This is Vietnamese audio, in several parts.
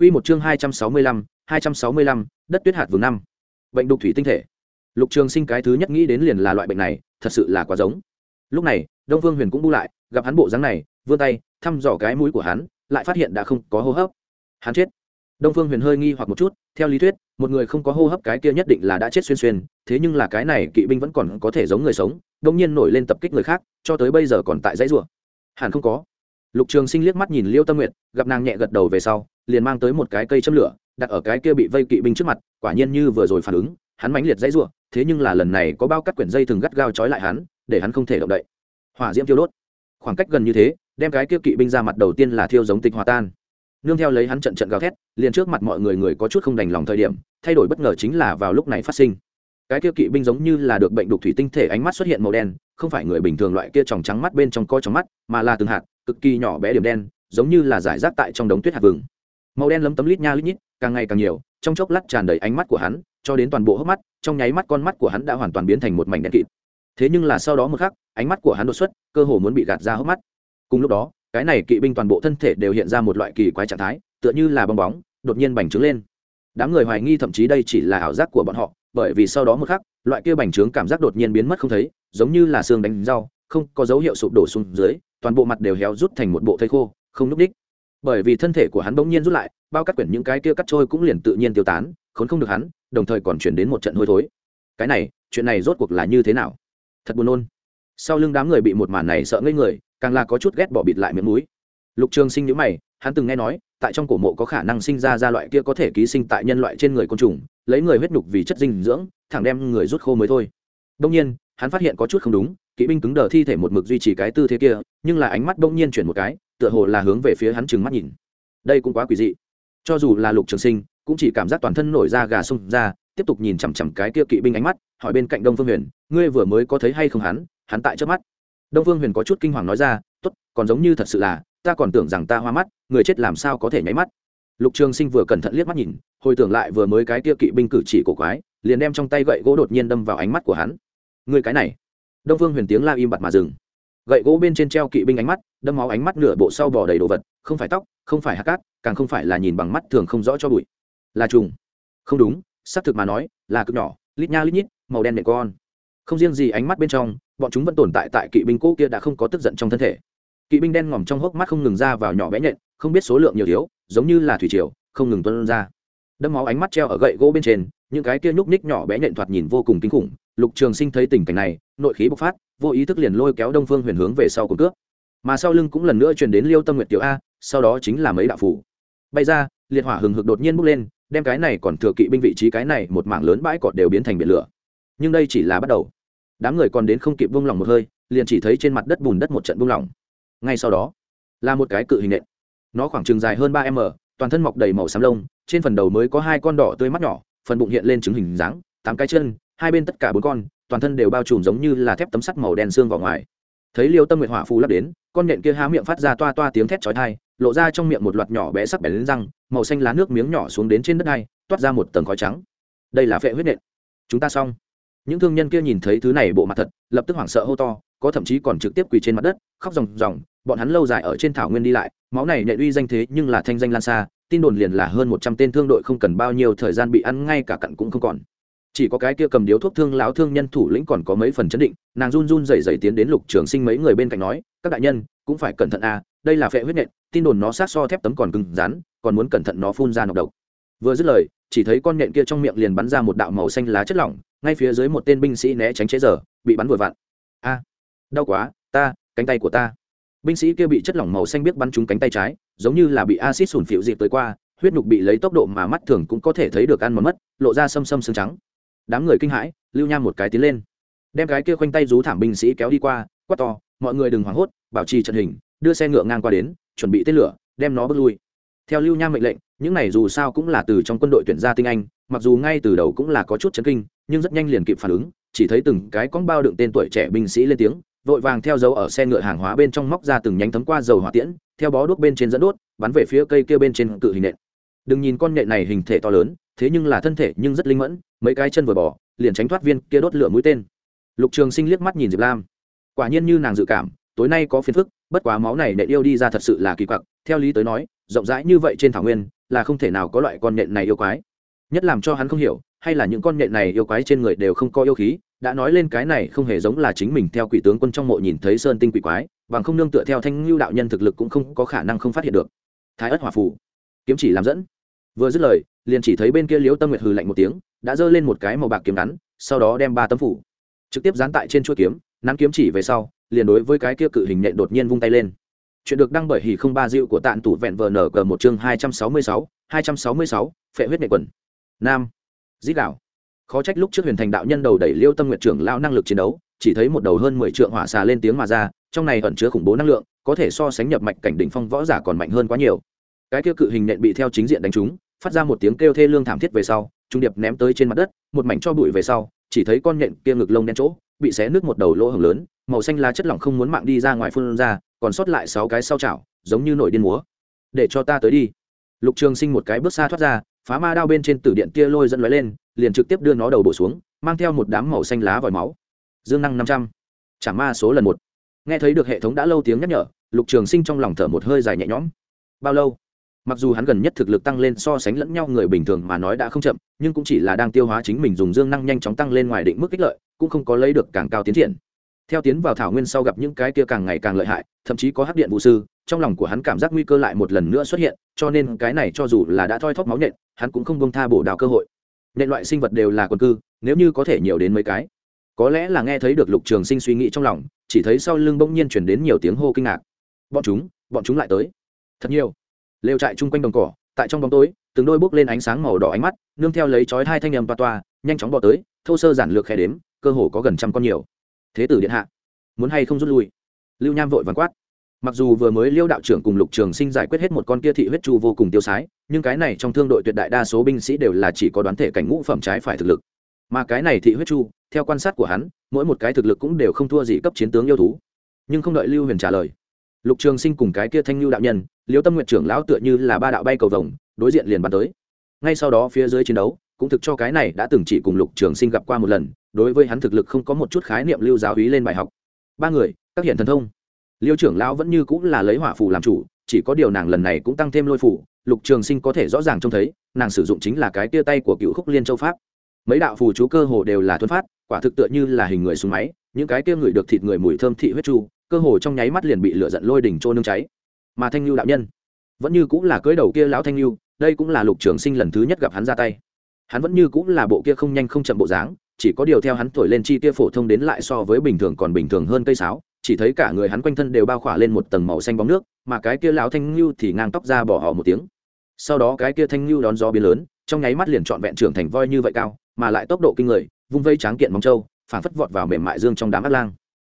Quy một chương 265, 265, đất tuyết hạt vương năm. Bệnh đục thủy tinh thể. Lục Trường Sinh cái thứ nhất nghĩ đến liền là loại bệnh này, thật sự là quá giống. Lúc này, Đông Vương Huyền cũng bu lại, gặp hắn bộ dáng này, vươn tay, thăm dò cái mũi của hắn, lại phát hiện đã không có hô hấp. Hắn chết. Đông Phương Huyền hơi nghi hoặc một chút, theo lý thuyết, một người không có hô hấp cái kia nhất định là đã chết xuyên xuyên, thế nhưng là cái này kỵ binh vẫn còn có thể giống người sống, đột nhiên nổi lên tập kích người khác, cho tới bây giờ còn tại dãy rủa. Hẳn không có. Lục Trường Sinh liếc mắt nhìn Liêu Tâm Nguyệt, gặp nàng nhẹ gật đầu về sau, liền mang tới một cái cây châm lửa, đặt ở cái kia bị vây kỵ binh trước mặt, quả nhiên như vừa rồi phản ứng, hắn mãnh liệt dãy rủa, thế nhưng là lần này có bao cắt quyển dây thường gắt gao trói lại hắn, để hắn không thể động đậy. Hỏa diễm tiêu đốt. Khoảng cách gần như thế, đem cái kia kỵ binh ra mặt đầu tiên là thiêu giống tịch hòa tan nương theo lấy hắn trận trận gào thét liền trước mặt mọi người người có chút không đành lòng thời điểm thay đổi bất ngờ chính là vào lúc này phát sinh cái kia kỵ binh giống như là được bệnh đục thủy tinh thể ánh mắt xuất hiện màu đen không phải người bình thường loại kia tròng trắng mắt bên trong co trong mắt mà là từng hạt cực kỳ nhỏ bé điểm đen giống như là giải rác tại trong đống tuyết hạt vừng màu đen lấm tấm lít nha lít nhít, càng ngày càng nhiều, trong chốc lát tràn đầy ánh mắt của hắn, cho đến toàn bộ hốc mắt, trong nháy mắt con mắt của hắn đã hoàn toàn biến thành một mảnh đen kịt. Thế nhưng là sau đó một khắc, ánh mắt của hắn đột xuất, cơ hồ muốn bị gạt ra hốc mắt. Cùng lúc đó, cái này kỵ binh toàn bộ thân thể đều hiện ra một loại kỳ quái trạng thái, tựa như là bong bóng, đột nhiên bành trướng lên. Đám người hoài nghi thậm chí đây chỉ là ảo giác của bọn họ, bởi vì sau đó một khắc, loại kia bành trướng cảm giác đột nhiên biến mất không thấy, giống như là xương đánh rau, không có dấu hiệu sụp đổ xuống dưới, toàn bộ mặt đều héo rút thành một bộ thây khô, không núp đích bởi vì thân thể của hắn bỗng nhiên rút lại, bao cắt quyển những cái kia cắt trôi cũng liền tự nhiên tiêu tán, khốn không được hắn, đồng thời còn chuyển đến một trận hôi thối. Cái này, chuyện này rốt cuộc là như thế nào? Thật buồn nôn. Sau lưng đám người bị một màn này sợ ngây người, càng là có chút ghét bỏ bịt lại miệng mũi. Lục trường sinh nhữ mày, hắn từng nghe nói, tại trong cổ mộ có khả năng sinh ra ra loại kia có thể ký sinh tại nhân loại trên người côn trùng, lấy người huyết nhục vì chất dinh dưỡng, thẳng đem người rút khô mới thôi. Đông nhiên, hắn phát hiện có chút không đúng, kỵ binh cứng đờ thi thể một mực duy trì cái tư thế kia, nhưng là ánh mắt đông nhiên chuyển một cái tựa hồ là hướng về phía hắn trừng mắt nhìn. Đây cũng quá quỷ dị. Cho dù là lục trường sinh, cũng chỉ cảm giác toàn thân nổi da gà xông ra, tiếp tục nhìn chằm chằm cái kia kỵ binh ánh mắt, hỏi bên cạnh đông phương huyền, ngươi vừa mới có thấy hay không hắn? Hắn tại trước mắt. Đông phương huyền có chút kinh hoàng nói ra, tốt, còn giống như thật sự là, ta còn tưởng rằng ta hoa mắt, người chết làm sao có thể nháy mắt? Lục trường sinh vừa cẩn thận liếc mắt nhìn, hồi tưởng lại vừa mới cái kia kỵ binh cử chỉ cổ quái, liền đem trong tay gậy gỗ đột nhiên đâm vào ánh mắt của hắn. Người cái này. Đông phương huyền tiếng la im bặt mà dừng. Gậy gỗ bên trên treo kỵ binh ánh mắt đâm máu ánh mắt nửa bộ sau bò đầy đồ vật, không phải tóc, không phải hạt cát, càng không phải là nhìn bằng mắt thường không rõ cho bụi. Là trùng. Không đúng, xác thực mà nói, là cực nhỏ, lít nha lít nhít, màu đen mẹ con. Không riêng gì ánh mắt bên trong, bọn chúng vẫn tồn tại tại kỵ binh cũ kia đã không có tức giận trong thân thể. Kỵ binh đen ngòm trong hốc mắt không ngừng ra vào nhỏ bé nhện, không biết số lượng nhiều thiếu, giống như là thủy triều, không ngừng tuân ra. Đâm máu ánh mắt treo ở gậy gỗ bên trên, những cái kia nhúc ních nhỏ bé nhện thoạt nhìn vô cùng kinh khủng, lục trường sinh thấy tình cảnh này, nội khí bộc phát, vô ý thức liền lôi kéo đông phương huyền hướng về sau cùng cướp mà sau lưng cũng lần nữa truyền đến liêu tâm nguyệt tiểu a, sau đó chính là mấy đạo phủ. Bay ra, liệt hỏa hừng hực đột nhiên bốc lên, đem cái này còn thừa kỵ binh vị trí cái này một mảng lớn bãi cọt đều biến thành biển lửa. Nhưng đây chỉ là bắt đầu. Đám người còn đến không kịp vung lòng một hơi, liền chỉ thấy trên mặt đất bùn đất một trận vung lòng ngay sau đó, là một cái cự hình nện. Nó khoảng chừng dài hơn ba m, toàn thân mọc đầy màu xám lông, trên phần đầu mới có hai con đỏ tươi mắt nhỏ, phần bụng hiện lên trứng hình dáng, tám cái chân, hai bên tất cả bốn con, toàn thân đều bao trùm giống như là thép tấm sắt màu đen xương vào ngoài. Thấy liêu tâm nguyện hỏa phù lắp đến con nhện kia há miệng phát ra toa toa tiếng thét chói tai, lộ ra trong miệng một loạt nhỏ bé sắc bén răng màu xanh lá nước miếng nhỏ xuống đến trên đất này toát ra một tầng khói trắng. Đây là phệ huyết nện. Chúng ta xong. Những thương nhân kia nhìn thấy thứ này bộ mặt thật lập tức hoảng sợ hô to có thậm chí còn trực tiếp quỳ trên mặt đất khóc ròng ròng bọn hắn lâu dài ở trên thảo nguyên đi lại máu này nhện uy danh thế nhưng là thanh danh lan xa tin đồn liền là hơn một trăm tên thương đội không cần bao nhiêu thời gian bị ăn ngay cả cặn cũng không còn chỉ có cái kia cầm điếu thuốc thương lão thương nhân thủ lĩnh còn có mấy phần chấn định, nàng run run rẩy rẩy tiến đến lục trường sinh mấy người bên cạnh nói, các đại nhân, cũng phải cẩn thận a đây là phệ huyết nện, tin đồn nó sát so thép tấm còn cứng rắn, còn muốn cẩn thận nó phun ra nọc độc. Vừa dứt lời, chỉ thấy con nện kia trong miệng liền bắn ra một đạo màu xanh lá chất lỏng, ngay phía dưới một tên binh sĩ né tránh chế giờ, bị bắn vội vặn. A, đau quá, ta, cánh tay của ta. Binh sĩ kia bị chất lỏng màu xanh biết bắn trúng cánh tay trái, giống như là bị acid sủn phịu dịp tới qua, huyết nhục bị lấy tốc độ mà mắt thường cũng có thể thấy được ăn mòn mất, lộ ra xâm xâm xương trắng đám người kinh hãi, lưu nham một cái tiến lên. Đem cái kia khoanh tay rú thảm binh sĩ kéo đi qua, quát to, mọi người đừng hoảng hốt, bảo trì trận hình, đưa xe ngựa ngang qua đến, chuẩn bị tên lửa, đem nó bước lui. Theo lưu nham mệnh lệnh, những này dù sao cũng là từ trong quân đội tuyển ra tinh anh, mặc dù ngay từ đầu cũng là có chút chấn kinh, nhưng rất nhanh liền kịp phản ứng, chỉ thấy từng cái con bao đựng tên tuổi trẻ binh sĩ lên tiếng, vội vàng theo dấu ở xe ngựa hàng hóa bên trong móc ra từng nhánh thấm qua dầu hỏa tiễn, theo bó đuốc bên trên dẫn đốt, bắn về phía cây kia bên trên cự hình nện. Đừng nhìn con nện này hình thể to lớn, thế nhưng là thân thể nhưng rất linh mẫn mấy cái chân vừa bỏ liền tránh thoát viên kia đốt lửa mũi tên. Lục trường sinh liếc mắt nhìn diệp lam. Quả nhiên như nàng dự cảm tối nay có phiền phức bất quá máu này nện yêu đi ra thật sự là kỳ quặc theo lý tới nói rộng rãi như vậy trên thảo nguyên là không thể nào có loại con nện này yêu quái. Nhất làm cho hắn không hiểu hay là những con nện này yêu quái trên người đều không có yêu khí đã nói lên cái này không hề giống là chính mình theo quỷ tướng quân trong mộ nhìn thấy sơn tinh quỷ quái bằng không nương tựa theo thanh lưu đạo nhân thực lực cũng không có khả năng không phát hiện được. Thái ất hỏa phù, kiếm chỉ làm dẫn vừa dứt lời, liền chỉ thấy bên kia liếu tâm nguyệt hừ lạnh một tiếng, đã giơ lên một cái màu bạc kiếm ngắn, sau đó đem ba tấm phủ trực tiếp dán tại trên chuôi kiếm, nắn kiếm chỉ về sau, liền đối với cái kia cự hình nhện đột nhiên vung tay lên. Chuyện được đăng bởi hỉ không ba diệu của tạn tủ vẹn vờ nở cờ một chương hai trăm sáu mươi sáu, hai trăm sáu mươi sáu, phệ huyết nghệ quần. Nam. Dít đạo khó trách lúc trước huyền thành đạo nhân đầu đẩy liêu tâm nguyệt trưởng lao năng lực chiến đấu, chỉ thấy một đầu hơn mười trượng hỏa xà lên tiếng mà ra, trong này ẩn chứa khủng bố năng lượng, có thể so sánh nhập mạch cảnh đỉnh phong võ giả còn mạnh hơn quá nhiều. Cái kia cự hình nện bị theo chính diện đánh trúng phát ra một tiếng kêu thê lương thảm thiết về sau, trung điệp ném tới trên mặt đất, một mảnh cho bụi về sau, chỉ thấy con nhện kia ngực lông đen chỗ, bị xé nước một đầu lỗ hồng lớn, màu xanh lá chất lỏng không muốn mạng đi ra ngoài phun ra, còn sót lại sáu cái sau chảo, giống như nổi điên múa. Để cho ta tới đi. Lục trường sinh một cái bước xa thoát ra, phá ma đao bên trên tử điện kia lôi dẫn lóe lên, liền trực tiếp đưa nó đầu bổ xuống, mang theo một đám màu xanh lá vòi máu. Dương năng năm trăm. Trả ma số lần một. Nghe thấy được hệ thống đã lâu tiếng nhắc nhở, lục trường sinh trong lòng thở một hơi dài nhẹ nhõm. Bao lâu? Mặc dù hắn gần nhất thực lực tăng lên so sánh lẫn nhau người bình thường mà nói đã không chậm, nhưng cũng chỉ là đang tiêu hóa chính mình dùng dương năng nhanh chóng tăng lên ngoài định mức ích lợi, cũng không có lấy được càng cao tiến triển. Theo tiến vào thảo nguyên sau gặp những cái kia càng ngày càng lợi hại, thậm chí có hắc điện vũ sư, trong lòng của hắn cảm giác nguy cơ lại một lần nữa xuất hiện, cho nên cái này cho dù là đã thoi thóp máu nhện, hắn cũng không bông tha bổ đào cơ hội. Nện loại sinh vật đều là quần cư, nếu như có thể nhiều đến mấy cái, có lẽ là nghe thấy được lục trường sinh suy nghĩ trong lòng, chỉ thấy sau lưng bỗng nhiên chuyển đến nhiều tiếng hô kinh ngạc. Bọn chúng bọn chúng lại tới. Thật nhiều lều trại chung quanh đồng cỏ, tại trong bóng tối, từng đôi bốc lên ánh sáng màu đỏ ánh mắt, nương theo lấy chói hai thanh nhầm toa toa, nhanh chóng bỏ tới, thô sơ giản lược khe đếm, cơ hồ có gần trăm con nhiều. Thế tử điện hạ, muốn hay không rút lui? Lưu nham vội vàng quát. Mặc dù vừa mới liêu đạo trưởng cùng lục trường sinh giải quyết hết một con kia thị huyết chu vô cùng tiêu sái, nhưng cái này trong thương đội tuyệt đại đa số binh sĩ đều là chỉ có đoán thể cảnh ngũ phẩm trái phải thực lực. Mà cái này thị huyết chu, theo quan sát của hắn, mỗi một cái thực lực cũng đều không thua gì cấp chiến tướng yêu thú. Nhưng không đợi lưu huyền trả lời lục trường sinh cùng cái kia thanh lưu đạo nhân liêu tâm nguyện trưởng lão tựa như là ba đạo bay cầu vồng, đối diện liền bắn tới. Ngay sau đó phía dưới chiến đấu, cũng thực cho cái này đã từng chỉ cùng lục trường sinh gặp qua một lần, đối với hắn thực lực không có một chút khái niệm lưu giáo hí lên bài học. Ba người, các hiện thần thông. Liêu trưởng lão vẫn như cũng là lấy hỏa phù làm chủ, chỉ có điều nàng lần này cũng tăng thêm lôi phủ lục trường sinh có thể rõ ràng trông thấy, nàng sử dụng chính là cái tia tay của cựu khúc liên châu pháp. Mấy đạo phù chú cơ hồ đều là thuấn phát, quả thực tựa như là hình người súng máy, những cái kia người được thịt người mùi thơm thị huyết chu cơ hồ trong nháy mắt liền bị lửa giận lôi đỉnh trôn nương cháy. Mà thanh lưu đạo nhân, vẫn như cũng là cưới đầu kia lão thanh lưu đây cũng là lục trường sinh lần thứ nhất gặp hắn ra tay. Hắn vẫn như cũng là bộ kia không nhanh không chậm bộ dáng, chỉ có điều theo hắn thổi lên chi kia phổ thông đến lại so với bình thường còn bình thường hơn cây sáo, chỉ thấy cả người hắn quanh thân đều bao khỏa lên một tầng màu xanh bóng nước, mà cái kia lão thanh lưu thì ngang tóc ra bỏ họ một tiếng. Sau đó cái kia thanh lưu đón gió biến lớn, trong nháy mắt liền trọn vẹn trưởng thành voi như vậy cao, mà lại tốc độ kinh người, vung vây tráng kiện móng trâu phản phất vọt vào mềm mại dương trong đám ác lang.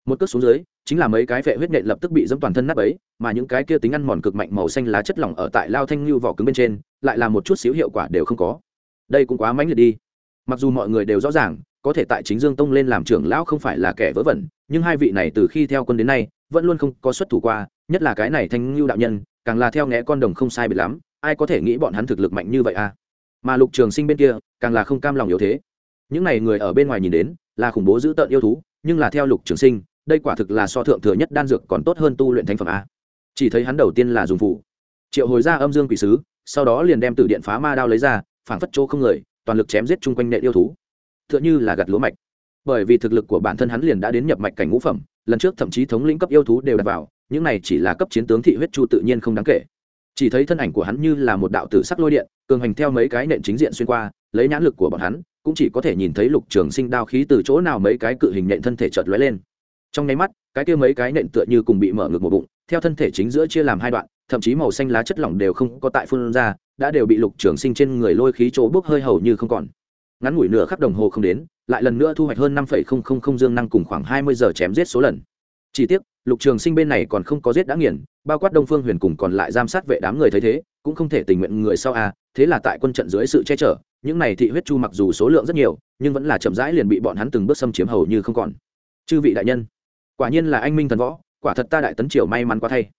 Một cước xuống dưới chính là mấy cái vệ huyết nện lập tức bị dẫm toàn thân nát ấy mà những cái kia tính ăn mòn cực mạnh màu xanh lá chất lỏng ở tại lao thanh lưu vỏ cứng bên trên, lại là một chút xíu hiệu quả đều không có. Đây cũng quá mãnh liệt đi. Mặc dù mọi người đều rõ ràng, có thể tại chính dương tông lên làm trưởng lão không phải là kẻ vớ vẩn, nhưng hai vị này từ khi theo quân đến nay, vẫn luôn không có xuất thủ qua, nhất là cái này thanh lưu đạo nhân, càng là theo nghe con đồng không sai biệt lắm, ai có thể nghĩ bọn hắn thực lực mạnh như vậy à? Mà lục trường sinh bên kia, càng là không cam lòng yếu thế. Những này người ở bên ngoài nhìn đến, là khủng bố dữ tợn yêu thú, nhưng là theo lục trường sinh đây quả thực là so thượng thừa nhất đan dược còn tốt hơn tu luyện thánh phẩm a. Chỉ thấy hắn đầu tiên là dùng phủ. Triệu hồi ra âm dương quỷ sứ, sau đó liền đem từ điện phá ma đao lấy ra, phảng phất chỗ không người, toàn lực chém giết chung quanh nệ yêu thú. T h ư ợ n là gặt lúa mạch. Bởi vì thực lực của bản thân hắn liền đã đến nhập mạch cảnh ngũ phẩm, lần trước thậm chí thống lĩnh cấp yêu thú đều đặt vào, những này chỉ là cấp chiến tướng thị huyết chu tự nhiên không đáng kể. Chỉ thấy thân ảnh của hắn như là một đạo tử sắc lôi điện, cường hành theo mấy cái nện chính diện xuyên qua, lấy nhãn lực của bọn hắn, cũng chỉ có thể nhìn thấy lục trường sinh đao khí từ chỗ nào mấy cái cự hình nện thân thể chợt lóe lên trong nháy mắt, cái kia mấy cái nện tựa như cùng bị mở ngược một bụng, theo thân thể chính giữa chia làm hai đoạn, thậm chí màu xanh lá chất lỏng đều không có tại phun ra, đã đều bị lục trường sinh trên người lôi khí chỗ bốc hơi hầu như không còn. Ngắn ngủi nửa khắc đồng hồ không đến, lại lần nữa thu hoạch hơn năm dương năng cùng khoảng hai mươi giờ chém giết số lần. Chỉ tiếc, lục trường sinh bên này còn không có giết đã nghiền, bao quát đông phương huyền cùng còn lại giam sát vệ đám người thấy thế, cũng không thể tình nguyện người sau a, thế là tại quân trận dưới sự che chở, những này thị huyết chu mặc dù số lượng rất nhiều, nhưng vẫn là chậm rãi liền bị bọn hắn từng bước xâm chiếm hầu như không còn. Chư vị đại nhân quả nhiên là anh minh thần võ, quả thật ta đại tấn triều may mắn quá thay.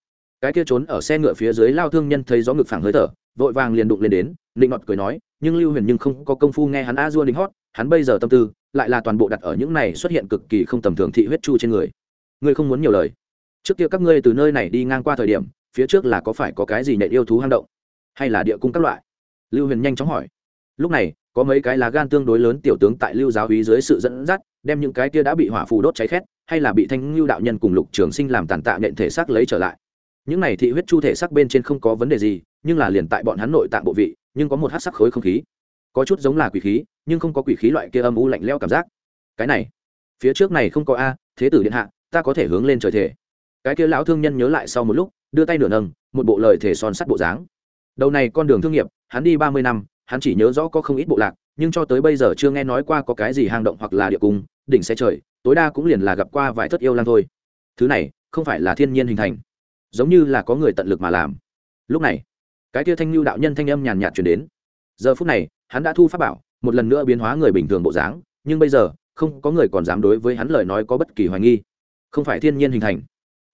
Cái kia trốn ở xe ngựa phía dưới lao thương nhân thấy gió ngực phẳng hơi thở, vội vàng liền đụng lên đến định ngọt cười nói, nhưng lưu huyền nhưng không có công phu nghe hắn a dua đính hót, hắn bây giờ tâm tư lại là toàn bộ đặt ở những này xuất hiện cực kỳ không tầm thường thị huyết chu trên người. Ngươi không muốn nhiều lời. Trước kia các ngươi từ nơi này đi ngang qua thời điểm, phía trước là có phải có cái gì nhện yêu thú hang động? Hay là địa cung các loại? Lưu huyền nhanh chóng hỏi. Lúc này, có mấy cái lá gan tương đối lớn tiểu tướng tại lưu giáo úy dưới sự dẫn dắt, đem những cái kia đã bị hỏa phù đốt cháy khét hay là bị thanh lưu đạo nhân cùng lục trường sinh làm tàn tạ nện thể xác lấy trở lại. Những này thị huyết chu thể xác bên trên không có vấn đề gì, nhưng là liền tại bọn hắn nội tạng bộ vị, nhưng có một hát sắc khối không khí. Có chút giống là quỷ khí, nhưng không có quỷ khí loại kia âm u lạnh leo cảm giác. Cái này, phía trước này không có a, thế tử điện hạ, ta có thể hướng lên trời thể. Cái kia lão thương nhân nhớ lại sau một lúc, đưa tay nửa nâng, một bộ lời thể son sắt bộ dáng. Đầu này con đường thương nghiệp, hắn đi ba mươi năm, hắn chỉ nhớ rõ có không ít bộ lạc, nhưng cho tới bây giờ chưa nghe nói qua có cái gì hang động hoặc là địa cung, đỉnh xe trời tối đa cũng liền là gặp qua vài thất yêu lang thôi. Thứ này, không phải là thiên nhiên hình thành, giống như là có người tận lực mà làm. Lúc này, cái kia thanh lưu đạo nhân thanh âm nhàn nhạt chuyển đến. Giờ phút này, hắn đã thu pháp bảo, một lần nữa biến hóa người bình thường bộ dáng, nhưng bây giờ, không có người còn dám đối với hắn lời nói có bất kỳ hoài nghi. Không phải thiên nhiên hình thành.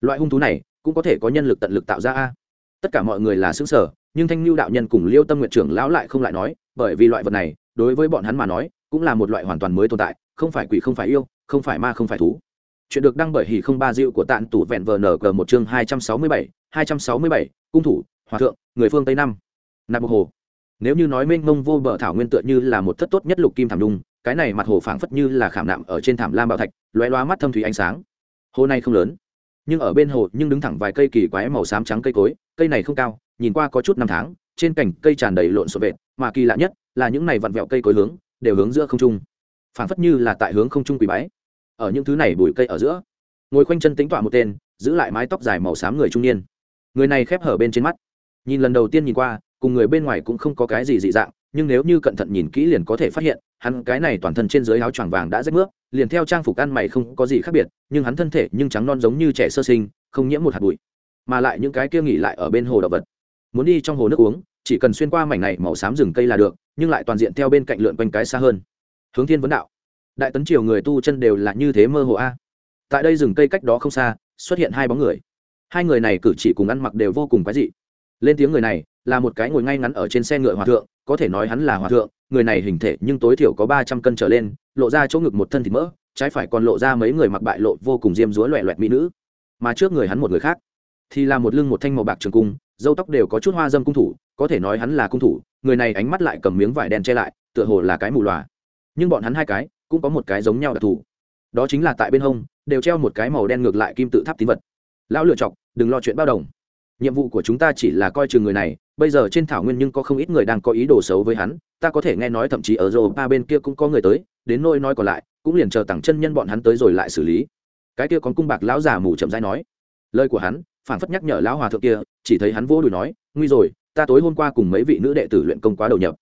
Loại hung thú này, cũng có thể có nhân lực tận lực tạo ra a. Tất cả mọi người là xứng sở nhưng thanh lưu đạo nhân cùng liêu tâm nguyện trưởng lão lại không lại nói, bởi vì loại vật này, đối với bọn hắn mà nói, cũng là một loại hoàn toàn mới tồn tại, không phải quỷ không phải yêu không phải ma không phải thú. Chuyện được đăng bởi hỉ không ba diệu của tạn tủ vẹn vờ nở một chương hai trăm sáu mươi bảy, hai trăm sáu mươi bảy, cung thủ, hòa thượng, người phương tây năm nạp bộc hồ. Nếu như nói mênh mông vô bờ thảo nguyên tựa như là một thất tốt nhất lục kim thảm đung, cái này mặt hồ phảng phất như là khảm nạm ở trên thảm lam bảo thạch loé loá mắt thâm thủy ánh sáng. Hồ này không lớn, nhưng ở bên hồ nhưng đứng thẳng vài cây kỳ quái màu xám trắng cây cối, cây này không cao, nhìn qua có chút năm tháng, trên cành cây tràn đầy lộn xộn vệt, mà kỳ lạ nhất là những này vặn vẹo cây cối hướng, đều hướng giữa không trung phảng phất như là tại hướng không trung quỳ bái. Ở những thứ này bụi cây ở giữa, ngồi khoanh chân tính tọa một tên, giữ lại mái tóc dài màu xám người trung niên. Người này khép hở bên trên mắt. Nhìn lần đầu tiên nhìn qua, cùng người bên ngoài cũng không có cái gì dị dạng, nhưng nếu như cẩn thận nhìn kỹ liền có thể phát hiện, hắn cái này toàn thân trên dưới áo choàng vàng đã rách nước liền theo trang phục ăn mày không có gì khác biệt, nhưng hắn thân thể nhưng trắng non giống như trẻ sơ sinh, không nhiễm một hạt bụi. Mà lại những cái kia nghỉ lại ở bên hồ động vật. Muốn đi trong hồ nước uống, chỉ cần xuyên qua mảnh này màu xám rừng cây là được, nhưng lại toàn diện theo bên cạnh lượn quanh cái xa hơn hướng thiên vấn đạo. Đại tấn triều người tu chân đều là như thế mơ hồ a. Tại đây rừng cây cách đó không xa, xuất hiện hai bóng người. Hai người này cử chỉ cùng ăn mặc đều vô cùng quái dị. Lên tiếng người này, là một cái ngồi ngay ngắn ở trên xe ngựa hòa thượng, có thể nói hắn là hòa thượng, người này hình thể nhưng tối thiểu có ba trăm cân trở lên, lộ ra chỗ ngực một thân thịt mỡ, trái phải còn lộ ra mấy người mặc bại lộ vô cùng diêm dúa loẹ loẹt mỹ nữ. Mà trước người hắn một người khác, thì là một lưng một thanh màu bạc trường cung dâu tóc đều có chút hoa dâm cung thủ, có thể nói hắn là cung thủ, người này ánh mắt lại cầm miếng vải đen che lại, tựa hồ là cái mù loà nhưng bọn hắn hai cái cũng có một cái giống nhau đặc thù. Đó chính là tại bên hông, đều treo một cái màu đen ngược lại kim tự tháp tín vật. Lão lựa chọc, đừng lo chuyện bao đồng. Nhiệm vụ của chúng ta chỉ là coi chừng người này, bây giờ trên thảo nguyên nhưng có không ít người đang có ý đồ xấu với hắn, ta có thể nghe nói thậm chí ở rô ba bên kia cũng có người tới, đến nôi nói còn lại, cũng liền chờ tặng chân nhân bọn hắn tới rồi lại xử lý. Cái kia còn cung bạc lão già mù chậm rãi nói. Lời của hắn phản phất nhắc nhở lão hòa thượng kia, chỉ thấy hắn vô đùi nói, nguy rồi, ta tối hôm qua cùng mấy vị nữ đệ tử luyện công quá đầu nhập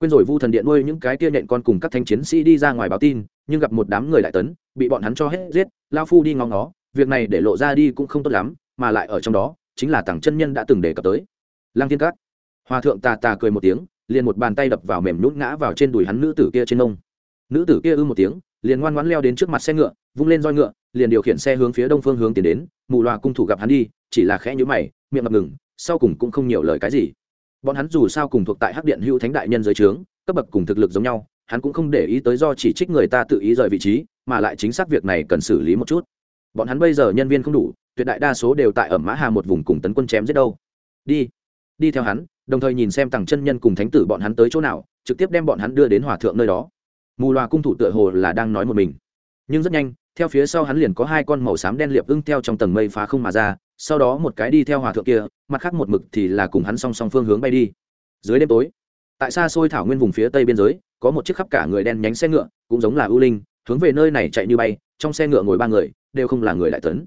quên rồi vu thần điện nuôi những cái kia nện con cùng các thanh chiến sĩ đi ra ngoài báo tin, nhưng gặp một đám người đại tấn, bị bọn hắn cho hết giết lao phu đi ngóng nó việc này để lộ ra đi cũng không tốt lắm, mà lại ở trong đó, chính là tàng chân nhân đã từng đề cập tới. Lang thiên cát hòa thượng tà tà cười một tiếng, liền một bàn tay đập vào mềm nhún ngã vào trên đùi hắn nữ tử kia trên nông nữ tử kia ư một tiếng, liền ngoan ngoãn leo đến trước mặt xe ngựa, vung lên roi ngựa, liền điều khiển xe hướng phía đông phương hướng tiến đến, mù loà cung thủ gặp hắn đi, chỉ là khẽ nhíu mày, miệng ngập ngừng, sau cùng cũng không nhiều lời cái gì bọn hắn dù sao cùng thuộc tại hắc điện hữu thánh đại nhân dưới trướng, cấp bậc cùng thực lực giống nhau, hắn cũng không để ý tới do chỉ trích người ta tự ý rời vị trí, mà lại chính xác việc này cần xử lý một chút. Bọn hắn bây giờ nhân viên không đủ, tuyệt đại đa số đều tại ở mã hà một vùng cùng tấn quân chém giết đâu. Đi đi theo hắn, đồng thời nhìn xem tàng chân nhân cùng thánh tử bọn hắn tới chỗ nào, trực tiếp đem bọn hắn đưa đến hòa thượng nơi đó. Mù loà cung thủ tựa hồ là đang nói một mình. Nhưng rất nhanh, theo phía sau hắn liền có hai con màu xám đen liệp ưng theo trong tầng mây phá không mà ra sau đó một cái đi theo hòa thượng kia, mặt khác một mực thì là cùng hắn song song phương hướng bay đi. Dưới đêm tối, tại xa xôi thảo nguyên vùng phía tây biên giới, có một chiếc khắp cả người đen nhánh xe ngựa, cũng giống là ưu linh, hướng về nơi này chạy như bay, trong xe ngựa ngồi ba người, đều không là người đại tấn.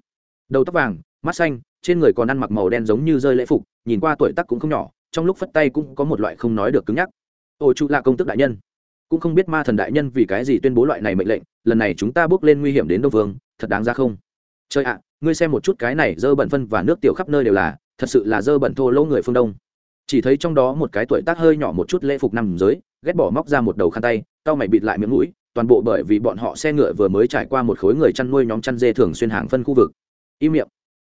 Đầu tóc vàng, mắt xanh, trên người còn ăn mặc màu đen giống như rơi lễ phục, nhìn qua tuổi tắc cũng không nhỏ, trong lúc phất tay cũng có một loại không nói được cứng nhắc. Ô trụ là công tức đại nhân. Cũng không biết ma thần đại nhân vì cái gì tuyên bố loại này mệnh lệnh, lần này chúng ta bước lên nguy hiểm đến đông vương, thật đáng ra không? Chơi ạ ngươi xem một chút cái này dơ bẩn phân và nước tiểu khắp nơi đều là, thật sự là dơ bẩn thô lỗ người phương đông. Chỉ thấy trong đó một cái tuổi tác hơi nhỏ một chút lễ phục nằm dưới ghét bỏ móc ra một đầu khăn tay tao mày bịt lại miệng mũi, toàn bộ bởi vì bọn họ xe ngựa vừa mới trải qua một khối người chăn nuôi nhóm chăn dê thường xuyên hàng phân khu vực. Im miệng.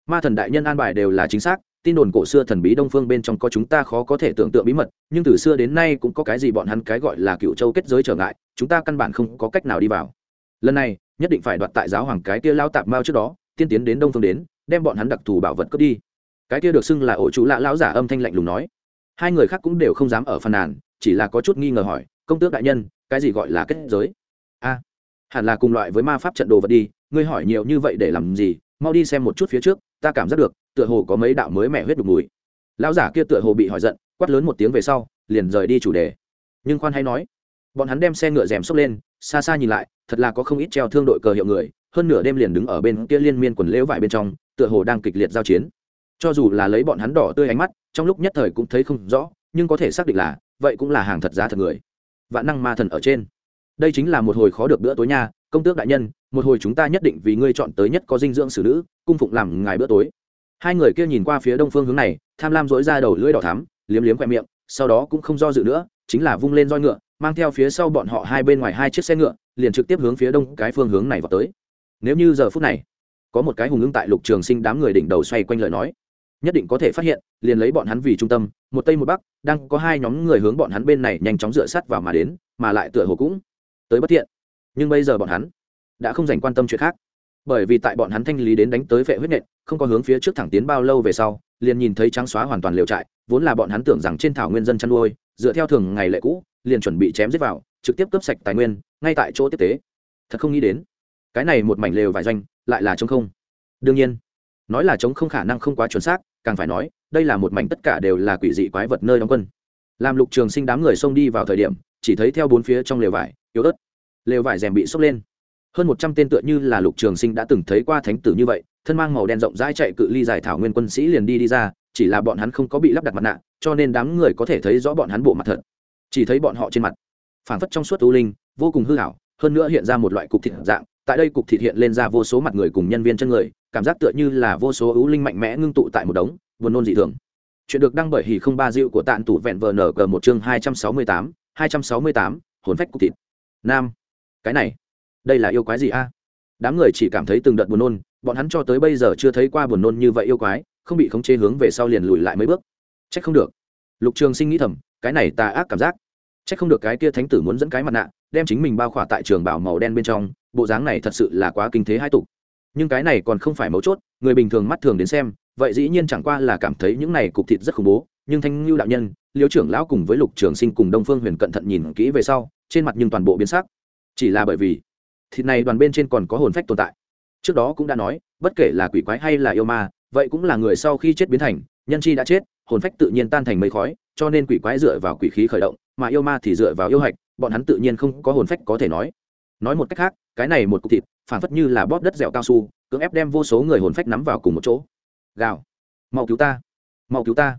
Ma thần đại nhân an bài đều là chính xác, tin đồn cổ xưa thần bí đông phương bên trong có chúng ta khó có thể tưởng tượng bí mật, nhưng từ xưa đến nay cũng có cái gì bọn hắn cái gọi là cựu châu kết giới trở ngại, chúng ta căn bản không có cách nào đi vào. Lần này, nhất định phải đoạt tại giáo hoàng cái kia lao tạp mao trước đó tiên tiến đến đông phương đến, đem bọn hắn đặc thù bảo vật cướp đi. Cái kia được xưng là ổ chú lạ lão giả âm thanh lạnh lùng nói. Hai người khác cũng đều không dám ở phàn nàn, chỉ là có chút nghi ngờ hỏi, công tước đại nhân, cái gì gọi là kết giới? A, hẳn là cùng loại với ma pháp trận đồ vật đi, ngươi hỏi nhiều như vậy để làm gì, mau đi xem một chút phía trước, ta cảm giác được, tựa hồ có mấy đạo mới mẹ huyết đục mùi. Lão giả kia tựa hồ bị hỏi giận, quát lớn một tiếng về sau, liền rời đi chủ đề. Nhưng khoan hay nói, bọn hắn đem xe ngựa rèm xốc lên, xa xa nhìn lại, thật là có không ít treo thương đội cờ hiệu người hơn nửa đêm liền đứng ở bên kia liên miên quần lễu vải bên trong, tựa hồ đang kịch liệt giao chiến. Cho dù là lấy bọn hắn đỏ tươi ánh mắt, trong lúc nhất thời cũng thấy không rõ, nhưng có thể xác định là, vậy cũng là hàng thật giá thật người. Vạn năng ma thần ở trên. Đây chính là một hồi khó được bữa tối nha, công tước đại nhân, một hồi chúng ta nhất định vì ngươi chọn tới nhất có dinh dưỡng xử nữ, cung phụng làm ngài bữa tối. Hai người kia nhìn qua phía đông phương hướng này, tham lam dối ra đầu lưỡi đỏ thắm, liếm liếm khoe miệng, sau đó cũng không do dự nữa, chính là vung lên roi ngựa, mang theo phía sau bọn họ hai bên ngoài hai chiếc xe ngựa, liền trực tiếp hướng phía đông cái phương hướng này vào tới nếu như giờ phút này, có một cái hùng ứng tại lục trường sinh đám người đỉnh đầu xoay quanh lời nói, nhất định có thể phát hiện, liền lấy bọn hắn vì trung tâm, một tây một bắc, đang có hai nhóm người hướng bọn hắn bên này nhanh chóng dựa sát vào mà đến, mà lại tựa hồ cũng tới bất thiện. Nhưng bây giờ bọn hắn đã không dành quan tâm chuyện khác. Bởi vì tại bọn hắn thanh lý đến đánh tới vệ huyết nện, không có hướng phía trước thẳng tiến bao lâu về sau, liền nhìn thấy trắng xóa hoàn toàn liều trại, vốn là bọn hắn tưởng rằng trên thảo nguyên dân chăn nuôi, dựa theo thường ngày lệ cũ, liền chuẩn bị chém giết vào, trực tiếp cướp sạch tài nguyên, ngay tại chỗ tiếp tế. Thật không nghĩ đến cái này một mảnh lều vải doanh lại là chống không. Đương nhiên, nói là chống không khả năng không quá chuẩn xác, càng phải nói, đây là một mảnh tất cả đều là quỷ dị quái vật nơi đóng quân. Làm lục trường sinh đám người xông đi vào thời điểm, chỉ thấy theo bốn phía trong lều vải, yếu ớt, lều vải rèm bị sốc lên. Hơn một trăm tên tựa như là lục trường sinh đã từng thấy qua thánh tử như vậy, thân mang màu đen rộng rãi chạy cự ly giải thảo nguyên quân sĩ liền đi đi ra, chỉ là bọn hắn không có bị lắp đặt mặt nạ, cho nên đám người có thể thấy rõ bọn hắn bộ mặt thật. Chỉ thấy bọn họ trên mặt, phảng phất trong suốt u linh, vô cùng hư hảo hơn nữa hiện ra một loại cục thịt dạng tại đây cục thịt hiện lên ra vô số mặt người cùng nhân viên chân người, cảm giác tựa như là vô số ưu linh mạnh mẽ ngưng tụ tại một đống, buồn nôn dị thường. Chuyện được đăng bởi hỉ không ba dịu của tạn tủ vẹn vờ nở cờ một chương hai trăm sáu mươi tám, hai trăm sáu mươi tám, hồn phách cục thịt. Nam. Cái này. Đây là yêu quái gì a? Đám người chỉ cảm thấy từng đợt buồn nôn, bọn hắn cho tới bây giờ chưa thấy qua buồn nôn như vậy yêu quái, không bị khống chế hướng về sau liền lùi lại mấy bước. C h ắ c không được. Lục trường sinh nghĩ thầm, cái này tà ác cảm giác. C h ắ c không được cái kia thánh tử muốn dẫn cái mặt nạ, đem chính mình bao khỏa tại trường bảo màu đen bên trong bộ dáng này thật sự là quá kinh thế hai tục. Nhưng cái này còn không phải mấu chốt, người bình thường mắt thường đến xem, vậy dĩ nhiên chẳng qua là cảm thấy những này cục thịt rất khủng bố, nhưng thanh ngưu đạo nhân, liêu trưởng lão cùng với lục trường sinh cùng đông phương huyền cận thận nhìn kỹ về sau, trên mặt nhưng toàn bộ biến sắc. Chỉ là bởi vì, thịt này đoàn bên trên còn có hồn phách tồn tại. Trước đó cũng đã nói, bất kể là quỷ quái hay là yêu ma, vậy cũng là người sau khi chết biến thành, nhân chi đã chết, hồn phách tự nhiên tan thành mây khói, cho nên quỷ quái dựa vào quỷ khí khởi động, mà yêu ma thì dựa vào yêu hạch, bọn hắn tự nhiên không có hồn phách có thể nói nói một cách khác, cái này một cục thịt, phản phất như là bóp đất dẻo cao su, cưỡng ép đem vô số người hồn phách nắm vào cùng một chỗ. Gào. Mau cứu ta. Mau cứu ta.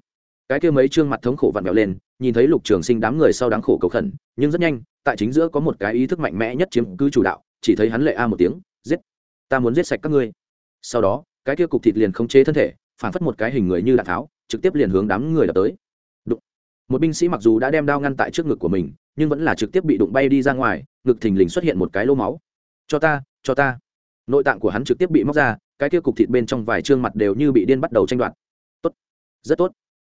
Cái kia mấy trương mặt thống khổ vặn vẹo lên, nhìn thấy lục trường sinh đám người sau đáng khổ cầu khẩn, nhưng rất nhanh, tại chính giữa có một cái ý thức mạnh mẽ nhất chiếm cứ chủ đạo, chỉ thấy hắn lệ a một tiếng, giết. Ta muốn giết sạch các ngươi. Sau đó, cái kia cục thịt liền khống chế thân thể, phản phất một cái hình người như đạn tháo, trực tiếp liền hướng đám người đập tới. Đụng. một binh sĩ mặc dù đã đem đao ngăn tại trước ngực của mình nhưng vẫn là trực tiếp bị đụng bay đi ra ngoài, ngực thình lình xuất hiện một cái lô máu. Cho ta cho ta. Nội tạng của hắn trực tiếp bị móc ra, cái kia cục thịt bên trong vài trương mặt đều như bị điên bắt đầu tranh đoạt. Tốt, rất tốt.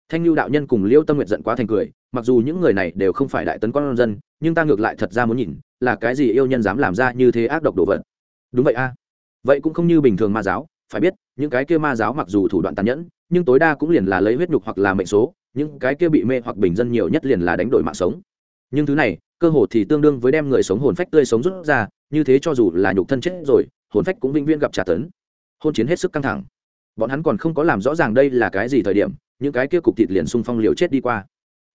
Thanh lưu đạo nhân cùng liêu tâm nguyện giận quá thành cười, mặc dù những người này đều không phải đại tấn con dân, nhưng ta ngược lại thật ra muốn nhìn, là cái gì yêu nhân dám làm ra như thế ác độc đồ vật. Đúng vậy a. Vậy cũng không như bình thường ma giáo, phải biết, những cái kia ma giáo mặc dù thủ đoạn tàn nhẫn, nhưng tối đa cũng liền là lấy huyết nhục hoặc là mệnh số, những cái kia bị mê hoặc bình dân nhiều nhất liền là đánh đổi mạng sống nhưng thứ này, cơ hồ thì tương đương với đem người sống hồn phách tươi sống rút ra, như thế cho dù là nhục thân chết rồi, hồn phách cũng vĩnh viễn gặp trả tấn. Hôn chiến hết sức căng thẳng. Bọn hắn còn không có làm rõ ràng đây là cái gì thời điểm, những cái kia cục thịt liền xung phong liều chết đi qua.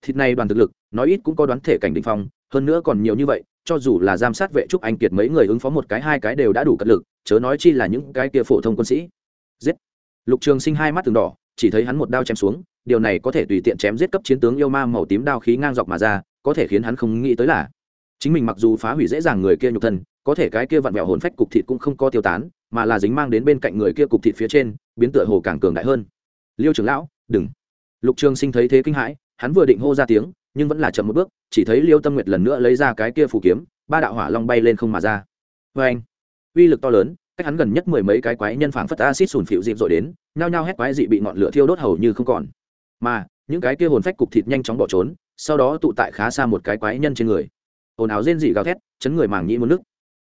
Thịt này đoàn thực lực, nói ít cũng có đoán thể cảnh định phong, hơn nữa còn nhiều như vậy, cho dù là giám sát vệ trúc anh kiệt mấy người ứng phó một cái hai cái đều đã đủ cật lực, chớ nói chi là những cái kia phổ thông quân sĩ. Giết. Lục trường sinh hai mắt từng đỏ, chỉ thấy hắn một đao chém xuống, điều này có thể tùy tiện chém giết cấp chiến tướng yêu ma màu tím đao khí ngang dọc mà ra có thể khiến hắn không nghĩ tới là, chính mình mặc dù phá hủy dễ dàng người kia nhục thân, có thể cái kia vặn vẹo hồn phách cục thịt cũng không có tiêu tán, mà là dính mang đến bên cạnh người kia cục thịt phía trên, biến tựa hồ càng cường đại hơn. Liêu trưởng lão, đừng. Lục trường sinh thấy thế kinh hãi, hắn vừa định hô ra tiếng, nhưng vẫn là chậm một bước, chỉ thấy liêu tâm nguyệt lần nữa lấy ra cái kia phù kiếm, ba đạo hỏa long bay lên không mà ra. Vê anh. Uy lực to lớn, cách hắn gần nhất mười mấy cái quái nhân phảng phất acid sùn phịu dịp rồi đến, nhao nhao hét quái dị bị ngọn lửa thiêu đốt hầu như không còn. Mà, những cái kia hồn phách cục thịt nhanh chóng bỏ trốn sau đó tụ tại khá xa một cái quái nhân trên người. Ồn ào rên dị gào thét, chấn người màng nhĩ muốn nước.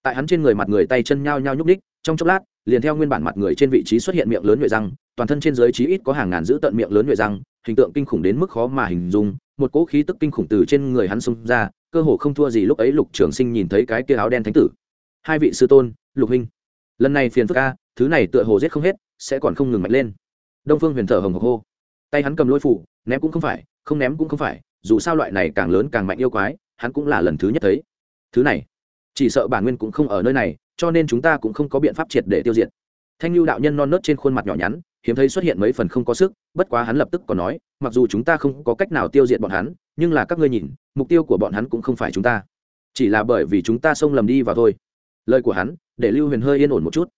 Tại hắn trên người mặt người tay chân nhao nhao nhúc ních trong chốc lát, liền theo nguyên bản mặt người trên vị trí xuất hiện miệng lớn nhuệ răng, toàn thân trên dưới chí ít có hàng ngàn giữ tận miệng lớn nhuệ răng, hình tượng kinh khủng đến mức khó mà hình dung, một cỗ khí tức kinh khủng từ trên người hắn xông ra, cơ hồ không thua gì lúc ấy lục trường sinh nhìn thấy cái kia áo đen thánh tử. Hai vị sư tôn, lục huynh, lần này phiền phức ca thứ này tựa hồ giết không hết, sẽ còn không ngừng mạnh lên. Đông phương huyền thở hồng hộc hô. Tay hắn cầm lôi phủ, ném cũng không phải, không ném cũng không phải dù sao loại này càng lớn càng mạnh yêu quái, hắn cũng là lần thứ nhất thấy. Thứ này, chỉ sợ bản nguyên cũng không ở nơi này, cho nên chúng ta cũng không có biện pháp triệt để tiêu diệt. Thanh lưu đạo nhân non nớt trên khuôn mặt nhỏ nhắn, hiếm thấy xuất hiện mấy phần không có sức, bất quá hắn lập tức còn nói, mặc dù chúng ta không có cách nào tiêu diệt bọn hắn, nhưng là các ngươi nhìn, mục tiêu của bọn hắn cũng không phải chúng ta. Chỉ là bởi vì chúng ta xông lầm đi vào thôi. Lời của hắn, để lưu huyền hơi yên ổn một chút.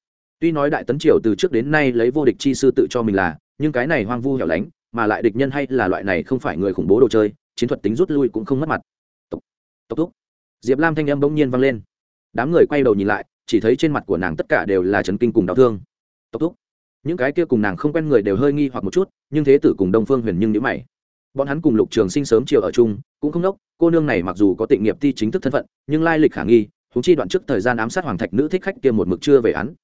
Tuy nói đại tấn triều từ trước đến nay lấy vô địch chi sư tự cho mình là, nhưng cái này hoang vu hẻo lánh, mà lại địch nhân hay là loại này không phải người khủng bố đồ chơi chiến thuật tính rút lui cũng không mất mặt. Tộc tộc thúc. Diệp lam thanh âm bỗng nhiên vang lên. Đám người quay đầu nhìn lại, chỉ thấy trên mặt của nàng tất cả đều là trấn kinh cùng đau thương. Tộc thúc. Những cái kia cùng nàng không quen người đều hơi nghi hoặc một chút, nhưng thế tử cùng đông phương huyền nhưng nhữ mày. Bọn hắn cùng lục trường sinh sớm chiều ở chung, cũng không nốc cô nương này mặc dù có tịnh nghiệp thi chính thức thân phận, nhưng lai lịch khả nghi húng chi đoạn trước thời gian ám sát hoàng thạch nữ thích khách kia một mực chưa về án.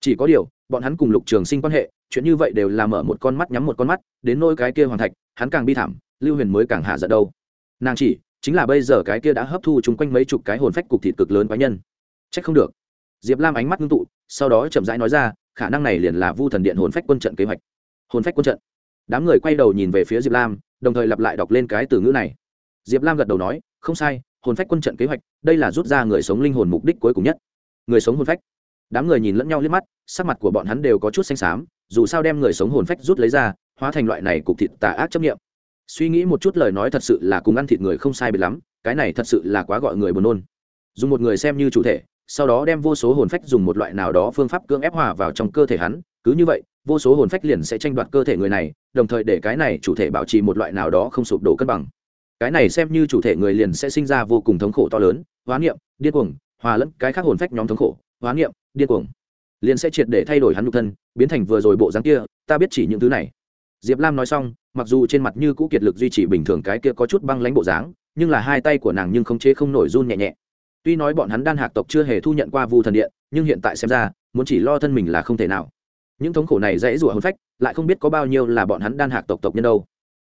Chỉ có điều, bọn hắn cùng lục trường sinh quan hệ, chuyện như vậy đều là mở một con mắt nhắm một con mắt, đến nỗi cái kia hoàng thạch, hắn càng bi thảm lưu huyền mới càng hạ giận đâu. Nàng chỉ, chính là bây giờ cái kia đã hấp thu chung quanh mấy chục cái hồn phách cục thịt cực lớn quái nhân. Trách không được. Diệp lam ánh mắt ngưng tụ, sau đó chậm rãi nói ra, khả năng này liền là vu thần điện hồn phách quân trận kế hoạch. Hồn phách quân trận. Đám người quay đầu nhìn về phía diệp lam, đồng thời lặp lại đọc lên cái từ ngữ này. Diệp lam gật đầu nói, không sai, hồn phách quân trận kế hoạch, đây là rút ra người sống linh hồn mục đích cuối cùng nhất. Người sống hồn phách. Đám người nhìn lẫn nhau liếc mắt, sắc mặt của bọn hắn đều có chút xanh xám, dù sao đem người sống hồn phách rút lấy ra, hóa thành loại này cục thịt tà ác chấp nghiệm suy nghĩ một chút lời nói thật sự là cùng ăn thịt người không sai biệt lắm, cái này thật sự là quá gọi người buồn nôn. Dùng một người xem như chủ thể, sau đó đem vô số hồn phách dùng một loại nào đó phương pháp cưỡng ép hòa vào trong cơ thể hắn, cứ như vậy, vô số hồn phách liền sẽ tranh đoạt cơ thể người này, đồng thời để cái này chủ thể bảo trì một loại nào đó không sụp đổ cân bằng. Cái này xem như chủ thể người liền sẽ sinh ra vô cùng thống khổ to lớn hóa niệm, điên cuồng, hòa lẫn cái khác hồn phách nhóm thống khổ hóa niệm, điên cuồng. Liền sẽ triệt để thay đổi hắn nhục thân, biến thành vừa rồi bộ dáng kia, ta biết chỉ những thứ này diệp lam nói xong, mặc dù trên mặt như cũ kiệt lực duy trì bình thường cái kia có chút băng lãnh bộ dáng, nhưng là hai tay của nàng nhưng không chế không nổi run nhẹ nhẹ. Tuy nói bọn hắn đan hạc tộc chưa hề thu nhận qua vu thần điện, nhưng hiện tại xem ra, muốn chỉ lo thân mình là không thể nào. Những thống khổ này dễ rủa hôn phách, lại không biết có bao nhiêu là bọn hắn đan hạc tộc tộc nhân đâu.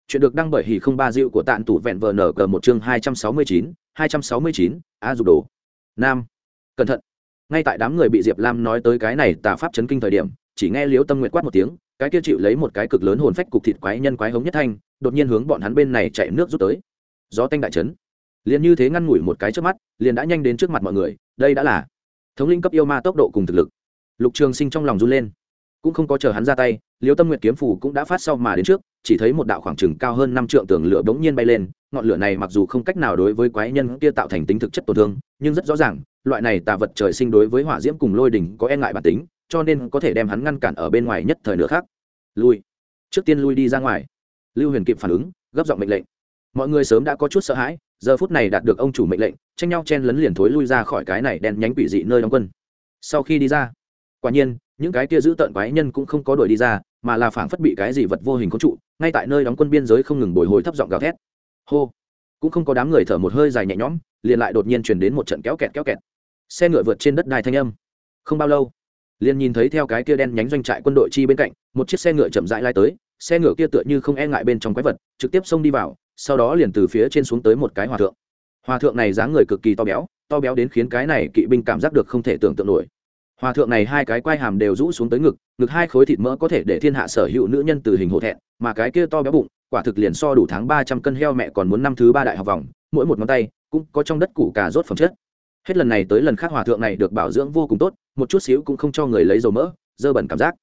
Chuyện được đăng bởi hỉ không ba dịu của tạn tủ vẹn vờ nở cờ một chương hai trăm sáu mươi chín, hai trăm sáu mươi chín, a dục đồ. Nam. Cẩn thận. Ngay tại đám người bị diệp lam nói tới cái này tà pháp chấn kinh thời điểm, chỉ nghe liếu tâm nguyện quát một tiếng cái kia chịu lấy một cái cực lớn hồn phách cục thịt quái nhân quái hống nhất thanh, đột nhiên hướng bọn hắn bên này chạy nước rút tới. Gió tanh đại trấn liền như thế ngăn ngủi một cái trước mắt, liền đã nhanh đến trước mặt mọi người, đây đã là thống linh cấp yêu ma tốc độ cùng thực lực. Lục trường sinh trong lòng run lên. Cũng không có chờ hắn ra tay, liêu tâm nguyệt kiếm phủ cũng đã phát sau mà đến trước, chỉ thấy một đạo khoảng trừng cao hơn năm trượng tường lửa bỗng nhiên bay lên, ngọn lửa này mặc dù không cách nào đối với quái nhân kia tạo thành tính thực chất tổn thương, nhưng rất rõ ràng, loại này tà vật trời sinh đối với hỏa diễm cùng lôi đỉnh có e ngại bản tính cho nên có thể đem hắn ngăn cản ở bên ngoài nhất thời nữa khác. Lui. Trước tiên lui đi ra ngoài. Lưu huyền kịp phản ứng, gấp giọng mệnh lệnh. Mọi người sớm đã có chút sợ hãi, giờ phút này đạt được ông chủ mệnh lệnh, tranh nhau chen lấn liền thối lui ra khỏi cái này đen nhánh quỷ dị nơi đóng quân. Sau khi đi ra, quả nhiên, những cái kia giữ tợn quái nhân cũng không có đuổi đi ra, mà là phảng phất bị cái gì vật vô hình có trụ, ngay tại nơi đóng quân biên giới không ngừng bồi hồi thấp giọng gào thét. Hô. Cũng không có đám người thở một hơi dài nhẹ nhõm, liền lại đột nhiên truyền đến một trận kéo kẹt kéo kẹt. Xe ngựa vượt trên đất đai thanh âm. Không bao lâu liền nhìn thấy theo cái kia đen nhánh doanh trại quân đội chi bên cạnh, một chiếc xe ngựa chậm rãi lai tới, xe ngựa kia tựa như không e ngại bên trong quái vật, trực tiếp xông đi vào, sau đó liền từ phía trên xuống tới một cái hòa thượng. Hòa thượng này dáng người cực kỳ to béo to béo đến khiến cái này kỵ binh cảm giác được không thể tưởng tượng nổi. Hòa thượng này hai cái quai hàm đều rũ xuống tới ngực ngực hai khối thịt mỡ có thể để thiên hạ sở hữu nữ nhân từ hình hộ thẹn, mà cái kia to béo bụng, quả thực liền so đủ tháng ba trăm cân heo mẹ còn muốn năm thứ ba đại học vòng, mỗi một ngón tay cũng có trong đất củ cà rốt phẩm chất hết lần này tới lần khác hòa thượng này được bảo dưỡng vô cùng tốt, một chút xíu cũng không cho người lấy dầu mỡ, dơ bẩn cảm giác.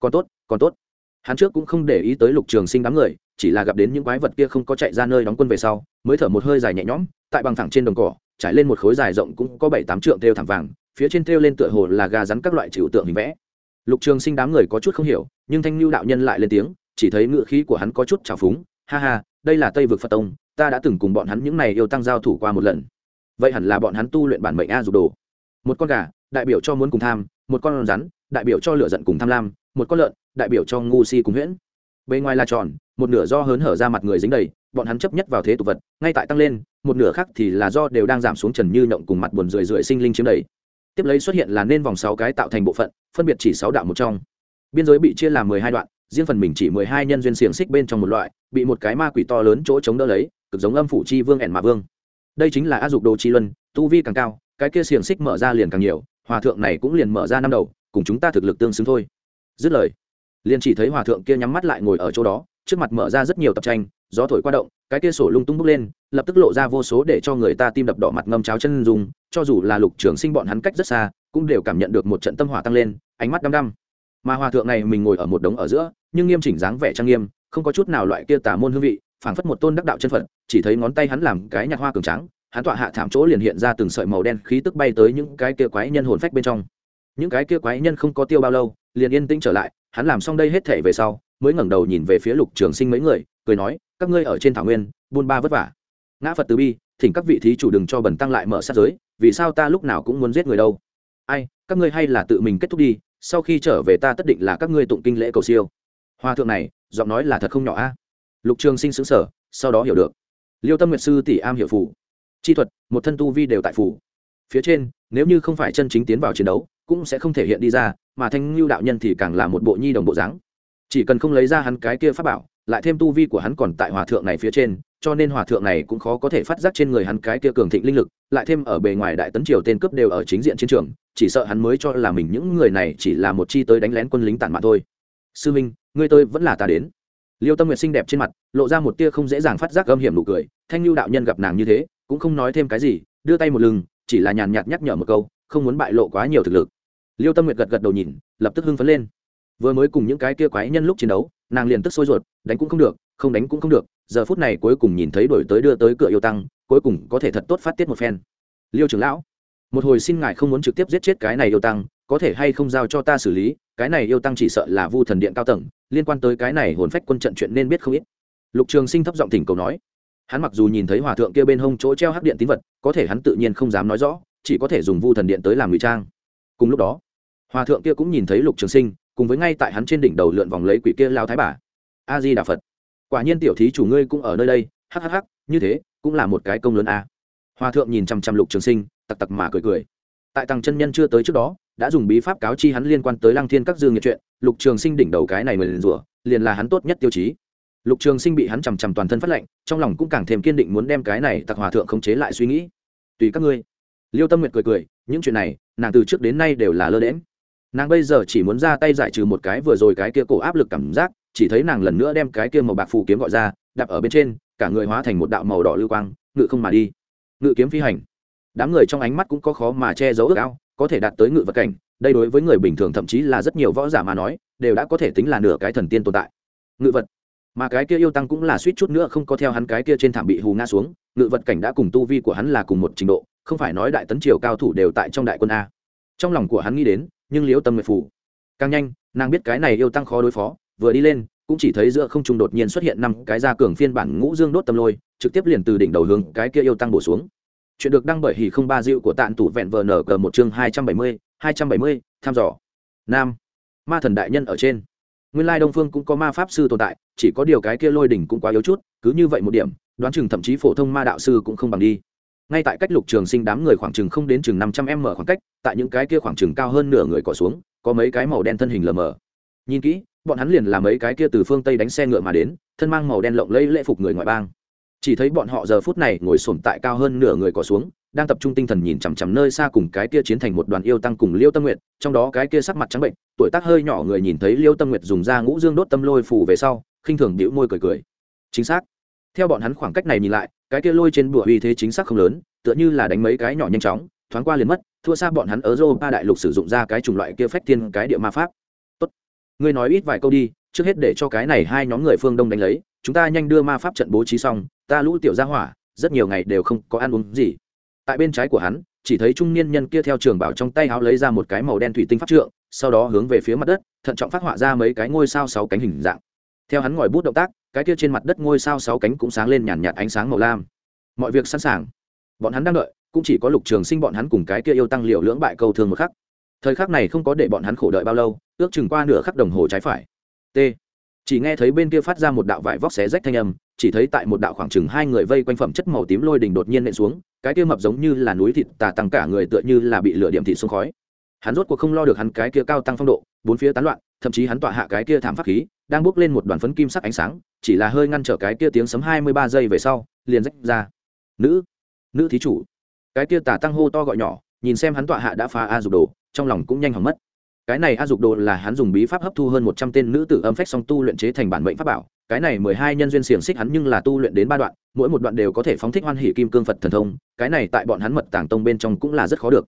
Còn tốt còn tốt. Hắn trước cũng không để ý tới lục trường sinh đám người, chỉ là gặp đến những quái vật kia không có chạy ra nơi đóng quân về sau, mới thở một hơi dài nhẹ nhõm, tại bằng thẳng trên đồng cỏ, trải lên một khối dài rộng cũng có bảy tám trượng thêu thẳng vàng, phía trên thêu lên tựa hồ là gà rắn các loại trừu tượng hình vẽ. Lục trường sinh đám người có chút không hiểu, nhưng thanh lưu đạo nhân lại lên tiếng, chỉ thấy ngựa khí của hắn có chút trào phúng, ha ha, đây là tây vực phật tông, ta đã từng cùng bọn hắn những này yêu tăng giao thủ qua một lần vậy hẳn là bọn hắn tu luyện bản mệnh a dục đồ. Một con gà, đại biểu cho muốn cùng tham, một con rắn, đại biểu cho lửa giận cùng tham lam, một con lợn, đại biểu cho ngu si cùng huyễn. Bề ngoài là tròn, một nửa do hớn hở ra mặt người dính đầy, bọn hắn chấp nhất vào thế tục vật, ngay tại tăng lên, một nửa khác thì là do đều đang giảm xuống trần như nhộng cùng mặt buồn rười rượi sinh linh chiếm đầy. Tiếp lấy xuất hiện là nên vòng sáu cái tạo thành bộ phận, phân biệt chỉ sáu đạo một trong. Biên giới bị chia làm mười hai đoạn, riêng phần mình chỉ mười hai nhân duyên xiềng xích bên trong một loại, bị một cái ma quỷ to lớn chỗ chống đỡ lấy, cực giống âm phủ chi vương ẻn mà vương đây chính là a dục đồ chi luân, tu vi càng cao, cái kia xiềng xích mở ra liền càng nhiều, hòa thượng này cũng liền mở ra năm đầu, cùng chúng ta thực lực tương xứng thôi. Dứt lời, liền chỉ thấy hòa thượng kia nhắm mắt lại ngồi ở chỗ đó, trước mặt mở ra rất nhiều tập tranh, gió thổi qua động, cái kia sổ lung tung bốc lên, lập tức lộ ra vô số để cho người ta tim đập đỏ mặt ngâm cháo chân dùng cho dù là lục trường sinh bọn hắn cách rất xa, cũng đều cảm nhận được một trận tâm hỏa tăng lên, ánh mắt đăm đăm. Mà hòa thượng này mình ngồi ở một đống ở giữa, nhưng nghiêm chỉnh dáng vẻ trang nghiêm, không có chút nào loại kia tà môn hương vị phảng phất một tôn đắc đạo chân phận chỉ thấy ngón tay hắn làm cái nhạc hoa cường trắng hắn tọa hạ thảm chỗ liền hiện ra từng sợi màu đen khí tức bay tới những cái kia quái nhân hồn phách bên trong. Những cái kia quái nhân không có tiêu bao lâu, liền yên tĩnh trở lại, hắn làm xong đây hết thể về sau, mới ngẩng đầu nhìn về phía lục trường sinh mấy người, cười nói, các ngươi ở trên thảo nguyên, buôn ba vất vả. Ngã phật từ bi, thỉnh các vị thí chủ đừng cho bẩn tăng lại mở sát giới, vì sao ta lúc nào cũng muốn giết người đâu? Ai, các ngươi hay là tự mình kết thúc đi, sau khi trở về ta tất định là các ngươi tụng kinh lễ cầu siêu. Hoa thượng này, giọng nói là thật không nhỏ a lục trường sinh xứng sở, sau đó hiểu được. Liêu tâm nguyệt sư tỷ am hiểu phủ. Chi thuật, một thân tu vi đều tại phủ. Phía trên, nếu như không phải chân chính tiến vào chiến đấu, cũng sẽ không thể hiện đi ra, mà thanh lưu đạo nhân thì càng là một bộ nhi đồng bộ dáng. Chỉ cần không lấy ra hắn cái kia pháp bảo, lại thêm tu vi của hắn còn tại hòa thượng này phía trên, cho nên hòa thượng này cũng khó có thể phát giác trên người hắn cái kia cường thịnh linh lực, lại thêm ở bề ngoài đại tấn triều tên cướp đều ở chính diện chiến trường, chỉ sợ hắn mới cho là mình những người này chỉ là một chi tới đánh lén quân lính tản mạn thôi. Sư minh, ngươi tôi vẫn là ta đến liêu tâm nguyệt xinh đẹp trên mặt, lộ ra một tia không dễ dàng phát giác gâm hiểm nụ cười, thanh lưu đạo nhân gặp nàng như thế, cũng không nói thêm cái gì, đưa tay một lưng, chỉ là nhàn nhạt nhắc nhở một câu, không muốn bại lộ quá nhiều thực lực. Liêu tâm nguyệt gật gật đầu nhìn, lập tức hưng phấn lên. Vừa mới cùng những cái kia quái nhân lúc chiến đấu, nàng liền tức sôi ruột, đánh cũng không được, không đánh cũng không được, giờ phút này cuối cùng nhìn thấy đổi tới đưa tới cửa yêu tăng, cuối cùng có thể thật tốt phát tiết một phen. Liêu trưởng lão, một hồi xin ngài không muốn trực tiếp giết chết cái này yêu tăng có thể hay không giao cho ta xử lý, cái này yêu tăng chỉ sợ là vu thần điện cao tầng, liên quan tới cái này hồn phách quân trận chuyện nên biết không ít. Lục trường sinh thấp giọng thỉnh cầu nói. Hắn mặc dù nhìn thấy hòa thượng kia bên hông chỗ treo hắc điện tín vật, có thể hắn tự nhiên không dám nói rõ, chỉ có thể dùng vu thần điện tới làm ngụy trang. Cùng lúc đó, hòa thượng kia cũng nhìn thấy lục trường sinh, cùng với ngay tại hắn trên đỉnh đầu lượn vòng lấy quỷ kia lao thái bà. A di đà phật, quả nhiên tiểu thí chủ ngươi cũng ở nơi đây hhh như thế cũng là một cái công lớn a. Hòa thượng nhìn chăm chăm lục trường sinh, tặc tặc mà cười cười tại tàng chân nhân chưa tới trước đó, đã dùng bí pháp cáo chi hắn liên quan tới lăng thiên các dương nghiệt chuyện, lục trường sinh đỉnh đầu cái này mười liền rủa, liền là hắn tốt nhất tiêu chí. Lục trường sinh bị hắn chằm chằm toàn thân phát lệnh trong lòng cũng càng thêm kiên định muốn đem cái này tặc hòa thượng khống chế lại suy nghĩ. Tùy các ngươi. Liêu tâm nguyệt cười cười, những chuyện này, nàng từ trước đến nay đều là lơ đễm nàng bây giờ chỉ muốn ra tay giải trừ một cái vừa rồi cái kia cổ áp lực cảm giác, chỉ thấy nàng lần nữa đem cái kia màu bạc phù kiếm gọi ra, đạp ở bên trên, cả người hóa thành một đạo màu đỏ lưu quang, ngự không mà đi. Ngự kiếm phi hành đám người trong ánh mắt cũng có khó mà che giấu ước ao, có thể đạt tới ngự vật cảnh, đây đối với người bình thường thậm chí là rất nhiều võ giả mà nói, đều đã có thể tính là nửa cái thần tiên tồn tại. Ngự vật. Mà cái kia yêu tăng cũng là suýt chút nữa không có theo hắn cái kia trên thảm bị hù ngã xuống, ngự vật cảnh đã cùng tu vi của hắn là cùng một trình độ, không phải nói đại tấn triều cao thủ đều tại trong đại quân a. Trong lòng của hắn nghĩ đến, nhưng liễu tâm nguyệt phủ. Càng nhanh, nàng biết cái này yêu tăng khó đối phó, vừa đi lên, cũng chỉ thấy giữa không trung đột nhiên xuất hiện năm cái ra cường phiên bản ngũ dương đốt tâm lôi, trực tiếp liền từ đỉnh đầu hướng cái kia yêu tăng bổ xuống chuyện được đăng bởi hỉ không ba dịu của tạn tủ vẹn vờ nở cờ một chương hai trăm bảy mươi, hai trăm bảy mươi, tham dò. Nam. Ma thần đại nhân ở trên. Nguyên lai đông phương cũng có ma pháp sư tồn tại, chỉ có điều cái kia lôi đỉnh cũng quá yếu chút, cứ như vậy một điểm, đoán chừng thậm chí phổ thông ma đạo sư cũng không bằng đi. Ngay tại cách lục trường sinh đám người khoảng chừng không đến chừng năm trăm m khoảng cách, tại những cái kia khoảng chừng cao hơn nửa người cỏ xuống, có mấy cái màu đen thân hình lờ mờ. Nhìn kỹ, bọn hắn liền là mấy cái kia từ phương tây đánh xe ngựa mà đến, thân mang màu đen lộng lẫy lễ phục người ngoại bang chỉ thấy bọn họ giờ phút này ngồi sồn tại cao hơn nửa người cỏ xuống, đang tập trung tinh thần nhìn chằm chằm nơi xa cùng cái kia chiến thành một đoàn yêu tăng cùng liêu tâm nguyệt, trong đó cái kia sắc mặt trắng bệnh, tuổi tác hơi nhỏ người nhìn thấy liêu tâm nguyệt dùng da ngũ dương đốt tâm lôi phủ về sau, khinh thường bĩu môi cười cười. Chính xác. Theo bọn hắn khoảng cách này nhìn lại, cái kia lôi trên bụa uy thế chính xác không lớn, tựa như là đánh mấy cái nhỏ nhanh chóng, thoáng qua liền mất, thua xa bọn hắn ở dô ba đại lục sử dụng ra cái chủng loại kia phách thiên cái địa ma pháp. Tốt. Ngươi nói ít vài câu đi, trước hết để cho cái này hai nhóm người phương đông đánh lấy, chúng ta nhanh đưa ma pháp trận bố trí xong ta lũ tiểu gia hỏa, rất nhiều ngày đều không có ăn uống gì. Tại bên trái của hắn, chỉ thấy trung niên nhân kia theo trường bảo trong tay áo lấy ra một cái màu đen thủy tinh pháp trượng, sau đó hướng về phía mặt đất, thận trọng phát họa ra mấy cái ngôi sao sáu cánh hình dạng. Theo hắn ngòi bút động tác, cái kia trên mặt đất ngôi sao sáu cánh cũng sáng lên nhàn nhạt ánh sáng màu lam. Mọi việc sẵn sàng. Bọn hắn đang đợi, cũng chỉ có lục trường sinh bọn hắn cùng cái kia yêu tăng liệu lưỡng bại câu thương một khắc. Thời khắc này không có để bọn hắn khổ đợi bao lâu, ước chừng qua nửa khắc đồng hồ trái phải. T. Chỉ nghe thấy bên kia phát ra một đạo vải vóc xé rách thanh âm chỉ thấy tại một đạo khoảng chừng hai người vây quanh phẩm chất màu tím lôi đình đột nhiên nện xuống, cái kia mập giống như là núi thịt tà tăng cả người tựa như là bị lửa điểm thị xuống khói. Hắn rốt cuộc không lo được hắn cái kia cao tăng phong độ, bốn phía tán loạn, thậm chí hắn tọa hạ cái kia thảm pháp khí, đang bước lên một đoàn phấn kim sắc ánh sáng, chỉ là hơi ngăn trở cái kia tiếng sấm hai mươi ba giây về sau, liền rách ra. Nữ nữ thí chủ. Cái kia tả tăng hô to gọi nhỏ, nhìn xem hắn tọa hạ đã phá a dục đồ, trong lòng cũng nhanh hỏng mất. Cái này a dục đồ là hắn dùng bí pháp hấp thu hơn một trăm tên nữ tử âm phách song tu luyện chế thành bản mệnh pháp bảo cái này mười hai nhân duyên xiềng xích hắn nhưng là tu luyện đến ba đoạn, mỗi một đoạn đều có thể phóng thích hoan hỷ kim cương phật thần thông, cái này tại bọn hắn mật tàng tông bên trong cũng là rất khó được.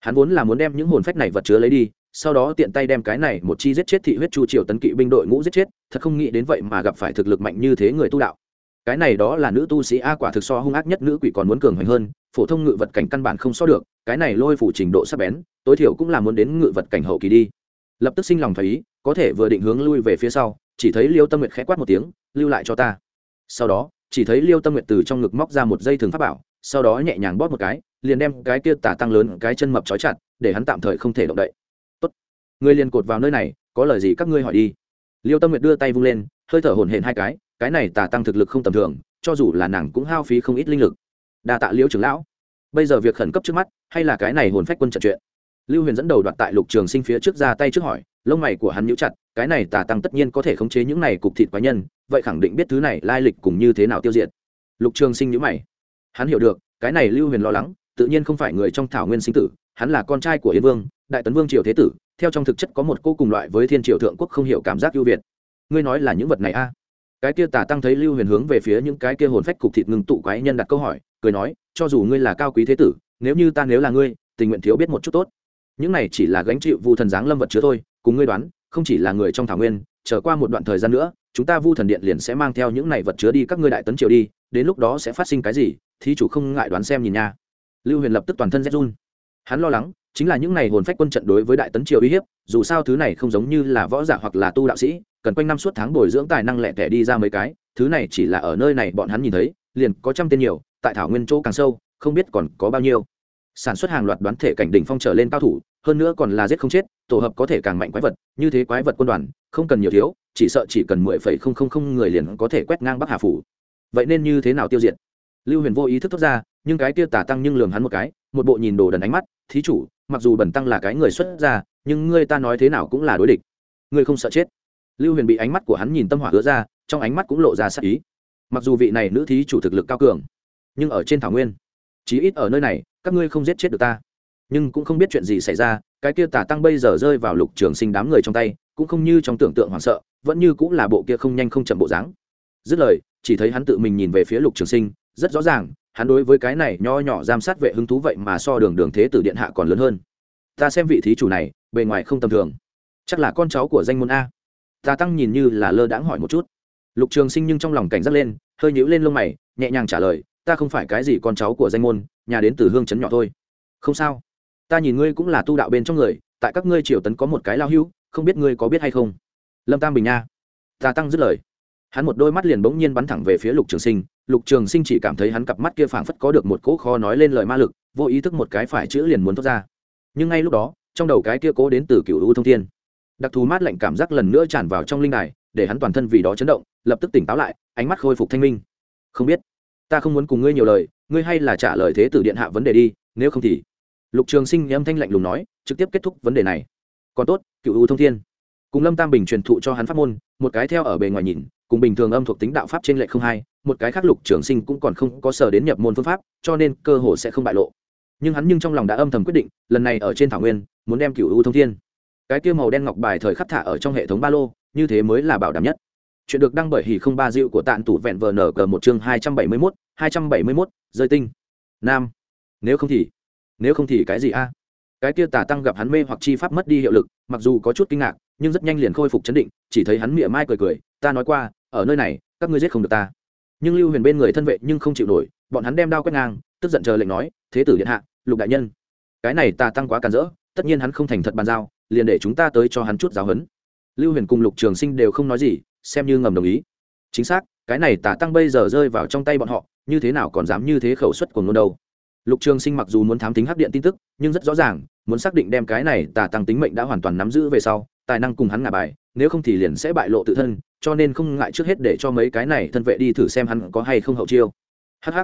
Hắn vốn là muốn đem những hồn phách này vật chứa lấy đi, sau đó tiện tay đem cái này một chi giết chết thị huyết chu triều tấn kỵ binh đội ngũ giết chết, thật không nghĩ đến vậy mà gặp phải thực lực mạnh như thế người tu đạo. Cái này đó là nữ tu sĩ a quả thực so hung ác nhất nữ quỷ còn muốn cường hoành hơn, phổ thông ngự vật cảnh căn bản không so được, cái này lôi phủ trình độ sắc bén, tối thiểu cũng là muốn đến ngự vật cảnh hậu kỳ đi lập tức sinh lòng thấy ý, có thể vừa định hướng lui về phía sau, chỉ thấy liêu tâm nguyệt khẽ quát một tiếng, lưu lại cho ta. Sau đó, chỉ thấy liêu tâm nguyệt từ trong ngực móc ra một dây thường pháp bảo, sau đó nhẹ nhàng bóp một cái, liền đem cái kia tả tăng lớn, cái chân mập trói chặt, để hắn tạm thời không thể động đậy. Tốt người liền cột vào nơi này, có lời gì các ngươi hỏi đi. Liêu tâm nguyệt đưa tay vung lên, hơi thở hổn hển hai cái cái này tả tăng thực lực không tầm thường, cho dù là nàng cũng hao phí không ít linh lực. Đa tạ liễu trưởng lão. Bây giờ việc khẩn cấp trước mắt, hay là cái này hồn phách quân trận chuyện? Lưu huyền dẫn đầu đoạt tại lục trường sinh phía trước ra tay trước hỏi, lông mày của hắn nhíu chặt, cái này tà tăng tất nhiên có thể khống chế những này cục thịt quái nhân, vậy khẳng định biết thứ này lai lịch cùng như thế nào tiêu diệt. Lục trường sinh nhíu mày. Hắn hiểu được, cái này lưu huyền lo lắng, tự nhiên không phải người trong thảo nguyên sinh tử, hắn là con trai của yên vương, đại tấn vương triều thế tử, theo trong thực chất có một cô cùng loại với thiên triều thượng quốc không hiểu cảm giác ưu việt. Ngươi nói là những vật này a? Cái kia tà tăng thấy lưu huyền hướng về phía những cái kia hồn phách cục thịt ngừng tụ quái nhân đặt câu hỏi, cười nói, cho dù ngươi là cao quý thế tử, nếu như ta nếu là ngươi, tình nguyện thiếu biết một chút tốt những này chỉ là gánh chịu vu thần giáng lâm vật chứa thôi, cùng ngươi đoán, không chỉ là người trong thảo nguyên trở qua một đoạn thời gian nữa, chúng ta vu thần điện liền sẽ mang theo những này vật chứa đi các ngươi đại tấn triều đi, đến lúc đó sẽ phát sinh cái gì, thí chủ không ngại đoán xem nhìn nha. Lưu huyền lập tức toàn thân rét run. Hắn lo lắng, chính là những này hồn phách quân trận đối với đại tấn triều uy hiếp, dù sao thứ này không giống như là võ giả hoặc là tu đạo sĩ, cần quanh năm suốt tháng bồi dưỡng tài năng lẹ tẻ đi ra mấy cái, thứ này chỉ là ở nơi này bọn hắn nhìn thấy, liền có trăm tên nhiều, tại thảo nguyên chỗ càng sâu, không biết còn có bao nhiêu sản xuất hàng loạt đoán thể cảnh đỉnh phong trở lên cao thủ, hơn nữa còn là giết không chết, tổ hợp có thể càng mạnh quái vật, như thế quái vật quân đoàn, không cần nhiều thiếu, chỉ sợ chỉ cần mười phẩy không không không người liền có thể quét ngang bắc hà phủ. Vậy nên như thế nào tiêu diệt? Lưu huyền vô ý thức thoát ra, nhưng cái kia tả tăng nhưng lường hắn một cái, một bộ nhìn đồ đần ánh mắt, thí chủ, mặc dù bẩn tăng là cái người xuất ra nhưng ngươi ta nói thế nào cũng là đối địch. Ngươi không sợ chết. Lưu huyền bị ánh mắt của hắn nhìn tâm hỏa hứa ra, trong ánh mắt cũng lộ ra sát ý. Mặc dù vị này nữ thí chủ thực lực cao cường, nhưng ở trên thảo nguyên, chí ít ở nơi này các ngươi không giết chết được ta. Nhưng cũng không biết chuyện gì xảy ra, cái kia tả tăng bây giờ rơi vào lục trường sinh đám người trong tay, cũng không như trong tưởng tượng hoảng sợ, vẫn như cũng là bộ kia không nhanh không chậm bộ dáng. Dứt lời, chỉ thấy hắn tự mình nhìn về phía lục trường sinh, rất rõ ràng, hắn đối với cái này nho nhỏ giam sát vệ hứng thú vậy mà so đường đường thế tử điện hạ còn lớn hơn. Ta xem vị thí chủ này, bề ngoài không tầm thường. Chắc là con cháu của danh môn a. Ta tăng nhìn như là lơ đãng hỏi một chút. Lục trường sinh nhưng trong lòng cảnh giác lên, hơi nhíu lên lông mày, nhẹ nhàng trả lời ta không phải cái gì con cháu của danh môn, nhà đến từ hương trấn nhỏ thôi. Không sao. Ta nhìn ngươi cũng là tu đạo bên trong người, tại các ngươi triều tấn có một cái lao hưu không biết ngươi có biết hay không? Lâm tam bình nha. Ta tăng dứt lời. Hắn một đôi mắt liền bỗng nhiên bắn thẳng về phía lục trường sinh. Lục trường sinh chỉ cảm thấy hắn cặp mắt kia phảng phất có được một cỗ kho nói lên lời ma lực, vô ý thức một cái phải chữ liền muốn thoát ra. Nhưng ngay lúc đó, trong đầu cái kia cố đến từ cựu u thông thiên. Đặc thù mát lạnh cảm giác lần nữa tràn vào trong linh đài, để hắn toàn thân vì đó chấn động, lập tức tỉnh táo lại, ánh mắt khôi phục thanh minh. Không biết ta không muốn cùng ngươi nhiều lời, ngươi hay là trả lời thế tử điện hạ vấn đề đi, nếu không thì. Lục trường sinh âm thanh lạnh lùng nói, trực tiếp kết thúc vấn đề này. Còn tốt, cựu u thông thiên. Cùng lâm tam bình truyền thụ cho hắn pháp môn, một cái theo ở bề ngoài nhìn, cùng bình thường âm thuộc tính đạo pháp trên lệ không hai, một cái khác lục trường sinh cũng còn không có sở đến nhập môn phương pháp, cho nên cơ hồ sẽ không bại lộ. Nhưng hắn nhưng trong lòng đã âm thầm quyết định, lần này ở trên thảo nguyên, muốn đem cựu u thông thiên, cái kia màu đen ngọc bài thời khắc thả ở trong hệ thống ba lô, như thế mới là bảo đảm nhất chuyện được đăng bởi hỉ không ba dịu của tạn tủ vẹn vờ nở cờ một chương hai trăm bảy mươi mốt, hai trăm bảy mươi mốt, rơi tinh. Nam. Nếu không thì, nếu không thì cái gì a? Cái kia tà tăng gặp hắn mê hoặc chi pháp mất đi hiệu lực, mặc dù có chút kinh ngạc, nhưng rất nhanh liền khôi phục chấn định, chỉ thấy hắn mỉa mai cười cười, ta nói qua, ở nơi này, các ngươi giết không được ta. Nhưng lưu huyền bên người thân vệ nhưng không chịu nổi, bọn hắn đem đao quét ngang, tức giận chờ lệnh nói, thế tử điện hạ, lục đại nhân. Cái này tà tăng quá càn rỡ, tất nhiên hắn không thành thật bàn giao, liền để chúng ta tới cho hắn chút giáo huấn. Lưu huyền cùng lục trường sinh đều không nói gì xem như ngầm đồng ý. Chính xác, cái này tà tăng bây giờ rơi vào trong tay bọn họ, như thế nào còn dám như thế khẩu suất của ngôn đâu. Lục trường sinh mặc dù muốn thám tính hắc điện tin tức, nhưng rất rõ ràng, muốn xác định đem cái này tà tăng tính mệnh đã hoàn toàn nắm giữ về sau, tài năng cùng hắn ngả bài, nếu không thì liền sẽ bại lộ tự thân, cho nên không ngại trước hết để cho mấy cái này thân vệ đi thử xem hắn có hay không hậu chiêu. Hh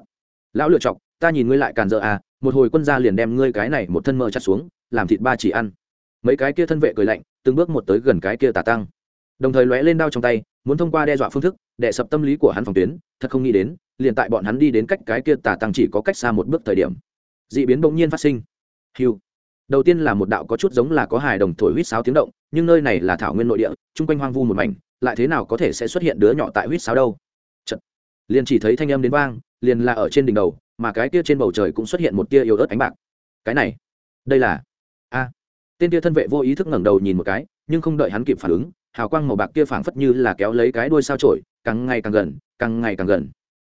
lão lựa chọc, ta nhìn ngươi lại càn dợ à một hồi quân gia liền đem ngươi cái này một thân mơ chặt xuống, làm thịt ba chỉ ăn. Mấy cái kia thân vệ cười lạnh, từng bước một tới gần cái kia tà tăng đồng thời lóe lên đao trong tay, muốn thông qua đe dọa phương thức đệ sập tâm lý của hắn phòng tuyến, thật không nghĩ đến, liền tại bọn hắn đi đến cách cái kia tà tăng chỉ có cách xa một bước thời điểm d ị biến bỗng nhiên phát sinh. Hiu đầu tiên là một đạo có chút giống là có hài đồng thổi huýt sáo tiếng động, nhưng nơi này là thảo nguyên nội địa, chung quanh hoang vu một mảnh, lại thế nào có thể sẽ xuất hiện đứa nhỏ tại huýt sáo đâu? Chật. liền chỉ thấy thanh âm đến vang, liền là ở trên đỉnh đầu, mà cái kia trên bầu trời cũng xuất hiện một tia yếu ớt ánh bạc. Cái này, đây là, a. Tên tia thân vệ vô ý thức ngẩng đầu nhìn một cái, nhưng không đợi hắn kịp phản ứng hào quang màu bạc kia phảng phất như là kéo lấy cái đuôi sao trổi, càng ngày càng gần, càng ngày càng gần.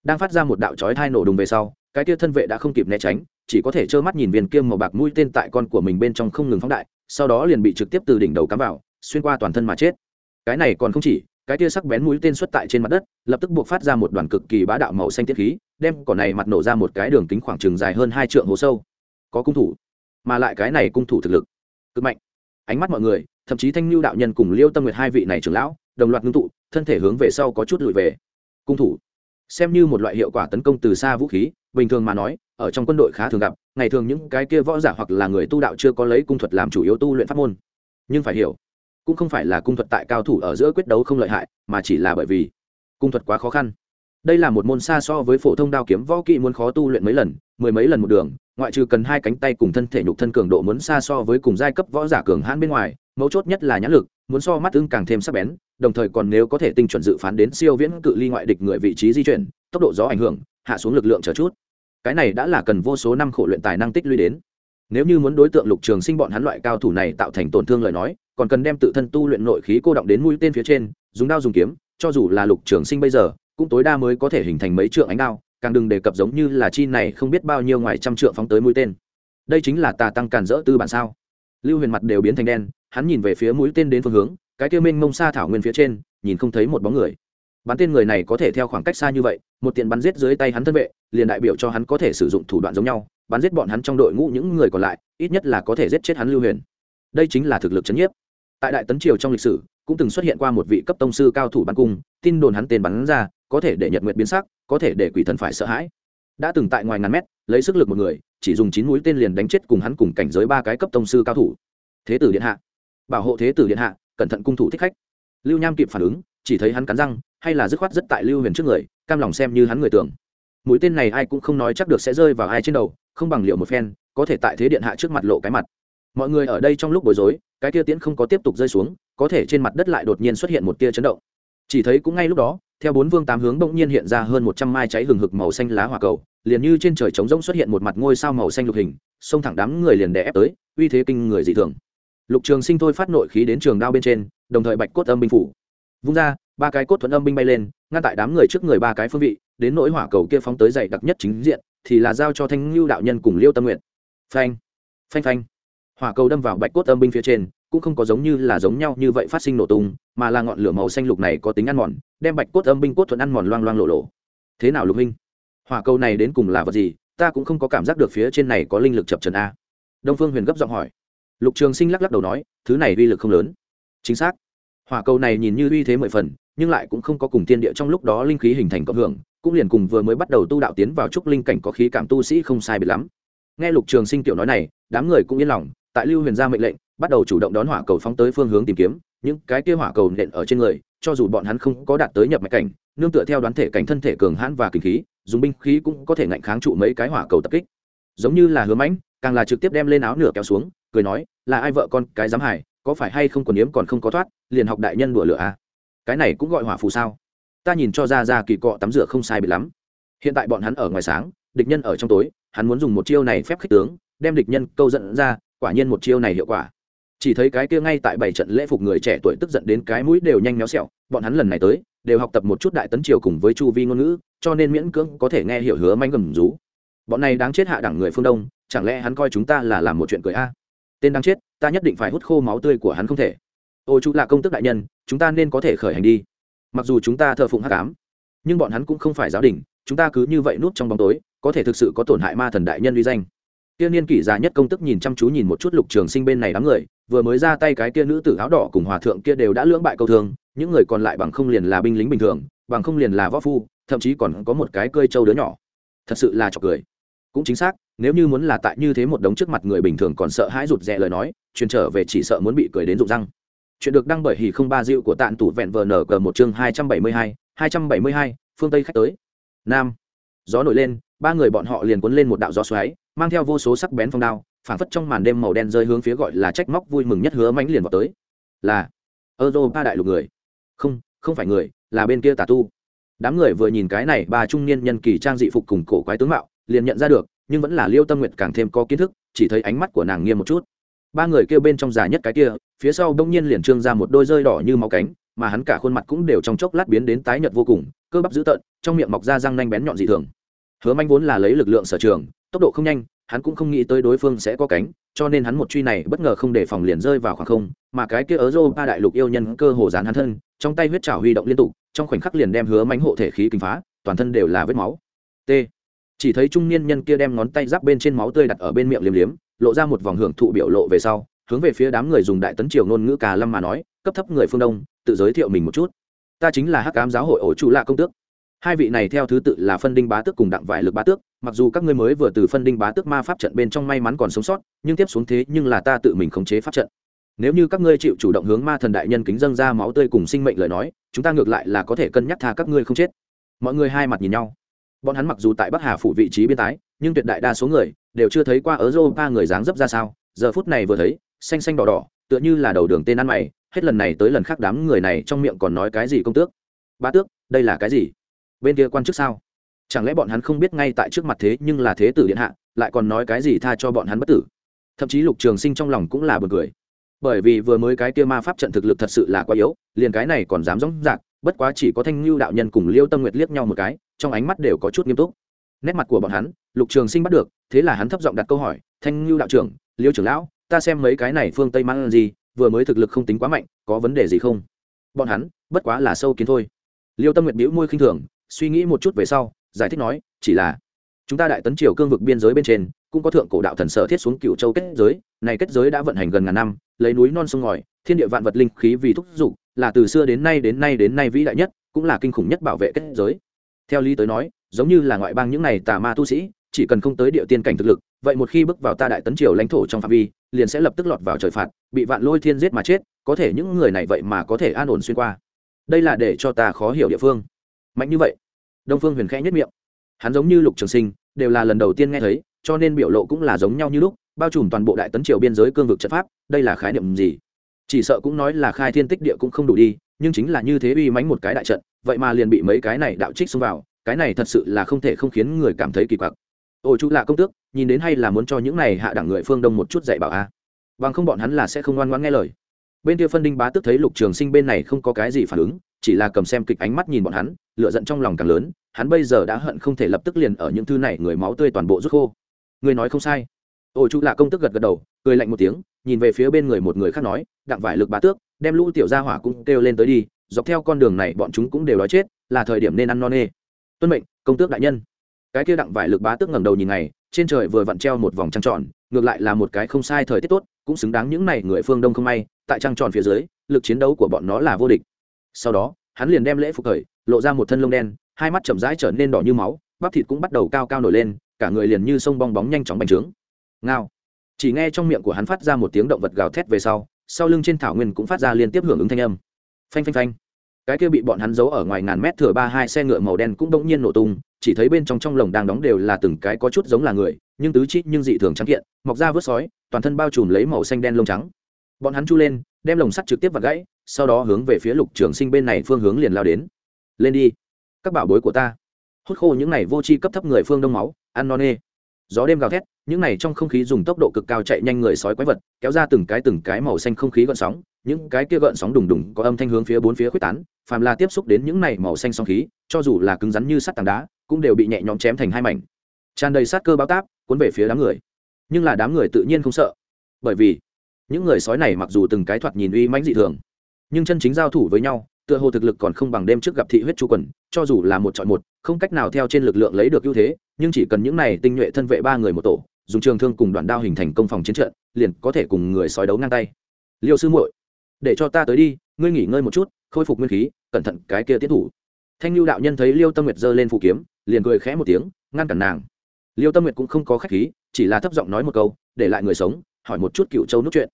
Đang phát ra một đạo chói thai nổ đùng về sau, cái kia thân vệ đã không kịp né tránh, chỉ có thể trơ mắt nhìn viên kiêm màu bạc mũi tên tại con của mình bên trong không ngừng phóng đại, sau đó liền bị trực tiếp từ đỉnh đầu cắm vào, xuyên qua toàn thân mà chết. Cái này còn không chỉ, cái tia sắc bén mũi tên xuất tại trên mặt đất, lập tức buộc phát ra một đoàn cực kỳ bá đạo màu xanh tiết khí, đem cỏ này mặt nổ ra một cái đường kính khoảng chừng dài hơn hai trượng hố sâu. Có cung thủ, mà lại cái này cung thủ thực lực, cực mạnh. Ánh mắt mọi người thậm chí thanh lưu đạo nhân cùng liêu tâm nguyệt hai vị này trưởng lão, đồng loạt ngưng tụ, thân thể hướng về sau có chút lùi về. Cung thủ, xem như một loại hiệu quả tấn công từ xa vũ khí, bình thường mà nói, ở trong quân đội khá thường gặp, ngày thường những cái kia võ giả hoặc là người tu đạo chưa có lấy cung thuật làm chủ yếu tu luyện pháp môn. Nhưng phải hiểu, cũng không phải là cung thuật tại cao thủ ở giữa quyết đấu không lợi hại, mà chỉ là bởi vì cung thuật quá khó khăn. Đây là một môn xa so với phổ thông đao kiếm võ kỹ muốn khó tu luyện mấy lần, mười mấy lần một đường, ngoại trừ cần hai cánh tay cùng thân thể nhục thân cường độ muốn xa so với cùng giai cấp võ giả cường hãn bên ngoài mấu chốt nhất là nhãn lực, muốn so mắt ưng càng thêm sắc bén, đồng thời còn nếu có thể tinh chuẩn dự phán đến siêu viễn cự ly ngoại địch người vị trí di chuyển, tốc độ gió ảnh hưởng, hạ xuống lực lượng chờ chút. Cái này đã là cần vô số năm khổ luyện tài năng tích lũy đến. Nếu như muốn đối tượng lục trường sinh bọn hắn loại cao thủ này tạo thành tổn thương lời nói, còn cần đem tự thân tu luyện nội khí cô động đến mũi tên phía trên, dùng đao dùng kiếm, cho dù là lục trường sinh bây giờ, cũng tối đa mới có thể hình thành mấy trượng ánh đao, càng đừng đề cập giống như là chi này không biết bao nhiêu ngoài trăm trượng phóng tới mũi tên. Đây chính là tà tăng càn rỡ tư bản sao? Lưu huyền mặt đều biến thành đen, hắn nhìn về phía mũi tên đến phương hướng, cái kia mênh mông xa thảo nguyên phía trên, nhìn không thấy một bóng người. Bắn tên người này có thể theo khoảng cách xa như vậy, một tiện bắn giết dưới tay hắn thân vệ, liền đại biểu cho hắn có thể sử dụng thủ đoạn giống nhau, bắn giết bọn hắn trong đội ngũ những người còn lại, ít nhất là có thể giết chết hắn lưu huyền. Đây chính là thực lực c h ấ n nhiếp. Tại đại tấn triều trong lịch sử, cũng từng xuất hiện qua một vị cấp tông sư cao thủ bắn cung, tin đồn hắn tên bắn ra, có thể để nhật nguyện biến sắc, có thể để quỷ thần phải sợ hãi. Đã từng tại ngoài ngàn mét, lấy sức lực một người chỉ dùng chín mũi tên liền đánh chết cùng hắn cùng cảnh giới ba cái cấp tông sư cao thủ. Thế tử điện hạ. Bảo hộ thế tử điện hạ, cẩn thận cung thủ thích khách. Lưu nham kịp phản ứng, chỉ thấy hắn cắn răng, hay là dứt khoát rất tại lưu huyền trước người, cam lòng xem như hắn người tưởng. Mũi tên này ai cũng không nói chắc được sẽ rơi vào ai trên đầu, không bằng liệu một phen, có thể tại thế điện hạ trước mặt lộ cái mặt. Mọi người ở đây trong lúc bối rối, cái tia tiễn không có tiếp tục rơi xuống, có thể trên mặt đất lại đột nhiên xuất hiện một tia chấn động. Chỉ thấy cũng ngay lúc đó theo bốn vương tám hướng bỗng nhiên hiện ra hơn một trăm mai cháy hừng hực màu xanh lá hỏa cầu, liền như trên trời trống rỗng xuất hiện một mặt ngôi sao màu xanh lục hình, xông thẳng đám người liền đè ép tới, uy thế kinh người dị thường. Lục trường sinh thôi phát nội khí đến trường đao bên trên, đồng thời bạch cốt âm binh phủ. Vung ra, ba cái cốt thuận âm binh bay lên, ngăn tại đám người trước người ba cái phương vị, đến nỗi hỏa cầu kia phóng tới dày đặc nhất chính diện, thì là giao cho thanh lưu đạo nhân cùng liêu tâm nguyện phanh phanh phanh. Hỏa cầu đâm vào bạch cốt âm binh phía trên cũng không có giống như là giống nhau như vậy phát sinh nổ tung, mà là ngọn lửa màu xanh lục này có tính ăn mòn, đem bạch cốt âm binh cốt thuận ăn mòn loang loang lộ lộ. Thế nào lục minh? Hỏa cầu này đến cùng là vật gì? Ta cũng không có cảm giác được phía trên này có linh lực chập trần a. Đông phương huyền gấp giọng hỏi. Lục trường sinh lắc lắc đầu nói, thứ này uy lực không lớn. Chính xác. Hỏa cầu này nhìn như uy thế mười phần, nhưng lại cũng không có cùng tiên địa trong lúc đó linh khí hình thành cộng hưởng, cũng liền cùng vừa mới bắt đầu tu đạo tiến vào trúc linh cảnh có khí cảm tu sĩ không sai biệt lắm. Nghe lục trường sinh tiểu nói này, đám người cũng yên lòng tại lưu huyền ra mệnh lệnh, bắt đầu chủ động đón hỏa cầu phóng tới phương hướng tìm kiếm. Những cái kia hỏa cầu nện ở trên người, cho dù bọn hắn không có đạt tới nhập mạch cảnh, nương tựa theo đoán thể cảnh thân thể cường hãn và kinh khí, dùng binh khí cũng có thể ngạnh kháng trụ mấy cái hỏa cầu tập kích. Giống như là hứa mãnh, càng là trực tiếp đem lên áo nửa kéo xuống, cười nói, là ai vợ con cái dám hải có phải hay không còn yếm còn không có thoát, liền học đại nhân đùa lửa à? Cái này cũng gọi hỏa phù sao? Ta nhìn cho ra ra kỳ cọ tắm rửa không sai bị lắm. Hiện tại bọn hắn ở ngoài sáng, địch nhân ở trong tối, hắn muốn dùng một chiêu này phép khích tướng, đem địch nhân câu dẫn ra quả nhiên một chiêu này hiệu quả. Chỉ thấy cái kia ngay tại bảy trận lễ phục người trẻ tuổi tức giận đến cái mũi đều nhanh méo xẹo, bọn hắn lần này tới, đều học tập một chút đại tấn triều cùng với chu vi ngôn ngữ, cho nên miễn cưỡng có thể nghe hiểu hứa manh gầm rú. Bọn này đáng chết hạ đẳng người phương đông, chẳng lẽ hắn coi chúng ta là làm một chuyện cười a? Tên đáng chết, ta nhất định phải hút khô máu tươi của hắn không thể. Ô chú là công tức đại nhân, chúng ta nên có thể khởi hành đi. Mặc dù chúng ta thờ phụng hắc ám, nhưng bọn hắn cũng không phải giáo đình, chúng ta cứ như vậy núp trong bóng tối, có thể thực sự có tổn hại ma thần đại nhân uy danh tiên niên kỷ già nhất công tức nhìn chăm chú nhìn một chút lục trường sinh bên này đám người, vừa mới ra tay cái kia nữ tử áo đỏ cùng hòa thượng kia đều đã lưỡng bại câu thương, những người còn lại bằng không liền là binh lính bình thường, bằng không liền là võ phu, thậm chí còn có một cái cơi trâu đứa nhỏ. Thật sự là chọc cười. Cũng chính xác, nếu như muốn là tại như thế một đống trước mặt người bình thường còn sợ hãi rụt rè lời nói, truyền trở về chỉ sợ muốn bị cười đến rụng răng. Chuyện được đăng bởi hỉ không ba dịu của tạn tủ vẹn vờ nở cờ một chương hai trăm bảy mươi hai hai trăm bảy mươi hai, phương tây khách tới. Nam. Gió nổi lên ba người bọn họ liền cuốn lên một đạo gió xoáy, mang theo vô số sắc bén phong đao, phảng phất trong màn đêm màu đen rơi hướng phía gọi là trách móc vui mừng nhất hứa mãnh liền vào tới. Là europa đại lục người. Không không phải người, là bên kia tà tu. Đám người vừa nhìn cái này bà trung niên nhân kỳ trang dị phục cùng cổ quái tướng mạo, liền nhận ra được, nhưng vẫn là liêu tâm nguyệt càng thêm có kiến thức, chỉ thấy ánh mắt của nàng nghiêm một chút. Ba người kêu bên trong già nhất cái kia, phía sau đông nhiên liền trương ra một đôi rơi đỏ như máu cánh, mà hắn cả khuôn mặt cũng đều trong chốc lát biến đến tái nhợt vô cùng, cơ bắp dữ tợn, trong miệng mọc ra răng nanh bén nhọn dị thường hứa manh vốn là lấy lực lượng sở trường, tốc độ không nhanh, hắn cũng không nghĩ tới đối phương sẽ có cánh, cho nên hắn một truy này bất ngờ không để phòng liền rơi vào khoảng không, mà cái kia ở rô ba đại lục yêu nhân cơ hồ dán hắn thân, trong tay huyết trào huy động liên tục, trong khoảnh khắc liền đem hứa mánh hộ thể khí kinh phá, toàn thân đều là vết máu. T. Chỉ thấy trung niên nhân kia đem ngón tay giáp bên trên máu tươi đặt ở bên miệng liếm liếm, lộ ra một vòng hưởng thụ biểu lộ về sau, hướng về phía đám người dùng đại tấn triều ngôn ngữ cà lâm mà nói, cấp thấp người phương đông, tự giới thiệu mình một chút. Ta chính là hắc cám giáo hội ổ chủ lạ công tước hai vị này theo thứ tự là phân đinh bá tước cùng đặng vải lực bá tước, mặc dù các ngươi mới vừa từ phân đinh bá tước ma pháp trận bên trong may mắn còn sống sót, nhưng tiếp xuống thế nhưng là ta tự mình khống chế pháp trận. Nếu như các ngươi chịu chủ động hướng ma thần đại nhân kính dâng ra máu tươi cùng sinh mệnh lời nói, chúng ta ngược lại là có thể cân nhắc tha các ngươi không chết. Mọi người hai mặt nhìn nhau. Bọn hắn mặc dù tại bắc hà phủ vị trí biên tái nhưng tuyệt đại đa số người đều chưa thấy qua ở dô ba người dáng dấp ra sao, giờ phút này vừa thấy, xanh xanh đỏ đỏ, tựa như là đầu đường tên ăn mày, hết lần này tới lần khác đám người này trong miệng còn nói cái gì công tước? Ba tước, đây là cái gì? Bên kia quan chức sao? Chẳng lẽ bọn hắn không biết ngay tại trước mặt thế nhưng là thế tử điện hạ, lại còn nói cái gì tha cho bọn hắn bất tử? Thậm chí lục trường sinh trong lòng cũng là bật cười. Bởi vì vừa mới cái kia ma pháp trận thực lực thật sự là quá yếu, liền cái này còn dám dóng dạc bất quá chỉ có thanh lưu đạo nhân cùng liêu tâm nguyệt liếc nhau một cái, trong ánh mắt đều có chút nghiêm túc. Nét mặt của bọn hắn, lục trường sinh bắt được, thế là hắn thấp giọng đặt câu hỏi, thanh lưu đạo trưởng, liêu trưởng lão, ta xem mấy cái này phương tây mang gì, vừa mới thực lực không tính quá mạnh, có vấn đề gì không? Bọn hắn, bất quá là sâu kiến thôi. Liêu tâm nguyệt bĩu môi khinh thường suy nghĩ một chút về sau, giải thích nói, chỉ là, chúng ta đại tấn triều cương vực biên giới bên trên, cũng có thượng cổ đạo thần sở thiết xuống cựu châu kết giới, này kết giới đã vận hành gần ngàn năm, lấy núi non sông ngòi, thiên địa vạn vật linh khí vì thúc giục, là từ xưa đến nay đến nay đến nay vĩ đại nhất, cũng là kinh khủng nhất bảo vệ kết giới. Theo lý tới nói, giống như là ngoại bang những này tà ma tu sĩ, chỉ cần không tới địa tiên cảnh thực lực, vậy một khi bước vào ta đại tấn triều lãnh thổ trong phạm vi, liền sẽ lập tức lọt vào trời phạt, bị vạn lôi thiên giết mà chết, có thể những người này vậy mà có thể an ổn xuyên qua. Đây là để cho ta khó hiểu địa phương mạnh như vậy, đông phương huyền khẽ nhất miệng. Hắn giống như lục trường sinh, đều là lần đầu tiên nghe thấy, cho nên biểu lộ cũng là giống nhau như lúc, bao trùm toàn bộ đại tấn triều biên giới cương vực trận pháp, đây là khái niệm gì? Chỉ sợ cũng nói là khai thiên tích địa cũng không đủ đi, nhưng chính là như thế uy mánh một cái đại trận, vậy mà liền bị mấy cái này đạo trích xông vào, cái này thật sự là không thể không khiến người cảm thấy kỳ quặc. Ôi chú lạ công tước, nhìn đến hay là muốn cho những này hạ đẳng người phương đông một chút dạy bảo a. À. bằng không bọn hắn là sẽ không ngoan ngoãn nghe lời. Bên kia phân đinh bá tức thấy lục trường sinh bên này không có cái gì phản ứng chỉ là cầm xem kịch ánh mắt nhìn bọn hắn lựa giận trong lòng càng lớn, hắn bây giờ đã hận không thể lập tức liền ở những thư này người máu tươi toàn bộ rút khô. Người nói không sai. Ôi chú lạ công tức gật gật đầu, cười lạnh một tiếng, nhìn về phía bên người một người khác nói, đặng vải lực bá tước, đem lũ tiểu gia hỏa cũng kêu lên tới đi, dọc theo con đường này bọn chúng cũng đều nói chết, là thời điểm nên ăn non nê. Tuân mệnh, công tước đại nhân. Cái kia đặng vải lực bá tước ngẩng đầu nhìn này trên trời vừa vặn treo một vòng trăng tròn, ngược lại là một cái không sai thời tiết tốt, cũng xứng đáng những này người phương đông không may, tại trăng tròn phía dưới, lực chiến đấu của bọn nó là vô địch sau đó, hắn liền đem lễ phục khởi lộ ra một thân lông đen, hai mắt chậm rãi trở nên đỏ như máu, bắp thịt cũng bắt đầu cao cao nổi lên, cả người liền như sông bong bóng nhanh chóng bành trướng. Ngao. Chỉ nghe trong miệng của hắn phát ra một tiếng động vật gào thét về sau sau lưng trên thảo nguyên cũng phát ra liên tiếp hưởng ứng thanh âm. Phanh phanh phanh. Cái kia bị bọn hắn giấu ở ngoài ngàn mét thừa ba hai xe ngựa màu đen cũng bỗng nhiên nổ tung, chỉ thấy bên trong trong lồng đang đóng đều là từng cái có chút giống là người, nhưng tứ chi nhưng dị thường trắng kiện, mọc ra vớt sói, toàn thân bao trùm lấy màu xanh đen lông trắng. Bọn hắn chu lên, đem lồng sắt trực tiếp vặt gãy sau đó hướng về phía lục trường sinh bên này phương hướng liền lao đến. Lên đi, các bảo bối của ta. Hút khô những này vô tri cấp thấp người phương đông máu, ăn non nê. Gió đêm gào thét, những này trong không khí dùng tốc độ cực cao chạy nhanh người sói quái vật, kéo ra từng cái từng cái màu xanh không khí gợn sóng, những cái kia gợn sóng đùng đùng có âm thanh hướng phía bốn phía quyết tán, phàm là tiếp xúc đến những này màu xanh sóng khí, cho dù là cứng rắn như sắt tảng đá, cũng đều bị nhẹ nhõm chém thành hai mảnh. Tràn đầy sát cơ bao táp, cuốn về phía đám người. Nhưng là đám người tự nhiên không sợ. Bởi vì, những người sói này mặc dù từng cái thoạt nhìn uy mãnh dị thường nhưng chân chính giao thủ với nhau, tựa hồ thực lực còn không bằng đêm trước gặp thị huyết chu quần, cho dù là một chọn một, không cách nào theo trên lực lượng lấy được ưu thế, nhưng chỉ cần những này tinh nhuệ thân vệ ba người một tổ, dùng trường thương cùng đoạn đao hình thành công phòng chiến trận, liền có thể cùng người sói đấu ngang tay. Liêu sư muội, để cho ta tới đi, ngươi nghỉ ngơi một chút, khôi phục nguyên khí, cẩn thận cái kia tiến thủ. Thanh lưu đạo nhân thấy liêu tâm nguyệt giơ lên phụ kiếm, liền cười khẽ một tiếng, ngăn cản nàng. Liêu tâm nguyệt cũng không có khách khí, chỉ là thấp giọng nói một câu, để lại người sống, hỏi một chút cựu châu nút chuyện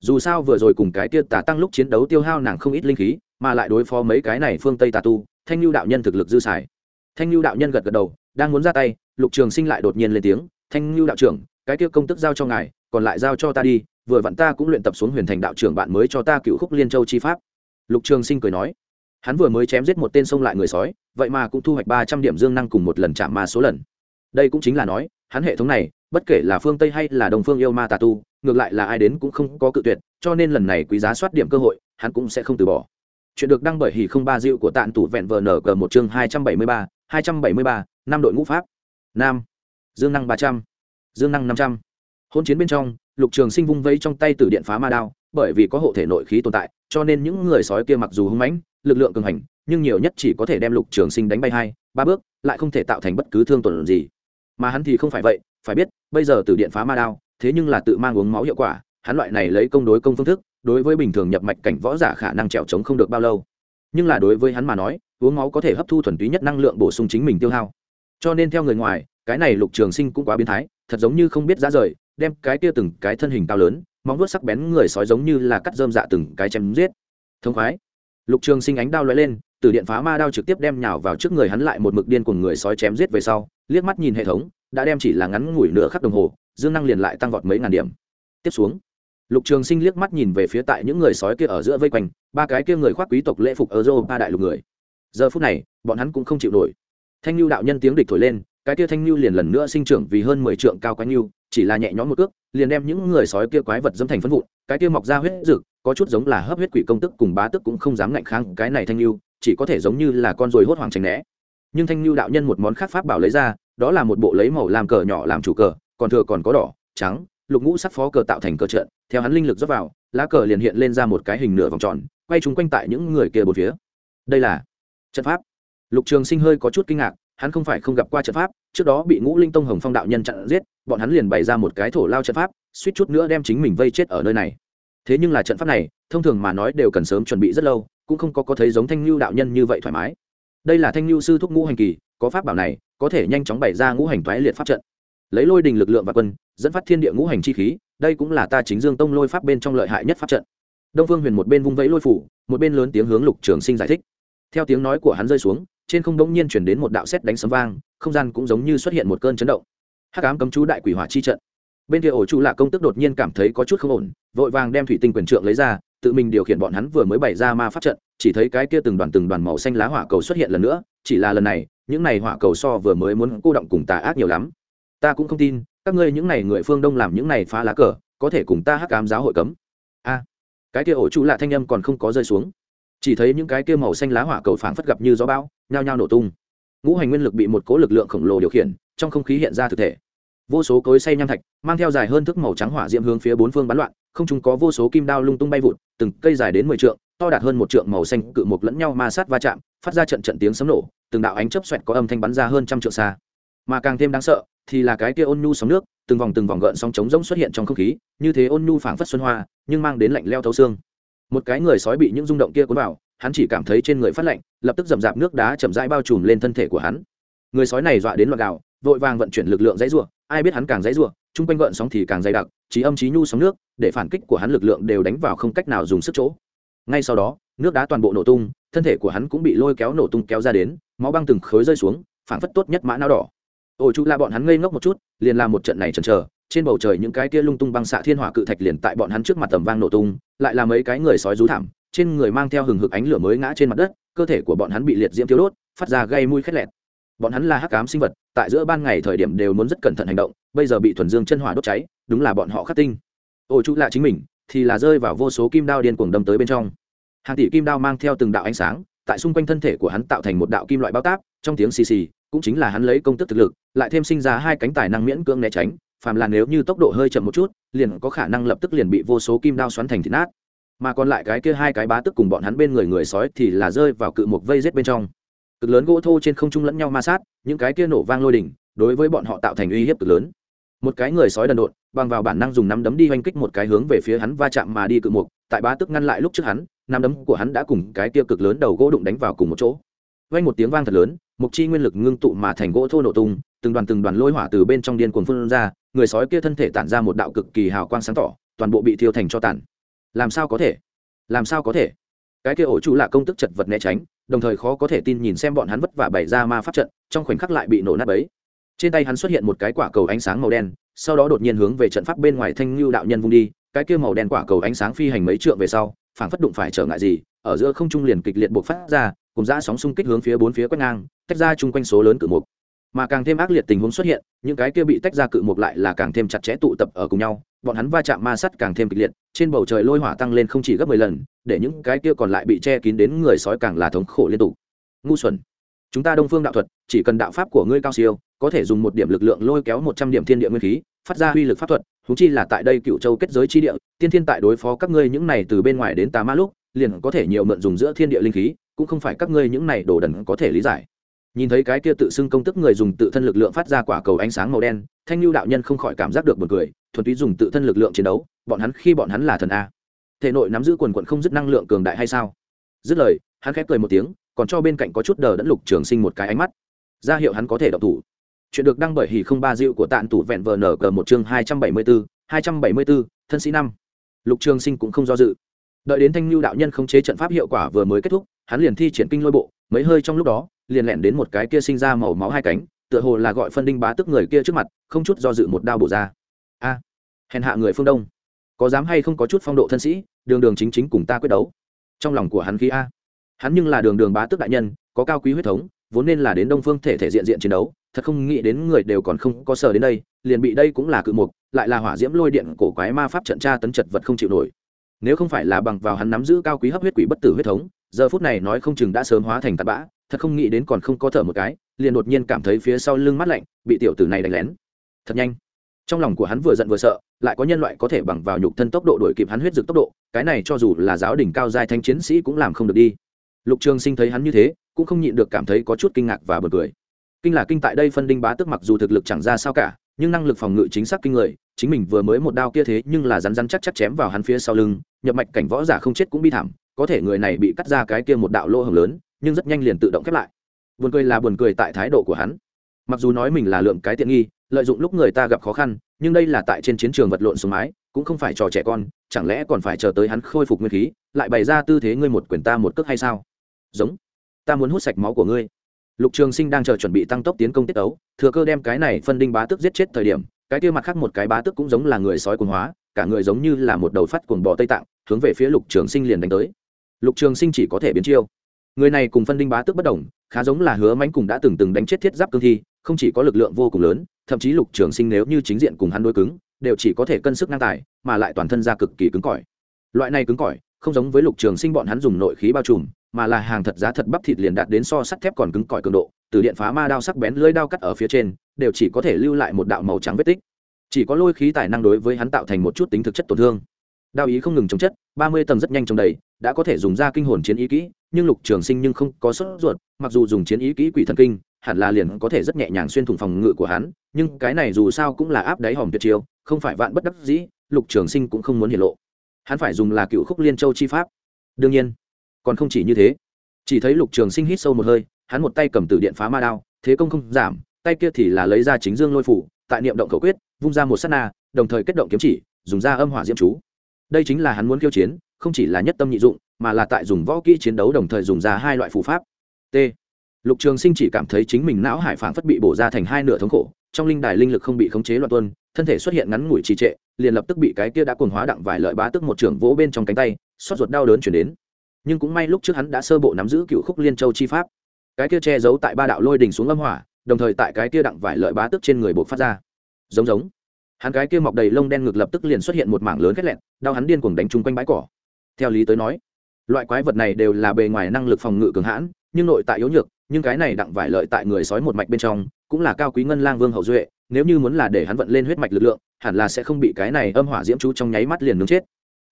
dù sao vừa rồi cùng cái kia tà tăng lúc chiến đấu tiêu hao nàng không ít linh khí, mà lại đối phó mấy cái này phương tây tà tu, thanh lưu đạo nhân thực lực dư xài. Thanh lưu đạo nhân gật gật đầu, đang muốn ra tay, lục trường sinh lại đột nhiên lên tiếng, thanh lưu đạo trưởng, cái kia công tức giao cho ngài, còn lại giao cho ta đi, vừa vặn ta cũng luyện tập xuống huyền thành đạo trưởng bạn mới cho ta cựu khúc liên châu chi pháp. Lục trường sinh cười nói. Hắn vừa mới chém giết một tên sông lại người sói, vậy mà cũng thu hoạch ba trăm điểm dương năng cùng một lần chạm ma số lần. Đây cũng chính là nói, hắn hệ thống này, bất kể là phương tây hay là đồng phương yêu ma tà tu ngược lại là ai đến cũng không có cự tuyệt, cho nên lần này quý giá soát điểm cơ hội, hắn cũng sẽ không từ bỏ. Chuyện được đăng bởi hỉ không ba dịu của tạn tủ vẹn vờ nở cờ một chương hai trăm bảy mươi ba, hai trăm bảy mươi ba, năm đội ngũ pháp. Nam. Dương năng ba trăm, dương năng năm trăm. Hôn chiến bên trong, lục trường sinh vung vẫy trong tay từ điện phá ma đao, bởi vì có hộ thể nội khí tồn tại, cho nên những người sói kia mặc dù hung mãnh, lực lượng cường hành, nhưng nhiều nhất chỉ có thể đem lục trường sinh đánh bay hai, ba bước, lại không thể tạo thành bất cứ thương tổn gì. Mà hắn thì không phải vậy, phải biết, bây giờ từ điện phá ma đao thế nhưng là tự mang uống máu hiệu quả, hắn loại này lấy công đối công phương thức, đối với bình thường nhập mạch cảnh võ giả khả năng trèo trống không được bao lâu. Nhưng là đối với hắn mà nói, uống máu có thể hấp thu thuần túy nhất năng lượng bổ sung chính mình tiêu hao. Cho nên theo người ngoài, cái này lục trường sinh cũng quá biến thái, thật giống như không biết giá rời, đem cái kia từng cái thân hình cao lớn, móng vuốt sắc bén người sói giống như là cắt dơm dạ từng cái chém giết. Thông khoái. Lục trường sinh ánh đao lóe lên, từ điện phá ma đao trực tiếp đem nhào vào trước người hắn lại một mực điên cùng người sói chém giết về sau, liếc mắt nhìn hệ thống, đã đem chỉ là ngắn ngủi nửa khắc đồng hồ dương năng liền lại tăng vọt mấy ngàn điểm. Tiếp xuống, lục trường sinh liếc mắt nhìn về phía tại những người sói kia ở giữa vây quanh, ba cái kia người khoác quý tộc lễ phục ở dô ba đại lục người. Giờ phút này, bọn hắn cũng không chịu nổi. Thanh lưu đạo nhân tiếng địch thổi lên, cái kia thanh lưu liền lần nữa sinh trưởng vì hơn mười trượng cao quái lưu chỉ là nhẹ nhõm một cước, liền đem những người sói kia quái vật dâm thành phân vụn, cái kia mọc ra huyết rực có chút giống là hấp huyết quỷ công tức cùng bá tức cũng không dám ngạnh kháng cái này thanh lưu chỉ có thể giống như là con ruồi hốt hoàng tránh né. Nhưng thanh lưu đạo nhân một món khác pháp bảo lấy ra, đó là một bộ lấy màu làm cờ nhỏ làm chủ cờ còn thừa còn có đỏ, trắng, lục ngũ sắc phó cờ tạo thành cờ trận theo hắn linh lực rót vào, lá cờ liền hiện lên ra một cái hình nửa vòng tròn, quay trúng quanh tại những người kia bốn phía. Đây là trận pháp. Lục trường sinh hơi có chút kinh ngạc, hắn không phải không gặp qua trận pháp, trước đó bị ngũ linh tông hồng phong đạo nhân chặn giết, bọn hắn liền bày ra một cái thổ lao trận pháp, suýt chút nữa đem chính mình vây chết ở nơi này. Thế nhưng là trận pháp này, thông thường mà nói đều cần sớm chuẩn bị rất lâu, cũng không có có thấy giống thanh lưu đạo nhân như vậy thoải mái. Đây là thanh lưu sư thúc ngũ hành kỳ, có pháp bảo này, có thể nhanh chóng bày ra ngũ hành toái liệt pháp trận lấy lôi đình lực lượng và quân, dẫn phát thiên địa ngũ hành chi khí, đây cũng là ta chính dương tông lôi pháp bên trong lợi hại nhất pháp trận. Đông phương huyền một bên vung vẫy lôi phủ, một bên lớn tiếng hướng lục trường sinh giải thích. Theo tiếng nói của hắn rơi xuống, trên không đông nhiên chuyển đến một đạo sét đánh sấm vang, không gian cũng giống như xuất hiện một cơn chấn động. Hắc ám cấm chú đại quỷ hỏa chi trận. Bên kia ổ chu lạ công tức đột nhiên cảm thấy có chút không ổn, vội vàng đem thủy tinh quyền trượng lấy ra, tự mình điều khiển bọn hắn vừa mới bày ra ma pháp trận, chỉ thấy cái kia từng đoàn từng đoàn màu xanh lá hỏa cầu xuất hiện lần nữa, chỉ là lần này, những này hỏa cầu so vừa mới muốn cô động cùng tà ác nhiều lắm ta cũng không tin, các ngươi những này người phương đông làm những này phá lá cờ, có thể cùng ta hắc ám giáo hội cấm. A, cái kia ổ chu lạ thanh âm còn không có rơi xuống. Chỉ thấy những cái kia màu xanh lá hỏa cầu phảng phất gặp như gió bão, nhao nhao nổ tung. Ngũ hành nguyên lực bị một cố lực lượng khổng lồ điều khiển, trong không khí hiện ra thực thể. Vô số cối say nham thạch, mang theo dài hơn thước màu trắng hỏa diễm hướng phía bốn phương bắn loạn, không chúng có vô số kim đao lung tung bay vụt, từng cây dài đến mười trượng, to đạt hơn một trượng màu xanh cự một lẫn nhau ma sát va chạm, phát ra trận trận tiếng sấm nổ, từng đạo ánh chớp xoẹt có âm thanh bắn ra hơn trăm trượng xa mà càng thêm đáng sợ thì là cái kia ôn nhu sóng nước, từng vòng từng vòng gợn sóng trống rỗng xuất hiện trong không khí, như thế ôn nhu phảng phất xuân hoa, nhưng mang đến lạnh leo thấu xương. Một cái người sói bị những rung động kia cuốn vào, hắn chỉ cảm thấy trên người phát lạnh, lập tức dầm dạp nước đá chậm rãi bao trùm lên thân thể của hắn. Người sói này dọa đến loạn gạo vội vàng vận chuyển lực lượng dãy rủa, ai biết hắn càng dãy rủa, chung quanh gợn sóng thì càng dày đặc trí âm trí nhu sóng nước, để phản kích của hắn lực lượng đều đánh vào không cách nào dùng sức chỗ. Ngay sau đó, nước đá toàn bộ nổ tung, thân thể của hắn cũng bị lôi kéo nổ tung kéo ra đến, máu băng từng khối rơi xuống phản phất tốt nhất mã não đỏ ôi chú là bọn hắn ngây ngốc một chút, liền làm một trận này chần chờ, trên bầu trời những cái kia lung tung băng xạ thiên hỏa cự thạch liền tại bọn hắn trước mặt tầm vang nổ tung, lại là mấy cái người sói rú thảm, trên người mang theo hừng hực ánh lửa mới ngã trên mặt đất, cơ thể của bọn hắn bị liệt diễm tiêu đốt, phát ra gây mùi khét lẹt. Bọn hắn là hắc ám sinh vật, tại giữa ban ngày thời điểm đều muốn rất cẩn thận hành động, bây giờ bị thuần dương chân hỏa đốt cháy, đúng là bọn họ khắc tinh. Ôi chú là chính mình, thì là rơi vào vô số kim đao điên cuồng đâm tới bên trong. Hàng tỷ kim đao mang theo từng đạo ánh sáng, tại xung quanh thân thể của hắn tạo thành một đạo kim loại bao táp, trong tiếng xì xì cũng chính là hắn lấy công tức thực lực, lại thêm sinh ra hai cánh tài năng miễn cưỡng né tránh, phàm là nếu như tốc độ hơi chậm một chút, liền có khả năng lập tức liền bị vô số kim đao xoắn thành thịt nát. Mà còn lại cái kia hai cái bá tức cùng bọn hắn bên người người sói thì là rơi vào cự một vây rết bên trong. Cực lớn gỗ thô trên không trung lẫn nhau ma sát, những cái kia nổ vang lôi đỉnh, đối với bọn họ tạo thành uy hiếp cực lớn. Một cái người sói đần độn, bằng vào bản năng dùng nắm đấm đi oanh kích một cái hướng về phía hắn va chạm mà đi cự mục, tại bá tức ngăn lại lúc trước hắn, nắm đấm của hắn đã cùng cái kia cực lớn đầu gỗ đụng đánh vào cùng một chỗ vang một tiếng vang thật lớn, mục chi nguyên lực ngưng tụ mà thành gỗ thô nổ tung, từng đoàn từng đoàn lôi hỏa từ bên trong điên cuồng phun ra, người sói kia thân thể tản ra một đạo cực kỳ hào quang sáng tỏ, toàn bộ bị thiêu thành cho tàn. Làm sao có thể? Làm sao có thể? Cái kia ổ chủ là công tức chật vật né tránh, đồng thời khó có thể tin nhìn xem bọn hắn vất vả bày ra ma pháp trận, trong khoảnh khắc lại bị nổ nát bấy. trên tay hắn xuất hiện một cái quả cầu ánh sáng màu đen, sau đó đột nhiên hướng về trận pháp bên ngoài thanh lưu đạo nhân vung đi cái kia màu đen quả cầu ánh sáng phi hành mấy trượng về sau, phảng phất đụng phải trở ngại gì, ở giữa không trung liền kịch liệt buộc phát ra, cùng ra sóng xung kích hướng phía bốn phía quét ngang, tách ra chung quanh số lớn cự mục. Mà càng thêm ác liệt tình huống xuất hiện, những cái kia bị tách ra cự mục lại là càng thêm chặt chẽ tụ tập ở cùng nhau, bọn hắn va chạm ma sắt càng thêm kịch liệt, trên bầu trời lôi hỏa tăng lên không chỉ gấp mười lần, để những cái kia còn lại bị che kín đến người sói càng là thống khổ liên tục. Ngu xuẩn. Chúng ta đông phương đạo thuật, chỉ cần đạo pháp của ngươi cao siêu, có thể dùng một điểm lực lượng lôi kéo một trăm điểm thiên địa nguyên khí, phát ra uy lực pháp thuật thú chi là tại đây cựu châu kết giới chi địa, tiên thiên tại đối phó các ngươi những này từ bên ngoài đến tà ma lúc, liền có thể nhiều mượn dùng giữa thiên địa linh khí, cũng không phải các ngươi những này đồ đần có thể lý giải. Nhìn thấy cái kia tự xưng công tức người dùng tự thân lực lượng phát ra quả cầu ánh sáng màu đen, thanh lưu đạo nhân không khỏi cảm giác được một cười, thuần túy dùng tự thân lực lượng chiến đấu, bọn hắn khi bọn hắn là thần a. Thể nội nắm giữ quần quận không dứt năng lượng cường đại hay sao? Dứt lời, hắn khép cười một tiếng, còn cho bên cạnh có chút đờ đẫn lục trường sinh một cái ánh mắt. Ra hiệu hắn có thể đọc thủ chuyện được đăng bởi hỉ không ba dịu của tạn tủ vẹn vờ nở cờ một chương hai trăm bảy mươi bốn hai trăm bảy mươi bốn thân sĩ năm. Lục trường sinh cũng không do dự. Đợi đến thanh lưu đạo nhân không chế trận pháp hiệu quả vừa mới kết thúc, hắn liền thi triển kinh lôi bộ, mấy hơi trong lúc đó, liền lẹn đến một cái kia sinh ra màu máu hai cánh, tựa hồ là gọi phân đinh bá tức người kia trước mặt, không chút do dự một đao bổ ra. A, hèn hạ người phương đông. Có dám hay không có chút phong độ thân sĩ, đường đường chính chính cùng ta quyết đấu. Trong lòng của hắn khí a. Hắn nhưng là đường đường bá tước đại nhân, có cao quý huyết thống, vốn nên là đến đông phương thể thể diện diện chiến đấu thật không nghĩ đến người đều còn không có sở đến đây, liền bị đây cũng là cự mục, lại là hỏa diễm lôi điện cổ quái ma pháp trận tra tấn chật vật không chịu nổi. Nếu không phải là bằng vào hắn nắm giữ cao quý hấp huyết quỷ bất tử huyết thống, giờ phút này nói không chừng đã sớm hóa thành tạt bã, thật không nghĩ đến còn không có thở một cái, liền đột nhiên cảm thấy phía sau lưng mắt lạnh, bị tiểu tử này đánh lén. Thật nhanh. Trong lòng của hắn vừa giận vừa sợ, lại có nhân loại có thể bằng vào nhục thân tốc độ đuổi kịp hắn huyết dực tốc độ, cái này cho dù là giáo đỉnh cao giai thanh chiến sĩ cũng làm không được đi. Lục trường sinh thấy hắn như thế, cũng không nhịn được cảm thấy có chút kinh ngạc và bật cười kinh là kinh tại đây phân đinh bá tức mặc dù thực lực chẳng ra sao cả, nhưng năng lực phòng ngự chính xác kinh người, chính mình vừa mới một đao kia thế nhưng là rắn rắn chắc chắc chém vào hắn phía sau lưng, nhập mạch cảnh võ giả không chết cũng bi thảm, có thể người này bị cắt ra cái kia một đạo lỗ hồng lớn, nhưng rất nhanh liền tự động khép lại. Buồn cười là buồn cười tại thái độ của hắn. Mặc dù nói mình là lượng cái tiện nghi, lợi dụng lúc người ta gặp khó khăn, nhưng đây là tại trên chiến trường vật lộn xuống mái cũng không phải trò trẻ con, chẳng lẽ còn phải chờ tới hắn khôi phục nguyên khí, lại bày ra tư thế ngươi một quyền ta một cước hay sao? Giống. Ta muốn hút sạch máu của ngươi lục trường sinh đang chờ chuẩn bị tăng tốc tiến công tiết ấu thừa cơ đem cái này phân đinh bá tước giết chết thời điểm, cái kia mặt khác một cái bá tước cũng giống là người sói cuồng hóa, cả người giống như là một đầu phát cuồng bò tây tạng, hướng về phía lục trường sinh liền đánh tới. Lục trường sinh chỉ có thể biến chiêu. Người này cùng phân đinh bá tước bất đồng, khá giống là hứa mánh cùng đã từng từng đánh chết thiết giáp cương thi, không chỉ có lực lượng vô cùng lớn, thậm chí lục trường sinh nếu như chính diện cùng hắn đôi cứng, đều chỉ có thể cân sức ngang tài, mà lại toàn thân ra cực kỳ cứng cỏi. Loại này cứng cỏi, không giống với lục trường sinh bọn hắn dùng nội khí bao trùm mà là hàng thật giá thật bắp thịt liền đạt đến so sắt thép còn cứng cỏi cường độ, từ điện phá ma đao sắc bén lưỡi đao cắt ở phía trên, đều chỉ có thể lưu lại một đạo màu trắng vết tích. Chỉ có lôi khí tài năng đối với hắn tạo thành một chút tính thực chất tổn thương. Đao ý không ngừng chống chất, ba mươi tầng rất nhanh trong đầy, đã có thể dùng ra kinh hồn chiến ý kỹ, nhưng lục trường sinh nhưng không có sốt ruột, mặc dù dùng chiến ý kỹ quỷ thần kinh, hẳn là liền có thể rất nhẹ nhàng xuyên thủng phòng ngự của hắn, nhưng cái này dù sao cũng là áp đáy hòm tuyệt chiêu, không phải vạn bất đắc dĩ, lục trường sinh cũng không muốn hiển lộ. Hắn phải dùng là cựu khúc liên châu chi pháp. Đương nhiên còn không chỉ như thế. Chỉ thấy lục trường sinh hít sâu một hơi, hắn một tay cầm từ điện phá ma đao, thế công không giảm, tay kia thì là lấy ra chính dương lôi phủ, tại niệm động khẩu quyết, vung ra một s á t na, đồng thời kết động kiếm chỉ, dùng ra âm hỏa diễm chú. Đây chính là hắn muốn khiêu chiến, không chỉ là nhất tâm nhị dụng, mà là tại dùng võ kỹ chiến đấu đồng thời dùng ra hai loại phù pháp. T. Lục trường sinh chỉ cảm thấy chính mình não hải phản phất bị bổ ra thành hai nửa thống khổ, trong linh đài linh lực không bị khống chế loạn tuân thân thể xuất hiện ngắn ngủi trì trệ, liền lập tức bị cái kia đã cuồng hóa đặng vài lợi bá tức một trưởng vỗ bên trong cánh tay xót ruột đau đớn chuyển đến nhưng cũng may lúc trước hắn đã sơ bộ nắm giữ cựu khúc liên châu chi pháp. Cái kia che giấu tại ba đạo lôi đình xuống âm hỏa, đồng thời tại cái kia đặng vải lợi bá tức trên người buộc phát ra. Giống giống. Hắn cái kia mọc đầy lông đen ngực lập tức liền xuất hiện một mảng lớn khét lẹn, đau hắn điên cuồng đánh chung quanh bãi cỏ. Theo lý tới nói, loại quái vật này đều là bề ngoài năng lực phòng ngự cường hãn, nhưng nội tại yếu nhược, nhưng cái này đặng vải lợi tại người sói một mạch bên trong, cũng là cao quý ngân lang vương hậu duệ, nếu như muốn là để hắn vận lên huyết mạch lực lượng, hẳn là sẽ không bị cái này âm hỏa diễm chú trong nháy mắt liền nướng chết.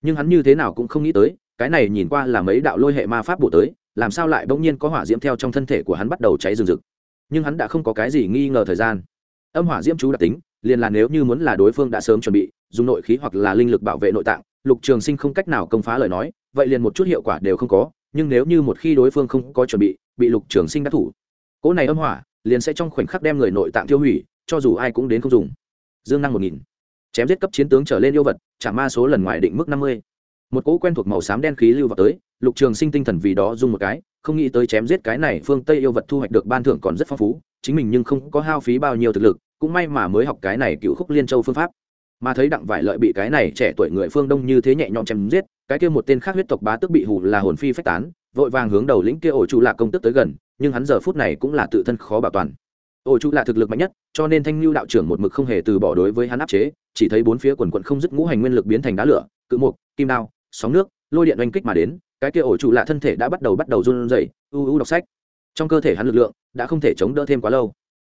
Nhưng hắn như thế nào cũng không nghĩ tới cái này nhìn qua là mấy đạo lôi hệ ma pháp bổ tới, làm sao lại bỗng nhiên có hỏa diễm theo trong thân thể của hắn bắt đầu cháy rừng rực? Nhưng hắn đã không có cái gì nghi ngờ thời gian. Âm hỏa diễm chú đặc tính, liền là nếu như muốn là đối phương đã sớm chuẩn bị, dùng nội khí hoặc là linh lực bảo vệ nội tạng, lục trường sinh không cách nào công phá lời nói, vậy liền một chút hiệu quả đều không có, nhưng nếu như một khi đối phương không có chuẩn bị bị lục trường sinh đắc thủ. Cỗ này âm hỏa liền sẽ trong khoảnh khắc đem người nội tạng tiêu hủy, cho dù ai cũng đến không dùng. Dương năng một nghìn. Chém giết cấp chiến tướng trở lên yêu vật, trả ma số lần ngoài định mức năm mươi một cỗ quen thuộc màu xám đen khí lưu vào tới, lục trường sinh tinh thần vì đó dùng một cái, không nghĩ tới chém giết cái này phương tây yêu vật thu hoạch được ban thưởng còn rất phong phú, chính mình nhưng không có hao phí bao nhiêu thực lực, cũng may mà mới học cái này cựu khúc liên châu phương pháp. Mà thấy đặng vải lợi bị cái này trẻ tuổi người phương đông như thế nhẹ nhõm chém giết, cái kia một tên khác huyết tộc bá tức bị hù là hồn phi phách tán, vội vàng hướng đầu lĩnh kia ổ trụ lạ công tức tới gần, nhưng hắn giờ phút này cũng là tự thân khó bảo toàn. Ổ trụ lạ thực lực mạnh nhất, cho nên thanh lưu đạo trưởng một mực không hề từ bỏ đối với hắn áp chế, chỉ thấy bốn phía quần quận không dứt ngũ hành nguyên lực biến thành đá lửa, cự mục, kim đao sóng nước, lôi điện oanh kích mà đến, cái kia ổ trụ lạ thân thể đã bắt đầu bắt đầu run rẩy, u u đọc sách. Trong cơ thể hắn lực lượng đã không thể chống đỡ thêm quá lâu.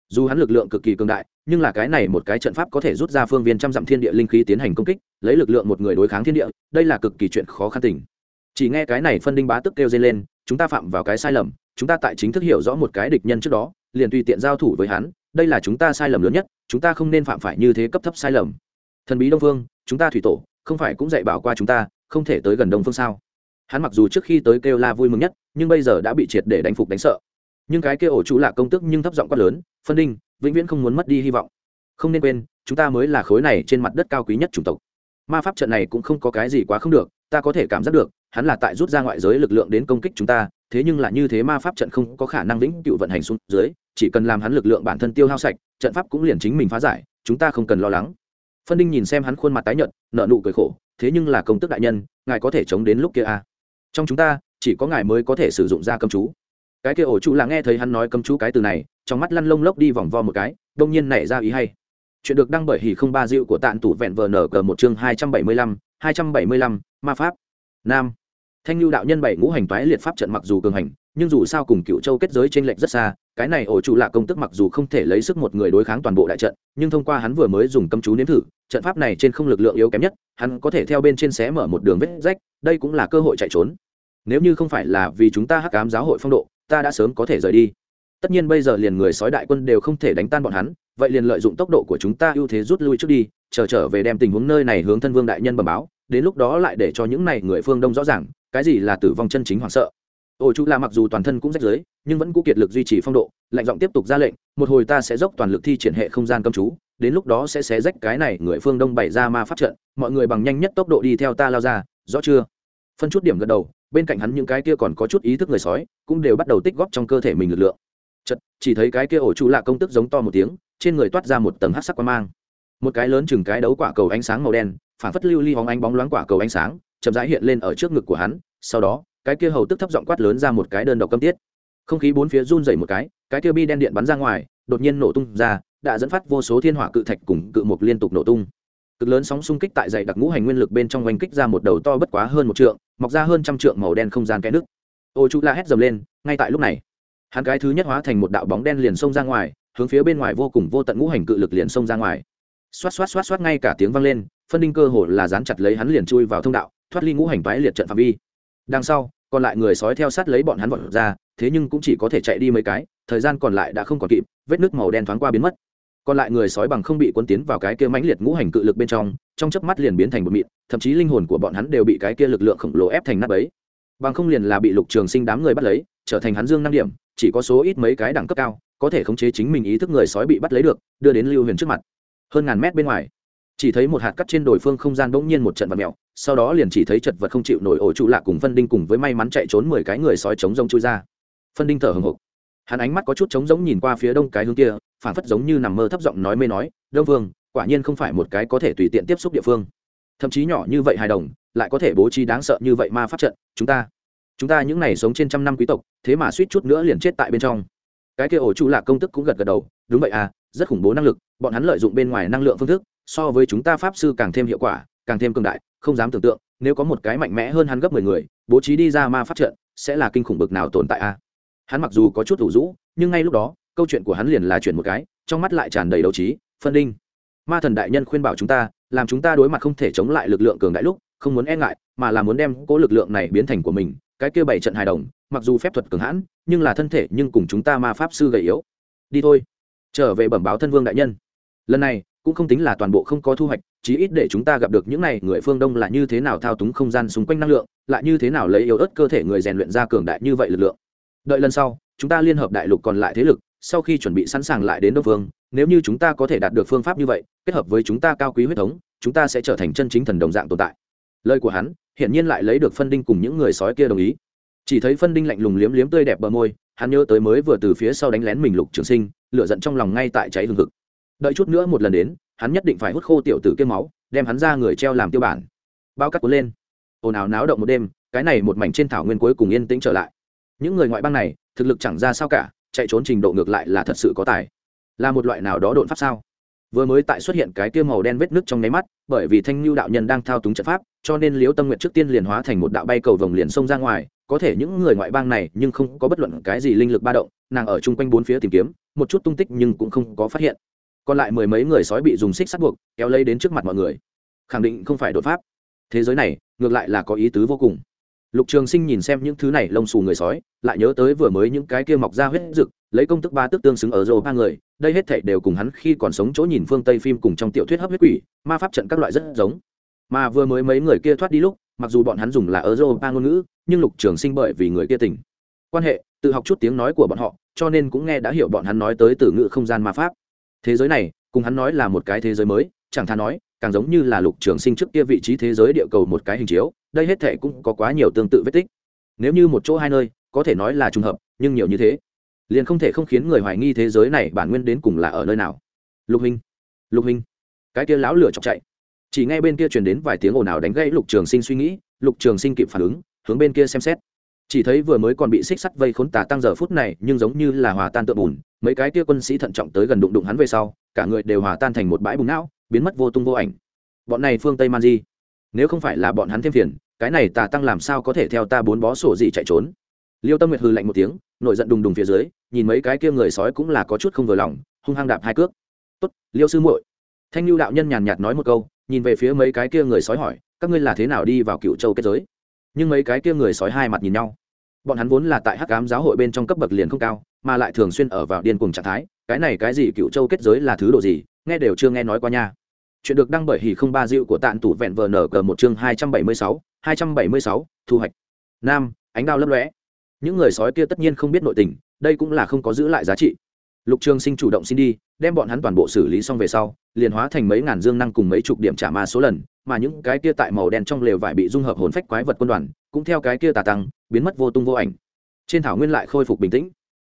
Dù hắn lực lượng cực kỳ cường đại, nhưng là cái này một cái trận pháp có thể rút ra phương viên trăm dặm thiên địa linh khí tiến hành công kích, lấy lực lượng một người đối kháng thiên địa, đây là cực kỳ chuyện khó khăn tình. Chỉ nghe cái này phân đinh bá tức kêu dây lên, chúng ta phạm vào cái sai lầm, chúng ta tại chính thức hiểu rõ một cái địch nhân trước đó, liền tùy tiện giao thủ với hắn, đây là chúng ta sai lầm lớn nhất, chúng ta không nên phạm phải như thế cấp thấp sai lầm. Thần bí đông phương chúng ta thủy tổ, không phải cũng dạy bảo qua chúng ta không thể tới gần đông phương sao? Hắn mặc dù trước khi tới kêu la vui mừng nhất, nhưng bây giờ đã bị triệt để đánh phục đánh sợ. Nhưng cái kêu ổ chú là công tức nhưng thấp giọng quát lớn, phân đinh, vĩnh viễn không muốn mất đi hy vọng. Không nên quên, chúng ta mới là khối này trên mặt đất cao quý nhất chủng tộc. Ma pháp trận này cũng không có cái gì quá không được, ta có thể cảm giác được, hắn là tại rút ra ngoại giới lực lượng đến công kích chúng ta, thế nhưng là như thế ma pháp trận không có khả năng vĩnh cựu vận hành xuống dưới, chỉ cần làm hắn lực lượng bản thân tiêu hao sạch, trận pháp cũng liền chính mình phá giải, chúng ta không cần lo lắng. Phân đinh nhìn xem hắn khuôn mặt tái nhợt nợ nụ cười khổ thế nhưng là công tức đại nhân, ngài có thể chống đến lúc kia à. trong chúng ta, chỉ có ngài mới có thể sử dụng ra cầm chú. Cái kia ổ trụ là nghe thấy hắn nói cầm chú cái từ này, trong mắt lăn lông lốc đi vòng vo một cái, đông nhiên nảy ra ý hay. Chuyện được đăng bởi hỉ không ba dịu của tạn tủ vẹn vờ nở cờ một chương hai trăm bảy mươi lăm, hai trăm bảy mươi lăm, ma pháp. Nam. Thanh lưu đạo nhân bảy ngũ hành toái liệt pháp trận mặc dù cường hành nhưng dù sao cùng cựu châu kết giới trên lệnh rất xa, cái này ổ chủ lạ công tức mặc dù không thể lấy sức một người đối kháng toàn bộ đại trận, nhưng thông qua hắn vừa mới dùng cấm chú nếm thử, trận pháp này trên không lực lượng yếu kém nhất, hắn có thể theo bên trên xé mở một đường vết rách, đây cũng là cơ hội chạy trốn. Nếu như không phải là vì chúng ta hắc cám giáo hội phong độ, ta đã sớm có thể rời đi. Tất nhiên bây giờ liền người sói đại quân đều không thể đánh tan bọn hắn, vậy liền lợi dụng tốc độ của chúng ta ưu thế rút lui trước đi, chờ trở về đem tình huống nơi này hướng thân vương đại nhân bẩm báo, đến lúc đó lại để cho những này người phương đông rõ ràng, cái gì là tử vong chân chính hoảng sợ ổ chú là mặc dù toàn thân cũng rách giới nhưng vẫn cũ kiệt lực duy trì phong độ, Lạnh giọng tiếp tục ra lệnh, một hồi ta sẽ dốc toàn lực thi triển hệ không gian cấm chú, đến lúc đó sẽ xé rách cái này người phương đông bày ra ma pháp trận, mọi người bằng nhanh nhất tốc độ đi theo ta lao ra, rõ chưa? Phân chút điểm gật đầu, bên cạnh hắn những cái kia còn có chút ý thức người sói, cũng đều bắt đầu tích góp trong cơ thể mình lực lượng. Chật chỉ thấy cái kia ổ trụ lạ công tức giống to một tiếng, trên người toát ra một tầng hát sắc quang mang. Một cái lớn chừng cái đấu quả cầu ánh sáng màu đen, phản phất lưu ly hóng ánh bóng loáng quả cầu ánh sáng, chậm rãi hiện lên ở trước ngực của hắn, sau đó cái kia hầu tức thấp giọng quát lớn ra một cái đơn độc câm tiết. Không khí bốn phía run dày một cái cái kia bi đen điện bắn ra ngoài, đột nhiên nổ tung ra, đã dẫn phát vô số thiên hỏa cự thạch cùng cự mục liên tục nổ tung. Cực lớn sóng xung kích tại dày đặc ngũ hành nguyên lực bên trong oanh kích ra một đầu to bất quá hơn một trượng, mọc ra hơn trăm trượng màu đen không gian kẽ nước ô chú la hét dầm lên, ngay tại lúc này, hắn cái thứ nhất hóa thành một đạo bóng đen liền xông ra ngoài, hướng phía bên ngoài vô cùng vô tận ngũ hành cự lực liền xông ra ngoài. Xoát xoát xoát xoát ngay cả tiếng vang lên, phân đinh cơ hồ là dán chặt lấy hắn liền chui vào thông đạo, thoát ly ngũ hành toái liệt trận phạm vi. Đằng sau còn lại người sói theo sát lấy bọn hắn vọt ra, thế nhưng cũng chỉ có thể chạy đi mấy cái, thời gian còn lại đã không còn kịp, vết nước màu đen thoáng qua biến mất. Còn lại người sói bằng không bị cuốn tiến vào cái kia mãnh liệt ngũ hành cự lực bên trong trong chớp mắt liền biến thành một mịn, thậm chí linh hồn của bọn hắn đều bị cái kia lực lượng khổng lồ ép thành nắp ấy bằng không liền là bị lục trường sinh đám người bắt lấy, trở thành hắn dương năm điểm, chỉ có số ít mấy cái đẳng cấp cao, có thể khống chế chính mình ý thức người sói bị bắt lấy được, đưa đến lưu huyền trước mặt. Hơn ngàn mét bên ngoài chỉ thấy một hạt cắt trên đồi phương không gian bỗng nhiên một trận vật mèo, sau đó liền chỉ thấy chật vật không chịu nổi ổ trụ lạ cùng phân đinh cùng với may mắn chạy trốn mười cái người sói chống rông chui ra. Phân đinh thở hồng hộc. Hắn ánh mắt có chút trống rỗng nhìn qua phía đông cái hướng kia phản phất giống như nằm mơ thấp giọng nói mê nói, đông vương, quả nhiên không phải một cái có thể tùy tiện tiếp xúc địa phương. Thậm chí nhỏ như vậy hài đồng, lại có thể bố trí đáng sợ như vậy ma pháp trận, chúng ta chúng ta những này sống trên trăm năm quý tộc, thế mà suýt chút nữa liền chết tại bên trong. Cái kia ổ trụ lạc công tức cũng gật gật đầu, đúng vậy à rất khủng bố năng lực, bọn hắn lợi dụng bên ngoài năng lượng phương thức so với chúng ta pháp sư càng thêm hiệu quả, càng thêm cường đại, không dám tưởng tượng, nếu có một cái mạnh mẽ hơn hắn gấp mười người, bố trí đi ra ma pháp trận, sẽ là kinh khủng bực nào tồn tại a? Hắn mặc dù có chút thủ rũ, nhưng ngay lúc đó, câu chuyện của hắn liền là chuyển một cái, trong mắt lại tràn đầy đấu trí, phân đinh. Ma thần đại nhân khuyên bảo chúng ta, làm chúng ta đối mặt không thể chống lại lực lượng cường đại lúc, không muốn e ngại, mà là muốn đem cố lực lượng này biến thành của mình, cái kia bảy trận hài đồng, mặc dù phép thuật cường hãn, nhưng là thân thể nhưng cùng chúng ta ma pháp sư gầy yếu. Đi thôi. Trở về bẩm báo thân vương đại nhân. Lần này cũng không tính là toàn bộ không có thu hoạch, chí ít để chúng ta gặp được những này người phương đông là như thế nào thao túng không gian xung quanh năng lượng, lại như thế nào lấy yếu ớt cơ thể người rèn luyện ra cường đại như vậy lực lượng. Đợi lần sau, chúng ta liên hợp đại lục còn lại thế lực, sau khi chuẩn bị sẵn sàng lại đến đông phương nếu như chúng ta có thể đạt được phương pháp như vậy, kết hợp với chúng ta cao quý huyết thống, chúng ta sẽ trở thành chân chính thần đồng dạng tồn tại. Lời của hắn, hiển nhiên lại lấy được phân đinh cùng những người sói kia đồng ý. Chỉ thấy phân đinh lạnh lùng liếm liếm tươi đẹp bờ môi, hắn nhớ tới mới vừa từ phía sau đánh lén mình lục trường sinh, lửa giận trong lòng ngay tại cháy hừng hực đợi chút nữa một lần đến, hắn nhất định phải hút khô tiểu tử kia máu, đem hắn ra người treo làm tiêu bản. Bao cắt cuốn lên. Ồn ào náo động một đêm, cái này một mảnh trên thảo nguyên cuối cùng yên tĩnh trở lại. Những người ngoại bang này, thực lực chẳng ra sao cả, chạy trốn trình độ ngược lại là thật sự có tài. Là một loại nào đó đột pháp sao? Vừa mới tại xuất hiện cái tiêu màu đen vết nước trong nháy mắt, bởi vì thanh lưu đạo nhân đang thao túng trận pháp, cho nên liễu tâm nguyện trước tiên liền hóa thành một đạo bay cầu vồng liền xông ra ngoài. Có thể những người ngoại bang này nhưng không có bất luận cái gì linh lực ba động, nàng ở chung quanh bốn phía tìm kiếm, một chút tung tích nhưng cũng không có phát hiện còn lại mười mấy người sói bị dùng xích sắt buộc, kéo lấy đến trước mặt mọi người. Khẳng định không phải đột pháp. Thế giới này, ngược lại là có ý tứ vô cùng. Lục trường sinh nhìn xem những thứ này lông xù người sói, lại nhớ tới vừa mới những cái kia mọc ra huyết rực lấy công tức ba tức tương xứng ở rô ba người, đây hết thảy đều cùng hắn khi còn sống chỗ nhìn phương tây phim cùng trong tiểu thuyết hấp huyết quỷ, ma pháp trận các loại rất giống. Mà vừa mới mấy người kia thoát đi lúc, mặc dù bọn hắn dùng là ở rô ba ngôn ngữ, nhưng lục trường sinh bởi vì người kia tỉnh. Quan hệ, tự học chút tiếng nói của bọn họ, cho nên cũng nghe đã hiểu bọn hắn nói tới từ ngữ không gian ma pháp thế giới này, cùng hắn nói là một cái thế giới mới, chẳng thà nói, càng giống như là lục trường sinh trước kia vị trí thế giới địa cầu một cái hình chiếu, đây hết thể cũng có quá nhiều tương tự vết tích. Nếu như một chỗ hai nơi, có thể nói là trùng hợp, nhưng nhiều như thế, liền không thể không khiến người hoài nghi thế giới này bản nguyên đến cùng là ở nơi nào. Lục hình lục hình. Cái kia lão lửa chọc chạy. Chỉ ngay bên kia truyền đến vài tiếng ồn ào đánh gãy lục trường sinh suy nghĩ, lục trường sinh kịp phản ứng, hướng bên kia xem xét. Chỉ thấy vừa mới còn bị xích sắt vây khốn tà tăng giờ phút này, nhưng giống như là hòa tan tượng bùn mấy cái kia quân sĩ thận trọng tới gần đụng đụng hắn về sau, cả người đều hòa tan thành một bãi bùng não, biến mất vô tung vô ảnh. Bọn này phương tây man di, nếu không phải là bọn hắn thêm phiền, cái này tà tăng làm sao có thể theo ta bốn bó sổ gì chạy trốn? Liêu tâm nguyệt hư lạnh một tiếng, nổi giận đùng đùng phía dưới, nhìn mấy cái kia người sói cũng là có chút không vừa lòng, hung hăng đạp hai cước. Tốt, liêu sư muội. Thanh lưu đạo nhân nhàn nhạt nói một câu, nhìn về phía mấy cái kia người sói hỏi, các ngươi là thế nào đi vào cựu châu kết giới? Nhưng mấy cái kia người sói hai mặt nhìn nhau. Bọn hắn vốn là tại hắc cám giáo hội bên trong cấp bậc liền không cao mà lại thường xuyên ở vào điên cuồng trạng thái, cái này cái gì cựu châu kết giới là thứ độ gì, nghe đều chưa nghe nói qua nha. Chuyện được đăng bởi hỉ không ba dịu của tạn tủ vẹn vờ nở cờ một chương hai trăm bảy mươi sáu, hai trăm bảy mươi sáu, thu hoạch. Nam, ánh đao lấp lóe. Những người sói kia tất nhiên không biết nội tình, đây cũng là không có giữ lại giá trị. Lục trường sinh chủ động xin đi, đem bọn hắn toàn bộ xử lý xong về sau, liền hóa thành mấy ngàn dương năng cùng mấy chục điểm trả ma số lần, mà những cái kia tại màu đen trong lều vải bị dung hợp hồn phách quái vật quân đoàn, cũng theo cái kia tà tăng, biến mất vô tung vô ảnh. Trên thảo nguyên lại khôi phục bình tĩnh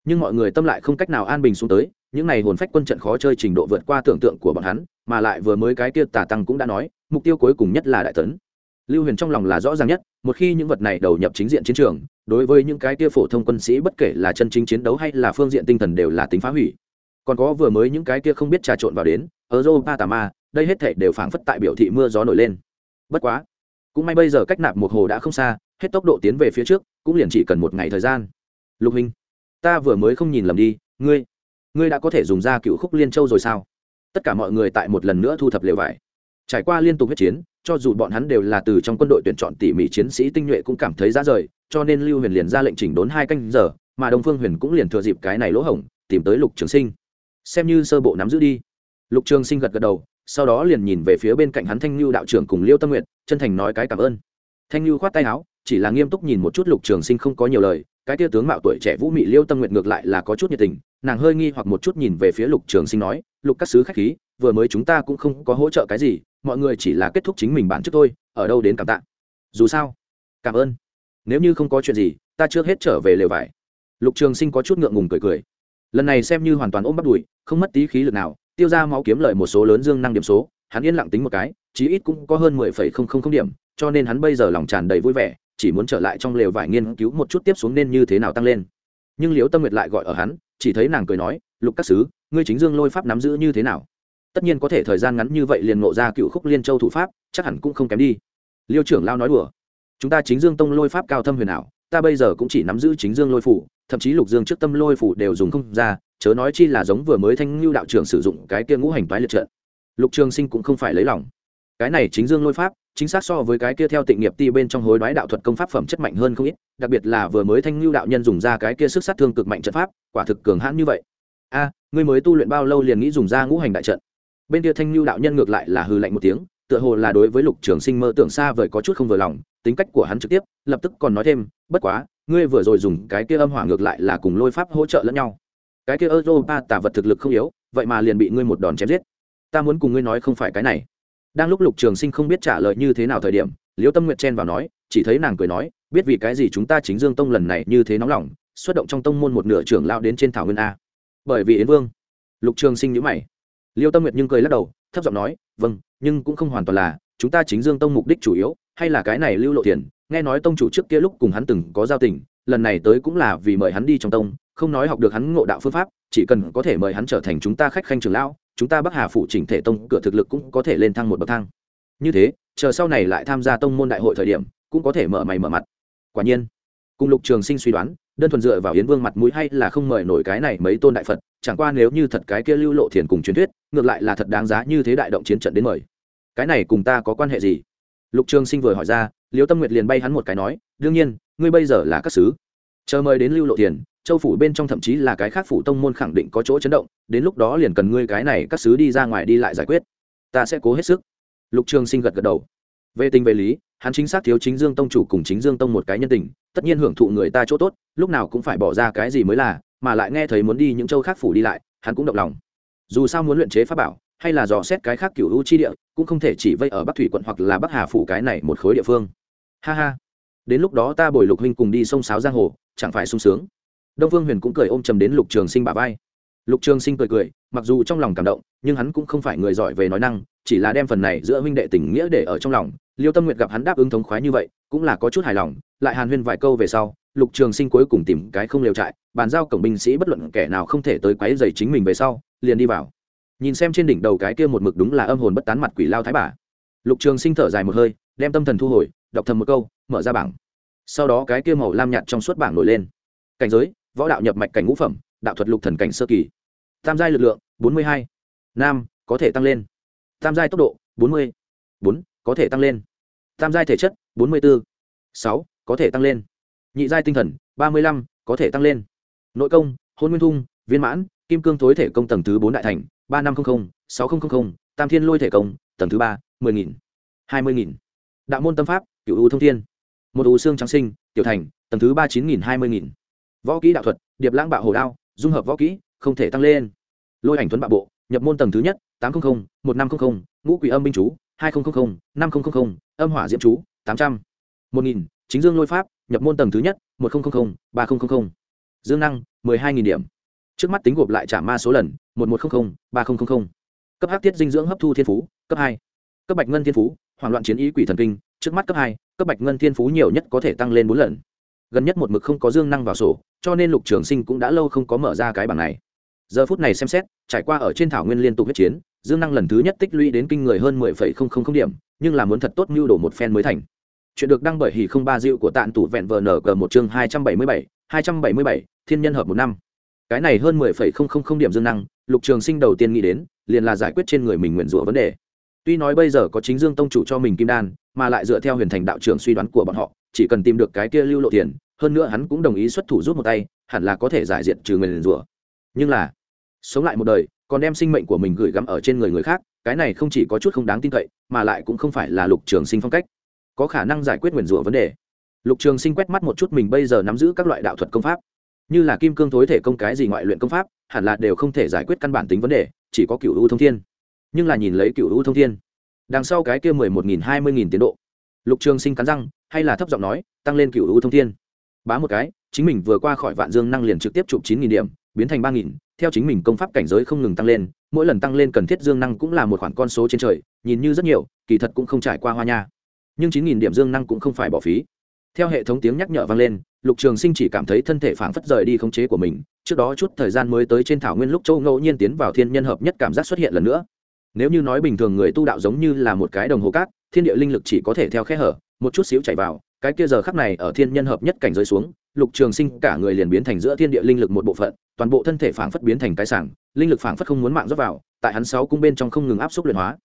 nhưng mọi người tâm lại không cách nào an bình xuống tới, những n à y hồn phách quân trận khó chơi trình độ vượt qua tưởng tượng của bọn hắn, mà lại vừa mới cái kia tà tăng cũng đã nói, mục tiêu cuối cùng nhất là đại tấn. Lưu huyền trong lòng là rõ ràng nhất, một khi những vật này đầu nhập chính diện chiến trường, đối với những cái kia phổ thông quân sĩ bất kể là chân chính chiến đấu hay là phương diện tinh thần đều là tính phá hủy. Còn có vừa mới những cái kia không biết trà trộn vào đến ở ba tà ma, đây hết thể đều phảng phất tại biểu thị mưa gió nổi lên. Bất quá, cũng may bây giờ cách nạp một hồ đã không xa, hết tốc độ tiến về phía trước, cũng liền chỉ cần một ngày thời gian. Lục hình ta vừa mới không nhìn lầm đi, ngươi ngươi đã có thể dùng ra cựu khúc liên châu rồi sao? Tất cả mọi người tại một lần nữa thu thập lều vải. Trải qua liên tục huyết chiến, cho dù bọn hắn đều là từ trong quân đội tuyển chọn tỉ mỉ chiến sĩ tinh nhuệ cũng cảm thấy ra rời, cho nên lưu huyền liền ra lệnh chỉnh đốn hai canh giờ, mà đông phương huyền cũng liền thừa dịp cái này lỗ hổng, tìm tới lục trường sinh. Xem như sơ bộ nắm giữ đi. Lục trường sinh gật gật đầu, sau đó liền nhìn về phía bên cạnh hắn thanh lưu đạo trưởng cùng liêu tâm nguyện chân thành nói cái cảm ơn. Thanh lưu khoát tay áo, chỉ là nghiêm túc nhìn một chút lục trường sinh không có nhiều lời cái tia tướng mạo tuổi trẻ vũ mị liêu tâm nguyện ngược lại là có chút nhiệt tình, nàng hơi nghi hoặc một chút nhìn về phía lục trường sinh nói, lục các sứ khách khí, vừa mới chúng ta cũng không có hỗ trợ cái gì, mọi người chỉ là kết thúc chính mình bản trước thôi, ở đâu đến cảm tạ. Dù sao, cảm ơn. Nếu như không có chuyện gì, ta trước hết trở về lều vải. Lục trường sinh có chút ngượng ngùng cười cười. Lần này xem như hoàn toàn ôm bắt đùi, không mất tí khí lực nào, tiêu ra máu kiếm lợi một số lớn dương năng điểm số, hắn yên lặng tính một cái, chí ít cũng có hơn mười phẩy không không không điểm, cho nên hắn bây giờ lòng tràn đầy vui vẻ chỉ muốn trở lại trong lều vải nghiên cứu một chút tiếp xuống nên như thế nào tăng lên. Nhưng liễu tâm nguyệt lại gọi ở hắn, chỉ thấy nàng cười nói, lục các sứ, ngươi chính dương lôi pháp nắm giữ như thế nào? Tất nhiên có thể thời gian ngắn như vậy liền ngộ ra cựu khúc liên châu thủ pháp, chắc hẳn cũng không kém đi. Liêu trưởng lao nói đùa, chúng ta chính dương tông lôi pháp cao thâm huyền ảo, ta bây giờ cũng chỉ nắm giữ chính dương lôi phủ, thậm chí lục dương trước tâm lôi phủ đều dùng không ra, chớ nói chi là giống vừa mới thanh lưu đạo trưởng sử dụng cái kia ngũ hành toái liệt trận. Lục trường sinh cũng không phải lấy lòng. Cái này chính dương lôi pháp chính xác so với cái kia theo tịnh nghiệp ti bên trong hối đoái đạo thuật công pháp phẩm chất mạnh hơn không ít, đặc biệt là vừa mới thanh lưu đạo nhân dùng ra cái kia sức sát thương cực mạnh trận pháp, quả thực cường hãn như vậy. A, ngươi mới tu luyện bao lâu liền nghĩ dùng ra ngũ hành đại trận? Bên kia thanh lưu đạo nhân ngược lại là hư lạnh một tiếng, tựa hồ là đối với lục trường sinh mơ tưởng xa vời có chút không vừa lòng, tính cách của hắn trực tiếp, lập tức còn nói thêm, bất quá, ngươi vừa rồi dùng cái kia âm hỏa ngược lại là cùng lôi pháp hỗ trợ lẫn nhau. Cái kia europa tả vật thực lực không yếu, vậy mà liền bị ngươi một đòn chém giết. Ta muốn cùng ngươi nói không phải cái này đang lúc lục trường sinh không biết trả lời như thế nào thời điểm liêu tâm nguyệt chen vào nói, chỉ thấy nàng cười nói, biết vì cái gì chúng ta chính dương tông lần này như thế nóng lòng, xuất động trong tông môn một nửa trưởng lao đến trên thảo nguyên a. Bởi vì yến vương. Lục trường sinh nhữ mày. Liêu tâm nguyệt nhưng cười lắc đầu, thấp giọng nói vâng nhưng cũng không hoàn toàn là, chúng ta chính dương tông mục đích chủ yếu, hay là cái này lưu lộ tiền, nghe nói tông chủ trước kia lúc cùng hắn từng có giao tình, lần này tới cũng là vì mời hắn đi trong tông, không nói học được hắn ngộ đạo phương pháp, chỉ cần có thể mời hắn trở thành chúng ta khách khanh trường lão chúng ta bắc hà phụ chỉnh thể tông cửa thực lực cũng có thể lên thăng một bậc thang. Như thế, chờ sau này lại tham gia tông môn đại hội thời điểm, cũng có thể mở mày mở mặt. Quả nhiên, cùng lục trường sinh suy đoán, đơn thuần dựa vào yến vương mặt mũi hay là không mời nổi cái này mấy tôn đại phật, chẳng qua nếu như thật cái kia lưu lộ thiền cùng truyền thuyết, ngược lại là thật đáng giá như thế đại động chiến trận đến mời. Cái này cùng ta có quan hệ gì? Lục trường sinh vừa hỏi ra liêu tâm nguyệt liền bay hắn một cái nói, đương nhiên, ngươi bây giờ là các sứ chờ mời đến lưu lộ tiền, châu phủ bên trong thậm chí là cái khác phủ tông môn khẳng định có chỗ chấn động đến lúc đó liền cần ngươi cái này các sứ đi ra ngoài đi lại giải quyết. Ta sẽ cố hết sức. Lục trường sinh gật gật đầu. Về tình về lý hắn chính xác thiếu chính dương tông chủ cùng chính dương tông một cái nhân tình tất nhiên hưởng thụ người ta chỗ tốt lúc nào cũng phải bỏ ra cái gì mới là mà lại nghe thấy muốn đi những châu khác phủ đi lại hắn cũng động lòng. Dù sao muốn luyện chế pháp bảo hay là dò xét cái khác cựu hữu chi địa cũng không thể chỉ vây ở bắc thủy quận hoặc là bắc hà phủ cái này một khối địa phương. Ha ha. Đến lúc đó ta bồi lục huynh cùng đi sông sáo giang hồ chẳng phải sung sướng. Đông phương huyền cũng cười ôm chầm đến lục trường sinh bà vai. Lục trường sinh cười cười, mặc dù trong lòng cảm động, nhưng hắn cũng không phải người giỏi về nói năng, chỉ là đem phần này giữa huynh đệ tình nghĩa để ở trong lòng. Liêu tâm nguyệt gặp hắn đáp ứng thống khoái như vậy, cũng là có chút hài lòng, lại hàn huyên vài câu về sau, lục trường sinh cuối cùng tìm cái không lều trại, bàn giao cổng binh sĩ bất luận kẻ nào không thể tới quáy dày chính mình về sau, liền đi vào. Nhìn xem trên đỉnh đầu cái kia một mực đúng là âm hồn bất tán mặt quỷ lao thái bà. Lục trường sinh thở dài một hơi, đem tâm thần thu hồi, đọc thầm một câu, mở ra bảng sau đó cái kia màu lam nhạt trong suốt bảng nổi lên. Cảnh giới, võ đạo nhập mạch cảnh ngũ phẩm, đạo thuật lục thần cảnh sơ kỳ. Tam giai lực lượng, bốn mươi hai. Nam, có thể tăng lên. Tam giai tốc độ, bốn mươi bốn, có thể tăng lên. Tam giai thể chất, bốn mươi bốn sáu, có thể tăng lên. Nhị giai tinh thần, ba mươi lăm, có thể tăng lên. Nội công, hôn nguyên thung, viên mãn, kim cương thối thể công tầng thứ bốn đại thành, ba năm trăm linh sáu nghìn tam thiên lôi thể công, tầng thứ ba, mười nghìn, hai mươi nghìn. Đạo môn tâm pháp cựu u thông thiên một u xương trắng sinh, tiểu thành, tầng thứ ba chín nghìn hai mươi nghìn. Võ kỹ đạo thuật, điệp lãng bạo hồ đao, dung hợp võ kỹ, không thể tăng lên. Lôi ảnh tuấn bạo bộ, nhập môn tầng thứ nhất, tám trăm linh một năm trăm linh ngũ quỷ âm binh chú, hai nghìn năm nghìn âm hỏa diễm chú, tám trăm. Một nghìn, chính dương lôi pháp, nhập môn tầng thứ nhất, một nghìn ba nghìn dương năng, mười hai nghìn điểm. Trước mắt tính gộp lại trả ma số lần, một một trăm ba nghìn cấp hát tiết dinh dưỡng hấp thu thiên phú, cấp hai. Cấp bạch ngân thiên phú, hoảng loạn chiến ý quỷ thần kinh trước mắt cấp hai, cấp bạch ngân thiên phú nhiều nhất có thể tăng lên bốn lần. Gần nhất một mực không có dương năng vào sổ, cho nên lục trường sinh cũng đã lâu không có mở ra cái bảng này. Giờ phút này xem xét, trải qua ở trên thảo nguyên liên tục huyết chiến, dương năng lần thứ nhất tích lũy đến kinh người hơn mười phẩy không không không điểm, nhưng là muốn thật tốt mưu đồ một phen mới thành. Chuyện được đăng bởi hỉ không ba diệu của tạn tủ vẹn vờ nở cờ một chương hai trăm bảy mươi bảy, hai trăm bảy mươi bảy, thiên nhân hợp một năm. Cái này hơn mười phẩy không không không điểm dương năng, lục trường sinh đầu tiên nghĩ đến, liền là giải quyết trên người mình nguyện rủa vấn đề tuy nói bây giờ có chính dương tông chủ cho mình kim đan, mà lại dựa theo huyền thành đạo trưởng suy đoán của bọn họ, chỉ cần tìm được cái kia lưu lộ tiền hơn nữa hắn cũng đồng ý xuất thủ rút một tay, hẳn là có thể giải diện trừ người liền rủa. Nhưng là, sống lại một đời, còn đem sinh mệnh của mình gửi gắm ở trên người người khác, cái này không chỉ có chút không đáng tin cậy, mà lại cũng không phải là lục trường sinh phong cách. Có khả năng giải quyết nguyền rủa vấn đề. Lục trường sinh quét mắt một chút mình bây giờ nắm giữ các loại đạo thuật công pháp. Như là kim cương thối thể công cái gì ngoại luyện công pháp, hẳn là đều không thể giải quyết căn bản tính vấn đề, chỉ có cựu u thông thiên. Nhưng là nhìn lấy cựu u thông thiên đằng sau cái kia mười một nghìn, hai mươi nghìn tiến độ. Lục trường sinh cắn răng, hay là thấp giọng nói, tăng lên cựu u thông thiên. Bá một cái, chính mình vừa qua khỏi vạn dương năng liền trực tiếp chụp chín nghìn điểm, biến thành ba nghìn. Theo chính mình công pháp cảnh giới không ngừng tăng lên, mỗi lần tăng lên cần thiết dương năng cũng là một khoản con số trên trời, nhìn như rất nhiều, kỳ thật cũng không trải qua hoa nha. Nhưng chín nghìn điểm dương năng cũng không phải bỏ phí. Theo hệ thống tiếng nhắc nhở vang lên, lục trường sinh chỉ cảm thấy thân thể phảng phất rời đi khống chế của mình, trước đó chút thời gian mới tới trên thảo nguyên lúc châu ngẫu nhiên tiến vào thiên nhân hợp nhất cảm giác xuất hiện lần nữa nếu như nói bình thường người tu đạo giống như là một cái đồng hồ cát, thiên địa linh lực chỉ có thể theo khe hở, một chút xíu chạy vào, cái kia giờ khắc này ở thiên nhân hợp nhất cảnh giới xuống, lục trường sinh cả người liền biến thành giữa thiên địa linh lực một bộ phận, toàn bộ thân thể phảng phất biến thành cái sảng, linh lực phảng phất không muốn mạng rớt vào, tại hắn sáu cung bên trong không ngừng áp suất luyện hóa.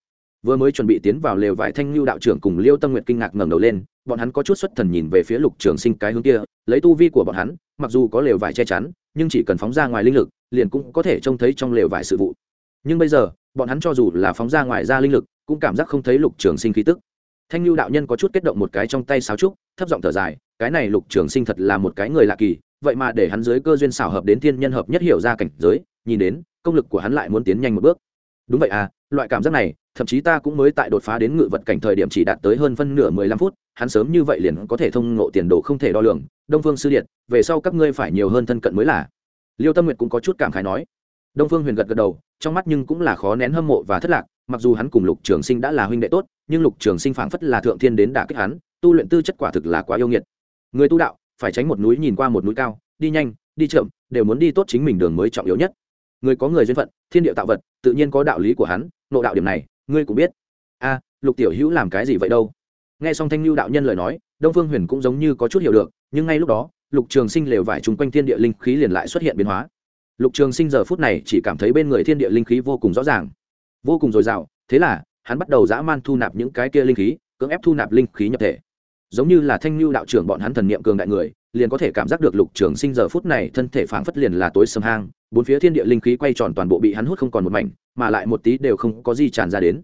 Vừa mới chuẩn bị tiến vào lều vải thanh lưu đạo trưởng cùng liêu tâm nguyện kinh ngạc ngẩng đầu lên, bọn hắn có chút xuất thần nhìn về phía lục trường sinh cái hướng kia, lấy tu vi của bọn hắn, mặc dù có lều vải che chắn, nhưng chỉ cần phóng ra ngoài linh lực, liền cũng có thể trông thấy trong lều vải sự vụ. Nhưng bây giờ bọn hắn cho dù là phóng ra ngoài ra linh lực, cũng cảm giác không thấy lục trường sinh khí tức. Thanh lưu đạo nhân có chút kết động một cái trong tay sáo trúc, thấp giọng thở dài, cái này lục trường sinh thật là một cái người lạ kỳ, vậy mà để hắn dưới cơ duyên xảo hợp đến thiên nhân hợp nhất hiểu ra cảnh giới, nhìn đến, công lực của hắn lại muốn tiến nhanh một bước. Đúng vậy à loại cảm giác này, thậm chí ta cũng mới tại đột phá đến ngự vật cảnh thời điểm chỉ đạt tới hơn phân nửa mười lăm phút, hắn sớm như vậy liền có thể thông ngộ tiền đồ không thể đo lường. Đông phương sư điện, về sau các ngươi phải nhiều hơn thân cận mới là. Liêu tâm nguyệt cũng có chút cảm khái nói đông phương huyền gật gật đầu, trong mắt nhưng cũng là khó nén hâm mộ và thất lạc, mặc dù hắn cùng lục trường sinh đã là huynh đệ tốt, nhưng lục trường sinh phảng phất là thượng thiên đến đả kích hắn, tu luyện tư chất quả thực là quá yêu nghiệt. Người tu đạo, phải tránh một núi nhìn qua một núi cao, đi nhanh, đi chậm, đều muốn đi tốt chính mình đường mới trọng yếu nhất. Người có người duyên phận, thiên địa tạo vật, tự nhiên có đạo lý của hắn nộ đạo điểm này, ngươi cũng biết. A, lục tiểu hữu làm cái gì vậy đâu? Nghe xong thanh lưu đạo nhân lời nói, đông phương huyền cũng giống như có chút hiểu được, nhưng ngay lúc đó, lục trường sinh lều vải chung quanh thiên địa linh khí liền lại xuất hiện biến hóa lục trường sinh giờ phút này chỉ cảm thấy bên người thiên địa linh khí vô cùng rõ ràng. Vô cùng dồi dào, thế là, hắn bắt đầu dã man thu nạp những cái kia linh khí, cưỡng ép thu nạp linh khí nhập thể. Giống như là thanh lưu đạo trưởng bọn hắn thần niệm cường đại người, liền có thể cảm giác được lục trường sinh giờ phút này thân thể phảng phất liền là tối sầm hang, bốn phía thiên địa linh khí quay tròn toàn bộ bị hắn hút không còn một mảnh, mà lại một tí đều không có gì tràn ra đến.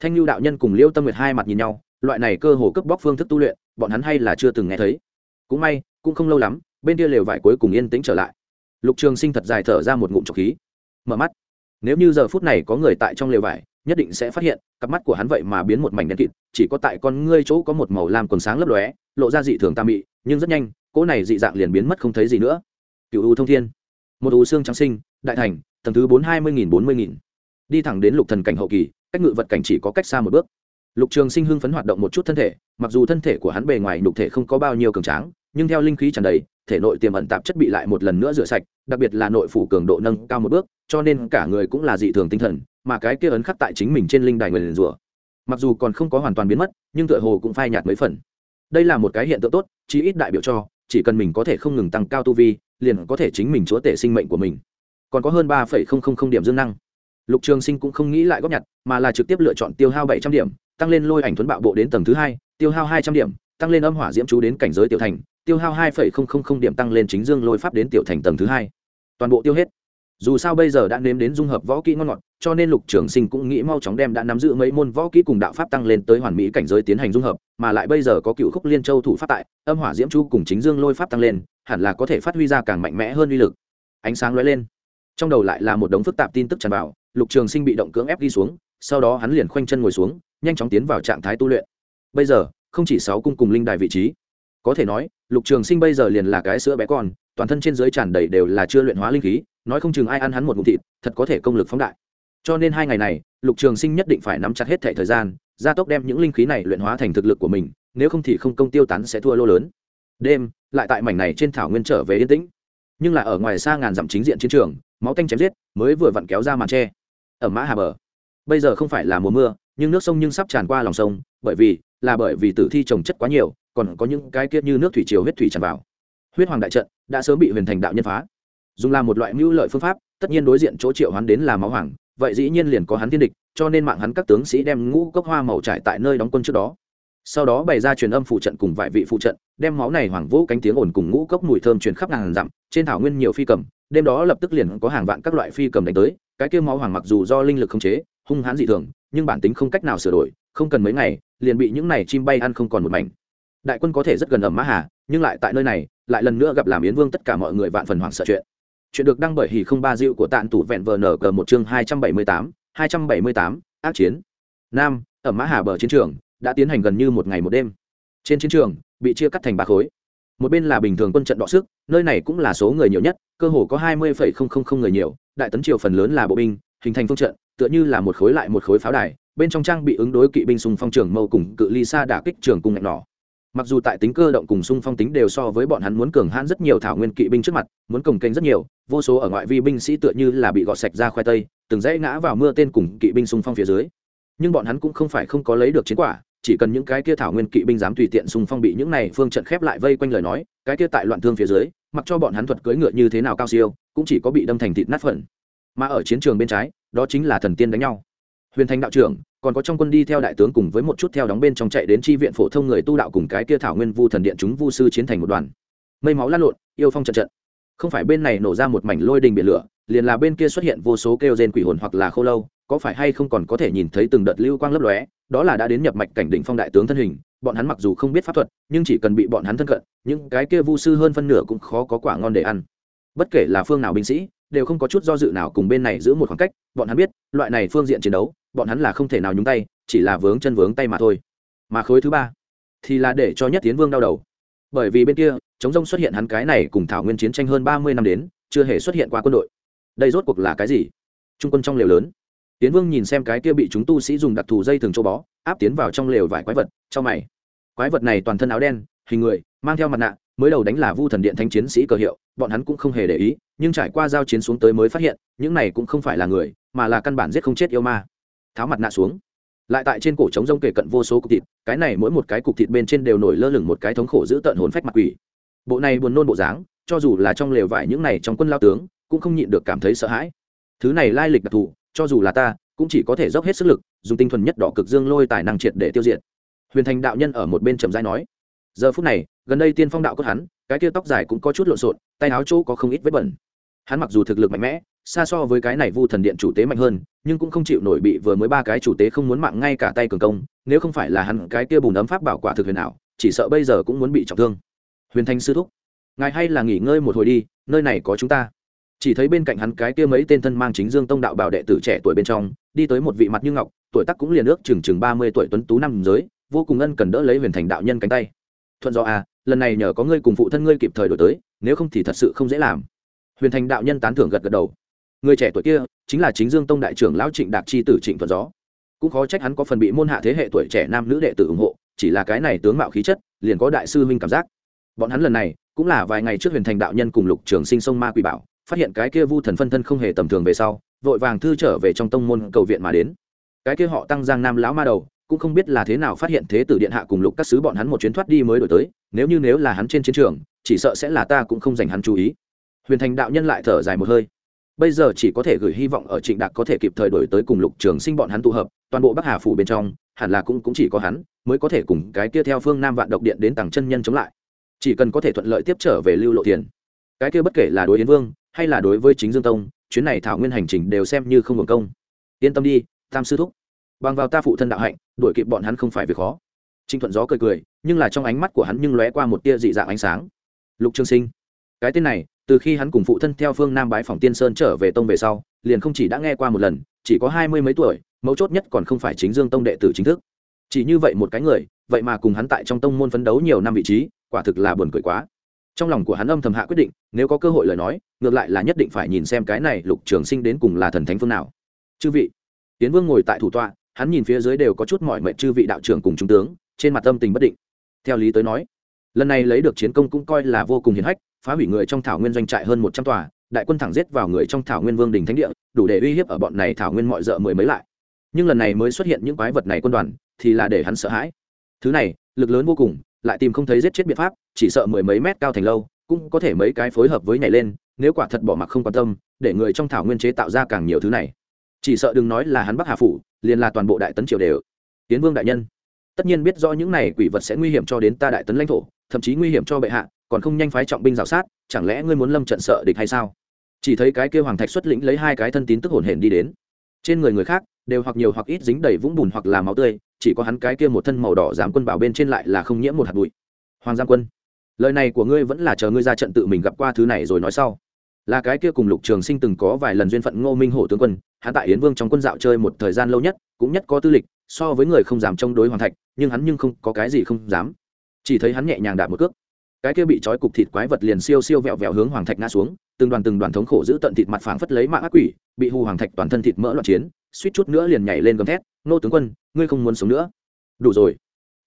Thanh lưu đạo nhân cùng liêu tâm nguyệt hai mặt nhìn nhau, loại này cơ hồ cấp bóc phương thức tu luyện, bọn hắn hay là chưa từng nghe thấy. Cũng may, cũng không lâu lắm, bên kia lều vải cuối cùng yên tĩnh trở lại lục trường sinh thật dài thở ra một ngụm trọc khí. Mở mắt. Nếu như giờ phút này có người tại trong lều vải, nhất định sẽ phát hiện, cặp mắt của hắn vậy mà biến một mảnh đen kịt, chỉ có tại con ngươi chỗ có một màu lam còn sáng lấp lóe, lộ ra dị thường tam mị, nhưng rất nhanh, cỗ này dị dạng liền biến mất không thấy gì nữa. Cựu u thông thiên. Một u xương trắng sinh, đại thành, tầng thứ bốn hai mươi nghìn bốn mươi nghìn. Đi thẳng đến lục thần cảnh hậu kỳ, cách ngự vật cảnh chỉ có cách xa một bước. Lục trường sinh hưng phấn hoạt động một chút thân thể, mặc dù thân thể của hắn bề ngoài nhục thể không có bao nhiêu cường tráng nhưng theo linh khí tràn đầy, thể nội tiềm ẩn tạp chất bị lại một lần nữa rửa sạch, đặc biệt là nội phủ cường độ nâng cao một bước, cho nên cả người cũng là dị thường tinh thần, mà cái kia ấn khắc tại chính mình trên linh đài người liền rủa. Mặc dù còn không có hoàn toàn biến mất, nhưng tựa hồ cũng phai nhạt mấy phần. Đây là một cái hiện tượng tốt, chí ít đại biểu cho, chỉ cần mình có thể không ngừng tăng cao tu vi, liền có thể chính mình chúa tể sinh mệnh của mình. Còn có hơn ba điểm dương năng. Lục trường sinh cũng không nghĩ lại góp nhặt, mà là trực tiếp lựa chọn tiêu hao bảy trăm điểm, tăng lên lôi ảnh thuấn bạo bộ đến tầng thứ hai, tiêu hao hai trăm điểm, tăng lên âm hỏa diễm chú đến cảnh giới tiểu thành tiêu hao hai điểm tăng lên chính dương lôi pháp đến tiểu thành tầng thứ hai. Toàn bộ tiêu hết. Dù sao bây giờ đã nếm đến dung hợp võ kỹ ngon ngọt, cho nên lục trường sinh cũng nghĩ mau chóng đem đã nắm giữ mấy môn võ kỹ cùng đạo pháp tăng lên tới hoàn mỹ cảnh giới tiến hành dung hợp, mà lại bây giờ có cựu khúc liên châu thủ pháp tại, âm hỏa diễm chu cùng chính dương lôi pháp tăng lên, hẳn là có thể phát huy ra càng mạnh mẽ hơn uy lực. Ánh sáng lóe lên. Trong đầu lại là một đống phức tạp tin tức tràn vào, lục trường sinh bị động cưỡng ép đi xuống, sau đó hắn liền khoanh chân ngồi xuống, nhanh chóng tiến vào trạng thái tu luyện. Bây giờ, không chỉ sáu cung cùng linh đài vị trí có thể nói, lục trường sinh bây giờ liền là cái sữa bé con, toàn thân trên dưới tràn đầy đều là chưa luyện hóa linh khí, nói không chừng ai ăn hắn một ngụm thịt, thật có thể công lực phóng đại. Cho nên hai ngày này, lục trường sinh nhất định phải nắm chặt hết thẻ thời gian, gia tốc đem những linh khí này luyện hóa thành thực lực của mình, nếu không thì không công tiêu tán sẽ thua lô lớn. Đêm, lại tại mảnh này trên thảo nguyên trở về yên tĩnh. Nhưng là ở ngoài xa ngàn dặm chính diện chiến trường, máu tanh chém giết, mới vừa vặn kéo ra màn tre. Ở mã hà bờ. Bây giờ không phải là mùa mưa, nhưng nước sông nhưng sắp tràn qua lòng sông, bởi vì, là bởi vì tử thi trồng chất quá nhiều còn có những cái kia như nước thủy triều huyết thủy tràn vào. Huyết hoàng đại trận đã sớm bị huyền thành đạo nhân phá. Dùng làm một loại mưu lợi phương pháp, tất nhiên đối diện chỗ triệu hắn đến là máu hoàng, vậy dĩ nhiên liền có hắn thiên địch, cho nên mạng hắn các tướng sĩ đem ngũ cốc hoa màu trải tại nơi đóng quân trước đó. Sau đó bày ra truyền âm phụ trận cùng vài vị phụ trận, đem máu này hoàng vũ cánh tiếng ồn cùng ngũ cốc mùi thơm truyền khắp ngàn dặm, trên thảo nguyên nhiều phi cầm, đêm đó lập tức liền có hàng vạn các loại phi cầm đánh tới, cái kia máu hoàng mặc dù do linh lực không chế, hung hãn dị thường, nhưng bản tính không cách nào sửa đổi, không cần mấy ngày, liền bị những này chim bay ăn không còn một mảnh đại quân có thể rất gần ẩm mã hà, nhưng lại tại nơi này, lại lần nữa gặp làm yến vương tất cả mọi người vạn phần hoảng sợ chuyện. Chuyện được đăng bởi hì không ba dịu của tạn tủ vẹn vờ nở cờ một chương hai trăm bảy mươi tám, hai trăm bảy mươi tám, ác chiến. Nam ở mã hà bờ chiến trường, đã tiến hành gần như một ngày một đêm. Trên chiến trường, bị chia cắt thành ba khối. Một bên là bình thường quân trận đọ sức, nơi này cũng là số người nhiều nhất, cơ hồ có hai mươi người nhiều, đại tấn triều phần lớn là bộ binh, hình thành phương trận, tựa như là một khối lại một khối pháo đài, bên trong trang bị ứng đối kỵ binh sùng phong trường mâu cùng cự ly xa đả kích trường cung ngạch nỏ mặc dù tại tính cơ động cùng xung phong tính đều so với bọn hắn muốn cường hãn rất nhiều thảo nguyên kỵ binh trước mặt, muốn cồng kênh rất nhiều, vô số ở ngoại vi binh sĩ tựa như là bị gọt sạch ra khoai tây, từng dãy ngã vào mưa tên cùng kỵ binh xung phong phía dưới. Nhưng bọn hắn cũng không phải không có lấy được chiến quả, chỉ cần những cái kia thảo nguyên kỵ binh dám tùy tiện xung phong bị những này phương trận khép lại vây quanh lời nói, cái kia tại loạn thương phía dưới, mặc cho bọn hắn thuật cưỡi ngựa như thế nào cao siêu, cũng chỉ có bị đâm thành thịt nát phần. Mà ở chiến trường bên trái, đó chính là thần tiên đánh nhau. Huyền thành đạo trưởng còn có trong quân đi theo đại tướng cùng với một chút theo đóng bên trong chạy đến tri viện phổ thông người tu đạo cùng cái kia thảo nguyên vu thần điện chúng vu sư chiến thành một đoàn. Mây máu lăn lộn, yêu phong trận trận. Không phải bên này nổ ra một mảnh lôi đình biển lửa, liền là bên kia xuất hiện vô số kêu rên quỷ hồn hoặc là khô lâu, có phải hay không còn có thể nhìn thấy từng đợt lưu quang lấp lóe, đó là đã đến nhập mạch cảnh đỉnh phong đại tướng thân hình, bọn hắn mặc dù không biết pháp thuật, nhưng chỉ cần bị bọn hắn thân cận, những cái kia vu sư hơn phân nửa cũng khó có quả ngon để ăn. Bất kể là phương nào binh sĩ, đều không có chút do dự nào cùng bên này giữ một khoảng cách, bọn hắn biết, loại này phương diện chiến đấu bọn hắn là không thể nào nhúng tay, chỉ là vướng chân vướng tay mà thôi. Mà khối thứ ba thì là để cho nhất tiến vương đau đầu. Bởi vì bên kia, chống rông xuất hiện hắn cái này cùng thảo nguyên chiến tranh hơn ba mươi năm đến, chưa hề xuất hiện qua quân đội. Đây rốt cuộc là cái gì? Trung quân trong lều lớn. Tiến vương nhìn xem cái kia bị chúng tu sĩ dùng đặc thù dây thường châu bó, áp tiến vào trong lều vải quái vật trong mày. Quái vật này toàn thân áo đen, hình người, mang theo mặt nạ, mới đầu đánh là vu thần điện thanh chiến sĩ cờ hiệu, bọn hắn cũng không hề để ý, nhưng trải qua giao chiến xuống tới mới phát hiện, những này cũng không phải là người, mà là căn bản giết không chết yêu ma tháo mặt nạ xuống. Lại tại trên cổ trống rông kề cận vô số cục thịt, cái này mỗi một cái cục thịt bên trên đều nổi lơ lửng một cái thống khổ giữ tận hồn phách mặt quỷ. Bộ này buồn nôn bộ dáng, cho dù là trong lều vải những này trong quân lao tướng, cũng không nhịn được cảm thấy sợ hãi. Thứ này lai lịch đặc thù, cho dù là ta, cũng chỉ có thể dốc hết sức lực, dùng tinh thuần nhất đỏ cực dương lôi tài năng triệt để tiêu diệt. Huyền thành đạo nhân ở một bên trầm dai nói, giờ phút này, gần đây tiên phong đạo cốt hắn, cái kia tóc dài cũng có chút lộn xộn, tay áo chỗ có không ít vết bẩn. Hắn mặc dù thực lực mạnh mẽ xa so với cái này vu thần điện chủ tế mạnh hơn, nhưng cũng không chịu nổi bị vừa mới ba cái chủ tế không muốn mạng ngay cả tay cường công, nếu không phải là hắn cái kia bùn ấm pháp bảo quả thực huyền ảo, chỉ sợ bây giờ cũng muốn bị trọng thương. Huyền thanh sư thúc, ngài hay là nghỉ ngơi một hồi đi, nơi này có chúng ta. Chỉ thấy bên cạnh hắn cái kia mấy tên thân mang chính dương tông đạo bảo đệ tử trẻ tuổi bên trong, đi tới một vị mặt như ngọc, tuổi tác cũng liền ước chừng chừng ba mươi tuổi tuấn tú năm giới, vô cùng ân cần đỡ lấy huyền thành đạo nhân cánh tay. Thuận do à lần này nhờ có ngươi cùng phụ thân ngươi kịp thời đổi tới, nếu không thì thật sự không dễ làm. Huyền thành đạo nhân tán thưởng gật gật đầu người trẻ tuổi kia chính là chính dương tông đại trưởng lão trịnh đạc chi tử trịnh thuận gió. Cũng khó trách hắn có phần bị môn hạ thế hệ tuổi trẻ nam nữ đệ tử ủng hộ, chỉ là cái này tướng mạo khí chất, liền có đại sư huynh cảm giác. Bọn hắn lần này cũng là vài ngày trước huyền thành đạo nhân cùng lục trường sinh sông ma quỷ bảo, phát hiện cái kia vu thần phân thân không hề tầm thường về sau, vội vàng thư trở về trong tông môn cầu viện mà đến. Cái kia họ tăng giang nam lão ma đầu, cũng không biết là thế nào phát hiện thế tử điện hạ cùng lục các sứ bọn hắn một chuyến thoát đi mới đổi tới, nếu như nếu là hắn trên chiến trường, chỉ sợ sẽ là ta cũng không dành hắn chú ý. Huyền thành đạo nhân lại thở dài một hơi bây giờ chỉ có thể gửi hy vọng ở trịnh đạc có thể kịp thời đổi tới cùng lục trường sinh bọn hắn tụ hợp toàn bộ bắc hà phủ bên trong hẳn là cũng, cũng chỉ có hắn mới có thể cùng cái kia theo phương nam vạn độc điện đến tàng chân nhân chống lại. Chỉ cần có thể thuận lợi tiếp trở về lưu lộ tiền. Cái kia bất kể là đối yến vương hay là đối với chính dương tông chuyến này thảo nguyên hành trình đều xem như không hưởng công. Yên tâm đi tam sư thúc. Bằng vào ta phụ thân đạo hạnh đuổi kịp bọn hắn không phải việc khó. Trinh thuận gió cười cười nhưng là trong ánh mắt của hắn nhưng lóe qua một tia dị dạng ánh sáng. Lục trương sinh. Cái tên này từ khi hắn cùng phụ thân theo phương nam bái phòng tiên sơn trở về tông về sau, liền không chỉ đã nghe qua một lần, chỉ có hai mươi mấy tuổi, mấu chốt nhất còn không phải chính dương tông đệ tử chính thức. Chỉ như vậy một cái người, vậy mà cùng hắn tại trong tông môn phấn đấu nhiều năm vị trí, quả thực là buồn cười quá. Trong lòng của hắn âm thầm hạ quyết định, nếu có cơ hội lời nói, ngược lại là nhất định phải nhìn xem cái này lục trường sinh đến cùng là thần thánh phương nào. Chư vị tiến vương ngồi tại thủ tọa, hắn nhìn phía dưới đều có chút mọi mệnh chư vị đạo trưởng cùng trung tướng, trên mặt tâm tình bất định. Theo lý tới nói lần này lấy được chiến công cũng coi là vô cùng hiển hách, phá hủy người trong thảo nguyên doanh trại hơn một trăm tòa, đại quân thẳng giết vào người trong thảo nguyên vương đình thánh địa, đủ để uy hiếp ở bọn này thảo nguyên mọi d mười mấy lại. Nhưng lần này mới xuất hiện những quái vật này quân đoàn, thì là để hắn sợ hãi. Thứ này, lực lớn vô cùng, lại tìm không thấy giết chết biện pháp, chỉ sợ mười mấy mét cao thành lâu, cũng có thể mấy cái phối hợp với nhảy lên, nếu quả thật bỏ mặc không quan tâm, để người trong thảo nguyên chế tạo ra càng nhiều thứ này. Chỉ sợ đừng nói là hắn bắc hà phủ, liền là toàn bộ đại tấn triều đều. Tiến vương đại nhân, tất nhiên biết rõ những này quỷ vật sẽ nguy hiểm cho đến ta đại tấn lãnh thổ thậm chí nguy hiểm cho bệ hạ, còn không nhanh phái trọng binh rào sát, chẳng lẽ ngươi muốn lâm trận sợ địch hay sao? Chỉ thấy cái kêu hoàng thạch xuất lĩnh lấy hai cái thân tín tức hồn hển đi đến. Trên người người khác đều hoặc nhiều hoặc ít dính đầy vũng bùn hoặc là máu tươi, chỉ có hắn cái kia một thân màu đỏ giám quân bảo bên trên lại là không nhiễm một hạt bụi. Hoàng giang quân, lời này của ngươi vẫn là chờ ngươi ra trận tự mình gặp qua thứ này rồi nói sau. Là cái kia cùng lục trường sinh từng có vài lần duyên phận ngô minh hổ tướng quân, hắn tại yến vương trong quân dạo chơi một thời gian lâu nhất, cũng nhất có tư lịch, so với người không dám chống đối hoàng thạch, nhưng hắn nhưng không có cái gì không dám chỉ thấy hắn nhẹ nhàng đạp một cước. Cái kia bị trói cục thịt quái vật liền siêu siêu vẹo vẹo hướng hoàng thạch ngã xuống, từng đoàn từng đoàn thống khổ giữ tận thịt mặt phảng phất lấy mạng ác quỷ, bị hù hoàng thạch toàn thân thịt mỡ loạn chiến, suýt chút nữa liền nhảy lên gầm thét, nô tướng quân, ngươi không muốn sống nữa. Đủ rồi.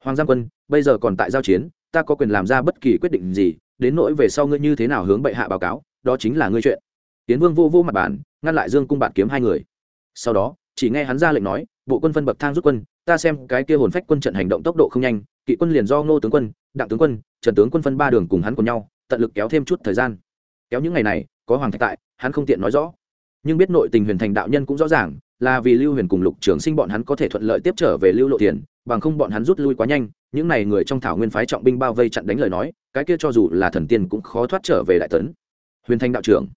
Hoàng giang quân, bây giờ còn tại giao chiến, ta có quyền làm ra bất kỳ quyết định gì, đến nỗi về sau ngươi như thế nào hướng bệ hạ báo cáo, đó chính là ngươi chuyện. Tiến vương vô vô mặt bản ngăn lại dương cung bạt kiếm hai người. Sau đó, chỉ nghe hắn ra lệnh nói, bộ quân phân bậc thang rút quân, ta xem cái kia hồn phách quân trận hành động tốc độ không nhanh kỵ quân liền do ngô tướng quân, đặng tướng quân, trần tướng quân phân ba đường cùng hắn cùng nhau, tận lực kéo thêm chút thời gian. Kéo những ngày này, có hoàng thạch tại, hắn không tiện nói rõ. Nhưng biết nội tình huyền thành đạo nhân cũng rõ ràng, là vì lưu huyền cùng lục trường sinh bọn hắn có thể thuận lợi tiếp trở về lưu lộ tiền, bằng không bọn hắn rút lui quá nhanh, những n à y người trong thảo nguyên phái trọng binh bao vây chặn đánh lời nói, cái kia cho dù là thần tiên cũng khó thoát trở về đại tấn. Huyền thành đạo trưởng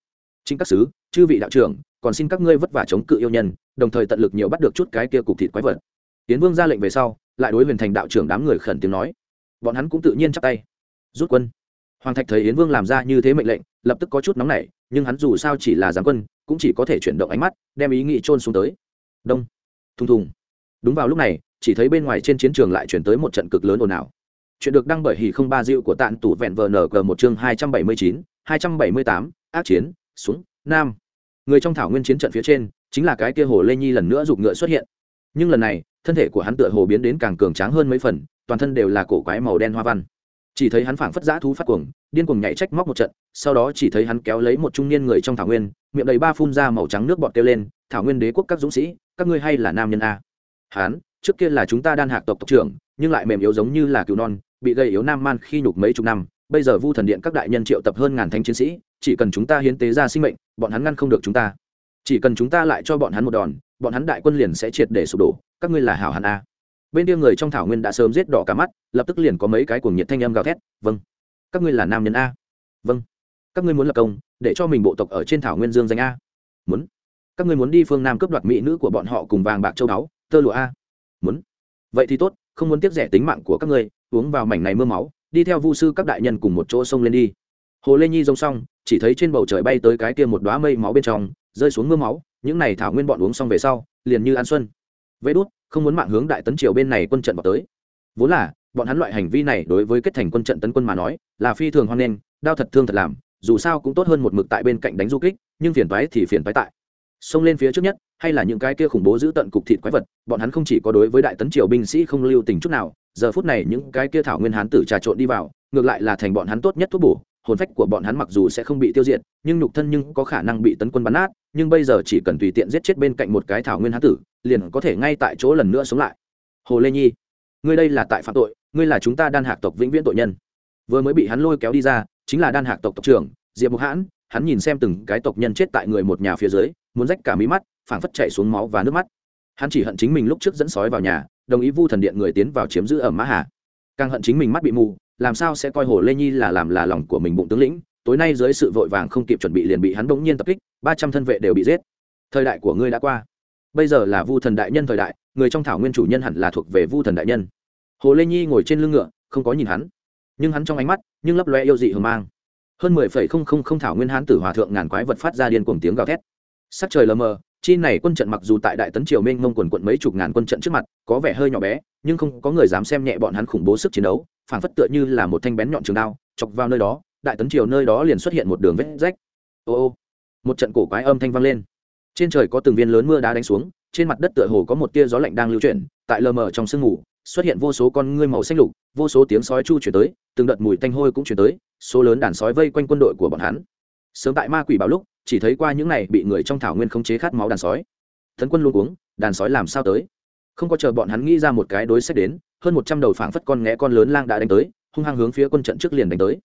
chính các sứ, chư vị đạo trưởng, còn xin các ngươi vất vả chống cự yêu nhân, đồng thời tận lực nhiều bắt được chút cái kia cục thịt quái vật. Tiến vương ra lệnh về sau lại đối huyền thành đạo trưởng đám người khẩn tiếng nói. Bọn hắn cũng tự nhiên chắp tay. Rút quân. Hoàng thạch thấy yến vương làm ra như thế mệnh lệnh, lập tức có chút nóng nảy, nhưng hắn dù sao chỉ là giáng quân, cũng chỉ có thể chuyển động ánh mắt, đem ý nghĩ trôn xuống tới. Đông. Thùng thùng. Đúng vào lúc này, chỉ thấy bên ngoài trên chiến trường lại chuyển tới một trận cực lớn ồn ào. Chuyện được đăng bởi hỉ không ba diệu của tạn tủ vẹn vờ nở một chương hai trăm bảy mươi chín, hai trăm bảy mươi tám, ác chiến xuống nam. Người trong thảo nguyên chiến trận phía trên, chính là cái kia hồ lê nhi lần nữa giục ngựa xuất hiện. Nhưng lần này thân thể của hắn tựa hồ biến đến càng cường tráng hơn mấy phần, toàn thân đều là cổ quái màu đen hoa văn. Chỉ thấy hắn phảng phất giã thú phát cuồng, điên cuồng nhảy trách móc một trận, sau đó chỉ thấy hắn kéo lấy một trung niên người trong thảo nguyên, miệng đầy ba phun ra màu trắng nước bọt kêu lên, thảo nguyên đế quốc các dũng sĩ, các ngươi hay là nam nhân a? Hắn, trước kia là chúng ta đan hạc tộc tộc trưởng, nhưng lại mềm yếu giống như là cừu non, bị gây yếu nam man khi nhục mấy chục năm, bây giờ vu thần điện các đại nhân triệu tập hơn ngàn thanh chiến sĩ, chỉ cần chúng ta hiến tế ra sinh mệnh, bọn hắn ngăn không được chúng ta. Chỉ cần chúng ta lại cho bọn hắn một đòn bọn hắn đại quân liền sẽ triệt để sụp đổ, các ngươi là hảo hàn a. Bên kia người trong thảo nguyên đã sớm giết đỏ cả mắt, lập tức liền có mấy cái cuồng nhiệt thanh âm gào thét vâng các ngươi là nam nhân a. Vâng các ngươi muốn lập công, để cho mình bộ tộc ở trên thảo nguyên dương danh a. Muốn. Các ngươi muốn đi phương nam cướp đoạt mỹ nữ của bọn họ cùng vàng bạc châu báu, tơ lụa a. Muốn. Vậy thì tốt, không muốn tiếp rẻ tính mạng của các ngươi, uống vào mảnh này mưa máu, đi theo vu sư các đại nhân cùng một chỗ sông lên đi. Hồ lê nhi rông xong, chỉ thấy trên bầu trời bay tới cái kia một đoá mây máu bên trong, rơi xuống mưa máu những này thảo nguyên bọn uống xong về sau, liền như an xuân. Vê đốt không muốn mạng hướng đại tấn triều bên này quân trận vào tới. Vốn là, bọn hắn loại hành vi này đối với kết thành quân trận tấn quân mà nói, là phi thường hoan nghênh, đao thật thương thật làm, dù sao cũng tốt hơn một mực tại bên cạnh đánh du kích, nhưng phiền toái thì phiền toái tại. Xông lên phía trước nhất, hay là những cái kia khủng bố giữ tận cục thịt quái vật, bọn hắn không chỉ có đối với đại tấn triều binh sĩ không lưu tình chút nào, giờ phút này những cái kia thảo nguyên hán tử trà trộn đi vào, ngược lại là thành bọn hắn tốt nhất thuốc bổ hồn phách của bọn hắn mặc dù sẽ không bị tiêu diệt, nhưng nhục thân nhưng có khả năng bị tấn quân bắn nát, nhưng bây giờ chỉ cần tùy tiện giết chết bên cạnh một cái thảo nguyên hán tử, liền có thể ngay tại chỗ lần nữa sống lại. Hồ lê nhi, ngươi đây là tại phạm tội, ngươi là chúng ta đan hạc tộc vĩnh viễn tội nhân. Vừa mới bị hắn lôi kéo đi ra, chính là đan hạc tộc tộc trưởng, diệp mục hãn, hắn nhìn xem từng cái tộc nhân chết tại người một nhà phía dưới, muốn rách cả mí mắt, phảng phất chạy xuống máu và nước mắt. Hắn chỉ hận chính mình lúc trước dẫn sói vào nhà, đồng ý vu thần điện người tiến vào chiếm giữ ở mã hà. Càng hận chính mình mắt bị mù làm sao sẽ coi hồ lê nhi là làm là lòng của mình bụng tướng lĩnh? Tối nay dưới sự vội vàng không kịp chuẩn bị liền bị hắn bỗng nhiên tập kích, ba trăm thân vệ đều bị giết. Thời đại của ngươi đã qua. Bây giờ là vu thần đại nhân thời đại, người trong thảo nguyên chủ nhân hẳn là thuộc về vu thần đại nhân. Hồ lê nhi ngồi trên lưng ngựa, không có nhìn hắn. Nhưng hắn trong ánh mắt, nhưng lấp loe yêu dị hờ mang. Hơn mười phẩy không không không thảo nguyên hán tử hòa thượng ngàn quái vật phát ra điên cuồng tiếng gào thét. Sắc trời lờ mờ, chi này quân trận mặc dù tại đại tấn triều minh mông quần quận mấy chục ngàn quân trận trước mặt, có vẻ hơi nhỏ bé, nhưng không có người dám xem nhẹ bọn hắn khủng bố sức chiến đấu phảng phất tựa như là một thanh bén nhọn trường đao, chọc vào nơi đó, đại tấn triều nơi đó liền xuất hiện một đường vết rách. Ô ô, một trận cổ quái âm thanh vang lên. Trên trời có từng viên lớn mưa đá đánh xuống, trên mặt đất tựa hồ có một tia gió lạnh đang lưu chuyển, tại lờ mờ trong sương mù, xuất hiện vô số con ngươi màu xanh lục, vô số tiếng sói chu chuyển tới, từng đợt mùi tanh hôi cũng chuyển tới, số lớn đàn sói vây quanh quân đội của bọn hắn. Sớm tại ma quỷ bảo lúc, chỉ thấy qua những này bị người trong thảo nguyên khống chế khát máu đàn sói. Thần quân luôn uống đàn sói làm sao tới? Không có chờ bọn hắn nghĩ ra một cái đối sách đến hơn một trăm đầu phảng phất con ngẽ con lớn lang đã đánh tới, hung hăng hướng phía quân trận trước liền đánh tới.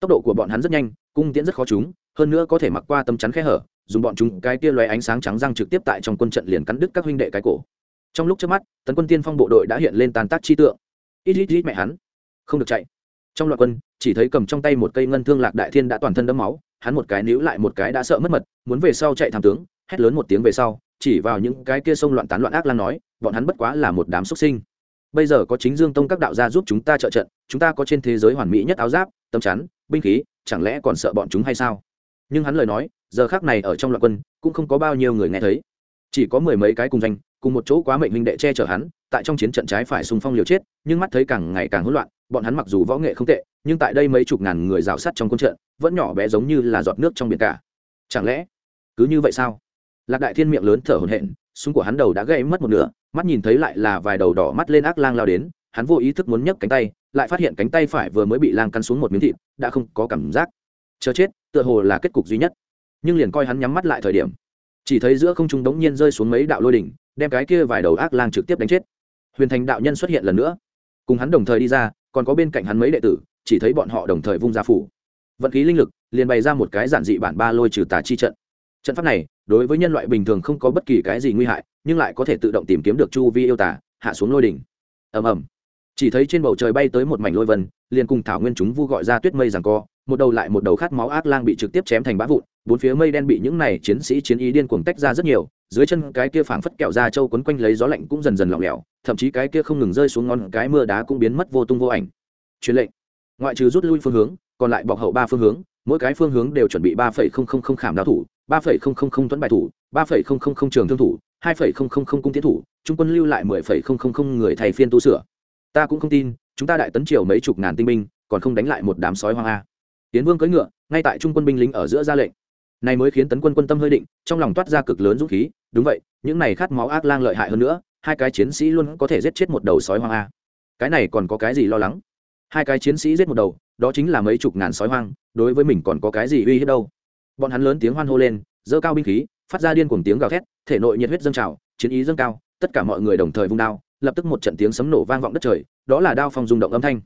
Tốc độ của bọn hắn rất nhanh, cung tiễn rất khó trúng, hơn nữa có thể mặc qua tấm chắn khe hở, dùng bọn chúng cái tia loé ánh sáng trắng răng trực tiếp tại trong quân trận liền cắn đứt các huynh đệ cái cổ. Trong lúc trước mắt, tấn quân tiên phong bộ đội đã hiện lên tàn tác chi tượng. Ít ít ít mẹ hắn. Không được chạy. Trong loạt quân, chỉ thấy cầm trong tay một cây ngân thương lạc đại thiên đã toàn thân đẫm máu, hắn một cái níu lại một cái đã sợ mất mật, muốn về sau chạy tham tướng, hét lớn một tiếng về sau, chỉ vào những cái kia sông loạn tán loạn ác lan nói, bọn hắn bất quá là một đám xuất sinh bây giờ có chính dương tông các đạo gia giúp chúng ta trợ trận, chúng ta có trên thế giới hoàn mỹ nhất áo giáp tấm chắn, binh khí, chẳng lẽ còn sợ bọn chúng hay sao? Nhưng hắn lời nói, giờ khác này ở trong loạn quân, cũng không có bao nhiêu người nghe thấy. Chỉ có mười mấy cái cùng danh cùng một chỗ quá mệnh minh đệ che chở hắn, tại trong chiến trận trái phải xung phong liều chết, nhưng mắt thấy càng ngày càng hỗn loạn, bọn hắn mặc dù võ nghệ không tệ, nhưng tại đây mấy chục ngàn người rào sắt trong quân trận, vẫn nhỏ bé giống như là giọt nước trong biển cả. Chẳng lẽ cứ như vậy sao? Lạc đại thiên miệng lớn thở hổn hển, súng của hắn đầu đã gây mất một nửa mắt nhìn thấy lại là vài đầu đỏ mắt lên ác lang lao đến, hắn vô ý thức muốn nhấc cánh tay, lại phát hiện cánh tay phải vừa mới bị lang cắn xuống một miếng thịt, đã không có cảm giác. Chờ chết, tựa hồ là kết cục duy nhất. Nhưng liền coi hắn nhắm mắt lại thời điểm, chỉ thấy giữa không trung đống nhiên rơi xuống mấy đạo lôi đỉnh, đem cái kia vài đầu ác lang trực tiếp đánh chết. Huyền thành đạo nhân xuất hiện lần nữa. Cùng hắn đồng thời đi ra, còn có bên cạnh hắn mấy đệ tử, chỉ thấy bọn họ đồng thời vung ra phủ. Vận khí linh lực, liền bày ra một cái giản dị bản ba lôi trừ tà chi trận. Trận pháp này đối với nhân loại bình thường không có bất kỳ cái gì nguy hại, nhưng lại có thể tự động tìm kiếm được chu vi yêu tả, hạ xuống lôi đỉnh. Ầm ầm. Chỉ thấy trên bầu trời bay tới một mảnh lôi vân, liền cùng thảo nguyên chúng vu gọi ra tuyết mây rằng co, một đầu lại một đầu khát máu ác lang bị trực tiếp chém thành bã vụn, bốn phía mây đen bị những này chiến sĩ chiến ý điên cuồng tách ra rất nhiều, dưới chân cái kia phảng phất kẹo ra châu quấn quanh lấy gió lạnh cũng dần dần lỏng lẻo, thậm chí cái kia không ngừng rơi xuống ngon cái mưa đá cũng biến mất vô tung vô ảnh. Truyền lệnh. Ngoại trừ rút lui phương hướng, còn lại bọc hậu ba phương hướng mỗi cái phương hướng đều chuẩn bị ba phẩy không không không khảm đao thủ ba phẩy không không không tuấn bài thủ ba phẩy không không không trường thương thủ hai phẩy không không không cung tiến thủ trung quân lưu lại mười phẩy không không không người thầy phiên tu sửa ta cũng không tin chúng ta đại tấn triều mấy chục ngàn tinh binh còn không đánh lại một đám sói hoang a tiến vương cưỡi ngựa ngay tại trung quân binh lính ở giữa ra lệnh này mới khiến tấn quân quân tâm hơi định trong lòng toát ra cực lớn dũng khí đúng vậy những này khát máu ác lang lợi hại hơn nữa hai cái chiến sĩ luôn có thể giết chết một đầu sói hoang a cái này còn có cái gì lo lắng hai cái chiến sĩ giết một đầu đó chính là mấy chục ngàn sói hoang đối với mình còn có cái gì uy hiếp đâu. Bọn hắn lớn tiếng hoan hô lên dơ cao binh khí, phát ra điên cuồng tiếng gào thét, thể nội nhiệt huyết dâng trào, chiến ý dâng cao, tất cả mọi người đồng thời vung đao, lập tức một trận tiếng sấm nổ vang vọng đất trời, đó là đao phong rung động âm thanh.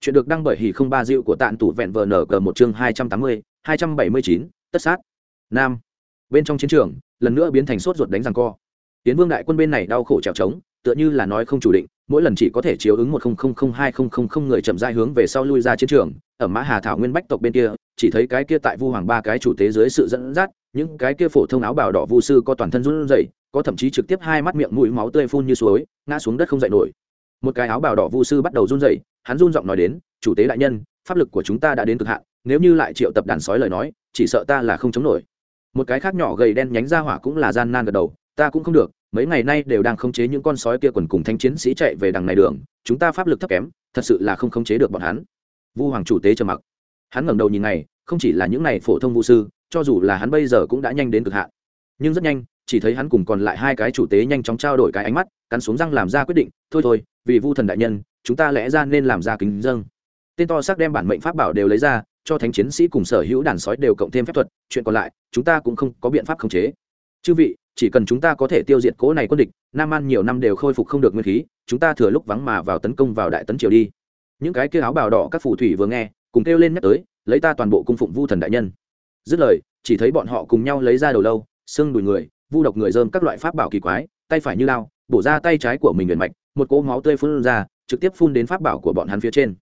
Chuyện được đăng bởi hỉ không ba diệu của tạn tủ vẹn vờ nở cờ một chương hai trăm tám mươi, hai trăm bảy mươi chín, tất sát. Nam. Bên trong chiến trường, lần nữa biến thành sốt ruột đánh rằng co. Tiến vương đại quân bên này đau khổ trèo trống tựa như là nói không chủ định, mỗi lần chỉ có thể chiếu ứng một hai người chậm rãi hướng về sau lui ra chiến trường, ở mã hà thảo nguyên bách tộc bên kia, chỉ thấy cái kia tại vu hoàng ba cái chủ tế dưới sự dẫn dắt, những cái kia phổ thông áo bào đỏ vu sư có toàn thân run rẩy, có thậm chí trực tiếp hai mắt miệng mũi máu tươi phun như suối, ngã xuống đất không dậy nổi. Một cái áo bào đỏ vu sư bắt đầu run rẩy, hắn run giọng nói đến, chủ tế đại nhân, pháp lực của chúng ta đã đến cực hạn, nếu như lại triệu tập đàn sói lời nói, chỉ sợ ta là không chống nổi. Một cái khác nhỏ gầy đen nhánh ra hỏa cũng là gian nan gật đầu, ta cũng không được mấy ngày nay đều đang khống chế những con sói kia quần cùng thanh chiến sĩ chạy về đằng này đường, chúng ta pháp lực thấp kém, thật sự là không khống chế được bọn hắn. Vu hoàng chủ tế trầm mặc. Hắn ngẩng đầu nhìn này không chỉ là những này phổ thông vũ sư, cho dù là hắn bây giờ cũng đã nhanh đến cực hạn. Nhưng rất nhanh, chỉ thấy hắn cùng còn lại hai cái chủ tế nhanh chóng trao đổi cái ánh mắt, cắn xuống răng làm ra quyết định, thôi thôi, vì vu thần đại nhân, chúng ta lẽ ra nên làm ra kính dâng. Tên to xác đem bản mệnh pháp bảo đều lấy ra, cho thánh chiến sĩ cùng sở hữu đàn sói đều cộng thêm phép thuật, chuyện còn lại, chúng ta cũng không có biện pháp khống chế chư vị, chỉ cần chúng ta có thể tiêu diệt cố này quân địch, nam an nhiều năm đều khôi phục không được nguyên khí, chúng ta thừa lúc vắng mà vào tấn công vào đại tấn triều đi. Những cái kia áo bào đỏ các phù thủy vừa nghe, cùng kêu lên nhắc tới, lấy ta toàn bộ cung phụng vu thần đại nhân. Dứt lời, chỉ thấy bọn họ cùng nhau lấy ra đầu lâu, xương đùi người, vu độc người dơm các loại pháp bảo kỳ quái, tay phải như lao, bổ ra tay trái của mình huyền mạch, một cỗ máu tươi phun ra, trực tiếp phun đến pháp bảo của bọn hắn phía trên.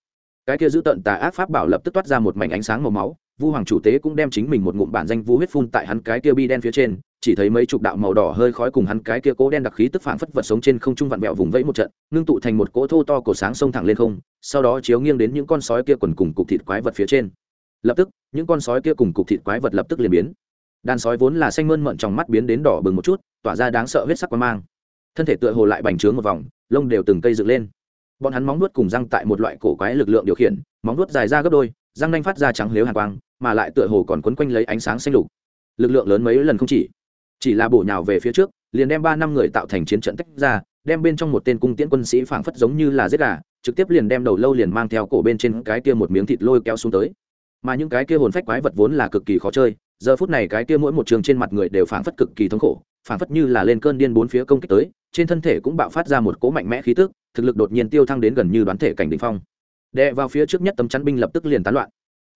Cái kia giữ tận tà ác pháp bảo lập tức toát ra một mảnh ánh sáng màu máu, vu hoàng chủ tế cũng đem chính mình một ngụm bản danh vu huyết phun tại hắn cái kia bi đen phía trên chỉ thấy mấy chục đạo màu đỏ hơi khói cùng hắn cái kia cố đen đặc khí tức phản phất vật sống trên không trung vặn vẹo vùng vẫy một trận, ngưng tụ thành một cỗ thô to cổ sáng sông thẳng lên không, sau đó chiếu nghiêng đến những con sói kia quần cùng cục thịt quái vật phía trên. Lập tức, những con sói kia cùng cục thịt quái vật lập tức liền biến. Đàn sói vốn là xanh mơn mận trong mắt biến đến đỏ bừng một chút, tỏa ra đáng sợ huyết sắc quá mang. Thân thể tựa hồ lại bành trướng một vòng, lông đều từng cây dựng lên. Bọn hắn móng nuốt cùng răng tại một loại cổ quái lực lượng điều khiển, móng nuốt dài ra gấp đôi, răng nanh phát ra trắng lếu hàn quang, mà lại tựa hồ còn quấn quanh lấy ánh sáng xanh lục. Lực lượng lớn mấy lần không chỉ chỉ là bổ nhào về phía trước, liền đem ba năm người tạo thành chiến trận tách ra, đem bên trong một tên cung tiễn quân sĩ phảng phất giống như là giết gà, trực tiếp liền đem đầu lâu liền mang theo cổ bên trên cái kia một miếng thịt lôi kéo xuống tới. Mà những cái kia hồn phách quái vật vốn là cực kỳ khó chơi, giờ phút này cái kia mỗi một trường trên mặt người đều phảng phất cực kỳ thống khổ, phảng phất như là lên cơn điên bốn phía công kích tới, trên thân thể cũng bạo phát ra một cỗ mạnh mẽ khí tức, thực lực đột nhiên tiêu thăng đến gần như đoán thể cảnh đ ỉ n h phong. Đệ vào phía trước nhất tấm chắn binh lập tức liền tán loạn.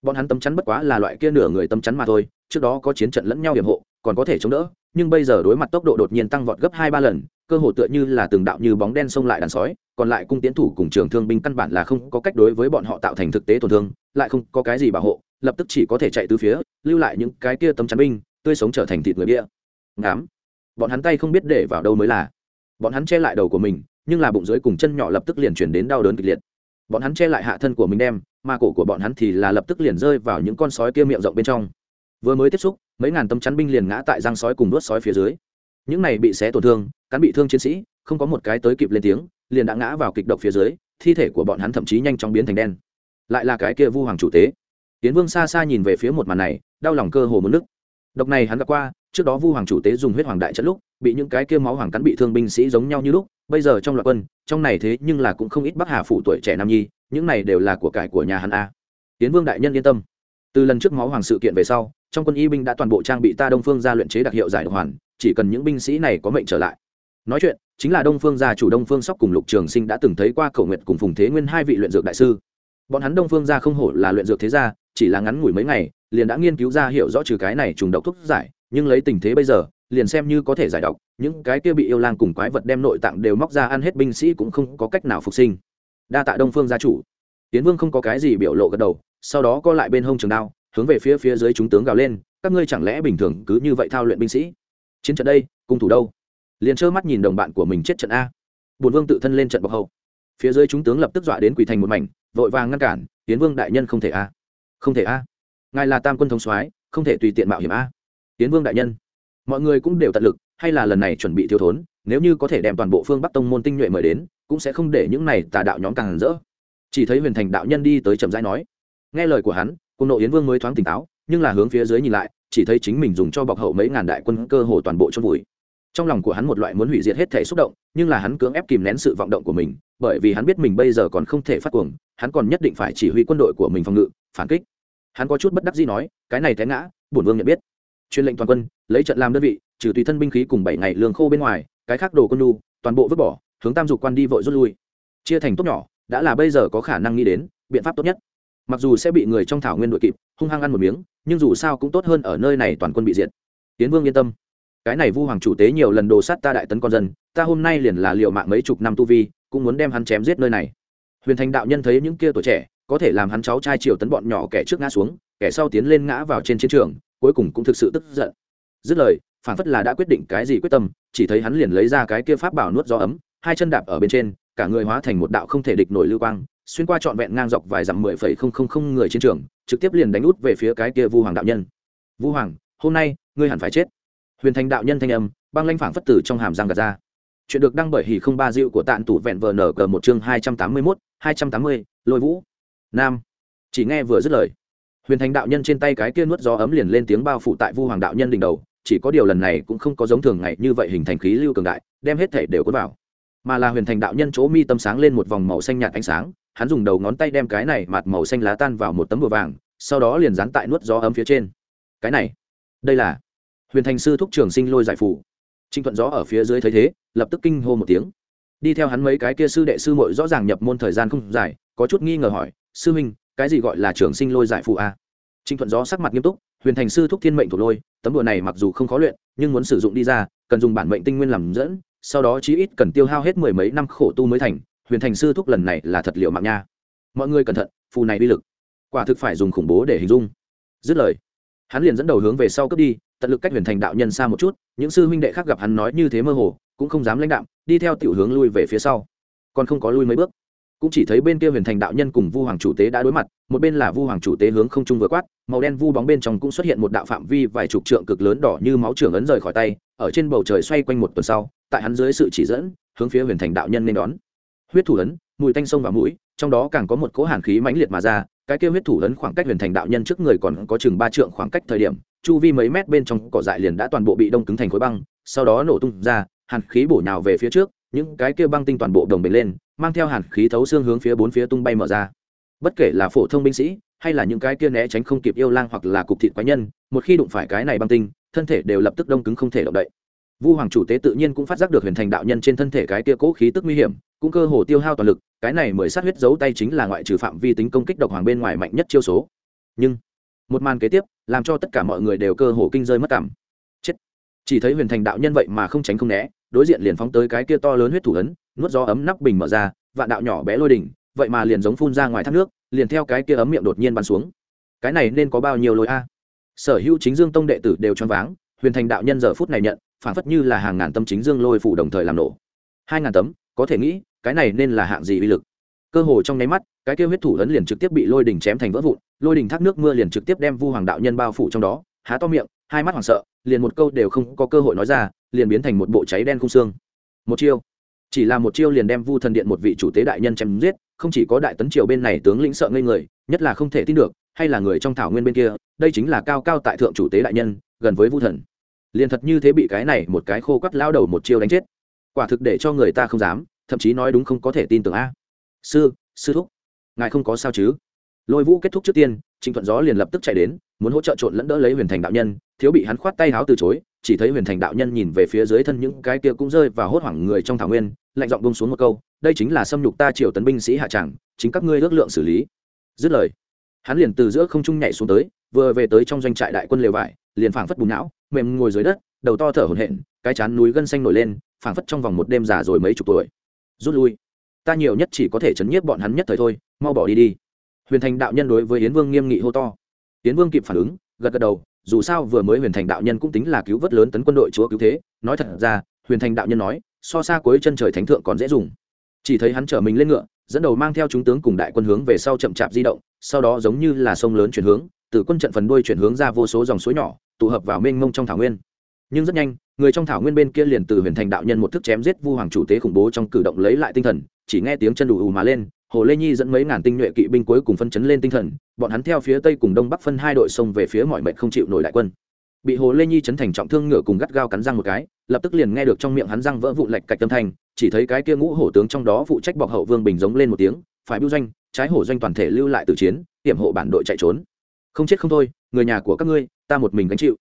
Bọn hắn tấm chắn bất quá là loại kia nửa người tấm chắn mà thôi, trước đó có chiến trận lẫn nhau hiểm hộ còn có thể chống đỡ, nhưng bây giờ đối mặt tốc độ đột nhiên tăng vọt gấp hai ba lần, cơ hồ tựa như là từng đạo như bóng đen xông lại đàn sói, còn lại cung tiến thủ cùng trường thương binh căn bản là không có cách đối với bọn họ tạo thành thực tế tổn thương, lại không có cái gì bảo hộ, lập tức chỉ có thể chạy từ phía, lưu lại những cái kia tấm chắn binh, tươi sống trở thành thịt người bia. Ngám bọn hắn tay không biết để vào đâu mới là. Bọn hắn che lại đầu của mình, nhưng là bụng dưới cùng chân nhỏ lập tức liền chuyển đến đau đớn kịch liệt. Bọn hắn che lại hạ thân của mình đem, mà cổ của bọn hắn thì là lập tức liền rơi vào những con sói kia miệng rộng bên trong. Vừa mới tiếp xúc mấy ngàn tấm chắn binh liền ngã tại răng sói cùng đuốt sói phía dưới. Những này bị xé tổn thương cắn bị thương chiến sĩ, không có một cái tới kịp lên tiếng, liền đã ngã vào kịch độc phía dưới, thi thể của bọn hắn thậm chí nhanh chóng biến thành đen. Lại là cái kia vu hoàng chủ tế. Tiến vương xa xa nhìn về phía một màn này, đau lòng cơ hồ muốn nức. Độc này hắn gặp qua, trước đó vu hoàng chủ tế dùng huyết hoàng đại trận lúc, bị những cái kia máu hoàng cắn bị thương binh sĩ giống nhau như lúc, bây giờ trong loạt quân, trong này thế nhưng là cũng không ít bắc hà phủ tuổi trẻ nam nhi, những này đều là của cải của nhà hắn a. Tiến vương đại nhân yên tâm. Từ lần trước máu hoàng sự kiện về sau trong quân y binh đã toàn bộ trang bị ta đông phương ra luyện chế đặc hiệu giải độc hoàn, chỉ cần những binh sĩ này có mệnh trở lại. Nói chuyện, chính là đông phương gia chủ đông phương sóc cùng lục trường sinh đã từng thấy qua khẩu nguyệt cùng phùng thế nguyên hai vị luyện dược đại sư. Bọn hắn đông phương gia không hổ là luyện dược thế gia, chỉ là ngắn ngủi mấy ngày, liền đã nghiên cứu ra hiểu rõ trừ cái này trùng độc thuốc giải, nhưng lấy tình thế bây giờ, liền xem như có thể giải độc, những cái kia bị yêu lang cùng quái vật đem nội tạng đều móc ra ăn hết binh sĩ cũng không có cách nào phục sinh. Đa tạ đông phương gia chủ. Tiến vương không có cái gì biểu lộ gật đầu, sau đó co lại bên hông trường đao hướng về phía phía dưới chúng tướng gào lên, các ngươi chẳng lẽ bình thường cứ như vậy thao luyện binh sĩ? Chiến trận đây cung thủ đâu? Liền trơ mắt nhìn đồng bạn của mình chết trận a. Bùn vương tự thân lên trận bọc hậu. Phía dưới chúng tướng lập tức dọa đến quỳ thành một mảnh, vội vàng ngăn cản, tiến vương đại nhân không thể a. Không thể a. Ngài là tam quân thống soái, không thể tùy tiện mạo hiểm a. Tiến vương đại nhân. Mọi người cũng đều tận lực, hay là lần này chuẩn bị thiếu thốn, nếu như có thể đem toàn bộ phương bắc tông môn tinh nhuệ mời đến, cũng sẽ không để những này tà đạo nhóm càng rỡ. Chỉ thấy huyền thành đạo nhân đi tới chậm rãi nói. Nghe lời của hắn cùng nội yến vương mới thoáng tỉnh táo, nhưng là hướng phía dưới nhìn lại, chỉ thấy chính mình dùng cho bọc hậu mấy ngàn đại quân cơ hồ toàn bộ chôn vùi. Trong lòng của hắn một loại muốn hủy diệt hết thể xúc động, nhưng là hắn cưỡng ép kìm nén sự vọng động của mình, bởi vì hắn biết mình bây giờ còn không thể phát cuồng, hắn còn nhất định phải chỉ huy quân đội của mình phòng ngự, phản kích. Hắn có chút bất đắc gì nói, cái này té ngã, bổn vương nhận biết. Chuyên lệnh toàn quân, lấy trận làm đơn vị, trừ tùy thân binh khí cùng bảy ngày lương khô bên ngoài, cái khác đồ quân lu toàn bộ vứt bỏ, hướng tam dục quan đi vội rút lui. Chia thành tốt nhỏ, đã là bây giờ có khả năng nghĩ đến, biện pháp tốt nhất mặc dù sẽ bị người trong thảo nguyên đội kịp, hung hăng ăn một miếng, nhưng dù sao cũng tốt hơn ở nơi này toàn quân bị diệt. Tiến vương yên tâm. Cái này vu hoàng chủ tế nhiều lần đồ sát ta đại tấn con dân, ta hôm nay liền là liệu mạng mấy chục năm tu vi, cũng muốn đem hắn chém giết nơi này. Huyền thành đạo nhân thấy những kia tuổi trẻ, có thể làm hắn cháu trai triều tấn bọn nhỏ kẻ trước ngã xuống, kẻ sau tiến lên ngã vào trên chiến trường, cuối cùng cũng thực sự tức giận. Dứt lời phản phất là đã quyết định cái gì quyết tâm, chỉ thấy hắn liền lấy ra cái kia pháp bảo nuốt gió ấm hai chân đạp ở bên trên, cả người hóa thành một đạo không thể địch nổi lưu quang, xuyên qua trọn vẹn ngang dọc vài dặm mười phẩy không không không người chiến trường, trực tiếp liền đánh út về phía cái kia vu hoàng đạo nhân. Vu hoàng, hôm nay ngươi hẳn phải chết. Huyền thành đạo nhân thanh âm, băng lanh phảng phất tử trong hàm răng gạt ra. Chuyện được đăng bởi hỉ không ba dịu của tạn tủ vẹn vờ nở cờ một chương hai trăm tám mươi mốt, hai trăm tám mươi, lôi vũ. Nam. Chỉ nghe vừa dứt lời, huyền thành đạo nhân trên tay cái kia nuốt gió ấm liền lên tiếng bao phủ tại vu hoàng đạo nhân đỉnh đầu, chỉ có điều lần này cũng không có giống thường ngày như vậy hình thành khí lưu cường đại, đem hết thể đều cuốn vào mà là huyền thành đạo nhân chỗ mi tâm sáng lên một vòng màu xanh nhạt ánh sáng, hắn dùng đầu ngón tay đem cái này mạt màu xanh lá tan vào một tấm bùa vàng, sau đó liền dán tại nuốt gió ấm phía trên. Cái này, đây là huyền thành sư thúc trường sinh lôi giải phủ trinh thuận gió ở phía dưới thấy thế, lập tức kinh hô một tiếng. Đi theo hắn mấy cái kia sư đệ sư mội rõ ràng nhập môn thời gian không dài, có chút nghi ngờ hỏi, sư minh cái gì gọi là trường sinh lôi giải phụ a? Trinh thuận gió sắc mặt nghiêm túc, huyền thành sư thúc thiên mệnh thuộc lôi, tấm đùa này mặc dù không khó luyện, nhưng muốn sử dụng đi ra, cần dùng bản mệnh tinh nguyên làm dẫn sau đó chí ít cần tiêu hao hết mười mấy năm khổ tu mới thành, huyền thành sư thúc lần này là thật liệu mạng nha. Mọi người cẩn thận, phù này uy lực. Quả thực phải dùng khủng bố để hình dung. Dứt lời, hắn liền dẫn đầu hướng về sau cướp đi, tận lực cách huyền thành đạo nhân xa một chút, những sư huynh đệ khác gặp hắn nói như thế mơ hồ, cũng không dám lãnh đạm, đi theo tiểu hướng lui về phía sau. Còn không có lui mấy bước, cũng chỉ thấy bên kia huyền thành đạo nhân cùng vu hoàng chủ tế đã đối mặt, một bên là vu hoàng chủ tế hướng không trung vừa quát, màu đen vu bóng bên trong cũng xuất hiện một đạo phạm vi vài chục trượng cực lớn đỏ như máu trưởng ấn rời khỏi tay, ở trên bầu trời xoay quanh một tuần sau tại hắn dưới sự chỉ dẫn, hướng phía huyền thành đạo nhân nên đón. Huyết thủ ấn, mùi tanh sông và mũi, trong đó càng có một cỗ hàn khí mãnh liệt mà ra, cái kia huyết thủ ấn khoảng cách huyền thành đạo nhân trước người còn có chừng ba trượng khoảng cách thời điểm, chu vi mấy mét bên trong cỏ dại liền đã toàn bộ bị đông cứng thành khối băng, sau đó nổ tung ra, hàn khí bổ nhào về phía trước, những cái kia băng tinh toàn bộ đồng bền lên, mang theo hàn khí thấu xương hướng phía bốn phía tung bay mở ra. Bất kể là phổ thông binh sĩ, hay là những cái kia né tránh không kịp yêu lang hoặc là cục thịt quái nhân, một khi đụng phải cái này băng tinh, thân thể đều lập tức đông cứng không thể động đậy vu hoàng chủ tế tự nhiên cũng phát giác được huyền thành đạo nhân trên thân thể cái kia cố khí tức nguy hiểm, cũng cơ hồ tiêu hao toàn lực, cái này mười sát huyết giấu tay chính là ngoại trừ phạm vi tính công kích độc hoàng bên ngoài mạnh nhất chiêu số. Nhưng, một màn kế tiếp, làm cho tất cả mọi người đều cơ hồ kinh rơi mất cảm. Chết. Chỉ thấy huyền thành đạo nhân vậy mà không tránh không né, đối diện liền phóng tới cái kia to lớn huyết thủ ấn, nuốt gió ấm nắp bình mở ra, vạn đạo nhỏ bé lôi đỉnh, vậy mà liền giống phun ra ngoài thác nước, liền theo cái kia ấm miệng đột nhiên bắn xuống. Cái này nên có bao nhiêu lối a? Sở hữu chính dương tông đệ tử đều choáng váng, huyền thành đạo nhân giờ phút này nhận phản phất như là hàng ngàn tâm chính dương lôi phủ đồng thời làm nổ. Hai ngàn tấm, có thể nghĩ, cái này nên là hạng gì uy lực. Cơ hồ trong nháy mắt, cái kêu huyết thủ lớn liền trực tiếp bị lôi đỉnh chém thành vỡ vụn, lôi đỉnh thác nước mưa liền trực tiếp đem vu hoàng đạo nhân bao phủ trong đó, há to miệng, hai mắt hoảng sợ, liền một câu đều không có cơ hội nói ra, liền biến thành một bộ cháy đen không xương. Một chiêu. Chỉ là một chiêu liền đem vu thần điện một vị chủ tế đại nhân chém giết, không chỉ có đại tấn triều bên này tướng lĩnh sợ ngây người, nhất là không thể tin được, hay là người trong thảo nguyên bên kia, đây chính là cao cao tại thượng chủ tế đại nhân, gần với vu thần liền thật như thế bị cái này một cái khô quắt lao đầu một chiêu đánh chết. Quả thực để cho người ta không dám, thậm chí nói đúng không có thể tin tưởng a. Sư sư thúc, ngài không có sao chứ? Lôi vũ kết thúc trước tiên, trịnh thuận gió liền lập tức chạy đến, muốn hỗ trợ trộn lẫn đỡ lấy huyền thành đạo nhân, thiếu bị hắn khoát tay háo từ chối, chỉ thấy huyền thành đạo nhân nhìn về phía dưới thân những cái kia cũng rơi và hốt hoảng người trong thảo nguyên, lạnh giọng bông xuống một câu, đây chính là xâm nhục ta triều tấn binh sĩ hạ tràng, chính các ngươi ước lượng xử lý. Dứt lời, hắn liền từ giữa không trung nhảy xuống tới, vừa về tới trong doanh trại đại quân lều vải, liền phảng phất bùn não mềm ngồi dưới đất, đầu to thở hổn hển, cái chán núi gân xanh nổi lên, phảng phất trong vòng một đêm già rồi mấy chục tuổi. Rút lui. Ta nhiều nhất chỉ có thể chấn nhiếp bọn hắn nhất thời thôi, mau bỏ đi đi. Huyền thành đạo nhân đối với yến vương nghiêm nghị hô to. Yến vương kịp phản ứng, gật gật đầu, dù sao vừa mới huyền thành đạo nhân cũng tính là cứu vớt lớn tấn quân đội chúa cứu thế, nói thật ra, huyền thành đạo nhân nói, so xa cuối chân trời thánh thượng còn dễ dùng. Chỉ thấy hắn trở mình lên ngựa, dẫn đầu mang theo chúng tướng cùng đại quân hướng về sau chậm chạp di động, sau đó giống như là sông lớn chuyển hướng, từ quân trận phần đuôi chuyển hướng ra vô số dòng suối nhỏ tụ hợp vào mênh mông trong thảo nguyên. Nhưng rất nhanh, người trong thảo nguyên bên kia liền từ huyền thành đạo nhân một thức chém giết vu hoàng chủ tế khủng bố trong cử động lấy lại tinh thần, chỉ nghe tiếng chân đủ ù mà lên, hồ lê nhi dẫn mấy ngàn tinh nhuệ kỵ binh cuối cùng phân chấn lên tinh thần, bọn hắn theo phía tây cùng đông bắc phân hai đội xông về phía mọi mệnh không chịu nổi đại quân. Bị hồ lê nhi chấn thành trọng thương ngựa cùng gắt gao cắn răng một cái, lập tức liền nghe được trong miệng hắn răng vỡ vụ lạch cạch tâm thanh, chỉ thấy cái kia ngũ hổ tướng trong đó phụ trách bọc hậu vương bình giống lên một tiếng, phải bưu doanh, trái hổ doanh toàn thể lưu lại từ chiến, hiểm hộ bản đội chạy trốn. Không chết không thôi, người nhà của các ngươi ta một mình gánh chịu.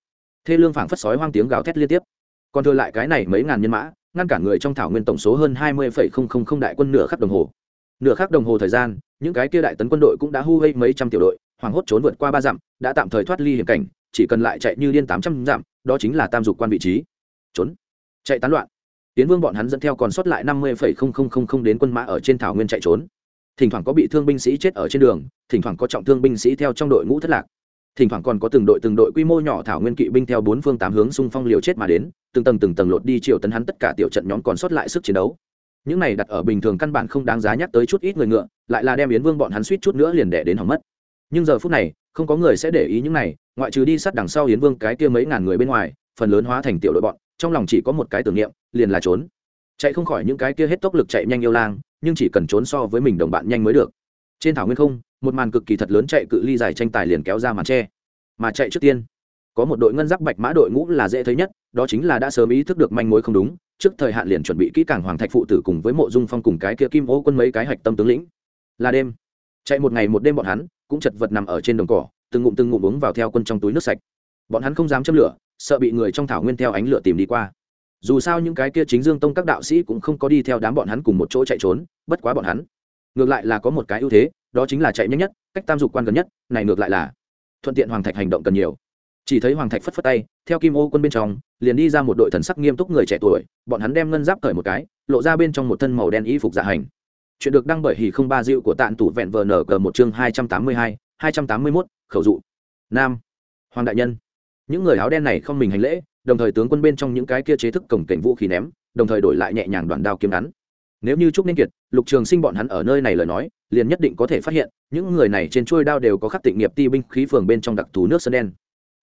Thê lương phảng phất sói hoang tiếng gào thét liên tiếp. Còn thừa lại cái này mấy ngàn nhân mã, ngăn cản người trong thảo nguyên tổng số hơn hai mươi đại quân nửa khắc đồng hồ. Nửa khắc đồng hồ thời gian, những cái kia đại tấn quân đội cũng đã hu gây mấy trăm tiểu đội, hoảng hốt trốn vượt qua ba dặm, đã tạm thời thoát ly hiểm cảnh, chỉ cần lại chạy như điên tám trăm dặm, đó chính là tam dục quan vị trí. Trốn. Chạy tán loạn. Tiến vương bọn hắn dẫn theo còn sót lại năm mươi đến quân mã ở trên thảo nguyên chạy trốn. Thỉnh thoảng có bị thương binh sĩ chết ở trên đường, thỉnh thoảng có trọng thương binh sĩ theo trong đội ngũ thất lạc thỉnh thoảng còn có từng đội từng đội quy mô nhỏ thảo nguyên kỵ binh theo bốn phương tám hướng xung phong liều chết mà đến, từng tầng từng tầng lột đi triều tấn hắn tất cả tiểu trận nhóm còn sót lại sức chiến đấu. Những này đặt ở bình thường căn bản không đáng giá nhắc tới chút ít người ngựa, lại là đem yến vương bọn hắn suýt chút nữa liền đẻ đến hỏng mất. Nhưng giờ phút này, không có người sẽ để ý những này, ngoại trừ đi sát đằng sau yến vương cái kia mấy ngàn người bên ngoài, phần lớn hóa thành tiểu đội bọn, trong lòng chỉ có một cái tưởng niệm, liền là trốn. Chạy không khỏi những cái kia hết tốc lực chạy nhanh yêu lang, nhưng chỉ cần trốn so với mình đồng bạn nhanh mới được. Trên thảo nguyên không một màn cực kỳ thật lớn chạy cự ly dài tranh tài liền kéo ra màn tre. Mà chạy trước tiên, có một đội ngân giáp bạch mã đội ngũ là dễ thấy nhất, đó chính là đã sớm ý thức được manh mối không đúng, trước thời hạn liền chuẩn bị kỹ càng hoàng thạch phụ tử cùng với mộ dung phong cùng cái kia kim ô quân mấy cái hạch tâm tướng lĩnh. Là đêm, chạy một ngày một đêm bọn hắn cũng chật vật nằm ở trên đồng cỏ, từng ngụm từng ngụm uống vào theo quân trong túi nước sạch. Bọn hắn không dám châm lửa, sợ bị người trong thảo nguyên theo ánh lửa tìm đi qua. Dù sao những cái kia chính dương tông các đạo sĩ cũng không có đi theo đám bọn hắn cùng một chỗ chạy trốn, bất quá bọn hắn, ngược lại là có một cái ưu thế đó chính là chạy nhanh nhất, cách tam dục quan gần nhất, này ngược lại là thuận tiện hoàng thạch hành động cần nhiều. Chỉ thấy hoàng thạch phất phất tay, theo kim ô quân bên trong, liền đi ra một đội thần sắc nghiêm túc người trẻ tuổi, bọn hắn đem ngân giáp cởi một cái, lộ ra bên trong một thân màu đen y phục dạ hành. Chuyện được đăng bởi hỉ không ba dịu của tạn tủ vẹn vờ nở cờ một chương hai trăm tám mươi hai hai trăm tám mươi mốt, khẩu dụ. Nam. Hoàng đại nhân. Những người áo đen này không mình hành lễ, đồng thời tướng quân bên trong những cái kia chế thức cổng cảnh vũ khí ném, đồng thời đổi lại nhẹ nhàng đoạn đao kiếm ngắn. Nếu như trúc Ninh kiệt, lục trường sinh bọn hắn ở nơi này lời nói liền nhất định có thể phát hiện, những người này trên trôi đao đều có khắc tịnh nghiệp ti binh khí phường bên trong đặc thù nước sơn đen.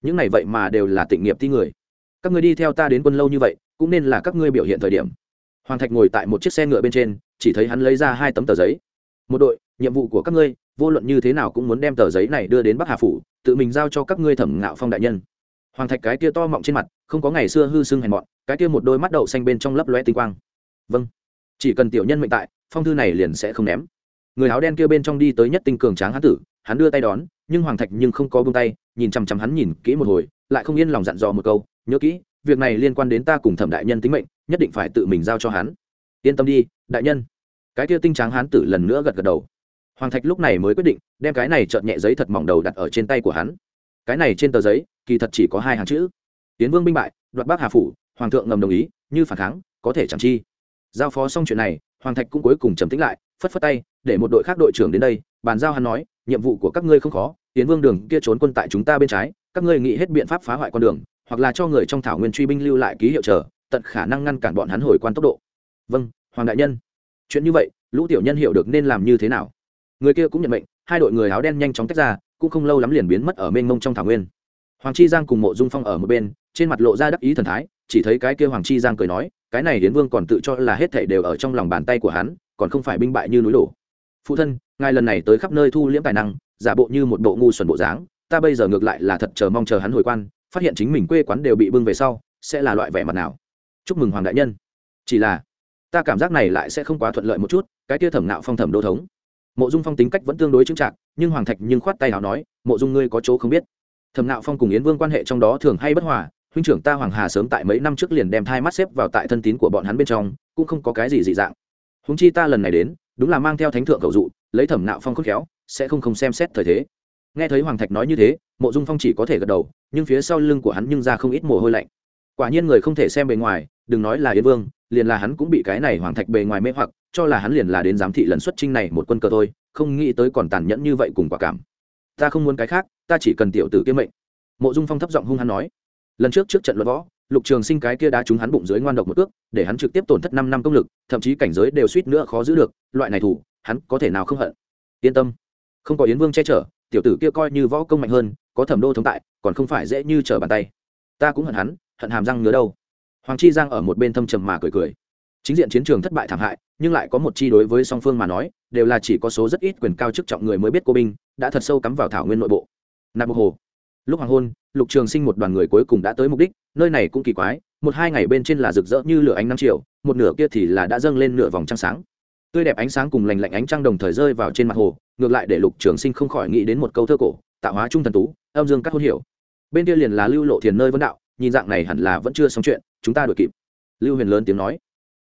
Những này vậy mà đều là tịnh nghiệp ti người. Các người đi theo ta đến quân lâu như vậy, cũng nên là các ngươi biểu hiện thời điểm. Hoàng thạch ngồi tại một chiếc xe ngựa bên trên, chỉ thấy hắn lấy ra hai tấm tờ giấy. Một đội, nhiệm vụ của các ngươi, vô luận như thế nào cũng muốn đem tờ giấy này đưa đến bắc hà phủ, tự mình giao cho các ngươi thẩm ngạo phong đại nhân. Hoàng thạch cái kia to mọng trên mặt, không có ngày xưa hư sưng hèn mọn, cái kia một đôi mắt đậu xanh bên trong lấp lóe tinh quang. Vâng chỉ cần tiểu nhân mệnh tại, phong thư này liền sẽ không ném người áo đen kia bên trong đi tới nhất tinh cường tráng hán tử, hắn đưa tay đón, nhưng hoàng thạch nhưng không có buông tay, nhìn chằm chằm hắn nhìn kỹ một hồi, lại không yên lòng dặn dò một câu, nhớ kỹ, việc này liên quan đến ta cùng thẩm đại nhân tính mệnh, nhất định phải tự mình giao cho hắn. Yên tâm đi, đại nhân. Cái kia tinh tráng hán tử lần nữa gật gật đầu. Hoàng thạch lúc này mới quyết định, đem cái này chợt nhẹ giấy thật mỏng đầu đặt ở trên tay của hắn. Cái này trên tờ giấy, kỳ thật chỉ có hai hàng chữ. Tiến vương binh bại, đoạt bác hà phủ, hoàng thượng ngầm đồng ý, như phản kháng, có thể chẳng chi. Giao phó xong chuyện này, hoàng thạch cũng cuối cùng trầm tĩnh lại, phất phất tay để một đội khác đội trưởng đến đây, bàn giao hắn nói, nhiệm vụ của các ngươi không khó tiến vương đường kia trốn quân tại chúng ta bên trái, các ngươi nghĩ hết biện pháp phá hoại con đường, hoặc là cho người trong thảo nguyên truy binh lưu lại ký hiệu chờ, tận khả năng ngăn cản bọn hắn hồi quan tốc độ. Vâng hoàng đại nhân. Chuyện như vậy, lũ tiểu nhân hiểu được nên làm như thế nào? Người kia cũng nhận mệnh, hai đội người áo đen nhanh chóng tách ra, cũng không lâu lắm liền biến mất ở mênh mông trong thảo nguyên. Hoàng chi giang cùng mộ dung phong ở một bên, trên mặt lộ ra đắc ý thần thái, chỉ thấy cái kia hoàng chi giang cười nói, cái này hiến vương còn tự cho là hết thể đều ở trong lòng bàn tay của hắn, còn không phải binh bại như núi đổ phụ thân, ngài lần này tới khắp nơi thu liễm tài năng, giả bộ như một bộ ngu xuẩn bộ dáng, ta bây giờ ngược lại là thật chờ mong chờ hắn hồi quan, phát hiện chính mình quê quán đều bị bưng về sau, sẽ là loại vẻ mặt nào? Chúc mừng hoàng đại nhân. Chỉ là, ta cảm giác này lại sẽ không quá thuận lợi một chút, cái kia thẩm nạo phong thẩm đô thống. Mộ dung phong tính cách vẫn tương đối chững chạc, nhưng hoàng thạch nhưng khoát tay nào nói, mộ dung ngươi có chỗ không biết. Thẩm nạo phong cùng yến vương quan hệ trong đó thường hay bất hòa, huynh trưởng ta hoàng hà sớm tại mấy năm trước liền đem thai mắt xếp vào tại thân tín của bọn hắn bên trong, cũng không có cái gì dị dạng. Húng chi ta lần này đến đúng là mang theo thánh thượng cầu dụ, lấy thẩm nạo phong khôn khéo, sẽ không không xem xét thời thế. Nghe thấy hoàng thạch nói như thế, mộ dung phong chỉ có thể gật đầu, nhưng phía sau lưng của hắn nhưng ra không ít mồ hôi lạnh. Quả nhiên người không thể xem bề ngoài, đừng nói là yến vương, liền là hắn cũng bị cái này hoàng thạch bề ngoài mê hoặc, cho là hắn liền là đến giám thị lần xuất trinh này một quân cơ thôi, không nghĩ tới còn tàn nhẫn như vậy cùng quả cảm. Ta không muốn cái khác, ta chỉ cần tiểu tử kiếm mệnh. Mộ dung phong thấp giọng hung hắn nói. Lần trước trước trận luận võ lục trường sinh cái kia đã trúng hắn bụng dưới ngoan độc một ước để hắn trực tiếp tổn thất năm năm công lực, thậm chí cảnh giới đều suýt nữa khó giữ được, loại này thủ, hắn có thể nào không hận? Yên tâm. Không có yến vương che chở, tiểu tử kia coi như võ công mạnh hơn, có thẩm đô thống tại, còn không phải dễ như trở bàn tay. Ta cũng hận hắn, hận hàm răng ngứa đâu. Hoàng chi giang ở một bên thâm trầm mà cười cười. Chính diện chiến trường thất bại thảm hại, nhưng lại có một chi đối với song phương mà nói, đều là chỉ có số rất ít quyền cao chức trọng người mới biết cô binh, đã thật sâu cắm vào thảo nguyên nội bộ. Nạp bộ hồ lúc hoàng hôn, lục trường sinh một đoàn người cuối cùng đã tới mục đích, nơi này cũng kỳ quái, một hai ngày bên trên là rực rỡ như lửa ánh năm triệu một nửa kia thì là đã dâng lên nửa vòng trăng sáng. Tươi đẹp ánh sáng cùng lành lạnh ánh trăng đồng thời rơi vào trên mặt hồ, ngược lại để lục trường sinh không khỏi nghĩ đến một câu thơ cổ, tạo hóa trung thần tú, âm dương các hôn hiểu. Bên kia liền là lưu lộ thiền nơi vấn đạo, nhìn dạng này hẳn là vẫn chưa xong chuyện, chúng ta đuổi kịp. Lưu huyền lớn tiếng nói.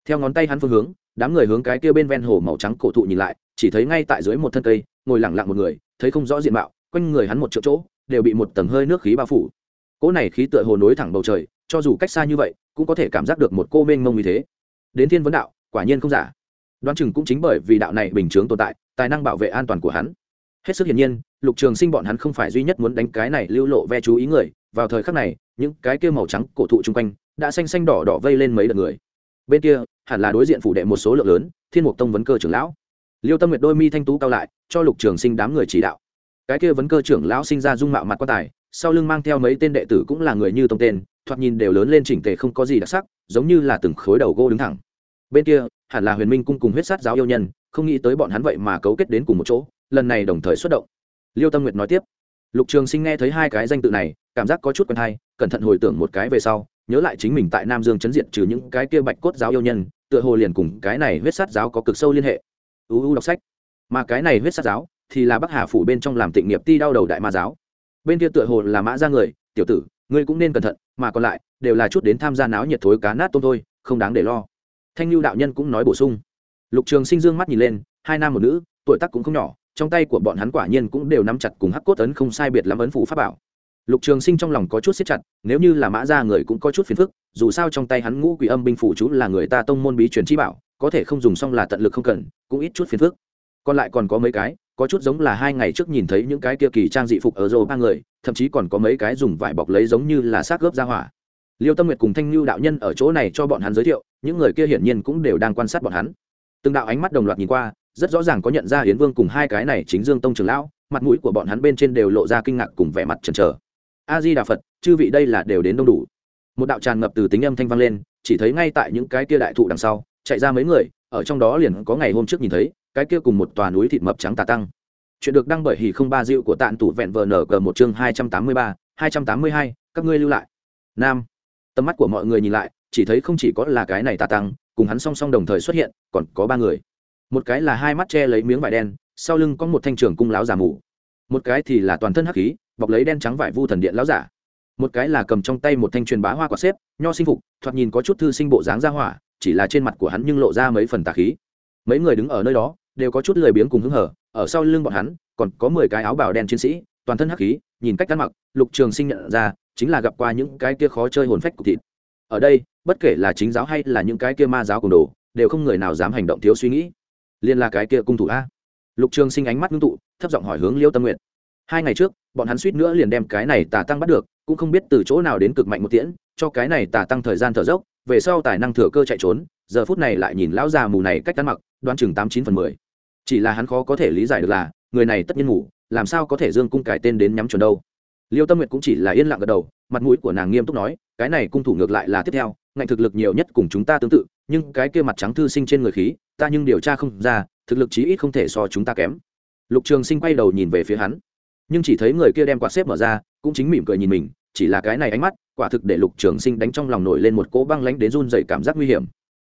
Theo ngón tay hắn phương hướng, đám người hướng cái kia bên ven hồ màu trắng cổ thụ nhìn lại, chỉ thấy ngay tại dưới một thân cây, ngồi lặng lặng một người, thấy không rõ diện mạo, quanh người hắn một chỗ chỗ đều bị một tầng hơi nước khí bao phủ. Cỗ này khí tựa hồ nối thẳng bầu trời, cho dù cách xa như vậy, cũng có thể cảm giác được một cô mênh mông như thế. Đến thiên vấn đạo, quả nhiên không giả. Đoán chừng cũng chính bởi vì đạo này bình chướng tồn tại, tài năng bảo vệ an toàn của hắn. Hết sức hiển nhiên, lục trường sinh bọn hắn không phải duy nhất muốn đánh cái này lưu lộ ve chú ý người. Vào thời khắc này, những cái kia màu trắng cổ thụ chung quanh đã xanh xanh đỏ đỏ vây lên mấy đợt người. Bên kia, hẳn là đối diện phủ đệ một số lượng lớn, thiên mục tông vấn cơ trưởng lão. Liêu tâm nguyệt đôi mi thanh tú cao lại, cho lục trường sinh đám người chỉ đạo cái kia vấn cơ trưởng lão sinh ra dung mạo mặt quan tài, sau lưng mang theo mấy tên đệ tử cũng là người như tông tên, thoạt nhìn đều lớn lên chỉnh tề không có gì đặc sắc, giống như là từng khối đầu gỗ đứng thẳng. Bên kia, hẳn là huyền minh cung cùng huyết sát giáo yêu nhân, không nghĩ tới bọn hắn vậy mà cấu kết đến cùng một chỗ, lần này đồng thời xuất động. Liêu tâm nguyệt nói tiếp, lục trường sinh nghe thấy hai cái danh tự này, cảm giác có chút quen hay, cẩn thận hồi tưởng một cái về sau, nhớ lại chính mình tại nam dương chấn diện trừ những cái kia bạch cốt giáo yêu nhân, tựa hồ liền cùng cái này huyết sát giáo có cực sâu liên hệ. Uu đọc sách. Mà cái này huyết sát giáo thì là bắc hà phủ bên trong làm tịnh nghiệp ti đau đầu đại ma giáo. Bên kia tựa hồ là mã ra người, tiểu tử, ngươi cũng nên cẩn thận, mà còn lại, đều là chút đến tham gia náo nhiệt thối cá nát tôm thôi, không đáng để lo. Thanh lưu đạo nhân cũng nói bổ sung. Lục trường sinh dương mắt nhìn lên, hai nam một nữ, tuổi tác cũng không nhỏ, trong tay của bọn hắn quả nhiên cũng đều nắm chặt cùng hắc cốt ấn không sai biệt lắm ấn phủ pháp bảo. Lục trường sinh trong lòng có chút siết chặt, nếu như là mã ra người cũng có chút phiền phức, dù sao trong tay hắn ngũ quỷ âm binh phủ chú là người ta tông môn bí truyền chi bảo, có thể không dùng xong là tận lực không cần, cũng ít chút phiền phức. Còn lại còn có mấy cái có chút giống là hai ngày trước nhìn thấy những cái kia kỳ trang dị phục ở rô ba người, thậm chí còn có mấy cái dùng vải bọc lấy giống như là xác gớp ra hỏa. Liêu tâm nguyệt cùng thanh lưu đạo nhân ở chỗ này cho bọn hắn giới thiệu, những người kia hiển nhiên cũng đều đang quan sát bọn hắn. Từng đạo ánh mắt đồng loạt nhìn qua, rất rõ ràng có nhận ra hiến vương cùng hai cái này chính dương tông trường lão, mặt mũi của bọn hắn bên trên đều lộ ra kinh ngạc cùng vẻ mặt chần chờ. A di đà phật, chư vị đây là đều đến đông đủ. Một đạo tràn ngập từ tính âm thanh vang lên, chỉ thấy ngay tại những cái kia đại thụ đằng sau, chạy ra mấy người, ở trong đó liền có ngày hôm trước nhìn thấy cái kia cùng một tòa núi thịt mập trắng tà tăng. Chuyện được đăng bởi hỉ không ba dịu của tạn tủ vẹn vờ nở cờ một chương hai trăm tám mươi ba, hai trăm tám mươi hai, các ngươi lưu lại. Nam. Tầm mắt của mọi người nhìn lại, chỉ thấy không chỉ có là cái này tà tăng, cùng hắn song song đồng thời xuất hiện, còn có ba người. Một cái là hai mắt che lấy miếng vải đen, sau lưng có một thanh trường cung láo giả mù. Một cái thì là toàn thân hắc khí, bọc lấy đen trắng vải vu thần điện láo giả. Một cái là cầm trong tay một thanh truyền bá hoa quả xếp, nho sinh phục, thoạt nhìn có chút thư sinh bộ dáng ra hỏa, chỉ là trên mặt của hắn nhưng lộ ra mấy phần tà khí. Mấy người đứng ở nơi đó đều có chút lười biếng cùng hứng hở, ở sau lưng bọn hắn, còn có mười cái áo bào đen chiến sĩ, toàn thân hắc khí, nhìn cách ăn mặc, lục trường sinh nhận ra, chính là gặp qua những cái kia khó chơi hồn phách cục thịt. Ở đây, bất kể là chính giáo hay là những cái kia ma giáo cùng đồ, đều không người nào dám hành động thiếu suy nghĩ. Liên là cái kia cung thủ a. Lục trường sinh ánh mắt ngưng tụ, thấp giọng hỏi hướng liêu tâm nguyện hai ngày trước, bọn hắn suýt nữa liền đem cái này tà tăng bắt được, cũng không biết từ chỗ nào đến cực mạnh một tiễn, cho cái này tà tăng thời gian thở dốc về sau tài năng thừa cơ chạy trốn, giờ phút này lại nhìn lão già mù này cách ăn mặc, đoán chừng tám chín phần mười. Chỉ là hắn khó có thể lý giải được là, người này tất nhiên ngủ, làm sao có thể dương cung cải tên đến nhắm chuẩn đâu. Liêu tâm nguyệt cũng chỉ là yên lặng gật đầu, mặt mũi của nàng nghiêm túc nói, cái này cung thủ ngược lại là tiếp theo, ngạnh thực lực nhiều nhất cùng chúng ta tương tự, nhưng cái kia mặt trắng thư sinh trên người khí, ta nhưng điều tra không ra, thực lực chí ít không thể so chúng ta kém. Lục trường sinh quay đầu nhìn về phía hắn, nhưng chỉ thấy người kia đem quạt xếp mở ra, cũng chính mỉm cười nhìn mình chỉ là cái này ánh mắt, quả thực để lục trường sinh đánh trong lòng nổi lên một cỗ băng lánh đến run dày cảm giác nguy hiểm.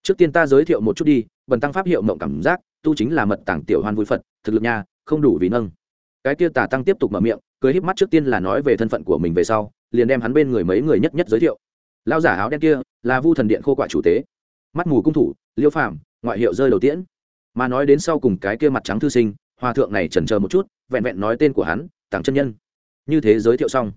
Trước tiên ta giới thiệu một chút đi, bần tăng pháp hiệu mộng cảm giác, tu chính là mật tảng tiểu hoan vui phật, thực lực nha, không đủ vì nâng. Cái kia tà tăng tiếp tục mở miệng, cười híp mắt trước tiên là nói về thân phận của mình về sau, liền đem hắn bên người mấy người nhất nhất giới thiệu. Lao giả áo đen kia, là vu thần điện khô quả chủ tế. Mắt mù cung thủ, liêu phàm, ngoại hiệu rơi đầu tiễn. Mà nói đến sau cùng cái kia mặt trắng thư sinh, hòa thượng này chần chờ một chút, vẹn vẹn nói tên của hắn, tàng chân nhân. Như thế giới thiệu xong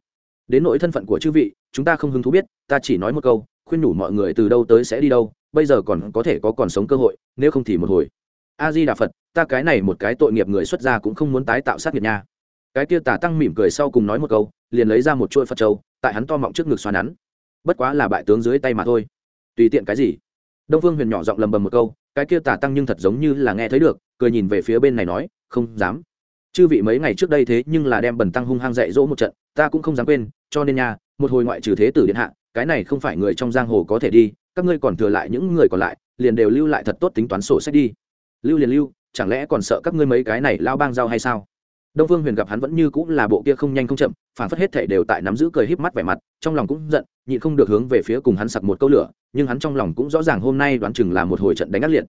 đến nỗi thân phận của chư vị, chúng ta không hứng thú biết, ta chỉ nói một câu, khuyên nhủ mọi người từ đâu tới sẽ đi đâu, bây giờ còn có thể có còn sống cơ hội, nếu không thì một hồi. A di đà phật, ta cái này một cái tội nghiệp người xuất gia cũng không muốn tái tạo sát nghiệp nha. Cái kia tả tăng mỉm cười sau cùng nói một câu, liền lấy ra một chuỗi phật trâu tại hắn to mọng trước ngực xoa nắn. Bất quá là bại tướng dưới tay mà thôi. Tùy tiện cái gì? Đông phương huyền nhỏ giọng lầm bầm một câu, cái kia tả tăng nhưng thật giống như là nghe thấy được, cười nhìn về phía bên này nói, không dám. Chư vị mấy ngày trước đây thế nhưng là đem bần tăng hung hăng dạy dỗ một trận, ta cũng không dám quên cho nên nha, một hồi ngoại trừ thế tử điện hạ, cái này không phải người trong giang hồ có thể đi, các ngươi còn thừa lại những người còn lại, liền đều lưu lại thật tốt tính toán sổ sách đi. Lưu liền lưu, chẳng lẽ còn sợ các ngươi mấy cái này lao bang giao hay sao? Đông phương huyền gặp hắn vẫn như cũng là bộ kia không nhanh không chậm, phản phất hết thể đều tại nắm giữ cười híp mắt vẻ mặt, trong lòng cũng giận, nhịn không được hướng về phía cùng hắn sặc một câu lửa, nhưng hắn trong lòng cũng rõ ràng hôm nay đoán chừng là một hồi trận đánh ác liệt.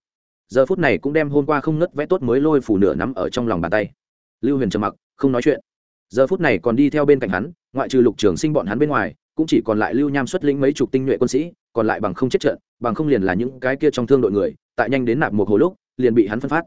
Giờ phút này cũng đem hôm qua không ngất vẽ tốt mới lôi phủ nửa nắm ở trong lòng bàn tay. Lưu huyền trầm mặc, không nói chuyện giờ phút này còn đi theo bên cạnh hắn, ngoại trừ lục trường sinh bọn hắn bên ngoài, cũng chỉ còn lại lưu nham xuất lĩnh mấy chục tinh nhuệ quân sĩ, còn lại bằng không chết trận, bằng không liền là những cái kia trong thương đội người, tại nhanh đến nạp một hồi lúc, liền bị hắn phân phát.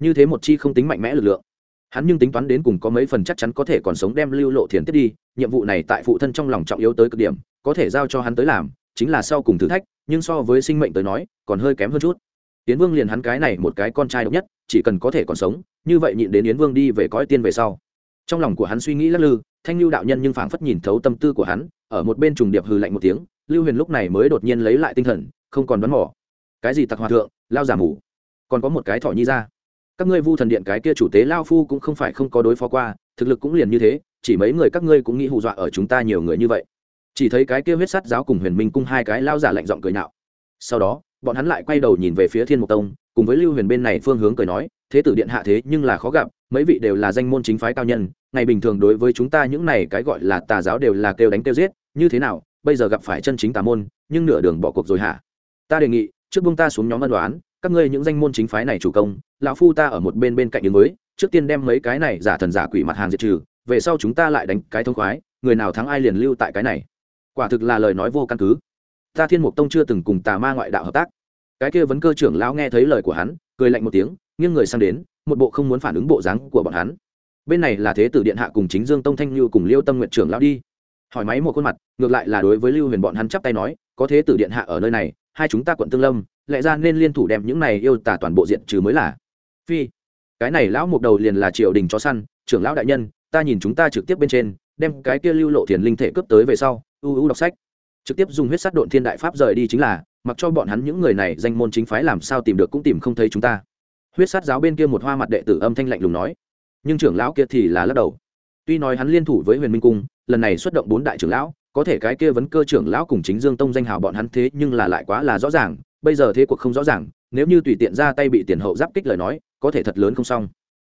Như thế một chi không tính mạnh mẽ lực lượng. Hắn nhưng tính toán đến cùng có mấy phần chắc chắn có thể còn sống đem lưu lộ thiền tiếp đi, nhiệm vụ này tại phụ thân trong lòng trọng yếu tới cực điểm, có thể giao cho hắn tới làm, chính là sau cùng thử thách, nhưng so với sinh mệnh tới nói, còn hơi kém hơn chút. Yến vương liền hắn cái này một cái con trai độc nhất, chỉ cần có thể còn sống, như vậy nhịn đến yến vương đi về cõi tiên về sau trong lòng của hắn suy nghĩ lắc lư, thanh lưu đạo nhân nhưng phảng phất nhìn thấu tâm tư của hắn, ở một bên trùng điệp hừ lạnh một tiếng, lưu huyền lúc này mới đột nhiên lấy lại tinh thần, không còn đoán mỏ cái gì tặc hòa thượng, lao giả mù. Còn có một cái thỏ nhi ra. Các ngươi vu thần điện cái kia chủ tế lao phu cũng không phải không có đối phó qua, thực lực cũng liền như thế, chỉ mấy người các ngươi cũng nghĩ hù dọa ở chúng ta nhiều người như vậy. Chỉ thấy cái kia huyết sắt giáo cùng huyền minh cung hai cái lao giả lạnh giọng cười nạo. sau đó, bọn hắn lại quay đầu nhìn về phía thiên mục tông cùng với lưu huyền bên này phương hướng cười nói, thế tử điện hạ thế nhưng là khó gặp, mấy vị đều là danh môn chính phái cao nhân, ngày bình thường đối với chúng ta những này cái gọi là tà giáo đều là kêu đánh kêu giết, như thế nào, bây giờ gặp phải chân chính tà môn, nhưng nửa đường bỏ cuộc rồi hả? Ta đề nghị, trước bông ta xuống nhóm ân đoán các ngươi những danh môn chính phái này chủ công, lão phu ta ở một bên bên cạnh đứng mới trước tiên đem mấy cái này giả thần giả quỷ mặt hàng diệt trừ, về sau chúng ta lại đánh cái thông khoái, người nào thắng ai liền lưu tại cái này. Quả thực là lời nói vô căn cứ. Ta thiên mục tông chưa từng cùng tà ma ngoại đạo hợp tác cái kia vấn cơ trưởng lão nghe thấy lời của hắn, cười lạnh một tiếng, nghiêng người sang đến, một bộ không muốn phản ứng bộ dáng của bọn hắn. Bên này là thế tử điện hạ cùng chính dương tông thanh như cùng liêu tâm nguyện trưởng lão đi. Hỏi máy một khuôn mặt, ngược lại là đối với lưu huyền bọn hắn chắp tay nói, có thế tử điện hạ ở nơi này, hai chúng ta quận tương lâm, lẽ ra nên liên thủ đem những này yêu tả toàn bộ diện trừ mới là. Phi, cái này lão một đầu liền là triều đình chó săn, trưởng lão đại nhân, ta nhìn chúng ta trực tiếp bên trên, đem cái kia lưu lộ thiền linh thể cướp tới về sau ưu ưu đọc sách. Trực tiếp dùng huyết sát độn thiên đại pháp rời đi chính là mặc cho bọn hắn những người này danh môn chính phái làm sao tìm được cũng tìm không thấy chúng ta. Huyết sát giáo bên kia một hoa mặt đệ tử âm thanh lạnh lùng nói. Nhưng trưởng lão kia thì là lắc đầu. Tuy nói hắn liên thủ với huyền minh cung, lần này xuất động bốn đại trưởng lão, có thể cái kia vấn cơ trưởng lão cùng chính dương tông danh hào bọn hắn thế nhưng là lại quá là rõ ràng, bây giờ thế cuộc không rõ ràng, nếu như tùy tiện ra tay bị tiền hậu giáp kích lời nói, có thể thật lớn không xong.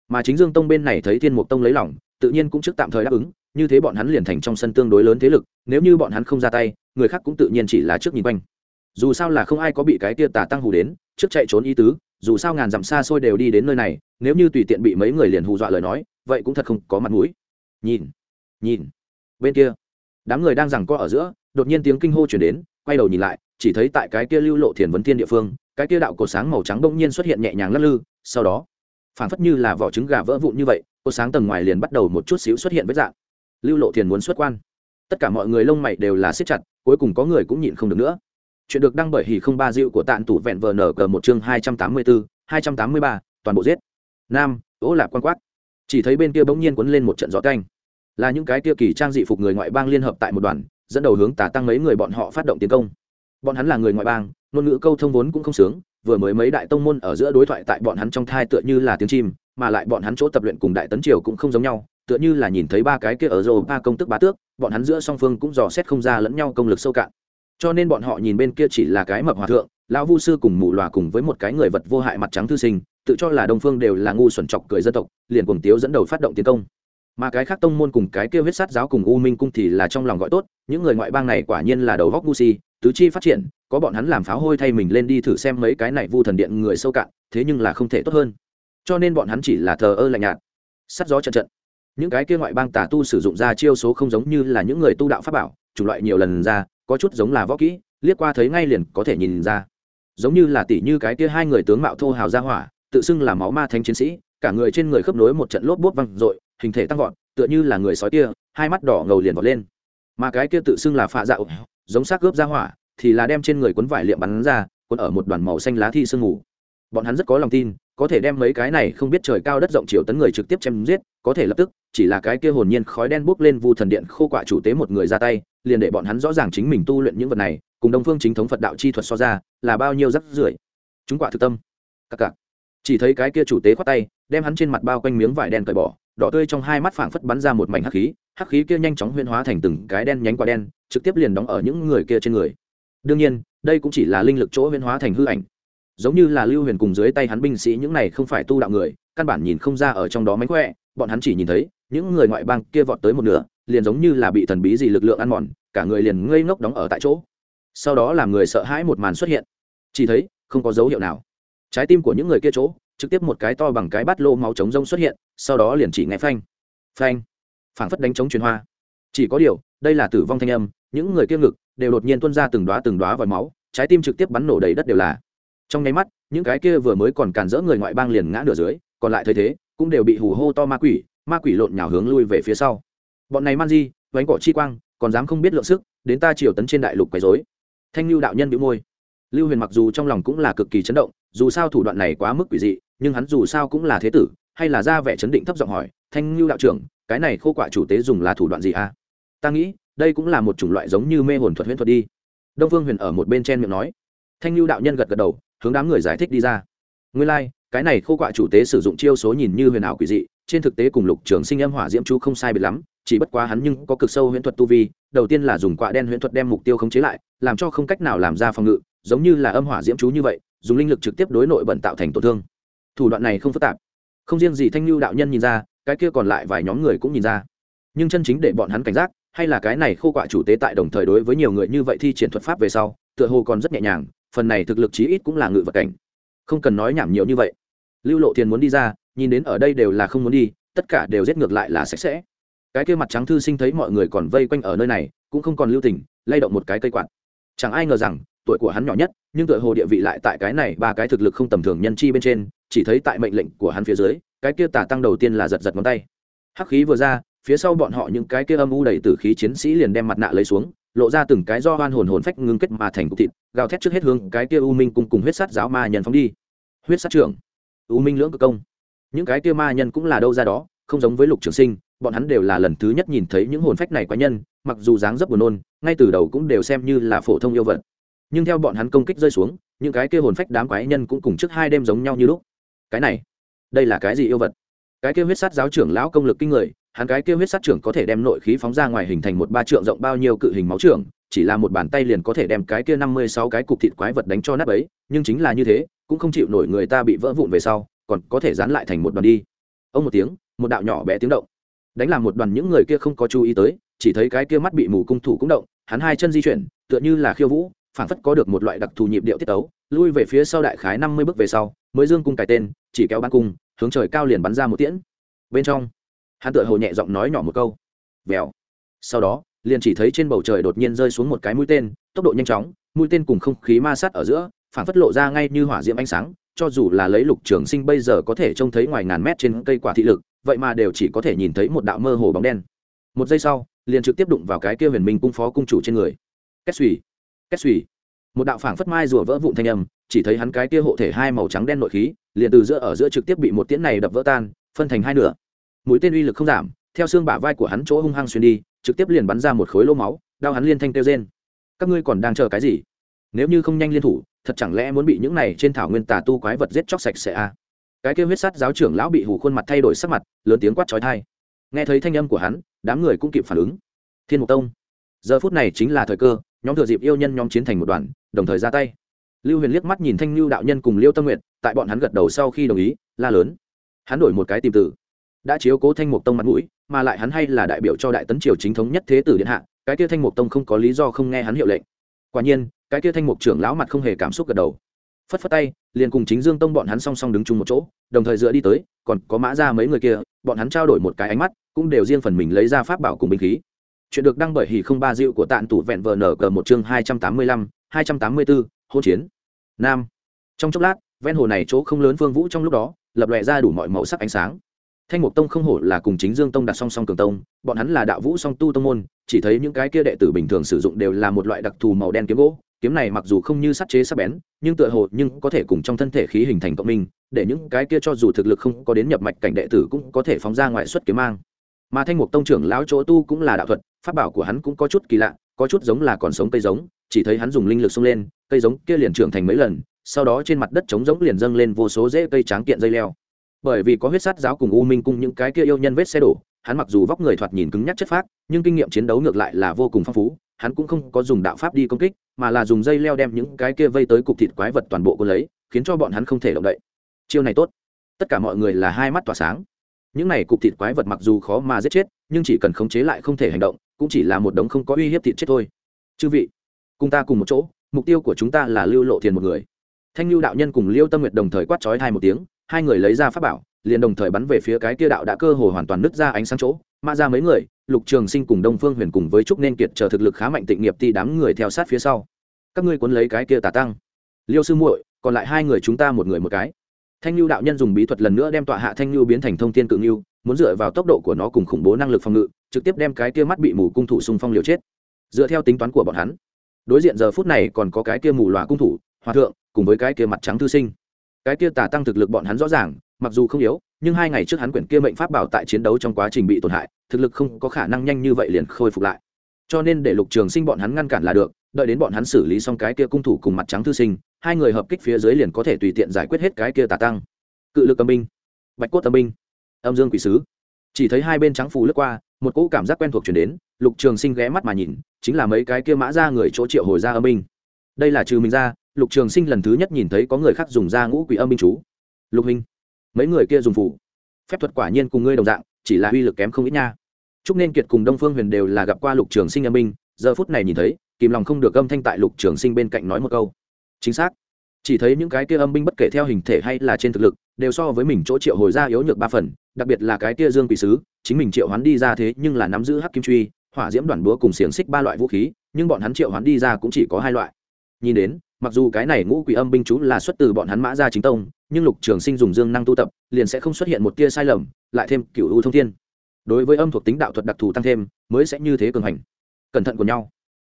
Mà chính dương tông bên này thấy thiên mục tông lấy lòng, tự nhiên cũng trước tạm thời đáp ứng, như thế bọn hắn liền thành trong sân tương đối lớn thế lực, nếu như bọn hắn không ra tay, người khác cũng tự nhiên chỉ là trước nhìn quanh dù sao là không ai có bị cái tia tà tăng hù đến, trước chạy trốn ý tứ, dù sao ngàn dặm xa xôi đều đi đến nơi này, nếu như tùy tiện bị mấy người liền hù dọa lời nói, vậy cũng thật không có mặt mũi. Nhìn nhìn, bên kia, đám người đang rằng co ở giữa, đột nhiên tiếng kinh hô chuyển đến, quay đầu nhìn lại, chỉ thấy tại cái kia lưu lộ thiền vấn thiên địa phương, cái kia đạo cột sáng màu trắng bỗng nhiên xuất hiện nhẹ nhàng lắc lư, sau đó phản phất như là vỏ trứng gà vỡ vụn như vậy cột sáng tầng ngoài liền bắt đầu một chút xíu xuất hiện với dạng. Lưu lộ thiền muốn xuất quan. Tất cả mọi người lông mày đều là siết chặt, cuối cùng có người cũng nhịn không được nữa chuyện được đăng bởi hỉ không ba dịu của tạn tủ vẹn vờ nở cờ một chương hai trăm tám mươi bốn hai trăm tám mươi ba, toàn bộ giết. Nam ố lạp quan quát. Chỉ thấy bên kia bỗng nhiên quấn lên một trận gió canh là những cái kia kỳ trang dị phục người ngoại bang liên hợp tại một đoàn, dẫn đầu hướng tà tăng mấy người bọn họ phát động tiến công. Bọn hắn là người ngoại bang, ngôn ngữ câu thông vốn cũng không sướng, vừa mới mấy đại tông môn ở giữa đối thoại tại bọn hắn trong thai tựa như là tiếng chim, mà lại bọn hắn chỗ tập luyện cùng đại tấn triều cũng không giống nhau, tựa như là nhìn thấy ba cái kia ở rô ba công tức bá tước, bọn hắn giữa song phương cũng dò xét không ra lẫn nhau công lực sâu cạn cho nên bọn họ nhìn bên kia chỉ là cái mập hòa thượng, lão vu sư cùng mù lòa cùng với một cái người vật vô hại mặt trắng thư sinh, tự cho là đông phương đều là ngu xuẩn chọc cười dân tộc, liền cùng tiếu dẫn đầu phát động tiến công. Mà cái khác tông môn cùng cái kia huyết sát giáo cùng u minh cung thì là trong lòng gọi tốt, những người ngoại bang này quả nhiên là đầu góc ngu si, tứ chi phát triển, có bọn hắn làm pháo hôi thay mình lên đi thử xem mấy cái này vu thần điện người sâu cạn, thế nhưng là không thể tốt hơn. Cho nên bọn hắn chỉ là thờ ơ lạnh nhạt. Sắt gió trận trận. Những cái kia ngoại bang tà tu sử dụng ra chiêu số không giống như là những người tu đạo pháp bảo, chủng loại nhiều lần ra có chút giống là võ kỹ, liếc qua thấy ngay liền có thể nhìn ra. Giống như là tỷ như cái kia hai người tướng mạo thô hào ra hỏa, tự xưng là máu ma thánh chiến sĩ, cả người trên người khớp nối một trận lốp bút văng r hình thể tăng vọt, tựa như là người sói kia, hai mắt đỏ ngầu liền vọt lên. Mà cái kia tự xưng là phạ dạo giống xác gớp ra hỏa, thì là đem trên người cuốn vải liệm bắn ra, cuốn ở một đoàn màu xanh lá thi sương ngủ bọn hắn rất có lòng tin, có thể đem mấy cái này không biết trời cao đất rộng chiều tấn người trực tiếp chém giết, có thể lập tức, chỉ là cái kia hồn nhiên khói đen bốc lên vu thần điện khô quạ chủ tế một người ra tay liền để bọn hắn rõ ràng chính mình tu luyện những vật này, cùng đông phương chính thống phật đạo chi thuật so ra, là bao nhiêu rắc rưởi. Chúng quả thực tâm. Các cặc chỉ thấy cái kia chủ tế khoát tay, đem hắn trên mặt bao quanh miếng vải đen cởi bỏ, đỏ tươi trong hai mắt phảng phất bắn ra một mảnh hắc khí hắc khí kia nhanh chóng huyên hóa thành từng cái đen nhánh quả đen, trực tiếp liền đóng ở những người kia trên người. Đương nhiên, đây cũng chỉ là linh lực chỗ huyên hóa thành hư ảnh. Giống như là lưu huyền cùng dưới tay hắn binh sĩ những này không phải tu đạo người, căn bản nhìn không ra ở trong đó mánh khỏe, bọn hắn chỉ nhìn thấy, những người ngoại bang kia vọt tới một nửa liền giống như là bị thần bí gì lực lượng ăn mòn, cả người liền ngây ngốc đóng ở tại chỗ. Sau đó làm người sợ hãi một màn xuất hiện. Chỉ thấy, không có dấu hiệu nào. Trái tim của những người kia chỗ, trực tiếp một cái to bằng cái bát lô máu trống rông xuất hiện, sau đó liền chỉ nghe phanh. Phanh. Phảng phất đánh trống truyền hoa. Chỉ có điều, đây là tử vong thanh âm, những người kia ngực đều đột nhiên tuôn ra từng đóa từng đóa vòi máu, trái tim trực tiếp bắn nổ đầy đất đều là. Trong nháy mắt, những cái kia vừa mới còn càn rỡ người ngoại bang liền ngã nửa dưới, còn lại thấy thế, cũng đều bị hù hô to ma quỷ ma quỷ lộn nhào hướng lui về phía sau bọn này man di vánh cỏ chi quang còn dám không biết lượng sức đến ta triều tấn trên đại lục quấy dối thanh lưu đạo nhân bị môi. Lưu huyền mặc dù trong lòng cũng là cực kỳ chấn động dù sao thủ đoạn này quá mức quỷ dị nhưng hắn dù sao cũng là thế tử hay là ra vẻ chấn định thấp giọng hỏi thanh lưu đạo trưởng cái này khô quả chủ tế dùng là thủ đoạn gì a à? ta nghĩ đây cũng là một chủng loại giống như mê hồn thuật huyễn thuật đi. Đông vương huyền ở một bên trên miệng nói. Thanh lưu đạo nhân gật gật đầu hướng đám người giải thích đi ra. Nguyên lai、like, cái này khô quạ chủ tế sử dụng chiêu số nhìn như huyền ảo quỷ dị trên thực tế cùng lục trường sinh âm hỏa diễm chú không sai biệt lắm chỉ bất quá hắn nhưng có cực sâu huyễn thuật tu vi, đầu tiên là dùng quạ đen huyễn thuật đem mục tiêu khống chế lại, làm cho không cách nào làm ra phòng ngự, giống như là âm hỏa diễm chú như vậy, dùng linh lực trực tiếp đối nội bẩn tạo thành tổn thương. Thủ đoạn này không phức tạp. Không riêng gì thanh lưu đạo nhân nhìn ra, cái kia còn lại vài nhóm người cũng nhìn ra. Nhưng chân chính để bọn hắn cảnh giác, hay là cái này khô quạ chủ tế tại đồng thời đối với nhiều người như vậy thi triển thuật pháp về sau, tựa hồ còn rất nhẹ nhàng, phần này thực lực chí ít cũng là ngự vật cảnh. Không cần nói nhảm nhiều như vậy. Lưu lộ tiền muốn đi ra, nhìn đến ở đây đều là không muốn đi, tất cả đều giết ngược lại là sạch sẽ cái kia mặt trắng thư sinh thấy mọi người còn vây quanh ở nơi này, cũng không còn lưu tình, lay động một cái cây quạt. Chẳng ai ngờ rằng, tuổi của hắn nhỏ nhất, nhưng tựa hồ địa vị lại tại cái này ba cái thực lực không tầm thường nhân chi bên trên, chỉ thấy tại mệnh lệnh của hắn phía dưới, cái kia tả tăng đầu tiên là giật giật ngón tay. Hắc khí vừa ra, phía sau bọn họ những cái kia âm u đầy tử khí chiến sĩ liền đem mặt nạ lấy xuống, lộ ra từng cái do hoan hồn hồn phách ngưng kết mà thành cục thịt, gào thét trước hết hướng cái kia u minh cùng cùng huyết sát giáo ma nhân phóng đi. Huyết sát trưởng, u minh lưỡng cực công. Những cái kia ma nhân cũng là đâu ra đó, không giống với lục trường sinh bọn hắn đều là lần thứ nhất nhìn thấy những hồn phách này quái nhân, mặc dù dáng dấp buồn nôn, ngay từ đầu cũng đều xem như là phổ thông yêu vật. Nhưng theo bọn hắn công kích rơi xuống, những cái kia hồn phách đám quái nhân cũng cùng trước hai đêm giống nhau như lúc. Cái này, đây là cái gì yêu vật? Cái kia huyết sát giáo trưởng lão công lực kinh người, hắn cái kia huyết sát trưởng có thể đem nội khí phóng ra ngoài hình thành một ba trượng rộng bao nhiêu cự hình máu trưởng, chỉ là một bàn tay liền có thể đem cái kia năm mươi sáu cái cục thịt quái vật đánh cho nát ấy nhưng chính là như thế, cũng không chịu nổi người ta bị vỡ vụn về sau, còn có thể dán lại thành một đoàn đi. Ông một tiếng, một đạo nhỏ bé tiếng động đánh làm một đoàn những người kia không có chú ý tới, chỉ thấy cái kia mắt bị mù cung thủ cũng động, hắn hai chân di chuyển, tựa như là khiêu vũ, phảng phất có được một loại đặc thù nhịp điệu tiết tấu, lui về phía sau đại khái năm mươi bước về sau, mới dương cung cài tên, chỉ kéo bắn cung, hướng trời cao liền bắn ra một tiễn. Bên trong, hắn tựa hồ nhẹ giọng nói nhỏ một câu. Vèo. Sau đó, liền chỉ thấy trên bầu trời đột nhiên rơi xuống một cái mũi tên, tốc độ nhanh chóng, mũi tên cùng không khí ma sát ở giữa phản phất lộ ra ngay như hỏa diễm ánh sáng, cho dù là lấy lục trường sinh bây giờ có thể trông thấy ngoài ngàn mét trên cây quả thị lực vậy mà đều chỉ có thể nhìn thấy một đạo mơ hồ bóng đen. Một giây sau, liền trực tiếp đụng vào cái kia huyền minh cung phó cung chủ trên người. Kết xùy kết xùy. Một đạo phảng phất mai rùa vỡ vụn thanh âm, chỉ thấy hắn cái kia hộ thể hai màu trắng đen nội khí, liền từ giữa ở giữa trực tiếp bị một tiễn này đập vỡ tan, phân thành hai nửa. Mũi tên uy lực không giảm, theo xương bả vai của hắn chỗ hung hăng xuyên đi, trực tiếp liền bắn ra một khối lô máu, đau hắn liên thanh kêu rên. Các ngươi còn đang chờ cái gì? Nếu như không nhanh liên thủ, thật chẳng lẽ muốn bị những này trên thảo nguyên tà tu quái vật giết chóc sạch sẽ à? Cái kêu huyết sắt giáo trưởng lão bị hủ khuôn mặt thay đổi sắc mặt, lớn tiếng quát trói thai nghe thấy thanh âm của hắn, đám người cũng kịp phản ứng. Thiên mục tông, giờ phút này chính là thời cơ, nhóm thừa dịp yêu nhân nhóm chiến thành một đoàn, đồng thời ra tay. Lưu huyền liếc mắt nhìn thanh lưu đạo nhân cùng liêu tâm nguyện tại bọn hắn gật đầu sau khi đồng ý, la lớn. Hắn đổi một cái tìm tử. Đã chiếu cố thanh mục tông mặt mũi, mà lại hắn hay là đại biểu cho đại tấn triều chính thống nhất thế tử điện hạ, cái kia thanh mục tông không có lý do không nghe hắn hiệu lệnh. Quả nhiên, cái kia thanh mục trưởng lão mặt không hề cảm xúc gật đầu phất phất tay, liền cùng chính dương tông bọn hắn song song đứng chung một chỗ, đồng thời dựa đi tới, còn có mã ra mấy người kia, bọn hắn trao đổi một cái ánh mắt, cũng đều riêng phần mình lấy ra pháp bảo cùng binh khí. Chuyện được đăng bởi hỉ không ba dịu của tạn tủ vẹn vờ nở cờ một chương hai trăm tám mươi lăm, hai trăm tám mươi bốn hôn chiến. Nam. Trong chốc lát, ven hồ này chỗ không lớn phương vũ trong lúc đó, lập lòe ra đủ mọi màu sắc ánh sáng. Thanh mục tông không hổ là cùng chính dương tông đặt song song cường tông, bọn hắn là đạo vũ song tu tông môn, chỉ thấy những cái kia đệ tử bình thường sử dụng đều là một loại đặc thù màu đen kiếm gỗ kiếm này mặc dù không như sắt chế sắc bén, nhưng tựa hồ nhưng có thể cùng trong thân thể khí hình thành cộng minh, để những cái kia cho dù thực lực không có đến nhập mạch cảnh đệ tử cũng có thể phóng ra ngoại xuất kiếm mang. Mà thanh mục tông trưởng lão chỗ tu cũng là đạo thuật, pháp bảo của hắn cũng có chút kỳ lạ, có chút giống là còn sống cây giống, chỉ thấy hắn dùng linh lực xông lên, cây giống kia liền trưởng thành mấy lần, sau đó trên mặt đất trống giống liền dâng lên vô số rễ cây tráng kiện dây leo. Bởi vì có huyết sát giáo cùng u minh cung những cái kia yêu nhân vết xe đổ, hắn mặc dù vóc người thoạt nhìn cứng nhắc chất phác, nhưng kinh nghiệm chiến đấu ngược lại là vô cùng phong phú, hắn cũng không có dùng đạo pháp đi công kích mà là dùng dây leo đem những cái kia vây tới cục thịt quái vật toàn bộ cô lấy, khiến cho bọn hắn không thể động đậy. Chiêu này tốt. Tất cả mọi người là hai mắt tỏa sáng. Những này cục thịt quái vật mặc dù khó mà giết chết, nhưng chỉ cần khống chế lại không thể hành động, cũng chỉ là một đống không có uy hiếp thịt chết thôi. Chư vị, cùng ta cùng một chỗ, mục tiêu của chúng ta là lưu lộ thiền một người. Thanh lưu đạo nhân cùng liêu tâm nguyệt đồng thời quát trói hai một tiếng, hai người lấy ra pháp bảo, liền đồng thời bắn về phía cái kia đạo đã cơ hồ hoàn toàn nứt ra ánh sáng chỗ ma ra mấy người lục trường sinh cùng đông phương huyền cùng với trúc nên kiệt chờ thực lực khá mạnh tịnh nghiệp ti đám người theo sát phía sau. Các ngươi cuốn lấy cái kia tà tăng. Liêu sư muội, còn lại hai người chúng ta một người một cái. Thanh lưu đạo nhân dùng bí thuật lần nữa đem tọa hạ thanh lưu biến thành thông Thiên cự lưu muốn dựa vào tốc độ của nó cùng khủng bố năng lực phòng ngự, trực tiếp đem cái kia mắt bị mù cung thủ xung phong liều chết. Dựa theo tính toán của bọn hắn, đối diện giờ phút này còn có cái kia mù loà cung thủ, hòa thượng, cùng với cái kia mặt trắng thư sinh. Cái kia tà tăng thực lực bọn hắn rõ ràng, mặc dù không yếu, nhưng hai ngày trước hắn quyển kia mệnh pháp bảo tại chiến đấu trong quá trình bị tổn hại thực lực không có khả năng nhanh như vậy liền khôi phục lại. Cho nên để lục trường sinh bọn hắn ngăn cản là được, đợi đến bọn hắn xử lý xong cái kia cung thủ cùng mặt trắng thư sinh, hai người hợp kích phía dưới liền có thể tùy tiện giải quyết hết cái kia tà tăng. Cự lực âm binh, bạch cốt âm binh, âm dương quỷ sứ. Chỉ thấy hai bên trắng phù lướt qua, một cỗ cảm giác quen thuộc chuyển đến, lục trường sinh ghé mắt mà nhìn, chính là mấy cái kia mã ra người chỗ triệu hồi ra âm binh. Đây là trừ mình ra, lục trường sinh lần thứ nhất nhìn thấy có người khác dùng da ngũ quỷ âm binh chú. Lục hình, mấy người kia dùng phủ phép thuật quả nhiên cùng ngươi đồng dạng, chỉ là uy lực kém không ít nha chúc nên kiệt cùng đông phương huyền đều là gặp qua lục trường sinh âm binh, giờ phút này nhìn thấy, kìm lòng không được âm thanh tại lục trường sinh bên cạnh nói một câu. Chính xác. Chỉ thấy những cái kia âm binh bất kể theo hình thể hay là trên thực lực, đều so với mình chỗ triệu hồi ra yếu nhược ba phần, đặc biệt là cái kia dương quỷ sứ, chính mình triệu hoán đi ra thế nhưng là nắm giữ hắc kim truy, hỏa diễm đoàn búa cùng xiềng xích ba loại vũ khí, nhưng bọn hắn triệu hoán đi ra cũng chỉ có hai loại. Nhìn đến, mặc dù cái này ngũ quỷ âm binh chú là xuất từ bọn hắn mã gia chính tông, nhưng lục trường sinh dùng dương năng tu tập, liền sẽ không xuất hiện một tia sai lầm, lại thêm cửu u thông thiên đối với âm thuộc tính đạo thuật đặc thù tăng thêm, mới sẽ như thế cường hành. Cẩn thận của nhau.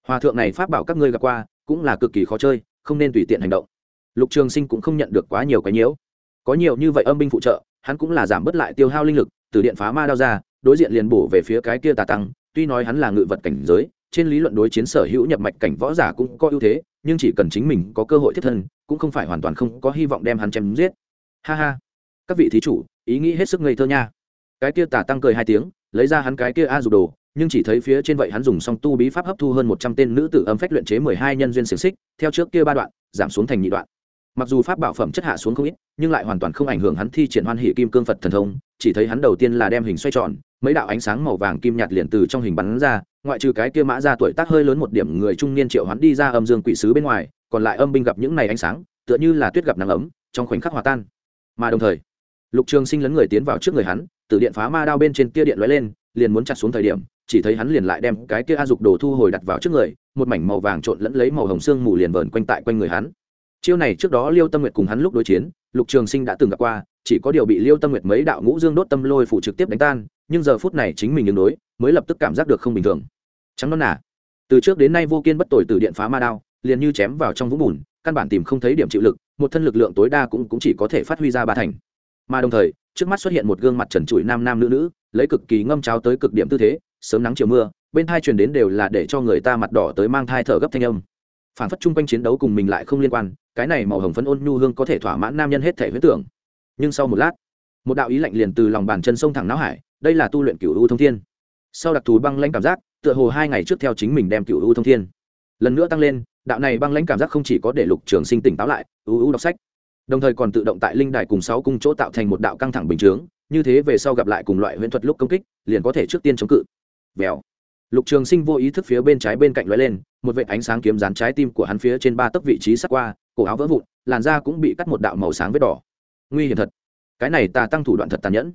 Hòa thượng này pháp bảo các ngươi gặp qua, cũng là cực kỳ khó chơi, không nên tùy tiện hành động. Lục trường sinh cũng không nhận được quá nhiều cái nhiễu. Có nhiều như vậy âm binh phụ trợ, hắn cũng là giảm bớt lại tiêu hao linh lực, từ điện phá ma đao ra, đối diện liền bổ về phía cái kia tà tăng, tuy nói hắn là ngự vật cảnh giới, trên lý luận đối chiến sở hữu nhập mạch cảnh võ giả cũng có ưu thế, nhưng chỉ cần chính mình có cơ hội thiết thân, cũng không phải hoàn toàn không có hy vọng đem hắn chém giết. Ha ha. Các vị thí chủ, ý nghĩ hết sức ngây thơ nha cái kia tà tăng cười hai tiếng, lấy ra hắn cái kia a dục đồ, nhưng chỉ thấy phía trên vậy hắn dùng song tu bí pháp hấp thu hơn một trăm tên nữ tử âm phách luyện chế mười hai nhân duyên xiềng xích, theo trước kia ba đoạn, giảm xuống thành nhị đoạn. Mặc dù pháp bảo phẩm chất hạ xuống không ít, nhưng lại hoàn toàn không ảnh hưởng hắn thi triển hoan hỷ kim cương phật thần thông, chỉ thấy hắn đầu tiên là đem hình xoay tròn, mấy đạo ánh sáng màu vàng kim nhạt liền từ trong hình bắn ra, ngoại trừ cái kia mã ra tuổi tác hơi lớn một điểm người trung niên triệu hắn đi ra âm dương quỷ sứ bên ngoài, còn lại âm binh gặp những này ánh sáng, tựa như là tuyết gặp nắng ấm, trong khoảnh khắc hòa tan. Mà đồng thời, lục trường sinh lấn người tiến vào trước người hắn từ điện phá ma đao bên trên tia điện lóe lên liền muốn chặt xuống thời điểm chỉ thấy hắn liền lại đem cái kia a dục đồ thu hồi đặt vào trước người một mảnh màu vàng trộn lẫn lấy màu hồng xương mù liền vờn quanh tại quanh người hắn. Chiêu này trước đó liêu tâm nguyệt cùng hắn lúc đối chiến lục trường sinh đã từng gặp qua chỉ có điều bị liêu tâm nguyệt mấy đạo ngũ dương đốt tâm lôi phủ trực tiếp đánh tan nhưng giờ phút này chính mình ứng đối mới lập tức cảm giác được không bình thường. Trắng non nà, từ trước đến nay vô kiên bất tội từ điện phá ma đao liền như chém vào trong vũng bùn căn bản tìm không thấy điểm chịu lực một thân lực lượng tối đa cũng, cũng chỉ có thể phát huy ra ba thành mà đồng thời, trước mắt xuất hiện một gương mặt trần trụi nam nam nữ nữ, lấy cực kỳ ngâm cháo tới cực điểm tư thế, sớm nắng chiều mưa, bên thai truyền đến đều là để cho người ta mặt đỏ tới mang thai thở gấp thanh âm. Phản phất chung quanh chiến đấu cùng mình lại không liên quan, cái này màu hồng phấn ôn nhu hương có thể thỏa mãn nam nhân hết thể huyết tưởng. Nhưng sau một lát, một đạo ý lạnh liền từ lòng bàn chân sông thẳng não hải, đây là tu luyện cựu u thông thiên. Sau đặc thù băng lãnh cảm giác, tựa hồ hai ngày trước theo chính mình đem cựu u thông thiên lần nữa tăng lên, đạo này băng lãnh cảm giác không chỉ có để lục trường sinh tỉnh táo lại, u u đọc sách đồng thời còn tự động tại linh đài cùng sáu cung chỗ tạo thành một đạo căng thẳng bình chướng, như thế về sau gặp lại cùng loại huyễn thuật lúc công kích, liền có thể trước tiên chống cự. Vèo. Lục trường sinh vô ý thức phía bên trái bên cạnh lóe lên, một vệ ánh sáng kiếm dán trái tim của hắn phía trên ba tấc vị trí sắc qua, cổ áo vỡ vụn, làn da cũng bị cắt một đạo màu sáng vết đỏ. Nguy hiểm thật. Cái này tà tăng thủ đoạn thật tàn nhẫn.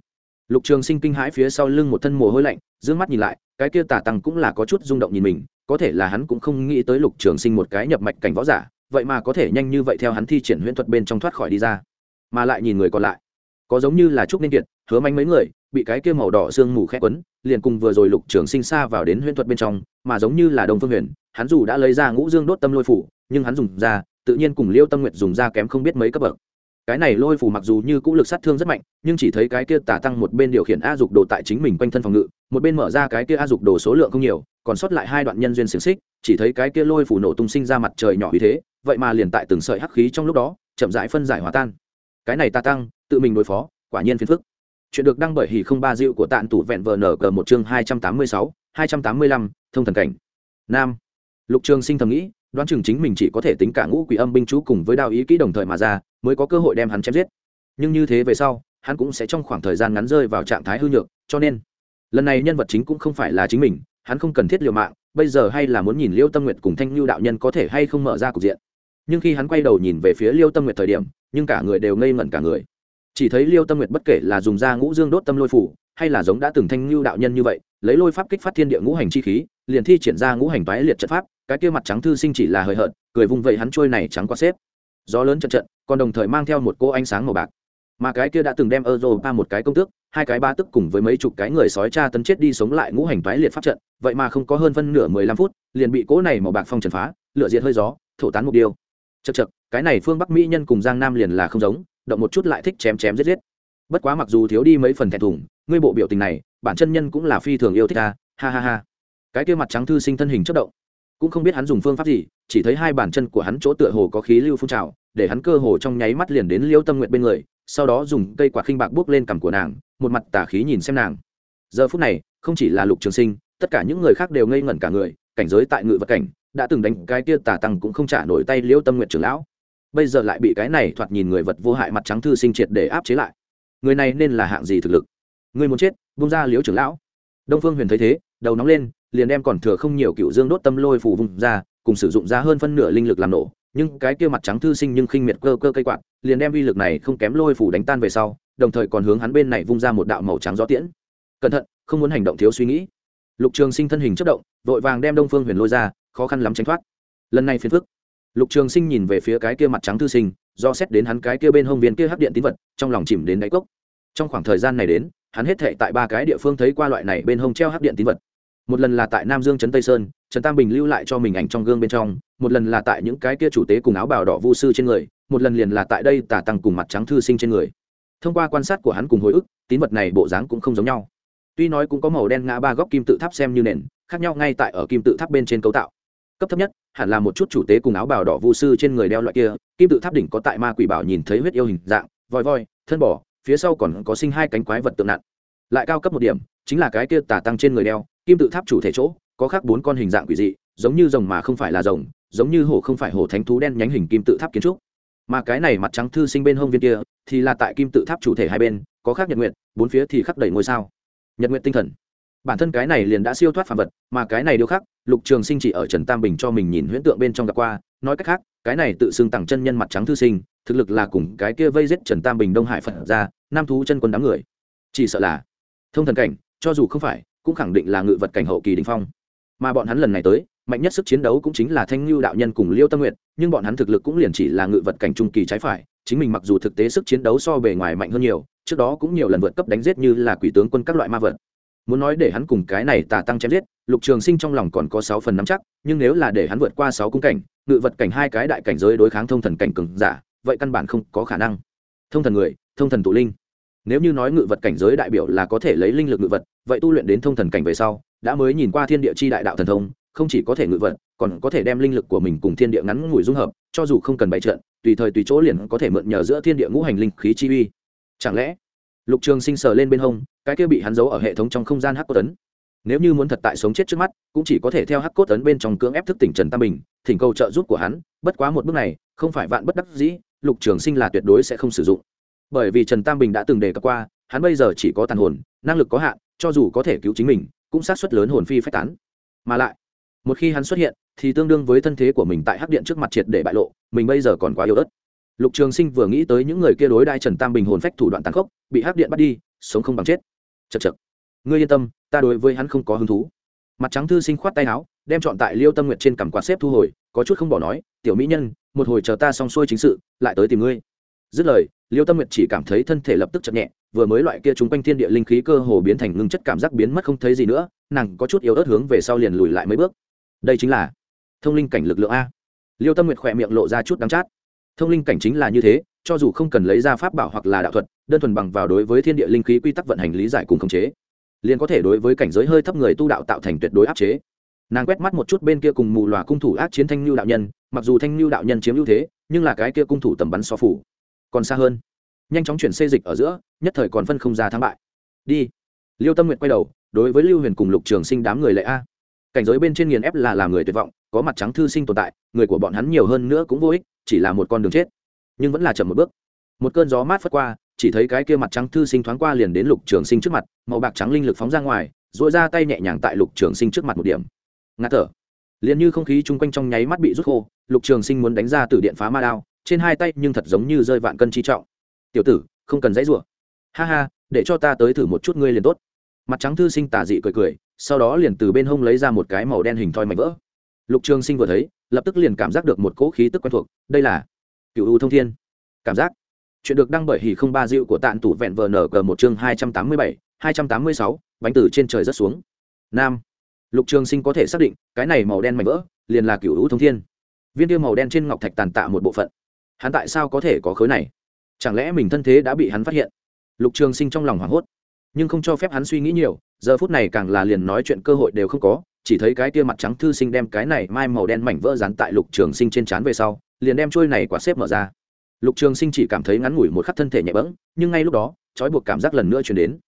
Lục trường sinh kinh hãi phía sau lưng một thân mồ hôi lạnh d mắt nhìn lại, cái kia tà tăng cũng là có chút rung động nhìn mình, có thể là hắn cũng không nghĩ tới lục trường sinh một cái nhập mạch cảnh võ giả vậy mà có thể nhanh như vậy theo hắn thi triển huyễn thuật bên trong thoát khỏi đi ra. Mà lại nhìn người còn lại, có giống như là trúc nên kiệt, hứa manh mấy người, bị cái kia màu đỏ sương mù khẽ quấn, liền cùng vừa rồi lục trường sinh xa vào đến huyễn thuật bên trong, mà giống như là đồng phương huyền, hắn dù đã lấy ra ngũ dương đốt tâm lôi phủ, nhưng hắn dùng ra, tự nhiên cùng liêu tâm nguyệt dùng ra kém không biết mấy cấp bậc. Cái này lôi phủ mặc dù như cũ lực sát thương rất mạnh, nhưng chỉ thấy cái kia tả tăng một bên điều khiển a dục đồ tại chính mình quanh thân phòng ngự, một bên mở ra cái kia a dục đồ số lượng không nhiều, còn sót lại hai đoạn nhân duyên xiềng xích, chỉ thấy cái kia lôi phủ nổ tung sinh ra mặt trời nhỏ như thế vậy mà liền tại từng sợi hắc khí trong lúc đó, chậm rãi phân giải hòa tan. Cái này ta tăng, tự mình đối phó, quả nhiên phiền phức. Chuyện được đăng bởi hỉ không ba dịu của tạng tủ vẹn vờ nở cờ một chương hai trăm tám mươi sáu, hai trăm tám mươi lăm, thông thần cảnh. Nam. Lục trường sinh thầm nghĩ, đoán chừng chính mình chỉ có thể tính cả ngũ quỷ âm binh chú cùng với đao ý kỹ đồng thời mà ra, mới có cơ hội đem hắn chém giết. Nhưng như thế về sau, hắn cũng sẽ trong khoảng thời gian ngắn rơi vào trạng thái hư nhược, cho nên, lần này nhân vật chính cũng không phải là chính mình, hắn không cần thiết liều mạng, bây giờ hay là muốn nhìn liêu tâm nguyệt cùng thanh lưu đạo nhân có thể hay không mở ra cục diện nhưng khi hắn quay đầu nhìn về phía liêu tâm nguyệt thời điểm nhưng cả người đều ngây ngẩn cả người. Chỉ thấy liêu tâm nguyệt bất kể là dùng da ngũ dương đốt tâm lôi phủ hay là giống đã từng thanh lưu đạo nhân như vậy lấy lôi pháp kích phát thiên địa ngũ hành chi khí liền thi triển ra ngũ hành toái liệt trận pháp cái kia mặt trắng thư sinh chỉ là hời hợt cười vung vẩy hắn trôi này trắng qua xếp. Gió lớn trận trận còn đồng thời mang theo một cô ánh sáng màu bạc. Mà cái kia đã từng đem Europa một cái công tước, hai cái ba tức cùng với mấy chục cái người sói cha tấn chết đi sống lại ngũ hành toái liệt pháp trận, vậy mà không có hơn phân nửa mười lăm phút, liền bị cỗ này màu bạc phong trần phá, lửa diệt hơi gió, thổ tán một điều chật chật cái này phương Bắc Mỹ nhân cùng Giang Nam liền là không giống, động một chút lại thích chém chém giết giết. Bất quá mặc dù thiếu đi mấy phần thẹn thùng, ngươi bộ biểu tình này, bản chân nhân cũng là phi thường yêu thích ta ha ha ha. Cái kia mặt trắng thư sinh thân hình chất động, cũng không biết hắn dùng phương pháp gì, chỉ thấy hai bàn chân của hắn chỗ tựa hồ có khí lưu phun trào, để hắn cơ hồ trong nháy mắt liền đến Liêu Tâm nguyện bên người, sau đó dùng cây quạt khinh bạc buốc lên cằm của nàng một mặt tả khí nhìn xem nàng giờ phút này không chỉ là lục trường sinh tất cả những người khác đều ngây ngẩn cả người cảnh giới tại ngự vật cảnh đã từng đánh cái kia tà tăng cũng không trả nổi tay liễu tâm nguyện trưởng lão. Bây giờ lại bị cái này thoạt nhìn người vật vô hại mặt trắng thư sinh triệt để áp chế lại. Người này nên là hạng gì thực lực? Người muốn chết bung ra liễu trưởng lão. Đông phương huyền thấy thế, đầu nóng lên, liền đem còn thừa không nhiều cựu dương đốt tâm lôi phủ vùng ra, cùng sử dụng ra hơn phân nửa linh lực làm nổ. Nhưng cái kia mặt trắng thư sinh nhưng khinh miệt cơ cơ cây quạt, liền đem uy lực này không kém lôi phủ đánh tan về sau, đồng thời còn hướng hắn bên này vung ra một đạo màu trắng gió tiễn. Cẩn thận, không muốn hành động thiếu suy nghĩ. Lục trường sinh thân hình chất động, vội vàng đem đông phương huyền lôi ra khó khăn lắm tránh thoát. Lần này phiền phức. Lục trường sinh nhìn về phía cái kia mặt trắng thư sinh, do xét đến hắn cái kia bên hông viên kia hấp điện tín vật, trong lòng chìm đến đáy cốc. Trong khoảng thời gian này đến, hắn hết thệ tại ba cái địa phương thấy qua loại này bên hông treo hấp điện tín vật. Một lần là tại nam dương trấn tây sơn, trần tam bình lưu lại cho mình ảnh trong gương bên trong, một lần là tại những cái kia chủ tế cùng áo bào đỏ vu sư trên người, một lần liền là tại đây tả tăng cùng mặt trắng thư sinh trên người. Thông qua quan sát của hắn cùng hồi ức, tín vật này bộ dáng cũng không giống nhau. Tuy nói cũng có màu đen ngã ba góc kim tự tháp xem như nền, khác nhau ngay tại ở kim tự tháp bên trên cấu tạo cấp thấp nhất hẳn là một chút chủ tế cùng áo bào đỏ vu sư trên người đeo loại kia kim tự tháp đỉnh có tại ma quỷ bảo nhìn thấy huyết yêu hình dạng voi voi thân bỏ phía sau còn có sinh hai cánh quái vật tượng nạn, lại cao cấp một điểm chính là cái kia tà tăng trên người đeo kim tự tháp chủ thể chỗ có khác bốn con hình dạng quỷ dị giống như rồng mà không phải là rồng giống như hổ không phải hổ thánh thú đen nhánh hình kim tự tháp kiến trúc. Mà cái này mặt trắng thư sinh bên hông viên kia thì là tại kim tự tháp chủ thể hai bên có khác nhật nguyện bốn phía thì khắc đầy ngôi sao. Nhật nguyện tinh thần. Bản thân cái này liền đã siêu thoát phạm vật mà cái này điêu khắc lục trường sinh chỉ ở trần tam bình cho mình nhìn huyễn tượng bên trong gặp qua, nói cách khác, cái này tự xưng tặng chân nhân mặt trắng thư sinh, thực lực là cùng cái kia vây giết trần tam bình đông hải phật ra, nam thú chân quân đám người. Chỉ sợ là thông thần cảnh, cho dù không phải, cũng khẳng định là ngự vật cảnh hậu kỳ đình phong. Mà bọn hắn lần này tới, mạnh nhất sức chiến đấu cũng chính là thanh lưu đạo nhân cùng liêu tâm nguyện nhưng bọn hắn thực lực cũng liền chỉ là ngự vật cảnh trung kỳ trái phải, chính mình mặc dù thực tế sức chiến đấu so bề ngoài mạnh hơn nhiều, trước đó cũng nhiều lần vượt cấp đánh giết như là quỷ tướng quân các loại ma vật muốn nói để hắn cùng cái này tà tăng chém giết, lục trường sinh trong lòng còn có sáu phần nắm chắc, nhưng nếu là để hắn vượt qua sáu cung cảnh, ngự vật cảnh hai cái đại cảnh giới đối kháng thông thần cảnh cường giả, vậy căn bản không có khả năng. Thông thần người, thông thần tụ linh. Nếu như nói ngự vật cảnh giới đại biểu là có thể lấy linh lực ngự vật, vậy tu luyện đến thông thần cảnh về sau, đã mới nhìn qua thiên địa chi đại đạo thần thông, không chỉ có thể ngự vật, còn có thể đem linh lực của mình cùng thiên địa ngắn ngủi dung hợp, cho dù không cần bày trận, tùy thời tùy chỗ liền có thể mượn nhờ giữa thiên địa ngũ hành linh khí chi uy. Chẳng lẽ lục trường sinh sờ lên bên hông, cái kia bị hắn giấu ở hệ thống trong không gian hắc cốt tấn. Nếu như muốn thật tại sống chết trước mắt, cũng chỉ có thể theo hắc cốt tấn bên trong cưỡng ép thức tỉnh trần tam bình, thỉnh cầu trợ giúp của hắn, bất quá một bước này, không phải vạn bất đắc dĩ, lục trường sinh là tuyệt đối sẽ không sử dụng. Bởi vì trần tam bình đã từng đề cập qua, hắn bây giờ chỉ có tàn hồn, năng lực có hạn, cho dù có thể cứu chính mình, cũng sát suất lớn hồn phi phách tán. Mà lại, một khi hắn xuất hiện, thì tương đương với thân thế của mình tại hắc điện trước mặt triệt để bại lộ, mình bây giờ còn quá yếu ớt lục trường sinh vừa nghĩ tới những người kia đối đai trần tam bình hồn phách thủ đoạn tàn khốc, bị hắc điện bắt đi, sống không bằng chết. Chật chật ngươi yên tâm, ta đối với hắn không có hứng thú. Mặt trắng thư sinh khoát tay áo, đem chọn tại liêu tâm nguyệt trên cằm quạt xếp thu hồi, có chút không bỏ nói, tiểu mỹ nhân, một hồi chờ ta xong xuôi chính sự, lại tới tìm ngươi. Dứt lời, liêu tâm nguyệt chỉ cảm thấy thân thể lập tức chậm nhẹ, vừa mới loại kia chúng quanh thiên địa linh khí cơ hồ biến thành ngưng chất cảm giác biến mất không thấy gì nữa, nàng có chút yếu ớt hướng về sau liền lùi lại mấy bước. Đây chính là thông linh cảnh lực lượng a. Liêu tâm nguyệt khỏe miệng lộ ra chút đắng chát thông linh cảnh chính là như thế, cho dù không cần lấy ra pháp bảo hoặc là đạo thuật, đơn thuần bằng vào đối với thiên địa linh khí quy tắc vận hành lý giải cùng khống chế, liền có thể đối với cảnh giới hơi thấp người tu đạo tạo thành tuyệt đối áp chế. Nàng quét mắt một chút bên kia cùng mù loà cung thủ ác chiến thanh lưu đạo nhân, mặc dù thanh lưu đạo nhân chiếm ưu thế, nhưng là cái kia cung thủ tầm bắn so phủ còn xa hơn. Nhanh chóng chuyển xê dịch ở giữa, nhất thời còn phân không ra thắng bại. Đi. Liêu tâm nguyện quay đầu, đối với lưu huyền cùng lục trường sinh đám người lệ a. Cảnh giới bên trên nghiền ép là làm người tuyệt vọng, có mặt trắng thư sinh tồn tại, người của bọn hắn nhiều hơn nữa cũng vô ích chỉ là một con đường chết, nhưng vẫn là chậm một bước. Một cơn gió mát phất qua, chỉ thấy cái kia mặt trắng thư sinh thoáng qua liền đến lục trường sinh trước mặt, màu bạc trắng linh lực phóng ra ngoài dội ra tay nhẹ nhàng tại lục trường sinh trước mặt một điểm. Ngạt thở. Liền như không khí chung quanh trong nháy mắt bị rút khô, lục trường sinh muốn đánh ra từ điện phá ma đao, trên hai tay nhưng thật giống như rơi vạn cân chi trọng. Tiểu tử, không cần dãy rủa. Ha ha, để cho ta tới thử một chút ngươi liền tốt. Mặt trắng thư sinh tà dị cười cười, sau đó liền từ bên hông lấy ra một cái màu đen hình thoi mảnh vỡ. Lục trường sinh vừa thấy lập tức liền cảm giác được một cỗ khí tức quen thuộc, đây là cựu u thông thiên. Cảm giác. Chuyện được đăng bởi hỉ không ba dịu của tạn tủ vẹn vờ nở cờ một chương hai trăm tám mươi bảy, hai trăm tám mươi sáu, bánh từ trên trời rất xuống. Nam. Lục trường sinh có thể xác định, cái này màu đen mảnh vỡ, liền là cựu u thông thiên. Viên tiêu màu đen trên ngọc thạch tàn tạ một bộ phận. Hắn tại sao có thể có khối này? Chẳng lẽ mình thân thế đã bị hắn phát hiện? Lục trường sinh trong lòng hoảng hốt, nhưng không cho phép hắn suy nghĩ nhiều, giờ phút này càng là liền nói chuyện cơ hội đều không có chỉ thấy cái kia mặt trắng thư sinh đem cái này mai màu đen mảnh vỡ dán tại lục trường sinh trên trán về sau, liền đem trôi này quả xếp mở ra. Lục trường sinh chỉ cảm thấy ngắn ngủi một khắc thân thể nhẹ bẫng, nhưng ngay lúc đó, trói buộc cảm giác lần nữa chuyển đến.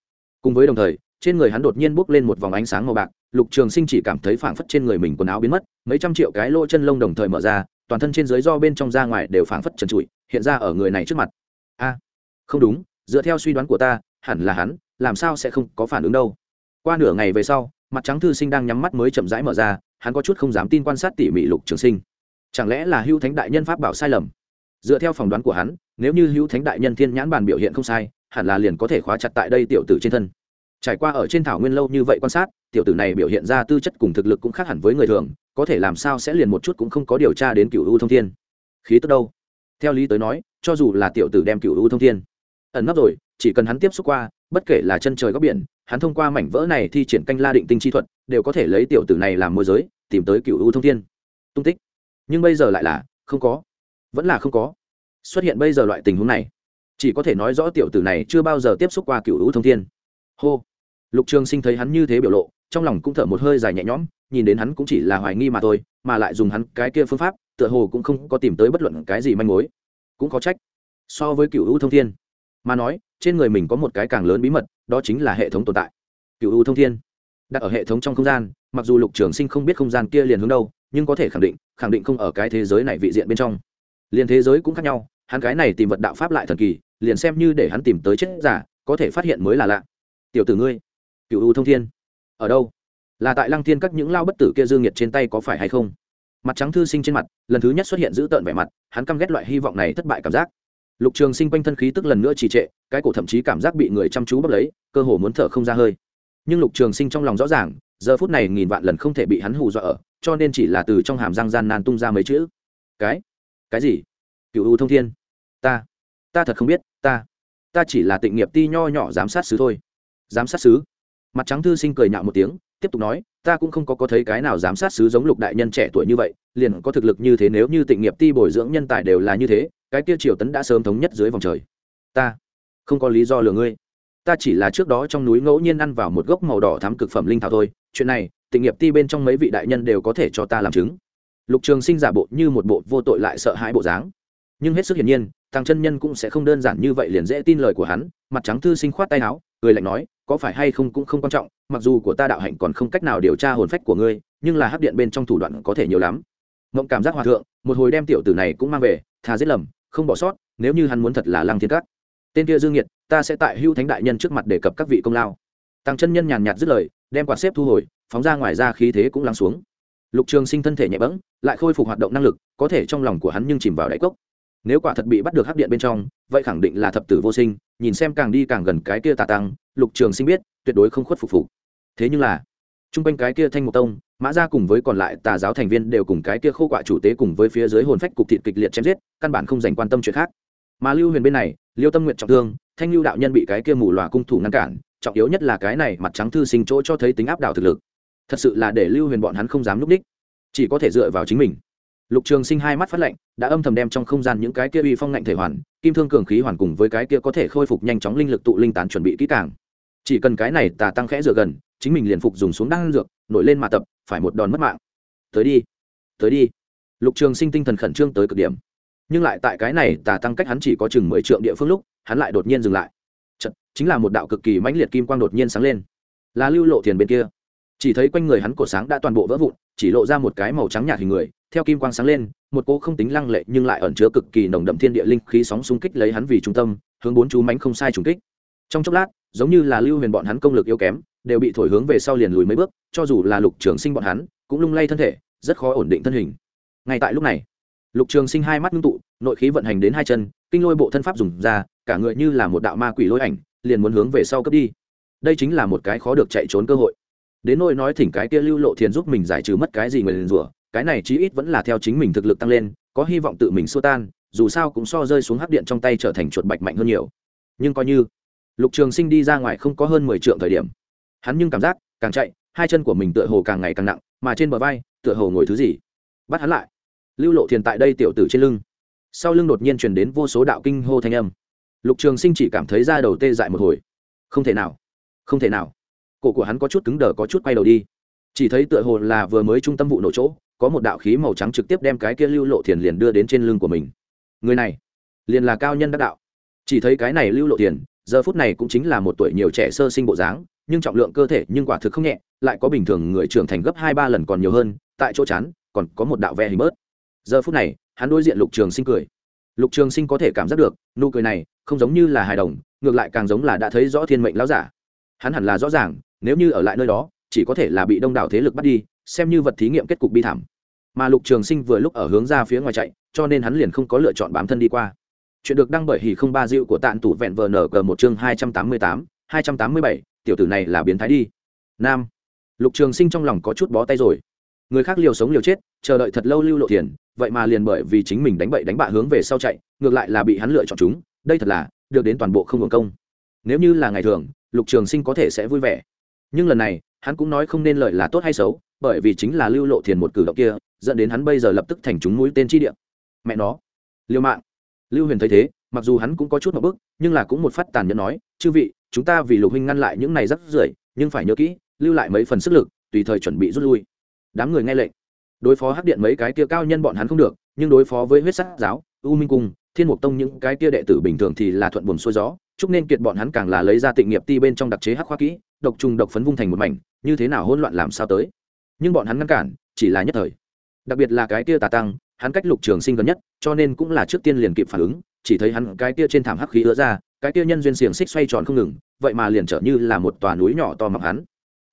Cùng với đồng thời, trên người hắn đột nhiên bốc lên một vòng ánh sáng màu bạc, lục trường sinh chỉ cảm thấy phảng phất trên người mình quần áo biến mất, mấy trăm triệu cái lỗ chân lông đồng thời mở ra, toàn thân trên dưới do bên trong ra ngoài đều phảng phất trần trụi, hiện ra ở người này trước mặt. A, không đúng, dựa theo suy đoán của ta, hẳn là hắn, làm sao sẽ không có phản ứng đâu. Qua nửa ngày về sau mặt trắng thư sinh đang nhắm mắt mới chậm rãi mở ra, hắn có chút không dám tin quan sát tỉ mỉ lục trường sinh. Chẳng lẽ là hữu thánh đại nhân pháp bảo sai lầm? Dựa theo phỏng đoán của hắn, nếu như hữu thánh đại nhân thiên nhãn bàn biểu hiện không sai, hẳn là liền có thể khóa chặt tại đây tiểu tử trên thân. Trải qua ở trên thảo nguyên lâu như vậy quan sát, tiểu tử này biểu hiện ra tư chất cùng thực lực cũng khác hẳn với người thường, có thể làm sao sẽ liền một chút cũng không có điều tra đến cựu u thông thiên? Khí tức đâu? Theo lý tới nói, cho dù là tiểu tử đem cựu u thông thiên ẩn nấp rồi, chỉ cần hắn tiếp xúc qua, bất kể là chân trời góc biển hắn thông qua mảnh vỡ này thi triển canh la định tinh chi thuật, đều có thể lấy tiểu tử này làm môi giới, tìm tới cựu u thông thiên. Tung tích. Nhưng bây giờ lại là, không có. Vẫn là không có. Xuất hiện bây giờ loại tình huống này, chỉ có thể nói rõ tiểu tử này chưa bao giờ tiếp xúc qua cựu u thông thiên. Hô. Lục trường sinh thấy hắn như thế biểu lộ, trong lòng cũng thở một hơi dài nhẹ nhõm, nhìn đến hắn cũng chỉ là hoài nghi mà thôi, mà lại dùng hắn cái kia phương pháp, tựa hồ cũng không có tìm tới bất luận cái gì manh mối. Cũng có trách. So với cựu u thông thiên, mà nói trên người mình có một cái càng lớn bí mật, đó chính là hệ thống tồn tại. Cựu u thông thiên. Đặt ở hệ thống trong không gian, mặc dù lục trường sinh không biết không gian kia liền hướng đâu, nhưng có thể khẳng định khẳng định không ở cái thế giới này vị diện bên trong. Liền thế giới cũng khác nhau, hắn cái này tìm vật đạo pháp lại thần kỳ, liền xem như để hắn tìm tới chết giả, có thể phát hiện mới là lạ. Tiểu tử ngươi cựu u thông thiên. Ở đâu? Là tại lăng thiên các những lao bất tử kia dương nhiệt trên tay có phải hay không? Mặt trắng thư sinh trên mặt, lần thứ nhất xuất hiện giữ tợn vẻ mặt, hắn căm ghét loại hy vọng này thất bại cảm giác lục trường sinh quanh thân khí tức lần nữa trì trệ, cái cổ thậm chí cảm giác bị người chăm chú bốc lấy, cơ hồ muốn thở không ra hơi. Nhưng lục trường sinh trong lòng rõ ràng, giờ phút này nghìn vạn lần không thể bị hắn hù dọa ở, cho nên chỉ là từ trong hàm răng gian nan tung ra mấy chữ. Cái? Cái gì? Cựu u thông thiên. Ta. Ta thật không biết, ta. Ta chỉ là tịnh nghiệp ti nho nhỏ giám sát sứ thôi. Giám sát sứ mặt trắng thư sinh cười nhạo một tiếng, tiếp tục nói, ta cũng không có có thấy cái nào giám sát sứ giống lục đại nhân trẻ tuổi như vậy, liền có thực lực như thế nếu như tịnh nghiệp ti bồi dưỡng nhân tài đều là như thế cái kia triều tấn đã sớm thống nhất dưới vòng trời. Ta không có lý do lừa ngươi. Ta chỉ là trước đó trong núi ngẫu nhiên ăn vào một gốc màu đỏ thám cực phẩm linh thảo thôi. Chuyện này tình nghiệp ti bên trong mấy vị đại nhân đều có thể cho ta làm chứng. Lục trường sinh giả bộ như một bộ vô tội lại sợ hãi bộ dáng. Nhưng hết sức hiển nhiên, thằng chân nhân cũng sẽ không đơn giản như vậy liền dễ tin lời của hắn. Mặt trắng thư sinh khoát tay áo, cười lạnh nói, có phải hay không cũng không quan trọng, mặc dù của ta đạo hạnh còn không cách nào điều tra hồn phách của ngươi, nhưng là hấp điện bên trong thủ đoạn có thể nhiều lắm. Mộng cảm giác hòa thượng, một hồi đem tiểu tử này cũng mang về thà giết lầm không bỏ sót, nếu như hắn muốn thật là lăng thiên cát tên kia dương nhiệt ta sẽ tại hưu thánh đại nhân trước mặt đề cập các vị công lao. Tăng chân nhân nhàn nhạt dứt lời, đem quạt xếp thu hồi, phóng ra ngoài ra khí thế cũng lắng xuống. Lục trường sinh thân thể nhẹ bẫng, lại khôi phục hoạt động năng lực, có thể trong lòng của hắn nhưng chìm vào đáy cốc. Nếu quả thật bị bắt được hắc điện bên trong, vậy khẳng định là thập tử vô sinh, nhìn xem càng đi càng gần cái kia tà tăng, lục trường sinh biết, tuyệt đối không khuất phục phục. Thế nhưng là t r u n g quanh cái kia thanh mục tông, mã ra cùng với còn lại tà giáo thành viên đều cùng cái kia khô quạ chủ tế cùng với phía dưới hồn phách cục thịt kịch liệt chém giết, căn bản không dành quan tâm chuyện khác. Mà lưu huyền bên này, liêu tâm nguyện trọng thương, thanh lưu đạo nhân bị cái kia mù loà cung thủ ngăn cản, trọng yếu nhất là cái này mặt trắng thư sinh chỗ cho thấy tính áp đảo thực lực. Thật sự là để lưu huyền bọn hắn không dám núp đích. Chỉ có thể dựa vào chính mình. Lục trường sinh hai mắt phát lạnh, đã âm thầm đem trong không gian những cái kia uy phong ngạnh thể hoàn, kim thương cường khí hoàn cùng với cái kia có thể khôi phục nhanh chóng linh lực tụ linh tán chuẩn bị kỹ càng chỉ cần cái này tà tăng khẽ dựa gần chính mình liền phục dùng xuống đan dược nổi lên mà tập phải một đòn mất mạng. Tới đi tới đi. Lục trường sinh tinh thần khẩn trương tới cực điểm. Nhưng lại tại cái này tà tăng cách hắn chỉ có chừng mười triệu địa phương lúc hắn lại đột nhiên dừng lại. Chật, chính là một đạo cực kỳ mãnh liệt kim quang đột nhiên sáng lên. Là lưu lộ tiền bên kia. Chỉ thấy quanh người hắn cổ sáng đã toàn bộ vỡ vụn chỉ lộ ra một cái màu trắng nhạt hình người theo kim quang sáng lên một cô không tính lăng lệ nhưng lại ẩn chứa cực kỳ nồng đậm thiên địa linh khí sóng xung kích lấy hắn vì trung tâm hướng bốn chú mánh không sai trùng kích. Trong chốc lát giống như là lưu huyền bọn hắn công lực yếu kém, đều bị thổi hướng về sau liền lùi mấy bước, cho dù là lục trường sinh bọn hắn, cũng lung lay thân thể, rất khó ổn định thân hình. Ngay tại lúc này, lục trường sinh hai mắt ngưng tụ, nội khí vận hành đến hai chân, kinh lôi bộ thân pháp dùng ra, cả người như là một đạo ma quỷ lôi ảnh, liền muốn hướng về sau cướp đi. Đây chính là một cái khó được chạy trốn cơ hội. Đến nỗi nói thỉnh cái kia lưu lộ thiền giúp mình giải trừ mất cái gì người liền rủa, cái này chí ít vẫn là theo chính mình thực lực tăng lên, có hy vọng tự mình xua tan, dù sao cũng so rơi xuống hắc điện trong tay trở thành chuột bạch mạnh hơn nhiều. Nhưng coi như lục trường sinh đi ra ngoài không có hơn mười trượng thời điểm. Hắn nhưng cảm giác, càng chạy, hai chân của mình tựa hồ càng ngày càng nặng, mà trên bờ vai, tựa hồ ngồi thứ gì. Bắt hắn lại. Lưu lộ thiền tại đây tiểu tử trên lưng. Sau lưng đột nhiên truyền đến vô số đạo kinh hô thanh âm. Lục trường sinh chỉ cảm thấy da đầu tê dại một hồi. Không thể nào. Không thể nào. Cổ của hắn có chút cứng đờ, có chút quay đầu đi. Chỉ thấy tựa hồ là vừa mới trung tâm vụ nổ chỗ, có một đạo khí màu trắng trực tiếp đem cái kia lưu lộ thiền liền đưa đến trên lưng của mình. Người này, liền là cao nhân đắc đạo. Chỉ thấy cái này lưu lộ thiền giờ phút này cũng chính là một tuổi nhiều trẻ sơ sinh bộ dáng, nhưng trọng lượng cơ thể nhưng quả thực không nhẹ, lại có bình thường người trưởng thành gấp hai ba lần còn nhiều hơn, tại chỗ chán, còn có một đạo ve hình bớt. Giờ phút này, hắn đối diện lục trường sinh cười. Lục trường sinh có thể cảm giác được, nụ cười này không giống như là hài đồng, ngược lại càng giống là đã thấy rõ thiên mệnh lão giả. Hắn hẳn là rõ ràng, nếu như ở lại nơi đó, chỉ có thể là bị đông đảo thế lực bắt đi, xem như vật thí nghiệm kết cục bi thảm. Mà lục trường sinh vừa lúc ở hướng ra phía ngoài chạy, cho nên hắn liền không có lựa chọn bám thân đi qua chuyện được đăng bởi hỉ không ba dịu của tạn tủ vẹn vờ nở cờ một chương hai trăm tám mươi tám, hai trăm tám mươi bảy, tiểu tử này là biến thái đi. Nam. Lục trường sinh trong lòng có chút bó tay rồi. Người khác liều sống liều chết, chờ đợi thật lâu lưu lộ tiền vậy mà liền bởi vì chính mình đánh bậy đánh bạ hướng về sau chạy, ngược lại là bị hắn lựa chọn chúng, đây thật là, được đến toàn bộ không hưởng công. Nếu như là ngày thường, lục trường sinh có thể sẽ vui vẻ. Nhưng lần này, hắn cũng nói không nên lợi là tốt hay xấu, bởi vì chính là lưu lộ thiền một cử động kia, dẫn đến hắn bây giờ lập tức thành chúng mũi tên chi địa. Mẹ nó. Liêu mạng lưu huyền thấy thế, mặc dù hắn cũng có chút một bức nhưng là cũng một phát tàn nhẫn nói, chư vị, chúng ta vì lục huynh ngăn lại những này rắc rưởi, nhưng phải nhớ kỹ, lưu lại mấy phần sức lực, tùy thời chuẩn bị rút lui. Đám người nghe lệnh. Đối phó hắc điện mấy cái kia cao nhân bọn hắn không được, nhưng đối phó với huyết sắc giáo, u minh cung, thiên mục tông những cái kia đệ tử bình thường thì là thuận buồm xuôi gió, chúc nên kiệt bọn hắn càng là lấy ra tịnh nghiệp ti bên trong đặc chế hắc khoa kỹ, độc trùng độc phấn vung thành một mảnh, như thế nào hỗn loạn làm sao tới. Nhưng bọn hắn ngăn cản, chỉ là nhất thời. Đặc biệt là cái kia tà tăng hắn cách lục trường sinh gần nhất, cho nên cũng là trước tiên liền kịp phản ứng, chỉ thấy hắn cái kia trên thảm hắc khí ứa ra, cái kia nhân duyên xiềng xích xoay tròn không ngừng, vậy mà liền trở như là một tòa núi nhỏ to mặc hắn.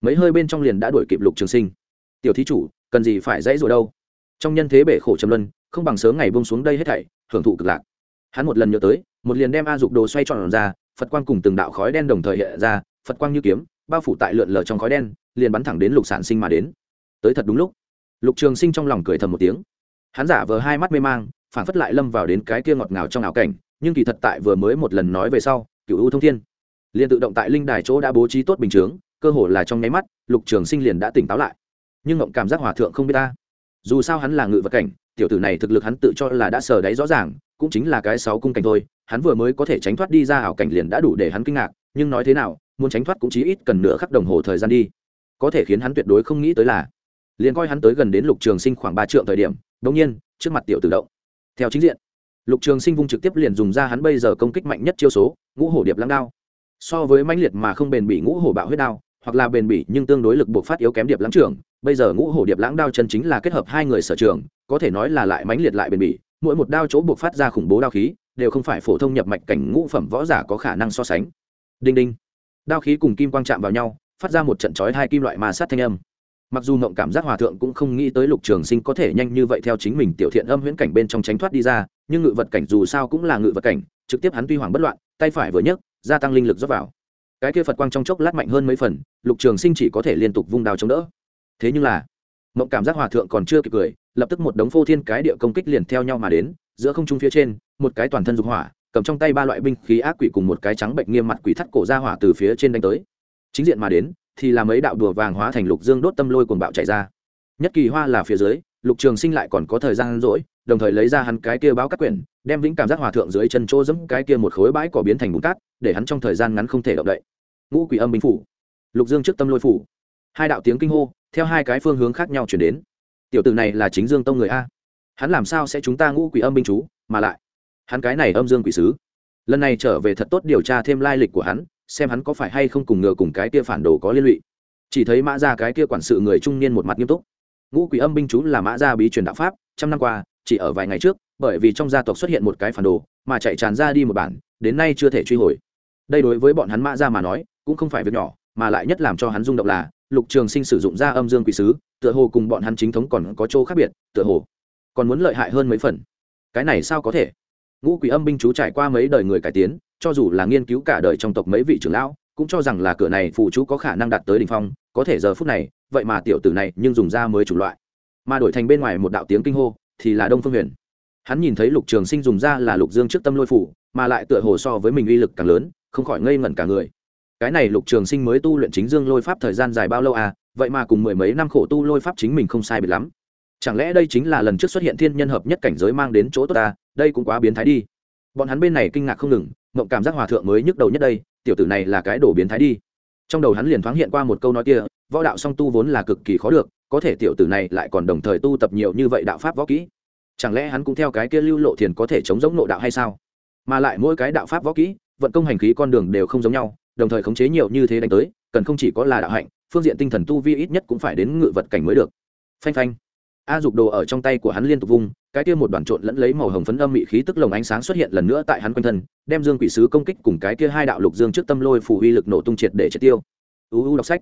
Mấy hơi bên trong liền đã đuổi kịp lục trường sinh. Tiểu thí chủ, cần gì phải dãy rồi đâu? Trong nhân thế bể khổ trầm luân, không bằng sớm ngày bông xuống đây hết thảy, hưởng thụ cực lạc. Hắn một lần nhớ tới, một liền đem a dục đồ xoay tròn ra, phật quang cùng từng đạo khói đen đồng thời hiện ra, phật quang như kiếm, bao phủ tại lượn lờ trong khói đen, liền bắn thẳng đến lục sản sinh mà đến. Tới thật đúng lúc, lục trường sinh trong lòng cười thầm một tiếng hắn giả vờ hai mắt mê mang phản phất lại lâm vào đến cái kia ngọt ngào trong ảo cảnh, nhưng kỳ thật tại vừa mới một lần nói về sau cựu ưu thông thiên liền tự động tại linh đài chỗ đã bố trí tốt bình chướng, cơ hồ là trong nháy mắt, lục trường sinh liền đã tỉnh táo lại. Nhưng ngộng cảm giác hòa thượng không biết ta. Dù sao hắn là ngự vật cảnh, tiểu tử này thực lực hắn tự cho là đã sờ đáy rõ ràng, cũng chính là cái sáu cung cảnh thôi, hắn vừa mới có thể tránh thoát đi ra ảo cảnh liền đã đủ để hắn kinh ngạc, nhưng nói thế nào, muốn tránh thoát cũng chí ít cần nửa khắc đồng hồ thời gian đi. Có thể khiến hắn tuyệt đối không nghĩ tới là, liền coi hắn tới gần đến lục trường sinh khoảng ba triệu thời điểm đống nhiên, trước mặt tiểu tự động. Theo chính diện, lục trường sinh vung trực tiếp liền dùng ra hắn bây giờ công kích mạnh nhất chiêu số, ngũ hổ điệp lãng đao. So với mãnh liệt mà không bền bỉ ngũ hổ bạo huyết đao, hoặc là bền bỉ nhưng tương đối lực buộc phát yếu kém điệp lãng trưởng, bây giờ ngũ hổ điệp lãng đao chân chính là kết hợp hai người sở trường, có thể nói là lại mãnh liệt lại bền bỉ, mỗi một đao chỗ buộc phát ra khủng bố đao khí, đều không phải phổ thông nhập mạch cảnh ngũ phẩm võ giả có khả năng so sánh. Đinh đinh. Đao khí cùng kim quang chạm vào nhau, phát ra một trận chói hai kim loại ma sát thanh âm mặc dù mộng cảm giác hòa thượng cũng không nghĩ tới lục trường sinh có thể nhanh như vậy theo chính mình tiểu thiện âm huyễn cảnh bên trong tránh thoát đi ra, nhưng ngự vật cảnh dù sao cũng là ngự vật cảnh, trực tiếp hắn tuy hoàng bất loạn, tay phải vừa nhấc, gia tăng linh lực rót vào. Cái kia phật quang trong chốc lát mạnh hơn mấy phần, lục trường sinh chỉ có thể liên tục vung đào chống đỡ. Thế nhưng là mộng cảm giác hòa thượng còn chưa kịp cười, lập tức một đống phô thiên cái địa công kích liền theo nhau mà đến, giữa không trung phía trên, một cái toàn thân dục hỏa, cầm trong tay ba loại binh khí ác quỷ cùng một cái trắng bệnh nghiêm mặt quỷ thắt cổ ra hỏa từ phía trên đánh tới. Chính diện mà đến thì là mấy đạo đùa vàng hóa thành lục dương đốt tâm lôi cuồng bạo chạy ra. Nhất kỳ hoa là phía dưới, lục trường sinh lại còn có thời gian rỗi, đồng thời lấy ra hắn cái kia báo các quyển, đem vĩnh cảm giác hòa thượng dưới chân chỗ dẫm cái kia một khối bãi cỏ biến thành bùn cát, để hắn trong thời gian ngắn không thể động đậy. Ngũ quỷ âm binh phủ. Lục dương trước tâm lôi phủ. Hai đạo tiếng kinh hô, theo hai cái phương hướng khác nhau chuyển đến. Tiểu tử này là chính dương tông người a. Hắn làm sao sẽ chúng ta ngũ quỷ âm binh chú, mà lại? Hắn cái này âm dương quỷ sứ. Lần này trở về thật tốt điều tra thêm lai lịch của hắn xem hắn có phải hay không cùng ngựa cùng cái kia phản đồ có liên lụy. Chỉ thấy mã ra cái kia quản sự người trung niên một mặt nghiêm túc. Ngũ quỷ âm binh chú là mã gia bí truyền đạo pháp, trăm năm qua, chỉ ở vài ngày trước, bởi vì trong gia tộc xuất hiện một cái phản đồ, mà chạy tràn ra đi một bản, đến nay chưa thể truy hồi. Đây đối với bọn hắn mã gia mà nói, cũng không phải việc nhỏ, mà lại nhất làm cho hắn rung động là, lục trường sinh sử dụng ra âm dương quỷ sứ, tựa hồ cùng bọn hắn chính thống còn có chỗ khác biệt, tựa hồ còn muốn lợi hại hơn mấy phần. Cái này sao có thể? Ngũ quỷ âm binh chú trải qua mấy đời người cải tiến cho dù là nghiên cứu cả đời trong tộc mấy vị trưởng lão, cũng cho rằng là cửa này phụ chú có khả năng đạt tới đỉnh phong, có thể giờ phút này, vậy mà tiểu tử này nhưng dùng ra mới chủ loại. Mà đổi thành bên ngoài một đạo tiếng kinh hô, thì là đông phương huyền. Hắn nhìn thấy lục trường sinh dùng ra là lục dương trước tâm lôi phủ, mà lại tựa hồ so với mình uy lực càng lớn, không khỏi ngây ngẩn cả người. Cái này lục trường sinh mới tu luyện chính dương lôi pháp thời gian dài bao lâu à? Vậy mà cùng mười mấy năm khổ tu lôi pháp chính mình không sai biệt lắm. Chẳng lẽ đây chính là lần trước xuất hiện thiên nhân hợp nhất cảnh giới mang đến chỗ tốt ta đây cũng quá biến thái đi. Bọn hắn bên này kinh ngạc không ngừng mộng cảm giác hòa thượng mới nhức đầu nhất đây, tiểu tử này là cái đổ biến thái đi. Trong đầu hắn liền thoáng hiện qua một câu nói kia, võ đạo song tu vốn là cực kỳ khó được, có thể tiểu tử này lại còn đồng thời tu tập nhiều như vậy đạo pháp võ kỹ. Chẳng lẽ hắn cũng theo cái kia lưu lộ thiền có thể chống giống nộ đạo hay sao? Mà lại mỗi cái đạo pháp võ kỹ, vận công hành khí con đường đều không giống nhau, đồng thời khống chế nhiều như thế đánh tới, cần không chỉ có là đạo hạnh, phương diện tinh thần tu vi ít nhất cũng phải đến ngự vật cảnh mới được. Phanh phanh a dục đồ ở trong tay của hắn liên tục vung, cái kia một đoàn trộn lẫn lấy màu hồng phấn âm mị khí tức lồng ánh sáng xuất hiện lần nữa tại hắn quanh thân, đem dương quỷ sứ công kích cùng cái kia hai đạo lục dương trước tâm lôi phủ uy lực nổ tung triệt để triệt tiêu. Uu đọc sách.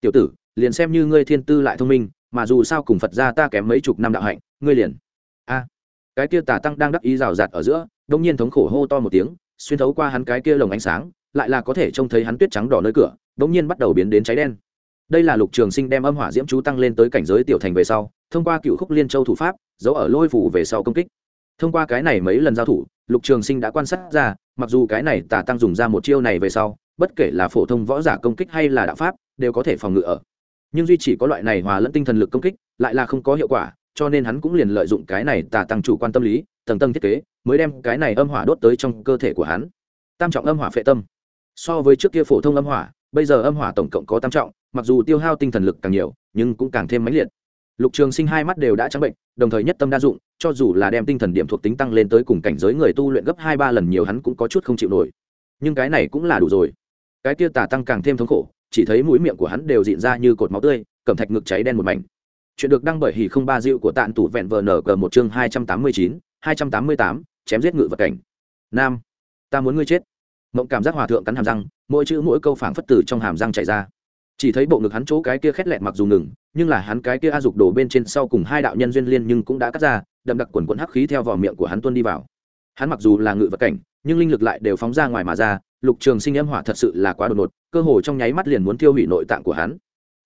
Tiểu tử, liền xem như ngươi thiên tư lại thông minh, mà dù sao cùng phật ra ta kém mấy chục năm đạo hạnh, ngươi liền. A. Cái kia tà tăng đang đắc ý rào rạt ở giữa, đông nhiên thống khổ hô to một tiếng, xuyên thấu qua hắn cái kia lồng ánh sáng, lại là có thể trông thấy hắn tuyết trắng đỏ nơi cửa, đông nhiên bắt đầu biến đến cháy đen. Đây là lục trường sinh đem âm hỏa diễm chú tăng lên tới cảnh giới tiểu thành về sau thông qua cựu khúc liên châu thủ pháp, giấu ở lôi phủ về sau công kích. Thông qua cái này mấy lần giao thủ, lục trường sinh đã quan sát ra, mặc dù cái này tà tăng dùng ra một chiêu này về sau, bất kể là phổ thông võ giả công kích hay là đạo pháp, đều có thể phòng ngự ở. Nhưng duy chỉ có loại này hòa lẫn tinh thần lực công kích, lại là không có hiệu quả, cho nên hắn cũng liền lợi dụng cái này tà tăng chủ quan tâm lý, tầng tầng thiết kế, mới đem cái này âm hỏa đốt tới trong cơ thể của hắn. Tam trọng âm hỏa phệ tâm. So với trước kia phổ thông âm hỏa, bây giờ âm hỏa tổng cộng có tam trọng, mặc dù tiêu hao tinh thần lực càng nhiều, nhưng cũng càng thêm mãnh liệt lục trường sinh hai mắt đều đã trắng bệnh, đồng thời nhất tâm đa dụng, cho dù là đem tinh thần điểm thuộc tính tăng lên tới cùng cảnh giới người tu luyện gấp hai ba lần nhiều hắn cũng có chút không chịu nổi. Nhưng cái này cũng là đủ rồi. Cái kia tả tăng càng thêm thống khổ, chỉ thấy mũi miệng của hắn đều diện ra như cột máu tươi, cầm thạch ngực cháy đen một mảnh. Chuyện được đăng bởi hỉ không ba dịu của tạn tủ vẹn vờ nở cờ một chương hai trăm tám mươi chín, hai trăm tám mươi tám, chém giết ngự vật cảnh. Nam, ta muốn ngươi chết. Mộng cảm giác hòa thượng cắn hàm răng, mỗi chữ mỗi câu phảng phất từ trong hàm răng chảy ra. Chỉ thấy bộ ngực hắn chỗ cái kia khét lẹt mặc dù ngừng nhưng là hắn cái kia a dục đổ bên trên sau cùng hai đạo nhân duyên liên nhưng cũng đã cắt ra, đậm đặc quần quần hắc khí theo vỏ miệng của hắn tuôn đi vào. Hắn mặc dù là ngự vật cảnh, nhưng linh lực lại đều phóng ra ngoài mà ra, lục trường sinh âm hỏa thật sự là quá đột ngột, cơ hồ trong nháy mắt liền muốn tiêu hủy nội tạng của hắn.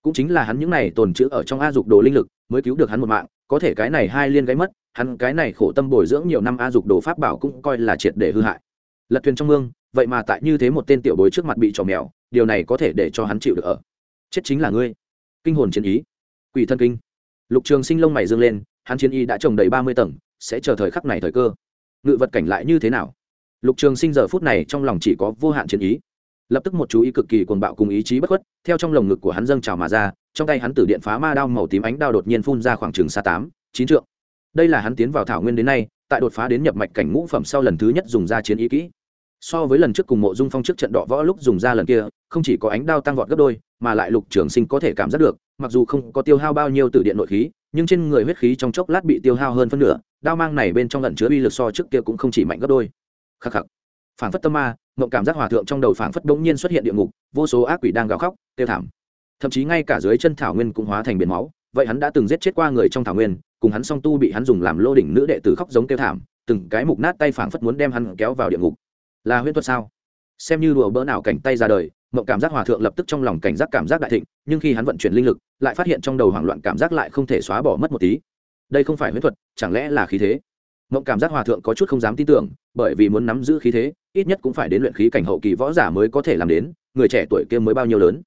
Cũng chính là hắn những này tồn trữ ở trong a dục đồ linh lực, mới cứu được hắn một mạng, có thể cái này hai liên gáy mất, hắn cái này khổ tâm bồi dưỡng nhiều năm a dục đồ pháp bảo cũng coi là triệt để hư hại. Lật thuyền trong mương, vậy mà tại như thế một tên tiểu bối trước mặt bị trò mèo, điều này có thể để cho hắn chịu được ở. Chết chính là ngươi. Kinh hồn chiến ý quỷ thân kinh. Lục trường sinh lông mày dương lên, hắn chiến y đã trồng đầy ba mươi tầng, sẽ chờ thời khắc này thời cơ. Ngự vật cảnh lại như thế nào? Lục trường sinh giờ phút này trong lòng chỉ có vô hạn chiến ý. Lập tức một chú ý cực kỳ cuồng bạo cùng ý chí bất khuất, theo trong lồng ngực của hắn dâng trào mà ra, trong tay hắn tử điện phá ma đao màu tím ánh đao đột nhiên phun ra khoảng chừng xa tám, chín trượng. Đây là hắn tiến vào thảo nguyên đến nay, tại đột phá đến nhập mạch cảnh ngũ phẩm sau lần thứ nhất dùng ra chiến ý kỹ. So với lần trước cùng mộ dung phong trước trận đọ võ lúc dùng ra lần kia, không chỉ có ánh đao tăng vọt gấp đôi, mà lại lục trường sinh có thể cảm giác được mặc dù không có tiêu hao bao nhiêu từ điện nội khí, nhưng trên người huyết khí trong chốc lát bị tiêu hao hơn phân nửa, đao mang này bên trong lần chứa uy lực so trước kia cũng không chỉ mạnh gấp đôi. Khắc khắc. Phản phất tâm ma, mộng cảm giác hòa thượng trong đầu phản phất bỗng nhiên xuất hiện địa ngục, vô số ác quỷ đang gào khóc tiêu thảm. Thậm chí ngay cả dưới chân thảo nguyên cũng hóa thành biển máu, vậy hắn đã từng giết chết qua người trong thảo nguyên, cùng hắn song tu bị hắn dùng làm lô đỉnh nữ đệ tử khóc giống tiêu thảm, từng cái mục nát tay phản phất muốn đem hắn kéo vào địa ngục. Là huyễn thuật sao? Xem như đùa bỡ nào cảnh tay ra đời mộng cảm giác hòa thượng lập tức trong lòng cảnh giác cảm giác đại thịnh, nhưng khi hắn vận chuyển linh lực, lại phát hiện trong đầu hoảng loạn cảm giác lại không thể xóa bỏ mất một tí. Đây không phải huyễn thuật, chẳng lẽ là khí thế? Mộng cảm giác hòa thượng có chút không dám tin tưởng, bởi vì muốn nắm giữ khí thế, ít nhất cũng phải đến luyện khí cảnh hậu kỳ võ giả mới có thể làm đến, người trẻ tuổi kia mới bao nhiêu lớn.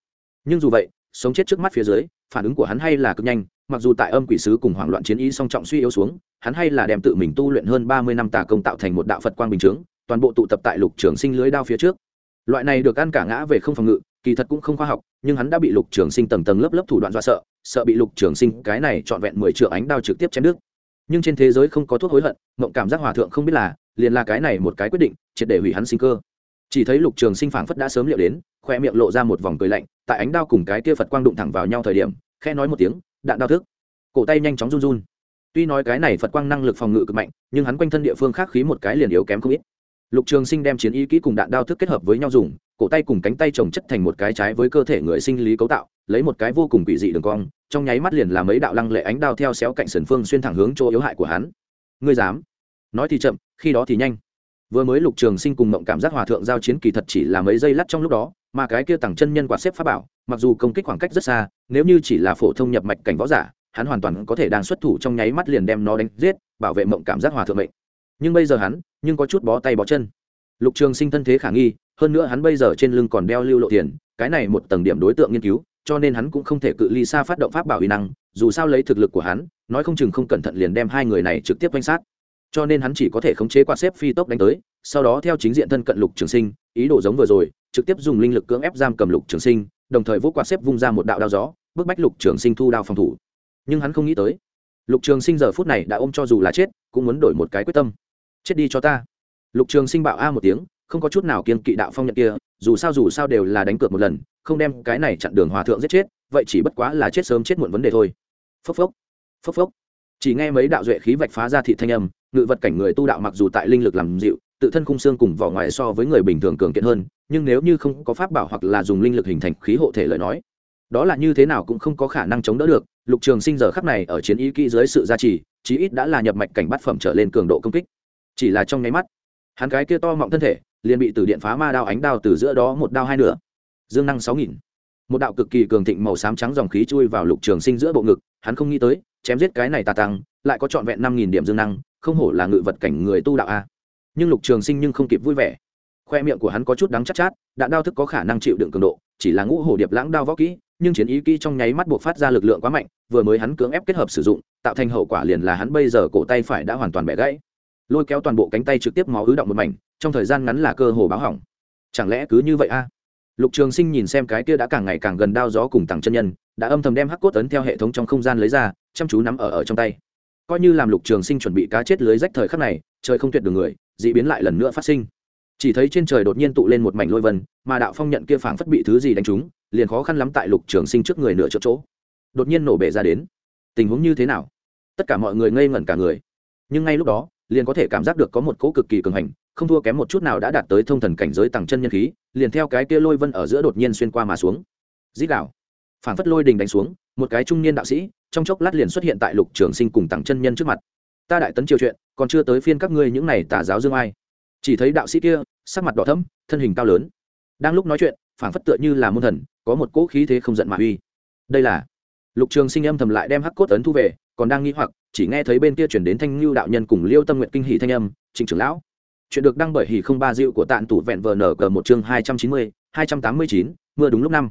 Nhưng dù vậy, sống chết trước mắt phía dưới, phản ứng của hắn hay là cực nhanh, mặc dù tại âm quỷ sứ cùng hoảng loạn chiến ý song trọng suy yếu xuống, hắn hay là đem tự mình tu luyện hơn ba mươi năm tà công tạo thành một đạo phật quang bình chướng, toàn bộ tụ tập tại lục trường sinh lưới đao phía trước loại này được ăn cả ngã về không phòng ngự, kỳ thật cũng không khoa học, nhưng hắn đã bị lục trường sinh tầng tầng lớp lớp thủ đoạn do sợ sợ bị lục trường sinh cái này trọn vẹn mười triệu ánh đao trực tiếp chém nước nhưng trên thế giới không có thuốc hối hận, mộng cảm giác hòa thượng không biết là, liền là cái này một cái quyết định, triệt để hủy hắn sinh cơ. Chỉ thấy lục trường sinh phảng phất đã sớm liệu đến, khoe miệng lộ ra một vòng cười lạnh, tại ánh đao cùng cái kia phật quang đụng thẳng vào nhau thời điểm khe nói một tiếng, đạn đao thức. Cổ tay nhanh chóng run run. Tuy nói cái này phật quang năng lực phòng ngự cực mạnh, nhưng hắn quanh thân địa phương khác khí một cái liền yếu kém không ít lục trường sinh đem chiến ý kỹ cùng đạn đao thức kết hợp với nhau dùng, cổ tay cùng cánh tay trồng chất thành một cái trái với cơ thể người sinh lý cấu tạo, lấy một cái vô cùng quỷ dị đường cong, trong nháy mắt liền làm mấy đạo lăng lệ ánh đao theo xéo cạnh sườn phương xuyên thẳng hướng chỗ yếu hại của hắn. Ngươi dám? Nói thì chậm, khi đó thì nhanh. Vừa mới lục trường sinh cùng mộng cảm giác hòa thượng giao chiến kỳ thật chỉ là mấy giây lát trong lúc đó, mà cái kia tặng chân nhân quạt xếp pháp bảo, mặc dù công kích khoảng cách rất xa, nếu như chỉ là phổ thông nhập mạch cảnh võ giả, hắn hoàn toàn có thể đang xuất thủ trong nháy mắt liền đem nó đánh giết, bảo vệ mộng cảm giác hòa thượng mệnh nhưng bây giờ hắn, nhưng có chút bó tay bó chân. Lục trường sinh thân thế khả nghi, hơn nữa hắn bây giờ trên lưng còn đeo lưu lộ tiền, cái này một tầng điểm đối tượng nghiên cứu, cho nên hắn cũng không thể cự ly xa phát động pháp bảo uy năng, dù sao lấy thực lực của hắn, nói không chừng không cẩn thận liền đem hai người này trực tiếp quanh sát. Cho nên hắn chỉ có thể khống chế quạt xếp phi tốc đánh tới, sau đó theo chính diện thân cận lục trường sinh, ý đồ giống vừa rồi, trực tiếp dùng linh lực cưỡng ép giam cầm lục trường sinh, đồng thời vỗ quạt xếp vung ra một đạo đao gió, bức bách lục trường sinh thu đao phòng thủ. Nhưng hắn không nghĩ tới, lục trường sinh giờ phút này đã ôm cho dù là chết, cũng muốn đổi một cái quyết tâm chết đi cho ta. Lục trường sinh bạo a một tiếng, không có chút nào kiên kỵ đạo phong nhận kia, dù sao dù sao đều là đánh cược một lần, không đem cái này chặn đường hòa thượng giết chết, vậy chỉ bất quá là chết sớm chết muộn vấn đề thôi. Phốc phốc phốc phốc. Chỉ nghe mấy đạo duệ khí vạch phá ra thị thanh âm, ngự vật cảnh người tu đạo mặc dù tại linh lực làm dịu, tự thân khung xương cùng vỏ ngoài so với người bình thường cường kiện hơn, nhưng nếu như không có pháp bảo hoặc là dùng linh lực hình thành khí hộ thể lời nói, đó là như thế nào cũng không có khả năng chống đỡ được. Lục trường sinh giờ khắc này ở chiến ý kỹ dưới sự gia trì, chí ít đã là nhập mạch cảnh bát phẩm trở lên cường độ công kích chỉ là trong nháy mắt. Hắn cái kia to mọng thân thể liền bị từ điện phá ma đao ánh đao từ giữa đó một đao hai nửa. Dương năng sáu nghìn. Một đạo cực kỳ cường thịnh màu xám trắng dòng khí chui vào lục trường sinh giữa bộ ngực hắn không nghĩ tới chém giết cái này tà tăng lại có trọn vẹn năm nghìn điểm dương năng không hổ là ngự vật cảnh người tu đạo a. Nhưng lục trường sinh nhưng không kịp vui vẻ. Khoe miệng của hắn có chút đắng chắc chát, chát đạn đao thức có khả năng chịu đựng cường độ chỉ là ngũ hổ điệp lãng đao võ kỹ nhưng chiến ý kỹ trong nháy mắt buộc phát ra lực lượng quá mạnh vừa mới hắn cưỡng ép kết hợp sử dụng tạo thành hậu quả liền là hắn bây giờ cổ tay phải đã hoàn toàn bẻ gãy lôi kéo toàn bộ cánh tay trực tiếp máu ứ động một mảnh, trong thời gian ngắn là cơ hồ báo hỏng. Chẳng lẽ cứ như vậy a? Lục trường sinh nhìn xem cái kia đã càng ngày càng gần đao gió cùng tặng chân nhân, đã âm thầm đem hắc cốt ấn theo hệ thống trong không gian lấy ra, chăm chú nắm ở ở trong tay. Coi như làm lục trường sinh chuẩn bị cá chết lưới rách thời khắc này, trời không tuyệt đường người d ị biến lại lần nữa phát sinh. Chỉ thấy trên trời đột nhiên tụ lên một mảnh lôi vân, mà đạo phong nhận kia phảng phất bị thứ gì đánh trúng, liền khó khăn lắm tại lục trường sinh trước người nửa chỗ chỗ. Đột nhiên nổ bể ra đến. Tình huống như thế nào? Tất cả mọi người ngây ngẩn cả người. Nhưng ngay lúc đó liền có thể cảm giác được có một cỗ cực kỳ cường hành, không thua kém một chút nào đã đạt tới thông thần cảnh giới tàng chân nhân khí, liền theo cái kia lôi vân ở giữa đột nhiên xuyên qua mà xuống. Dít đạo phảng phất lôi đình đánh xuống, một cái trung niên đạo sĩ, trong chốc lát liền xuất hiện tại lục trường sinh cùng tàng chân nhân trước mặt. Ta đại tấn triều chuyện, còn chưa tới phiên các ngươi những này tà giáo dương ai. Chỉ thấy đạo sĩ kia, sắc mặt đỏ thẫm, thân hình cao lớn. Đang lúc nói chuyện, phảng phất tựa như là môn thần, có một cỗ khí thế không giận mà uy. Đây là. Lục trường sinh âm thầm lại đem hắc cốt ấn thu về còn đang nghi hoặc, chỉ nghe thấy bên kia chuyển đến thanh lưu đạo nhân cùng liêu tâm nguyện kinh hỷ thanh âm, trịnh trưởng lão, chuyện được đăng bởi hỷ không ba dịu của tạn tủ vẹn vờ nở cờ một chương hai trăm chín mươi, hai trăm tám mươi chín, mưa đúng lúc năm.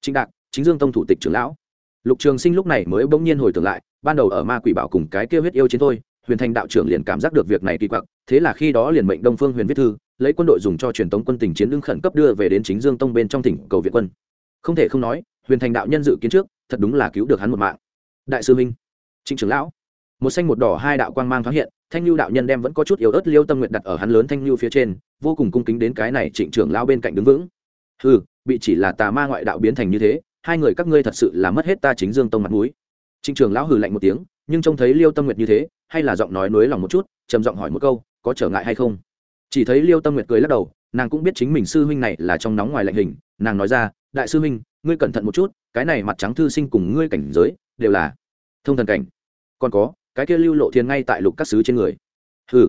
Trịnh đạc, chính dương tông thủ tịch trưởng lão. Lục trường sinh lúc này mới bỗng nhiên hồi tưởng lại, ban đầu ở ma quỷ bảo cùng cái kia huyết yêu chiến thôi, huyền thành đạo trưởng liền cảm giác được việc này kỳ quặc, thế là khi đó liền mệnh đông phương huyền viết thư, lấy quân đội dùng cho truyền tống quân tình chiến đương khẩn cấp đưa về đến chính dương tông bên trong tỉnh cầu viện quân. Không thể không nói, huyền thành đạo nhân dự kiến trước, thật đúng là cứu được hắn một mạng. Đại sư minh trịnh trưởng lão. Một xanh một đỏ hai đạo quang mang thoáng hiện, thanh lưu đạo nhân đem vẫn có chút yếu ớt liêu tâm nguyện đặt ở hắn lớn thanh lưu phía trên, vô cùng cung kính đến cái này trịnh trưởng lão bên cạnh đứng vững. Ừ bị chỉ là tà ma ngoại đạo biến thành như thế, hai người các ngươi thật sự là mất hết ta chính dương tông mặt mũi. Trịnh trưởng lão hừ lạnh một tiếng, nhưng trông thấy liêu tâm nguyệt như thế, hay là giọng nói nối lòng một chút, trầm giọng hỏi một câu, có trở ngại hay không? Chỉ thấy liêu tâm nguyệt cười lắc đầu, nàng cũng biết chính mình sư huynh này là trong nóng ngoài lạnh hình, nàng nói ra, đại sư huynh, ngươi cẩn thận một chút, cái này mặt trắng thư sinh cùng ngươi cảnh giới đều là thông thần cảnh còn có, cái kia lưu lộ thiền ngay tại lục các sứ trên người. Hừ,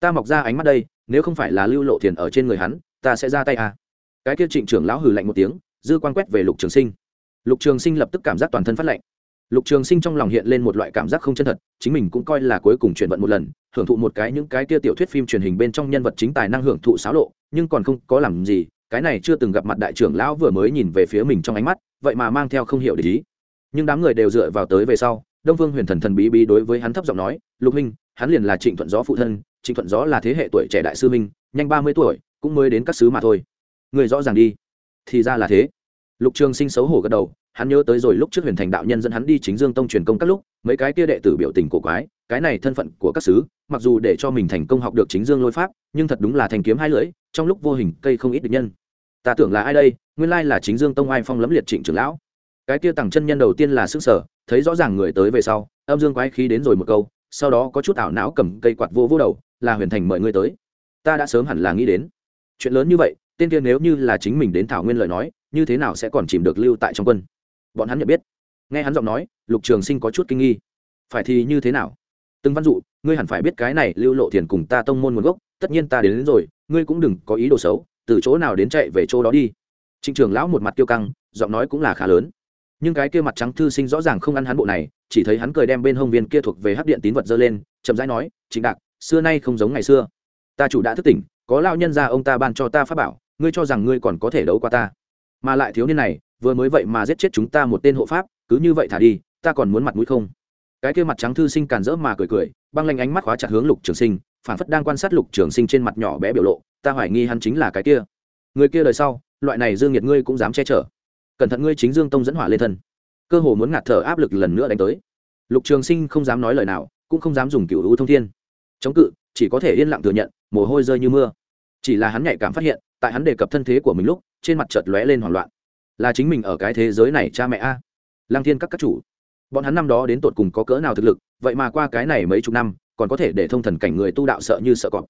ta mọc ra ánh mắt đây, nếu không phải là lưu lộ thiền ở trên người hắn, ta sẽ ra tay à. Cái kia trịnh trưởng lão hừ lạnh một tiếng, dư quan quét về lục trường sinh. Lục trường sinh lập tức cảm giác toàn thân phát lạnh. Lục trường sinh trong lòng hiện lên một loại cảm giác không chân thật, chính mình cũng coi là cuối cùng chuyển vận một lần, hưởng thụ một cái những cái kia tiểu thuyết phim truyền hình bên trong nhân vật chính tài năng hưởng thụ xáo lộ, nhưng còn không có làm gì, cái này chưa từng gặp mặt đại trưởng lão vừa mới nhìn về phía mình trong ánh mắt, vậy mà mang theo không hiểu để ý. Nhưng đám người đều dựa vào tới về sau đông vương huyền thần thần bí bí đối với hắn thấp giọng nói, lục minh hắn liền là trịnh thuận gió phụ thân, trịnh thuận gió là thế hệ tuổi trẻ đại sư minh nhanh ba mươi tuổi, cũng mới đến các sứ mà thôi. Người rõ ràng đi. Thì ra là thế. Lục trường sinh xấu hổ gật đầu, hắn nhớ tới rồi lúc trước huyền thành đạo nhân dẫn hắn đi chính dương tông truyền công các lúc, mấy cái kia đệ tử biểu tình cổ quái, cái này thân phận của các sứ mặc dù để cho mình thành công học được chính dương lôi pháp, nhưng thật đúng là thành kiếm hai lưỡi, trong lúc vô hình cây không ít được nhân. Ta tưởng là ai đây? Nguyên lai là chính dương tông ai phong lẫm liệt trịnh trưởng lão cái kia tằng chân nhân đầu tiên là sức sở thấy rõ ràng người tới về sau âm dương quái khí đến rồi một câu sau đó có chút ảo não cầm cây quạt vô vô đầu là huyền thành mời ngươi tới. Ta đã sớm hẳn là nghĩ đến. Chuyện lớn như vậy tên kia nếu như là chính mình đến thảo nguyên lời nói như thế nào sẽ còn chìm được lưu tại trong quân? Bọn hắn nhận biết. Nghe hắn giọng nói lục trường sinh có chút kinh nghi. Phải thì như thế nào? Từng văn dụ ngươi hẳn phải biết cái này lưu lộ thiền cùng ta tông môn nguồn gốc tất nhiên ta đến, đến rồi ngươi cũng đừng có ý đồ xấu từ chỗ nào đến chạy về chỗ đó đi. Trịnh trường lão một mặt kiêu căng giọng nói cũng là khá lớn nhưng cái kia mặt trắng thư sinh rõ ràng không ăn hắn bộ này, chỉ thấy hắn cười đem bên hông viên kia thuộc về hấp điện tín vật dơ lên, chậm rãi nói Chính đạc, xưa nay không giống ngày xưa. Ta chủ đã thức tỉnh, có lao nhân ra ông ta ban cho ta pháp bảo, ngươi cho rằng ngươi còn có thể đấu qua ta. Mà lại thiếu niên này, vừa mới vậy mà giết chết chúng ta một tên hộ pháp, cứ như vậy thả đi, ta còn muốn mặt mũi không? Cái kia mặt trắng thư sinh càn rỡ mà cười cười, băng lanh ánh mắt khóa chặt hướng lục trường sinh, phản phất đang quan sát lục trường sinh trên mặt nhỏ bé biểu lộ, ta hoài nghi hắn chính là cái kia. Người kia đời sau, loại này dương nhiệt ngươi cũng dám che chở cẩn thận ngươi chính dương tông dẫn hỏa lên thân. Cơ hồ muốn ngạt thở áp lực lần nữa đánh tới. Lục trường sinh không dám nói lời nào, cũng không dám dùng cựu hữu thông thiên. Chống cự, chỉ có thể yên lặng thừa nhận, mồ hôi rơi như mưa. Chỉ là hắn nhạy cảm phát hiện, tại hắn đề cập thân thế của mình lúc, trên mặt chợt lóe lên hoảng loạn. Là chính mình ở cái thế giới này cha mẹ a. Lang thiên các các chủ. Bọn hắn năm đó đến tột cùng có cỡ nào thực lực, vậy mà qua cái này mấy chục năm, còn có thể để thông thần cảnh người tu đạo sợ như sợ cọp.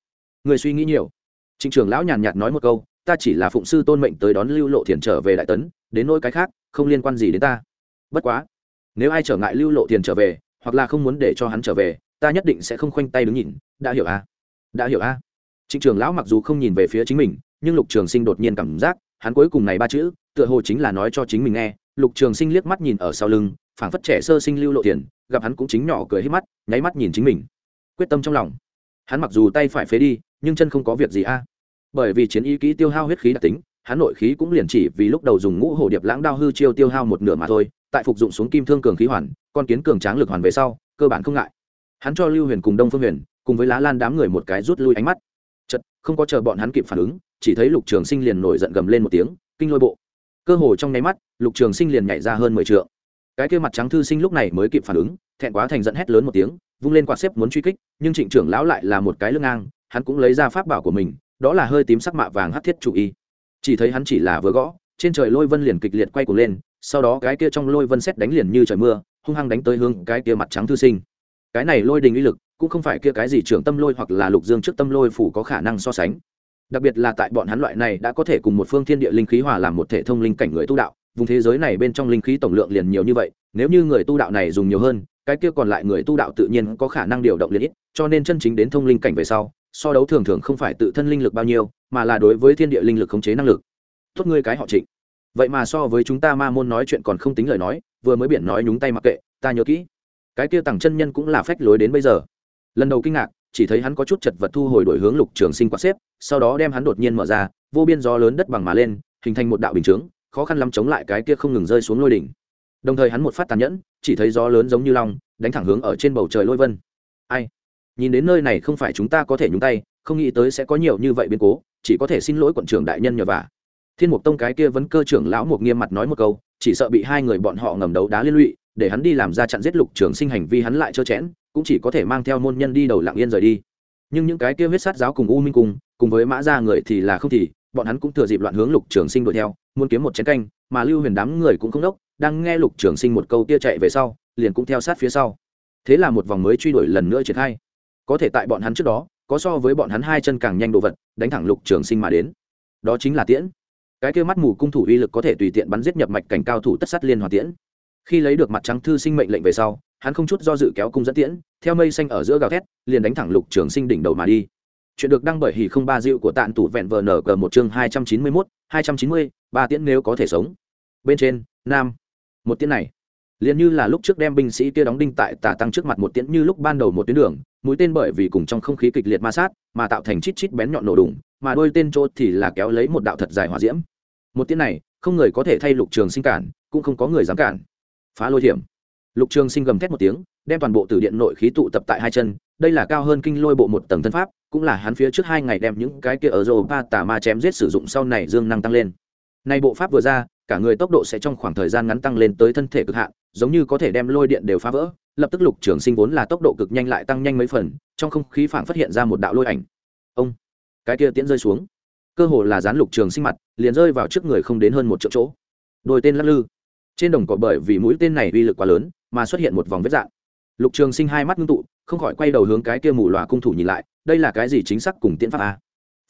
Người suy nghĩ nhiều. Trịnh trường lão nhàn nhạt nói một câu, ta chỉ là phụng sư tôn mệnh tới đón lưu lộ thiền trở về đại tấn đến nỗi cái khác, không liên quan gì đến ta. Bất quá, nếu ai trở ngại lưu lộ tiền trở về, hoặc là không muốn để cho hắn trở về, ta nhất định sẽ không khoanh tay đứng nhìn. Đã hiểu a đã hiểu a trịnh trường lão mặc dù không nhìn về phía chính mình, nhưng lục trường sinh đột nhiên cảm giác, hắn cuối cùng này ba chữ, tựa hồ chính là nói cho chính mình nghe. Lục trường sinh liếc mắt nhìn ở sau lưng, phảng phất trẻ sơ sinh lưu lộ tiền gặp hắn cũng chính nhỏ cười hết mắt, nháy mắt nhìn chính mình. Quyết tâm trong lòng. Hắn mặc dù tay phải phế đi, nhưng chân không có việc gì a bởi vì chiến ý kỹ tiêu hao huyết khí đặc tính hắn nội khí cũng liền chỉ vì lúc đầu dùng ngũ hồ điệp lãng đao hư chiêu tiêu hao một nửa mà thôi, tại phục dụng xuống kim thương cường khí hoàn, con kiến cường tráng lực hoàn về sau, cơ bản không ngại. Hắn cho lưu huyền cùng đông phương huyền, cùng với lá lan đám người một cái rút lui ánh mắt. Chật không có chờ bọn hắn kịp phản ứng, chỉ thấy lục trường sinh liền nổi giận gầm lên một tiếng, kinh lôi bộ. Cơ hồ trong nháy mắt, lục trường sinh liền nhảy ra hơn mười t cái kia mặt trắng thư sinh lúc này mới kịp phản ứng, thẹn quá thành giận hét lớn một tiếng, vung lên quạt xếp muốn truy kích, nhưng trịnh trưởng lão lại là một cái lưng ngang, hắn cũng lấy ra pháp bảo của mình, đó là hơi tím sắc mạ vàng hát thiết chủ y chỉ thấy hắn chỉ là vừa gõ, trên trời lôi vân liền kịch liệt quay cuồng lên, sau đó cái kia trong lôi vân xét đánh liền như trời mưa, hung hăng đánh tới hướng cái kia mặt trắng thư sinh. Cái này lôi đình uy lực, cũng không phải kia cái gì trưởng tâm lôi hoặc là lục dương trước tâm lôi phủ có khả năng so sánh. Đặc biệt là tại bọn hắn loại này đã có thể cùng một phương thiên địa linh khí hòa làm một thể thông linh cảnh người tu đạo, vùng thế giới này bên trong linh khí tổng lượng liền nhiều như vậy, nếu như người tu đạo này dùng nhiều hơn, cái kia còn lại người tu đạo tự nhiên có khả năng điều động liền ít, cho nên chân chính đến thông linh cảnh về sau so đấu thường thường không phải tự thân linh lực bao nhiêu, mà là đối với thiên địa linh lực khống chế năng lực. Tốt ngươi cái họ trịnh. Vậy mà so với chúng ta ma môn nói chuyện còn không tính lời nói, vừa mới biển nói nhúng tay mặc kệ, ta nhớ kỹ. Cái kia tằng chân nhân cũng là phách lối đến bây giờ. Lần đầu kinh ngạc, chỉ thấy hắn có chút chật vật thu hồi đổi hướng lục trường sinh quạt xếp, sau đó đem hắn đột nhiên mở ra, vô biên gió lớn đất bằng mà lên, hình thành một đạo bình chướng, khó khăn lắm chống lại cái kia không ngừng rơi xuống lôi đỉnh. Đồng thời hắn một phát tàn nhẫn, chỉ thấy gió lớn giống như long, đánh thẳng hướng ở trên bầu trời lôi vân. Ai? Nhìn đến nơi này không phải chúng ta có thể nhúng tay, không nghĩ tới sẽ có nhiều như vậy biến cố, chỉ có thể xin lỗi quận trưởng đại nhân nhờ vả. Thiên mục tông cái kia vẫn cơ trưởng lão một nghiêm mặt nói một câu, chỉ sợ bị hai người bọn họ ngầm đấu đá liên lụy, để hắn đi làm ra chặn giết lục trường sinh hành vi hắn lại trơ chẽn cũng chỉ có thể mang theo môn nhân đi đầu lặng yên rời đi. Nhưng những cái kia huyết sát giáo cùng u minh cùng cùng với mã ra người thì là không thì, bọn hắn cũng thừa dịp loạn hướng lục trường sinh đuổi theo, muốn kiếm một chén canh, mà lưu huyền đám người cũng không đốc, đang nghe lục trường sinh một câu kia chạy về sau, liền cũng theo sát phía sau. Thế là một vòng mới truy đuổi lần nữa triển khai có thể tại bọn hắn trước đó, có so với bọn hắn hai chân càng nhanh đồ vật, đánh thẳng lục trường sinh mà đến. Đó chính là tiễn. Cái kia mắt mù cung thủ uy lực có thể tùy tiện bắn giết nhập mạch cảnh cao thủ tất sát liên hoàn tiễn. Khi lấy được mặt trắng thư sinh mệnh lệnh về sau, hắn không chút do dự kéo cung dẫn tiễn, theo mây xanh ở giữa gào thét, liền đánh thẳng lục trường sinh đỉnh đầu mà đi. Chuyện được đăng bởi hỉ không ba dịu của tạng tủ vẹn vờ nở cờ một chương hai trăm chín mươi mốt, hai trăm chín mươi, ba tiễn nếu có thể sống. Bên trên, nam. Một tiễn này, liền như là lúc trước đem binh sĩ kia đóng đinh tại tà tăng trước mặt một tiễn như lúc ban đầu một tuyến đường mũi tên bởi vì cùng trong không khí kịch liệt ma sát, mà tạo thành chít chít bén nhọn nổ đùng, mà đôi tên chốt thì là kéo lấy một đạo thật dài hỏa diễm. Một tiếng này, không người có thể thay lục trường sinh cản, cũng không có người dám cản. Phá lôi thiểm lục trường sinh gầm thét một tiếng, đem toàn bộ từ điện nội khí tụ tập tại hai chân, đây là cao hơn kinh lôi bộ một tầng thân pháp, cũng là hắn phía trước hai ngày đem những cái kia ở rô ba tà ma chém giết sử dụng sau này dương năng tăng lên. Nay bộ pháp vừa ra, cả người tốc độ sẽ trong khoảng thời gian ngắn tăng lên tới thân thể cực hạn, giống như có thể đem lôi điện đều phá vỡ lập tức lục trường sinh vốn là tốc độ cực nhanh lại tăng nhanh mấy phần, trong không khí phảng phát hiện ra một đạo lôi ảnh. Ông, cái kia tiễn rơi xuống. Cơ hồ là dán lục trường sinh mặt, liền rơi vào trước người không đến hơn một triệu chỗ. Đôi tên lắc lư. Trên đồng cỏ bởi vì mũi tên này uy lực quá lớn, mà xuất hiện một vòng vết dạng lục trường sinh hai mắt ngưng tụ, không khỏi quay đầu hướng cái kia mù loà cung thủ nhìn lại, đây là cái gì chính xác cùng tiễn pháp a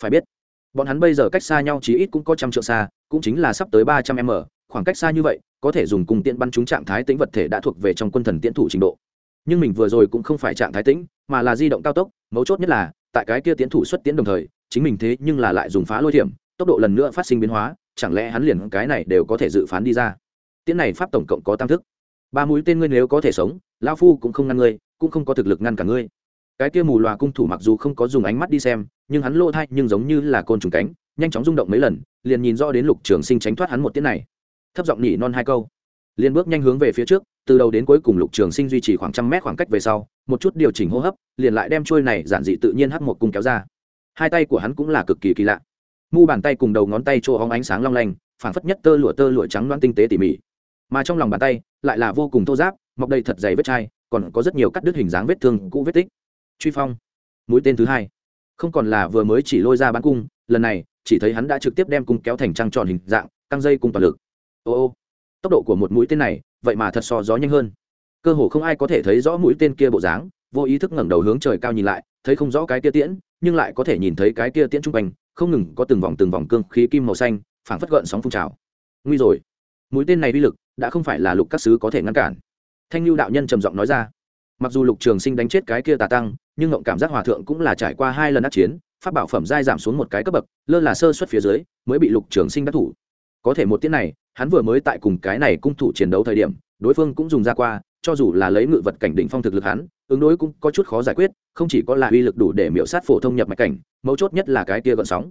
phải biết, bọn hắn bây giờ cách xa nhau chí ít cũng có trăm trượng xa, cũng chính là sắp tới ba trăm m khoảng cách xa như vậy, có thể dùng cùng tiện bắn trúng trạng thái tĩnh vật thể đã thuộc về trong quân thần tiễn thủ trình độ. Nhưng mình vừa rồi cũng không phải trạng thái tĩnh, mà là di động cao tốc, mấu chốt nhất là, tại cái kia tiến thủ xuất tiến đồng thời, chính mình thế nhưng là lại dùng phá lôi thiểm, tốc độ lần nữa phát sinh biến hóa, chẳng lẽ hắn liền cái này đều có thể dự phán đi ra? Tiến này pháp tổng cộng có tam thức. Ba mũi tên ngươi nếu có thể sống lao phu cũng không ngăn ngươi, cũng không có thực lực ngăn cả ngươi. Cái kia mù loà cung thủ mặc dù không có dùng ánh mắt đi xem, nhưng hắn lỗ thay nhưng giống như là côn trùng cánh, nhanh chóng rung động mấy lần, liền nhìn rõ đến lục trường sinh tránh thoát hắn một tiếng này thấp giọng nhỉ non hai câu. Liền bước nhanh hướng về phía trước, từ đầu đến cuối cùng lục trường sinh duy trì khoảng trăm mét khoảng cách về sau, một chút điều chỉnh hô hấp, liền lại đem trôi này giản dị tự nhiên hắc một cung kéo ra. Hai tay của hắn cũng là cực kỳ kỳ lạ. Mu bàn tay cùng đầu ngón tay chỗ hóng ánh sáng long lanh, phảng phất nhất tơ lụa tơ lụa trắng loan tinh tế tỉ mỉ. Mà trong lòng bàn tay, lại là vô cùng thô giáp mọc đầy thật dày vết chai, còn có rất nhiều cắt đứt hình dáng vết thương cũ vết tích. Truy phong. Mũi tên thứ hai. Không còn là vừa mới chỉ lôi ra bán cung, lần này, chỉ thấy hắn đã trực tiếp đem cung kéo thành trăng tròn hình dạng, căng dây cung toàn lực ô ô, tốc độ của một mũi tên này, vậy mà thật so gió nhanh hơn. Cơ hồ không ai có thể thấy rõ mũi tên kia bộ dáng, vô ý thức ngẩng đầu hướng trời cao nhìn lại, thấy không rõ cái kia tiễn, nhưng lại có thể nhìn thấy cái kia tiễn trung quanh, không ngừng có từng vòng từng vòng cương khí kim màu xanh, phảng phất gợn sóng phun trào. Nguy rồi. Mũi tên này uy lực, đã không phải là lục các sứ có thể ngăn cản. Thanh lưu đạo nhân trầm giọng nói ra. Mặc dù lục trường sinh đánh chết cái kia tà tăng, nhưng ngộng cảm giác hòa thượng cũng là trải qua hai lần ác chiến phát bảo phẩm giai giảm xuống một cái cấp bậc, lơ là sơ xuất phía dưới, mới bị lục trường sinh đắc thủ. Có thể một tiết này hắn vừa mới tại cùng cái này cung thủ chiến đấu thời điểm, đối phương cũng dùng ra qua, cho dù là lấy ngự vật cảnh đỉnh phong thực lực hắn, ứng đối cũng có chút khó giải quyết, không chỉ có là uy lực đủ để miễu sát phổ thông nhập mạch cảnh, mấu chốt nhất là cái kia gợn sóng.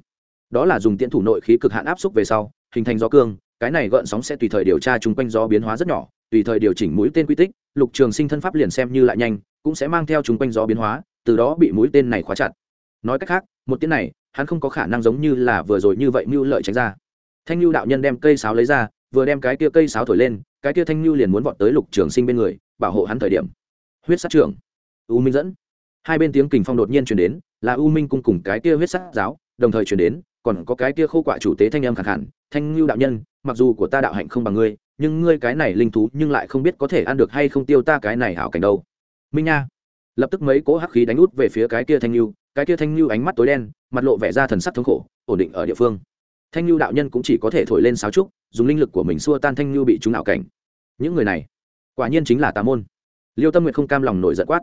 Đó là dùng tiện thủ nội khí cực hạn áp xúc về sau, hình thành gió cương, cái này gợn sóng sẽ tùy thời điều tra chung quanh gió biến hóa rất nhỏ, tùy thời điều chỉnh mũi tên quy tích, lục trường sinh thân pháp liền xem như lại nhanh, cũng sẽ mang theo chung quanh gió biến hóa, từ đó bị mũi tên này khóa chặt. Nói cách khác, một tiếng này, hắn không có khả năng giống như là vừa rồi như vậy mưu lợi tránh ra thanh lưu đạo nhân đem cây sáo lấy ra, vừa đem cái kia cây sáo thổi lên, cái kia thanh lưu liền muốn vọt tới lục trường sinh bên người, bảo hộ hắn thời điểm. Huyết sát trưởng. U minh dẫn. Hai bên tiếng kình phong đột nhiên chuyển đến, là u minh cung cùng cái kia huyết sát giáo, đồng thời chuyển đến, còn có cái kia khô quạ chủ tế thanh âm khẳng hẳn thanh lưu đạo nhân, mặc dù của ta đạo hạnh không bằng ngươi, nhưng ngươi cái này linh thú nhưng lại không biết có thể ăn được hay không tiêu ta cái này hảo cảnh đâu. Minh nha. Lập tức mấy cỗ hắc khí đánh út về phía cái kia thanh lưu cái kia thanh lưu ánh mắt tối đen, mặt lộ vẻ ra thần sắc thống khổ, ổn định ở địa phương thanh lưu đạo nhân cũng chỉ có thể thổi lên sáo trúc, dùng linh lực của mình xua tan thanh lưu bị chúng ảo cảnh. Những người này, quả nhiên chính là tà môn. Liêu tâm nguyệt không cam lòng nổi giận quát.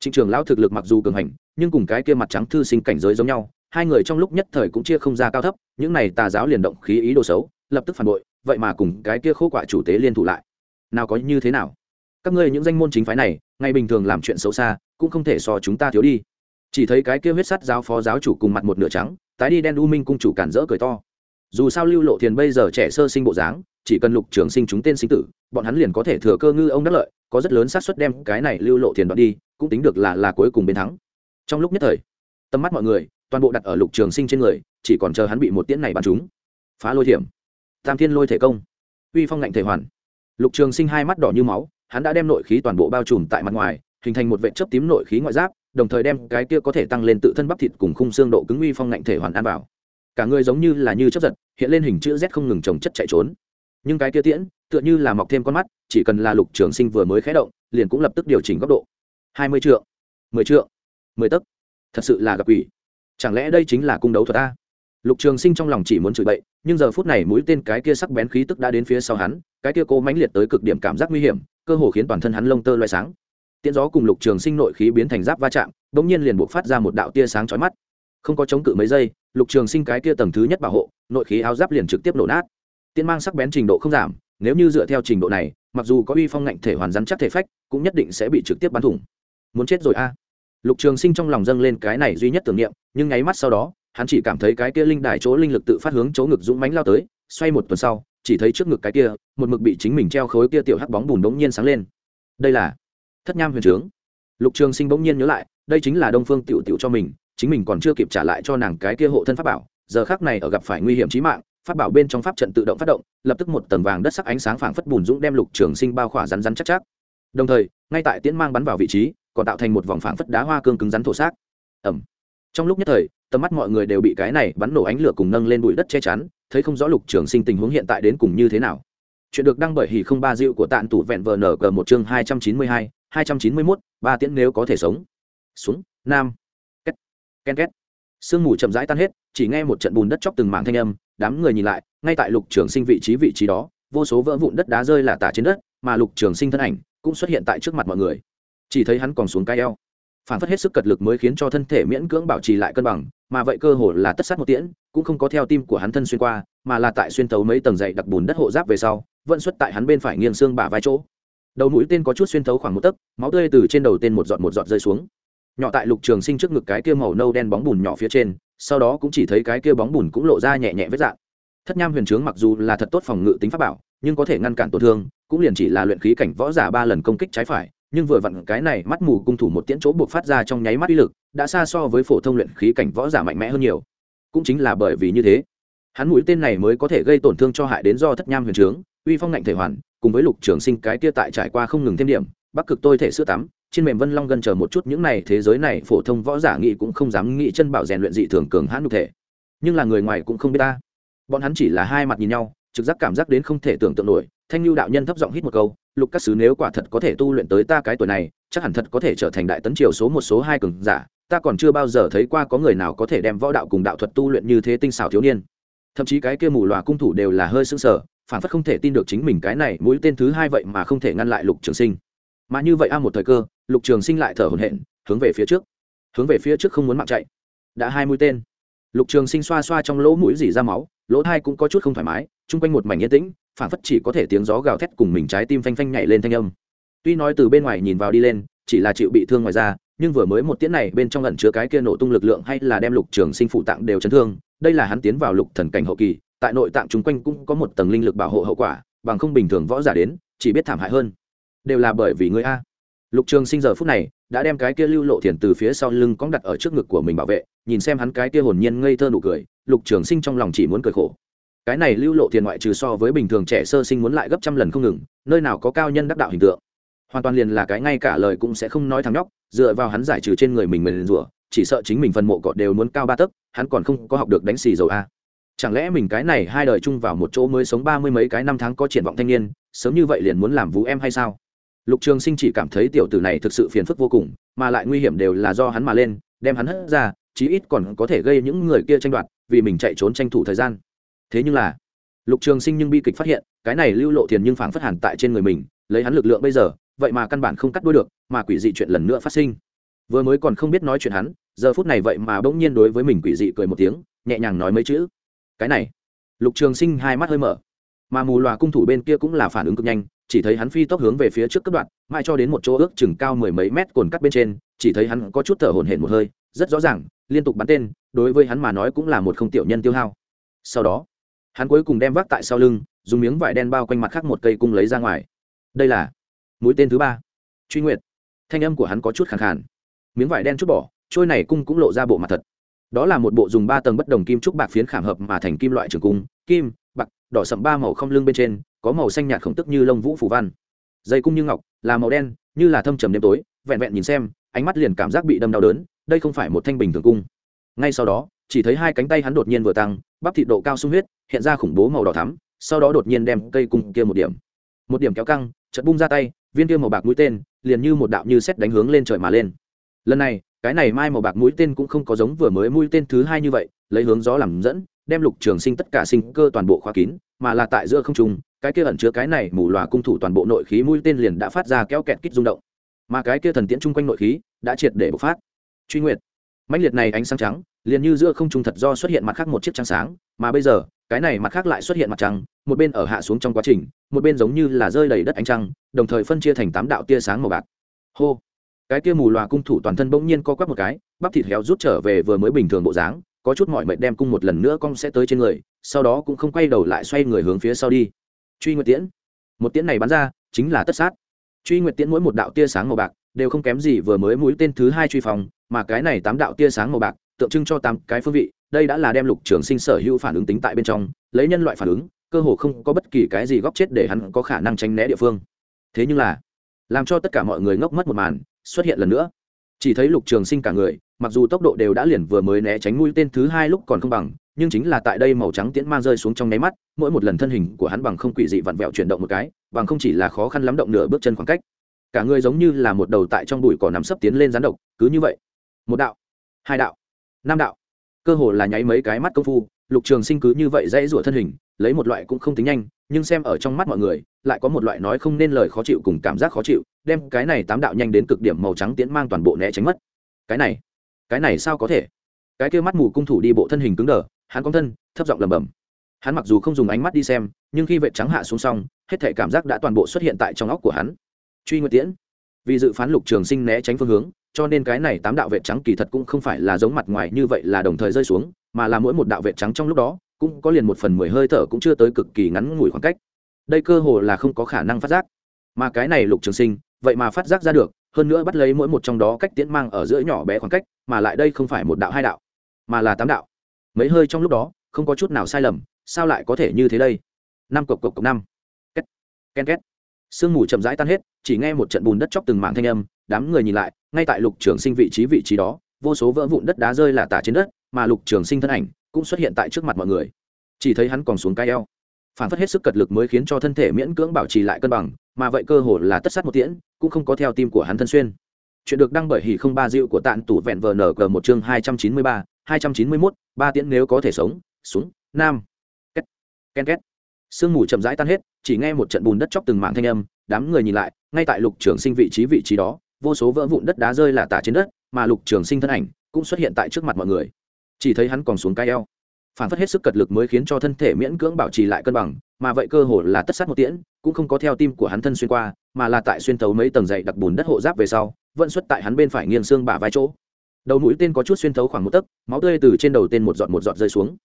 Trịnh trường lão thực lực mặc dù cường hành, nhưng cùng cái kia mặt trắng thư sinh cảnh giới giống nhau, hai người trong lúc nhất thời cũng chia không ra cao thấp, những này tà giáo liền động khí ý đồ xấu, lập tức phản bội, vậy mà cùng cái kia khô quả chủ tế liên thủ lại. Nào có như thế nào? Các ngươi những danh môn chính phái này, ngày bình thường làm chuyện xấu xa, cũng không thể so chúng ta thiếu đi. Chỉ thấy cái kia huyết sắt giáo phó giáo chủ cùng mặt một nửa trắng, tái đi đen u minh cung chủ cản rỡ cười to dù sao lưu lộ thiền bây giờ trẻ sơ sinh bộ dáng, chỉ cần lục trường sinh chúng tên sinh tử, bọn hắn liền có thể thừa cơ ngư ông đắc lợi, có rất lớn xác suất đem cái này lưu lộ thiền đoạn đi, cũng tính được là là cuối cùng bên thắng. Trong lúc nhất thời, tầm mắt mọi người, toàn bộ đặt ở lục trường sinh trên người, chỉ còn chờ hắn bị một tiễn này bắn trúng. Phá lôi thiểm. Tam thiên lôi thể công. Uy phong ngạnh thể hoàn. Lục trường sinh hai mắt đỏ như máu, hắn đã đem nội khí toàn bộ bao trùm tại mặt ngoài, hình thành một vệ chớp tím nội khí ngoại giáp, đồng thời đem cái kia có thể tăng lên tự thân bắp thịt cùng khung xương độ cứng uy phong ngạnh thể hoàn an bảo cả người giống như là như chấp giật, hiện lên hình chữ z không ngừng trồng chất chạy trốn. Nhưng cái kia tiễn, tựa như là mọc thêm con mắt, chỉ cần là lục trường sinh vừa mới khé động, liền cũng lập tức điều chỉnh góc độ. Hai mươi triệu mười triệu mười tấc. Thật sự là gặp ủy chẳng lẽ đây chính là cung đấu thuật ta lục trường sinh trong lòng chỉ muốn chửi bậy, nhưng giờ phút này mũi tên cái kia sắc bén khí tức đã đến phía sau hắn, cái kia cố mãnh liệt tới cực điểm cảm giác nguy hiểm, cơ hồ khiến toàn thân hắn lông tơ loay sáng. Tiễn gió cùng lục trường sinh nội khí biến thành giáp va chạm đ ỗ n g nhiên liền buộc phát ra một đạo tia sáng chói mắt không có chống cự mấy giây, lục trường sinh cái kia tầng thứ nhất bảo hộ, nội khí áo giáp liền trực tiếp nổ nát. Tiên mang sắc bén trình độ không giảm, nếu như dựa theo trình độ này, mặc dù có uy phong ngạnh thể hoàn rắn chắc thể phách, cũng nhất định sẽ bị trực tiếp bắn thủng. Muốn chết rồi a. Lục trường sinh trong lòng dâng lên cái này duy nhất tưởng niệm, nhưng nháy mắt sau đó, hắn chỉ cảm thấy cái kia linh đài chỗ linh lực tự phát hướng chỗ ngực dũng mánh lao tới, xoay một tuần sau, chỉ thấy trước ngực cái kia, một mực bị chính mình treo khối kia tiểu hắc bóng bùn bỗng nhiên sáng lên. Đây là thất nham huyền trướng. Lục trường sinh bỗng nhiên nhớ lại, đây chính là đông phương tiểu tiểu cho mình chính mình còn chưa kịp trả lại cho nàng cái kia hộ thân pháp bảo, giờ khác này ở gặp phải nguy hiểm chí mạng, pháp bảo bên trong pháp trận tự động phát động, lập tức một tầng vàng đất sắc ánh sáng phảng phất bùn dũng đem lục trường sinh bao khỏa rắn rắn chắc chắc. Đồng thời, ngay tại tiễn mang bắn vào vị trí, còn tạo thành một vòng phảng phất đá hoa cương cứng rắn thổ xác. Ẩm trong lúc nhất thời, tầm mắt mọi người đều bị cái này bắn nổ ánh lửa cùng nâng lên bụi đất che chắn, thấy không rõ lục trường sinh tình huống hiện tại đến cùng như thế nào. Chuyện được đăng bởi hỉ không ba dịu của tạn tủ vẹn vờ nở cờ một chương hai trăm chín mươi hai hai trăm chín mươi mốt, ba tiễn nếu có thể sống. Xuống, nam ken két. Sương mù chậm rãi tan hết, chỉ nghe một trận bùn đất chóc từng mảng thanh âm, đám người nhìn lại, ngay tại lục trường sinh vị trí vị trí đó, vô số vỡ vụn đất đá rơi là tả trên đất, mà lục trường sinh thân ảnh cũng xuất hiện tại trước mặt mọi người. Chỉ thấy hắn còn xuống cai eo. Phản phất hết sức cật lực mới khiến cho thân thể miễn cưỡng bảo trì lại cân bằng, mà vậy cơ hồ là tất sát một tiễn, cũng không có theo tim của hắn thân xuyên qua, mà là tại xuyên tấu mấy tầng dày đặc bùn đất hộ giáp về sau, vẫn xuất tại hắn bên phải nghiêng xương bả vai chỗ. Đầu mũi tên có chút xuyên thấu khoảng một tấc, máu tươi từ trên đầu tên một giọt một giọt rơi xuống nhỏ tại lục trường sinh trước ngực cái kia màu nâu đen bóng bùn nhỏ phía trên, sau đó cũng chỉ thấy cái kia bóng bùn cũng lộ ra nhẹ nhẹ vết dạng. Thất nham huyền trướng mặc dù là thật tốt phòng ngự tính pháp bảo, nhưng có thể ngăn cản tổn thương, cũng liền chỉ là luyện khí cảnh võ giả ba lần công kích trái phải, nhưng vừa vặn cái này mắt mù cung thủ một tiễn chỗ buộc phát ra trong nháy mắt uy lực, đã xa so với phổ thông luyện khí cảnh võ giả mạnh mẽ hơn nhiều. Cũng chính là bởi vì như thế, hắn mũi tên này mới có thể gây tổn thương cho hại đến do thất nham huyền trướng, uy phong ngạnh thể hoàn, cùng với lục trường sinh cái kia tại trải qua không ngừng thêm điểm, bắc cực tôi thể sữa tắm trên mềm vân long gần chờ một chút những này thế giới này phổ thông võ giả nghĩ cũng không dám nghĩ chân bảo rèn luyện dị thường cường hãn nhục thể. Nhưng là người ngoài cũng không biết ta. Bọn hắn chỉ là hai mặt nhìn nhau, trực giác cảm giác đến không thể tưởng tượng nổi. Thanh lưu đạo nhân thấp giọng hít một câu, lục các sứ nếu quả thật có thể tu luyện tới ta cái tuổi này, chắc hẳn thật có thể trở thành đại tấn triều số một số hai cường giả. Ta còn chưa bao giờ thấy qua có người nào có thể đem võ đạo cùng đạo thuật tu luyện như thế tinh xảo thiếu niên. Thậm chí cái kia mù loà cung thủ đều là hơi sưng sờ, phản phất không thể tin được chính mình cái này mũi tên thứ hai vậy mà không thể ngăn lại lục trường sinh mà như vậy a một thời cơ, lục trường sinh lại thở hổn hển, hướng về phía trước. Hướng về phía trước không muốn mạng chạy. Đã hai mũi tên. Lục trường sinh xoa xoa trong lỗ mũi dỉ ra máu, lỗ thai cũng có chút không thoải mái, chung quanh một mảnh yên tĩnh phản phất chỉ có thể tiếng gió gào thét cùng mình trái tim phanh phanh nhảy lên thanh âm. Tuy nói từ bên ngoài nhìn vào đi lên, chỉ là chịu bị thương ngoài ra nhưng vừa mới một tiễn này bên trong ẩn chứa cái kia nổ tung lực lượng hay là đem lục trường sinh phụ tạng đều chấn thương, đây là hắn tiến vào lục thần cảnh hậu kỳ, tại nội tạng chung quanh cũng có một tầng linh lực bảo hộ hậu quả, bằng không bình thường võ giả đến, chỉ biết thảm hại hơn đều là bởi vì ngươi a. Lục trường sinh giờ phút này đã đem cái kia lưu lộ thiền từ phía sau lưng cóng đặt ở trước ngực của mình bảo vệ, nhìn xem hắn cái kia hồn nhiên ngây thơ nụ cười, lục trường sinh trong lòng chỉ muốn cười khổ. Cái này lưu lộ thiền ngoại trừ so với bình thường trẻ sơ sinh muốn lại gấp trăm lần không ngừng, nơi nào có cao nhân đắc đạo hình tượng. Hoàn toàn liền là cái ngay cả lời cũng sẽ không nói thằng nhóc, dựa vào hắn giải trừ trên người mình mình rủa chỉ sợ chính mình phần mộ cọt đều muốn cao ba tấc, hắn còn không có học được đánh xì dầu a. Chẳng lẽ mình cái này hai đời chung vào một chỗ mới sống ba mươi mấy cái năm tháng có triển vọng thanh niên, sớm như vậy liền muốn làm vũ em hay sao? Lục trường sinh chỉ cảm thấy tiểu tử này thực sự phiền phức vô cùng, mà lại nguy hiểm đều là do hắn mà lên, đem hắn hất ra, chí ít còn có thể gây những người kia tranh đoạt, vì mình chạy trốn tranh thủ thời gian. Thế nhưng là, lục trường sinh nhưng bi kịch phát hiện, cái này lưu lộ thiền nhưng phảng phất hẳn tại trên người mình, lấy hắn lực lượng bây giờ, vậy mà căn bản không cắt đuôi được, mà quỷ dị chuyện lần nữa phát sinh. Vừa mới còn không biết nói chuyện hắn, giờ phút này vậy mà bỗng nhiên đối với mình quỷ dị cười một tiếng, nhẹ nhàng nói mấy chữ. Cái này, lục trường sinh hai mắt hơi mở, mà mù loà cung thủ bên kia cũng là phản ứng cực nhanh chỉ thấy hắn phi tốc hướng về phía trước cấp đoạn mai cho đến một chỗ ước chừng cao mười mấy mét cồn cắt bên trên, chỉ thấy hắn có chút thở hổn hển một hơi, rất rõ ràng, liên tục bắn tên, đối với hắn mà nói cũng là một không tiểu nhân tiêu hao. Sau đó, hắn cuối cùng đem vác tại sau lưng, dùng miếng vải đen bao quanh mặt khác một cây cung lấy ra ngoài. Đây là mũi tên thứ ba, truy nguyệt. Thanh âm của hắn có chút khẳng khàn. Miếng vải đen chút bỏ, trôi này cung cũng lộ ra bộ mặt thật. Đó là một bộ dùng ba tầng bất đồng kim trúc bạc phiến khảm hợp mà thành kim loại trường cung, kim, bạc, đỏ sậm ba màu không lưng bên trên có màu xanh nhạt khổng tức như lông vũ phủ văn. Dây cung như ngọc, là màu đen, như là thâm trầm đêm tối, vẹn vẹn nhìn xem, ánh mắt liền cảm giác bị đâm đau đớn, đây không phải một thanh bình thường cung. Ngay sau đó, chỉ thấy hai cánh tay hắn đột nhiên vừa tăng, bắp thịt độ cao sung huyết, hiện ra khủng bố màu đỏ thắm, sau đó đột nhiên đem cây cung kia một điểm. Một điểm kéo căng chật bung ra tay, viên kia màu bạc mũi tên, liền như một đạo như xét đánh hướng lên trời mà lên. Lần này, cái này mai màu bạc mũi tên cũng không có giống vừa mới mũi tên thứ hai như vậy, lấy hướng gió làm dẫn, đem lục trường sinh tất cả sinh cơ toàn bộ khóa kín, mà là tại giữa không trung cái kia ẩn chứa cái này mù loà cung thủ toàn bộ nội khí mũi tên liền đã phát ra kéo kẹt kích rung động. Mà cái kia thần tiễn chung quanh nội khí đã triệt để bộc phát. Truy nguyệt. Mãnh liệt này ánh sáng trắng, liền như giữa không trung thật do xuất hiện mặt khác một chiếc trăng sáng, mà bây giờ, cái này mặt khác lại xuất hiện mặt trăng, một bên ở hạ xuống trong quá trình, một bên giống như là rơi đầy đất ánh trăng, đồng thời phân chia thành tám đạo tia sáng màu bạc. Hô. Cái tia mù loà cung thủ toàn thân bỗng nhiên co quắp một cái, bắp thịt héo rút trở về vừa mới bình thường bộ dáng, có chút mọi mệnh đem cung một lần nữa con sẽ tới trên người, sau đó cũng không quay đầu lại xoay người hướng phía sau đi truy nguyệt tiễn. Một tiễn này bắn ra, chính là tất sát. Truy nguyệt tiễn mỗi một đạo tia sáng màu bạc đều không kém gì vừa mới mũi tên thứ hai truy phòng mà cái này tám đạo tia sáng màu bạc tượng trưng cho tám cái phương vị, đây đã là đem lục trường sinh sở hữu phản ứng tính tại bên trong, lấy nhân loại phản ứng, cơ hồ không có bất kỳ cái gì góc chết để hắn có khả năng tránh né địa phương. Thế nhưng là, làm cho tất cả mọi người ngốc mất một màn, xuất hiện lần nữa. Chỉ thấy lục trường sinh cả người, mặc dù tốc độ đều đã liền vừa mới né tránh mũi tên thứ hai lúc còn không bằng nhưng chính là tại đây màu trắng tiễn mang rơi xuống trong nháy mắt, mỗi một lần thân hình của hắn bằng không quỷ dị vặn vẹo chuyển động một cái, bằng không chỉ là khó khăn lắm động nửa bước chân khoảng cách. Cả người giống như là một đầu tại trong bụi cỏ nằm sấp tiến lên rán độc, cứ như vậy. Một đạo, hai đạo, năm đạo. Cơ hồ là nháy mấy cái mắt công phu, lục trường sinh cứ như vậy dãy rủa thân hình, lấy một loại cũng không tính nhanh, nhưng xem ở trong mắt mọi người, lại có một loại nói không nên lời khó chịu cùng cảm giác khó chịu, đem cái này tám đạo nhanh đến cực điểm màu trắng tiễn mang toàn bộ né tránh mất. Cái này cái này sao có thể? Cái kia mắt mù cung thủ đi bộ thân hình cứng đờ hắn cong thân, thấp giọng lầm bầm hắn mặc dù không dùng ánh mắt đi xem, nhưng khi vệ trắng hạ xuống xong, hết thể cảm giác đã toàn bộ xuất hiện tại trong óc của hắn. Truy nguyệt tiễn, vì dự phán lục trường sinh né tránh phương hướng, cho nên cái này tám đạo vệ trắng kỳ thật cũng không phải là giống mặt ngoài như vậy là đồng thời rơi xuống, mà là mỗi một đạo vệ trắng trong lúc đó, cũng có liền một phần mười hơi thở cũng chưa tới cực kỳ ngắn ngủi khoảng cách. Đây cơ hồ là không có khả năng phát giác. Mà cái này lục trường sinh, vậy mà phát giác ra được, hơn nữa bắt lấy mỗi một trong đó cách tiễn mang ở giữa nhỏ bé khoảng cách, mà lại đây không phải một đạo hai đạo, mà là tám đạo mấy hơi trong lúc đó, không có chút nào sai lầm, sao lại có thể như thế đây? Năm cộc cộc cộc năm. Két ken két. Sương mù chậm rãi tan hết, chỉ nghe một trận bùn đất chóc từng mảng thanh âm, đám người nhìn lại, ngay tại lục trường sinh vị trí vị trí đó, vô số vỡ vụn đất đá rơi là tả trên đất, mà lục trường sinh thân ảnh cũng xuất hiện tại trước mặt mọi người. Chỉ thấy hắn còn xuống cai eo. Phản phất hết sức cật lực mới khiến cho thân thể miễn cưỡng bảo trì lại cân bằng, mà vậy cơ hồ là tất sát một tiễn, cũng không có theo tim của hắn thân xuyên. Chuyện được đăng bởi hỉ không ba dịu của tạn tủ vẹn vờ nở cờ một chương hai trăm chín mươi ba hai trăm chín mươi mốt, ba tiễn nếu có thể sống, xuống, nam. Két, ken két. Sương mù chậm rãi tan hết, chỉ nghe một trận bùn đất chóc từng mạng thanh âm, đám người nhìn lại, ngay tại lục trường sinh vị trí vị trí đó, vô số vỡ vụn đất đá rơi là tả trên đất, mà lục trường sinh thân ảnh cũng xuất hiện tại trước mặt mọi người. Chỉ thấy hắn còn xuống cái eo. Phản phất hết sức cật lực mới khiến cho thân thể miễn cưỡng bảo trì lại cân bằng, mà vậy cơ hồ là tất sát một tiễn, cũng không có theo tim của hắn thân xuyên qua, mà là tại xuyên thấu mấy tầng dày đặc bùn đất hộ giáp về sau, vẫn xuất tại hắn bên phải nghiêng xương bả vai chỗ đầu mũi tên có chút xuyên thấu khoảng một tấc, máu tươi từ trên đầu tên một giọt một giọt rơi xuống.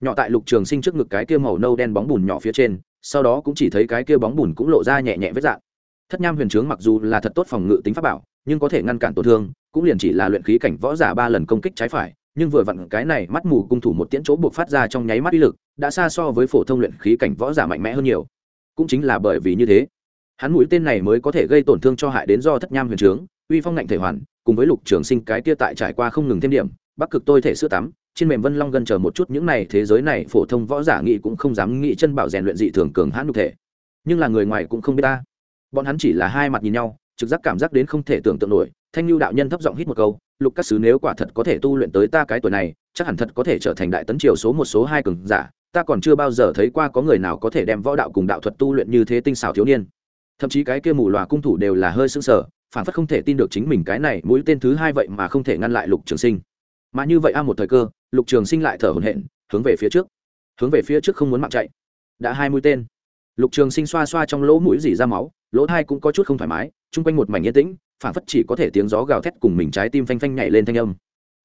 Nhỏ tại lục trường sinh trước ngực cái kia màu nâu đen bóng bùn nhỏ phía trên, sau đó cũng chỉ thấy cái kia bóng bùn cũng lộ ra nhẹ nhẹ vết dạng thất nham huyền trướng mặc dù là thật tốt phòng ngự tính pháp bảo, nhưng có thể ngăn cản tổn thương, cũng liền chỉ là luyện khí cảnh võ giả ba lần công kích trái phải, nhưng vừa vặn cái này mắt mù cung thủ một tiễn chỗ buộc phát ra trong nháy mắt uy lực, đã xa so với phổ thông luyện khí cảnh võ giả mạnh mẽ hơn nhiều. Cũng chính là bởi vì như thế, hắn mũi tên này mới có thể gây tổn thương cho hại đến do thất nham huyền trướng uy phong ngạnh thể hoàn, cùng với lục trường sinh cái kia tại trải qua không ngừng thêm điểm, bắc cực tôi thể sữa tắm, trên mềm vân long gần chờ một chút những này thế giới này phổ thông võ giả nghị cũng không dám nghĩ chân bảo rèn luyện dị thường cường hãn nhục thể. Nhưng là người ngoài cũng không biết ta. Bọn hắn chỉ là hai mặt nhìn nhau, trực giác cảm giác đến không thể tưởng tượng nổi, thanh lưu đạo nhân thấp giọng hít một câu, lục các sứ nếu quả thật có thể tu luyện tới ta cái tuổi này, chắc hẳn thật có thể trở thành đại tấn triều số một số hai cường giả, ta còn chưa bao giờ thấy qua có người nào có thể đem võ đạo cùng đạo thuật tu luyện như thế tinh xảo thiếu niên. Thậm chí cái kia mù loà cung thủ đều là hơi sưng sờ phản phất không thể tin được chính mình cái này mũi tên thứ hai vậy mà không thể ngăn lại lục trường sinh. Mà như vậy a, một thời cơ, lục trường sinh lại thở hổn hển, hướng về phía trước. Hướng về phía trước không muốn mạng chạy. Đã hai mũi tên. Lục trường sinh xoa xoa trong lỗ mũi dỉ ra máu, lỗ thai cũng có chút không thoải mái, chung quanh một mảnh yên tĩnh phản phất chỉ có thể tiếng gió gào thét cùng mình trái tim phanh phanh nhảy lên thanh âm.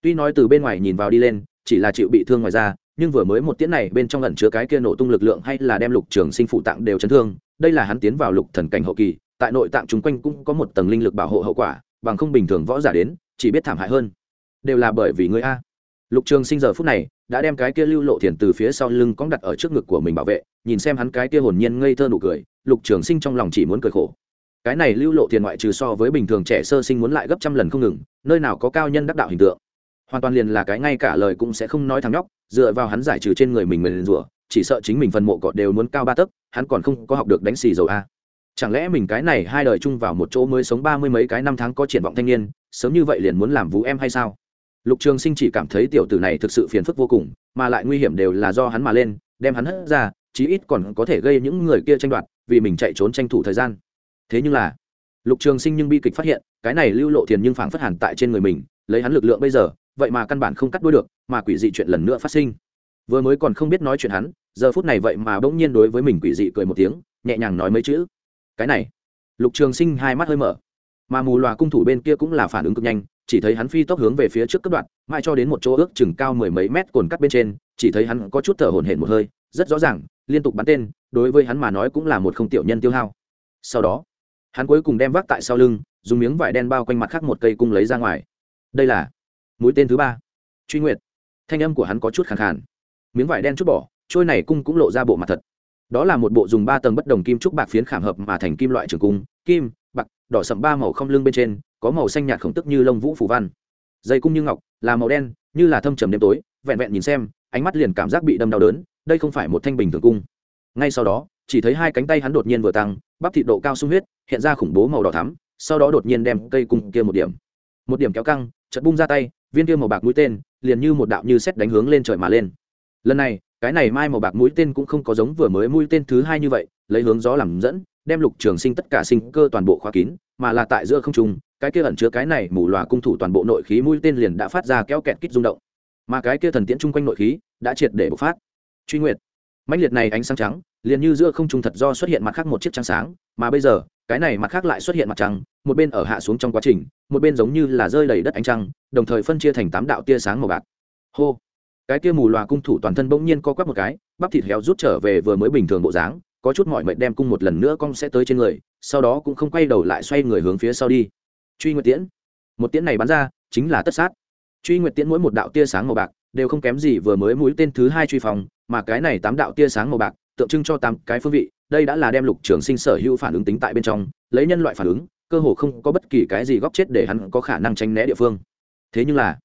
Tuy nói từ bên ngoài nhìn vào đi lên, chỉ là chịu bị thương ngoài ra nhưng vừa mới một tiễn này bên trong ẩn chứa cái kia nổ tung lực lượng hay là đem lục trường sinh phụ tạng đều chấn thương, đây là hắn tiến vào lục thần cảnh hậu kỳ tại nội tạng chúng quanh cũng có một tầng linh lực bảo hộ hậu quả, bằng không bình thường võ giả đến, chỉ biết thảm hại hơn. Đều là bởi vì ngươi a. Lục trường sinh giờ phút này đã đem cái kia lưu lộ thiền từ phía sau lưng cóng đặt ở trước ngực của mình bảo vệ, nhìn xem hắn cái kia hồn nhiên ngây thơ nụ cười, lục trường sinh trong lòng chỉ muốn cười khổ. Cái này lưu lộ thiền ngoại trừ so với bình thường trẻ sơ sinh muốn lại gấp trăm lần không ngừng, nơi nào có cao nhân đắc đạo hình tượng. Hoàn toàn liền là cái ngay cả lời cũng sẽ không nói thằng nhóc, dựa vào hắn giải trừ trên người mình mình rủa, chỉ sợ chính mình phần mộ cọ đều muốn cao ba tấc, hắn còn không có học được đánh xì dầu a chẳng lẽ mình cái này hai đời chung vào một chỗ mới sống ba mươi mấy cái năm tháng có triển vọng thanh niên, sớm như vậy liền muốn làm vũ em hay sao? Lục trường sinh chỉ cảm thấy tiểu tử này thực sự phiền phức vô cùng, mà lại nguy hiểm đều là do hắn mà lên, đem hắn hất ra, chí ít còn có thể gây những người kia tranh đoạt, vì mình chạy trốn tranh thủ thời gian. Thế nhưng là, lục trường sinh nhưng bi kịch phát hiện, cái này lưu lộ thiền nhưng phảng phất hẳn tại trên người mình, lấy hắn lực lượng bây giờ, vậy mà căn bản không cắt đuôi được, mà quỷ dị chuyện lần nữa phát sinh. Vừa mới còn không biết nói chuyện hắn, giờ phút này vậy mà bỗng nhiên đối với mình quỷ dị cười một tiếng, nhẹ nhàng nói mấy chữ cái này. Lục trường sinh hai mắt hơi mở. Mà mù loà cung thủ bên kia cũng là phản ứng cực nhanh, chỉ thấy hắn phi tốc hướng về phía trước cấp đoạn mai cho đến một chỗ ước chừng cao mười mấy mét cồn cắt bên trên, chỉ thấy hắn có chút thở hổn hển một hơi, rất rõ ràng, liên tục bắn tên, đối với hắn mà nói cũng là một không tiểu nhân tiêu hao. Sau đó, hắn cuối cùng đem vác tại sau lưng, dùng miếng vải đen bao quanh mặt khác một cây cung lấy ra ngoài. Đây là mũi tên thứ ba, truy nguyệt. Thanh âm của hắn có chút khẳng khàn. Miếng vải đen chút bỏ, trôi này cung cũng lộ ra bộ mặt thật đó là một bộ dùng ba tầng bất đồng kim trúc bạc phiến khảm hợp mà thành kim loại trường cung, kim, bạc, đỏ sậm ba màu không lưng bên trên, có màu xanh nhạt khổng tức như lông vũ phủ văn. Dây cung như ngọc, là màu đen, như là thâm trầm đêm tối, vẹn vẹn nhìn xem, ánh mắt liền cảm giác bị đâm đau đớn, đây không phải một thanh bình thường cung. Ngay sau đó, chỉ thấy hai cánh tay hắn đột nhiên vừa tăng, bắp thịt độ cao sung huyết, hiện ra khủng bố màu đỏ thắm, sau đó đột nhiên đem cây cung kia một điểm. Một điểm kéo căng chật bung ra tay, viên kia màu bạc mũi tên, liền như một đạo như xét đánh hướng lên trời mà lên. Lần này cái này mai màu bạc mũi tên cũng không có giống vừa mới mũi tên thứ hai như vậy, lấy hướng gió làm dẫn, đem lục trường sinh tất cả sinh cơ toàn bộ khóa kín, mà là tại giữa không trung, cái kia ẩn chứa cái này mù loà cung thủ toàn bộ nội khí mũi tên liền đã phát ra kéo kẹt kích rung động. Mà cái kia thần tiễn chung quanh nội khí đã triệt để bộc phát. Truy nguyệt. Mãnh liệt này ánh sáng trắng, liền như giữa không trung thật do xuất hiện mặt khác một chiếc trắng sáng, mà bây giờ, cái này mặt khác lại xuất hiện mặt trăng, một bên ở hạ xuống trong quá trình, một bên giống như là rơi đầy đất ánh trăng, đồng thời phân chia thành tám đạo tia sáng màu bạc. Hô cái kia mù loà cung thủ toàn thân bỗng nhiên co quắp một cái, bắp thịt héo rút trở về vừa mới bình thường bộ dáng, có chút mọi mệnh đem cung một lần nữa cong sẽ tới trên người, sau đó cũng không quay đầu lại xoay người hướng phía sau đi. Truy nguyệt tiễn. Một tiễn này bắn ra, chính là tất sát. Truy nguyệt tiễn mỗi một đạo tia sáng màu bạc, đều không kém gì vừa mới mũi tên thứ hai truy phòng, mà cái này tám đạo tia sáng màu bạc, tượng trưng cho tám cái phương vị, đây đã là đem lục trường sinh sở hữu phản ứng tính tại bên trong, lấy nhân loại phản ứng, cơ hồ không có bất kỳ cái gì góc chết để hắn có khả năng tránh né địa phương. Thế nhưng là,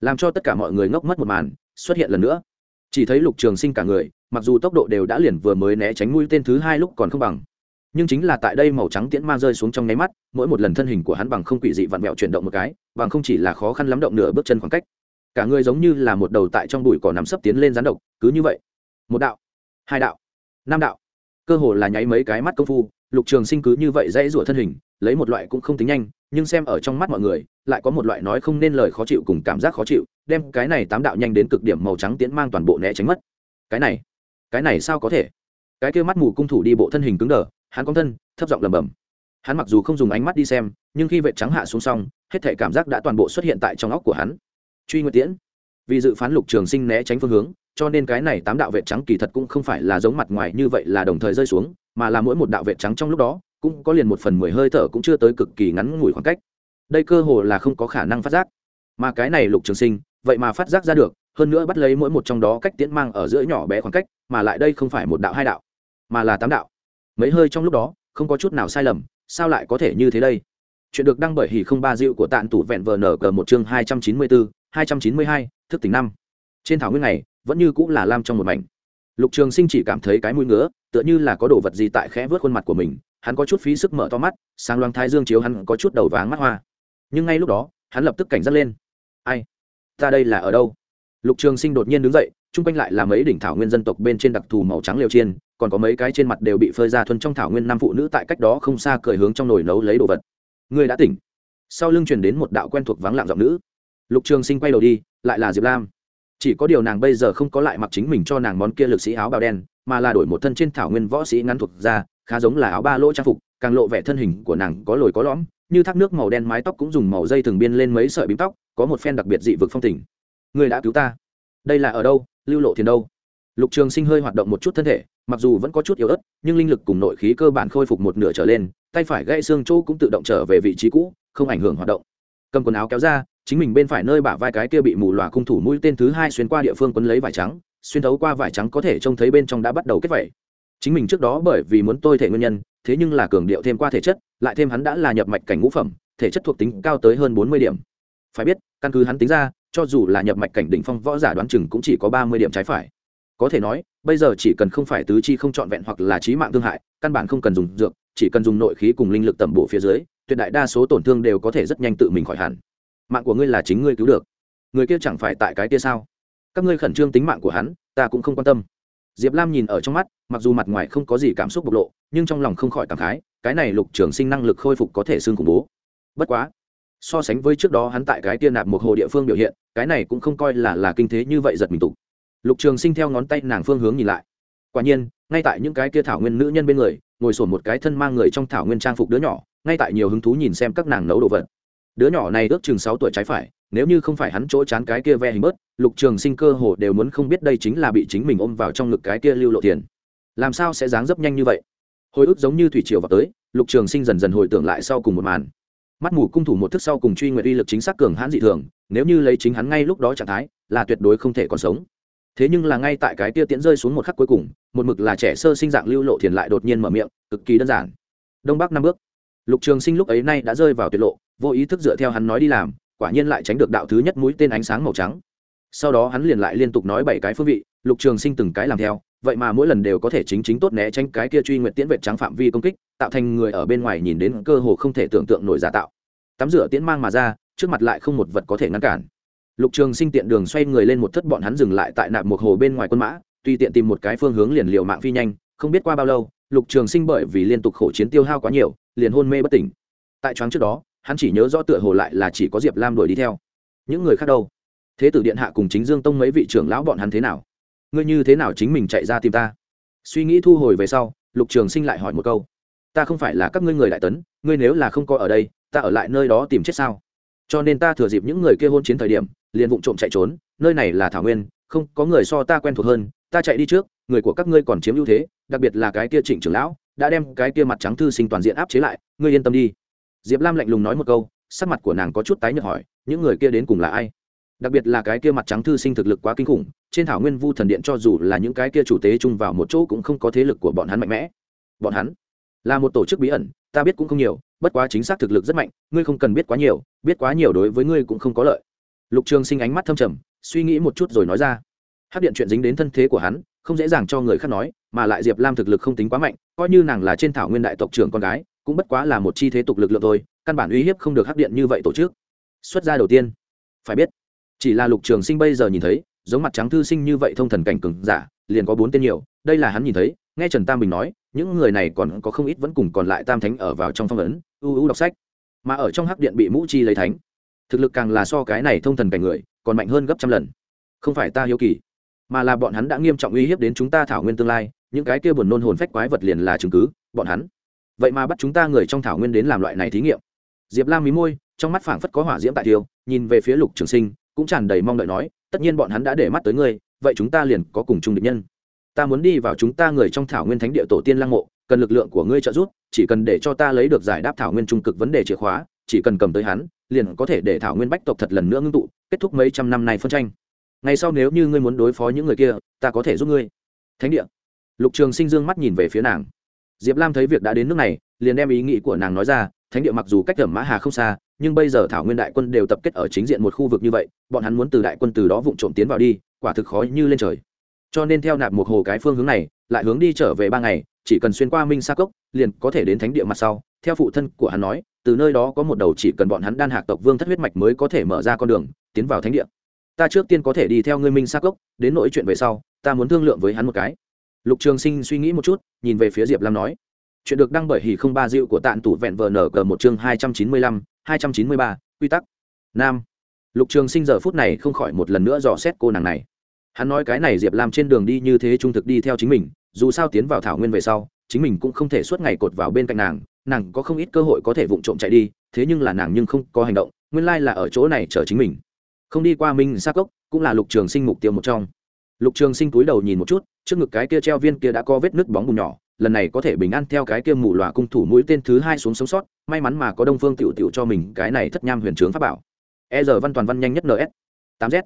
làm cho tất cả mọi người ngốc mất một màn xuất hiện lần nữa. Chỉ thấy lục trường sinh cả người, mặc dù tốc độ đều đã liền vừa mới né tránh mũi tên thứ hai lúc còn không bằng, nhưng chính là tại đây màu trắng tiễn mang rơi xuống trong nháy mắt, mỗi một lần thân hình của hắn bằng không quỷ dị vặn vẹo chuyển động một cái, bằng không chỉ là khó khăn lắm động nửa bước chân khoảng cách. Cả người giống như là một đầu tại trong bụi cỏ nằm sấp tiến lên rán độc, cứ như vậy. Một đạo, hai đạo, năm đạo. Cơ hồ là nháy mấy cái mắt công phu, lục trường sinh cứ như vậy dãy rủa thân hình, lấy một loại cũng không tính nhanh nhưng xem ở trong mắt mọi người, lại có một loại nói không nên lời khó chịu cùng cảm giác khó chịu, đem cái này tám đạo nhanh đến cực điểm màu trắng tiễn mang toàn bộ né tránh mất. Cái này cái này sao có thể? Cái kia mắt mù cung thủ đi bộ thân hình cứng đờ, hắn cong thân, thấp giọng lầm bầm hắn mặc dù không dùng ánh mắt đi xem, nhưng khi vệ trắng hạ xuống xong, hết thể cảm giác đã toàn bộ xuất hiện tại trong óc của hắn. Truy nguyệt tiễn, vì dự phán lục trường sinh né tránh phương hướng, cho nên cái này tám đạo vệ trắng kỳ thật cũng không phải là giống mặt ngoài như vậy là đồng thời rơi xuống, mà là mỗi một đạo vệ trắng trong lúc đó cũng có liền một phần mười hơi thở cũng chưa tới cực kỳ ngắn ngủi khoảng cách. Đây cơ hồ là không có khả năng phát giác. Mà cái này lục trường sinh, vậy mà phát giác ra được, hơn nữa bắt lấy mỗi một trong đó cách tiễn mang ở giữa nhỏ bé khoảng cách, mà lại đây không phải một đạo hai đạo, mà là tám đạo. Mấy hơi trong lúc đó, không có chút nào sai lầm, sao lại có thể như thế đây? Chuyện được đăng bởi hỉ không ba dịu của tạn tủ vẹn vờ nở cờ một chương hai trăm chín mươi bốn hai trăm chín mươi hai, thức tỉnh năm. Trên thảo nguyên này, vẫn như cũng là lam trong một mảnh. Lục trường sinh chỉ cảm thấy cái mũi ngứa, tựa như là có đồ vật gì tại khẽ vớt khuôn mặt của mình hắn có chút phí sức mở to mắt sang loang thái dương chiếu hắn có chút đầu váng mắt hoa. Nhưng ngay lúc đó, hắn lập tức cảnh giác lên. Ai? Ta đây là ở đâu? Lục trường sinh đột nhiên đứng dậy, chung quanh lại là mấy đỉnh thảo nguyên dân tộc bên trên đặc thù màu trắng liều chiên, còn có mấy cái trên mặt đều bị phơi ra thuần trong thảo nguyên nam phụ nữ tại cách đó không xa cười hướng trong nồi nấu lấy đồ vật. Người đã tỉnh. Sau lưng truyền đến một đạo quen thuộc vắng lặng giọng nữ. Lục trường sinh quay đầu đi, lại là diệp lam. Chỉ có điều nàng bây giờ không có lại mặc chính mình cho nàng món kia lực sĩ áo bào đen, mà là đổi một thân trên thảo nguyên võ sĩ ngắn thuộc ra khá giống là áo ba lỗ trang phục, càng lộ vẻ thân hình của nàng có lồi có lõm, như thác nước màu đen mái tóc cũng dùng màu dây thường biên lên mấy sợi bím tóc, có một phen đặc biệt dị vực phong tình. Người đã cứu ta. Đây là ở đâu? Lưu lộ thiền đâu? Lục trường sinh hơi hoạt động một chút thân thể, mặc dù vẫn có chút yếu ớt, nhưng linh lực cùng nội khí cơ bản khôi phục một nửa trở lên, tay phải gãy xương chỗ cũng tự động trở về vị trí cũ, không ảnh hưởng hoạt động. Cầm quần áo kéo ra, chính mình bên phải nơi bả vai cái kia bị mù lòa cung thủ mũi tên thứ hai xuyên qua địa phương quấn lấy vải trắng, xuyên thấu qua vải trắng có thể trông thấy bên trong đã bắt đầu kết vẩy chính mình trước đó bởi vì muốn tôi thể nguyên nhân, thế nhưng là cường điệu thêm qua thể chất, lại thêm hắn đã là nhập mạch cảnh ngũ phẩm, thể chất thuộc tính cao tới hơn bốn mươi điểm. Phải biết, căn cứ hắn tính ra, cho dù là nhập mạch cảnh đỉnh phong võ giả đoán chừng cũng chỉ có ba mươi điểm trái phải. Có thể nói, bây giờ chỉ cần không phải tứ chi không trọn vẹn hoặc là trí mạng thương hại, căn bản không cần dùng dược, chỉ cần dùng nội khí cùng linh lực tẩm bổ phía dưới, tuyệt đại đa số tổn thương đều có thể rất nhanh tự mình khỏi hẳn. Mạng của ngươi là chính ngươi cứu được. Người kia chẳng phải tại cái kia sao? Các ngươi khẩn trương tính mạng của hắn, ta cũng không quan tâm diệp lam nhìn ở trong mắt, mặc dù mặt ngoài không có gì cảm xúc bộc lộ, nhưng trong lòng không khỏi cảm khái, cái này lục trường sinh năng lực khôi phục có thể xương khủng bố. Bất quá, so sánh với trước đó hắn tại cái tiên nạp một hồ địa phương biểu hiện, cái này cũng không coi là là kinh thế như vậy giật mình tục lục trường sinh theo ngón tay nàng phương hướng nhìn lại. Quả nhiên, ngay tại những cái kia thảo nguyên nữ nhân bên người, ngồi sổn một cái thân mang người trong thảo nguyên trang phục đứa nhỏ, ngay tại nhiều hứng thú nhìn xem các nàng nấu đồ vật. Đứa nhỏ này ước chừng sáu tuổi trái phải nếu như không phải hắn chỗ chán cái kia ve hình bớt, lục trường sinh cơ hồ đều muốn không biết đây chính là bị chính mình ôm vào trong ngực cái kia lưu lộ tiền. Làm sao sẽ dáng dấp nhanh như vậy? Hồi ức giống như thủy triều vào tới, lục trường sinh dần dần hồi tưởng lại sau cùng một màn. Mắt mù cung thủ một thức sau cùng truy nguyện uy lực chính xác cường hãn dị thường, nếu như lấy chính hắn ngay lúc đó trạng thái, là tuyệt đối không thể còn sống. Thế nhưng là ngay tại cái tia tiễn rơi xuống một khắc cuối cùng, một mực là trẻ sơ sinh dạng lưu lộ thiền lại đột nhiên mở miệng, cực kỳ đơn giản. Đông bắc năm bước. Lục trường sinh lúc ấy nay đã rơi vào tuyệt lộ, vô ý thức dựa theo hắn nói đi làm quả nhiên lại tránh được đạo thứ nhất mũi tên ánh sáng màu trắng. Sau đó hắn liền lại liên tục nói bảy cái phương vị, lục trường sinh từng cái làm theo, vậy mà mỗi lần đều có thể chính chính tốt né tránh cái kia truy nguyện tiễn vệ trắng phạm vi công kích, tạo thành người ở bên ngoài nhìn đến cơ hồ không thể tưởng tượng nổi giả tạo. Tắm rửa tiễn mang mà ra, trước mặt lại không một vật có thể ngăn cản. Lục trường sinh tiện đường xoay người lên một thất bọn hắn dừng lại tại nạp một hồ bên ngoài quân mã, tùy tiện tìm một cái phương hướng liền liều mạng phi nhanh, không biết qua bao lâu, lục trường sinh bởi vì liên tục khổ chiến tiêu hao quá nhiều, liền hôn mê bất tỉnh. Tại choáng trước đó hắn chỉ nhớ rõ tựa hồ lại là chỉ có diệp lam đuổi đi theo. Những người khác đâu? Thế tử điện hạ cùng chính dương tông mấy vị trưởng lão bọn hắn thế nào? Ngươi như thế nào chính mình chạy ra tìm ta? Suy nghĩ thu hồi về sau, lục trường sinh lại hỏi một câu. Ta không phải là các ngươi người đại tấn, ngươi nếu là không có ở đây, ta ở lại nơi đó tìm chết sao? Cho nên ta thừa dịp những người kia hôn chiến thời điểm, liền vụng trộm chạy trốn, nơi này là thảo nguyên, không, có người so ta quen thuộc hơn, ta chạy đi trước, người của các ngươi còn chiếm ưu thế, đặc biệt là cái kia trịnh trưởng lão, đã đem cái kia mặt trắng thư sinh toàn diện áp chế lại, ngươi yên tâm đi diệp lam lạnh lùng nói một câu, sắc mặt của nàng có chút tái nhợt hỏi, những người kia đến cùng là ai? Đặc biệt là cái kia mặt trắng thư sinh thực lực quá kinh khủng, trên thảo nguyên vu thần điện cho dù là những cái kia chủ tế chung vào một chỗ cũng không có thế lực của bọn hắn mạnh mẽ. Bọn hắn là một tổ chức bí ẩn, ta biết cũng không nhiều, bất quá chính xác thực lực rất mạnh, ngươi không cần biết quá nhiều, biết quá nhiều đối với ngươi cũng không có lợi. Lục trường sinh ánh mắt thâm trầm, suy nghĩ một chút rồi nói ra, hát điện chuyện dính đến thân thế của hắn, không dễ dàng cho người khác nói, mà lại diệp lam thực lực không tính quá mạnh, coi như nàng là trên thảo nguyên đại tộc trưởng con gái cũng bất quá là một chi thế tục lực lượng thôi, căn bản uy hiếp không được hắc điện như vậy tổ chức. Xuất gia đầu tiên. Phải biết, chỉ là lục trường sinh bây giờ nhìn thấy, giống mặt trắng thư sinh như vậy thông thần cảnh cừng giả, liền có bốn tên nhiều, đây là hắn nhìn thấy, nghe trần tam bình nói, những người này còn có không ít vẫn cùng còn lại tam thánh ở vào trong phong ấn ưu ưu đọc sách. Mà ở trong hắc điện bị mũ chi lấy thánh, thực lực càng là so cái này thông thần cảnh người, còn mạnh hơn gấp trăm lần. Không phải ta hiếu kỳ, mà là bọn hắn đã nghiêm trọng uy hiếp đến chúng ta thảo nguyên tương lai, những cái kia buồn nôn hồn phách quái vật liền là chứng cứ, bọn hắn vậy mà bắt chúng ta người trong thảo nguyên đến làm loại này thí nghiệm. Diệp lam mí môi, trong mắt phảng phất có hỏa diễm tại tiêu nhìn về phía lục trường sinh, cũng tràn đầy mong đợi nói, tất nhiên bọn hắn đã để mắt tới ngươi, vậy chúng ta liền có cùng chung định nhân. Ta muốn đi vào chúng ta người trong thảo nguyên thánh địa tổ tiên lăng mộ, cần lực lượng của ngươi trợ giúp, chỉ cần để cho ta lấy được giải đáp thảo nguyên trung cực vấn đề chìa khóa, chỉ cần cầm tới hắn, liền có thể để thảo nguyên bách tộc thật lần nữa ngưng tụ, kết thúc mấy trăm năm này phân tranh. Ngày sau nếu như ngươi muốn đối phó những người kia, ta có thể giúp ngươi. Thánh địa. Lục trường sinh dương mắt nhìn về phía nàng diệp lam thấy việc đã đến nước này, liền đem ý nghĩ của nàng nói ra, thánh địa mặc dù cách thẩm mã hà không xa, nhưng bây giờ thảo nguyên đại quân đều tập kết ở chính diện một khu vực như vậy, bọn hắn muốn từ đại quân từ đó vụng trộm tiến vào đi, quả thực khó như lên trời. Cho nên theo nạp một hồ cái phương hướng này, lại hướng đi trở về ba ngày, chỉ cần xuyên qua minh sa cốc, liền có thể đến thánh địa mặt sau. Theo phụ thân của hắn nói, từ nơi đó có một đầu chỉ cần bọn hắn đan hạc tộc vương thất huyết mạch mới có thể mở ra con đường, tiến vào thánh địa. Ta trước tiên có thể đi theo ngươi minh sa cốc, đến nỗi chuyện về sau, ta muốn thương lượng với hắn một cái lục trường sinh suy nghĩ một chút, nhìn về phía diệp lam nói. Chuyện được đăng bởi hỉ không ba dịu của tạn tủ vẹn vờ nở cờ một chương hai trăm chín mươi lăm, hai trăm chín mươi ba, quy tắc. Nam. Lục trường sinh giờ phút này không khỏi một lần nữa dò xét cô nàng này. Hắn nói cái này diệp lam trên đường đi như thế trung thực đi theo chính mình, dù sao tiến vào thảo nguyên về sau, chính mình cũng không thể suốt ngày cột vào bên cạnh nàng nàng có không ít cơ hội có thể vụng trộm chạy đi, thế nhưng là nàng nhưng không có hành động, nguyên lai là ở chỗ này chờ chính mình. Không đi qua minh sa cốc, cũng là lục trường sinh mục tiêu một trong lục trường sinh túi đầu nhìn một chút, trước ngực cái kia treo viên kia đã có vết nứt bóng bùn nhỏ, lần này có thể bình an theo cái kia mù loà cung thủ mũi tên thứ hai xuống sống sót, may mắn mà có đông phương tiểu tiểu cho mình cái này thất nham huyền trướng pháp bảo. E giờ văn toàn văn nhanh nhất ns tám z.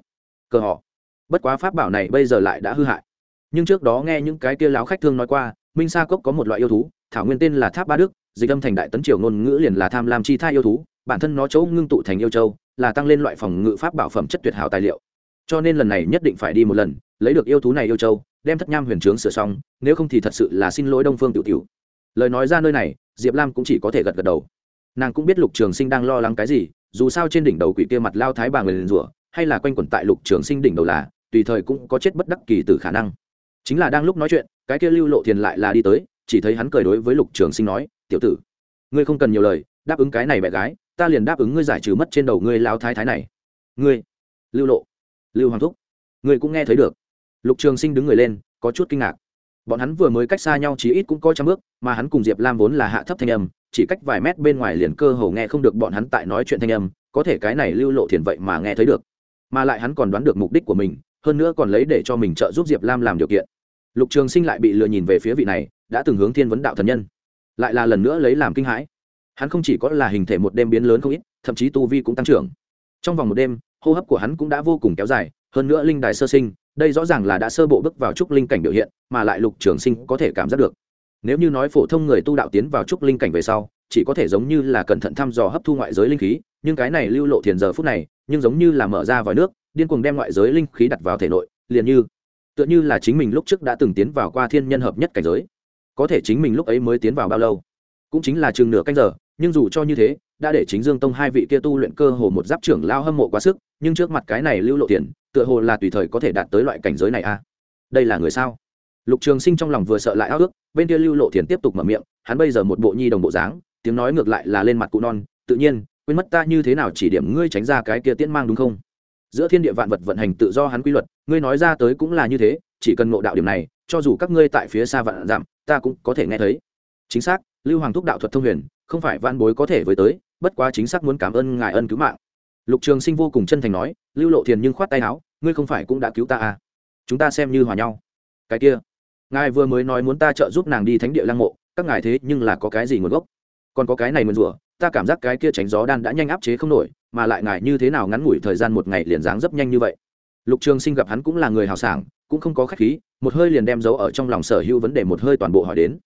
Cờ họ. Bất quá pháp bảo này bây giờ lại đã hư hại. Nhưng trước đó nghe những cái kia láo khách thương nói qua, minh sa cốc có một loại yêu thú, thảo nguyên tên là tháp ba đức, dịch âm thành đại tấn triều ngôn ngữ liền là tham lam chi thai yêu thú, bản thân nó chỗ ngưng tụ thành yêu châu, là tăng lên loại phòng ngự pháp bảo phẩm chất tuyệt hảo tài liệu cho nên lần này nhất định phải đi một lần, lấy được yêu thú này yêu châu, đem thất nham huyền trướng sửa xong, nếu không thì thật sự là xin lỗi đông phương tiểu tiểu. Lời nói ra nơi này, diệp lam cũng chỉ có thể gật gật đầu. Nàng cũng biết lục trường sinh đang lo lắng cái gì, dù sao trên đỉnh đầu quỷ kia mặt lao thái bà người liền rủa, hay là quanh quẩn tại lục trường sinh đỉnh đầu là, tùy thời cũng có chết bất đắc kỳ từ khả năng. Chính là đang lúc nói chuyện, cái kia lưu lộ thiền lại là đi tới, chỉ thấy hắn cười đối với lục trường sinh nói, tiểu tử, ngươi không cần nhiều lời, đáp ứng cái này mẹ gái, ta liền đáp ứng ngươi giải trừ mất trên đầu ngươi lao thái thái này. Ngươi? Lưu lộ lưu hoàng thúc, người cũng nghe thấy được. Lục trường sinh đứng người lên, có chút kinh ngạc. Bọn hắn vừa mới cách xa nhau chí ít cũng có trăm bước, mà hắn cùng diệp lam vốn là hạ thấp thanh âm, chỉ cách vài mét bên ngoài liền cơ hồ nghe không được bọn hắn tại nói chuyện thanh âm, có thể cái này lưu lộ thiền vậy mà nghe thấy được. Mà lại hắn còn đoán được mục đích của mình, hơn nữa còn lấy để cho mình trợ giúp diệp lam làm điều kiện. Lục trường sinh lại bị lừa nhìn về phía vị này, đã từng hướng thiên vấn đạo thần nhân. Lại là lần nữa lấy làm kinh hãi. Hắn không chỉ có là hình thể một đêm biến lớn không ít, thậm chí tu vi cũng tăng trưởng. Trong vòng một đêm hô hấp của hắn cũng đã vô cùng kéo dài, hơn nữa linh đài sơ sinh, đây rõ ràng là đã sơ bộ bước vào trúc linh cảnh biểu hiện, mà lại lục trường sinh có thể cảm giác được. Nếu như nói phổ thông người tu đạo tiến vào trúc linh cảnh về sau, chỉ có thể giống như là cẩn thận thăm dò hấp thu ngoại giới linh khí, nhưng cái này lưu lộ thiền giờ phút này, nhưng giống như là mở ra vòi nước, điên cuồng đem ngoại giới linh khí đặt vào thể nội, liền như, tựa như là chính mình lúc trước đã từng tiến vào qua thiên nhân hợp nhất cảnh giới. Có thể chính mình lúc ấy mới tiến vào bao lâu? Cũng chính là chừng nửa canh giờ, nhưng dù cho như thế đã để chính dương tông hai vị kia tu luyện cơ hồ một giáp trưởng lao hâm mộ quá sức, nhưng trước mặt cái này lưu lộ tiền, tựa hồ là tùy thời có thể đạt tới loại cảnh giới này a à? đây là người sao? Lục trường sinh trong lòng vừa sợ lại ao ước, bên kia lưu lộ Tiền tiếp tục mở miệng, hắn bây giờ một bộ nhi đồng bộ dáng, tiếng nói ngược lại là lên mặt cụ non, tự nhiên, quên mất ta như thế nào chỉ điểm ngươi tránh ra cái kia tiễn mang đúng không? Giữa thiên địa vạn vật vận hành tự do hắn quy luật, ngươi nói ra tới cũng là như thế, chỉ cần ngộ đạo điểm này, cho dù các ngươi tại phía xa vạn giảm, ta cũng có thể nghe thấy. Chính xác, lưu hoàng thúc đạo thuật thông huyền, không phải van bối có thể với tới bất quá chính xác muốn cảm ơn ngài ân cứu mạng. Lục trường sinh vô cùng chân thành nói, lưu lộ thiền nhưng khoát tay áo, ngươi không phải cũng đã cứu ta à? Chúng ta xem như hòa nhau. Cái kia, ngài vừa mới nói muốn ta trợ giúp nàng đi thánh địa lăng mộ, các ngài thế nhưng là có cái gì nguồn gốc? Còn có cái này mượn rủa, ta cảm giác cái kia tránh gió đan đã nhanh áp chế không nổi, mà lại ngài như thế nào ngắn ngủi thời gian một ngày liền dáng dấp nhanh như vậy? Lục trường sinh gặp hắn cũng là người hào sảng, cũng không có khách khí, một hơi liền đem dấu ở trong lòng sở hữu vấn đề một hơi toàn bộ hỏi đến.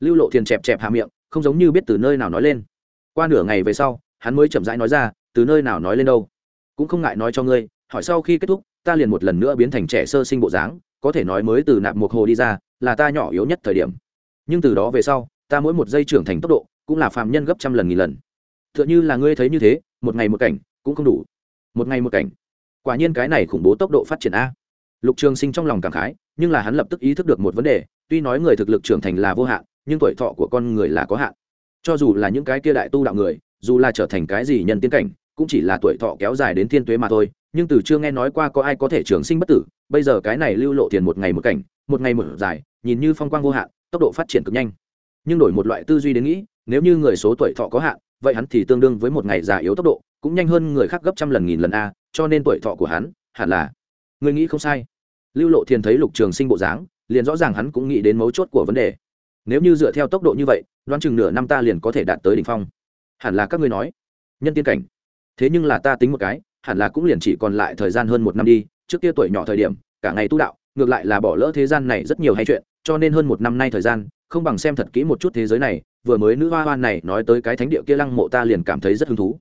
Lưu lộ thiền chẹp chẹp hạ miệng, không giống như biết từ nơi nào nói lên qua nửa ngày về sau, hắn mới chậm rãi nói ra, từ nơi nào nói lên đâu? Cũng không ngại nói cho ngươi, hỏi sau khi kết thúc, ta liền một lần nữa biến thành trẻ sơ sinh bộ dáng, có thể nói mới từ nạp một hồ đi ra, là ta nhỏ yếu nhất thời điểm. Nhưng từ đó về sau, ta mỗi một giây trưởng thành tốc độ, cũng là phạm nhân gấp trăm lần nghìn lần. T h ư ợ n h ư là ngươi thấy như thế, một ngày một cảnh, cũng không đủ. Một ngày một cảnh. Quả nhiên cái này khủng bố tốc độ phát triển a. Lục trường sinh trong lòng cảm khái, nhưng là hắn lập tức ý thức được một vấn đề, tuy nói người thực lực trưởng thành là vô hạn, nhưng tuổi thọ của con người là có hạn cho dù là những cái kia đại tu đạo người, dù là trở thành cái gì nhân tiến cảnh, cũng chỉ là tuổi thọ kéo dài đến thiên tuế mà thôi, nhưng từ chưa nghe nói qua có ai có thể trường sinh bất tử, bây giờ cái này lưu lộ tiền một ngày một cảnh, một ngày một dài, nhìn như phong quang vô hạn, tốc độ phát triển cực nhanh. Nhưng đổi một loại tư duy đến nghĩ, nếu như người số tuổi thọ có hạn, vậy hắn thì tương đương với một ngày già yếu tốc độ, cũng nhanh hơn người khác gấp trăm lần nghìn lần a, cho nên tuổi thọ của hắn, hẳn là người nghĩ không sai. Lưu lộ thiền thấy lục trường sinh bộ dáng, liền rõ ràng hắn cũng nghĩ đến mấu chốt của vấn đề. Nếu như dựa theo tốc độ như vậy đoán chừng nửa năm ta liền có thể đạt tới đỉnh phong. Hẳn là các ngươi nói. Nhân tiên cảnh. Thế nhưng là ta tính một cái, hẳn là cũng liền chỉ còn lại thời gian hơn một năm đi, trước kia tuổi nhỏ thời điểm, cả ngày tu đạo, ngược lại là bỏ lỡ thế gian này rất nhiều hay chuyện, cho nên hơn một năm nay thời gian, không bằng xem thật kỹ một chút thế giới này, vừa mới nữ hoa hoan này nói tới cái thánh địa kia lăng mộ ta liền cảm thấy rất hứng thú.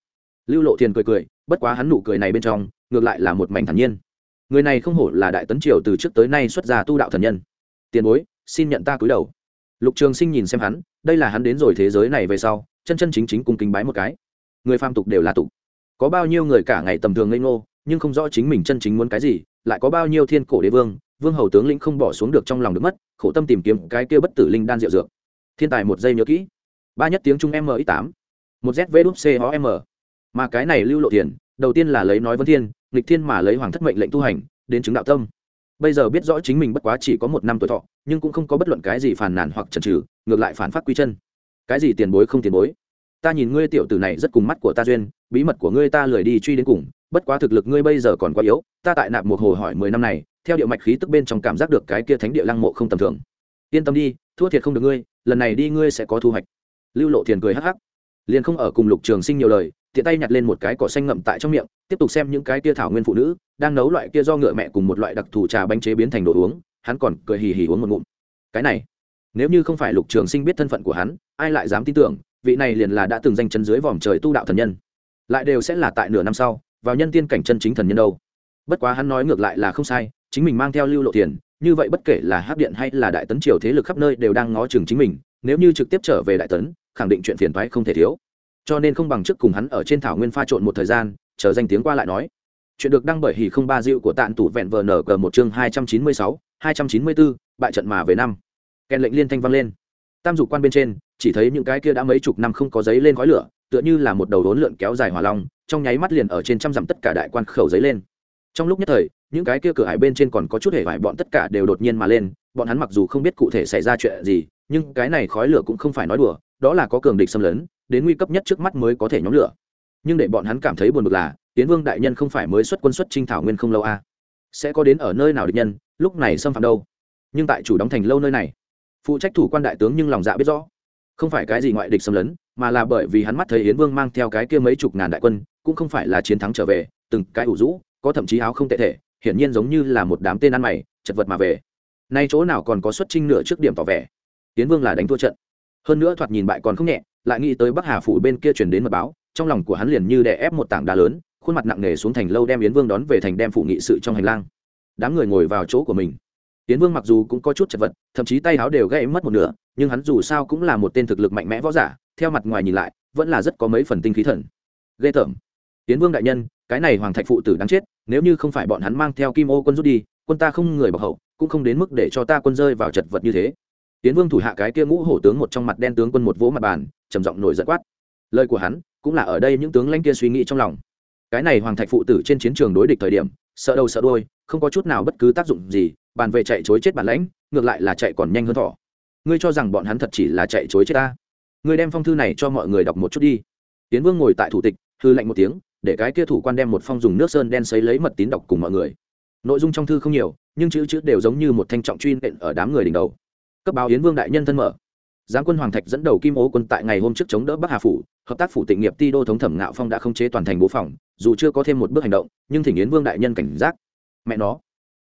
Lưu lộ thiền cười cười, bất quá hắn nụ cười này bên trong, ngược lại là một mảnh thản nhiên. Người này không hổ là đại tấn triều từ trước tới nay xuất gia tu đạo thần nhân. Tiền bối, xin nhận ta cúi đầu. Lục trường sinh nhìn xem hắn đây là hắn đến rồi thế giới này về sau, chân chân chính chính cùng kính bái một cái. Người phàm tục đều là tục. Có bao nhiêu người cả ngày tầm thường ngây ngô, nhưng không rõ chính mình chân chính muốn cái gì, lại có bao nhiêu thiên cổ đế vương vương hầu tướng lĩnh không bỏ xuống được trong lòng được mất, khổ tâm tìm kiếm cái kia bất tử linh đan rượu dược. Thiên tài một giây nhớ kỹ. Ba nhất tiếng trung m tám. Một zv đúp c o m. Mà cái này lưu lộ tiền đầu tiên là lấy nói vân thiên, nghịch thiên mà lấy hoàng thất mệnh lệnh tu hành, đến chứng đạo tâm. Bây giờ biết rõ chính mình bất quá chỉ có một năm tuổi thọ, nhưng cũng không có bất luận cái gì phàn nàn hoặc chần trừ ngược lại phản phát quy chân. Cái gì tiền bối không tiền bối? Ta nhìn ngươi tiểu tử này rất cùng mắt của ta duyên, bí mật của ngươi ta lười đi truy đến cùng, bất quá thực lực ngươi bây giờ còn quá yếu, ta tại nạp một hồ hỏi mười năm này, theo điệu mạch khí tức bên trong cảm giác được cái kia thánh địa lăng mộ không tầm thường. Yên tâm đi, thua thiệt không được ngươi, lần này đi ngươi sẽ có thu hoạch. Lưu lộ thiền cười hắc hắc. Liền không ở cùng lục trường sinh nhiều lời, tiện tay nhặt lên một cái cỏ xanh ngậm tại trong miệng, tiếp tục xem những cái kia thảo nguyên phụ nữ, đang nấu loại kia do ngựa mẹ cùng một loại đặc thù trà bánh chế biến thành đồ uống, hắn còn cười hì hì uống một ngụm. Cái này nếu như không phải lục trường sinh biết thân phận của hắn, ai lại dám tin tưởng, vị này liền là đã từng danh chân dưới vòm trời tu đạo thần nhân. Lại đều sẽ là tại nửa năm sau, vào nhân tiên cảnh chân chính thần nhân đâu. Bất quá hắn nói ngược lại là không sai, chính mình mang theo lưu lộ tiền, như vậy bất kể là hát điện hay là đại tấn triều thế lực khắp nơi đều đang ngó chừng chính mình, nếu như trực tiếp trở về đại tấn, khẳng định chuyện phiền thoái không thể thiếu. Cho nên không bằng trước cùng hắn ở trên thảo nguyên pha trộn một thời gian, chờ danh tiếng qua lại nói. Chuyện được đăng bởi hỉ không ba dịu của tạn tủ vẹn vờ nở cờ một chương hai trăm chín mươi sáu, hai trăm chín mươi bốn bại trận mà về năm kèn lệnh liên thanh vang lên. Tam dục quan bên trên, chỉ thấy những cái kia đã mấy chục năm không có giấy lên khói lửa, tựa như là một đầu đốn lượn kéo dài hỏa long, trong nháy mắt liền ở trên trăm dặm tất cả đại quan khẩu giấy lên. Trong lúc nhất thời, những cái kia cửa hải bên trên còn có chút hề vải bọn tất cả đều đột nhiên mà lên, bọn hắn mặc dù không biết cụ thể xảy ra chuyện gì, nhưng cái này khói lửa cũng không phải nói đùa, đó là có cường địch xâm lấn, đến nguy cấp nhất trước mắt mới có thể nhóm lửa. Nhưng để bọn hắn cảm thấy buồn bực là, tiến vương đại nhân không phải mới xuất quân xuất trinh thảo nguyên không lâu a à. sẽ có đến ở nơi nào địch nhân, lúc này xâm phạm đâu? Nhưng tại chủ đóng thành lâu nơi này phụ trách thủ quan đại tướng nhưng lòng dạ biết rõ. Không phải cái gì ngoại địch xâm lấn, mà là bởi vì hắn mắt thấy yến vương mang theo cái kia mấy chục ngàn đại quân, cũng không phải là chiến thắng trở về, từng cái ủ rũ, có thậm chí áo không tệ thể, hiển nhiên giống như là một đám tên ăn mày, chật vật mà về. Nay chỗ nào còn có xuất trinh nửa trước điểm tỏ vẻ? Yến vương là đánh thua trận. Hơn nữa thoạt nhìn bại còn không nhẹ, lại nghĩ tới bắc hà phủ bên kia chuyển đến mật báo, trong lòng của hắn liền như đè ép một tảng đá lớn khuôn khuôn mặt nặng nề xuống thành lâu đem yến vương đón về thành đem phụ nghị sự trong hành lang. Đám người ngồi vào chỗ của mình yến vương mặc dù cũng có chút chật vật, thậm chí tay áo đều gãy mất một nửa, nhưng hắn dù sao cũng là một tên thực lực mạnh mẽ võ giả, theo mặt ngoài nhìn lại, vẫn là rất có mấy phần tinh khí thần. Ghê tởm. Yến vương đại nhân, cái này hoàng thạch phụ tử đáng chết, nếu như không phải bọn hắn mang theo kim ô quân rút đi, quân ta không người bọc hậu, cũng không đến mức để cho ta quân rơi vào chật vật như thế. Tiến vương thủ hạ cái kia ngũ hổ tướng một trong mặt đen tướng quân một vỗ mặt bàn, trầm giọng nổi giận quát. Lời của hắn, cũng là ở đây những tướng lãnh kia suy nghĩ trong lòng. Cái này hoàng thạch phụ tử trên chiến trường đối địch thời điểm, sợ đầu sợ đôi không có chút nào bất cứ tác dụng gì bàn về chạy chối chết bản lãnh, ngược lại là chạy còn nhanh hơn thỏ ngươi cho rằng bọn hắn thật chỉ là chạy chối chết ta? Ngươi đem phong thư này cho mọi người đọc một chút đi. Tiến vương ngồi tại thủ tịch thư lạnh một tiếng, để cái kia thủ quan đem một phong dùng nước sơn đen sấy lấy mật tín đọc cùng mọi người. Nội dung trong thư không nhiều, nhưng chữ chữ đều giống như một thanh trọng truy nện ở đám người đỉnh đầu. Cấp báo yến vương đại nhân thân mở. Giáng quân hoàng thạch dẫn đầu kim ố quân tại ngày hôm trước chống đỡ bắc hà phủ, hợp tác phủ tịnh nghiệp ti đô thống thẩm ngạo phong đã không chế toàn thành bố phòng, dù chưa có thêm một bước hành động, nhưng thỉnh yến vương đại nhân cảnh giác. Mẹ nó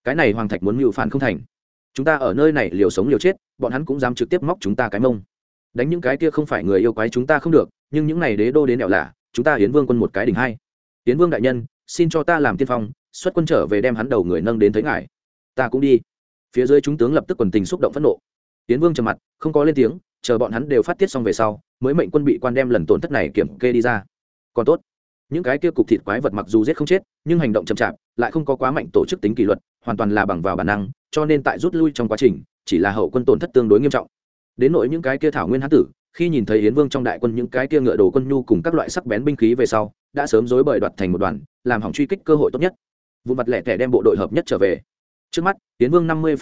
cái này hoàng thạch muốn mưu phản không thành. Chúng ta ở nơi này liều sống liều chết, bọn hắn cũng dám trực tiếp móc chúng ta cái mông. Đánh những cái kia không phải người yêu quái chúng ta không được, nhưng những này đế đô đến đẹo lạ, chúng ta hiến vương quân một cái đỉnh hai. Hiến vương đại nhân, xin cho ta làm tiên phong, xuất quân trở về đem hắn đầu người nâng đến thấy ngài. Ta cũng đi. Phía dưới chúng tướng lập tức quần tình xúc động phẫn nộ. Hiến vương trầm mặt, không có lên tiếng, chờ bọn hắn đều phát tiết xong về sau, mới mệnh quân bị quan đem lần tổn thất này kiểm kê đi ra. Còn tốt những cái kia cục thịt quái vật mặc dù giết không chết, nhưng hành động chậm chạp, lại không có quá mạnh tổ chức tính kỷ luật, hoàn toàn là bằng vào bản năng, cho nên tại rút lui trong quá trình, chỉ là hậu quân tổn thất tương đối nghiêm trọng. Đến nỗi những cái kia thảo nguyên hán tử, khi nhìn thấy yến vương trong đại quân những cái kia ngựa đồ quân nhu cùng các loại sắc bén binh khí về sau, đã sớm dối bời đoạt thành một đoàn, làm hỏng truy kích cơ hội tốt nhất. Vụ mặt lẻ tẻ đem bộ đội hợp nhất trở về. Trước mắt, yến vương năm mươi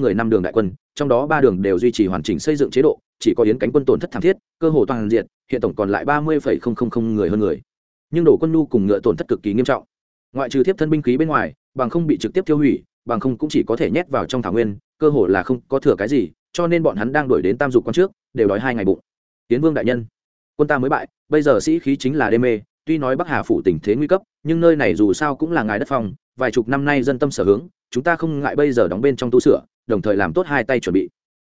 người năm đường đại quân, trong đó ba đường đều duy trì hoàn chỉnh xây dựng chế độ, chỉ có yến cánh quân tổn thất thảm thiết, cơ hồ toàn diện, hiện tổng còn lại ba mươi người hơn người nhưng đổ quân nhu cùng ngựa tổn thất cực kỳ nghiêm trọng. Ngoại trừ thiếp thân binh khí bên ngoài, bằng không bị trực tiếp tiêu hủy, bằng không cũng chỉ có thể nhét vào trong thảo nguyên, cơ hồ là không có thừa cái gì, cho nên bọn hắn đang đuổi đến tam dục con trước, đều đói hai ngày bụng. Tiến vương đại nhân, quân ta mới bại, bây giờ sĩ khí chính là đê mê, tuy nói bắc hà phủ tình thế nguy cấp, nhưng nơi này dù sao cũng là ngài đất phòng vài chục năm nay dân tâm sở hướng, chúng ta không ngại bây giờ đóng bên trong tu sửa, đồng thời làm tốt hai tay chuẩn bị.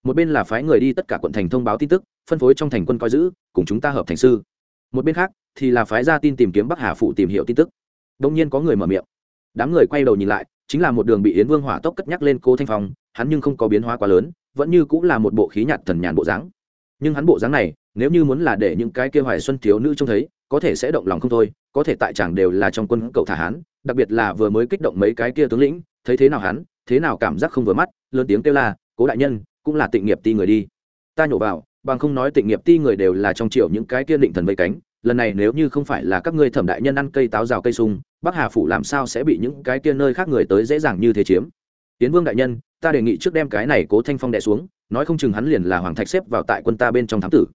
Một bên là phái người đi tất cả quận thành thông báo tin tức, phân phối trong thành quân coi giữ, cùng chúng ta hợp thành sư một bên khác thì là phái ra tin tìm kiếm bắc hà phụ tìm hiểu tin tức đông nhiên có người mở miệng đám người quay đầu nhìn lại chính là một đường bị yến vương hỏa tốc cất nhắc lên cô thanh phong hắn nhưng không có biến hóa quá lớn vẫn như cũng là một bộ khí nhạt thần nhàn bộ dáng nhưng hắn bộ dáng này nếu như muốn là để những cái kia hoài xuân thiếu nữ trông thấy có thể sẽ động lòng không thôi có thể tại chẳng đều là trong quân cậu thả hắn đặc biệt là vừa mới kích động mấy cái kia tướng lĩnh thấy thế nào hắn thế nào cảm giác không vừa mắt lớn tiếng kêu là cố đại nhân cũng là tịnh nghiệp ti người đi ta nhổ vào bằng không nói tịnh nghiệp ti người đều là trong triệu những cái kia định thần vây cánh, lần này nếu như không phải là các ngươi thẩm đại nhân ăn cây táo rào cây sung, bắc hà phủ làm sao sẽ bị những cái kia nơi khác người tới dễ dàng như thế chiếm? Tiến vương đại nhân, ta đề nghị trước đem cái này cố thanh phong đẻ xuống, nói không chừng hắn liền là hoàng thạch xếp vào tại quân ta bên trong thám tử.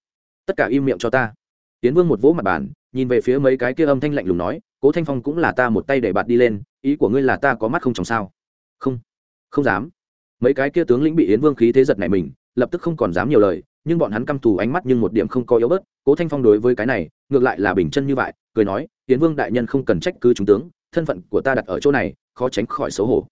Tất cả im miệng cho ta. Tiến vương một vỗ mặt bàn, nhìn về phía mấy cái kia âm thanh lạnh lùng nói, cố thanh phong cũng là ta một tay để bạt đi lên, ý của ngươi là ta có mắt không chồng sao? Không không dám. Mấy cái kia tướng lĩnh bị yến vương khí thế giật này mình, lập tức không còn dám nhiều lời nhưng bọn hắn căm thù ánh mắt nhưng một điểm không có yếu bớt. Cố thanh phong đối với cái này, ngược lại là bình chân như vậy, cười nói tiến vương đại nhân không cần trách cứ chúng tướng, thân phận của ta đặt ở chỗ này, khó tránh khỏi xấu hổ.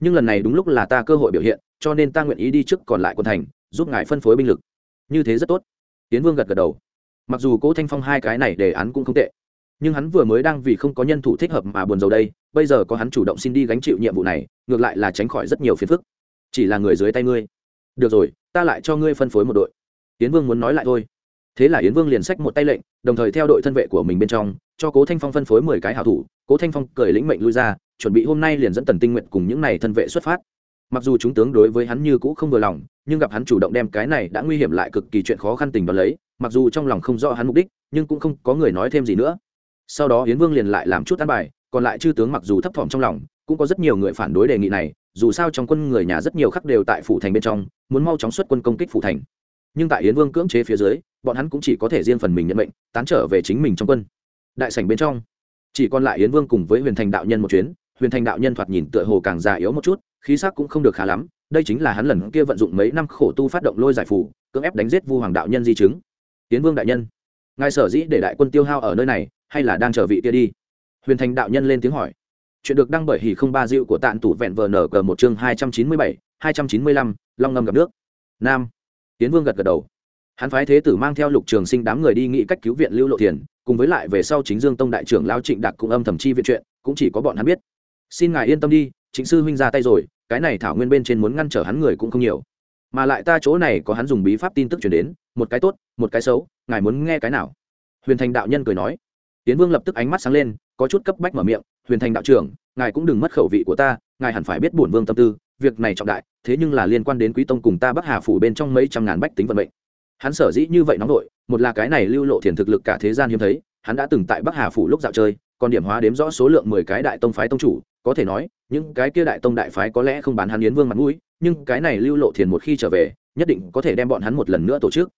Nhưng lần này đúng lúc là ta cơ hội biểu hiện, cho nên ta nguyện ý đi trước còn lại quân thành, giúp ngài phân phối binh lực. Như thế rất tốt. Tiến vương gật gật đầu. Mặc dù cố thanh phong hai cái này đề án cũng không tệ, nhưng hắn vừa mới đang vì không có nhân thủ thích hợp mà buồn rầu đây, bây giờ có hắn chủ động xin đi gánh chịu nhiệm vụ này, ngược lại là tránh khỏi rất nhiều phiền phức. Chỉ là người dưới tay ngươi. Được rồi, ta lại cho ngươi phân phối một đội yến vương muốn nói lại thôi. Thế là yến vương liền sách một tay lệnh, đồng thời theo đội thân vệ của mình bên trong, cho cố thanh phong phân phối mười cái hảo thủ. Cố thanh phong cởi lĩnh mệnh lui ra, chuẩn bị hôm nay liền dẫn tần tinh nguyện cùng những này thân vệ xuất phát. Mặc dù chúng tướng đối với hắn như cũ không vừa lòng, nhưng gặp hắn chủ động đem cái này đã nguy hiểm lại cực kỳ chuyện khó khăn tình đón lấy, mặc dù trong lòng không rõ hắn mục đích, nhưng cũng không có người nói thêm gì nữa. Sau đó hiến vương liền lại làm chút ăn bài, còn lại chư tướng mặc dù thấp thỏm trong lòng, cũng có rất nhiều người phản đối đề nghị này, dù sao trong quân người nhà rất nhiều khắc đều tại phủ thành bên trong, muốn mau chóng xuất quân công kích phủ thành nhưng tại Yến vương cưỡng chế phía dưới, bọn hắn cũng chỉ có thể riêng phần mình nhận mệnh, tán trở về chính mình trong quân. Đại sảnh bên trong, chỉ còn lại Yến vương cùng với huyền thành đạo nhân một chuyến, huyền thành đạo nhân thoạt nhìn tựa hồ càng già yếu một chút, khí sắc cũng không được khá lắm, đây chính là hắn lần kia vận dụng mấy năm khổ tu phát động lôi giải phủ cưỡng ép đánh giết vu hoàng đạo nhân di chứng. Yến vương đại nhân, ngài sở dĩ để đại quân tiêu hao ở nơi này, hay là đang chờ vị kia đi? Huyền thành đạo nhân lên tiếng hỏi. Chuyện được đăng bởi hỉ không ba dịu của Tạng tủ vẹn vờ nở cờ một chương hai trăm chín mươi bảy, hai trăm chín mươi lăm, long ngâm gặp nước. Nam tiến vương gật gật đầu. Hắn phái thế tử mang theo lục trường sinh đám người đi nghị cách cứu viện lưu lộ thiền, cùng với lại về sau chính dương tông đại trưởng lao trịnh đạc cũng âm thầm chi viện chuyện, cũng chỉ có bọn hắn biết. Xin ngài yên tâm đi chính sư huynh ra tay rồi, cái này thảo nguyên bên trên muốn ngăn trở hắn người cũng không nhiều. Mà lại ta chỗ này có hắn dùng bí pháp tin tức chuyển đến, một cái tốt, một cái xấu, ngài muốn nghe cái nào? Huyền thành đạo nhân cười nói. Tiến vương lập tức ánh mắt sáng lên, có chút cấp bách mở miệng, huyền thành đạo trưởng, ngài cũng đừng mất khẩu vị của ta, ngài hẳn phải biết bổn vương tâm tư việc này trọng đại thế nhưng là liên quan đến quý tông cùng ta bắc hà phủ bên trong mấy trăm ngàn bách tính vận mệnh. Hắn sở dĩ như vậy nóng nổi, một là cái này lưu lộ thiền thực lực cả thế gian hiếm thấy hắn đã từng tại bắc hà phủ lúc dạo chơi còn điểm hóa đếm rõ số lượng mười cái đại tông phái tông chủ có thể nói những cái kia đại tông đại phái có lẽ không bán hắn yến vương mặt mũi nhưng cái này lưu lộ thiền một khi trở về nhất định có thể đem bọn hắn một lần nữa tổ chức.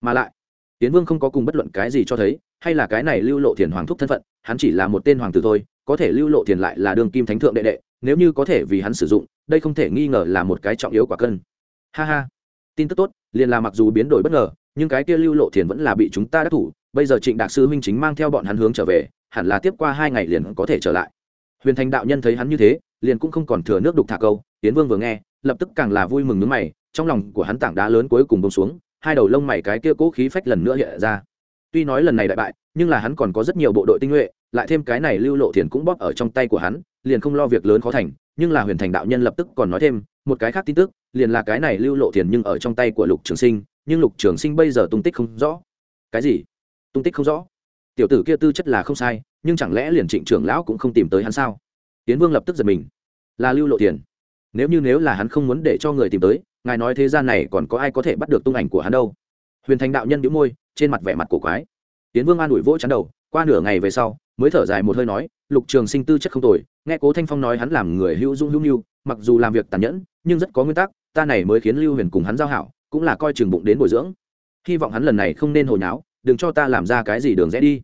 Mà lại yến vương không có cùng bất luận cái gì cho thấy hay là cái này lưu lộ thiền hoàng thúc thân phận hắn chỉ là một tên hoàng tử thôi có thể lưu lộ thiền lại là đường kim thánh thượng đệ đệ nếu như có thể vì hắn sử dụng, đây không thể nghi ngờ là một cái trọng yếu quả cân. Ha ha. Tin tức tốt, liền là mặc dù biến đổi bất ngờ, nhưng cái kia lưu lộ thiền vẫn là bị chúng ta đắc thủ, bây giờ trịnh đạc sư huynh chính mang theo bọn hắn hướng trở về, hẳn là tiếp qua hai ngày liền có thể trở lại. Huyền thành đạo nhân thấy hắn như thế, liền cũng không còn thừa nước đục thả câu tiến vương vừa nghe, lập tức càng là vui mừng nước mày, trong lòng của hắn tảng đá lớn cuối cùng bông xuống, hai đầu lông mày cái kia cố khí phách lần nữa hiện ra. Tuy nói lần này đại bại, nhưng là hắn còn có rất nhiều bộ đội tinh nhuệ, lại thêm cái này lưu lộ thiền cũng bóp ở trong tay của hắn liền không lo việc lớn khó thành, nhưng là huyền thành đạo nhân lập tức còn nói thêm, một cái khác tin tức, liền là cái này lưu lộ tiền nhưng ở trong tay của lục trường sinh, nhưng lục trường sinh bây giờ tung tích không rõ. Cái gì? Tung tích không rõ? Tiểu tử kia tư chất là không sai, nhưng chẳng lẽ liền trịnh trưởng lão cũng không tìm tới hắn sao? Tiến vương lập tức giật mình. Là lưu lộ tiền nếu như nếu là hắn không muốn để cho người tìm tới, ngài nói thế gian này còn có ai có thể bắt được tung ảnh của hắn đâu? Huyền thành đạo nhân đĩu môi, trên mặt vẻ mặt cổ quái. Tiến vương an ủi vỗ chắn đầu, qua nửa ngày về sau mới thở dài một hơi nói, lục trường sinh tư chất không tồi, nghe cố thanh phong nói hắn làm người hữu dung hữu nhu mặc dù làm việc tàn nhẫn, nhưng rất có nguyên tắc, ta này mới khiến lưu huyền cùng hắn giao hảo, cũng là coi trường bụng đến bồi dưỡng. Hy vọng hắn lần này không nên hồi nháo, đừng cho ta làm ra cái gì đường rẽ đi.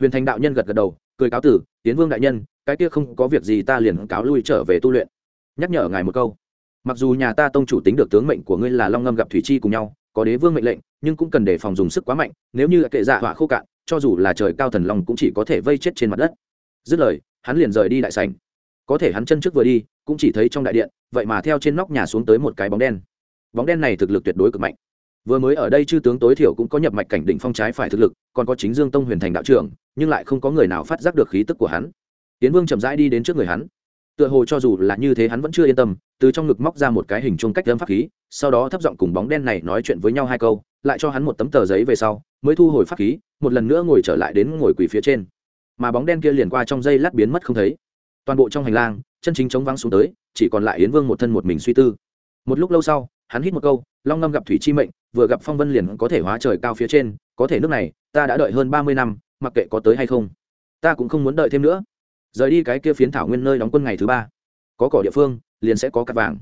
Huyền thành đạo nhân gật gật đầu, cười cáo tử, tiến vương đại nhân, cái kia không có việc gì ta liền cáo lui trở về tu luyện. Nhắc nhở ngài một câu. Mặc dù nhà ta tông chủ tính được tướng mệnh của ngươi là long ngâm gặp thủy chi cùng nhau, có đế vương mệnh lệnh, nhưng cũng cần đề phòng dùng sức quá mạnh, nếu như kệ dạ họa khô cạn cho dù là trời cao thần long cũng chỉ có thể vây chết trên mặt đất. Dứt lời, hắn liền rời đi đại sảnh. Có thể hắn chân trước vừa đi, cũng chỉ thấy trong đại điện, vậy mà theo trên nóc nhà xuống tới một cái bóng đen. Bóng đen này thực lực tuyệt đối cực mạnh. Vừa mới ở đây chư tướng tối thiểu cũng có nhập mạch cảnh đỉnh phong trái phải thực lực, còn có chính dương tông huyền thành đạo trưởng, nhưng lại không có người nào phát giác được khí tức của hắn. Tiến vương chậm rãi đi đến trước người hắn. Tựa hồ cho dù là như thế hắn vẫn chưa yên tâm, từ trong ngực móc ra một cái hình chung cách lâm pháp khí, sau đó thấp giọng cùng bóng đen này nói chuyện với nhau hai câu, lại cho hắn một tấm tờ giấy về sau mới thu hồi pháp khí, một lần nữa ngồi trở lại đến ngồi quỳ phía trên. Mà bóng đen kia liền qua trong dây lát biến mất không thấy. Toàn bộ trong hành lang, chân chính chống vắng xuống tới, chỉ còn lại yến vương một thân một mình suy tư. Một lúc lâu sau, hắn hít một câu, long ngâm gặp thủy chi mệnh, vừa gặp phong vân liền có thể hóa trời cao phía trên, có thể nước này, ta đã đợi hơn ba mươi năm, mặc kệ có tới hay không, ta cũng không muốn đợi thêm nữa. Rời đi cái kia phiến thảo nguyên nơi đóng quân ngày thứ ba, có cỏ địa phương, liền sẽ có cắt vàng.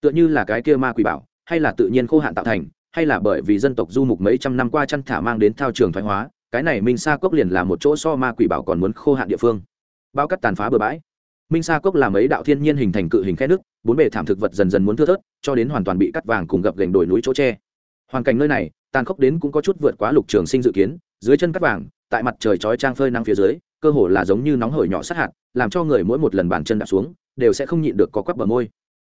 Tựa như là cái kia ma quỷ bảo, hay là tự nhiên khô hạn tạo thành hay là bởi vì dân tộc du mục mấy trăm năm qua chăn thả mang đến thao trường thoái hóa, cái này minh sa cốc liền là một chỗ so ma quỷ bảo còn muốn khô hạn địa phương. Bao cắt tàn phá bừa bãi. Minh sa cốc là mấy đạo thiên nhiên hình thành cự hình khe nước, bốn bề thảm thực vật dần dần muốn thưa thớt, cho đến hoàn toàn bị cắt vàng cùng gập gành đồi núi chỗ tre hoàn cảnh nơi này, tàn khốc đến cũng có chút vượt quá lục trường sinh dự kiến, dưới chân cắt vàng, tại mặt trời chói trang phơi nắng phía dưới, cơ hồ là giống như nóng hởi nhỏ sát hạt, làm cho người mỗi một lần bàn chân đạp xuống, đều sẽ không nhịn được có quắp bờ môi.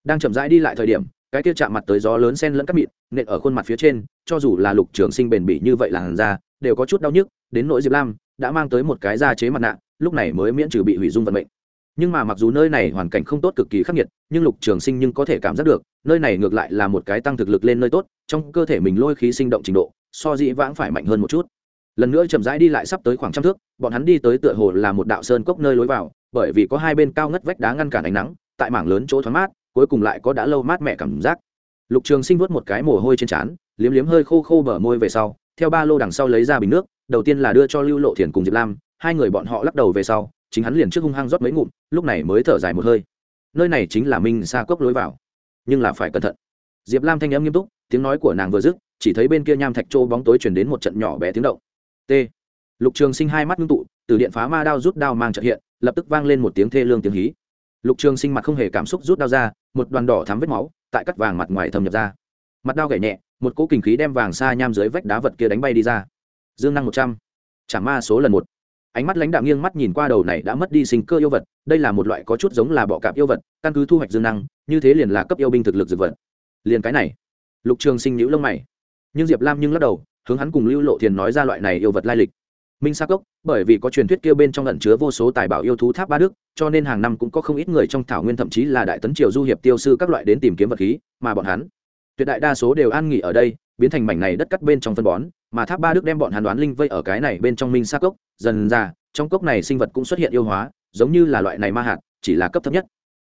Đang chậm rãi đi lại thời điểm cái kia chạm mặt tới gió lớn sen lẫn cắt mịn, nện ở khuôn mặt phía trên, cho dù là lục trường sinh bền bỉ như vậy làn da, đều có chút đau nhức, đến nỗi diệp lam đã mang tới một cái da chế mặt nạ, lúc này mới miễn trừ bị hủy dung vận mệnh. Nhưng mà mặc dù nơi này hoàn cảnh không tốt cực kỳ khắc nghiệt, nhưng lục trường sinh nhưng có thể cảm giác được, nơi này ngược lại là một cái tăng thực lực lên nơi tốt, trong cơ thể mình lôi khí sinh động trình độ, so dĩ vãng phải mạnh hơn một chút. Lần nữa chậm rãi đi lại sắp tới khoảng trăm thước, bọn hắn đi tới tựa hồ là một đạo sơn cốc nơi lối vào, bởi vì có hai bên cao ngất vách đá ngăn cản ánh nắng, tại mảng lớn chỗ thoáng mát cuối cùng lại có đã lâu mát mẻ cảm giác. Lục trường sinh vuốt một cái mồ hôi trên trán, liếm liếm hơi khô khô bờ môi về sau, theo ba lô đằng sau lấy ra bình nước, đầu tiên là đưa cho lưu lộ thiền cùng diệp lam, hai người bọn họ lắc đầu về sau, chính hắn liền trước hung hăng rót mấy ngụm, lúc này mới thở dài một hơi. Nơi này chính là minh xa cốc lối vào, nhưng là phải cẩn thận. Diệp lam thanh âm nghiêm túc, tiếng nói của nàng vừa dứt, chỉ thấy bên kia nham thạch trô bóng tối chuyển đến một trận nhỏ bé tiếng động. T. Lục trường sinh hai mắt ngưng tụ, từ điện phá ma đao rút đao mang trợ hiện, lập tức vang lên một tiếng thê lương tiếng hí lục trường sinh mặt không hề cảm xúc rút đao ra, một đoàn đỏ thắm vết máu tại cắt vàng mặt ngoài thâm nhập ra. Mặt đao gảy nhẹ, một cỗ kinh khí đem vàng xa nham dưới vách đá vật kia đánh bay đi ra. Dương năng một trăm, trả ma số lần một. Ánh mắt lãnh đạo nghiêng mắt nhìn qua đầu này đã mất đi sinh cơ yêu vật, đây là một loại có chút giống là bọ cạp yêu vật, căn cứ thu hoạch dương năng, như thế liền là cấp yêu binh thực lực dược vật. Liền cái này, lục trường sinh nhữ lông mày. Nhưng diệp lam nhưng lắc đầu, hướng hắn cùng lưu lộ thiền nói ra loại này yêu vật lai lịch minh sa cốc, bởi vì có truyền thuyết kia bên trong lẩn chứa vô số tài bảo yêu thú tháp ba đức, cho nên hàng năm cũng có không ít người trong thảo nguyên thậm chí là đại tấn triều du hiệp tiêu sư các loại đến tìm kiếm vật khí, mà bọn hắn, tuyệt đại đa số đều an nghỉ ở đây, biến thành mảnh này đất cắt bên trong phân bón, mà tháp ba đức đem bọn hắn đoán linh vây ở cái này bên trong minh sa cốc. Dần ra, trong cốc này sinh vật cũng xuất hiện yêu hóa, giống như là loại này ma hạt, chỉ là cấp thấp nhất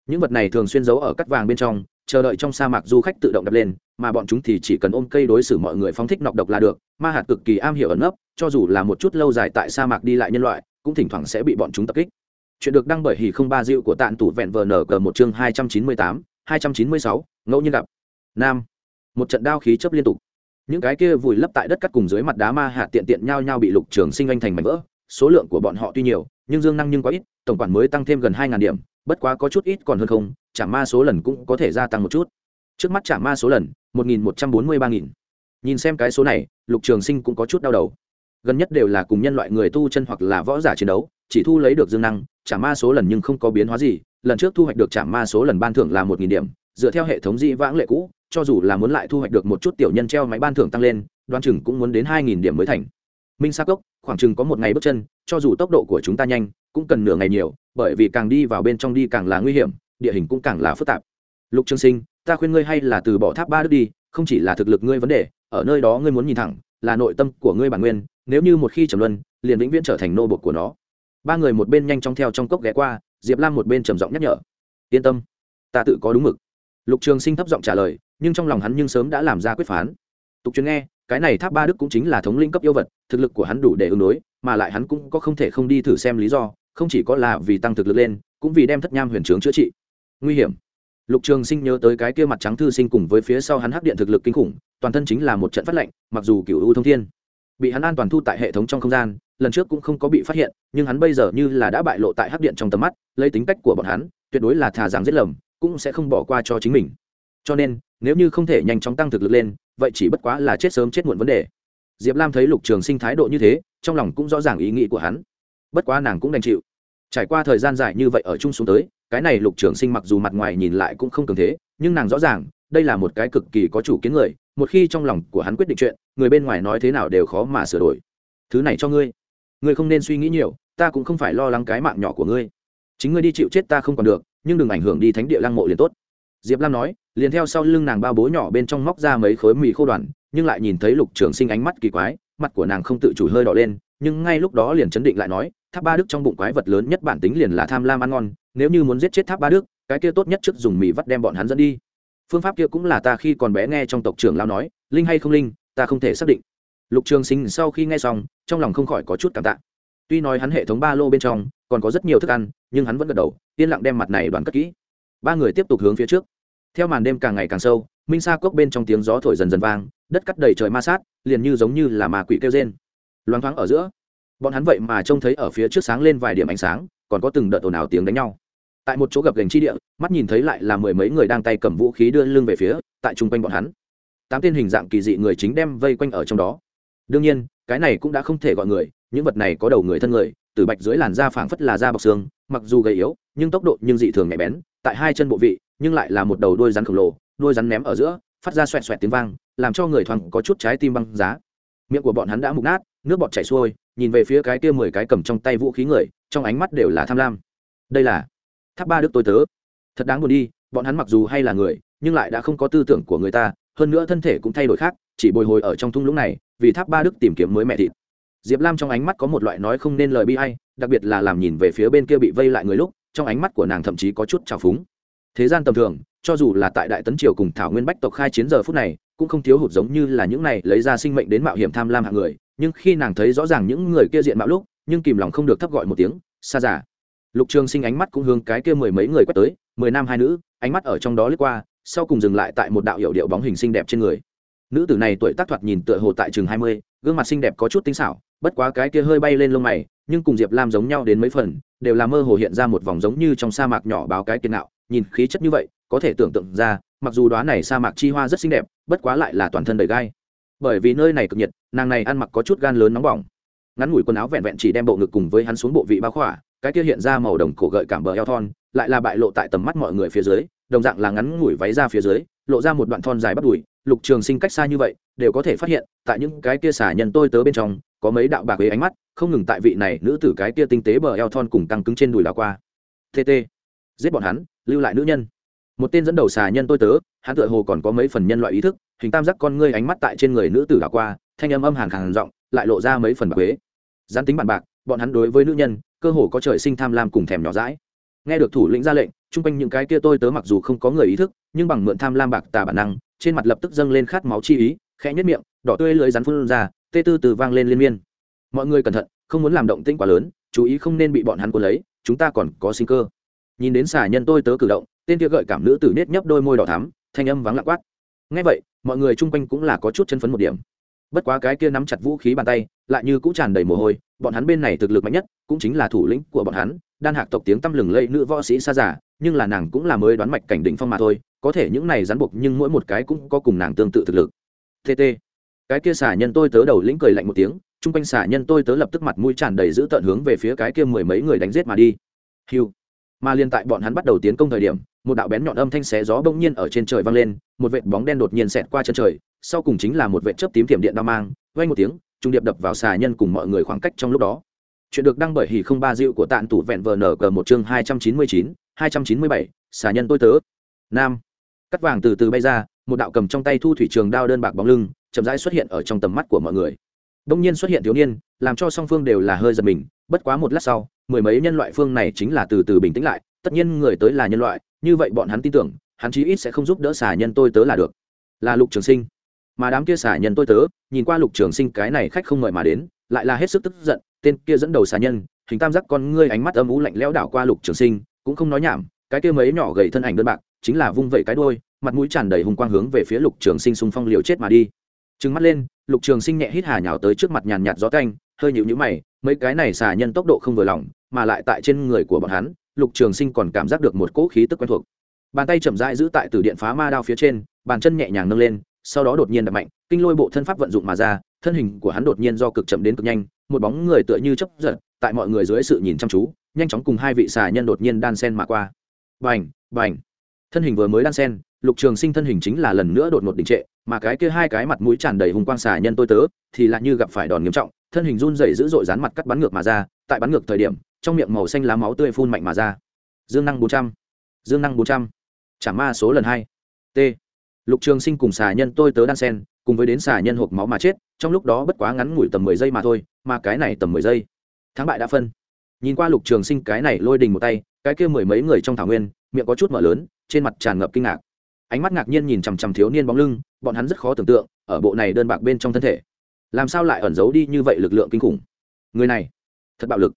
những vật này thường xuyên giấu ở cắt vàng bên trong, chờ đợi trong sa mạc du khách tự động đập lên, mà bọn chúng thì chỉ cần ôm cây đối xử mọi người phóng thích nọc độc là được. Ma hạt cực kỳ am hiểu ẩn nấp, cho dù là một chút lâu dài tại sa mạc đi lại nhân loại, cũng thỉnh thoảng sẽ bị bọn chúng tập kích. Chuyện được đăng bởi hỉ không ba dịu của tạn tủ vẹn vờ nở cờ một chương hai trăm chín mươi tám, hai trăm chín mươi sáu, ngẫu nhiên gặp. Nam. Một trận đao khí chấp liên tục. Những cái kia vùi lấp tại đất cắt cùng dưới mặt đá ma hạt tiện tiện nhau nhau bị lục trường sinh anh thành mảnh vỡ. Số lượng của bọn họ tuy nhiều, nhưng dương năng nhưng quá ít, tổng quản mới tăng thêm gần hai điểm bất quá có chút ít còn hơn không, trả ma số lần cũng có thể gia tăng một chút. Trước mắt trả ma số lần, một nghìn một trăm bốn mươi ba nghìn. Nhìn xem cái số này, lục trường sinh cũng có chút đau đầu. Gần nhất đều là cùng nhân loại người tu chân hoặc là võ giả chiến đấu, chỉ thu lấy được dương năng, trả ma số lần nhưng không có biến hóa gì, lần trước thu hoạch được trả ma số lần ban thưởng là một nghìn điểm, dựa theo hệ thống di vãng lệ cũ, cho dù là muốn lại thu hoạch được một chút tiểu nhân treo máy ban thưởng tăng lên Đoan chừng cũng muốn đến hai nghìn điểm mới thành. Minh sa cốc, khoảng chừng có một ngày bước chân, cho dù tốc độ của chúng ta nhanh cũng cần nửa ngày nhiều, bởi vì càng đi vào bên trong đi càng là nguy hiểm, địa hình cũng càng là phức tạp. Lục trường sinh, ta khuyên ngươi hay là từ bỏ tháp ba đức đi, không chỉ là thực lực ngươi vấn đề, ở nơi đó ngươi muốn nhìn thẳng, là nội tâm của ngươi bản nguyên, nếu như một khi trầm luân, liền vĩnh viễn trở thành nô bột của nó. Ba người một bên nhanh chóng theo trong cốc ghé qua, diệp lam một bên trầm giọng nhắc nhở. Yên tâm, ta tự có đúng mực. Lục trường sinh thấp giọng trả lời, nhưng trong lòng hắn nhưng sớm đã làm ra quyết phán. Tục truyền nghe, cái này tháp ba đức cũng chính là thống linh cấp yêu vật, thực lực của hắn đủ để ứng đối, mà lại hắn cũng có không thể không đi thử xem lý do không chỉ có là vì tăng thực lực lên, cũng vì đem thất nham huyền trướng chữa trị. Nguy hiểm. Lục trường sinh nhớ tới cái kia mặt trắng thư sinh cùng với phía sau hắn hắc điện thực lực kinh khủng, toàn thân chính là một trận phát lệnh mặc dù cựu u thông thiên, bị hắn an toàn thu tại hệ thống trong không gian, lần trước cũng không có bị phát hiện, nhưng hắn bây giờ như là đã bại lộ tại hắc điện trong tầm mắt, lấy tính cách của bọn hắn, tuyệt đối là thà rằng giết lầm, cũng sẽ không bỏ qua cho chính mình. Cho nên, nếu như không thể nhanh chóng tăng thực lực lên, vậy chỉ bất quá là chết sớm chết muộn vấn đề. Diệp lam thấy lục trường sinh thái độ như thế, trong lòng cũng rõ ràng ý nghĩ của hắn bất quá nàng cũng đành chịu. Trải qua thời gian dài như vậy ở chung xuống tới, cái này lục trường sinh mặc dù mặt ngoài nhìn lại cũng không cường thế, nhưng nàng rõ ràng, đây là một cái cực kỳ có chủ kiến người, một khi trong lòng của hắn quyết định chuyện, người bên ngoài nói thế nào đều khó mà sửa đổi. Thứ này cho ngươi. Ngươi không nên suy nghĩ nhiều, ta cũng không phải lo lắng cái mạng nhỏ của ngươi. Chính ngươi đi chịu chết ta không còn được, nhưng đừng ảnh hưởng đi thánh địa lăng mộ liền tốt. Diệp lam nói, liền theo sau lưng nàng ba bố nhỏ bên trong móc ra mấy khối mì khô đoàn, nhưng lại nhìn thấy lục trường sinh ánh mắt kỳ quái, mặt của nàng không tự chủ hơi đỏ lên nhưng ngay lúc đó liền chấn định lại nói, tháp ba đức trong bụng quái vật lớn nhất bản tính liền là tham lam ăn ngon, nếu như muốn giết chết tháp ba đức, cái kia tốt nhất trước dùng mì vắt đem bọn hắn dẫn đi. Phương pháp kia cũng là ta khi còn bé nghe trong tộc trưởng lao nói, linh hay không linh, ta không thể xác định. Lục trường sinh sau khi nghe xong, trong lòng không khỏi có chút cảm tạ. Tuy nói hắn hệ thống ba lô bên trong còn có rất nhiều thức ăn, nhưng hắn vẫn gật đầu, yên lặng đem mặt này đoàn cất kỹ. Ba người tiếp tục hướng phía trước. Theo màn đêm càng ngày càng sâu, minh sa cốc bên trong tiếng gió thổi dần dần vang, đất cắt đầy trời ma sát, liền như giống như là ma quỷ kêu rên loáng thoáng ở giữa, bọn hắn vậy mà trông thấy ở phía trước sáng lên vài điểm ánh sáng, còn có từng đợt ồn ào tiếng đánh nhau. Tại một chỗ gập gành chi địa, mắt nhìn thấy lại là mười mấy người đang tay cầm vũ khí đưa lưng về phía, tại chung quanh bọn hắn. Tám tên hình dạng kỳ dị người chính đem vây quanh ở trong đó. Đương nhiên, cái này cũng đã không thể gọi người, những vật này có đầu người thân người, từ bạch dưới làn da phảng phất là da bọc xương, mặc dù gầy yếu, nhưng tốc độ nhưng dị thường nhạy bén, tại hai chân bộ vị, nhưng lại là một đầu đôi rắn khổng lồ đôi rắn ném ở giữa, phát ra xoẹt xoẹt tiếng vang, làm cho người thoáng có chút trái tim băng giá. Miệng của bọn hắn đã mục nát nước bọt chảy xuôi, nhìn về phía cái kia mười cái cầm trong tay vũ khí người, trong ánh mắt đều là tham lam. Đây là tháp ba đức tôi tớ. Thật đáng buồn đi, bọn hắn mặc dù hay là người, nhưng lại đã không có tư tưởng của người ta, hơn nữa thân thể cũng thay đổi khác, chỉ bồi hồi ở trong thung lũng này, vì tháp ba đức tìm kiếm mới mẹ thịt. Diệp lam trong ánh mắt có một loại nói không nên lời bi hay đặc biệt là làm nhìn về phía bên kia bị vây lại người lúc, trong ánh mắt của nàng thậm chí có chút trào phúng. Thế gian tầm thường, cho dù là tại đại tấn triều cùng thảo nguyên bách tộc khai chiến giờ phút này, cũng không thiếu hụt giống như là những này lấy ra sinh mệnh đến mạo hiểm tham lam hạng người nhưng khi nàng thấy rõ ràng những người kia diện mạo lúc, nhưng kìm lòng không được thấp gọi một tiếng xa giả lục trường sinh ánh mắt cũng hướng cái kia mười mấy người quét tới, mười nam hai nữ, ánh mắt ở trong đó lướt qua, sau cùng dừng lại tại một đạo hiệu điệu bóng hình xinh đẹp trên người. Nữ tử này tuổi tác thoạt nhìn tựa hồ tại chừng hai mươi, gương mặt xinh đẹp có chút tinh xảo, bất quá cái kia hơi bay lên lông mày, nhưng cùng diệp lam giống nhau đến mấy phần, đều là mơ hồ hiện ra một vòng giống như trong sa mạc nhỏ báo cái kiên nạo, nhìn khí chất như vậy, có thể tưởng tượng ra, mặc dù đoá này sa mạc chi hoa rất xinh đẹp, bất quá lại là toàn thân đầy gai bởi vì nơi này cực nhiệt, nàng này ăn mặc có chút gan lớn nóng bỏng. Ngắn ngủi quần áo vẹn vẹn chỉ đem bộ ngực cùng với hắn xuống bộ vị bao khỏa, cái kia hiện ra màu đồng cổ gợi cảm bờ eo thon, lại là bại lộ tại tầm mắt mọi người phía dưới, đồng dạng là ngắn ngủi váy ra phía dưới, lộ ra một đoạn thon dài bắt đùi, lục trường sinh cách xa như vậy, đều có thể phát hiện, tại những cái kia xả nhân tôi tớ bên trong, có mấy đạo bạc ấy ánh mắt, không ngừng tại vị này nữ tử cái kia tinh tế bờ eo thon cùng căng cứng trên đùi đảo qua. Tt giết bọn hắn, lưu lại nữ nhân. Một tên dẫn đầu xà nhân tôi tớ, hắn tựa hồ còn có mấy phần nhân loại ý thức hình tam giác con ngươi ánh mắt tại trên người nữ tử đảo qua, thanh âm âm hàn khàn giọng, lại lộ ra mấy phần bạc huế gián tính bản bạc, bọn hắn đối với nữ nhân, cơ hồ có trời sinh tham lam cùng thèm nhỏ rãi nghe được thủ lĩnh ra lệnh, chung quanh những cái kia tôi tớ mặc dù không có người ý thức, nhưng bằng mượn tham lam bạc tà bản năng, trên mặt lập tức dâng lên khát máu chi ý, khẽ nhất miệng, đỏ tươi lưới rắn phun ra, tê tư từ vang lên liên miên. Mọi người cẩn thận, không muốn làm động tĩnh quá lớn, chú ý không nên bị bọn hắn cuốn lấy, chúng ta còn có sinh cơ. Nhìn đến xà nhân tôi tớ cử động, tên kia gợi cảm nữ tử nết nhấp đôi môi đỏ thắm, thanh âm vắng lặng quát ngay vậy, mọi người chung quanh cũng là có chút chân phấn một điểm. Bất quá cái kia nắm chặt vũ khí bàn tay, lại như cũng tràn đầy mồ hôi, bọn hắn bên này thực lực mạnh nhất, cũng chính là thủ lĩnh của bọn hắn, đan hạc tộc tiếng tăm lừng lây nữ võ sĩ xa giả nhưng là nàng cũng là mới đoán mạch cảnh đỉnh phong mà thôi, có thể những này rắn buộc nhưng mỗi một cái cũng có cùng nàng tương tự thực lực. Tt cái kia xả nhân tôi tớ đầu lĩnh cười lạnh một tiếng, chung quanh xả nhân tôi tớ lập tức mặt mũi tràn đầy giữ tận hướng về phía cái kia mười mấy người đánh giết mà đi. Hiu mà liên tại bọn hắn bắt đầu tiến công thời điểm, một đạo bén nhọn âm thanh xé gió bỗng nhiên ở trên trời vang lên một vệt bóng đen đột nhiên xẹt qua chân trời, sau cùng chính là một vệt chớp tím tiềm điện đao mang, vang một tiếng, trung điệp đập vào xà nhân cùng mọi người khoảng cách trong lúc đó. Chuyện được đăng bởi hỉ không ba dịu của tạn tủ vẹn vờ nở cờ một chương hai trăm chín mươi chín, hai trăm chín mươi bảy, xà nhân tôi tớ. Nam. Cắt vàng từ từ bay ra, một đạo cầm trong tay thu thủy trường đao đơn bạc bóng lưng, chậm rãi xuất hiện ở trong tầm mắt của mọi người. Đông nhiên xuất hiện thiếu niên, làm cho song phương đều là hơi giật mình, bất quá một lát sau, mười mấy nhân loại phương này chính là từ từ bình tĩnh lại, tất nhiên người tới là nhân loại, như vậy bọn hắn tin tưởng hắn chí ít sẽ không giúp đỡ xà nhân tôi tớ là được. Là lục trường sinh. Mà đám kia xà nhân tôi tớ, nhìn qua lục trường sinh cái này khách không mời mà đến, lại là hết sức tức giận, tên kia dẫn đầu xà nhân, hình tam giác con ngươi ánh mắt âm ú lạnh lẽo đảo qua lục trường sinh, cũng không nói nhảm, cái kia mấy nhỏ gầy thân ảnh đơn bạc, chính là vung vẩy cái đôi mặt mũi tràn đầy hùng quang hướng về phía lục trường sinh xung phong liều chết mà đi. Trừng mắt lên, lục trường sinh nhẹ hít hà nhào tới trước mặt nhàn nhạt gió canh hơi nhịu nhữ mày, mấy cái này xà nhân tốc độ không vừa lòng, mà lại tại trên người của bọn hắn, lục trường sinh còn cảm giác được một cỗ khí tức quen thuộc bàn tay chậm rãi giữ tại từ điện phá ma đao phía trên, bàn chân nhẹ nhàng nâng lên, sau đó đột nhiên đập mạnh, kinh lôi bộ thân pháp vận dụng mà ra, thân hình của hắn đột nhiên do cực chậm đến cực nhanh, một bóng người tựa như chấp giật, tại mọi người dưới sự nhìn chăm chú, nhanh chóng cùng hai vị xà nhân đột nhiên đan sen mà qua. Bành bành. Thân hình vừa mới đan sen, lục trường sinh thân hình chính là lần nữa đột ngột đình trệ, mà cái kia hai cái mặt mũi tràn đầy hùng quang xà nhân tôi tớ, thì lại như gặp phải đòn nghiêm trọng, thân hình run rẩy dữ dội dán mặt cắt bắn ngược mà ra, tại bắn ngược thời điểm, trong miệng màu xanh lá máu tươi phun mạnh mà ra. Dương năng bốn trăm. Dương năng bốn trăm chả ma số lần hai. T. Lục trường sinh cùng xà nhân tôi tớ đan sen, cùng với đến xà nhân hộp máu mà chết, trong lúc đó bất quá ngắn ngủi tầm mười giây mà thôi, mà cái này tầm mười giây. Thắng bại đã phân. Nhìn qua lục trường sinh cái này lôi đình một tay, cái kia mười mấy người trong thảo nguyên, miệng có chút mở lớn, trên mặt tràn ngập kinh ngạc. Ánh mắt ngạc nhiên nhìn chằm chằm thiếu niên bóng lưng, bọn hắn rất khó tưởng tượng, ở bộ này đơn bạc bên trong thân thể. Làm sao lại ẩn giấu đi như vậy lực lượng kinh khủng? Người này, thật bạo lực.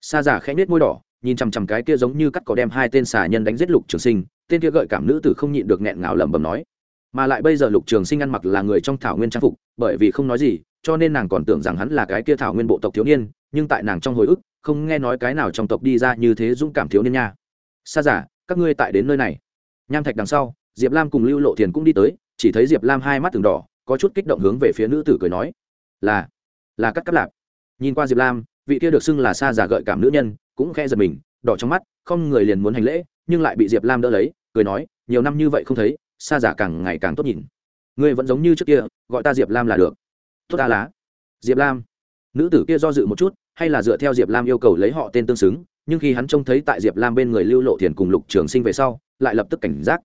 Sa giả khẽ nết môi đỏ, nhìn chằm chằm cái kia giống như cắt cỏ đem hai tên xà nhân đánh giết lục trường sinh tên kia gợi cảm nữ tử không nhịn được nghẹn ngào lẩm bẩm nói, mà lại bây giờ lục trường sinh ăn mặc là người trong thảo nguyên trang phục, bởi vì không nói gì, cho nên nàng còn tưởng rằng hắn là cái kia thảo nguyên bộ tộc thiếu niên, nhưng tại nàng trong hồi ức, không nghe nói cái nào trong tộc đi ra như thế dũng cảm thiếu niên nha. Sa giả, các ngươi tại đến nơi này. Nham thạch đằng sau, diệp lam cùng lưu lộ thiền cũng đi tới, chỉ thấy diệp lam hai mắt từng đỏ, có chút kích động hướng về phía nữ tử cười nói, là là cắt cắt lạp. Nhìn qua diệp lam, vị kia được xưng là sa giả gợi cảm nữ nhân, cũng khe giật mình, đỏ trong mắt, không người liền muốn hành lễ nhưng lại bị diệp lam đỡ lấy, cười nói, nhiều năm như vậy không thấy sa giả càng ngày càng tốt nhìn. Ngươi vẫn giống như trước kia, gọi ta diệp lam là được. Tốt ta lá diệp lam. Nữ tử kia do dự một chút, hay là dựa theo diệp lam yêu cầu lấy họ tên tương xứng, nhưng khi hắn trông thấy tại diệp lam bên người lưu lộ thiền cùng lục trường sinh về sau, lại lập tức cảnh giác.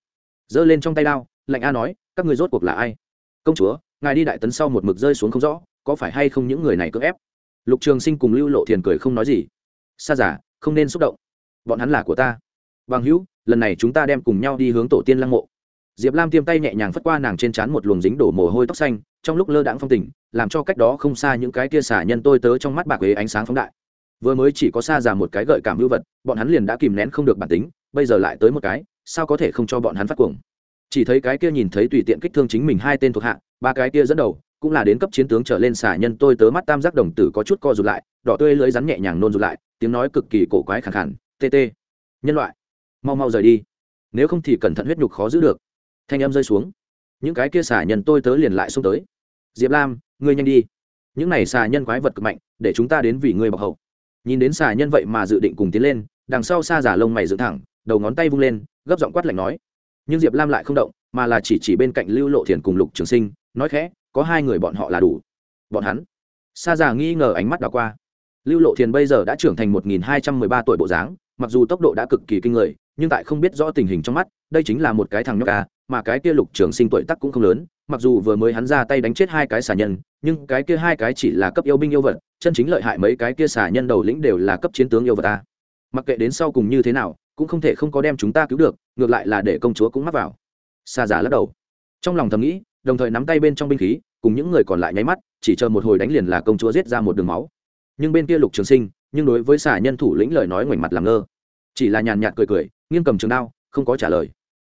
Giơ lên trong tay đao, lạnh a nói, các người rốt cuộc là ai? Công chúa, ngài đi đại tấn sau một mực rơi xuống không rõ, có phải hay không những người này cưỡng ép? Lục trường sinh cùng lưu lộ thiền cười không nói gì. Xa giả không nên xúc động. Bọn hắn là của ta bằng hữu, lần này chúng ta đem cùng nhau đi hướng tổ tiên lăng mộ. Diệp lam tiêm tay nhẹ nhàng phất qua nàng trên trán một luồng dính đổ mồ hôi tóc xanh, trong lúc lơ đãng phong tình, làm cho cách đó không xa những cái kia xả nhân tôi tớ trong mắt bạc ế ánh sáng phóng đại. Vừa mới chỉ có xa già một cái gợi cảm hữu vật, bọn hắn liền đã kìm nén không được bản tính, bây giờ lại tới một cái, sao có thể không cho bọn hắn phát cuồng? Chỉ thấy cái kia nhìn thấy tùy tiện kích thương chính mình hai tên thuộc hạ, ba cái kia dẫn đầu, cũng là đến cấp chiến tướng trở lên xả nhân tôi tớ mắt tam giác đồng tử có chút co rụt lại, đỏ tươi lưỡi rắn nhẹ nhàng nôn rụt lại, tiếng nói cực kỳ cổ quái khẳng khẳng tt nhân loại mau mau rời đi. Nếu không thì cẩn thận huyết nhục khó giữ được. Thanh âm rơi xuống. Những cái kia xả nhân tôi tớ liền lại xông tới. Diệp lam, ngươi nhanh đi. Những này xà nhân quái vật cực mạnh, để chúng ta đến vì ngươi bọc hậu. Nhìn đến xà nhân vậy mà dự định cùng tiến lên, đằng sau xa giả lông mày dựng thẳng, đầu ngón tay vung lên, gấp giọng quát lạnh nói. Nhưng diệp lam lại không động, mà là chỉ chỉ bên cạnh lưu lộ thiền cùng lục trường sinh, nói khẽ, có hai người bọn họ là đủ. Bọn hắn. Xa giả nghi ngờ ánh mắt đảo qua. Lưu lộ thiền bây giờ đã trưởng thành một nghìn hai trăm mười ba tuổi bộ dáng, mặc dù tốc độ đã cực kỳ kinh người nhưng tại không biết rõ tình hình trong mắt, đây chính là một cái thằng nhóc ca mà cái kia lục trường sinh tuổi tắc cũng không lớn, mặc dù vừa mới hắn ra tay đánh chết hai cái xà nhân, nhưng cái kia hai cái chỉ là cấp yêu binh yêu vật, chân chính lợi hại mấy cái kia xà nhân đầu lĩnh đều là cấp chiến tướng yêu vật ta mặc kệ đến sau cùng như thế nào, cũng không thể không có đem chúng ta cứu được, ngược lại là để công chúa cũng mắc vào. Xa giả lắc đầu. Trong lòng thầm nghĩ, đồng thời nắm tay bên trong binh khí, cùng những người còn lại nháy mắt, chỉ chờ một hồi đánh liền là công chúa giết ra một đường máu. Nhưng bên kia lục trường sinh, nhưng đối với xà nhân thủ lĩnh lời nói ngoảnh mặt làm ngơ. Chỉ là nhàn nhạt cười cười nghiêng cầm trường đao, không có trả lời.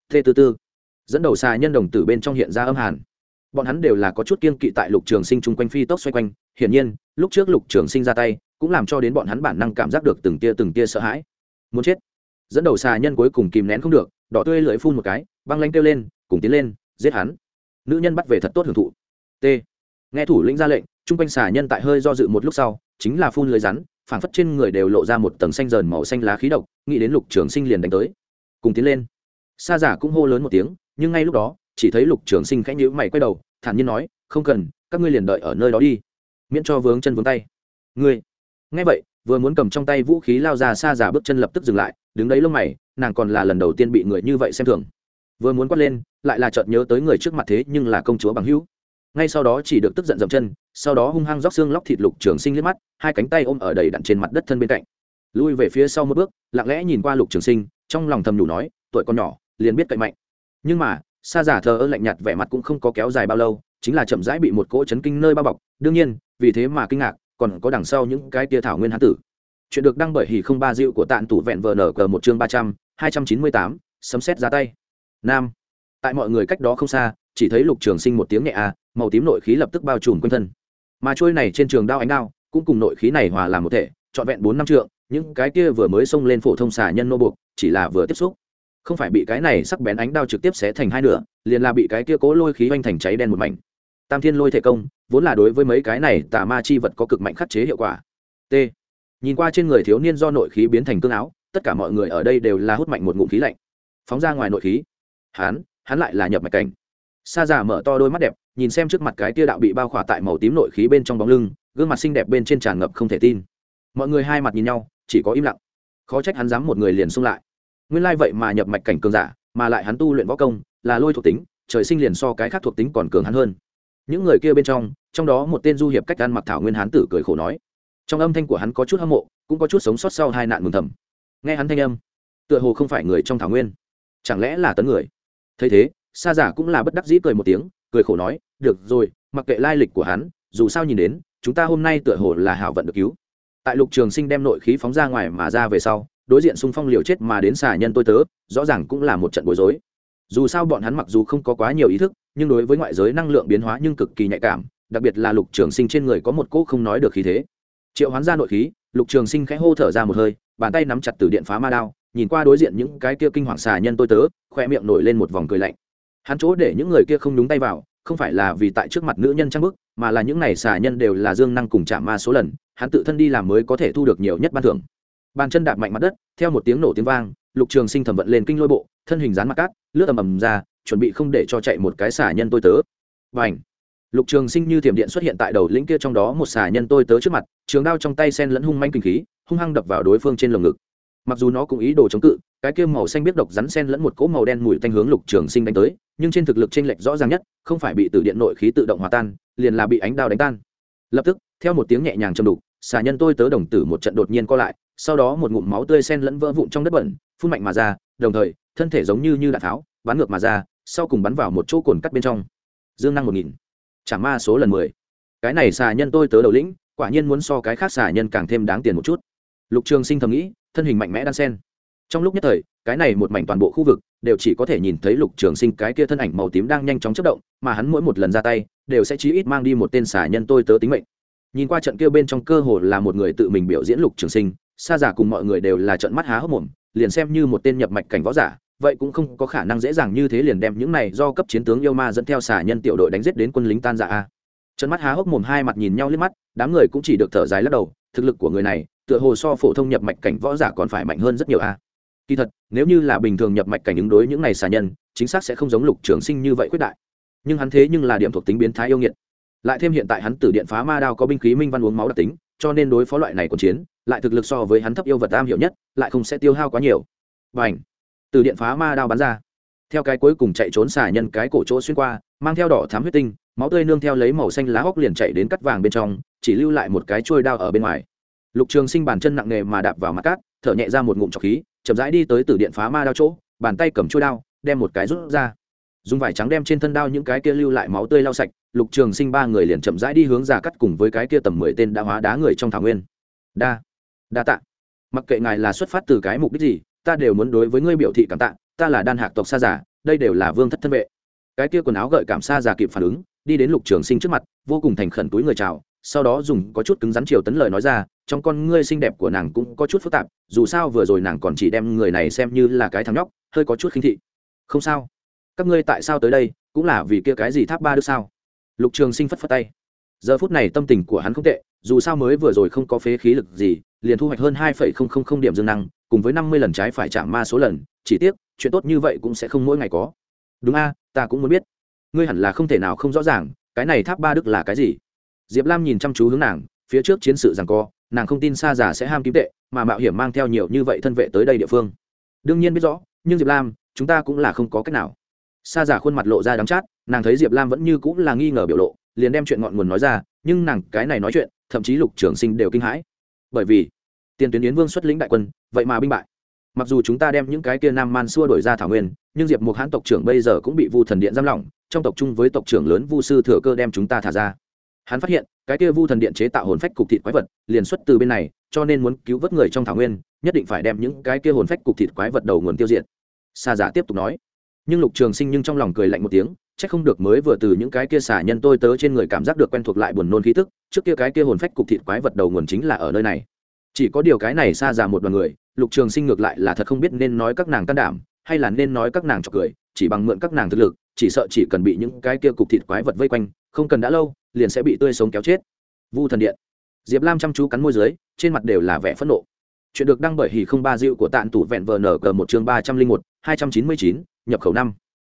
Thê tư tư, dẫn đầu xà nhân đồng tử bên trong hiện ra âm hàn. Bọn hắn đều là có chút kiên kỵ tại lục trường sinh chung quanh phi tốc xoay quanh, hiển nhiên, lúc trước lục trường sinh ra tay, cũng làm cho đến bọn hắn bản năng cảm giác được từng tia từng tia sợ hãi. Muốn chết. Dẫn đầu xà nhân cuối cùng kìm nén không được, đỏ tươi lưỡi phun một cái, băng lanh kêu lên, cùng tiến lên, giết hắn. Nữ nhân bắt về thật tốt hưởng thụ. T. Nghe thủ lĩnh ra lệnh, chung quanh xà nhân tại hơi do dự một lúc sau, chính là phun lưới rắn phảng phất trên người đều lộ ra một tầng xanh dờn màu xanh lá khí độc, nghĩ đến lục trường sinh liền đánh tới. Cùng tiến lên. Sa giả cũng hô lớn một tiếng, nhưng ngay lúc đó, chỉ thấy lục trường sinh khẽ nhữ mày quay đầu, thản nhiên nói, không cần, các ngươi liền đợi ở nơi đó đi. Miễn cho vướng chân vướng tay. Ngươi. Nghe vậy, vừa muốn cầm trong tay vũ khí lao ra xa giả bước chân lập tức dừng lại, đứng đấy lông mày, nàng còn là lần đầu tiên bị người như vậy xem thường. Vừa muốn quát lên, lại là chợt nhớ tới người trước mặt thế nhưng là công chúa bằng hữu ngay sau đó chỉ được tức giận dậm chân, sau đó hung hăng róc xương lóc thịt lục trường sinh liếc mắt, hai cánh tay ôm ở đầy đặn trên mặt đất thân bên cạnh. Lui về phía sau một bước, lặng lẽ nhìn qua lục trường sinh, trong lòng thầm nhủ nói, tuổi con nhỏ, liền biết cậy mạnh. Nhưng mà, xa giả thờ ơ lạnh nhạt vẻ mặt cũng không có kéo dài bao lâu, chính là chậm rãi bị một cỗ chấn kinh nơi bao bọc. Đương nhiên, vì thế mà kinh ngạc, còn có đằng sau những cái tia thảo nguyên hán tử. Chuyện được đăng bởi hỉ không ba dịu của tạn tủ vẹn vờ nở cờ một chương ba trăm, hai trăm chín mươi tám, sấm xét ra tay. Nam tại mọi người cách đó không xa, chỉ thấy lục trường sinh một tiếng nhẹ a màu tím nội khí lập tức bao trùm quanh thân. Mà trôi này trên trường đao ánh đao, cũng cùng nội khí này hòa làm một thể, trọn vẹn bốn năm trượng, những cái kia vừa mới xông lên phổ thông xà nhân nô buộc, chỉ là vừa tiếp xúc. Không phải bị cái này sắc bén ánh đao trực tiếp xé thành hai nửa, liền là bị cái kia cố lôi khí oanh thành cháy đen một mảnh. Tam thiên lôi thể công, vốn là đối với mấy cái này tà ma chi vật có cực mạnh khắc chế hiệu quả. T. Nhìn qua trên người thiếu niên do nội khí biến thành cương áo, tất cả mọi người ở đây đều là hút mạnh một ngụm khí lạnh. Phóng ra ngoài nội khí. Hắn hắn lại là nhập mạch cảnh. Sa giả mở to đôi mắt đẹp, nhìn xem trước mặt cái tia đạo bị bao khỏa tại màu tím nội khí bên trong bóng lưng, gương mặt xinh đẹp bên trên tràn ngập không thể tin. Mọi người hai mặt nhìn nhau, chỉ có im lặng. Khó trách hắn dám một người liền xung lại. Nguyên lai vậy mà nhập mạch cảnh cường giả, mà lại hắn tu luyện võ công, là lôi thuộc tính, trời sinh liền so cái khác thuộc tính còn cường hắn hơn. Những người kia bên trong trong đó một tên du hiệp cách ăn mặc thảo nguyên hán tử cười khổ nói. Trong âm thanh của hắn có chút hâm mộ, cũng có chút sống sót sau hai nạn mừng thầm. Nghe hắn thanh âm, tựa hồ không phải người trong thảo nguyên. Chẳng lẽ là tấn người? Thấy thế, sa giả cũng là bất đắc dĩ cười một tiếng, cười khổ nói, được rồi, mặc kệ lai lịch của hắn, dù sao nhìn đến, chúng ta hôm nay tựa hồ là hảo vận được cứu. Tại lục trường sinh đem nội khí phóng ra ngoài mà ra về sau, đối diện xung phong liều chết mà đến xà nhân tôi tớ, rõ ràng cũng là một trận bối rối. Dù sao bọn hắn mặc dù không có quá nhiều ý thức, nhưng đối với ngoại giới năng lượng biến hóa nhưng cực kỳ nhạy cảm, đặc biệt là lục trường sinh trên người có một cỗ không nói được khí thế. Triệu hoán ra nội khí, lục trường sinh khẽ hô thở ra một hơi, bàn tay nắm chặt từ điện phá ma đao nhìn qua đối diện những cái kia kinh hoàng xà nhân tôi tớ, khoe miệng nổi lên một vòng cười lạnh. Hắn chỗ để những người kia không đúng tay vào, không phải là vì tại trước mặt nữ nhân trang bức, mà là những này xà nhân đều là dương năng cùng chạm ma số lần, hắn tự thân đi làm mới có thể thu được nhiều nhất ban thưởng. Bàn chân đạp mạnh mặt đất, theo một tiếng nổ tiếng vang, lục trường sinh thẩm vận lên kinh lôi bộ, thân hình dán mặt cát, lướt ầm ầm ra, chuẩn bị không để cho chạy một cái xà nhân tôi tớ. Và ảnh lục trường sinh như thiểm điện xuất hiện tại đầu lĩnh kia trong đó một xà nhân tôi tớ trước mặt, trường đao trong tay sen lẫn hung manh kinh khí, hung hăng đập vào đối phương trên lồng ngực mặc dù nó cũng ý đồ chống cự, cái kia màu xanh biết độc rắn sen lẫn một cỗ màu đen mùi tanh hướng lục trường sinh đánh tới, nhưng trên thực lực t r ê n lệch rõ ràng nhất, không phải bị từ điện nội khí tự động hòa tan, liền là bị ánh đao đánh tan. Lập tức, theo một tiếng nhẹ nhàng châm đục, xà nhân tôi tớ đồng tử một trận đột nhiên co lại, sau đó một ngụm máu tươi sen lẫn vỡ vụn trong đất bẩn, phun mạnh mà ra, đồng thời, thân thể giống như như đạn tháo, bắn ngược mà ra, sau cùng bắn vào một chỗ cồn cắt bên trong. Dương năng một nghìn chả ma số lần mười. Cái này xà nhân tôi tớ đầu lĩnh, quả nhiên muốn so cái khác xà nhân càng thêm đáng tiền một chút. Lục trường sinh thầm nghĩ thân hình mạnh mẽ đan sen. Trong lúc nhất thời, cái này một mảnh toàn bộ khu vực đều chỉ có thể nhìn thấy lục trường sinh cái kia thân ảnh màu tím đang nhanh chóng chất động, mà hắn mỗi một lần ra tay, đều sẽ chí ít mang đi một tên xả nhân tôi tớ tính mệnh. Nhìn qua trận kia bên trong cơ hồ là một người tự mình biểu diễn lục trường sinh, xa giả cùng mọi người đều là trận mắt há hốc mồm, liền xem như một tên nhập mạch cảnh võ giả, vậy cũng không có khả năng dễ dàng như thế liền đem những này do cấp chiến tướng yêu ma dẫn theo xả nhân tiểu đội đánh giết đến quân lính tan dạ a trận mắt há hốc mồm hai mặt nhìn nhau liếc mắt, đám người cũng chỉ được thở dài lắc đầu, thực lực của người này tựa hồ so phổ thông nhập mạch cảnh võ giả còn phải mạnh hơn rất nhiều a. Kỳ thật, nếu như là bình thường nhập mạch cảnh ứng đối những này xà nhân, chính xác sẽ không giống lục trường sinh như vậy quyết đại. Nhưng hắn thế nhưng là điểm thuộc tính biến thái yêu nghiệt. Lại thêm hiện tại hắn tử điện phá ma đao có binh khí minh văn uống máu đặc tính, cho nên đối phó loại này còn chiến, lại thực lực so với hắn thấp yêu vật am hiểu nhất, lại không sẽ tiêu hao quá nhiều. Và ảnh từ điện phá ma đao bắn ra. Theo cái cuối cùng chạy trốn xả nhân cái cổ chỗ xuyên qua, mang theo đỏ thám huyết tinh, máu tươi nương theo lấy màu xanh lá hốc liền chạy đến cắt vàng bên trong, chỉ lưu lại một cái trôi đao ở bên ngoài lục trường sinh bàn chân nặng nề mà đạp vào mặt cát, thở nhẹ ra một ngụm trọc khí, chậm rãi đi tới từ điện phá ma đao chỗ, bàn tay cầm trôi đao, đem một cái rút ra. Dùng vải trắng đem trên thân đao những cái kia lưu lại máu tươi lau sạch, lục trường sinh ba người liền chậm rãi đi hướng ra cắt cùng với cái kia tầm mười tên đã hóa đá người trong thảo nguyên. Đa đa tạ. Mặc kệ ngài là xuất phát từ cái mục đích gì, ta đều muốn đối với ngươi biểu thị cảm tạ, ta là đan hạc tộc xa giả đây đều là vương thất thân vệ. Cái kia quần áo gợi cảm xa giả kịp phản ứng, đi đến lục trường sinh trước mặt, vô cùng thành khẩn túi người chào, sau đó dùng có chút cứng rắn chiều tấn lời nói ra trong con ngươi xinh đẹp của nàng cũng có chút phức tạp, dù sao vừa rồi nàng còn chỉ đem người này xem như là cái thằng nhóc, hơi có chút khinh thị. Không sao. Các ngươi tại sao tới đây, cũng là vì kia cái gì tháp ba đức sao? Lục trường sinh phất phất tay. Giờ phút này tâm tình của hắn không tệ, dù sao mới vừa rồi không có phế khí lực gì, liền thu hoạch hơn hai phẩy không không không điểm dương năng, cùng với năm mươi lần trái phải chạm ma số lần, chỉ tiếc, chuyện tốt như vậy cũng sẽ không mỗi ngày có. Đúng a, ta cũng muốn biết. Ngươi hẳn là không thể nào không rõ ràng, cái này tháp ba đức là cái gì? Diệp lam nhìn chăm chú hướng nàng, phía trước chiến sự rằng co nàng không tin xa giả sẽ ham kim tệ, mà mạo hiểm mang theo nhiều như vậy thân vệ tới đây địa phương. Đương nhiên biết rõ, nhưng diệp lam, chúng ta cũng là không có cách nào. Xa giả khuôn mặt lộ ra đắng chát, nàng thấy diệp lam vẫn như cũng là nghi ngờ biểu lộ, liền đem chuyện ngọn nguồn nói ra, nhưng nàng cái này nói chuyện, thậm chí lục trường sinh đều kinh hãi. Bởi vì, tiền tuyến yến vương xuất lĩnh đại quân, vậy mà binh bại. Mặc dù chúng ta đem những cái kia nam man xua đổi ra thảo nguyên, nhưng diệp một hãn tộc trưởng bây giờ cũng bị vu thần điện giam lỏng, trong tộc chung với tộc trưởng lớn vu sư thừa cơ đem chúng ta thả ra hắn phát hiện, cái kia vu thần điện chế tạo hồn phách cục thịt quái vật liền xuất từ bên này, cho nên muốn cứu vớt người trong thảo nguyên, nhất định phải đem những cái kia hồn phách cục thịt quái vật đầu nguồn tiêu diệt. Xa giả tiếp tục nói. Nhưng lục trường sinh nhưng trong lòng cười lạnh một tiếng c h ắ c không được mới vừa từ những cái kia xả nhân tôi tớ trên người cảm giác được quen thuộc lại buồn nôn khí tức, trước kia cái kia hồn phách cục thịt quái vật đầu nguồn chính là ở nơi này. Chỉ có điều cái này xa giả một đoàn người, lục trường sinh ngược lại là thật không biết nên nói các nàng can đảm, hay là nên nói các nàng trọc cười, chỉ bằng mượn các nàng thực lực chỉ sợ chỉ cần bị những cái kia cục thịt quái vật vây quanh, không cần đã lâu, liền sẽ bị tươi sống kéo chết. Vu thần điện. Diệp lam chăm chú cắn môi dưới, trên mặt đều là vẻ phẫn nộ. Chuyện được đăng bởi hì không ba dịu của tạn tủ vẹn vờ nở cờ một chương ba trăm linh một, hai trăm chín mươi chín, nhập khẩu năm.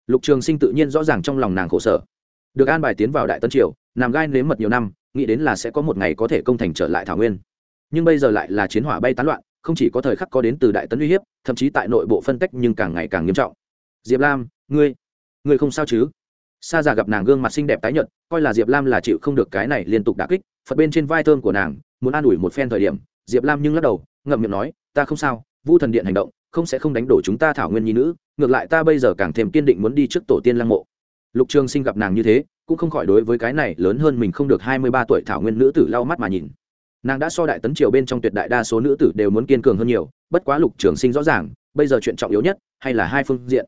Lục trường sinh tự nhiên rõ ràng trong lòng nàng khổ sở. Được an bài tiến vào đại tân triều, nằm gai nếm mật nhiều năm, nghĩ đến là sẽ có một ngày có thể công thành trở lại thảo nguyên. Nhưng bây giờ lại là chiến hỏa bay tán loạn, không chỉ có thời khắc có đến từ đại tấn uy hiếp, thậm chí tại nội bộ phân tách nhưng càng ngày càng nghiêm trọng. Diệp lam, ngươi Người không sao chứ? Sa già gặp nàng gương mặt xinh đẹp tái nhợt, coi là diệp lam là chịu không được cái này liên tục đả kích, phật bên trên vai thơm của nàng, muốn an ủi một phen thời điểm, diệp lam nhưng lắc đầu, ngậm miệng nói, ta không sao, vu thần điện hành động, không sẽ không đánh đổ chúng ta thảo nguyên nhi nữ, ngược lại ta bây giờ càng thêm kiên định muốn đi trước tổ tiên lăng mộ. Lục trường sinh gặp nàng như thế, cũng không khỏi đối với cái này lớn hơn mình không được hai mươi ba tuổi thảo nguyên nữ tử lau mắt mà nhìn. Nàng đã so đại tấn triều bên trong tuyệt đại đa số nữ tử đều muốn kiên cường hơn nhiều, bất quá lục trường sinh rõ ràng, bây giờ chuyện trọng yếu nhất, hay là hai phương diện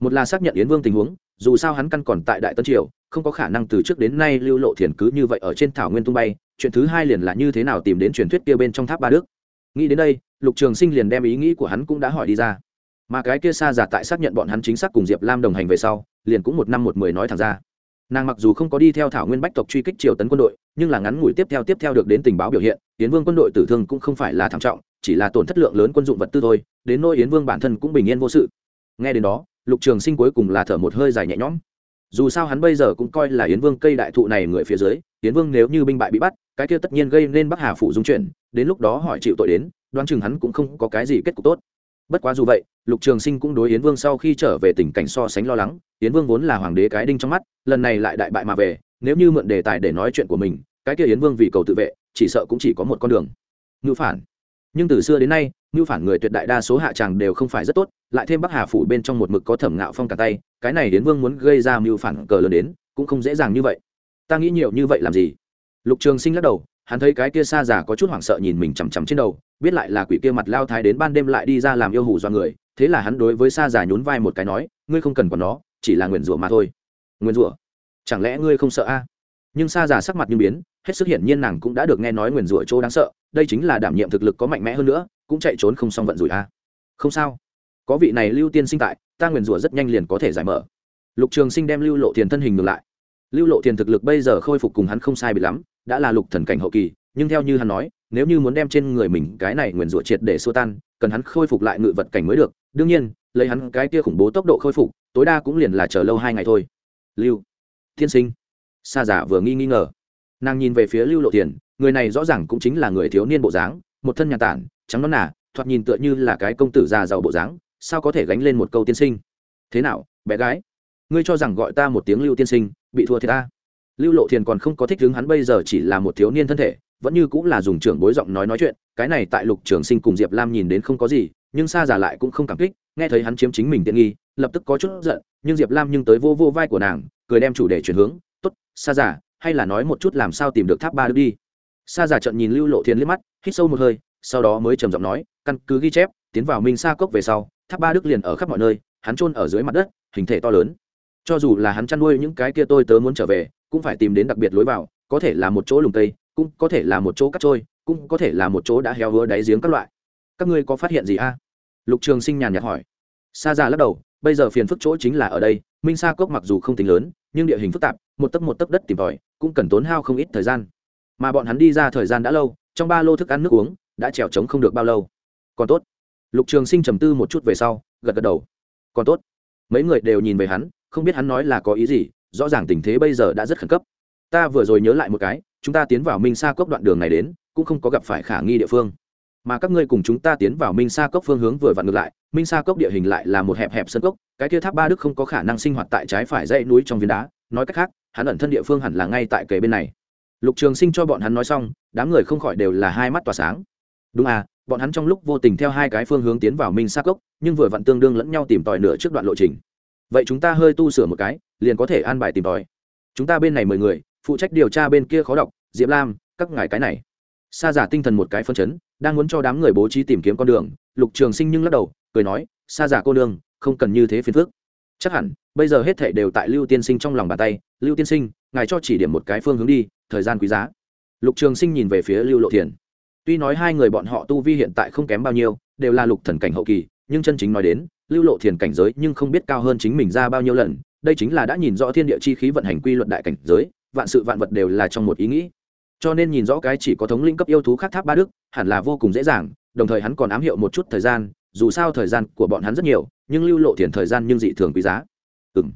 một là xác nhận yến vương tình huống, dù sao hắn căn còn tại đại tấn triều, không có khả năng từ trước đến nay lưu lộ thiền cứ như vậy ở trên thảo nguyên tung bay, chuyện thứ hai liền là như thế nào tìm đến truyền thuyết kia bên trong tháp ba đức. Nghĩ đến đây, lục trường sinh liền đem ý nghĩ của hắn cũng đã hỏi đi ra. Mà cái kia xa giả tại xác nhận bọn hắn chính xác cùng diệp lam đồng hành về sau, liền cũng một năm một mười nói thẳng ra. Nàng mặc dù không có đi theo thảo nguyên bách tộc truy kích triều tấn quân đội, nhưng là ngắn ngủi tiếp theo tiếp theo được đến tình báo biểu hiện, yến vương quân đội tử thương cũng không phải là thảm trọng, chỉ là tổn thất lượng lớn quân dụng vật tư thôi, đến nỗi yến vương bản thân cũng bình yên vô sự. Nghe đến đó lục trường sinh cuối cùng là thở một hơi dài nhẹ nhõm. Dù sao hắn bây giờ cũng coi là yến vương cây đại thụ này người phía dưới, yến vương nếu như binh bại bị bắt, cái kia tất nhiên gây nên bắc hà phụ dung chuyển, đến lúc đó hỏi chịu tội đến, đoán chừng hắn cũng không có cái gì kết cục tốt. Bất quá dù vậy, lục trường sinh cũng đối yến vương sau khi trở về tình cảnh so sánh lo lắng, yến vương vốn là hoàng đế cái đinh trong mắt, lần này lại đại bại mà về, nếu như mượn đề tài để nói chuyện của mình, cái kia yến vương vì cầu tự vệ, chỉ sợ cũng chỉ có một con đường. Ngữ phản nhưng từ xưa đến nay mưu phản người tuyệt đại đa số hạ tràng đều không phải rất tốt, lại thêm bắc hà phủ bên trong một mực có thẩm ngạo phong cả tay, cái này đến vương muốn gây ra mưu phản cờ lớn đến, cũng không dễ dàng như vậy. Ta nghĩ nhiều như vậy làm gì? Lục trường sinh lắc đầu, hắn thấy cái kia xa già có chút hoảng sợ nhìn mình chằm chằm trên đầu, biết lại là quỷ kia mặt lao thái đến ban đêm lại đi ra làm yêu hủ do người, thế là hắn đối với xa già nhún vai một cái nói, ngươi không cần còn nó, chỉ là nguyền rủa mà thôi. Nguyền rủa? Chẳng lẽ ngươi không sợ a? Nhưng xa già sắc mặt như biến hết sức hiển nhiên nàng cũng đã được nghe nói nguyền rủa chỗ đáng sợ, đây chính là đảm nhiệm thực lực có mạnh mẽ hơn nữa, cũng chạy trốn không xong vận rủi a. Không sao. Có vị này lưu tiên sinh tại, ta nguyền rủa rất nhanh liền có thể giải mở. Lục trường sinh đem lưu lộ tiền thân hình ngược lại. Lưu lộ tiền thực lực bây giờ khôi phục cùng hắn không sai bị lắm, đã là lục thần cảnh hậu kỳ, nhưng theo như hắn nói, nếu như muốn đem trên người mình cái này nguyền rủa triệt để xua tan, cần hắn khôi phục lại ngự vật cảnh mới được. Đương nhiên, lấy hắn cái kia khủng bố tốc độ khôi phục, tối đa cũng liền là chờ lâu hai ngày thôi. Lưu thiên sinh. Sa giả vừa nghi nghi ngờ nàng nhìn về phía lưu lộ tiền, người này rõ ràng cũng chính là người thiếu niên bộ dáng, một thân nhà tản, trắng nón nà, thoạt nhìn tựa như là cái công tử già giàu bộ dáng, sao có thể gánh lên một câu tiên sinh? Thế nào, bé gái? Ngươi cho rằng gọi ta một tiếng lưu tiên sinh, bị thua thì ta? Lưu lộ thiền còn không có thích đứng hắn bây giờ chỉ là một thiếu niên thân thể, vẫn như cũng là dùng trưởng bối giọng nói nói chuyện, cái này tại lục trường sinh cùng diệp lam nhìn đến không có gì, nhưng xa giả lại cũng không cảm kích, nghe thấy hắn chiếm chính mình tiện nghi, lập tức có chút giận, nhưng diệp lam nhưng tới vô vô vai của nàng, cười đem chủ đề chuyển hướng t ố t xa giả hay là nói một chút làm sao tìm được tháp ba đức đi. Sa giả trận nhìn lưu lộ thiên liếc mắt, hít sâu một hơi, sau đó mới trầm giọng nói, căn cứ ghi chép, tiến vào minh sa cốc về sau, tháp ba đức liền ở khắp mọi nơi, hắn trôn ở dưới mặt đất, hình thể to lớn. Cho dù là hắn chăn nuôi những cái kia tôi tớ muốn trở về, cũng phải tìm đến đặc biệt lối vào, có thể là một chỗ lùng tây cũng có thể là một chỗ cắt trôi, cũng có thể là một chỗ đã heo hứa đáy giếng các loại. Các ngươi có phát hiện gì a? Lục trường sinh nhàn nhạt hỏi. Sa ra lắc đầu, bây giờ phiền phức chỗ chính là ở đây, minh sa cốc mặc dù không tính lớn, nhưng địa hình phức tạp, một tấc một tấc đất tìm tòi cũng cần tốn hao không ít thời gian. Mà bọn hắn đi ra thời gian đã lâu, trong ba lô thức ăn nước uống đã trèo trống không được bao lâu. Còn tốt. Lục trường sinh trầm tư một chút về sau, gật gật đầu. Còn tốt. Mấy người đều nhìn về hắn, không biết hắn nói là có ý gì, rõ ràng tình thế bây giờ đã rất khẩn cấp. Ta vừa rồi nhớ lại một cái, chúng ta tiến vào minh sa cốc đoạn đường này đến, cũng không có gặp phải khả nghi địa phương. Mà các ngươi cùng chúng ta tiến vào minh sa cốc phương hướng vừa vặn ngược lại, minh sa cốc địa hình lại là một hẹp hẹp sân cốc, cái kia tháp ba đức không có khả năng sinh hoạt tại trái phải dãy núi trong viên đá nói cách khác, hắn ẩn thân địa phương hẳn là ngay tại kề bên này. Lục trường sinh cho bọn hắn nói xong, đám người không khỏi đều là hai mắt tỏa sáng. Đúng à bọn hắn trong lúc vô tình theo hai cái phương hướng tiến vào minh sa cốc, nhưng vừa vặn tương đương lẫn nhau tìm tòi nửa trước đoạn lộ trình. Vậy chúng ta hơi tu sửa một cái, liền có thể an bài tìm tòi. Chúng ta bên này mười người, phụ trách điều tra bên kia khó đọc, diệp lam, các ngài cái này. Sa giả tinh thần một cái phân chấn, đang muốn cho đám người bố trí tìm kiếm con đường, lục trường sinh nhưng lắc đầu, cười nói, sa giả cô nương, không cần như thế phiền phước chắc hẳn bây giờ hết thể đều tại lưu tiên sinh trong lòng bàn tay. Lưu tiên sinh, ngài cho chỉ điểm một cái phương hướng đi, thời gian quý giá. Lục trường sinh nhìn về phía lưu lộ thiền. Tuy nói hai người bọn họ tu vi hiện tại không kém bao nhiêu, đều là lục thần cảnh hậu kỳ, nhưng chân chính nói đến, lưu lộ thiền cảnh giới nhưng không biết cao hơn chính mình ra bao nhiêu lần. Đây chính là đã nhìn rõ thiên địa chi khí vận hành quy luật đại cảnh giới, vạn sự vạn vật đều là trong một ý nghĩ. Cho nên nhìn rõ cái chỉ có thống linh cấp yêu thú khác tháp ba đức, hẳn là vô cùng dễ dàng, đồng thời hắn còn ám hiệu một chút thời gian, dù sao thời gian của bọn hắn rất nhiều, nhưng lưu lộ Thiền thời gian nhưng dị thường quý giá ừng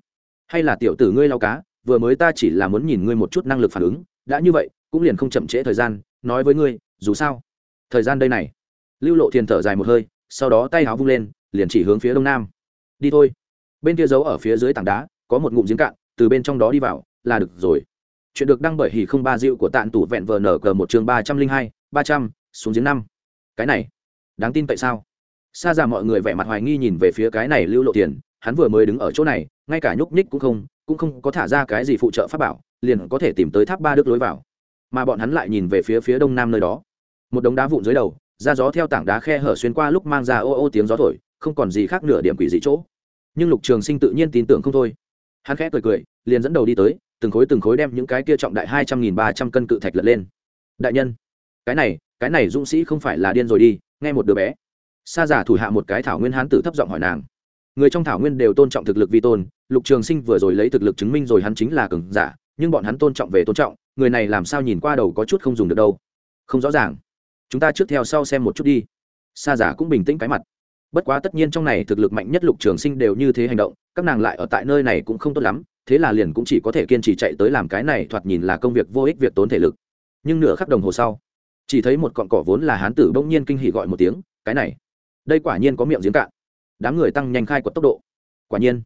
hay là tiểu tử ngươi lao cá, vừa mới ta chỉ là muốn nhìn ngươi một chút năng lực phản ứng, đã như vậy, cũng liền không chậm trễ thời gian, nói với ngươi, dù sao, thời gian đây này. Lưu lộ thiền thở dài một hơi, sau đó tay háo vung lên, liền chỉ hướng phía đông nam. Đi thôi. Bên kia giấu ở phía dưới tảng đá, có một ngụm giếng cạn, từ bên trong đó đi vào, là được rồi. Chuyện được đăng bởi hỉ không ba dịu của tạn tủ vẹn vờ nở cờ một chương ba trăm linh hai, ba trăm, xuống giếng năm. Cái này, đáng tin tại sao? Xa ra mọi người vẻ mặt hoài nghi nhìn về phía cái này lưu lộ tiền hắn vừa mới đứng ở chỗ này, ngay cả nhúc nhích cũng không cũng không có thả ra cái gì phụ trợ pháp bảo, liền có thể tìm tới tháp ba đức lối vào. Mà bọn hắn lại nhìn về phía phía đông nam nơi đó. Một đống đá vụn dưới đầu ra gió theo tảng đá khe hở xuyên qua lúc mang ra ô ô tiếng gió thổi, không còn gì khác nửa điểm quỷ dị chỗ. Nhưng lục trường sinh tự nhiên tin tưởng không thôi. Hắn khẽ cười cười, liền dẫn đầu đi tới, từng khối từng khối đem những cái kia trọng đại hai trăm nghìn ba trăm cân cự thạch lật lên. Đại nhân, cái này cái này dũng sĩ không phải là điên rồi đi, nghe một đứa bé. Sa giả thủ hạ một cái thảo nguyên hán tử thấp giọng hỏi nàng người trong thảo nguyên đều tôn trọng thực lực vi tôn, lục trường sinh vừa rồi lấy thực lực chứng minh rồi hắn chính là cường giả, nhưng bọn hắn tôn trọng về tôn trọng, người này làm sao nhìn qua đầu có chút không dùng được đâu. Không rõ ràng. Chúng ta trước theo sau xem một chút đi. Sa giả cũng bình tĩnh cái mặt. Bất quá tất nhiên trong này thực lực mạnh nhất lục trường sinh đều như thế hành động, các nàng lại ở tại nơi này cũng không tốt lắm, thế là liền cũng chỉ có thể kiên trì chạy tới làm cái này thoạt nhìn là công việc vô ích việc tốn thể lực. Nhưng nửa khắc đồng hồ sau, chỉ thấy một cọn cỏ vốn là hán tử bỗng nhiên kinh hỉ gọi một tiếng, cái này, đây quả nhiên có miệng giếng cạn đám người tăng nhanh khai quật tốc độ. Quả nhiên,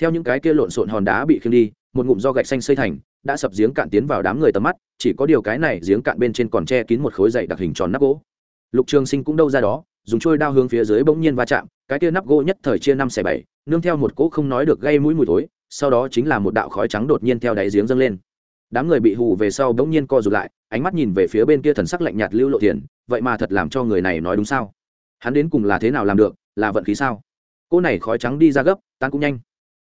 theo những cái kia lộn xộn hòn đá bị khiêng đi, một ngụm do gạch xanh xây thành, đã sập giếng cạn tiến vào đám người tầm mắt, chỉ có điều cái này giếng cạn bên trên còn che kín một khối dày đặc hình tròn nắp gỗ. Lục trường sinh cũng đâu ra đó, dùng trôi đao hướng phía dưới bỗng nhiên va chạm, cái kia nắp gỗ nhất thời chia năm xẻ bảy, nương theo một cỗ không nói được gây mũi mùi thối, sau đó chính là một đạo khói trắng đột nhiên theo đáy giếng dâng lên. Đám người bị hù về sau bỗng nhiên co rụt lại, ánh mắt nhìn về phía bên kia thần sắc lạnh nhạt lưu lộ tiền vậy mà thật làm cho người này nói đúng sao? Hắn đến cùng là thế nào làm được, là vận khí sao? Cô này khói trắng đi ra gấp, tan cũng nhanh.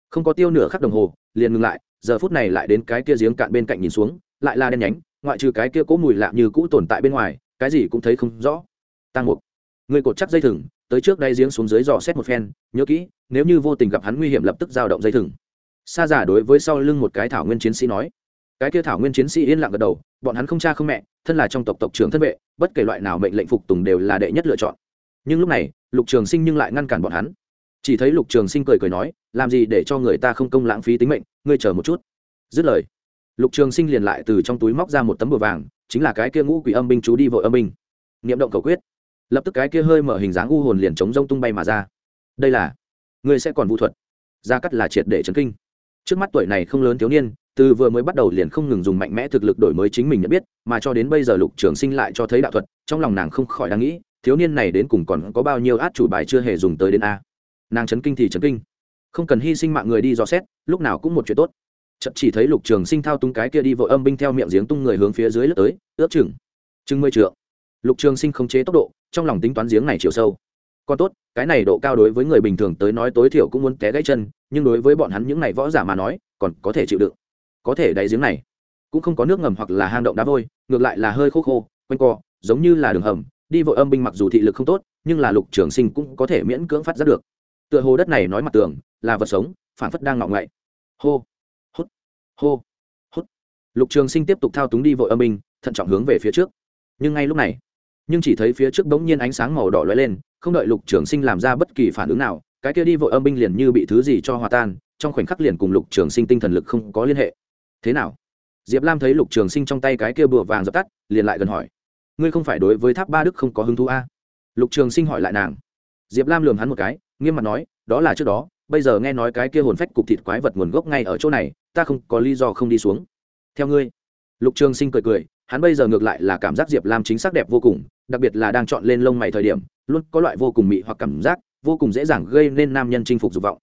Không có tiêu nửa khắc đồng hồ, liền ngừng lại, giờ phút này lại đến cái kia giếng cạn bên cạnh nhìn xuống, lại là đen nhánh, ngoại trừ cái kia cố mùi lạ như cũ tồn tại bên ngoài, cái gì cũng thấy không rõ. Tăng mục người cột chắc dây thừng, tới trước đây giếng xuống dưới dò xét một phen, nhớ kỹ, nếu như vô tình gặp hắn nguy hiểm lập tức giao động dây thừng. Sa giả đối với sau lưng một cái thảo nguyên chiến sĩ nói. Cái kia thảo nguyên chiến sĩ yên lặng gật đầu, bọn hắn không cha không mẹ, thân là trong tộc tộc trưởng thân vệ, bất kể loại nào mệnh lệnh phục tùng đều là đệ nhất lựa chọn. Nhưng lúc này, lục trường sinh nhưng lại ngăn cản bọn hắn chỉ thấy lục trường sinh cười cười nói, làm gì để cho người ta không công lãng phí tính mệnh, ngươi chờ một chút. Dứt lời, lục trường sinh liền lại từ trong túi móc ra một tấm bùa vàng, chính là cái kia ngũ quỷ âm binh chú đi vội âm binh. Niệm động cầu quyết. Lập tức cái kia hơi mở hình dáng u hồn liền chống rông tung bay mà ra. Đây là người sẽ còn vũ thuật. Gia cắt là triệt để chấn kinh. Trước mắt tuổi này không lớn thiếu niên, từ vừa mới bắt đầu liền không ngừng dùng mạnh mẽ thực lực đổi mới chính mình nhận biết, mà cho đến bây giờ lục trường sinh lại cho thấy đạo thuật, trong lòng nàng không khỏi đang nghĩ, thiếu niên này đến cùng còn có bao nhiêu át chủ bài chưa hề dùng tới đến a nàng chấn kinh thì chấn kinh. Không cần hy sinh mạng người đi dò xét, lúc nào cũng một chuyện tốt. Chậm chỉ thấy lục trường sinh thao túng cái kia đi vội âm binh theo miệng giếng tung người hướng phía dưới lướt tới, ước chừng chừng mười trượng. Lục trường sinh khống chế tốc độ, trong lòng tính toán giếng này chiều sâu. Còn tốt, cái này độ cao đối với người bình thường tới nói tối thiểu cũng muốn té gãy chân, nhưng đối với bọn hắn những này võ giả mà nói, còn có thể chịu đựng. Có thể đáy giếng này, cũng không có nước ngầm hoặc là hang động đá vôi, ngược lại là hơi khô khô, quanh co, giống như là đường hầm, đi vội âm binh mặc dù thị lực không tốt, nhưng là lục trường sinh cũng có thể miễn cưỡng phát ra được tựa hồ đất này nói mặt tường, là vật sống phản phất đang ngọng ngậy. Hô, hút hô, hút. Lục trường sinh tiếp tục thao túng đi vội âm binh, thận trọng hướng về phía trước. Nhưng ngay lúc này, nhưng chỉ thấy phía trước bỗng nhiên ánh sáng màu đỏ lóe lên, không đợi lục trường sinh làm ra bất kỳ phản ứng nào, cái kia đi vội âm binh liền như bị thứ gì cho hòa tan, trong khoảnh khắc liền cùng lục trường sinh tinh thần lực không có liên hệ. Thế nào? Diệp lam thấy lục trường sinh trong tay cái kia bùa vàng dập tắt, liền lại gần hỏi. Ngươi không phải đối với tháp ba đức không có hứng thú a lục trường sinh hỏi lại nàng. Diệp lam lường hắn một cái nghiêm mặt nói, đó là trước đó, bây giờ nghe nói cái kia hồn phách cục thịt quái vật nguồn gốc ngay ở chỗ này, ta không có lý do không đi xuống. Theo ngươi. Lục trường sinh cười cười, hắn bây giờ ngược lại là cảm giác diệp lam chính xác đẹp vô cùng, đặc biệt là đang chọn lên lông mày thời điểm, luôn có loại vô cùng mị hoặc cảm giác, vô cùng dễ dàng gây nên nam nhân chinh phục dục vọng.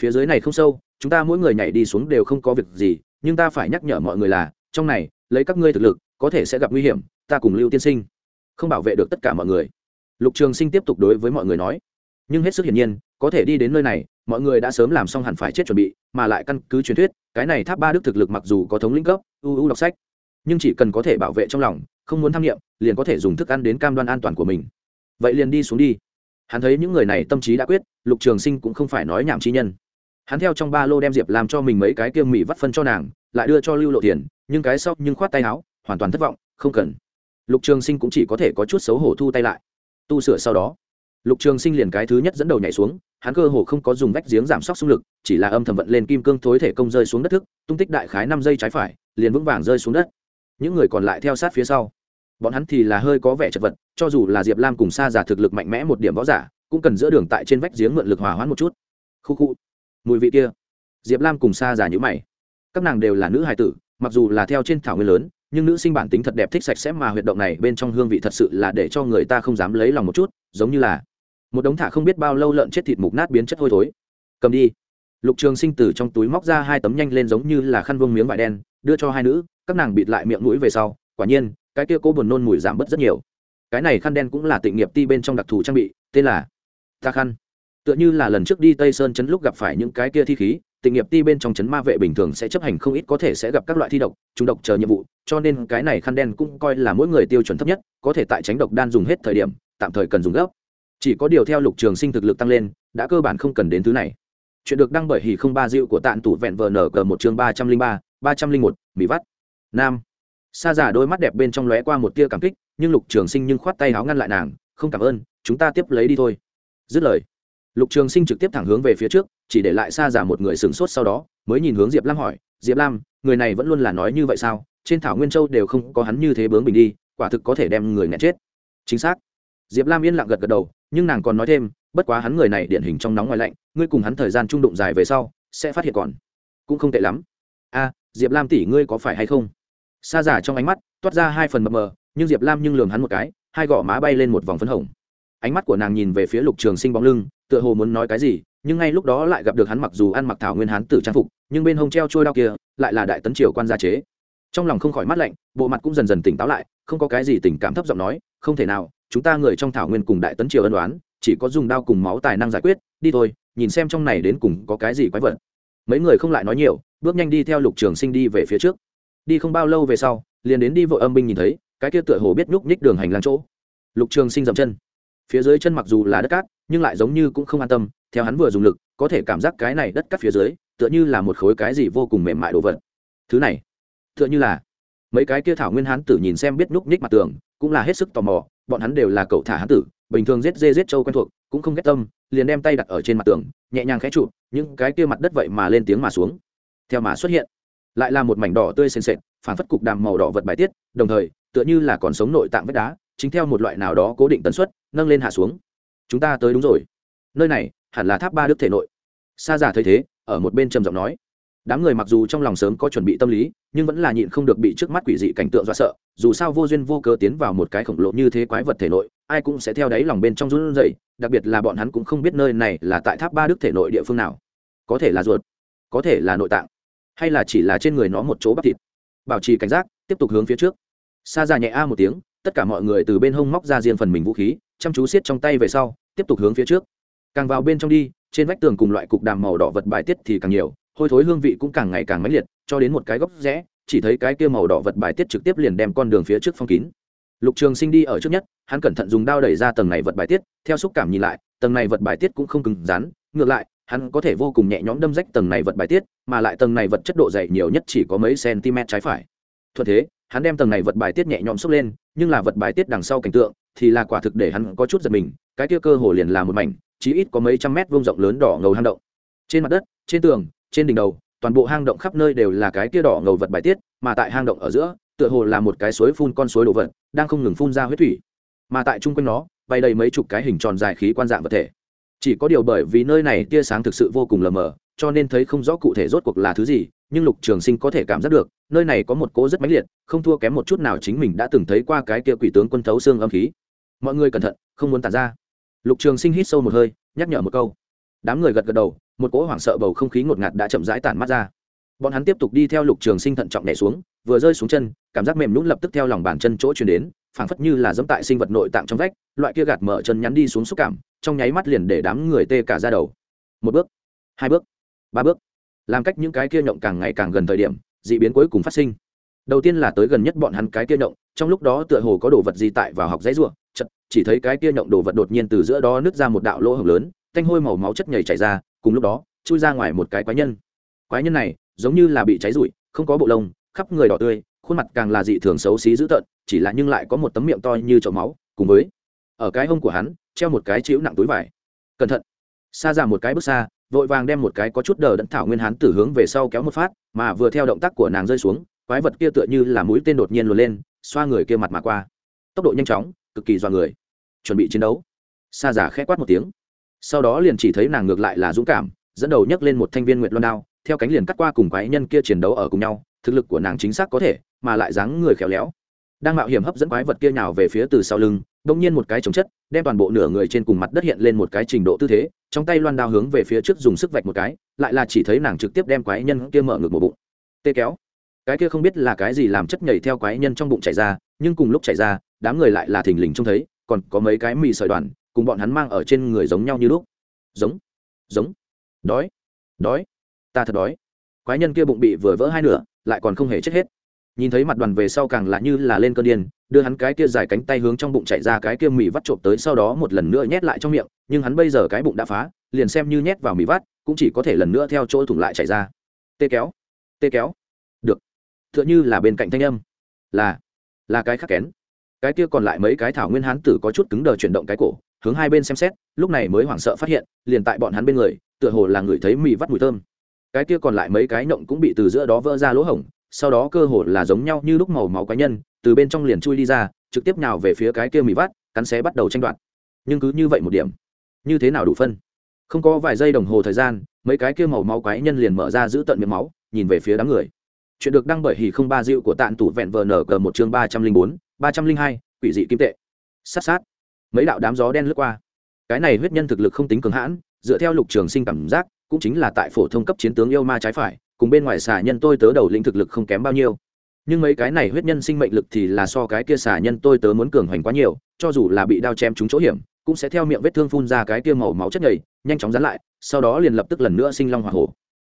Phía dưới này không sâu, chúng ta mỗi người nhảy đi xuống đều không có việc gì, nhưng ta phải nhắc nhở mọi người là, trong này, lấy các ngươi thực lực, có thể sẽ gặp nguy hiểm, ta cùng lưu tiên sinh không bảo vệ được tất cả mọi người. Lục trường sinh tiếp tục đối với mọi người nói nhưng hết sức hiển nhiên, có thể đi đến nơi này, mọi người đã sớm làm xong hẳn phải chết chuẩn bị, mà lại căn cứ truyền thuyết, cái này tháp ba đức thực lực mặc dù có thống lĩnh cấp ưu ưu đọc sách, nhưng chỉ cần có thể bảo vệ trong lòng, không muốn tham nghiệm liền có thể dùng thức ăn đến cam đoan an toàn của mình. Vậy liền đi xuống đi. Hắn thấy những người này tâm trí đã quyết, lục trường sinh cũng không phải nói nhảm chi nhân. Hắn theo trong ba lô đem diệp làm cho mình mấy cái kiêm mỹ vắt phân cho nàng, lại đưa cho lưu lộ tiền, nhưng cái sau nhưng khoát tay áo, hoàn toàn thất vọng, không cần. Lục trường sinh cũng chỉ có thể có chút xấu hổ thu tay lại. Tu sửa sau đó lục trường sinh liền cái thứ nhất dẫn đầu nhảy xuống, hắn cơ hồ không có dùng vách giếng giảm sốc xung lực, chỉ là âm thầm vận lên kim cương thối thể công rơi xuống đất thức, tung tích đại khái năm giây trái phải, liền vững vàng rơi xuống đất. Những người còn lại theo sát phía sau. Bọn hắn thì là hơi có vẻ chật vật, cho dù là diệp lam cùng xa giả thực lực mạnh mẽ một điểm võ giả, cũng cần giữa đường tại trên vách giếng mượn lực hòa hoãn một chút. Khu khu. Mùi vị kia. Diệp lam cùng xa giả nhữ mày. Các nàng đều là nữ hài tử, mặc dù là theo trên thảo nguyên lớn, nhưng nữ sinh bản tính thật đẹp thích sạch sẽ mà huyệt động này bên trong hương vị thật sự là để cho người ta không dám lấy lòng một chút, giống như là một đống thả không biết bao lâu lợn chết thịt mục nát biến chất hôi thối. Cầm đi. Lục trường sinh từ trong túi móc ra hai tấm nhanh lên giống như là khăn vương miếng vải đen, đưa cho hai nữ, các nàng bịt lại miệng mũi về sau, quả nhiên, cái kia cô buồn nôn mùi giảm bớt rất nhiều. Cái này khăn đen cũng là tịnh nghiệp ti bên trong đặc thù trang bị, tên là ta khăn. Tựa như là lần trước đi tây sơn chấn lúc gặp phải những cái kia thi khí, tịnh nghiệp ti bên trong chấn ma vệ bình thường sẽ chấp hành không ít có thể sẽ gặp các loại thi độc, chúng độc chờ nhiệm vụ, cho nên cái này khăn đen cũng coi là mỗi người tiêu chuẩn thấp nhất, có thể tại tránh độc đan dùng hết thời điểm, tạm thời cần dùng gấp chỉ có điều theo lục trường sinh thực lực tăng lên, đã cơ bản không cần đến thứ này. Chuyện được đăng bởi hỉ không ba dịu của tạn tủ vẹn vờ nở cờ một chương ba trăm linh ba ba trăm linh một, mỹ vắt. Nam. Sa giả đôi mắt đẹp bên trong lóe qua một tia cảm kích, nhưng lục trường sinh nhưng khoát tay áo ngăn lại nàng, không cảm ơn, chúng ta tiếp lấy đi thôi. Dứt lời, lục trường sinh trực tiếp thẳng hướng về phía trước, chỉ để lại sa giả một người sửng sốt sau đó, mới nhìn hướng diệp lam hỏi, diệp lam, người này vẫn luôn là nói như vậy sao? Trên thảo nguyên châu đều không có hắn như thế bướng bình đi, quả thực có thể đem người nghẹn chết. Chính xác. Diệp lam yên lặng gật gật đầu nhưng nàng còn nói thêm, bất quá hắn người này điển hình trong nóng ngoài lạnh, ngươi cùng hắn thời gian trung đụng dài về sau, sẽ phát hiện còn cũng không tệ lắm. A, diệp lam tỷ ngươi có phải hay không? Xa giả trong ánh mắt toát ra hai phần mờ mờ, nhưng diệp lam nhưng lường hắn một cái, hai gò má bay lên một vòng phấn hồng. Ánh mắt của nàng nhìn về phía lục trường sinh bóng lưng, tựa hồ muốn nói cái gì, nhưng ngay lúc đó lại gặp được hắn mặc dù ăn mặc thảo nguyên hán tử trang phục, nhưng bên hông treo trôi đao kia lại là đại tấn triều quan gia chế. Trong lòng không khỏi mắt lạnh, bộ mặt cũng dần dần tỉnh táo lại, không có cái gì tình cảm thấp giọng nói, không thể nào chúng ta người trong thảo nguyên cùng đại tấn triều ân đoán, chỉ có dùng đao cùng máu tài năng giải quyết, đi thôi, nhìn xem trong này đến cùng có cái gì quái vật. Mấy người không lại nói nhiều, bước nhanh đi theo lục trường sinh đi về phía trước. Đi không bao lâu về sau, liền đến đi vội âm binh nhìn thấy, cái kia tựa hồ biết nhúc nhích đường hành lang chỗ. Lục trường sinh dậm chân. Phía dưới chân mặc dù là đất cát, nhưng lại giống như cũng không an tâm, theo hắn vừa dùng lực, có thể cảm giác cái này đất cát phía dưới, tựa như là một khối cái gì vô cùng mềm mại đồ vật. Thứ này, tựa như là, mấy cái kia thảo nguyên hán tử nhìn xem biết nhúc nhích mặt tường, cũng là hết sức tò mò bọn hắn đều là cậu thả hán tử, bình thường giết dê giết trâu quen thuộc, cũng không ghét tâm, liền đem tay đặt ở trên mặt tường, nhẹ nhàng khẽ trụ những cái kia mặt đất vậy mà lên tiếng mà xuống. Theo mà xuất hiện, lại là một mảnh đỏ tươi sền sệt phản phất cục đàm màu đỏ vật bài tiết, đồng thời, tựa như là còn sống nội tạng vách đá, chính theo một loại nào đó cố định tần suất, nâng lên hạ xuống. Chúng ta tới đúng rồi. Nơi này hẳn là tháp ba đức thể nội. Sa giả thấy thế, ở một bên trầm giọng nói đám người mặc dù trong lòng sớm có chuẩn bị tâm lý, nhưng vẫn là nhịn không được bị trước mắt quỷ dị cảnh tượng dọa sợ, dù sao vô duyên vô cớ tiến vào một cái khổng lồ như thế quái vật thể nội, ai cũng sẽ theo đáy lòng bên trong run rẩy, đặc biệt là bọn hắn cũng không biết nơi này là tại tháp ba đức thể nội địa phương nào. Có thể là ruột, có thể là nội tạng, hay là chỉ là trên người nó một chỗ bắp thịt. Bảo trì cảnh giác, tiếp tục hướng phía trước. Xa ra nhẹ a một tiếng, tất cả mọi người từ bên hông móc ra riêng phần mình vũ khí, chăm chú siết trong tay về sau, tiếp tục hướng phía trước. Càng vào bên trong đi, trên vách tường cùng loại cục đàm màu đỏ vật bài tiết thì càng nhiều hôi thối hương vị cũng càng ngày càng mãnh liệt, cho đến một cái góc rẽ, chỉ thấy cái kia màu đỏ vật bài tiết trực tiếp liền đem con đường phía trước phong kín. Lục trường sinh đi ở trước nhất, hắn cẩn thận dùng đao đẩy ra tầng này vật bài tiết, theo xúc cảm nhìn lại, tầng này vật bài tiết cũng không cứng rắn, ngược lại, hắn có thể vô cùng nhẹ nhõm đâm rách tầng này vật bài tiết, mà lại tầng này vật chất độ dày nhiều nhất chỉ có mấy cm trái phải. Thuận thế, hắn đem tầng này vật bài tiết nhẹ nhõm xúc lên, nhưng là vật bài tiết đằng sau cảnh tượng, thì là quả thực để hắn có chút giật mình, cái kia cơ hồ liền là một mảnh chỉ ít có mấy trăm mét vuông rộng lớn đỏ ngầu hang động. Trên mặt đất, trên tường trên đỉnh đầu, toàn bộ hang động khắp nơi đều là cái kia đỏ ngầu vật bài tiết, mà tại hang động ở giữa, tựa hồ là một cái suối phun con suối đồ vật, đang không ngừng phun ra huyết thủy. Mà tại chung quanh nó, bay đầy mấy chục cái hình tròn dài khí quan dạng vật thể. Chỉ có điều bởi vì nơi này tia sáng thực sự vô cùng lờ mờ, cho nên thấy không rõ cụ thể rốt cuộc là thứ gì, nhưng lục trường sinh có thể cảm giác được, nơi này có một cố rất mãnh liệt, không thua kém một chút nào chính mình đã từng thấy qua cái kia quỷ tướng quân thấu xương âm khí. Mọi người cẩn thận, không muốn tàn ra. Lục trường sinh hít sâu một hơi, nhắc nhở một câu. Đám người gật gật đầu một cỗ hoảng sợ bầu không khí ngột ngạt đã chậm rãi tản mắt ra. Bọn hắn tiếp tục đi theo lục trường sinh thận trọng đẻ xuống, vừa rơi xuống chân, cảm giác mềm nhũng lập tức theo lòng bàn chân chỗ chuyển đến, phảng phất như là dẫm tại sinh vật nội tạng trong vách, loại kia gạt mở chân nhắn đi xuống xúc cảm, trong nháy mắt liền để đám người tê cả ra đầu. Một bước, hai bước, ba bước. Làm cách những cái kia nhộng càng ngày càng gần thời điểm d ị biến cuối cùng phát sinh. Đầu tiên là tới gần nhất bọn hắn cái kia nhộng, trong lúc đó tựa hồ có đồ vật gì tại vào học dãy ruộng chật chỉ thấy cái kia nhộng đồ vật đột nhiên từ giữa đó nứt ra một đạo lỗ hồng lớn, thanh hôi màu máu chất nhảy chảy ra cùng lúc đó, chui ra ngoài một cái quái nhân. Quái nhân này giống như là bị cháy rụi, không có bộ lông, khắp người đỏ tươi, khuôn mặt càng là dị thường xấu xí dữ tợn, chỉ là nhưng lại có một tấm miệng to như chậu máu, cùng với ở cái hông của hắn, treo một cái chịu nặng túi vải. Cẩn thận. Xa ra một cái bước xa, vội vàng đem một cái có chút đờ đẫn thảo nguyên hắn tử hướng về sau kéo một phát, mà vừa theo động tác của nàng rơi xuống, quái vật kia tựa như là mũi tên đột nhiên luồn lên, xoa người kia mặt mà qua. Tốc độ nhanh chóng, cực kỳ dọa người. Chuẩn bị chiến đấu. Xa giả khẽ quát một tiếng sau đó liền chỉ thấy nàng ngược lại là dũng cảm, dẫn đầu nhấc lên một thanh viên nguyệt loan đao, theo cánh liền cắt qua cùng quái nhân kia chiến đấu ở cùng nhau, thực lực của nàng chính xác có thể, mà lại dáng người khéo léo. Đang mạo hiểm hấp dẫn quái vật kia nhào về phía từ sau lưng đông nhiên một cái chống chất, đem toàn bộ nửa người trên cùng mặt đất hiện lên một cái trình độ tư thế, trong tay loan đao hướng về phía trước dùng sức vạch một cái, lại là chỉ thấy nàng trực tiếp đem quái nhân kia mở ngược một bụng. Tê kéo. Cái kia không biết là cái gì làm chất nhảy theo quái nhân trong bụng chảy ra, nhưng cùng lúc chảy ra, đám người lại là thình lình trông thấy, còn có mấy cái mì sợi đoàn cùng bọn hắn mang ở trên người giống nhau như lúc. Giống giống. Đói đói. Ta thật đói. Quái nhân kia bụng bị vừa vỡ hai nửa, lại còn không hề chết hết. Nhìn thấy mặt đoàn về sau càng là như là lên cơn điên, đưa hắn cái kia dài cánh tay hướng trong bụng chạy ra cái kia mì vắt trộm tới sau đó một lần nữa nhét lại trong miệng, nhưng hắn bây giờ cái bụng đã phá, liền xem như nhét vào mì vắt, cũng chỉ có thể lần nữa theo chỗ thủng lại chạy ra. Tê kéo tê kéo. Được. T h ư ợ n h ư là bên cạnh thanh âm. Là là cái khắc kén. Cái kia còn lại mấy cái thảo nguyên hán tử có chút cứng đờ chuyển động cái cổ hướng hai bên xem xét, lúc này mới hoảng sợ phát hiện, liền tại bọn hắn bên người, tựa hồ là người thấy mì vắt mùi thơm. Cái kia còn lại mấy cái nhộng cũng bị từ giữa đó vỡ ra lỗ hổng, sau đó cơ hồ là giống nhau như lúc màu máu cá nhân, từ bên trong liền chui đi ra, trực tiếp nhào về phía cái kia mì vắt, cắn xé bắt đầu tranh đoạt. Nhưng cứ như vậy một điểm, như thế nào đủ phân? Không có vài giây đồng hồ thời gian, mấy cái kia màu máu quái nhân liền mở ra giữ tận miệng máu, nhìn về phía đám người. Chuyện được đăng bởi hỉ không ba dịu của tạn tủ vẹn vờ nở cờ một chương ba trăm linh bốn, ba trăm linh hai, quỷ dị kim tệ. Sát sát mấy đạo đám gió đen lướt qua. Cái này huyết nhân thực lực không tính cường hãn, dựa theo lục trường sinh cảm giác, cũng chính là tại phổ thông cấp chiến tướng yêu ma trái phải, cùng bên ngoài xà nhân tôi tớ đầu lĩnh thực lực không kém bao nhiêu. Nhưng mấy cái này huyết nhân sinh mệnh lực thì là so cái kia xà nhân tôi tớ muốn cường hoành quá nhiều, cho dù là bị đao chém trúng chỗ hiểm, cũng sẽ theo miệng vết thương phun ra cái kia màu máu chất nhầy, nhanh chóng dán lại, sau đó liền lập tức lần nữa sinh long h o hổ.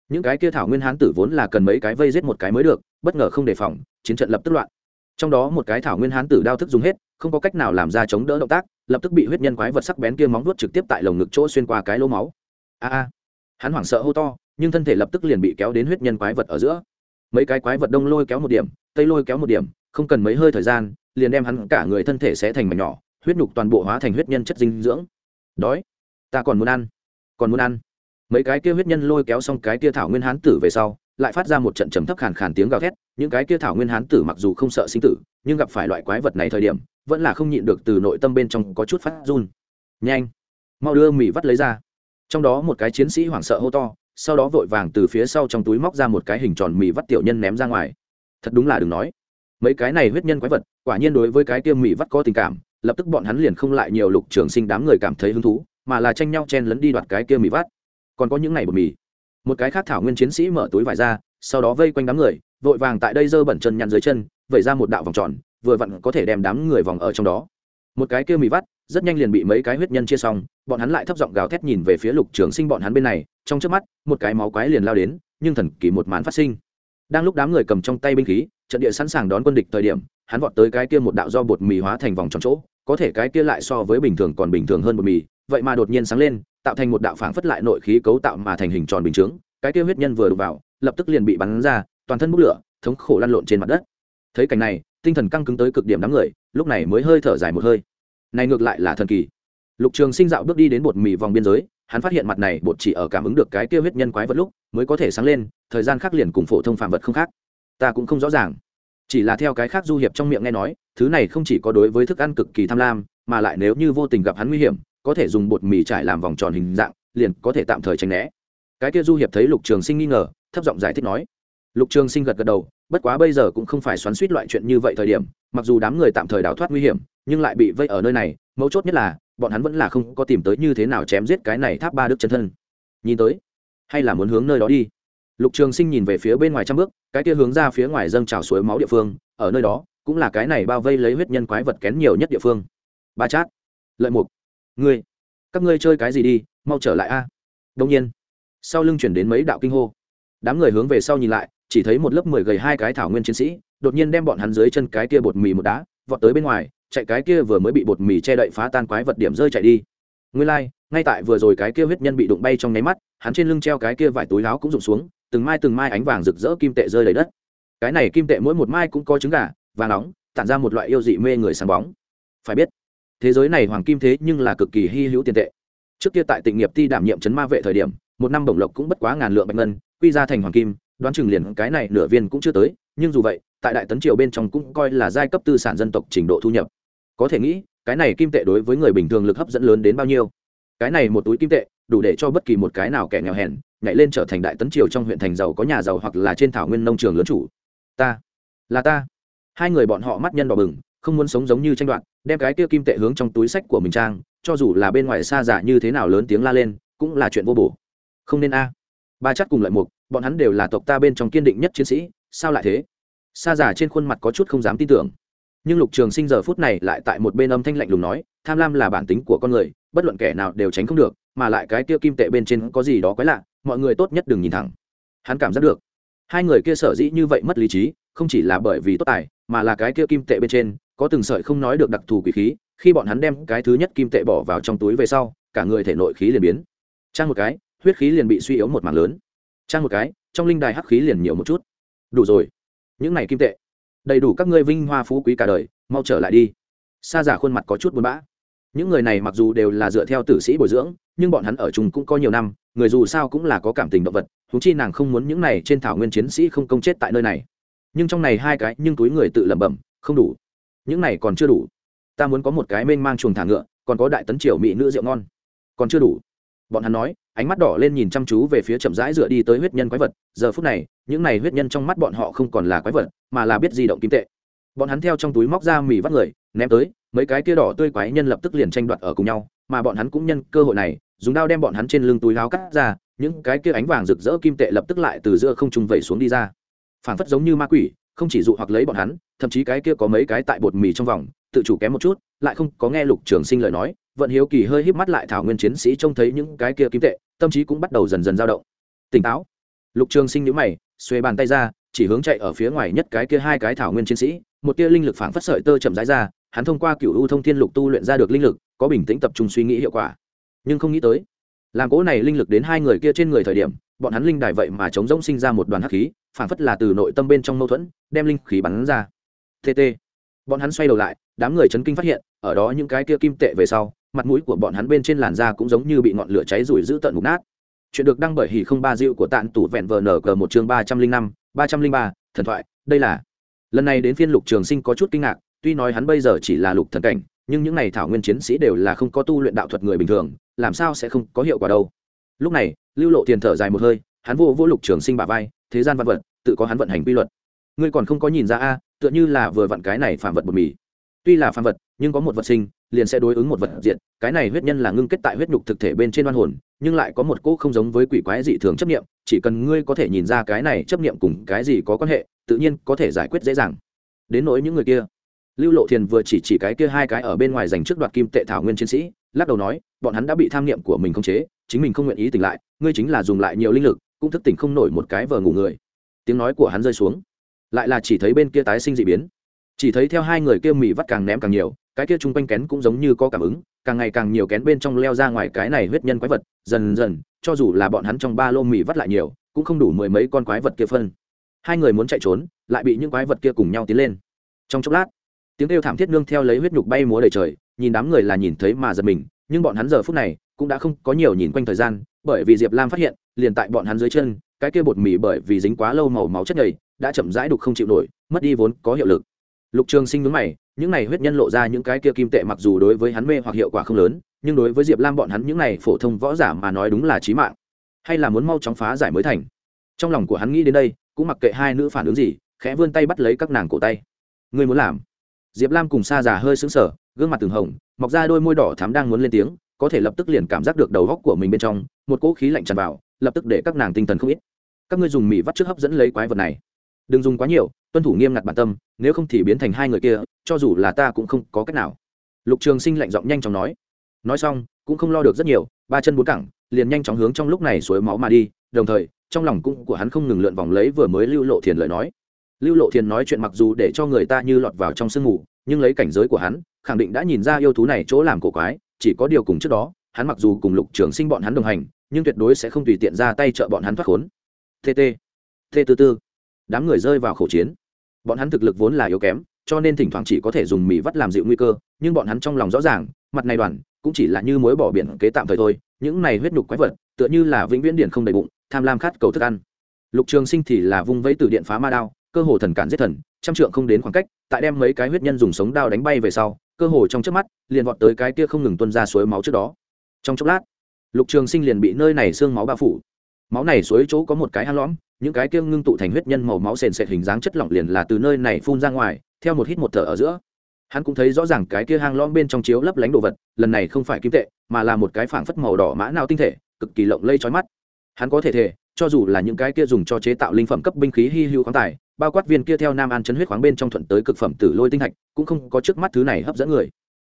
Những cái kia thảo nguyên hán tử vốn là cần mấy cái vây giết một cái mới được, bất ngờ không đề phòng, chiến trận lập tức loạn. Trong đó một cái thảo nguyên hán tử đao thức dùng hết, không có cách nào làm ra chống đỡ động tác lập tức bị huyết nhân quái vật sắc bén kia móng vuốt trực tiếp tại lồng ngực chỗ xuyên qua cái lỗ máu. A a. Hắn hoảng sợ hô to, nhưng thân thể lập tức liền bị kéo đến huyết nhân quái vật ở giữa. Mấy cái quái vật đông lôi kéo một điểm, tây lôi kéo một điểm, không cần mấy hơi thời gian, liền đem hắn cả người thân thể sẽ thành mảnh nhỏ, huyết nhục toàn bộ hóa thành huyết nhân chất dinh dưỡng. Đói. Ta còn muốn ăn. Còn muốn ăn. Mấy cái kia huyết nhân lôi kéo xong cái kia thảo nguyên hán tử về sau, lại phát ra một trận trầm thấp khàn khàn tiếng gào thét, những cái kia thảo nguyên hán tử mặc dù không sợ sinh tử, nhưng gặp phải loại quái vật này thời điểm vẫn là không nhịn được từ nội tâm bên trong có chút phát run. Nhanh, mau đưa mì vắt lấy ra. Trong đó một cái chiến sĩ hoảng sợ hô to, sau đó vội vàng từ phía sau trong túi móc ra một cái hình tròn mì vắt tiểu nhân ném ra ngoài. Thật đúng là đừng nói. Mấy cái này huyết nhân quái vật, quả nhiên đối với cái kia mì vắt có tình cảm, lập tức bọn hắn liền không lại nhiều lục trường sinh đám người cảm thấy hứng thú, mà là tranh nhau chen lấn đi đoạt cái kia mì vắt. Còn có những này bột mì. Một cái khác thảo nguyên chiến sĩ mở túi vải ra, sau đó vây quanh đám người, vội vàng tại đây giơ bẩn chân nhăn dưới chân, vẩy ra một đạo vòng tròn vừa vặn có thể đem đám người vòng ở trong đó. Một cái kia mì vắt, rất nhanh liền bị mấy cái huyết nhân chia xong, bọn hắn lại thấp giọng gào thét nhìn về phía lục trường sinh bọn hắn bên này, trong trước mắt, một cái máu quái liền lao đến, nhưng thần kỳ một màn phát sinh. Đang lúc đám người cầm trong tay binh khí, trận địa sẵn sàng đón quân địch thời điểm, hắn vọt tới cái kia một đạo do bột mì hóa thành vòng trong chỗ, có thể cái kia lại so với bình thường còn bình thường hơn bột mì, vậy mà đột nhiên sáng lên, tạo thành một đạo phảng phất lại nội khí cấu tạo mà thành hình tròn bình chướng, cái kia huyết nhân vừa đụng vào, lập tức liền bị bắn ra, toàn thân bốc lửa, thống khổ lăn lộn trên mặt đất. Thấy cảnh này tinh thần căng cứng tới cực điểm đám người, lúc này mới hơi thở dài một hơi. Này ngược lại là thần kỳ. Lục trường sinh dạo bước đi đến bột mì vòng biên giới, hắn phát hiện mặt này bột chỉ ở cảm ứng được cái kia huyết nhân quái vật lúc, mới có thể sáng lên, thời gian khác liền cùng phổ thông phạm vật không khác. Ta cũng không rõ ràng. Chỉ là theo cái khác du hiệp trong miệng nghe nói, thứ này không chỉ có đối với thức ăn cực kỳ tham lam, mà lại nếu như vô tình gặp hắn nguy hiểm, có thể dùng bột mì trải làm vòng tròn hình dạng, liền có thể tạm thời tránh né. Cái kia du hiệp thấy lục trường sinh nghi ngờ, thấp giọng giải thích nói. Lục trường sinh gật gật đầu bất quá bây giờ cũng không phải xoắn suýt loại chuyện như vậy thời điểm, mặc dù đám người tạm thời đào thoát nguy hiểm, nhưng lại bị vây ở nơi này, mấu chốt nhất là, bọn hắn vẫn là không có tìm tới như thế nào chém giết cái này tháp ba đức chân thân. Nhìn tới, hay là muốn hướng nơi đó đi? Lục trường sinh nhìn về phía bên ngoài trăm bước, cái kia hướng ra phía ngoài dâng trào suối máu địa phương, ở nơi đó, cũng là cái này bao vây lấy huyết nhân quái vật kén nhiều nhất địa phương. Ba chát. Lợi mục. Ngươi, các ngươi chơi cái gì đi, mau trở lại a. Đông nhiên, sau lưng chuyển đến mấy đạo kinh hô. Đám người hướng về sau nhìn lại chỉ thấy một lớp mười gầy hai cái thảo nguyên chiến sĩ đột nhiên đem bọn hắn dưới chân cái kia bột mì một đá vọt tới bên ngoài chạy cái kia vừa mới bị bột mì che đậy phá tan quái vật điểm rơi chạy đi. Nguyên lai、like, ngay tại vừa rồi cái kia huyết nhân bị đụng bay trong nháy mắt hắn trên lưng treo cái kia vải túi láo cũng rụng xuống từng mai từng mai ánh vàng rực rỡ kim tệ rơi đầy đất. Cái này kim tệ mỗi một mai cũng có trứng gà và nóng tản ra một loại yêu dị mê người sáng bóng. Phải biết thế giới này hoàng kim thế nhưng là cực kỳ hy hữu tiền tệ. Trước kia tại tịnh nghiệp ti đảm nhiệm chấn ma vệ thời điểm một năm bổng lộc cũng bất quá ngàn lượng bạch ngân quy ra thành hoàng kim đoán chừng liền cái này nửa viên cũng chưa tới, nhưng dù vậy, tại đại tấn triều bên trong cũng coi là giai cấp tư sản dân tộc trình độ thu nhập. Có thể nghĩ, cái này kim tệ đối với người bình thường lực hấp dẫn lớn đến bao nhiêu? Cái này một túi kim tệ, đủ để cho bất kỳ một cái nào kẻ nghèo hèn, nhảy lên trở thành đại tấn triều trong huyện thành giàu có nhà giàu hoặc là trên thảo nguyên nông trường lớn chủ. Ta, là ta. Hai người bọn họ mắt nhân đỏ bừng, không muốn sống giống như tranh đoạn đem cái kia kim tệ hướng trong túi sách của mình trang, cho dù là bên ngoài xa giả như thế nào lớn tiếng la lên, cũng là chuyện vô bổ. Không nên a. Ba chắc cùng lợi mục bọn hắn đều là tộc ta bên trong kiên định nhất chiến sĩ, sao lại thế? Xa giả trên khuôn mặt có chút không dám tin tưởng. Nhưng lục trường sinh giờ phút này lại tại một bên âm thanh lạnh lùng nói, tham lam là bản tính của con người, bất luận kẻ nào đều tránh không được, mà lại cái tiêu kim tệ bên trên có gì đó quái lạ, mọi người tốt nhất đừng nhìn thẳng. Hắn cảm giác được. Hai người kia sở dĩ như vậy mất lý trí, không chỉ là bởi vì tốt tài, mà là cái kia kim tệ bên trên, có từng sợi không nói được đặc thù quỷ khí, khi bọn hắn đem cái thứ nhất kim tệ bỏ vào trong túi về sau, cả người thể nội khí liền biến. Trang một cái, huyết khí liền bị suy yếu một mảng lớn trang một cái, trong linh đài hắc khí liền nhiều một chút. Đủ rồi. Những này kim tệ. Đầy đủ các ngươi vinh hoa phú quý cả đời, mau trở lại đi. Xa giả khuôn mặt có chút buồn bã. Những người này mặc dù đều là dựa theo tử sĩ bồi dưỡng, nhưng bọn hắn ở chung cũng có nhiều năm, người dù sao cũng là có cảm tình động vật thú chi nàng không muốn những này trên thảo nguyên chiến sĩ không công chết tại nơi này. Nhưng trong này hai cái, nhưng túi người tự lẩm bẩm, không đủ. Những này còn chưa đủ. Ta muốn có một cái mênh mang chuồng thả ngựa, còn có đại tấn triều mỹ nữ rượu ngon. Còn chưa đủ bọn hắn nói, ánh mắt đỏ lên nhìn chăm chú về phía chậm rãi dựa đi tới huyết nhân quái vật. Giờ phút này, những này huyết nhân trong mắt bọn họ không còn là quái vật, mà là biết di động kim tệ. Bọn hắn theo trong túi móc ra mì vắt người, ném tới, mấy cái kia đỏ tươi quái nhân lập tức liền tranh đoạt ở cùng nhau, mà bọn hắn cũng nhân cơ hội này, dùng đao đem bọn hắn trên lưng túi láo cắt ra, những cái kia ánh vàng rực rỡ kim tệ lập tức lại từ giữa không trung vẩy xuống đi ra. Phảng phất giống như ma quỷ, không chỉ dụ hoặc lấy bọn hắn, thậm chí cái kia có mấy cái tại bột mì trong vòng, tự chủ kém một chút, lại không có nghe lục trường sinh lời nói vận hiếu kỳ hơi híp mắt lại thảo nguyên chiến sĩ trông thấy những cái kia kim tệ, tâm trí cũng bắt đầu dần dần dao động. Tỉnh táo. Lục trường sinh nhữ mày, xuê bàn tay ra, chỉ hướng chạy ở phía ngoài nhất cái kia hai cái thảo nguyên chiến sĩ, một tia linh lực phảng phất sợi tơ chậm rãi ra, hắn thông qua cựu u thông thiên lục tu luyện ra được linh lực, có bình tĩnh tập trung suy nghĩ hiệu quả. Nhưng không nghĩ tới, làm cỗ này linh lực đến hai người kia trên người thời điểm, bọn hắn linh đài vậy mà chống rỗng sinh ra một đoàn hắc khí, phảng phất là từ nội tâm bên trong mâu thuẫn, đem linh khí bắn ra. Tt bọn hắn xoay đầu lại, đám người chấn kinh phát hiện, ở đó những cái kia kim tệ về sau mặt mũi của bọn hắn bên trên làn da cũng giống như bị ngọn lửa cháy rủi giữ tận mục nát. Chuyện được đăng bởi hỉ không ba dịu của tạn tủ vẹn vờ nở cờ một chương ba trăm linh năm, ba trăm linh ba, thần thoại, đây là. Lần này đến phiên lục trường sinh có chút kinh ngạc, tuy nói hắn bây giờ chỉ là lục thần cảnh, nhưng những này thảo nguyên chiến sĩ đều là không có tu luyện đạo thuật người bình thường, làm sao sẽ không có hiệu quả đâu. Lúc này, lưu lộ tiền thở dài một hơi, hắn vô vô lục trường sinh bả vai, thế gian văn vật, tự có hắn vận hành quy luật. Ngươi còn không có nhìn ra a, tựa như là vừa vặn cái này phản vật bột mì. Tuy là phản vật, nhưng có một vật sinh liền sẽ đối ứng một vật diện cái này huyết nhân là ngưng kết tại huyết nhục thực thể bên trên đoan hồn, nhưng lại có một cỗ không giống với quỷ quái dị thường chấp nghiệm chỉ cần ngươi có thể nhìn ra cái này chấp nghiệm cùng cái gì có quan hệ, tự nhiên có thể giải quyết dễ dàng. Đến nỗi những người kia. Lưu lộ thiền vừa chỉ chỉ cái kia hai cái ở bên ngoài dành trước đoạt kim tệ thảo nguyên chiến sĩ, lắc đầu nói, bọn hắn đã bị tham niệm của mình khống chế, chính mình không nguyện ý tỉnh lại, ngươi chính là dùng lại nhiều linh lực, cũng thức tỉnh không nổi một cái vờ ngủ người. Tiếng nói của hắn rơi xuống. Lại là chỉ thấy bên kia tái sinh dị biến. Chỉ thấy theo hai người kia mì vắt càng ném càng nhiều cái kia chung quanh kén cũng giống như có cảm ứng, càng ngày càng nhiều kén bên trong leo ra ngoài cái này huyết nhân quái vật, dần dần, cho dù là bọn hắn trong ba lô mì vắt lại nhiều, cũng không đủ mười mấy con quái vật kia phân. Hai người muốn chạy trốn, lại bị những quái vật kia cùng nhau tiến lên. Trong chốc lát, tiếng kêu thảm thiết nương theo lấy huyết nhục bay múa đầy trời, nhìn đám người là nhìn thấy mà giật mình, nhưng bọn hắn giờ phút này cũng đã không có nhiều nhìn quanh thời gian, bởi vì diệp lam phát hiện, liền tại bọn hắn dưới chân, cái kia bột mì bởi vì dính quá lâu màu máu chất nhầy, đã chậm rãi đục không chịu nổi, mất đi vốn có hiệu lực. Lục trường sinh mướn mày những này huyết nhân lộ ra những cái kia kim tệ mặc dù đối với hắn mê hoặc hiệu quả không lớn, nhưng đối với diệp lam bọn hắn những này phổ thông võ giả mà nói đúng là trí mạng. Hay là muốn mau chóng phá giải mới thành. Trong lòng của hắn nghĩ đến đây, cũng mặc kệ hai nữ phản ứng gì, khẽ vươn tay bắt lấy các nàng cổ tay. Ngươi muốn làm? Diệp lam cùng xa già hơi xứng sở gương mặt từng hồng, mọc ra đôi môi đỏ thám đang muốn lên tiếng, có thể lập tức liền cảm giác được đầu góc của mình bên trong, một cỗ khí lạnh tràn vào, lập tức để các nàng tinh thần không ít. Các ngươi dùng mì vắt trước hấp dẫn lấy quái vật này. Đừng dùng quá nhiều tuân thủ nghiêm ngặt bản tâm nếu không thì biến thành hai người kia cho dù là ta cũng không có cách nào lục trường sinh lạnh giọng nhanh chóng nói nói xong cũng không lo được rất nhiều ba chân bốn cẳng liền nhanh chóng hướng trong lúc này suối máu mà đi đồng thời trong lòng cũng của hắn không ngừng lượn vòng lấy vừa mới lưu lộ thiền lời nói lưu lộ thiền nói chuyện mặc dù để cho người ta như lọt vào trong sương mù nhưng lấy cảnh giới của hắn khẳng định đã nhìn ra yêu thú này chỗ làm cổ quái chỉ có điều cùng trước đó hắn mặc dù cùng lục trường sinh bọn hắn đồng hành nhưng tuyệt đối sẽ không tùy tiện ra tay trợ bọn hắn thoát khốn tt t tư tư đám người rơi vào khẩu chiến. Bọn hắn thực lực vốn là yếu kém, cho nên thỉnh thoảng chỉ có thể dùng mì vắt làm dịu nguy cơ, nhưng bọn hắn trong lòng rõ ràng, mặt này đoàn cũng chỉ là như mối bỏ biển kế tạm thời thôi, những này huyết nhục quái vật, tựa như là vĩnh viễn điển không đầy bụng, tham lam khát cầu thức ăn. Lục trường sinh thì là vung vẫy từ điện phá ma đao, cơ hồ thần cản giết thần, trăm trượng không đến khoảng cách, tại đem mấy cái huyết nhân dùng sống đao đánh bay về sau, cơ hồ trong trước mắt, liền vọt tới cái kia không ngừng tuân ra suối máu trước đó. Trong chốc lát, lục trường sinh liền bị nơi này xương máu bao phủ máu này suối chỗ có một cái hang lõm, những cái kia ngưng tụ thành huyết nhân màu máu sền sệt hình dáng chất lỏng liền là từ nơi này phun ra ngoài, theo một hít một thở ở giữa. Hắn cũng thấy rõ ràng cái kia hang lõm bên trong chiếu lấp lánh đồ vật, lần này không phải kim tệ, mà là một cái phảng phất màu đỏ mã nào tinh thể, cực kỳ lộng lây trói mắt. Hắn có thể thể cho dù là những cái kia dùng cho chế tạo linh phẩm cấp binh khí hy hữu khoáng tài, bao quát viên kia theo nam an chấn huyết khoáng bên trong thuận tới cực phẩm tử lôi tinh thạch cũng không có trước mắt thứ này hấp dẫn người.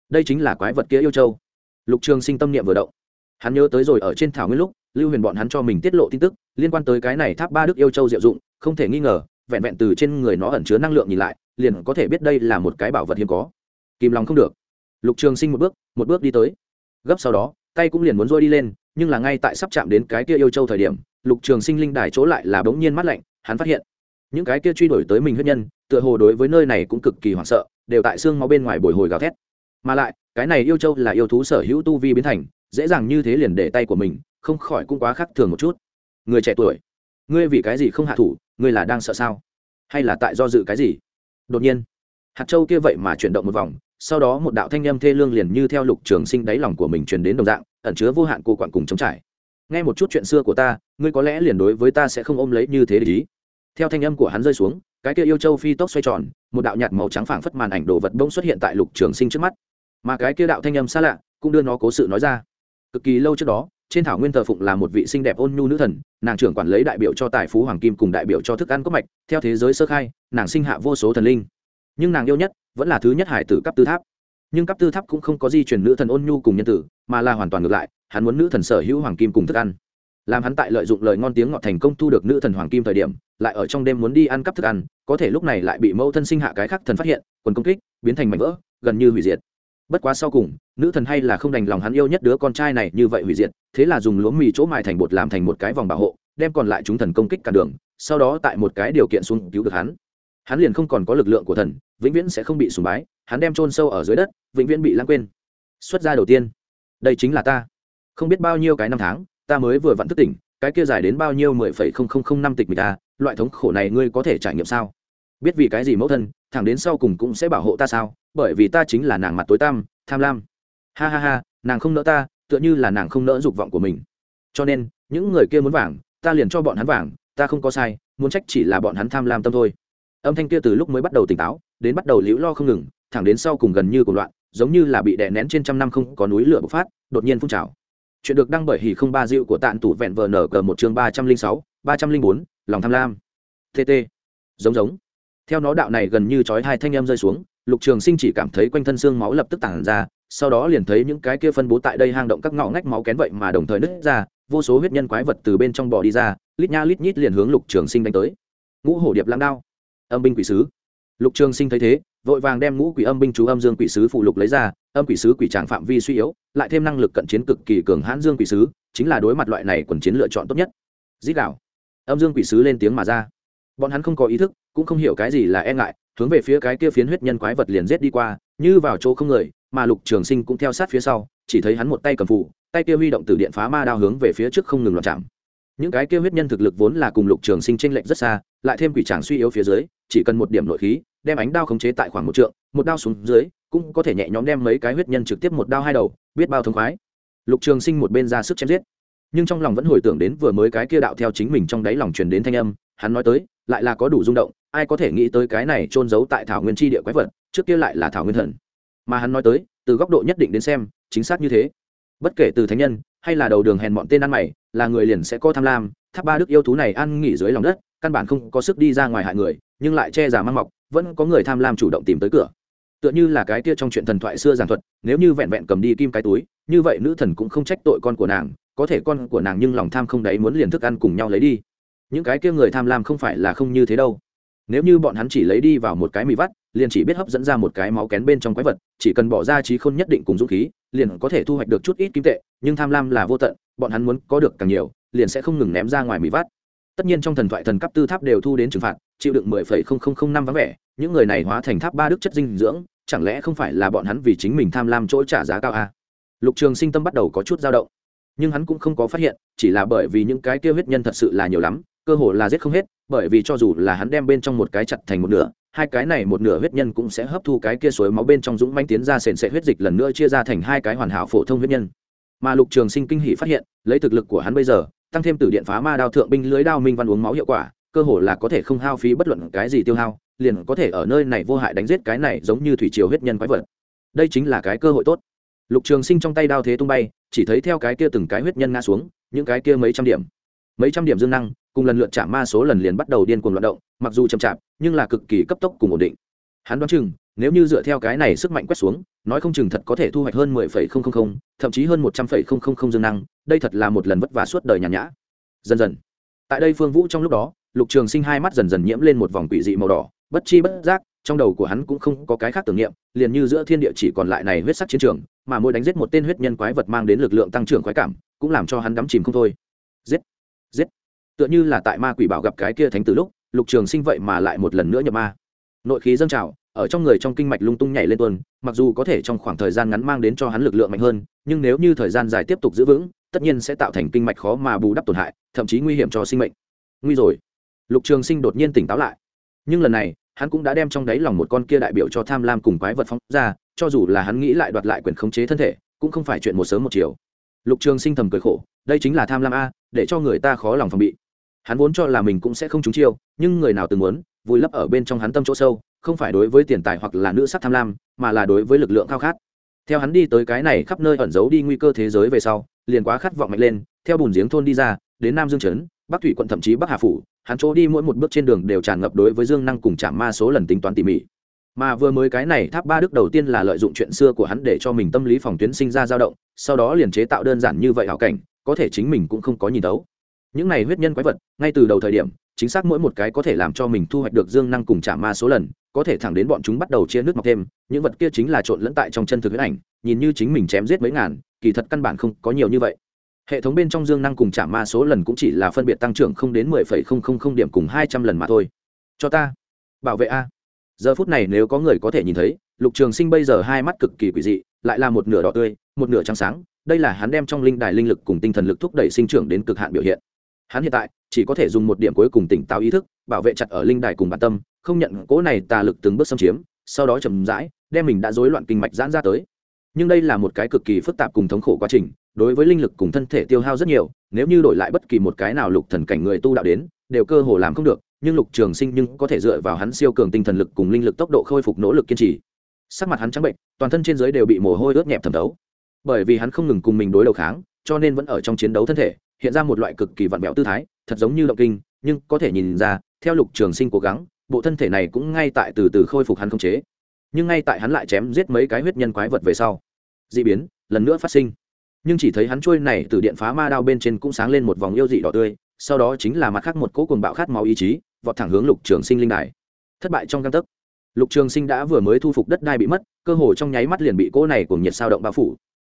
Đây chính là quái vật kia yêu châu. Lục trường sinh tâm niệm vừa động hắn nhớ tới rồi ở trên thảo nguyên lúc, lưu huyền bọn hắn cho mình tiết lộ tin tức, liên quan tới cái này tháp ba đức yêu châu diệu dụng, không thể nghi ngờ, vẹn vẹn từ trên người nó ẩn chứa năng lượng nhìn lại, liền có thể biết đây là một cái bảo vật hiếm có. Kìm lòng không được. Lục trường sinh một bước một bước đi tới. Gấp sau đó, tay cũng liền muốn rôi đi lên, nhưng là ngay tại sắp chạm đến cái kia yêu châu thời điểm, lục trường sinh linh đài chỗ lại là bỗng nhiên mắt lạnh, hắn phát hiện, những cái kia truy đuổi tới mình huyết nhân, tựa hồ đối với nơi này cũng cực kỳ hoảng sợ, đều tại xương máu bên ngoài bồi hồi gào thét. Mà lại, cái này yêu châu là yêu thú sở hữu tu vi biến thành dễ dàng như thế liền để tay của mình, không khỏi cũng quá khác thường một chút. Người trẻ tuổi, ngươi vì cái gì không hạ thủ, ngươi là đang sợ sao? Hay là tại do dự cái gì? Đột nhiên, hạt châu kia vậy mà chuyển động một vòng, sau đó một đạo thanh â m thê lương liền như theo lục trường sinh đáy lòng của mình truyền đến đồng dạng, ẩn chứa vô hạn cô quản cùng chống trải. Nghe một chút chuyện xưa của ta, ngươi có lẽ liền đối với ta sẽ không ôm lấy như thế để ý. Theo thanh âm của hắn rơi xuống, cái kia yêu châu phi tốc xoay tròn, một đạo nhạt màu trắng phảng phất màn ảnh đồ vật bỗng xuất hiện tại lục trường sinh trước mắt. Mà cái kia đạo thanh âm xa lạ, cũng đưa nó cố sự nói ra cực kỳ lâu trước đó, trên thảo nguyên thờ phụng là một vị xinh đẹp ôn nhu nữ thần, nàng trưởng quản lấy đại biểu cho tài phú hoàng kim cùng đại biểu cho thức ăn cốc mạch, theo thế giới sơ khai, nàng sinh hạ vô số thần linh. Nhưng nàng yêu nhất vẫn là thứ nhất hải tử cấp tư tháp. Nhưng cấp tư tháp cũng không có di chuyển nữ thần ôn nhu cùng nhân tử, mà là hoàn toàn ngược lại, hắn muốn nữ thần sở hữu hoàng kim cùng thức ăn. Làm hắn tại lợi dụng lời ngon tiếng ngọt thành công thu được nữ thần hoàng kim thời điểm, lại ở trong đêm muốn đi ăn cắp thức ăn, có thể lúc này lại bị mẫu thân sinh hạ cái khác thần phát hiện, quần công kích, biến thành mảnh vỡ, gần như hủy diệt bất quá sau cùng nữ thần hay là không đành lòng hắn yêu nhất đứa con trai này như vậy hủy diệt thế là dùng lúa mì chỗ mài thành bột làm thành một cái vòng bảo hộ đem còn lại chúng thần công kích cả đường sau đó tại một cái điều kiện xuống cứu được hắn. Hắn liền không còn có lực lượng của thần vĩnh viễn sẽ không bị sùng bái hắn đem chôn sâu ở dưới đất vĩnh viễn bị lãng quên. Xuất gia đầu tiên đây chính là ta. Không biết bao nhiêu cái năm tháng ta mới vừa vặn thức tỉnh cái kia dài đến bao nhiêu mười phẩy không không không năm tịch mịch ta, loại thống khổ này ngươi có thể trải nghiệm sao? Biết vì cái gì mẫu thân, thẳng đến sau cùng cũng sẽ bảo hộ ta sao? Bởi vì ta chính là nàng mặt tối tăm, tham lam. Ha ha ha, nàng không nỡ ta, tựa như là nàng không nỡ dục vọng của mình. Cho nên, những người kia muốn vàng, ta liền cho bọn hắn vàng, ta không có sai, muốn trách chỉ là bọn hắn tham lam tâm thôi. Âm thanh kia từ lúc mới bắt đầu tỉnh táo, đến bắt đầu liễu lo không ngừng, thẳng đến sau cùng gần như cùng loạn, giống như là bị đè nén trên trăm năm không có núi lửa bộc phát, đột nhiên phun trào. Chuyện được đăng bởi hỉ không ba dịu của tạn tủ vẹn vờ nở cờ một chương ba trăm linh sáu, ba trăm linh bốn, lòng tham lam. Tt giống giống theo nó đạo này gần như chói hai thanh em rơi xuống, lục trường sinh chỉ cảm thấy quanh thân xương máu lập tức tản ra, sau đó liền thấy những cái kia phân bố tại đây hang động các ngõ ngách máu kén vậy mà đồng thời nứt ra, vô số huyết nhân quái vật từ bên trong bò đi ra, lít nha lít nhít liền hướng lục trường sinh đánh tới. Ngũ hổ điệp lãng đao, âm binh quỷ sứ. Lục trường sinh thấy thế, vội vàng đem ngũ quỷ âm binh chú âm dương quỷ sứ phụ lục lấy ra, âm quỷ sứ quỷ tràng phạm vi suy yếu, lại thêm năng lực cận chiến cực kỳ cường hãn dương quỷ sứ, chính là đối mặt loại này quần chiến lựa chọn tốt nhất. Dít đạo âm dương quỷ sứ lên tiếng mà ra bọn hắn không có ý thức, cũng không hiểu cái gì là e ngại, hướng về phía cái kia phiến huyết nhân quái vật liền giết đi qua, như vào chỗ không người, mà lục trường sinh cũng theo sát phía sau, chỉ thấy hắn một tay cầm phủ, tay kia huy động từ điện phá ma đao hướng về phía trước không ngừng loạn chạm. Những cái kia huyết nhân thực lực vốn là cùng lục trường sinh tranh lệch rất xa, lại thêm quỷ tràng suy yếu phía dưới, chỉ cần một điểm nội khí, đem ánh đao khống chế tại khoảng một trượng, một đao xuống dưới, cũng có thể nhẹ nhõm đem mấy cái huyết nhân trực tiếp một đao hai đầu, biết bao thông khoái. Lục trường sinh một bên ra sức chém giết, nhưng trong lòng vẫn hồi tưởng đến vừa mới cái kia đạo theo chính mình trong đáy lòng truyền đến thanh âm, hắn nói tới lại là có đủ rung động, ai có thể nghĩ tới cái này trôn giấu tại thảo nguyên tri địa quái vật, trước kia lại là thảo nguyên thần. Mà hắn nói tới, từ góc độ nhất định đến xem, chính xác như thế. Bất kể từ thánh nhân, hay là đầu đường hèn bọn tên ăn mày, là người liền sẽ có tham lam, tháp ba đức yêu thú này ăn nghỉ dưới lòng đất, căn bản không có sức đi ra ngoài hại người, nhưng lại che giả mang mọc, vẫn có người tham lam chủ động tìm tới cửa. Tựa như là cái kia trong chuyện thần thoại xưa giảng thuật, nếu như vẹn vẹn cầm đi kim cái túi, như vậy nữ thần cũng không trách tội con của nàng, có thể con của nàng nhưng lòng tham không đấy muốn liền thức ăn cùng nhau lấy đi những cái kia người tham lam không phải là không như thế đâu nếu như bọn hắn chỉ lấy đi vào một cái mì vắt, liền chỉ biết hấp dẫn ra một cái máu kén bên trong quái vật, chỉ cần bỏ ra trí khôn nhất định cùng dũng khí, liền có thể thu hoạch được chút ít kim tệ, nhưng tham lam là vô tận, bọn hắn muốn có được càng nhiều, liền sẽ không ngừng ném ra ngoài mì vắt tất nhiên trong thần thoại thần cấp tư tháp đều thu đến trừng phạt, chịu đựng mười phẩy không không không năm vắng vẻ, những người này hóa thành tháp ba đức chất dinh dưỡng, chẳng lẽ không phải là bọn hắn vì chính mình tham lam chỗ trả giá cao à? lục trường sinh tâm bắt đầu có chút dao động, nhưng hắn cũng không có phát hiện, chỉ là bởi vì những cái tiêu huyết nhân thật sự là nhiều lắm cơ hồ là giết không hết, bởi vì cho dù là hắn đem bên trong một cái chặt thành một nửa, hai cái này một nửa huyết nhân cũng sẽ hấp thu cái kia suối máu bên trong dũng manh tiến ra sền sệ huyết dịch lần nữa chia ra thành hai cái hoàn hảo phổ thông huyết nhân. Mà lục trường sinh kinh hỷ phát hiện, lấy thực lực của hắn bây giờ, tăng thêm từ điện phá ma đao thượng binh lưới đao minh văn uống máu hiệu quả, cơ hồ là có thể không hao phí bất luận cái gì tiêu hao, liền có thể ở nơi này vô hại đánh giết cái này giống như thủy triều huyết nhân quái vật. Đây chính là cái cơ hội tốt. Lục trường sinh trong tay đao thế tung bay, chỉ thấy theo cái kia từng cái huyết nhân ngã xuống, những cái kia mấy trăm điểm. Mấy trăm điểm dương năng cùng lần lượt chạm ma số lần liền bắt đầu điên cuồng loạn động, mặc dù chậm chạp, nhưng là cực kỳ cấp tốc cùng ổn định. Hắn đoán chừng, nếu như dựa theo cái này sức mạnh quét xuống, nói không chừng thật có thể thu hoạch hơn mười phẩy không không không, thậm chí hơn một trăm phẩy không không không dương năng, đây thật là một lần vất vả suốt đời nhàn nhã. Dần dần, tại đây phương vũ trong lúc đó, lục trường sinh hai mắt dần dần nhiễm lên một vòng quỷ dị màu đỏ, bất chi bất giác, trong đầu của hắn cũng không có cái khác tưởng niệm, liền như giữa thiên địa chỉ còn lại này huyết sắc chiến trường, mà mỗi đánh giết một tên huyết nhân quái vật mang đến lực lượng tăng trưởng khoái cảm, cũng làm cho hắn đắm chìm không thôi. Giết giết tựa như là tại ma quỷ bảo gặp cái kia thánh tử lúc, lục trường sinh vậy mà lại một lần nữa nhập ma. Nội khí dâng trào, ở trong người trong kinh mạch lung tung nhảy lên tuần, mặc dù có thể trong khoảng thời gian ngắn mang đến cho hắn lực lượng mạnh hơn, nhưng nếu như thời gian dài tiếp tục giữ vững, tất nhiên sẽ tạo thành kinh mạch khó mà bù đắp tổn hại, thậm chí nguy hiểm cho sinh mệnh. Nguy rồi. Lục trường sinh đột nhiên tỉnh táo lại. Nhưng lần này, hắn cũng đã đem trong đáy lòng một con kia đại biểu cho tham lam cùng quái vật phóng ra, cho dù là hắn nghĩ lại đoạt lại quyền khống chế thân thể, cũng không phải chuyện một sớm một chiều. Lục trường sinh thầm cười khổ, đây chính là tham lam a, để cho người ta khó lòng phòng bị hắn vốn cho là mình cũng sẽ không trúng chiêu, nhưng người nào từng muốn, vùi lấp ở bên trong hắn tâm chỗ sâu, không phải đối với tiền tài hoặc là nữ sắc tham lam, mà là đối với lực lượng khao khát. Theo hắn đi tới cái này khắp nơi ẩn giấu đi nguy cơ thế giới về sau, liền quá khát vọng mạnh lên, theo bùn giếng thôn đi ra, đến nam dương trấn, bắc thủy quận thậm chí bắc hà phủ, hắn chỗ đi mỗi một bước trên đường đều tràn ngập đối với dương năng cùng chạm ma số lần tính toán tỉ mỉ. Mà vừa mới cái này tháp ba đức đầu tiên là lợi dụng chuyện xưa của hắn để cho mình tâm lý phòng tuyến sinh ra dao động, sau đó liền chế tạo đơn giản như vậy hảo cảnh, có thể chính mình cũng không có nhìn tấu những này huyết nhân quái vật, ngay từ đầu thời điểm, chính xác mỗi một cái có thể làm cho mình thu hoạch được dương năng cùng trả ma số lần, có thể thẳng đến bọn chúng bắt đầu chia nước mọc thêm, những vật kia chính là trộn lẫn tại trong chân thực huyết ảnh, nhìn như chính mình chém giết mấy ngàn, kỳ thật căn bản không có nhiều như vậy. Hệ thống bên trong dương năng cùng trả ma số lần cũng chỉ là phân biệt tăng trưởng không đến mười phẩy không không không điểm cùng hai trăm lần mà thôi. Cho ta. Bảo vệ a. Giờ phút này nếu có người có thể nhìn thấy, lục trường sinh bây giờ hai mắt cực kỳ quỷ dị, lại là một nửa đỏ tươi, một nửa trắng sáng, đây là hắn đem trong linh đài linh lực cùng tinh thần lực thúc đẩy sinh trưởng đến cực hạn biểu hiện hắn hiện tại chỉ có thể dùng một điểm cuối cùng tỉnh táo ý thức, bảo vệ chặt ở linh đài cùng bản tâm, không nhận cỗ này tà lực từng bước xâm chiếm, sau đó chậm rãi đem mình đã rối loạn kinh mạch giãn ra tới. Nhưng đây là một cái cực kỳ phức tạp cùng thống khổ quá trình, đối với linh lực cùng thân thể tiêu hao rất nhiều, nếu như đổi lại bất kỳ một cái nào lục thần cảnh người tu đạo đến, đều cơ hồ làm không được, nhưng lục trường sinh nhưng có thể dựa vào hắn siêu cường tinh thần lực cùng linh lực tốc độ khôi phục nỗ lực kiên trì. Sắc mặt hắn trắng bệnh, toàn thân trên dưới đều bị mồ hôi ướt nhẹp thẩm thấu. Bởi vì hắn không ngừng cùng mình đối đầu kháng, cho nên vẫn ở trong chiến đấu thân thể hiện ra một loại cực kỳ vặn vẹo tư thái, thật giống như động kinh, nhưng có thể nhìn ra, theo lục trường sinh cố gắng, bộ thân thể này cũng ngay tại từ từ khôi phục hắn không chế. Nhưng ngay tại hắn lại chém giết mấy cái huyết nhân quái vật về sau d ị biến, lần nữa phát sinh. Nhưng chỉ thấy hắn trôi này từ điện phá ma đao bên trên cũng sáng lên một vòng yêu dị đỏ tươi, sau đó chính là mặt khác một cỗ cuồng bạo khát máu ý chí, vọt thẳng hướng lục trường sinh linh đài. Thất bại trong căn tấc. Lục trường sinh đã vừa mới thu phục đất đai bị mất, cơ hồ trong nháy mắt liền bị cỗ này cùng nhiệt sao động bao phủ.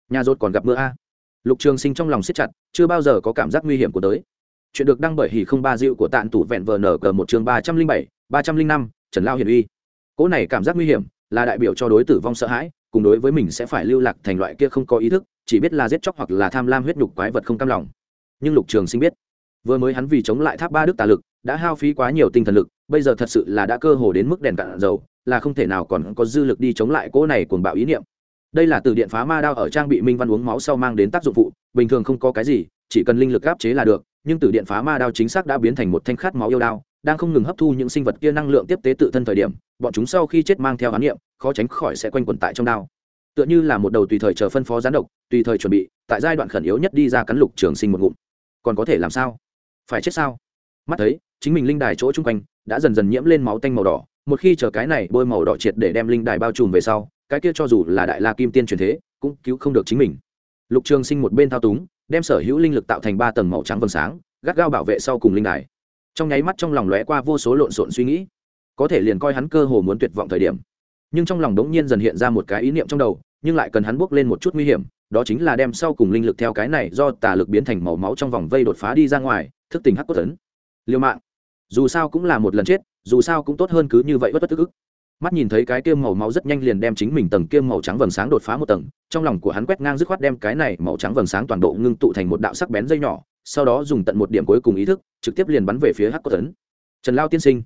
Nhà rốt còn gặp mưa a lục trường sinh trong lòng siết chặt, chưa bao giờ có cảm giác nguy hiểm của tới. Chuyện được đăng bởi hỉ không ba dịu của tạng tủ vẹn vờ nở cờ một chương ba trăm linh bảy, ba trăm linh năm, trần lao hiển uy. Cỗ này cảm giác nguy hiểm là đại biểu cho đối tử vong sợ hãi, cùng đối với mình sẽ phải lưu lạc thành loại kia không có ý thức, chỉ biết là giết chóc hoặc là tham lam huyết nhục quái vật không cam lòng. Nhưng lục trường sinh biết, vừa mới hắn vì chống lại tháp ba đức tà lực, đã hao phí quá nhiều tinh thần lực, bây giờ thật sự là đã cơ hồ đến mức đèn cạn dầu, là không thể nào còn có dư lực đi chống lại cỗ này cuồng bạo ý niệm đây là từ điện phá ma đao ở trang bị minh văn uống máu sau mang đến tác dụng phụ, bình thường không có cái gì, chỉ cần linh lực áp chế là được, nhưng từ điện phá ma đao chính xác đã biến thành một thanh khát máu yêu đao, đang không ngừng hấp thu những sinh vật kia năng lượng tiếp tế tự thân thời điểm, bọn chúng sau khi chết mang theo ám niệm, khó tránh khỏi sẽ quanh quẩn tại trong đao. Tựa như là một đầu tùy thời chờ phân phó gián độc, tùy thời chuẩn bị, tại giai đoạn khẩn yếu nhất đi ra cắn lục trường sinh một ngụm. Còn có thể làm sao? Phải chết sao? Mắt thấy, chính mình linh đài chỗ chung quanh đã dần dần nhiễm lên máu tanh màu đỏ, một khi chờ cái này bôi màu đỏ triệt để đem linh đài bao trùm về sau cái kia cho dù là đại la kim tiên truyền thế, cũng cứu không được chính mình. Lục trường sinh một bên thao túng, đem sở hữu linh lực tạo thành ba tầng màu trắng vầng sáng, gắt gao bảo vệ sau cùng linh đài. Trong nháy mắt trong lòng lóe qua vô số lộn xộn suy nghĩ. Có thể liền coi hắn cơ hồ muốn tuyệt vọng thời điểm. Nhưng trong lòng đống nhiên dần hiện ra một cái ý niệm trong đầu, nhưng lại cần hắn bước lên một chút nguy hiểm, đó chính là đem sau cùng linh lực theo cái này do tà lực biến thành màu máu trong vòng vây đột phá đi ra ngoài, thức tình hắc cốt tấn. Liêu mạng. Dù sao cũng là một lần chết, dù sao cũng tốt hơn cứ như vậy bất bất tức ức mắt nhìn thấy cái kia màu máu rất nhanh liền đem chính mình tầng kiêm màu trắng vầng sáng đột phá một tầng, trong lòng của hắn quét ngang dứt khoát đem cái này màu trắng vầng sáng toàn bộ ngưng tụ thành một đạo sắc bén dây nhỏ, sau đó dùng tận một điểm cuối cùng ý thức, trực tiếp liền bắn về phía hắc cốt tấn. Trần lao tiên sinh,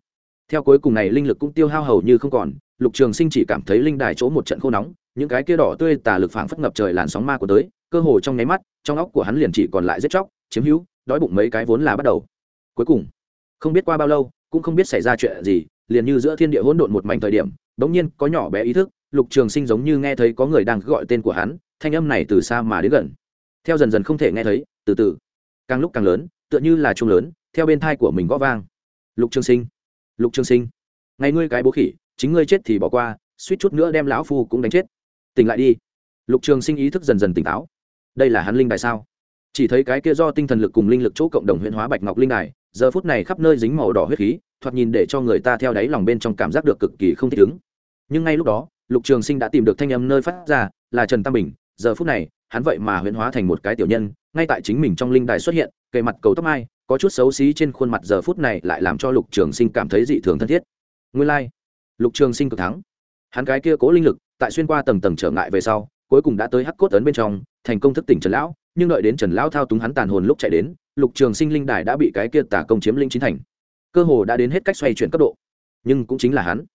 theo cuối cùng này linh lực cũng tiêu hao hầu như không còn, lục trường sinh chỉ cảm thấy linh đài chỗ một trận khô nóng, những cái kia đỏ tươi tà lực phảng phất ngập trời làn sóng ma của tới, cơ hồ trong nháy mắt, trong óc của hắn liền chỉ còn lại giết chóc, chiếm hữu, đói bụng mấy cái vốn là bắt đầu. Cuối cùng, không biết qua bao lâu, cũng không biết xảy ra chuyện gì liền như giữa thiên địa hỗn độn một mảnh thời điểm, bỗng nhiên có nhỏ bé ý thức, lục trường sinh giống như nghe thấy có người đang gọi tên của hắn, thanh âm này từ xa mà đến gần. Theo dần dần không thể nghe thấy, từ từ. Càng lúc càng lớn, tựa như là chung lớn, theo bên thai của mình gõ vang. Lục trường sinh, lục trường sinh, ngày ngươi cái bố khỉ, chính ngươi chết thì bỏ qua, suýt chút nữa đem lão phu cũng đánh chết. Tỉnh lại đi. Lục trường sinh ý thức dần dần tỉnh táo. Đây là hắn linh đài sao? Chỉ thấy cái kia do tinh thần lực cùng linh lực chỗ cộng đồng huyện hóa bạch ngọc linh đài, giờ phút này khắp nơi dính màu đỏ huyết khí thoạt nhìn để cho người ta theo đáy lòng bên trong cảm giác được cực kỳ không thích ứng. Nhưng ngay lúc đó, lục trường sinh đã tìm được thanh âm nơi phát ra, là trần tam bình. Giờ phút này, hắn vậy mà huyễn hóa thành một cái tiểu nhân, ngay tại chính mình trong linh đài xuất hiện, kề mặt cầu tóc mai có chút xấu xí trên khuôn mặt giờ phút này lại làm cho lục trường sinh cảm thấy dị thường thân thiết. Nguyên lai、like. lục trường sinh cực thắng. Hắn cái kia cố linh lực, tại xuyên qua tầng tầng trở ngại về sau, cuối cùng đã tới hắc cốt ấn bên trong, thành công thức tỉnh trần lão, nhưng đợi đến trần lão thao túng hắn tàn hồn lúc chạy đến, lục trường sinh linh đài đã bị cái kia tả công chiếm linh chính thành cơ hồ đã đến hết cách xoay chuyển cấp độ. Nhưng cũng chính là hắn.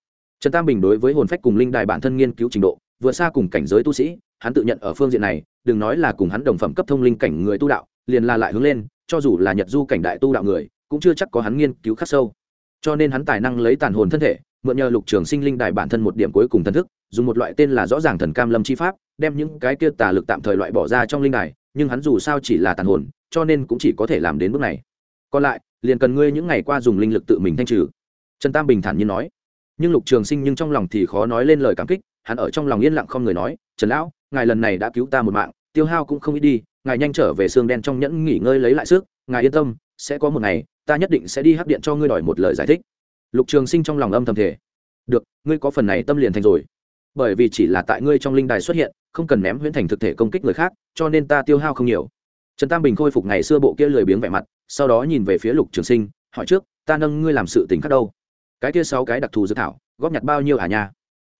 Trần tam bình đối với hồn phách cùng linh đài bản thân nghiên cứu trình độ, vượt xa cùng cảnh giới tu sĩ, hắn tự nhận ở phương diện này, đừng nói là cùng hắn đồng phẩm cấp thông linh cảnh người tu đạo, liền là lại hướng lên, cho dù là nhật du cảnh đại tu đạo người, cũng chưa chắc có hắn nghiên cứu khắc sâu. Cho nên hắn tài năng lấy tàn hồn thân thể, mượn nhờ lục trường sinh linh đài bản thân một điểm cuối cùng thần thức, dùng một loại tên là rõ ràng thần cam lâm chi pháp, đem những cái kia tà lực tạm thời loại bỏ ra trong linh đài, nhưng hắn dù sao chỉ là tàn hồn, cho nên cũng chỉ có thể làm đến bước này. Còn lại liền cần ngươi những ngày qua dùng linh lực tự mình thanh trừ. Trần tam bình thản nhiên nói. Nhưng lục trường sinh nhưng trong lòng thì khó nói lên lời cảm kích, hắn ở trong lòng yên lặng không người nói, trần lão, ngài lần này đã cứu ta một mạng, tiêu hao cũng không ít đi, ngài nhanh trở về xương đen trong nhẫn nghỉ ngơi lấy lại sức, ngài yên tâm, sẽ có một ngày, ta nhất định sẽ đi hắc điện cho ngươi đòi một lời giải thích. Lục trường sinh trong lòng âm thầm thể được, ngươi có phần này tâm liền thành rồi. Bởi vì chỉ là tại ngươi trong linh đài xuất hiện, không cần ném huyễn thành thực thể công kích người khác, cho nên ta tiêu hao không nhiều. Trần tam bình khôi phục ngày xưa bộ kia lười biếng vẻ mặt sau đó nhìn về phía lục trường sinh, hỏi trước, ta nâng ngươi làm sự tình khác đâu? Cái kia sáu cái đặc thù dự thảo, góp nhặt bao nhiêu à nha?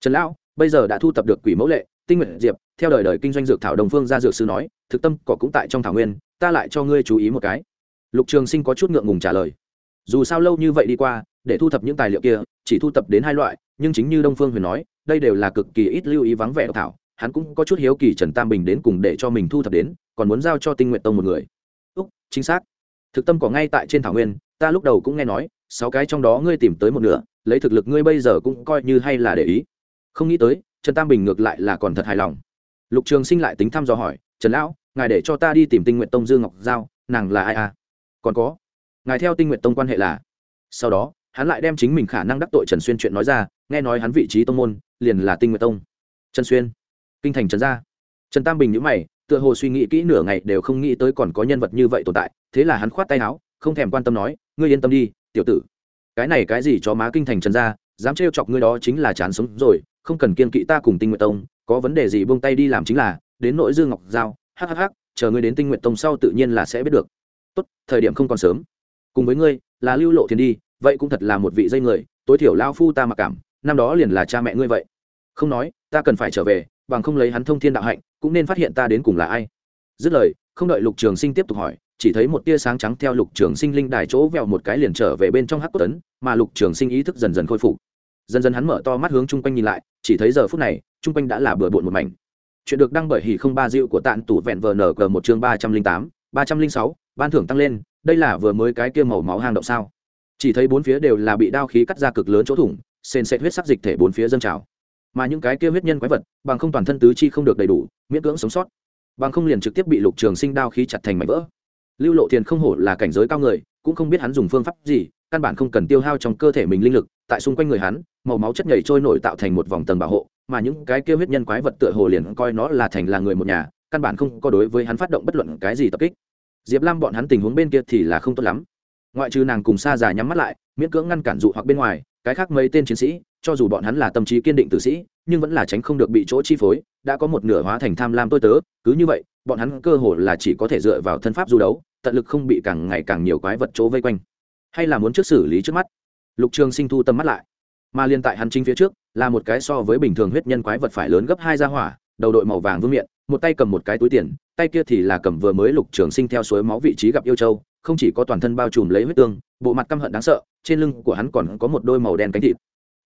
Trần lão, bây giờ đã thu tập được quỷ mẫu lệ, tinh nguyện diệp, theo đời đời kinh doanh dược thảo đồng phương gia dược sư nói, thực tâm cỏ cũng tại trong thảo nguyên, ta lại cho ngươi chú ý một cái. Lục trường sinh có chút ngượng ngùng trả lời. Dù sao lâu như vậy đi qua, để thu thập những tài liệu kia, chỉ thu thập đến hai loại, nhưng chính như đông phương huyền nói, đây đều là cực kỳ ít lưu ý vắng vẻ độc thảo, hắn cũng có chút hiếu kỳ trần tam bình đến cùng để cho mình thu thập đến, còn muốn giao cho tinh nguyện tông một người. Úc, chính xác thực tâm có ngay tại trên thảo nguyên, ta lúc đầu cũng nghe nói, sáu cái trong đó ngươi tìm tới một nửa, lấy thực lực ngươi bây giờ cũng coi như hay là để ý. Không nghĩ tới, trần tam bình ngược lại là còn thật hài lòng. Lục trường sinh lại tính thăm dò hỏi, trần lão, ngài để cho ta đi tìm tinh nguyện tông dương ngọc giao, nàng là ai à? Còn có, ngài theo tinh nguyện tông quan hệ là? Sau đó, hắn lại đem chính mình khả năng đắc tội trần xuyên chuyện nói ra, nghe nói hắn vị trí tông môn liền là tinh nguyện tông. Trần xuyên, kinh thành trần gia. Trần tam bình nhữ mày tựa hồ suy nghĩ kỹ nửa ngày đều không nghĩ tới còn có nhân vật như vậy tồn tại, thế là hắn khoát tay áo, không thèm quan tâm nói, ngươi yên tâm đi, tiểu tử. Cái này cái gì cho má kinh thành trần gia, dám trêu chọc ngươi đó chính là chán sống rồi, không cần kiên kỵ ta cùng tinh nguyện tông, có vấn đề gì buông tay đi làm chính là, đến nội dương ngọc giao hhh chờ ngươi đến tinh nguyện tông sau tự nhiên là sẽ biết được. Tốt, thời điểm không còn sớm. Cùng với ngươi, là lưu lộ thiên đi, vậy cũng thật là một vị dây người, tối thiểu lao phu ta mặc cảm, năm đó liền là cha mẹ ngươi vậy. Không nói, ta cần phải trở về bằng không lấy hắn thông thiên đạo hạnh, cũng nên phát hiện ta đến cùng là ai. Dứt lời, không đợi lục trường sinh tiếp tục hỏi, chỉ thấy một tia sáng trắng theo lục trường sinh linh đài chỗ vẹo một cái liền trở về bên trong hắc cốt tấn, mà lục trường sinh ý thức dần dần khôi phục. Dần dần hắn mở to mắt hướng chung quanh nhìn lại, chỉ thấy giờ phút này, chung quanh đã là bừa bộn một mảnh. Chuyện được đăng bởi hỉ không ba dịu của tạn tủ vẹn vờ nở cờ một chương ba trăm linh tám, ba trăm linh sáu, ban thưởng tăng lên, đây là vừa mới cái kia màu máu hang động sao? Chỉ thấy bốn phía đều là bị đao khí cắt ra cực lớn chỗ thủng, sền sệt huyết sắc dịch thể bốn phía dâng trào mà những cái kia huyết nhân quái vật, bằng không toàn thân tứ chi không được đầy đủ, miễn cưỡng sống sót. Bằng không liền trực tiếp bị lục trường sinh đao khí chặt thành mảnh vỡ. Lưu lộ thiền không hổ là cảnh giới cao người, cũng không biết hắn dùng phương pháp gì, căn bản không cần tiêu hao trong cơ thể mình linh lực, tại xung quanh người hắn, màu máu chất nhảy trôi nổi tạo thành một vòng tầng bảo hộ, mà những cái kia huyết nhân quái vật tựa hồ liền coi nó là thành là người một nhà, căn bản không có đối với hắn phát động bất luận cái gì tập kích. Diệp lam bọn hắn tình huống bên kia thì là không tốt lắm. Ngoại trừ nàng cùng xa già nhắm mắt lại, miễn cưỡng ngăn cản dụ hoặc bên ngoài cái khác mấy tên chiến sĩ, cho dù bọn hắn là tâm trí kiên định tử sĩ, nhưng vẫn là tránh không được bị chỗ chi phối, đã có một nửa hóa thành tham lam tôi tớ, cứ như vậy, bọn hắn cơ hồ là chỉ có thể dựa vào thân pháp du đấu, tận lực không bị càng ngày càng nhiều quái vật chỗ vây quanh. Hay là muốn trước xử lý trước mắt? Lục trường sinh thu tâm mắt lại. Mà liên tại hắn chính phía trước, là một cái so với bình thường huyết nhân quái vật phải lớn gấp hai gia hỏa, đầu đội màu vàng vương miện, một tay cầm một cái túi tiền, tay kia thì là cầm vừa mới lục trường sinh theo suối máu vị trí gặp yêu châu, không chỉ có toàn thân bao trùm lấy huyết tương, bộ mặt căm hận đáng sợ trên lưng của hắn còn có một đôi màu đen cánh thịt.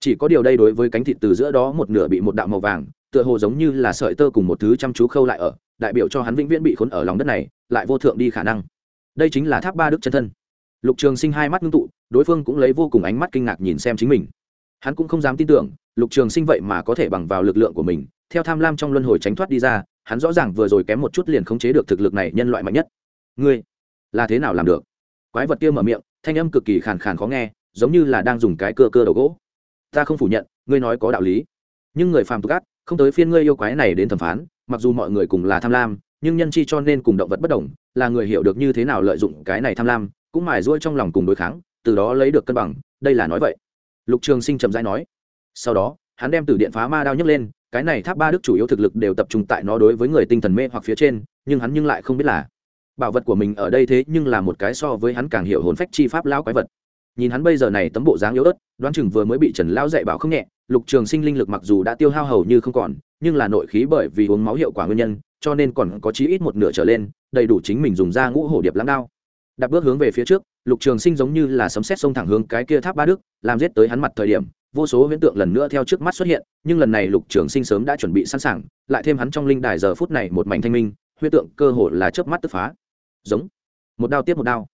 Chỉ có điều đây đối với cánh thịt từ giữa đó một nửa bị một đạo màu vàng, tựa hồ giống như là sợi tơ cùng một thứ chăm chú khâu lại ở, đại biểu cho hắn vĩnh viễn bị khốn ở lòng đất này, lại vô thượng đi khả năng. Đây chính là tháp ba đức chân thân. Lục trường sinh hai mắt ngưng tụ, đối phương cũng lấy vô cùng ánh mắt kinh ngạc nhìn xem chính mình. Hắn cũng không dám tin tưởng, lục trường sinh vậy mà có thể bằng vào lực lượng của mình, theo tham lam trong luân hồi tránh thoát đi ra, hắn rõ ràng vừa rồi kém một chút liền khống chế được thực lực này nhân loại mạnh nhất. Ngươi là thế nào làm được? Quái vật kia mở miệng thanh âm cực kỳ khàn khàn khó nghe, giống như là đang dùng cái cưa cưa đầu gỗ. Ta không phủ nhận, ngươi nói có đạo lý. Nhưng người phàm tục ác, không tới phiên ngươi yêu quái này đến thẩm phán, mặc dù mọi người cùng là tham lam, nhưng nhân chi cho nên cùng động vật bất đồng, là người hiểu được như thế nào lợi dụng cái này tham lam, cũng mài ruôi trong lòng cùng đối kháng, từ đó lấy được cân bằng, đây là nói vậy. Lục trường sinh chậm rãi nói. Sau đó, hắn đem từ điện phá ma đao nhấc lên, cái này tháp ba đức chủ yếu thực lực đều tập trung tại nó đối với người tinh thần mê hoặc phía trên, nhưng hắn nhưng lại không biết là bảo vật của mình ở đây thế nhưng là một cái so với hắn càng hiểu hồn phách chi pháp lão quái vật. Nhìn hắn bây giờ này tấm bộ dáng yếu ớt, đoán chừng vừa mới bị trần lão dạy bảo không nhẹ, lục trường sinh linh lực mặc dù đã tiêu hao hầu như không còn, nhưng là nội khí bởi vì uống máu hiệu quả nguyên nhân, cho nên còn có chí ít một nửa trở lên, đầy đủ chính mình dùng ra ngũ hổ điệp lãng đao. Đặt bước hướng về phía trước, lục trường sinh giống như là sấm xét sông thẳng hướng cái kia tháp ba đức, làm giết tới hắn mặt thời điểm, vô số huyễn tượng lần nữa theo trước mắt xuất hiện, nhưng lần này lục trường sinh sớm đã chuẩn bị sẵn sàng, lại thêm hắn trong linh đài giờ phút này một mảnh thanh minh, huyễn tượng cơ hồ là chớp mắt tức phá giống. Một đao tiếp một đao.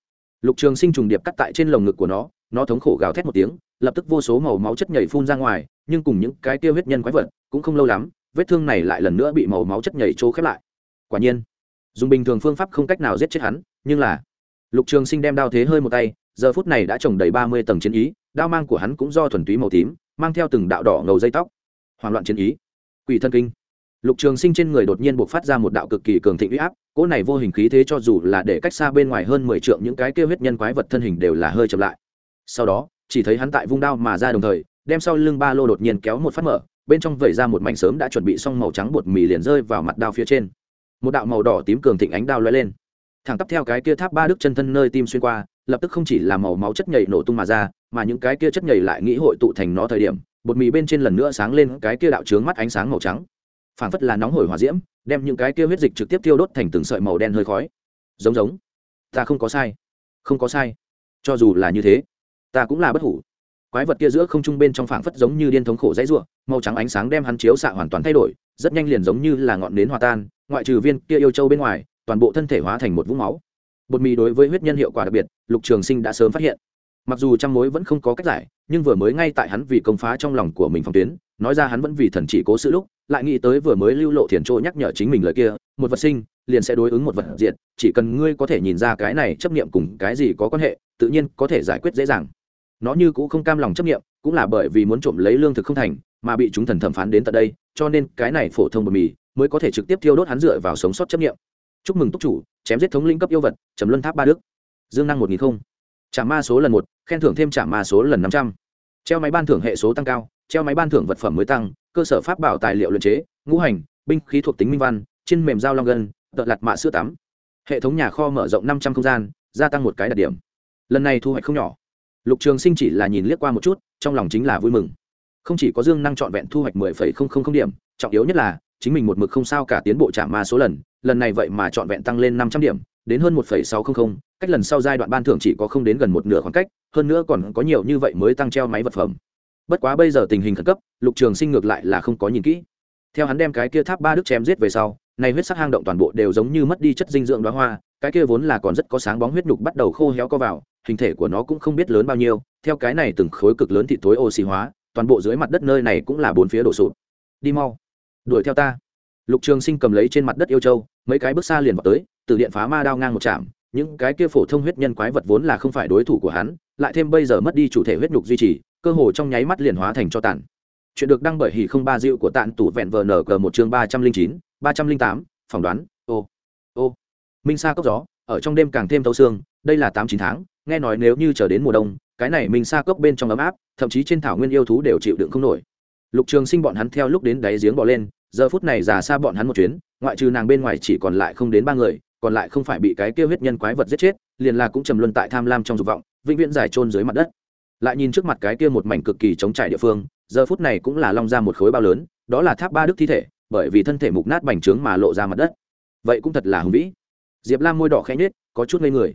Lục trường sinh trùng điệp cắt tại trên lồng ngực của nó nó thống khổ gào thét một tiếng, lập tức vô số màu máu chất nhảy phun ra ngoài, nhưng cùng những cái tiêu huyết nhân quái vật cũng không lâu lắm, vết thương này lại lần nữa bị màu máu chất nhảy trô khép lại. Quả nhiên, dùng bình thường phương pháp không cách nào giết chết hắn, nhưng là, lục trường sinh đem đao thế hơi một tay, giờ phút này đã trồng đầy ba mươi tầng chiến ý, đao mang của hắn cũng do thuần túy màu tím, mang theo từng đạo đỏ ngầu dây tóc. Hoảng loạn chiến ý. Quỷ thân kinh lục trường sinh trên người đột nhiên buộc phát ra một đạo cực kỳ cường thịnh uy áp, cỗ này vô hình khí thế cho dù là để cách xa bên ngoài hơn mười trượng những cái kêu huyết nhân quái vật thân hình đều là hơi chậm lại. Sau đó, chỉ thấy hắn tại vung đao mà ra đồng thời, đem sau lưng ba lô đột nhiên kéo một phát mở, bên trong vẩy ra một mảnh sớm đã chuẩn bị xong màu trắng bột mì liền rơi vào mặt đao phía trên. Một đạo màu đỏ tím cường thịnh ánh đao lóe lên. Thẳng tắp theo cái kia tháp ba đức chân thân nơi tim xuyên qua, lập tức không chỉ là màu máu chất nhảy nổ tung mà ra, mà những cái kia chất nhảy lại nghĩ hội tụ thành nó thời điểm, bột mì bên trên lần nữa sáng lên cái kia đạo trướng mắt ánh sáng màu trắng phảng phất là nóng hổi hỏa diễm, đem những cái kia huyết dịch trực tiếp tiêu đốt thành từng sợi màu đen hơi khói. Giống giống. Ta không có sai. Không có sai. Cho dù là như thế, ta cũng là bất hủ. Quái vật kia giữa không trung bên trong phảng phất giống như điên thống khổ dãy ruộng màu trắng ánh sáng đem hắn chiếu xạ hoàn toàn thay đổi, rất nhanh liền giống như là ngọn nến hòa tan, ngoại trừ viên kia yêu châu bên ngoài, toàn bộ thân thể hóa thành một vũng máu. Bột mì đối với huyết nhân hiệu quả đặc biệt, lục trường sinh đã sớm phát hiện. Mặc dù trăm mối vẫn không có cách giải, nhưng vừa mới ngay tại hắn vì công phá trong lòng của mình phòng tuyến, nói ra hắn vẫn vì thần chỉ cố sự lúc lại nghĩ tới vừa mới lưu lộ thiền trôi nhắc nhở chính mình lời kia, một vật sinh, liền sẽ đối ứng một vật diện chỉ cần ngươi có thể nhìn ra cái này chấp nghiệm cùng cái gì có quan hệ, tự nhiên có thể giải quyết dễ dàng. Nó như cũng không cam lòng chấp nghiệm cũng là bởi vì muốn trộm lấy lương thực không thành, mà bị chúng thần thẩm phán đến tận đây, cho nên cái này phổ thông bờ mì mới có thể trực tiếp thiêu đốt hắn dựa vào sống sót chấp nghiệm chúc mừng túc chủ, chém giết thống lĩnh cấp yêu vật, trầm luân tháp ba đức. Dương năng một nghìn không. Trả ma số lần một, khen thưởng thêm trả ma số lần năm trăm. Treo máy ban thưởng hệ số tăng cao, treo máy ban thưởng vật phẩm mới tăng cơ sở pháp bảo tài liệu luyện chế, ngũ hành, binh khí thuộc tính minh văn, trên mềm dao long gân, tợ lặt mạ sữa tắm. Hệ thống nhà kho mở rộng năm trăm không gian, gia tăng một cái đặc điểm. Lần này thu hoạch không nhỏ. Lục trường sinh chỉ là nhìn liếc qua một chút, trong lòng chính là vui mừng. Không chỉ có dương năng trọn vẹn thu hoạch mười phẩy không không không điểm, trọng yếu nhất là, chính mình một mực không sao cả tiến bộ trả ma số lần lần này vậy mà trọn vẹn tăng lên năm trăm điểm, đến hơn một phẩy sáu không không, cách lần sau giai đoạn ban thưởng chỉ có không đến gần một nửa khoảng cách, hơn nữa còn có nhiều như vậy mới tăng treo máy vật phẩm bất quá bây giờ tình hình khẩn cấp, lục trường sinh ngược lại là không có nhìn kỹ. Theo hắn đem cái kia tháp ba đức chém giết về sau nay huyết sắc hang động toàn bộ đều giống như mất đi chất dinh dưỡng đoá hoa, cái kia vốn là còn rất có sáng bóng huyết nhục bắt đầu khô héo co vào, hình thể của nó cũng không biết lớn bao nhiêu, theo cái này từng khối cực lớn thị tối oxy hóa, toàn bộ dưới mặt đất nơi này cũng là bốn phía đổ sụp. Đi mau, đuổi theo ta. Lục trường sinh cầm lấy trên mặt đất yêu châu, mấy cái bước xa liền vào tới, từ điện phá ma đao ngang một chạm những cái kia phổ thông huyết nhân quái vật vốn là không phải đối thủ của hắn, lại thêm bây giờ mất đi chủ thể huyết nhục duy trì, cơ hồ trong nháy mắt liền hóa thành cho tàn. Chuyện được đăng bởi hỉ không ba dịu của tạn tủ vẹn vờ nở cờ một chương ba trăm linh chín, ba trăm linh tám, phỏng đoán. Ô ô. Minh sa cốc gió, ở trong đêm càng thêm thâu xương, đây là tám chín tháng, nghe nói nếu như chờ đến mùa đông, cái này minh sa cốc bên trong ấm áp, thậm chí trên thảo nguyên yêu thú đều chịu đựng không nổi. Lục trường sinh bọn hắn theo lúc đến đáy giếng bỏ lên, giờ phút này già xa bọn hắn một chuyến, ngoại trừ nàng bên ngoài chỉ còn lại không đến ba người còn lại không phải bị cái kia huyết nhân quái vật giết chết, liền là cũng trầm luân tại tham lam trong dục vọng, vĩnh viễn dài trôn dưới mặt đất. Lại nhìn trước mặt cái kia một mảnh cực kỳ chống trải địa phương, giờ phút này cũng là long ra một khối bao lớn, đó là tháp ba đức thi thể, bởi vì thân thể mục nát bành trướng mà lộ ra mặt đất. Vậy cũng thật là hùng vĩ. Diệp lam môi đỏ khẽ nhết có chút ngây người.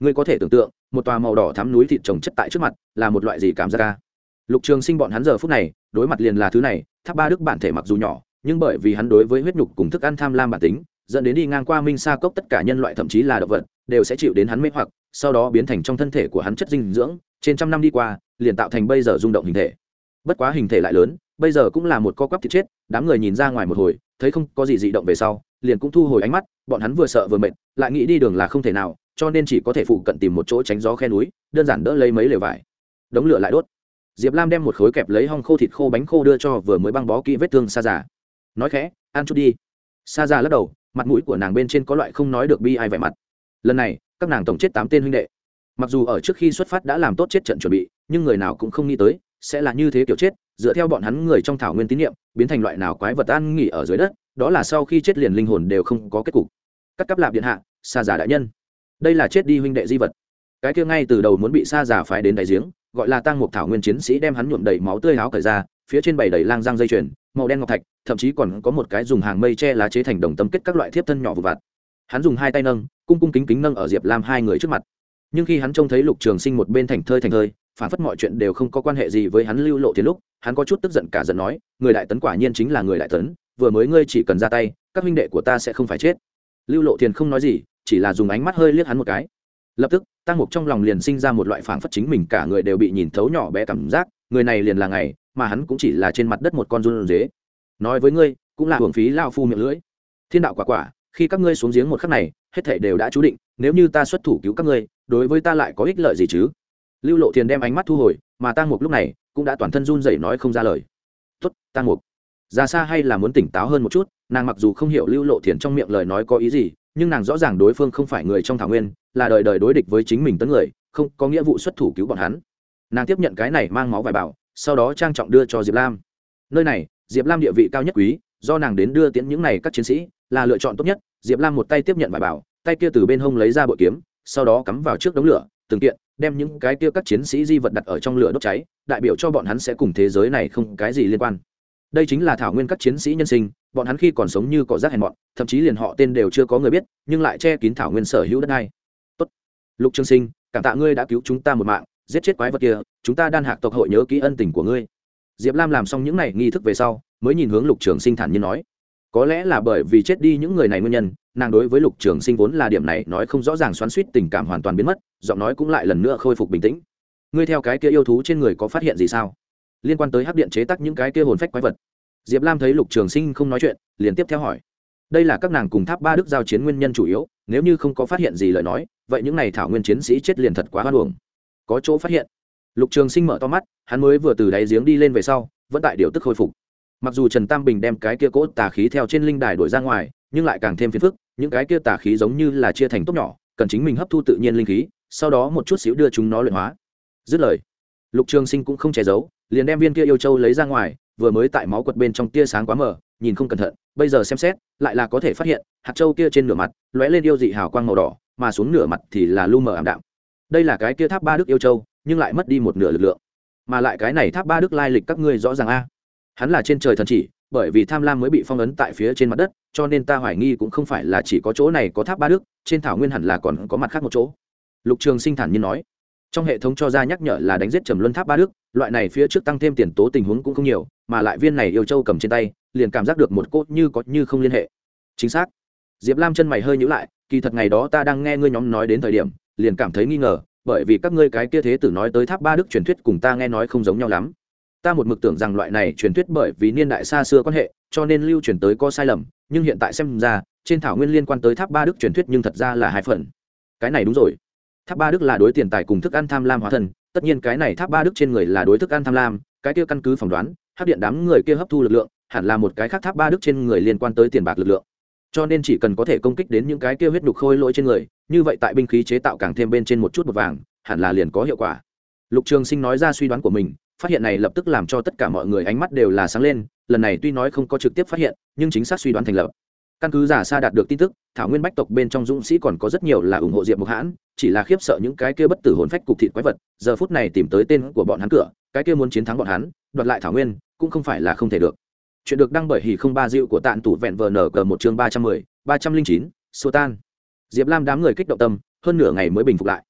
Ngươi có thể tưởng tượng, một tòa màu đỏ thắm núi thịt trồng chất tại trước mặt, là một loại gì cảm giác ca lục trường sinh bọn hắn giờ phút này, đối mặt liền là thứ này, tháp ba đức bản thể mặc dù nhỏ, nhưng bởi vì hắn đối với huyết nhục cùng thức ăn tham lam bản tính dẫn đến đi ngang qua minh sa cốc tất cả nhân loại thậm chí là động vật, đều sẽ chịu đến hắn mê hoặc, sau đó biến thành trong thân thể của hắn chất dinh dưỡng, trên trăm năm đi qua, liền tạo thành bây giờ rung động hình thể. Bất quá hình thể lại lớn, bây giờ cũng là một co quắp thịt chết, đám người nhìn ra ngoài một hồi, thấy không có gì dị động về sau, liền cũng thu hồi ánh mắt, bọn hắn vừa sợ vừa mệt, lại nghĩ đi đường là không thể nào, cho nên chỉ có thể phụ cận tìm một chỗ tránh gió khe núi, đơn giản đỡ lấy mấy lều vải. Đống lửa lại đốt. Diệp lam đem một khối kẹp lấy hong khô thịt khô bánh khô đưa cho vừa mới băng bó kỹ vết thương xa giả nói khẽ, ăn chút đi. Xa già lắc đầu mặt mũi của nàng bên trên có loại không nói được bi ai vẻ mặt. Lần này, các nàng tổng chết tám tên huynh đệ. Mặc dù ở trước khi xuất phát đã làm tốt chết trận chuẩn bị, nhưng người nào cũng không nghĩ tới, sẽ là như thế kiểu chết, dựa theo bọn hắn người trong thảo nguyên tín nhiệm biến thành loại nào quái vật an nghỉ ở dưới đất, đó là sau khi chết liền linh hồn đều không có kết cục. Cắt cắp lạp điện hạ xa giả đại nhân. Đây là chết đi huynh đệ di vật. Cái kia ngay từ đầu muốn bị xa giả phái đến đại giếng, gọi là tăng một thảo nguyên chiến sĩ đem hắn nhuộm đầy máu tươi áo cởi ra phía trên bầy đầy lang giang dây chuyền, màu đen ngọc thạch, thậm chí còn có một cái dùng hàng mây che lá chế thành đồng tâm kết các loại thiếp thân nhỏ vụ vặt. Hắn dùng hai tay nâng, cung cung kính kính nâng ở diệp lam hai người trước mặt. Nhưng khi hắn trông thấy lục trường sinh một bên thành thơi thành thơi, phản phất mọi chuyện đều không có quan hệ gì với hắn lưu lộ tiền lúc, hắn có chút tức giận cả giận nói, người đại tấn quả nhiên chính là người đại tấn, vừa mới ngươi chỉ cần ra tay, các huynh đệ của ta sẽ không phải chết. Lưu lộ tiền không nói gì, chỉ là dùng ánh mắt hơi liếc hắn một cái. Lập tức, tăng mục trong lòng liền sinh ra một loại phản phất chính mình cả người đều bị nhìn thấu nhỏ bé cảm giác, người này liền là ngày mà hắn cũng chỉ là trên mặt đất một con run dế. Nói với ngươi, cũng là hưởng phí lao phu miệng lưỡi. Thiên đạo quả quả, khi các ngươi xuống giếng một khắc này, hết thể đều đã chú định, nếu như ta xuất thủ cứu các ngươi, đối với ta lại có ích lợi gì chứ? Lưu lộ thiền đem ánh mắt thu hồi, mà tang mục lúc này cũng đã toàn thân run rẩy nói không ra lời. Tuất tang mục, ra xa hay là muốn tỉnh táo hơn một chút? Nàng mặc dù không hiểu lưu lộ thiền trong miệng lời nói có ý gì, nhưng nàng rõ ràng đối phương không phải người trong thảo nguyên, là đời đời đối địch với chính mình tấn người, không có nghĩa vụ xuất thủ cứu bọn hắn. Nàng tiếp nhận cái này mang máu vải bảo sau đó trang trọng đưa cho diệp lam. Nơi này, diệp lam địa vị cao nhất quý, do nàng đến đưa tiễn những này các chiến sĩ, là lựa chọn tốt nhất. Diệp lam một tay tiếp nhận và bảo, tay kia từ bên hông lấy ra bội kiếm, sau đó cắm vào trước đống lửa, từng kiện, đem những cái kia các chiến sĩ di vật đặt ở trong lửa đốt cháy, đại biểu cho bọn hắn sẽ cùng thế giới này không cái gì liên quan. Đây chính là thảo nguyên các chiến sĩ nhân sinh, bọn hắn khi còn sống như cỏ rác hèn mọn, thậm chí liền họ tên đều chưa có người biết, nhưng lại che kín thảo nguyên sở hữu đất này tốt. Lục trương sinh, cảm tạ ngươi đã cứu chúng ta một mạng giết chết quái vật kia, chúng ta đan hạc tộc hội nhớ kỹ ân tình của ngươi. Diệp lam làm xong những n à y nghi thức về sau, mới nhìn hướng lục trường sinh thản nhiên nói, có lẽ là bởi vì chết đi những người này nguyên nhân, nàng đối với lục trường sinh vốn là điểm này nói không rõ ràng xoắn suýt tình cảm hoàn toàn biến mất, giọng nói cũng lại lần nữa khôi phục bình tĩnh. Ngươi theo cái kia yêu thú trên người có phát hiện gì sao? Liên quan tới hắc điện chế tắc những cái kia hồn phách quái vật. Diệp lam thấy lục trường sinh không nói chuyện, liền tiếp theo hỏi, đây là các nàng cùng tháp ba đức giao chiến nguyên nhân chủ yếu, nếu như không có phát hiện gì lời nói, vậy những n à y thảo nguyên chiến sĩ chết liền thật quá hoan hồng có chỗ phát hiện. Lục trường sinh mở to mắt, hắn mới vừa từ đáy giếng đi lên về sau, vẫn tại điều tức khôi phục. Mặc dù trần tam bình đem cái kia cỗ tà khí theo trên linh đài đổi ra ngoài, nhưng lại càng thêm phiền phức, những cái kia tà khí giống như là chia thành tốt nhỏ, cần chính mình hấp thu tự nhiên linh khí, sau đó một chút xíu đưa chúng nó luyện hóa. Dứt lời, lục trường sinh cũng không che giấu, liền đem viên kia yêu châu lấy ra ngoài, vừa mới tại máu quật bên trong tia sáng quá mờ, nhìn không cẩn thận, bây giờ xem xét, lại là có thể phát hiện, hạt châu kia trên nửa mặt lóe lên yêu dị hào quang màu đỏ, mà xuống nửa mặt thì là lu mờ ảm đạm đây là cái kia tháp ba đức yêu châu, nhưng lại mất đi một nửa lực lượng. Mà lại cái này tháp ba đức lai lịch các ngươi rõ ràng a. Hắn là trên trời thần chỉ, bởi vì tham lam mới bị phong ấn tại phía trên mặt đất, cho nên ta hoài nghi cũng không phải là chỉ có chỗ này có tháp ba đức, trên thảo nguyên hẳn là còn có mặt khác một chỗ. Lục trường sinh thản nhiên nói. Trong hệ thống cho ra nhắc nhở là đánh giết trầm luân tháp ba đức, loại này phía trước tăng thêm tiền tố tình huống cũng không nhiều, mà lại viên này yêu châu cầm trên tay, liền cảm giác được một cốt như có như không liên hệ. Chính xác. Diệp lam chân mày hơi nhữ lại, kỳ thật ngày đó ta đang nghe ngươi nhóm nói đến thời điểm liền cảm thấy nghi ngờ, bởi vì các ngươi cái kia thế tử nói tới tháp ba đức truyền thuyết cùng ta nghe nói không giống nhau lắm. Ta một mực tưởng rằng loại này truyền thuyết bởi vì niên đại xa xưa quan hệ, cho nên lưu truyền tới có sai lầm, nhưng hiện tại xem ra, trên thảo nguyên liên quan tới tháp ba đức truyền thuyết nhưng thật ra là hai phần. Cái này đúng rồi. Tháp ba đức là đối tiền tài cùng thức ăn tham lam hóa thân, tất nhiên cái này tháp ba đức trên người là đối thức ăn tham lam, cái kia căn cứ phỏng đoán hấp điện đám người kia hấp thu lực lượng, hẳn là một cái khác tháp ba đức trên người liên quan tới tiền bạc lực lượng. Cho nên chỉ cần có thể công kích đến những cái kia huyết đục khôi lỗi trên người như vậy tại binh khí chế tạo càng thêm bên trên một chút một vàng, hẳn là liền có hiệu quả. Lục trường sinh nói ra suy đoán của mình, phát hiện này lập tức làm cho tất cả mọi người ánh mắt đều là sáng lên, lần này tuy nói không có trực tiếp phát hiện, nhưng chính xác suy đoán thành lập. Căn cứ giả xa đạt được tin tức, thảo nguyên bách tộc bên trong dũng sĩ còn có rất nhiều là ủng hộ diệp mục hãn, chỉ là khiếp sợ những cái kia bất tử hồn phách cục thịt quái vật, giờ phút này tìm tới tên của bọn hắn cửa, cái kia muốn chiến thắng bọn hắn, đoạt lại thảo nguyên, cũng không phải là không thể được. Chuyện được đăng bởi hỉ không ba dịu của tạn tủ vẹn vờ nở cờ một chương ba trăm mười, ba trăm linh chín, xô tan diệp lam đám người kích động tâm, hơn nửa ngày mới bình phục lại.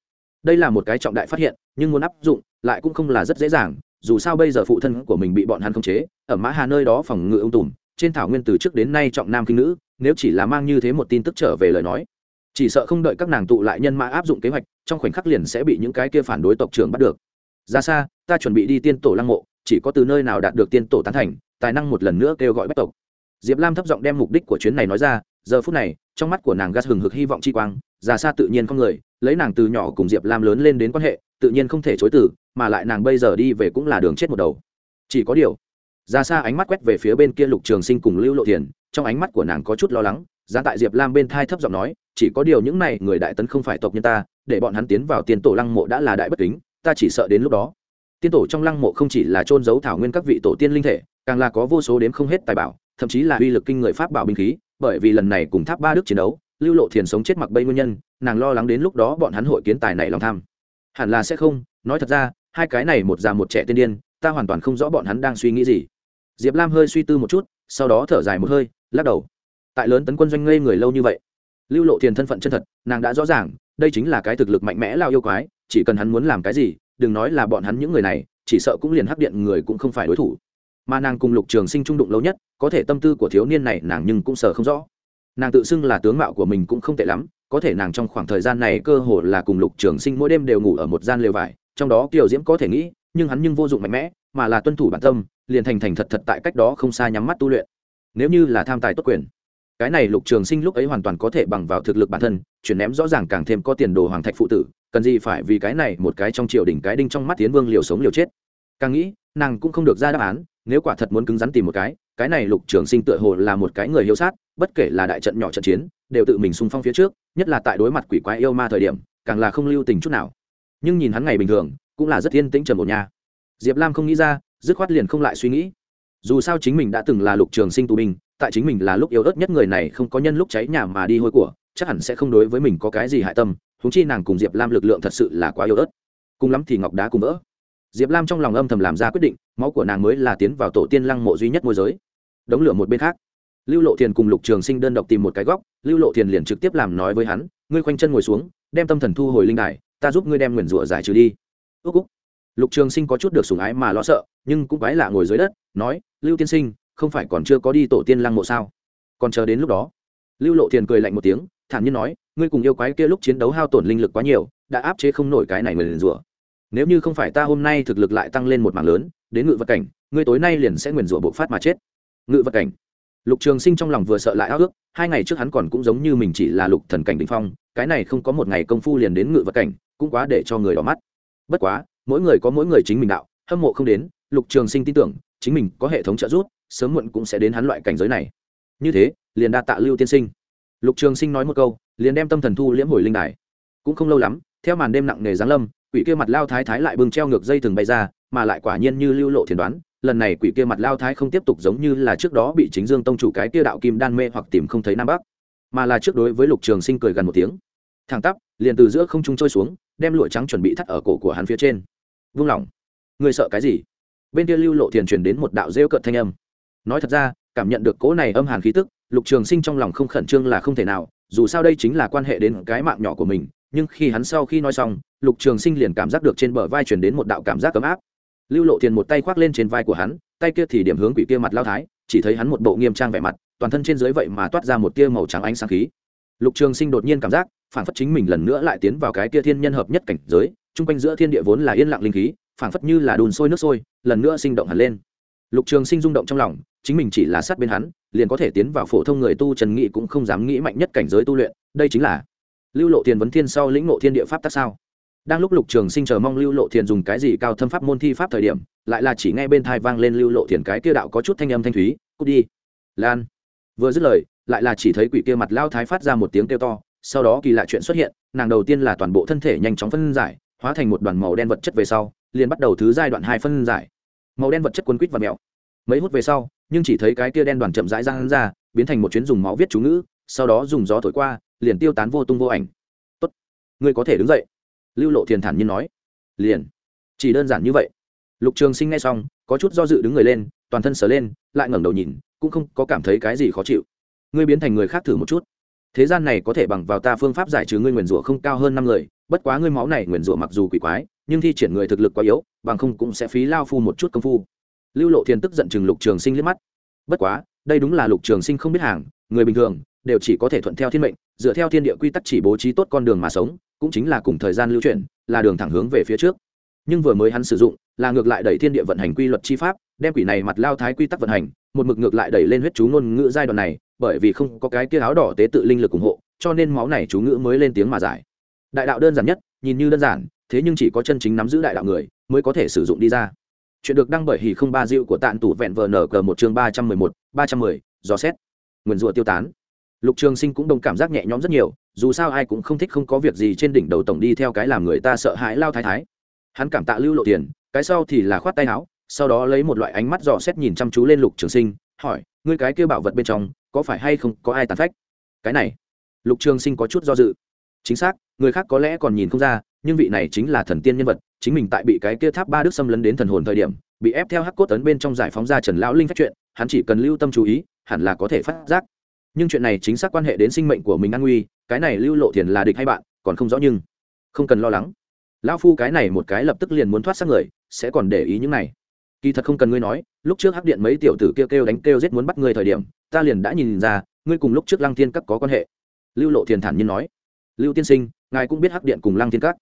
Đây là một cái trọng đại phát hiện, nhưng muốn áp dụng lại cũng không là rất dễ dàng, dù sao bây giờ phụ thân của mình bị bọn hắn khống chế, ở mã hà nơi đó phòng ngự ông tùm, trên thảo nguyên từ trước đến nay trọng nam kinh nữ, nếu chỉ là mang như thế một tin tức trở về lời nói, chỉ sợ không đợi các nàng tụ lại nhân mã áp dụng kế hoạch, trong khoảnh khắc liền sẽ bị những cái kia phản đối tộc trưởng bắt được. Ra xa, ta chuẩn bị đi tiên tổ lăng mộ, chỉ có từ nơi nào đạt được tiên tổ tán thành, tài năng một lần nữa kêu gọi bách tộc diệp lam thấp giọng đem mục đích của chuyến này nói ra, giờ phút này, trong mắt của nàng gas hừng hực hy vọng chi quang già xa tự nhiên không người, lấy nàng từ nhỏ cùng diệp lam lớn lên đến quan hệ, tự nhiên không thể chối từ, mà lại nàng bây giờ đi về cũng là đường chết một đầu. Chỉ có điều, ra xa ánh mắt quét về phía bên kia lục trường sinh cùng lưu lộ thiền, trong ánh mắt của nàng có chút lo lắng, giá tại diệp lam bên thai thấp giọng nói, chỉ có điều những này người đại tấn không phải tộc nhân ta, để bọn hắn tiến vào tiền tổ lăng mộ đã là đại bất kính, ta chỉ sợ đến lúc đó. Tiên tổ trong lăng mộ không chỉ là trôn giấu thảo nguyên các vị tổ tiên linh thể, càng là có vô số đếm không hết tài bảo thậm chí là uy lực kinh người pháp bảo binh khí, bởi vì lần này cùng tháp ba đức chiến đấu, lưu lộ thiền sống chết mặc bây nguyên nhân, nàng lo lắng đến lúc đó bọn hắn hội kiến tài này lòng tham. Hẳn là sẽ không, nói thật ra, hai cái này một già một trẻ tiên điên, ta hoàn toàn không rõ bọn hắn đang suy nghĩ gì. Diệp lam hơi suy tư một chút, sau đó thở dài một hơi, lắc đầu. Tại lớn tấn quân doanh ngây người lâu như vậy, lưu lộ thiền thân phận chân thật, nàng đã rõ ràng, đây chính là cái thực lực mạnh mẽ lao yêu quái, chỉ cần hắn muốn làm cái gì, đừng nói là bọn hắn những người này, chỉ sợ cũng liền hắc điện người cũng không phải đối thủ mà nàng cùng lục trường sinh trung đụng lâu nhất, có thể tâm tư của thiếu niên này nàng nhưng cũng sợ không rõ. Nàng tự xưng là tướng mạo của mình cũng không tệ lắm, có thể nàng trong khoảng thời gian này cơ hồ là cùng lục trường sinh mỗi đêm đều ngủ ở một gian lều vải, trong đó kiều diễm có thể nghĩ, nhưng hắn nhưng vô dụng mạnh mẽ, mà là tuân thủ bản tâm, liền thành thành thật thật tại cách đó không xa nhắm mắt tu luyện. Nếu như là tham tài tốt quyền, cái này lục trường sinh lúc ấy hoàn toàn có thể bằng vào thực lực bản thân, chuyển ném rõ ràng càng thêm có tiền đồ hoàng thạch phụ tử, cần gì phải vì cái này một cái trong triều đỉnh cái đinh trong mắt tiến vương liều sống liều chết càng nghĩ, nàng cũng không được ra đáp án, nếu quả thật muốn cứng rắn tìm một cái cái này lục trường sinh tựa hồ là một cái người hiếu sát, bất kể là đại trận nhỏ trận chiến, đều tự mình xung phong phía trước, nhất là tại đối mặt quỷ quái yêu ma thời điểm, càng là không lưu tình chút nào. Nhưng nhìn hắn ngày bình thường, cũng là rất yên tĩnh trầm một nhà diệp lam không nghĩ ra, dứt khoát liền không lại suy nghĩ. Dù sao chính mình đã từng là lục trường sinh tù binh, tại chính mình là lúc yếu ớt nhất người này không có nhân lúc cháy nhà mà đi hôi của, chắc hẳn sẽ không đối với mình có cái gì hại tâm húng chi nàng cùng diệp lam lực lượng thật sự là quá yếu ớt. Cùng lắm thì ngọc đá cùng vỡ diệp lam trong lòng âm thầm làm ra quyết định, máu của nàng mới là tiến vào tổ tiên lăng mộ duy nhất môi giới. Đống lửa một bên khác, lưu lộ thiền cùng lục trường sinh đơn độc tìm một cái góc, lưu lộ thiền liền trực tiếp làm nói với hắn, ngươi khoanh chân ngồi xuống, đem tâm thần thu hồi linh đài, ta giúp ngươi đem nguyền rủa giải trừ đi. Ước úc. Lục trường sinh có chút được sùng ái mà lo sợ, nhưng cũng quái lạ ngồi dưới đất, nói, lưu tiên sinh, không phải còn chưa có đi tổ tiên lăng mộ sao? Còn chờ đến lúc đó, lưu lộ thiền cười lạnh một tiếng, thản nhiên nói, ngươi cùng yêu quái kia lúc chiến đấu hao tổn linh lực quá nhiều, đã áp chế không nổi cái này nguyền rủa nếu như không phải ta hôm nay thực lực lại tăng lên một mảng lớn, đến ngự vật cảnh, ngươi tối nay liền sẽ nguyền rủa bộc phát mà chết. Ngự vật cảnh. Lục trường sinh trong lòng vừa sợ lại ao ước, hai ngày trước hắn còn cũng giống như mình chỉ là lục thần cảnh đ ỉ n h phong, cái này không có một ngày công phu liền đến ngự vật cảnh, cũng quá để cho người đỏ mắt. Bất quá, mỗi người có mỗi người chính mình đạo, hâm mộ không đến, lục trường sinh tin tưởng, chính mình có hệ thống trợ giúp, sớm muộn cũng sẽ đến hắn loại cảnh giới này. Như thế, liền đa tạ lưu tiên sinh. Lục trường sinh nói một câu, liền đem tâm thần thu liễm hồi linh đài. Cũng không lâu lắm, theo màn đêm nặng nề giáng lâm quỷ kia mặt lao thái thái lại bưng treo ngược dây thừng bay ra, mà lại quả nhiên như lưu lộ thiền đoán, lần này quỷ kia mặt lao thái không tiếp tục giống như là trước đó bị chính dương tông chủ cái kia đạo kim đan mê hoặc tìm không thấy nam bắc, mà là trước đối với lục trường sinh cười gần một tiếng. Thẳng tắp, liền từ giữa không trung trôi xuống, đem lụa trắng chuẩn bị thắt ở cổ của hắn phía trên. Vung lỏng người sợ cái gì? Bên kia lưu lộ thiền truyền đến một đạo rêu cợt thanh âm. Nói thật ra, cảm nhận được cỗ này âm hàn khí tức, lục trường sinh trong lòng không khẩn trương là không thể nào, dù sao đây chính là quan hệ đến cái mạng nhỏ của mình nhưng khi hắn sau khi nói xong, lục trường sinh liền cảm giác được trên bờ vai chuyển đến một đạo cảm giác ấm áp. Lưu lộ thiền một tay khoác lên trên vai của hắn, tay kia thì điểm hướng quỷ kia mặt lao thái, chỉ thấy hắn một bộ nghiêm trang vẻ mặt, toàn thân trên dưới vậy mà toát ra một tia màu trắng ánh sáng khí. Lục trường sinh đột nhiên cảm giác phản phất chính mình lần nữa lại tiến vào cái tia thiên nhân hợp nhất cảnh giới, chung quanh giữa thiên địa vốn là yên lặng linh khí phản phất như là đùn sôi nước sôi, lần nữa sinh động hẳn lên. Lục trường sinh rung động trong lòng, chính mình chỉ là sát bên hắn, liền có thể tiến vào phổ thông người tu trần nghị cũng không dám nghĩ mạnh nhất cảnh giới tu luyện, đây chính là lưu lộ thiền vấn thiên sau lĩnh ngộ thiên địa pháp tác sao? Đang lúc lục trường sinh chờ mong lưu lộ thiền dùng cái gì cao thâm pháp môn thi pháp thời điểm lại là chỉ nghe bên thai vang lên lưu lộ thiền cái kia đạo có chút thanh âm thanh thúy cút đi. Lan. Vừa dứt lời lại là chỉ thấy quỷ kia mặt lao thái phát ra một tiếng kêu to sau đó kỳ lạ chuyện xuất hiện nàng đầu tiên là toàn bộ thân thể nhanh chóng phân giải hóa thành một đoàn màu đen vật chất về sau liền bắt đầu thứ giai đoạn hai phân giải. Màu đen vật chất quấn quýt và mẹo, mấy hút về sau nhưng chỉ thấy cái kia đen đoàn chậm rãi ra hắn ra biến thành một chuyến dùng máu viết chú ngữ sau đó dùng gió thổi qua, liền tiêu tán vô tung vô ảnh. Tốt, ngươi có thể đứng dậy. Lưu lộ thiền thản nhiên nói. Liền. Chỉ đơn giản như vậy. Lục trường sinh ngay xong, có chút do dự đứng người lên, toàn thân sờ lên, lại ngẩng đầu nhìn, cũng không có cảm thấy cái gì khó chịu. Ngươi biến thành người khác thử một chút. Thế gian này có thể bằng vào ta phương pháp giải trừ ngươi nguyền rủa không cao hơn năm người, bất quá ngươi máu này nguyền rủa mặc dù quỷ quái, nhưng thi triển người thực lực quá yếu, bằng không cũng sẽ phí lao phu một chút công phu. Lưu lộ thiền tức giận chừng lục trường sinh liếc mắt. Bất quá, đây đúng là lục trường sinh không biết hàng, người bình thường đều chỉ có thể thuận theo thiên mệnh, dựa theo thiên địa quy tắc chỉ bố trí tốt con đường mà sống, cũng chính là cùng thời gian lưu chuyển, là đường thẳng hướng về phía trước. Nhưng vừa mới hắn sử dụng, là ngược lại đẩy thiên địa vận hành quy luật chi pháp, đem quỷ này mặt lao thái quy tắc vận hành, một mực ngược lại đẩy lên huyết chú ngôn ngữ giai đoạn này, bởi vì không có cái kia áo đỏ tế tự linh lực ủng hộ, cho nên máu này chú ngữ mới lên tiếng mà giải. Đại đạo đơn giản nhất, nhìn như đơn giản, thế nhưng chỉ có chân chính nắm giữ đại đạo người, mới có thể sử dụng đi ra. Chuyện được đăng bởi hì không ba diệu của tạn tủ vẹn vờ nở cờ một chương ba trăm mười một, ba trăm mười do xét. Nguyền rủa tiêu tán lục trường sinh cũng đồng cảm giác nhẹ nhõm rất nhiều, dù sao ai cũng không thích không có việc gì trên đỉnh đầu tổng đi theo cái làm người ta sợ hãi lao thái thái. Hắn cảm tạ lưu lộ tiền, cái sau thì là khoát tay áo, sau đó lấy một loại ánh mắt dò xét nhìn chăm chú lên lục trường sinh, hỏi, ngươi cái kêu bảo vật bên trong, có phải hay không có ai tàn phách? Cái này. Lục trường sinh có chút do dự. Chính xác, người khác có lẽ còn nhìn không ra, nhưng vị này chính là thần tiên nhân vật, chính mình tại bị cái kia tháp ba đức xâm lấn đến thần hồn thời điểm, bị ép theo hắc cốt tấn bên trong giải phóng ra trần lão linh phát chuyện, hắn chỉ cần lưu tâm chú ý, hẳn là có thể phát giác nhưng chuyện này chính xác quan hệ đến sinh mệnh của mình an nguy, cái này lưu lộ thiền là địch hay bạn, còn không rõ nhưng không cần lo lắng. Lão phu cái này một cái lập tức liền muốn thoát xác người, sẽ còn để ý những này. Kỳ thật không cần ngươi nói, lúc trước hắc điện mấy tiểu tử kêu kêu đánh kêu giết muốn bắt ngươi thời điểm, ta liền đã nhìn ra, ngươi cùng lúc trước lăng thiên các có quan hệ. Lưu lộ thiền thản nhiên nói, lưu tiên sinh, ngài cũng biết hắc điện cùng lăng thiên các.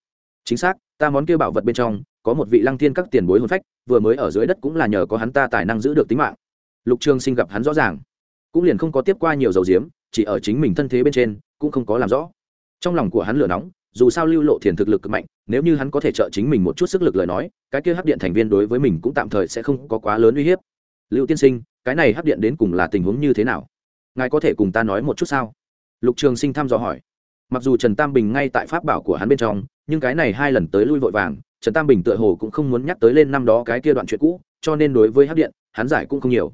Chính xác, ta món kêu bảo vật bên trong, có một vị lăng thiên các tiền bối hồn phách, vừa mới ở dưới đất cũng là nhờ có hắn ta tài năng giữ được tính mạng. Lục trường sinh gặp hắn rõ ràng cũng liền không có tiếp qua nhiều dầu diếm, chỉ ở chính mình thân thế bên trên, cũng không có làm rõ. Trong lòng của hắn lửa nóng, dù sao lưu lộ thiền thực lực cực mạnh, nếu như hắn có thể trợ chính mình một chút sức lực lời nói, cái kia hấp điện thành viên đối với mình cũng tạm thời sẽ không có quá lớn uy hiếp. Lưu tiên sinh, cái này hấp điện đến cùng là tình huống như thế nào? Ngài có thể cùng ta nói một chút sao? Lục trường sinh thăm dò hỏi. Mặc dù trần tam bình ngay tại pháp bảo của hắn bên trong, nhưng cái này hai lần tới lui vội vàng, trần tam bình tựa hồ cũng không muốn nhắc tới lên năm đó cái kia đoạn chuyện cũ, cho nên đối với hấp điện, hắn giải cũng không nhiều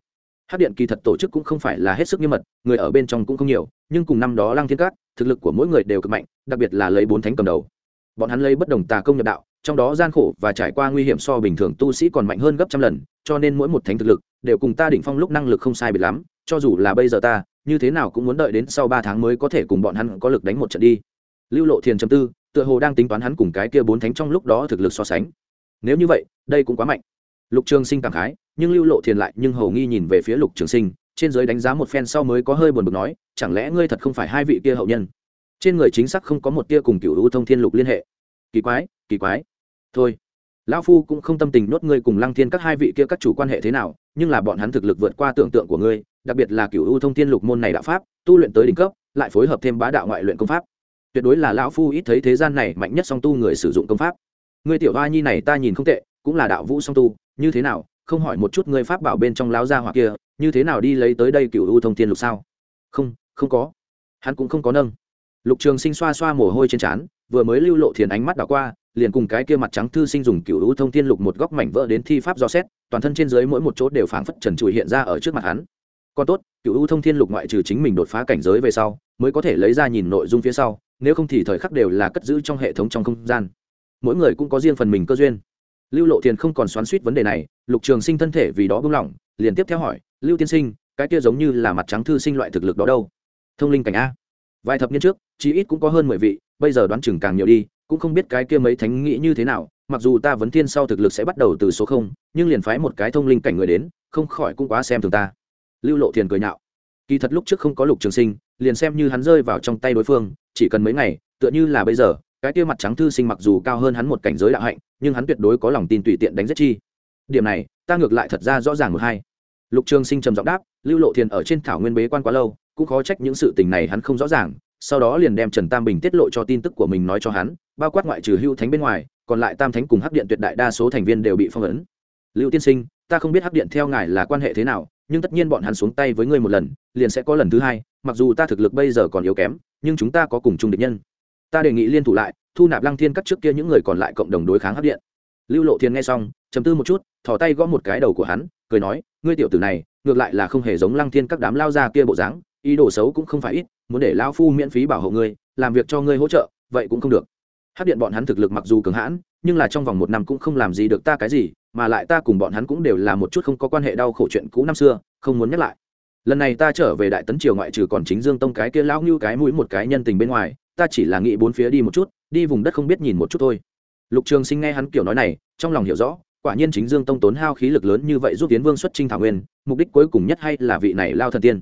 hát điện kỳ thật tổ chức cũng không phải là hết sức nghiêm mật, người ở bên trong cũng không nhiều, nhưng cùng năm đó lăng thiên cát, thực lực của mỗi người đều cực mạnh, đặc biệt là lấy bốn thánh cầm đầu. Bọn hắn lấy bất đồng tà công nhập đạo, trong đó gian khổ và trải qua nguy hiểm so bình thường tu sĩ còn mạnh hơn gấp trăm lần, cho nên mỗi một thánh thực lực đều cùng ta đỉnh phong lúc năng lực không sai biệt lắm, cho dù là bây giờ ta, như thế nào cũng muốn đợi đến sau ba tháng mới có thể cùng bọn hắn có lực đánh một trận đi. Lưu lộ thiền chấm tư, tựa hồ đang tính toán hắn cùng cái kia bốn thánh trong lúc đó thực lực so sánh. Nếu như vậy, đây cũng quá mạnh. Lục trường sinh cảm khái nhưng lưu lộ thiền lại nhưng hầu nghi nhìn về phía lục trường sinh, trên giới đánh giá một phen sau mới có hơi buồn bực nói, chẳng lẽ ngươi thật không phải hai vị kia hậu nhân? Trên người chính xác không có một tia cùng cựu ưu thông thiên lục liên hệ. Kỳ quái kỳ quái. Thôi, lão phu cũng không tâm tình nuốt ngươi cùng lăng thiên các hai vị kia các chủ quan hệ thế nào, nhưng là bọn hắn thực lực vượt qua tưởng tượng của ngươi, đặc biệt là cựu u thông thiên lục môn này đạo pháp, tu luyện tới đỉnh cấp, lại phối hợp thêm bá đạo ngoại luyện công pháp. Tuyệt đối là lão phu ít thấy thế gian này mạnh nhất song tu người sử dụng công pháp. Ngươi tiểu hoa nhi này ta nhìn không tệ, cũng là đạo vũ song tu, như thế nào không hỏi một chút ngươi pháp bảo bên trong láo gia hỏa kia, như thế nào đi lấy tới đây cựu u thông thiên lục sao? Không không có. Hắn cũng không có nâng. Lục trường sinh xoa xoa mồ hôi trên trán, vừa mới lưu lộ thiền ánh mắt đảo qua, liền cùng cái kia mặt trắng thư sinh dùng cựu u thông thiên lục một góc mảnh vỡ đến thi pháp do xét, toàn thân trên dưới mỗi một chỗ đều phảng phất trần trụi hiện ra ở trước mặt hắn. Còn tốt cựu u thông thiên lục ngoại trừ chính mình đột phá cảnh giới về sau, mới có thể lấy ra nhìn nội dung phía sau, nếu không thì thời khắc đều là cất giữ trong hệ thống trong không gian. Mỗi người cũng có riêng phần mình cơ duyên lưu lộ thiền không còn xoắn suýt vấn đề này, lục trường sinh thân thể vì đó buông lỏng, liền tiếp theo hỏi, lưu tiên sinh, cái kia giống như là mặt trắng thư sinh loại thực lực đó đâu? Thông linh cảnh a. Vài thập niên trước, chí ít cũng có hơn mười vị, bây giờ đoán chừng càng nhiều đi, cũng không biết cái kia mấy thánh nghĩ như thế nào, mặc dù ta vấn thiên sau thực lực sẽ bắt đầu từ số không, nhưng liền phái một cái thông linh cảnh người đến, không khỏi cũng quá xem thường ta. Lưu lộ thiền cười nhạo. Kỳ thật lúc trước không có lục trường sinh, liền xem như hắn rơi vào trong tay đối phương, chỉ cần mấy ngày, tựa như là bây giờ cái kia mặt trắng thư sinh mặc dù cao hơn hắn một cảnh giới đạo hạnh, nhưng hắn tuyệt đối có lòng tin tùy tiện đánh giết chi. Điểm này, ta ngược lại thật ra rõ ràng một hai. Lục trường sinh trầm giọng đáp, lưu lộ thiền ở trên thảo nguyên bế quan quá lâu, cũng khó trách những sự tình này hắn không rõ ràng, sau đó liền đem trần tam bình tiết lộ cho tin tức của mình nói cho hắn, bao quát ngoại trừ hưu thánh bên ngoài, còn lại tam thánh cùng hắc điện tuyệt đại đa số thành viên đều bị phong ấn. Lưu tiên sinh, ta không biết hắc điện theo ngài là quan hệ thế nào, nhưng tất nhiên bọn hắn xuống tay với ngươi một lần, liền sẽ có lần thứ hai, mặc dù ta thực lực bây giờ còn yếu kém, nhưng chúng ta có cùng chung địch nhân ta đề nghị liên thủ lại, thu nạp lăng thiên các trước kia những người còn lại cộng đồng đối kháng hấp điện. Lưu lộ thiên nghe xong chấm tư một chút, thò tay gõ một cái đầu của hắn, cười nói, ngươi tiểu tử này, ngược lại là không hề giống lăng thiên các đám lao ra kia bộ dáng, ý đồ xấu cũng không phải ít, muốn để lao phu miễn phí bảo hộ ngươi, làm việc cho ngươi hỗ trợ, vậy cũng không được. Hấp điện bọn hắn thực lực mặc dù cường hãn, nhưng là trong vòng một năm cũng không làm gì được ta cái gì, mà lại ta cùng bọn hắn cũng đều là một chút không có quan hệ đau khổ chuyện cũ năm xưa, không muốn nhắc lại. Lần này ta trở về đại tấn triều ngoại trừ còn chính dương tông cái kia lão như cái mũi một cái nhân tình bên ngoài ta chỉ là nghĩ bốn phía đi một chút, đi vùng đất không biết nhìn một chút thôi. Lục trường sinh nghe hắn kiểu nói này, trong lòng hiểu rõ, quả nhiên chính dương tông tốn hao khí lực lớn như vậy giúp tiến vương xuất trinh thảo nguyên, mục đích cuối cùng nhất hay là vị này lao thần tiên.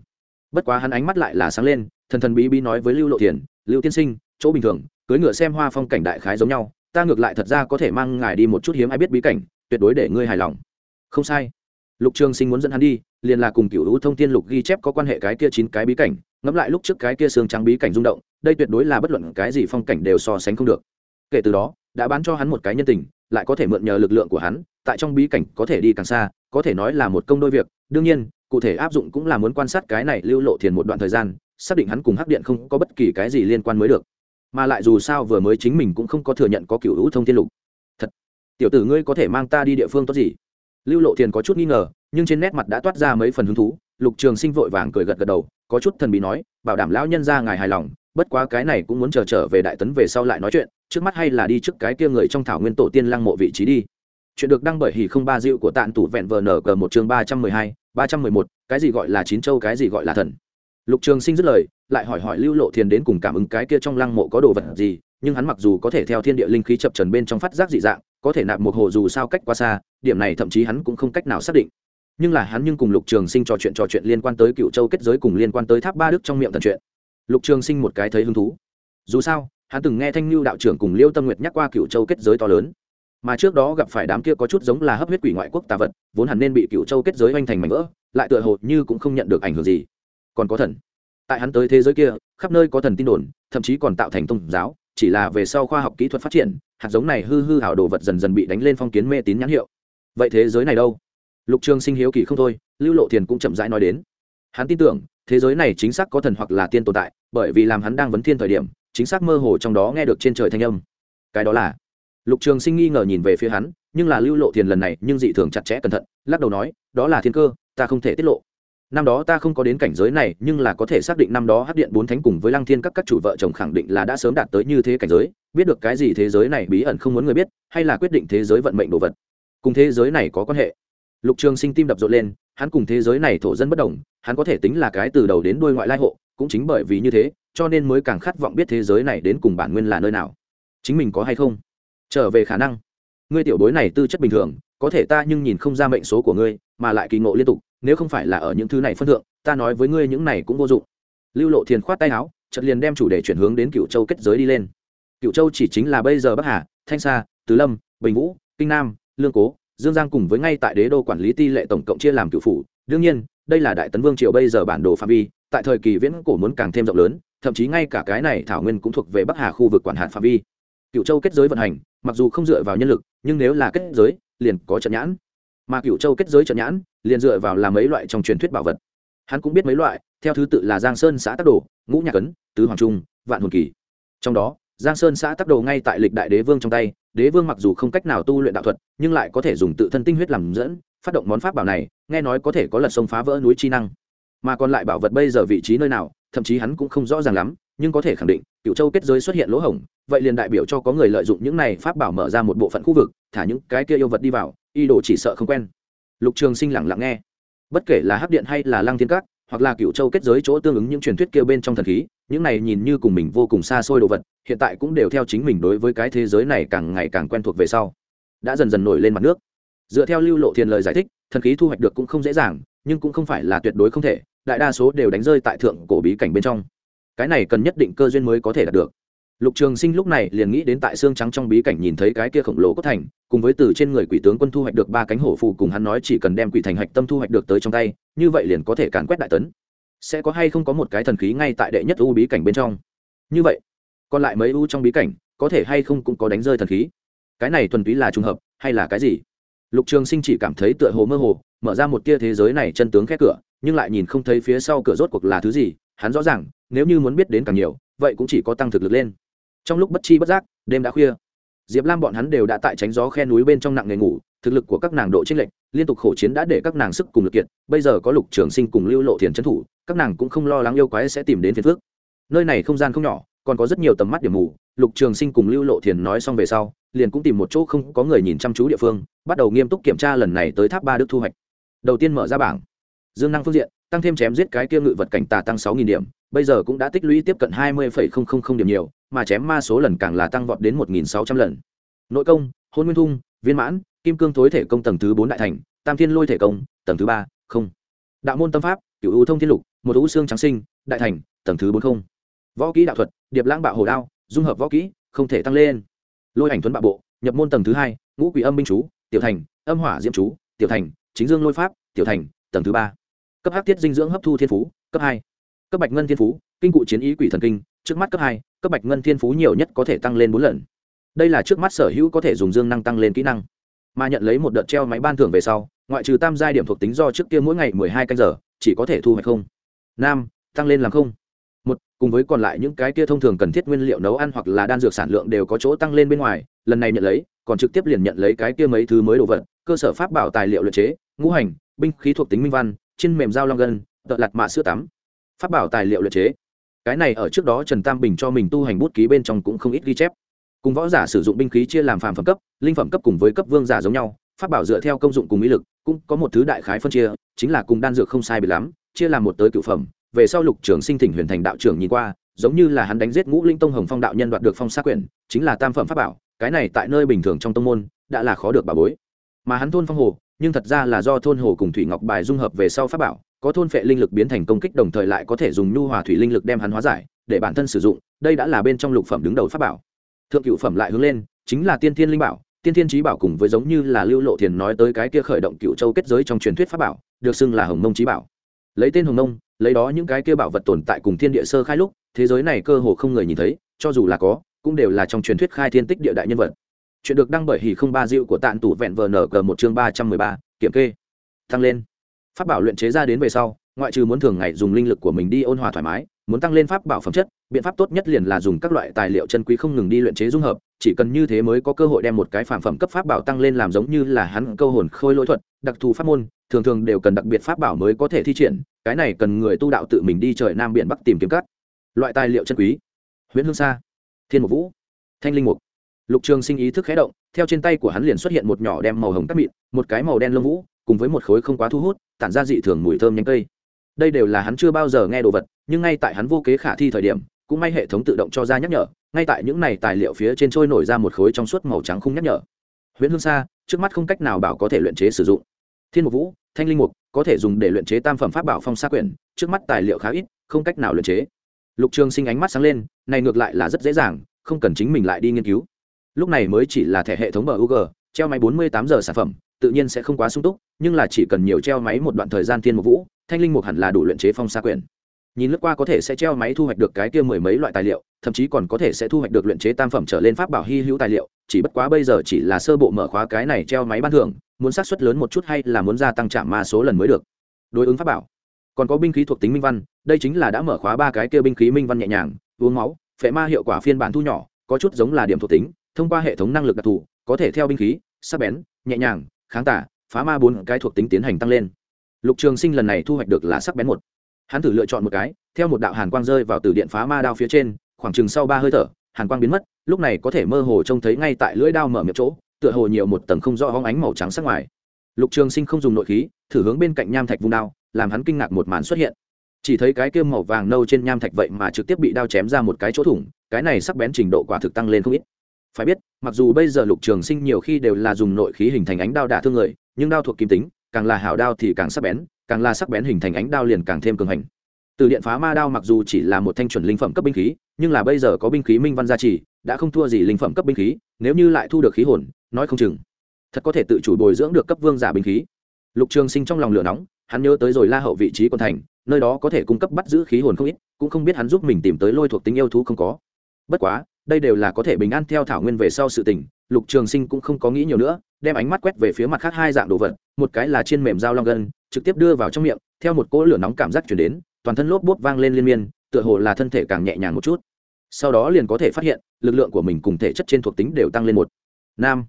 Bất quá hắn ánh mắt lại là sáng lên, thần thần bí bí nói với lưu lộ thiền, lưu tiên sinh, chỗ bình thường, cưới ngựa xem hoa phong cảnh đại khái giống nhau, ta ngược lại thật ra có thể mang ngài đi một chút hiếm ai biết bí cảnh, tuyệt đối để ngươi hài lòng. Không sai. Lục trường sinh muốn dẫn hắn đi, liền là cùng cựu hữu thông tin lục ghi chép có quan hệ cái kia chín cái bí cảnh, ngẫm lại lúc trước cái kia xương trắng bí cảnh rung động đây tuyệt đối là bất luận cái gì phong cảnh đều so sánh không được. Kể từ đó, đã bán cho hắn một cái nhân tình, lại có thể mượn nhờ lực lượng của hắn, tại trong bí cảnh có thể đi càng xa, có thể nói là một công đôi việc. Đương nhiên, cụ thể áp dụng cũng là muốn quan sát cái này lưu lộ thiền một đoạn thời gian, xác định hắn cùng hắc điện không có bất kỳ cái gì liên quan mới được. Mà lại dù sao vừa mới chính mình cũng không có thừa nhận có cựu hữu thông thiên lục. Thật, tiểu tử ngươi có thể mang ta đi địa phương tốt gì? Lưu lộ thiền có chút nghi ngờ, nhưng trên nét mặt đã toát ra mấy phần hứng thú. Lục trường sinh vội vàng cười gật gật đầu, có chút thần bí nói, bảo đảm lão nhân ra ngài hài lòng bất quá cái này cũng muốn chờ trở về đại tấn về sau lại nói chuyện, trước mắt hay là đi trước cái kia người trong thảo nguyên tổ tiên lăng mộ vị trí đi. Chuyện được đăng bởi hỉ không ba dịu của tạn tủ vẹn vờ nở cờ một chương ba trăm mười hai, ba trăm mười một, cái gì gọi là chín châu, cái gì gọi là thần? Lục trường sinh dứt lời, lại hỏi hỏi lưu lộ thiền đến cùng cảm ứng cái kia trong lăng mộ có đồ vật gì, nhưng hắn mặc dù có thể theo thiên địa linh khí chập trần bên trong phát giác dị dạng, có thể nạp một hồ dù sao cách quá xa, điểm này thậm chí hắn cũng không cách nào xác định. Nhưng là hắn nhưng cùng lục trường sinh trò chuyện trò chuyện liên quan tới cựu châu kết giới cùng liên quan tới tháp ba đức trong miệng thần chuyện lục trường sinh một cái thấy hứng thú. Dù sao, hắn từng nghe thanh lưu đạo trưởng cùng liêu tâm nguyệt nhắc qua cựu châu kết giới to lớn. Mà trước đó gặp phải đám kia có chút giống là hấp huyết quỷ ngoại quốc tà vật, vốn hẳn nên bị cựu châu kết giới oanh thành mảnh vỡ, lại tựa hồ như cũng không nhận được ảnh hưởng gì. Còn có thần. Tại hắn tới thế giới kia, khắp nơi có thần tin đồn, thậm chí còn tạo thành tôn giáo, chỉ là về sau khoa học kỹ thuật phát triển, hạt giống này hư hư hảo đồ vật dần dần bị đánh lên phong kiến mê tín nhãn hiệu. Vậy thế giới này đâu? Lục trường sinh hiếu kỳ không thôi, lưu lộ thiền cũng chậm rãi nói đến. Hắn tin tưởng thế giới này chính xác có thần hoặc là tiên tồn tại, bởi vì làm hắn đang vấn thiên thời điểm, chính xác mơ hồ trong đó nghe được trên trời thanh âm. Cái đó là, lục trường sinh nghi ngờ nhìn về phía hắn, nhưng là lưu lộ thiền lần này nhưng dị thường chặt chẽ cẩn thận, lắc đầu nói, đó là thiên cơ, ta không thể tiết lộ. Năm đó ta không có đến cảnh giới này, nhưng là có thể xác định năm đó hắc điện bốn thánh cùng với lăng thiên các các chủ vợ chồng khẳng định là đã sớm đạt tới như thế cảnh giới, biết được cái gì thế giới này bí ẩn không muốn người biết, hay là quyết định thế giới vận mệnh đồ vật. Cùng thế giới này có quan hệ. Lục trường sinh tim đập rộn lên hắn cùng thế giới này thổ dân bất đồng, hắn có thể tính là cái từ đầu đến đuôi ngoại lai hộ, cũng chính bởi vì như thế, cho nên mới càng khát vọng biết thế giới này đến cùng bản nguyên là nơi nào. Chính mình có hay không? Trở về khả năng. Ngươi tiểu bối này tư chất bình thường, có thể ta nhưng nhìn không ra mệnh số của ngươi, mà lại kỳ ngộ liên tục, nếu không phải là ở những thứ này phân thượng, ta nói với ngươi những này cũng vô dụng. Lưu lộ thiền khoát tay áo, chợt liền đem chủ đề chuyển hướng đến cựu châu kết giới đi lên. Cựu châu chỉ chính là bây giờ bắc hà, thanh sa tứ lâm, bình vũ, kinh nam, lương cố dương giang cùng với ngay tại đế đô quản lý ti lệ tổng cộng chia làm cựu phủ. Đương nhiên, đây là đại tấn vương triều bây giờ bản đồ phạm vi, tại thời kỳ viễn cổ muốn càng thêm rộng lớn, thậm chí ngay cả cái này thảo nguyên cũng thuộc về bắc hà khu vực quản hạt phạm vi. Cựu châu kết giới vận hành, mặc dù không dựa vào nhân lực, nhưng nếu là kết giới, liền có trận nhãn. Mà cựu châu kết giới trận nhãn, liền dựa vào là mấy loại trong truyền thuyết bảo vật. Hắn cũng biết mấy loại, theo thứ tự là giang sơn xã tắc đồ, ngũ nhạc cấn, tứ hoàng trung, vạn hồn kỳ. Trong đó, giang sơn xã tắc đồ ngay tại lịch đại đế vương trong tay đế vương mặc dù không cách nào tu luyện đạo thuật, nhưng lại có thể dùng tự thân tinh huyết làm dẫn, phát động món pháp bảo này, nghe nói có thể có lật sông phá vỡ núi chi năng. Mà còn lại bảo vật bây giờ vị trí nơi nào, thậm chí hắn cũng không rõ ràng lắm, nhưng có thể khẳng định cựu châu kết giới xuất hiện lỗ hổng, vậy liền đại biểu cho có người lợi dụng những này pháp bảo mở ra một bộ phận khu vực, thả những cái kia yêu vật đi vào y đồ chỉ sợ không quen. Lục trường sinh lẳng lặng nghe. Bất kể là hấp điện hay là lăng thiên các hoặc là cựu châu kết giới chỗ tương ứng những truyền thuyết kia bên trong thần khí, những này nhìn như cùng mình vô cùng xa xôi đồ vật, hiện tại cũng đều theo chính mình đối với cái thế giới này càng ngày càng quen thuộc về sau. Đã dần dần nổi lên mặt nước. Dựa theo lưu lộ thiền lời giải thích, thần khí thu hoạch được cũng không dễ dàng, nhưng cũng không phải là tuyệt đối không thể, đại đa số đều đánh rơi tại thượng cổ bí cảnh bên trong. Cái này cần nhất định cơ duyên mới có thể đạt được lục trường sinh lúc này liền nghĩ đến tại xương trắng trong bí cảnh nhìn thấy cái kia khổng lồ cốt thành, cùng với từ trên người quỷ tướng quân thu hoạch được ba cánh hổ phù cùng hắn nói chỉ cần đem quỷ thành hạch tâm thu hoạch được tới trong tay, như vậy liền có thể càn quét đại tấn. Sẽ có hay không có một cái thần khí ngay tại đệ nhất u bí cảnh bên trong? Như vậy, còn lại mấy u trong bí cảnh, có thể hay không cũng có đánh rơi thần khí? Cái này thuần túy là trùng hợp, hay là cái gì? Lục trường sinh chỉ cảm thấy tựa hồ mơ hồ, mở ra một tia thế giới này chân tướng khét cửa, nhưng lại nhìn không thấy phía sau cửa rốt cuộc là thứ gì, hắn rõ ràng, nếu như muốn biết đến càng nhiều, vậy cũng chỉ có tăng thực lực lên trong lúc bất chi bất giác, đêm đã khuya. Diệp lam bọn hắn đều đã tại tránh gió khe núi bên trong nặng nghề ngủ, thực lực của các nàng độ trinh lệnh liên tục khổ chiến đã để các nàng sức cùng lực kiện bây giờ có lục trường sinh cùng lưu lộ thiền trấn thủ, các nàng cũng không lo lắng yêu quái sẽ tìm đến phiền phước nơi này không gian không nhỏ, còn có rất nhiều tầm mắt điểm mù, lục trường sinh cùng lưu lộ thiền nói xong về sau, liền cũng tìm một chỗ không có người nhìn chăm chú địa phương, bắt đầu nghiêm túc kiểm tra lần này tới tháp ba đức thu hoạch. Đầu tiên mở ra bảng. Dương năng phương diện, tăng thêm chém giết cái kia ngự vật cảnh tà tăng sáu nghìn điểm bây giờ cũng đã tích lũy tiếp cận hai mươi điểm nhiều, mà chém ma số lần càng là tăng vọt đến một nghìn sáu trăm lần. Nội công, hôn nguyên thung, viên mãn, kim cương thối thể công tầng thứ bốn đại thành, tam thiên lôi thể công, tầng thứ ba, không. Đạo môn tâm pháp cựu ưu thông thiên lục, một ưu xương trắng sinh, đại thành, tầng thứ bốn không. Võ kỹ đạo thuật, điệp lãng bạo hồ đao, dung hợp võ kỹ, không thể tăng lên. Lôi ảnh tuấn bạo bộ, nhập môn tầng thứ hai, ngũ quỷ âm binh chú, tiểu thành, âm hỏa diễm chú, tiểu thành, chính dương lôi pháp, tiểu thành, tầng thứ ba. Cấp hắc tiết dinh dưỡng hấp thu thiên phú, cấp hai cấp bạch ngân thiên phú, kinh cụ chiến ý quỷ thần kinh, trước mắt cấp hai, cấp bạch ngân thiên phú nhiều nhất có thể tăng lên bốn lần. Đây là trước mắt sở hữu có thể dùng dương năng tăng lên kỹ năng. Mà nhận lấy một đợt treo máy ban thưởng về sau, ngoại trừ tam giai điểm thuộc tính do trước kia mỗi ngày mười hai canh giờ, chỉ có thể thu hoạch không. Nam, tăng lên làm không. Một, cùng với còn lại những cái kia thông thường cần thiết nguyên liệu nấu ăn hoặc là đan dược sản lượng đều có chỗ tăng lên bên ngoài, lần này nhận lấy, còn trực tiếp liền nhận lấy cái kia mấy thứ mới đồ vật, cơ sở pháp bảo tài liệu luyện chế, ngũ hành, binh khí thuộc tính minh văn trên mềm dao long gân, tợ lặt mạ sữa tắm pháp bảo tài liệu luyện chế. Cái này ở trước đó trần tam bình cho mình tu hành bút ký bên trong cũng không ít ghi chép. Cùng võ giả sử dụng binh khí chia làm phàm phẩm cấp, linh phẩm cấp cùng với cấp vương giả giống nhau, pháp bảo dựa theo công dụng cùng ý lực, cũng có một thứ đại khái phân chia, chính là cùng đan dược không sai bị lắm, chia làm một tới cửu phẩm. Về sau lục trưởng sinh thỉnh huyền thành đạo trưởng nhìn qua, giống như là hắn đánh giết ngũ linh tông hồng phong đạo nhân đoạt được phong sát quyển, chính là tam phẩm pháp bảo, cái này tại nơi bình thường trong tông môn, đã là khó được bà bối. Mà hắn thôn phong hồ, nhưng thật ra là do thôn hồ cùng thủy ngọc bài dung hợp về sau pháp bảo có thôn phệ linh lực biến thành công kích đồng thời lại có thể dùng nhu hòa thủy linh lực đem hắn hóa giải, để bản thân sử dụng, đây đã là bên trong lục phẩm đứng đầu pháp bảo. Thượng cựu phẩm lại hướng lên, chính là tiên thiên linh bảo, tiên thiên trí bảo cùng với giống như là lưu lộ thiền nói tới cái kia khởi động cựu châu kết giới trong truyền thuyết pháp bảo, được xưng là hồng mông trí bảo. Lấy tên hồng mông, lấy đó những cái kia bảo vật tồn tại cùng thiên địa sơ khai lúc, thế giới này cơ hồ không người nhìn thấy, cho dù là có, cũng đều là trong truyền thuyết khai thiên tích địa đại nhân vật. Chuyện được đăng bởi hỉ không ba diệu của tạn tủ vẹn vờ nở cờ một chương ba trăm mười ba, kiểm kê. Tăng lên pháp bảo luyện chế ra đến về sau, ngoại trừ muốn thường ngày dùng linh lực của mình đi ôn hòa thoải mái, muốn tăng lên pháp bảo phẩm chất, biện pháp tốt nhất liền là dùng các loại tài liệu chân quý không ngừng đi luyện chế dung hợp, chỉ cần như thế mới có cơ hội đem một cái phản phẩm cấp pháp bảo tăng lên làm giống như là hắn câu hồn khôi lỗi thuật, đặc thù pháp môn, thường thường đều cần đặc biệt pháp bảo mới có thể thi triển, cái này cần người tu đạo tự mình đi trời nam biển bắc tìm kiếm các loại tài liệu chân quý. Huyễn hương sa, thiên mục vũ, thanh linh mục. Lục trường sinh ý thức khé động, theo trên tay của hắn liền xuất hiện một nhỏ đem màu hồng cắt mịn, một cái màu đen lông vũ cùng với một khối không quá thu hút, tản ra dị thường mùi thơm nhánh cây. Đây đều là hắn chưa bao giờ nghe đồ vật, nhưng ngay tại hắn vô kế khả thi thời điểm, cũng may hệ thống tự động cho ra nhắc nhở, ngay tại những này tài liệu phía trên trôi nổi ra một khối trong suốt màu trắng không nhắc nhở. Huyễn hương xa trước mắt không cách nào bảo có thể luyện chế sử dụng. Thiên mục vũ, thanh linh mục, có thể dùng để luyện chế tam phẩm pháp bảo phong sa quyển, trước mắt tài liệu khá ít, không cách nào luyện chế. Lục trường sinh ánh mắt sáng lên, này ngược lại là rất dễ dàng, không cần chính mình lại đi nghiên cứu. Lúc này mới chỉ là thẻ hệ thống bug treo máy bốn mươi tám giờ sản phẩm tự nhiên sẽ không quá sung túc nhưng là chỉ cần nhiều treo máy một đoạn thời gian thiên mục vũ thanh linh mục hẳn là đủ luyện chế phong sa quyển. Nhìn lướt qua có thể sẽ treo máy thu hoạch được cái kia mười mấy loại tài liệu thậm chí còn có thể sẽ thu hoạch được luyện chế tam phẩm trở lên pháp bảo hy hữu tài liệu chỉ bất quá bây giờ chỉ là sơ bộ mở khóa cái này treo máy ban thường, muốn xác suất lớn một chút hay là muốn gia tăng trả ma số lần mới được. Đối ứng pháp bảo còn có binh khí thuộc tính minh văn đây chính là đã mở khóa ba cái kia binh khí minh văn nhẹ nhàng uống máu phệ ma hiệu quả phiên bản thu nhỏ có chút giống là điểm thuộc tính thông qua hệ thống năng lực đặc thù có thể theo binh khí sắc bén nhẹ nhàng kháng tả, phá ma bốn cái thuộc tính tiến hành tăng lên. Lục trường sinh lần này thu hoạch được là sắc bén một. Hắn thử lựa chọn một cái, theo một đạo hàn quang rơi vào từ điện phá ma đao phía trên, khoảng chừng sau ba hơi thở, hàn quang biến mất, lúc này có thể mơ hồ trông thấy ngay tại lưỡi đao mở miệng chỗ, tựa hồ nhiều một tầng không rõ hóng ánh màu trắng sắc ngoài. Lục trường sinh không dùng nội khí, thử hướng bên cạnh nham thạch vung đao, làm hắn kinh ngạc một màn xuất hiện. Chỉ thấy cái kia màu vàng nâu trên nham thạch vậy mà trực tiếp bị đao chém ra một cái chỗ thủng, cái này sắc bén trình độ quả thực tăng lên không ít phải biết, mặc dù bây giờ lục trường sinh nhiều khi đều là dùng nội khí hình thành ánh đao đả thương người, nhưng đao thuộc kim tính, càng là hảo đao thì càng sắc bén, càng là sắc bén hình thành ánh đao liền càng thêm cường hành. Từ điện phá ma đao mặc dù chỉ là một thanh chuẩn linh phẩm cấp binh khí, nhưng là bây giờ có binh khí minh văn gia trì, đã không thua gì linh phẩm cấp binh khí, nếu như lại thu được khí hồn, nói không chừng, thật có thể tự chủ bồi dưỡng được cấp vương giả binh khí. Lục trường sinh trong lòng lửa nóng, hắn nhớ tới rồi la hậu vị trí quân thành, nơi đó có thể cung cấp bắt giữ khí hồn không ít, cũng không biết hắn giúp mình tìm tới lôi thuộc tính yêu thú không có. Bất quá đây đều là có thể bình an theo thảo nguyên về sau sự tình, lục trường sinh cũng không có nghĩ nhiều nữa, đem ánh mắt quét về phía mặt khác hai dạng đồ vật, một cái là trên mềm dao long gân, trực tiếp đưa vào trong miệng, theo một cỗ lửa nóng cảm giác chuyển đến, toàn thân lốp bốp vang lên liên miên, tựa hồ là thân thể càng nhẹ nhàng một chút. Sau đó liền có thể phát hiện, lực lượng của mình cùng thể chất trên thuộc tính đều tăng lên một nam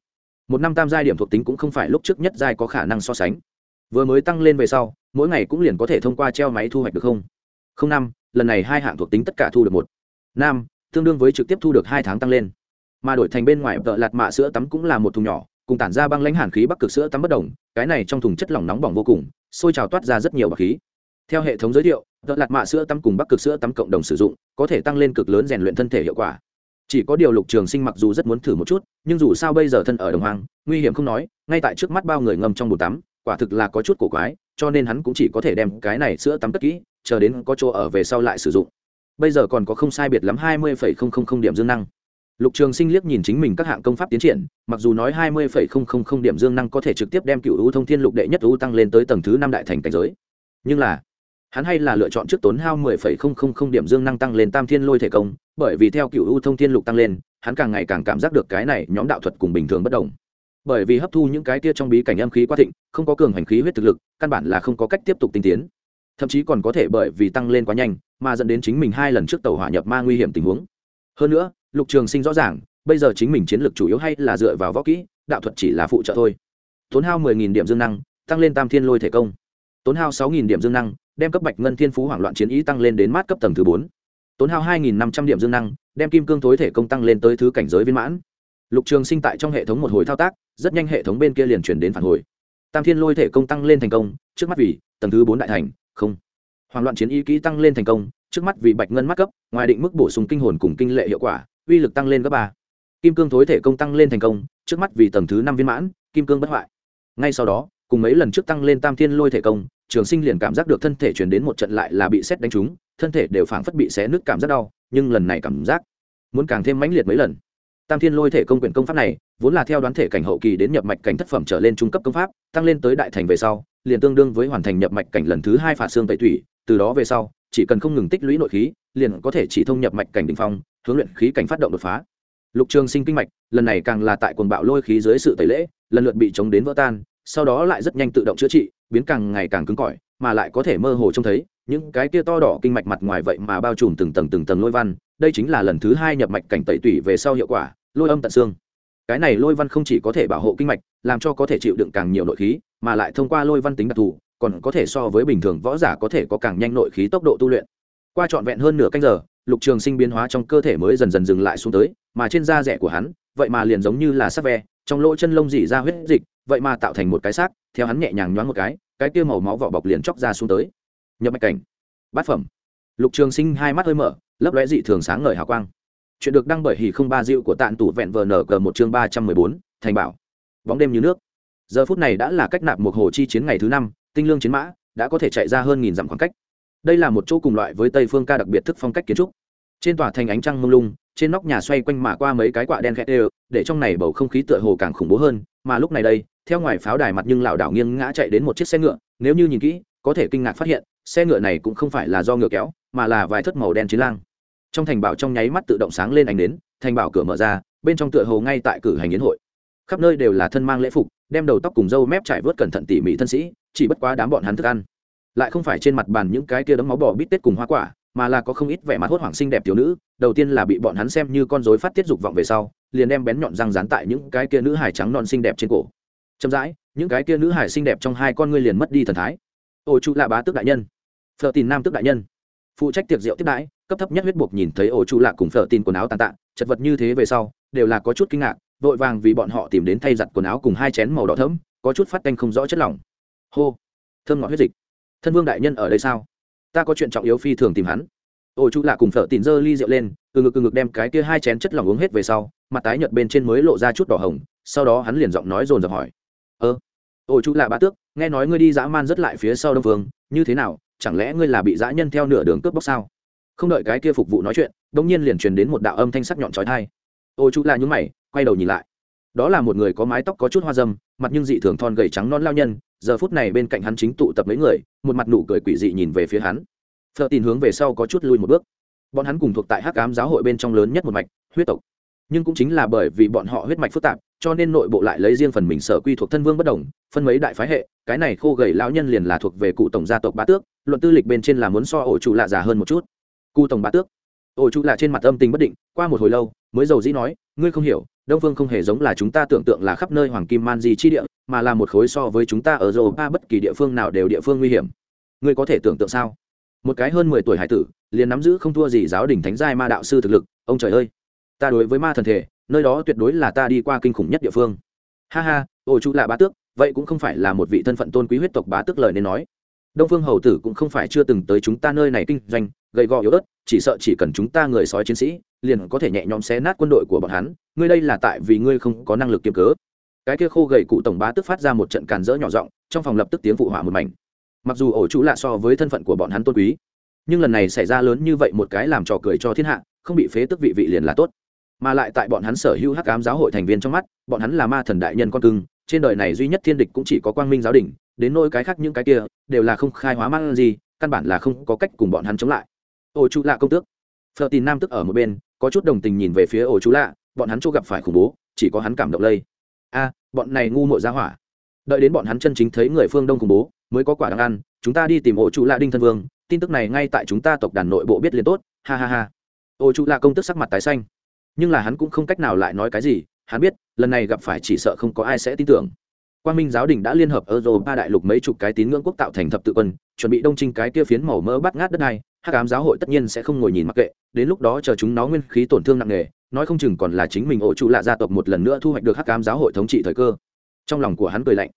một năm tam giai điểm thuộc tính cũng không phải lúc trước nhất giai có khả năng so sánh. Vừa mới tăng lên về sau, mỗi ngày cũng liền có thể thông qua treo máy thu hoạch được không? Không năm, lần này hai hạng thuộc tính tất cả thu được một nam tương đương với trực tiếp thu được hai tháng tăng lên. Mà đổi thành bên ngoài vợ lạt mạ sữa tắm cũng là một thùng nhỏ, cùng tản ra băng lãnh hàn khí bắc cực sữa tắm bất đồng, cái này trong thùng chất lỏng nóng bỏng vô cùng, sôi trào toát ra rất nhiều bạc khí. Theo hệ thống giới thiệu vợ lạt mạ sữa tắm cùng bắc cực sữa tắm cộng đồng sử dụng, có thể tăng lên cực lớn rèn luyện thân thể hiệu quả. Chỉ có điều lục trường sinh mặc dù rất muốn thử một chút, nhưng dù sao bây giờ thân ở đồng hoang, nguy hiểm không nói, ngay tại trước mắt bao người ngâm trong bồn tắm, quả thực là có chút cổ quái, cho nên hắn cũng chỉ có thể đem cái này sữa tắm cất kỹ, chờ đến có chỗ ở về sau lại sử dụng bây giờ còn có không sai biệt lắm hai mươi phẩy không không không điểm dương năng. Lục trường sinh liếc nhìn chính mình các hạng công pháp tiến triển, mặc dù nói hai mươi phẩy không không không điểm dương năng có thể trực tiếp đem cựu ưu thông thiên lục đệ nhất ưu tăng lên tới tầng thứ năm đại thành cảnh giới. Nhưng là, hắn hay là lựa chọn trước tốn hao mười phẩy không không không điểm dương năng tăng lên tam thiên lôi thể công, bởi vì theo cựu ưu thông thiên lục tăng lên, hắn càng ngày càng cảm giác được cái này nhóm đạo thuật cùng bình thường bất đồng. Bởi vì hấp thu những cái tia trong bí cảnh âm khí quá thịnh, không có cường hành khí huyết thực lực, căn bản là không có cách tiếp tục tinh tiến thậm chí còn có thể bởi vì tăng lên quá nhanh mà dẫn đến chính mình hai lần trước tàu hỏa nhập ma nguy hiểm tình huống. Hơn nữa, lục trường sinh rõ ràng, bây giờ chính mình chiến lược chủ yếu hay là dựa vào võ kỹ, đạo thuật chỉ là phụ trợ thôi. Tốn hao mười nghìn điểm dương năng, tăng lên tam thiên lôi thể công. Tốn hao sáu nghìn điểm dương năng, đem cấp bạch ngân thiên phú hoảng loạn chiến ý tăng lên đến mát cấp tầng thứ bốn. Tốn hao hai nghìn năm trăm điểm dương năng, đem kim cương tối thể công tăng lên tới thứ cảnh giới viên mãn. Lục trường sinh tại trong hệ thống một hồi thao tác, rất nhanh hệ thống bên kia liền chuyển đến phản hồi. Tam thiên lôi thể công tăng lên thành công, trước mắt vì tầng thứ bốn đại thành không. Hoảng loạn chiến ý kỹ tăng lên thành công, trước mắt vì bạch ngân mắc cấp, ngoài định mức bổ sung kinh hồn cùng kinh lệ hiệu quả, uy lực tăng lên gấp ba. Kim cương thối thể công tăng lên thành công, trước mắt vì tầng thứ năm viên mãn, kim cương bất hoại. Ngay sau đó, cùng mấy lần trước tăng lên tam thiên lôi thể công, trường sinh liền cảm giác được thân thể chuyển đến một trận lại là bị xét đánh trúng, thân thể đều phảng phất bị xé nứt cảm giác đau, nhưng lần này cảm giác muốn càng thêm mãnh liệt mấy lần. Tam thiên lôi thể công quyền công pháp này, vốn là theo đoán thể cảnh hậu kỳ đến nhập mạch cảnh thất phẩm trở lên trung cấp công pháp, tăng lên tới đại thành về sau liền tương đương với hoàn thành nhập mạch cảnh lần thứ hai phạt xương tẩy thủy từ đó về sau, chỉ cần không ngừng tích lũy nội khí, liền có thể chỉ thông nhập mạch cảnh đ ỉ n h phong, hướng luyện khí cảnh phát động đột phá. Lục trường sinh kinh mạch, lần này càng là tại quần bạo lôi khí dưới sự tẩy lễ, lần lượt bị chống đến vỡ tan, sau đó lại rất nhanh tự động chữa trị, biến càng ngày càng cứng cỏi, mà lại có thể mơ hồ trông thấy, những cái kia to đỏ kinh mạch mặt ngoài vậy mà bao trùm từng tầng từng tầng lôi văn, đây chính là lần thứ hai nhập mạch cảnh tẩy tủy về sau hiệu quả, lôi âm tận xương cái này lôi văn không chỉ có thể bảo hộ kinh mạch, làm cho có thể chịu đựng càng nhiều nội khí, mà lại thông qua lôi văn tính đặc thù, còn có thể so với bình thường võ giả có thể có càng nhanh nội khí tốc độ tu luyện. Qua trọn vẹn hơn nửa canh giờ, lục trường sinh biến hóa trong cơ thể mới dần dần dừng lại xuống tới, mà trên da rẻ của hắn, vậy mà liền giống như là sắc ve, trong lỗ chân lông dỉ ra huyết dịch, vậy mà tạo thành một cái xác, theo hắn nhẹ nhàng nhoáng một cái cái kia màu máu vỏ bọc liền chóc ra xuống tới. Nhập mạch cảnh. Bát phẩm. Lục trường sinh hai mắt hơi mở, lấp lóe dị thường sáng ngời hào quang chuyện được đăng bởi hỉ không ba dịu của tạn tủ vẹn vờ nở cờ một chương ba trăm mười bốn, thành bảo. Bóng đêm như nước. Giờ phút này đã là cách nạp một hồ chi chiến ngày thứ năm, tinh lương chiến mã, đã có thể chạy ra hơn nghìn dặm khoảng cách. Đây là một chỗ cùng loại với tây phương ca đặc biệt thức phong cách kiến trúc. Trên tòa thành ánh trăng mông lung, trên nóc nhà xoay quanh mà qua mấy cái quạ đen khét đều, để trong này bầu không khí tựa hồ càng khủng bố hơn, mà lúc này đây, theo ngoài pháo đài mặt nhưng lảo đảo nghiêng ngã chạy đến một chiếc xe ngựa, nếu như nhìn kỹ, có thể kinh ngạc phát hiện, xe ngựa này cũng không phải là do ngựa kéo, mà là vài thất màu đen chiến lang trong thành bảo trong nháy mắt tự động sáng lên ánh đến thành bảo cửa mở ra, bên trong tựa hồ ngay tại cử hành yến hội. Khắp nơi đều là thân mang lễ phục, đem đầu tóc cùng râu mép trải vớt cẩn thận tỉ mỉ thân sĩ, chỉ bất quá đám bọn hắn thức ăn. Lại không phải trên mặt bàn những cái kia đấm máu bò bít tết cùng hoa quả, mà là có không ít vẻ mặt hốt hoảng xinh đẹp thiếu nữ, đầu tiên là bị bọn hắn xem như con rối phát tiết dục vọng về sau, liền đem bén nhọn răng dán tại những cái kia nữ hải trắng non xinh đẹp trên cổ. Chậm rãi, những cái kia nữ hải xinh đẹp trong hai con ngươi liền mất đi thần thái. Ô chú là bá tước đại nhân. Phờ tìm nam tước đại nhân. Phụ trách tiệc rượu tiếp đãi cấp thấp nhất huyết buộc nhìn thấy ổ trụ lạ cùng phở tin quần áo tàn tạ, chật vật như thế về sau, đều là có chút kinh ngạc, vội vàng vì bọn họ tìm đến thay giặt quần áo cùng hai chén màu đỏ thẫm, có chút phát canh không rõ chất lỏng. Hô, thơm ngọt huyết dịch. Thân vương đại nhân ở đây sao? Ta có chuyện trọng yếu phi thường tìm hắn. Ổ trụ lạ cùng phở tin dơ ly rượu lên, từ ngực từ ngực đem cái kia hai chén chất lỏng uống hết về sau, mặt tái nhợt bên trên mới lộ ra chút đỏ hồng, sau đó hắn liền giọng nói dồn dập hỏi. Ơ, ổ trụ lạ bá tước, nghe nói ngươi đi dã man rất lại phía sau đông phương như thế nào, chẳng lẽ ngươi là bị dã nhân theo nửa đường cướp bóc sao? Không đợi cái kia phục vụ nói chuyện đông nhiên liền truyền đến một đạo âm thanh sắc nhọn trói thai ô chú lạ nhúng mày, quay đầu nhìn lại. Đó là một người có mái tóc có chút hoa dâm, mặt nhưng dị thường thon gầy trắng non lao nhân, giờ phút này bên cạnh hắn chính tụ tập mấy người, một mặt nụ cười quỷ dị nhìn về phía hắn. Phờ tin hướng về sau có chút lui một bước. Bọn hắn cùng thuộc tại hắc ám giáo hội bên trong lớn nhất một mạch, huyết tộc. Nhưng cũng chính là bởi vì bọn họ huyết mạch phức tạp, cho nên nội bộ lại lấy riêng phần mình sở quy thuộc thân vương bất đồng, phân mấy đại phái hệ, cái này khô gầy lão nhân liền là thuộc về cụ tổng gia tộc bá tước, luận tư lịch bên trên là muốn so ổ chủ lạ già hơn một chút cu tổng bá tước. Ổ chủ lạ trên mặt âm tình bất định, qua một hồi lâu, mới dầu dĩ nói, ngươi không hiểu, đông phương không hề giống là chúng ta tưởng tượng là khắp nơi hoàng kim man di chi địa, mà là một khối so với chúng ta ở dầu ba bất kỳ địa phương nào đều địa phương nguy hiểm. Ngươi có thể tưởng tượng sao? Một cái hơn mười tuổi hải tử, liền nắm giữ không thua gì giáo đình thánh giai ma đạo sư thực lực, ông trời ơi, ta đối với ma thần thể, nơi đó tuyệt đối là ta đi qua kinh khủng nhất địa phương. Ha ha, ổ chú là bá tước, vậy cũng không phải là một vị thân phận tôn quý huyết tộc bá tước lời nên nói đông phương hầu tử cũng không phải chưa từng tới chúng ta nơi này kinh doanh, gầy gò yếu ớt, chỉ sợ chỉ cần chúng ta người sói chiến sĩ, liền có thể nhẹ nhõm xé nát quân đội của bọn hắn, ngươi đây là tại vì ngươi không có năng lực kiếm cớ. Cái kia khô gầy cụ tổng bá tức phát ra một trận càn rỡ nhỏ giọng, trong phòng lập tức tiếng phụ hỏa một mảnh. Mặc dù ổ chủ lạ so với thân phận của bọn hắn tôn quý, nhưng lần này xảy ra lớn như vậy một cái làm trò cười cho thiên hạ, không bị phế tức vị vị liền là tốt. Mà lại tại bọn hắn sở hữu hắc ám giáo hội thành viên trong mắt, bọn hắn là ma thần đại nhân con cưng trên đời này duy nhất thiên địch cũng chỉ có quang minh giáo đình, đến nỗi cái khác những cái kia, đều là không khai hóa mang gì, căn bản là không có cách cùng bọn hắn chống lại. Ô chú lạ công tước. Phờ tin nam tức ở một bên, có chút đồng tình nhìn về phía ô chú lạ, bọn hắn chỗ gặp phải khủng bố, chỉ có hắn cảm động lây. A, bọn này ngu mội ra hỏa. Đợi đến bọn hắn chân chính thấy người phương đông khủng bố, mới có quả đáng ăn, chúng ta đi tìm ô chú lạ đinh thân vương, tin tức này ngay tại chúng ta tộc đàn nội bộ biết liền tốt, ha ha ha. Ô chú lạ công tức sắc mặt tái xanh. Nhưng là hắn cũng không cách nào lại nói cái gì, hắn biết lần này gặp phải chỉ sợ không có ai sẽ tin tưởng. Quan minh giáo đình đã liên hợp ở ba đại lục mấy chục cái tín ngưỡng quốc tạo thành thập tự quân, chuẩn bị đông trinh cái kia phiến màu mỡ bắt ngát đất này, hắc ám giáo hội tất nhiên sẽ không ngồi nhìn mặc kệ, đến lúc đó chờ chúng nó nguyên khí tổn thương nặng nề, nói không chừng còn là chính mình ổ trụ lạ gia tộc một lần nữa thu hoạch được hắc ám giáo hội thống trị thời cơ. Trong lòng của hắn cười lạnh.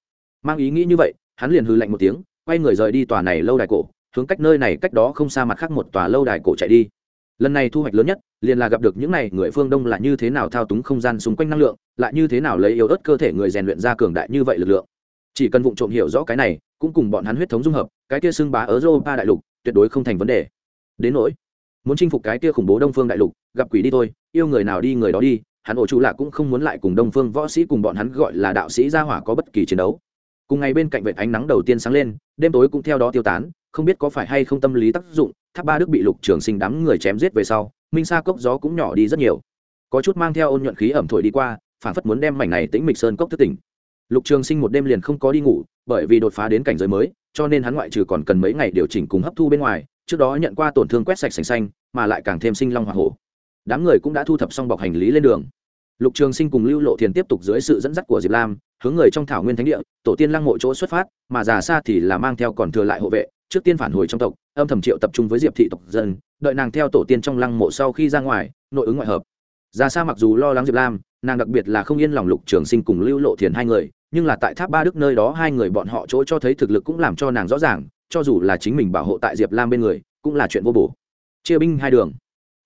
Mang ý nghĩ như vậy, hắn liền hư lạnh một tiếng, quay người rời đi tòa này lâu đài cổ, hướng cách nơi này cách đó không xa mặt khác một tòa lâu đài cổ chạy đi lần này thu hoạch lớn nhất, liền là gặp được những này người phương đông là như thế nào thao túng không gian xung quanh năng lượng, lại như thế nào lấy yếu ớt cơ thể người rèn luyện ra cường đại như vậy lực lượng. Chỉ cần vụng trộm hiểu rõ cái này, cũng cùng bọn hắn huyết thống dung hợp, cái kia xưng bá ở ba đại lục, tuyệt đối không thành vấn đề. Đến nỗi, muốn chinh phục cái kia khủng bố đông phương đại lục, gặp quỷ đi thôi, yêu người nào đi người đó đi, hắn ổ chủ lạ cũng không muốn lại cùng đông phương võ sĩ cùng bọn hắn gọi là đạo sĩ gia hỏa có bất kỳ chiến đấu. Cùng ngày bên cạnh vệt ánh nắng đầu tiên sáng lên, đêm tối cũng theo đó tiêu tán, không biết có phải hay không tâm lý tác dụng tháp ba đức bị lục trường sinh đám người chém giết về sau, minh sa cốc gió cũng nhỏ đi rất nhiều. Có chút mang theo ôn nhuận khí ẩm thổi đi qua phản phất muốn đem mảnh này tĩnh mịch sơn cốc thất tỉnh. Lục trường sinh một đêm liền không có đi ngủ, bởi vì đột phá đến cảnh giới mới, cho nên hắn ngoại trừ còn cần mấy ngày điều chỉnh cùng hấp thu bên ngoài, trước đó nhận qua tổn thương quét sạch sành xanh, mà lại càng thêm sinh long hoa hổ. Đám người cũng đã thu thập xong bọc hành lý lên đường. Lục trường sinh cùng lưu lộ thiền tiếp tục dưới sự dẫn dắt của diệp lam, hướng người trong thảo nguyên thánh địa, tổ tiên lăng mộ chỗ xuất phát, mà già xa thì là mang theo còn thừa lại hộ vệ trước tiên phản hồi trong tộc, âm thầm triệu tập trung với diệp thị tộc dân, đợi nàng theo tổ tiên trong lăng mộ sau khi ra ngoài, nội ứng ngoại hợp. Ra xa mặc dù lo lắng diệp lam, nàng đặc biệt là không yên lòng lục trường sinh cùng lưu lộ thiền hai người, nhưng là tại tháp ba đức nơi đó hai người bọn họ chỗ cho thấy thực lực cũng làm cho nàng rõ ràng, cho dù là chính mình bảo hộ tại diệp lam bên người, cũng là chuyện vô bổ. Chia binh hai đường.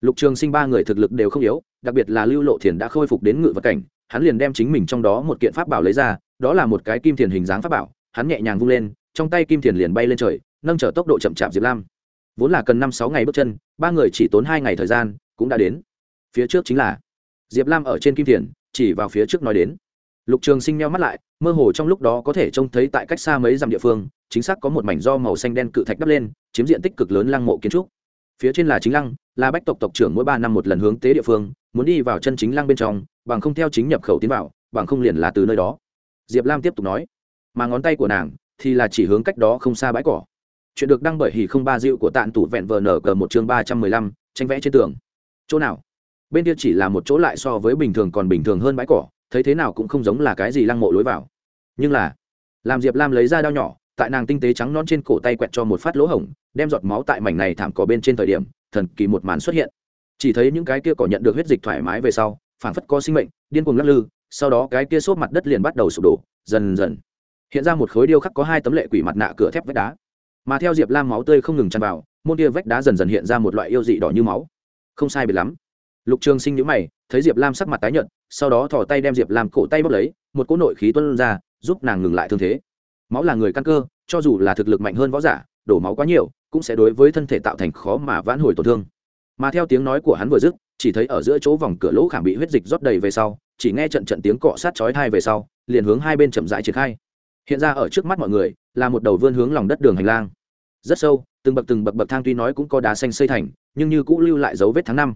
Lục trường sinh ba người thực lực đều không yếu, đặc biệt là lưu lộ thiền đã khôi phục đến ngự vật cảnh, hắn liền đem chính mình trong đó một kiện pháp bảo lấy ra, đó là một cái kim thiền hình dáng pháp bảo, hắn nhẹ nhàng vung lên, trong tay kim thiền liền bay lên trời nâng trở tốc độ chậm chạp diệp lam. Vốn là cần năm sáu ngày bước chân, ba người chỉ tốn hai ngày thời gian, cũng đã đến. Phía trước chính là diệp lam ở trên kim thiền, chỉ vào phía trước nói đến. Lục trường sinh meo mắt lại, mơ hồ trong lúc đó có thể trông thấy tại cách xa mấy dặm địa phương, chính xác có một mảnh do màu xanh đen cự thạch đắp lên, chiếm diện tích cực lớn lăng mộ kiến trúc. Phía trên là chính lăng, là bách tộc tộc trưởng mỗi ba năm một lần hướng tế địa phương, muốn đi vào chân chính lăng bên trong, bằng không theo chính nhập khẩu tiến vào, bằng không liền là từ nơi đó. Diệp lam tiếp tục nói, mà ngón tay của nàng thì là chỉ hướng cách đó không xa bãi cỏ chuyện được đăng bởi hỉ không ba dịu của tạn tủ vẹn vờ nở cờ một chương ba trăm mười lăm, tranh vẽ trên tường. Chỗ nào? Bên kia chỉ là một chỗ lại so với bình thường còn bình thường hơn bãi cỏ, thấy thế nào cũng không giống là cái gì lăng mộ lối vào. Nhưng là làm diệp lam lấy ra đao nhỏ, tại nàng tinh tế trắng non trên cổ tay quẹt cho một phát lỗ hổng, đem giọt máu tại mảnh này thảm cỏ bên trên thời điểm, thần kỳ một màn xuất hiện. Chỉ thấy những cái kia cỏ nhận được huyết dịch thoải mái về sau phản phất có sinh mệnh, điên cuồng lắc lư, sau đó cái kia xốp mặt đất liền bắt đầu sụp đổ, dần dần. Hiện ra một khối điêu khắc có hai tấm lệ quỷ mặt nạ cửa thép vách đá mà theo diệp lam máu tươi không ngừng tràn vào môn kia vách đá dần dần hiện ra một loại yêu dị đỏ như máu không sai biệt lắm lục trường sinh nhữ mày thấy diệp lam sắc mặt tái nhợt sau đó thò tay đem diệp lam cổ tay bốc lấy một cỗ nội khí tuân ra giúp nàng ngừng lại thương thế máu là người căn cơ cho dù là thực lực mạnh hơn võ giả đổ máu quá nhiều cũng sẽ đối với thân thể tạo thành khó mà vãn hồi tổn thương mà theo tiếng nói của hắn vừa dứt chỉ thấy ở giữa chỗ vòng cửa lỗ khảm bị huyết dịch rót đầy về sau chỉ nghe trận trận tiếng cọ sát chói thai về sau liền hướng hai bên chậm rãi triển khai hiện ra ở trước mắt mọi người là một đầu vươn hướng lòng đất đường hành lang rất sâu từng bậc từng bậc bậc thang tuy nói cũng có đá xanh xây thành nhưng như cũ lưu lại dấu vết tháng năm.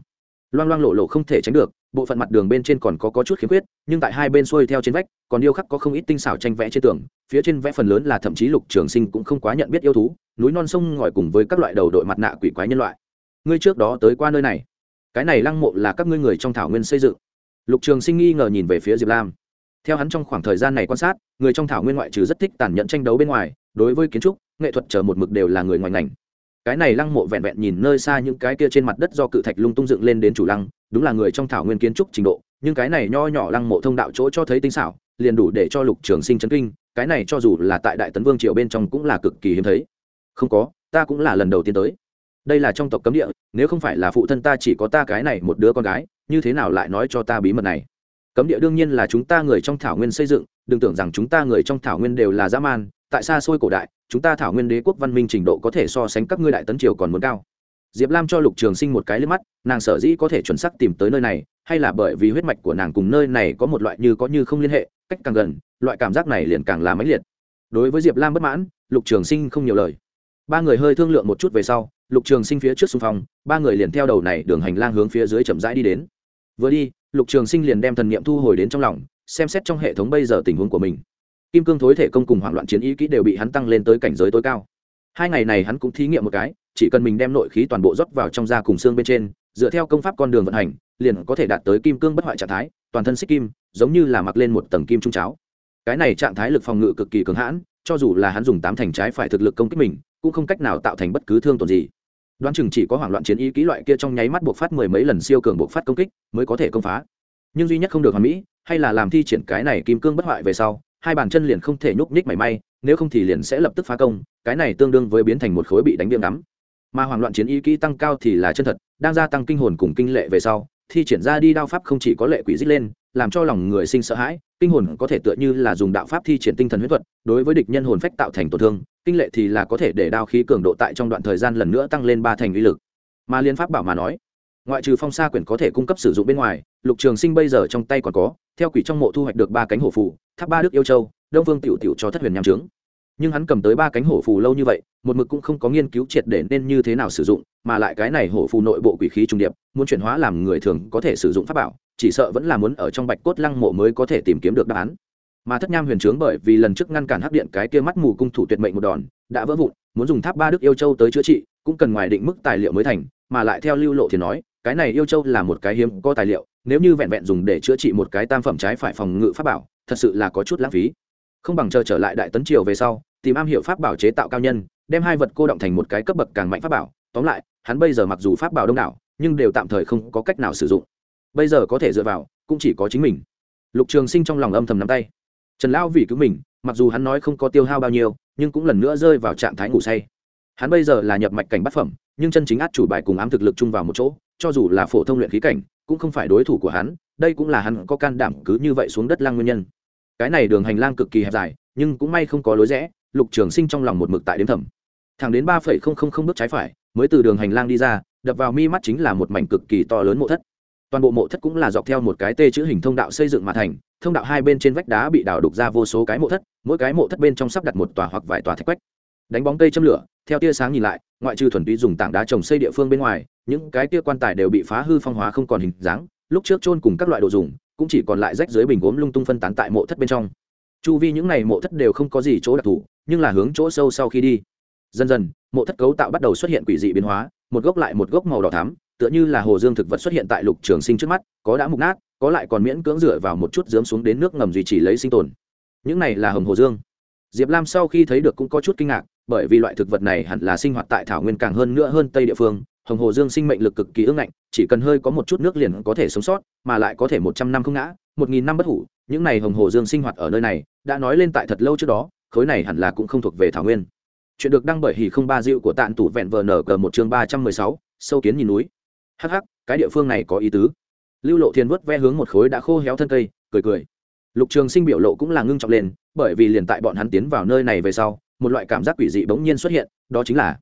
Loang loang lộ lộ không thể tránh được bộ phận mặt đường bên trên còn có, có chút khiếm khuyết nhưng tại hai bên xuôi theo trên vách còn điêu khắc có không ít tinh xảo tranh vẽ trên tường phía trên vẽ phần lớn là thậm chí lục trường sinh cũng không quá nhận biết yêu thú núi non sông ngòi cùng với các loại đầu đội mặt nạ quỷ quái nhân loại. Ngươi trước đó tới qua nơi này. Cái này lăng mộ là các ngươi người trong thảo nguyên xây dựng. Lục trường sinh nghi ngờ nhìn về phía diệp lam. Theo hắn trong khoảng thời gian này quan sát người trong thảo nguyên ngoại trừ rất thích tàn nhẫn tranh đấu bên ngoài đối với kiến trúc nghệ thuật chờ một mực đều là người ngoài ngành. Cái này lăng mộ vẹn vẹn nhìn nơi xa những cái kia trên mặt đất do cự thạch lung tung dựng lên đến chủ lăng, đúng là người trong thảo nguyên kiến trúc trình độ, nhưng cái này nho nhỏ lăng mộ thông đạo chỗ cho thấy tinh xảo, liền đủ để cho lục trường sinh chấn kinh, cái này cho dù là tại đại tấn vương triều bên trong cũng là cực kỳ hiếm thấy. Không có, ta cũng là lần đầu tiên tới. Đây là trong tộc cấm địa, nếu không phải là phụ thân ta chỉ có ta cái này một đứa con gái, như thế nào lại nói cho ta bí mật này? Cấm địa đương nhiên là chúng ta người trong thảo nguyên xây dựng, đừng tưởng rằng chúng ta người trong thảo nguyên đều là dã man, tại xa xôi cổ đại chúng ta thảo nguyên đế quốc văn minh trình độ có thể so sánh các ngươi đại tấn triều còn muốn cao. Diệp lam cho lục trường sinh một cái lên mắt, nàng sở dĩ có thể chuẩn xác tìm tới nơi này, hay là bởi vì huyết mạch của nàng cùng nơi này có một loại như có như không liên hệ, cách càng gần, loại cảm giác này liền càng là mãnh liệt. Đối với diệp lam bất mãn, lục trường sinh không nhiều lời. Ba người hơi thương lượng một chút về sau, lục trường sinh phía trước xung phong, ba người liền theo đầu này đường hành lang hướng phía dưới chậm rãi đi đến. Vừa đi, lục trường sinh liền đem thần niệm thu hồi đến trong lòng, xem xét trong hệ thống bây giờ tình huống của mình kim cương thối thể công cùng hoảng loạn chiến ý kỹ đều bị hắn tăng lên tới cảnh giới tối cao. Hai ngày này hắn cũng thí nghiệm một cái, chỉ cần mình đem nội khí toàn bộ rót vào trong da cùng xương bên trên, dựa theo công pháp con đường vận hành, liền có thể đạt tới kim cương bất hoại trạng thái, toàn thân xích kim, giống như là mặc lên một tầng kim trung cháo. Cái này trạng thái lực phòng ngự cực kỳ cường hãn, cho dù là hắn dùng tám thành trái phải thực lực công kích mình, cũng không cách nào tạo thành bất cứ thương tổn gì. Đoán chừng chỉ có hoảng loạn chiến ý kỹ loại kia trong nháy mắt buộc phát mười mấy lần siêu cường buộc phát công kích mới có thể công phá. Nhưng duy nhất không được hoàn mỹ, hay là làm thi triển cái này kim cương bất hoại về sau hai bàn chân liền không thể nhúc nhích mảy may, nếu không thì liền sẽ lập tức phá công, cái này tương đương với biến thành một khối bị đánh viêm ngắm. Mà hoảng loạn chiến ý kỹ tăng cao thì là chân thật, đang gia tăng kinh hồn cùng kinh lệ về sau, thi triển ra đi đao pháp không chỉ có lệ quỷ dích lên, làm cho lòng người sinh sợ hãi, kinh hồn có thể tựa như là dùng đạo pháp thi triển tinh thần huyết thuật, đối với địch nhân hồn phách tạo thành tổn thương, kinh lệ thì là có thể để đao khí cường độ tại trong đoạn thời gian lần nữa tăng lên ba thành uy lực. Mà liên pháp bảo mà nói ngoại trừ phong sa quyển có thể cung cấp sử dụng bên ngoài, lục trường sinh bây giờ trong tay còn có, theo quỷ trong mộ thu hoạch được ba cánh hổ phù, tháp ba đức yêu châu, đông vương tiểu tiểu cho thất huyền nham trướng. Nhưng hắn cầm tới ba cánh hổ phù lâu như vậy, một mực cũng không có nghiên cứu triệt để nên như thế nào sử dụng, mà lại cái này hổ phù nội bộ quỷ khí trung điệp, muốn chuyển hóa làm người thường có thể sử dụng pháp bảo, chỉ sợ vẫn là muốn ở trong bạch cốt lăng mộ mới có thể tìm kiếm được đáp án. Mà thất nham huyền trướng bởi vì lần trước ngăn cản hắc điện cái kia mắt mù cung thủ tuyệt mệnh một đòn, đã vỡ vụn, muốn dùng tháp ba đức yêu châu tới chữa trị, cũng cần ngoài định mức tài liệu mới thành, mà lại theo lưu lộ thì nói cái này yêu châu là một cái hiếm có tài liệu, nếu như vẹn vẹn dùng để chữa trị một cái tam phẩm trái phải phòng ngự pháp bảo, thật sự là có chút lãng phí. Không bằng chờ trở lại đại tấn triều về sau, tìm am hiểu pháp bảo chế tạo cao nhân, đem hai vật cô động thành một cái cấp bậc càng mạnh pháp bảo. Tóm lại, hắn bây giờ mặc dù pháp bảo đông đảo, nhưng đều tạm thời không có cách nào sử dụng. Bây giờ có thể dựa vào, cũng chỉ có chính mình. Lục trường sinh trong lòng âm thầm nắm tay. Trần lão vì cứu mình, mặc dù hắn nói không có tiêu hao bao nhiêu, nhưng cũng lần nữa rơi vào trạng thái ngủ say. Hắn bây giờ là nhập mạch cảnh bát phẩm, nhưng chân chính át chủ bài cùng ám thực lực chung vào một chỗ cho dù là phổ thông luyện khí cảnh, cũng không phải đối thủ của hắn, đây cũng là hắn có can đảm cứ như vậy xuống đất lang nguyên nhân. Cái này đường hành lang cực kỳ hẹp dài, nhưng cũng may không có lối rẽ, lục trường sinh trong lòng một mực tại đếm thầm. Thẳng đến ba phẩy không không không bước trái phải, mới từ đường hành lang đi ra, đập vào mi mắt chính là một mảnh cực kỳ to lớn mộ thất. Toàn bộ mộ thất cũng là dọc theo một cái tê chữ hình thông đạo xây dựng mà thành, thông đạo hai bên trên vách đá bị đào đục ra vô số cái mộ thất, mỗi cái mộ thất bên trong sắp đặt một tòa hoặc vài tòa thạch quách đánh bóng cây châm lửa, theo tia sáng nhìn lại, ngoại trừ thuần túy dùng tảng đá trồng xây địa phương bên ngoài, những cái tia quan tài đều bị phá hư phong hóa không còn hình dáng, lúc trước chôn cùng các loại đồ dùng, cũng chỉ còn lại rách dưới bình gốm lung tung phân tán tại mộ thất bên trong. Chu vi những này mộ thất đều không có gì chỗ đặc thù, nhưng là hướng chỗ sâu sau khi đi. Dần dần, mộ thất cấu tạo bắt đầu xuất hiện quỷ dị biến hóa, một gốc lại một gốc màu đỏ thắm, tựa như là hồ dương thực vật xuất hiện tại lục trường sinh trước mắt, có đã mục nát, có lại còn miễn cưỡng dựa vào một chút dướm xuống đến nước ngầm duy trì lấy sinh tồn. Những này là hầm hồ dương. Diệp lam sau khi thấy được cũng có chút kinh ngạc bởi vì loại thực vật này hẳn là sinh hoạt tại thảo nguyên càng hơn nữa hơn tây địa phương, hồng hồ dương sinh mệnh lực cực kỳ ưng ngạnh, chỉ cần hơi có một chút nước liền có thể sống sót, mà lại có thể một trăm năm không ngã, một nghìn năm bất hủ, những này hồng hồ dương sinh hoạt ở nơi này, đã nói lên tại thật lâu trước đó, khối này hẳn là cũng không thuộc về thảo nguyên. Chuyện được đăng bởi hỉ không ba dịu của tạn tủ vẹn vờ nở cờ một chương ba trăm mười sáu, sâu kiến nhìn núi. Hh cái địa phương này có ý tứ. Lưu lộ thiên vớt ve hướng một khối đã khô héo thân cây, cười cười. Lục trường sinh biểu lộ cũng là ngưng trọng lên, bởi vì liền tại bọn hắn tiến vào nơi này về sau một loại cảm giác quỷ dị bỗng nhiên xuất hiện, đó chính là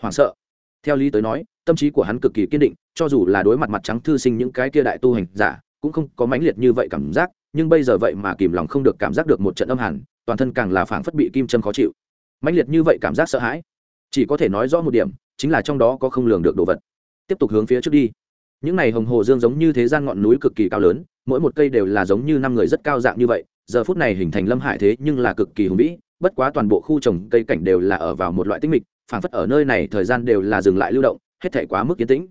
hoảng sợ. Theo lý tới nói, tâm trí của hắn cực kỳ kiên định, cho dù là đối mặt mặt trắng thư sinh những cái kia đại tu hành giả, cũng không có mãnh liệt như vậy cảm giác, nhưng bây giờ vậy mà kìm lòng không được cảm giác được một trận âm hẳn toàn thân càng là phảng phất bị kim châm khó chịu. Mãnh liệt như vậy cảm giác sợ hãi, chỉ có thể nói rõ một điểm, chính là trong đó có không lường được đồ vật. Tiếp tục hướng phía trước đi. Những này hồng hồ dương giống như thế gian ngọn núi cực kỳ cao lớn, mỗi một cây đều là giống như năm người rất cao dạng như vậy, giờ phút này hình thành lâm hải thế nhưng là cực kỳ hùng vĩ bất quá toàn bộ khu trồng cây cảnh đều là ở vào một loại tinh mịch, phảng phất ở nơi này thời gian đều là dừng lại lưu động, hết thể quá mức yên tĩnh.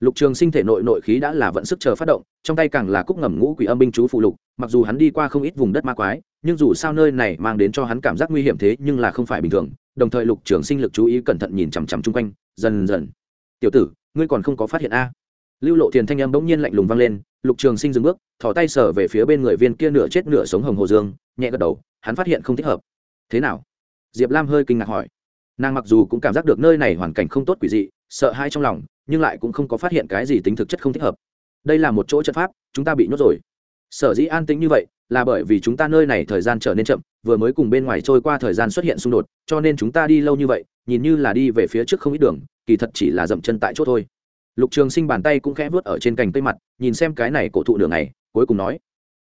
Lục trường sinh thể nội nội khí đã là vận sức chờ phát động, trong tay càng là cúc ngầm ngũ quỷ âm binh chú phụ lục, mặc dù hắn đi qua không ít vùng đất ma quái, nhưng dù sao nơi này mang đến cho hắn cảm giác nguy hiểm thế nhưng là không phải bình thường, đồng thời lục trường sinh lực chú ý cẩn thận nhìn chằm chằm chung quanh, dần dần. Tiểu tử, ngươi còn không có phát hiện a? Lưu lộ thiền thanh âm bỗng nhiên lạnh lùng vang lên, lục trường sinh dừng bước, thò tay sở về phía bên người viên kia nửa chết nửa sống hồng hồ dương, nhẹ gật đầu, hắn phát hiện không thích hợp thế nào? Diệp lam hơi kinh ngạc hỏi. Nàng mặc dù cũng cảm giác được nơi này hoàn cảnh không tốt quỷ dị, sợ hai trong lòng, nhưng lại cũng không có phát hiện cái gì tính thực chất không thích hợp. Đây là một chỗ trận pháp, chúng ta bị nhốt rồi. Sở dĩ an tĩnh như vậy, là bởi vì chúng ta nơi này thời gian trở nên chậm, vừa mới cùng bên ngoài trôi qua thời gian xuất hiện xung đột, cho nên chúng ta đi lâu như vậy, nhìn như là đi về phía trước không ít đường, kỳ thật chỉ là dậm chân tại chỗ thôi. Lục trường sinh bàn tay cũng khẽ vớt ở trên cành tây mặt, nhìn xem cái này cổ thụ đường này, cuối cùng nói.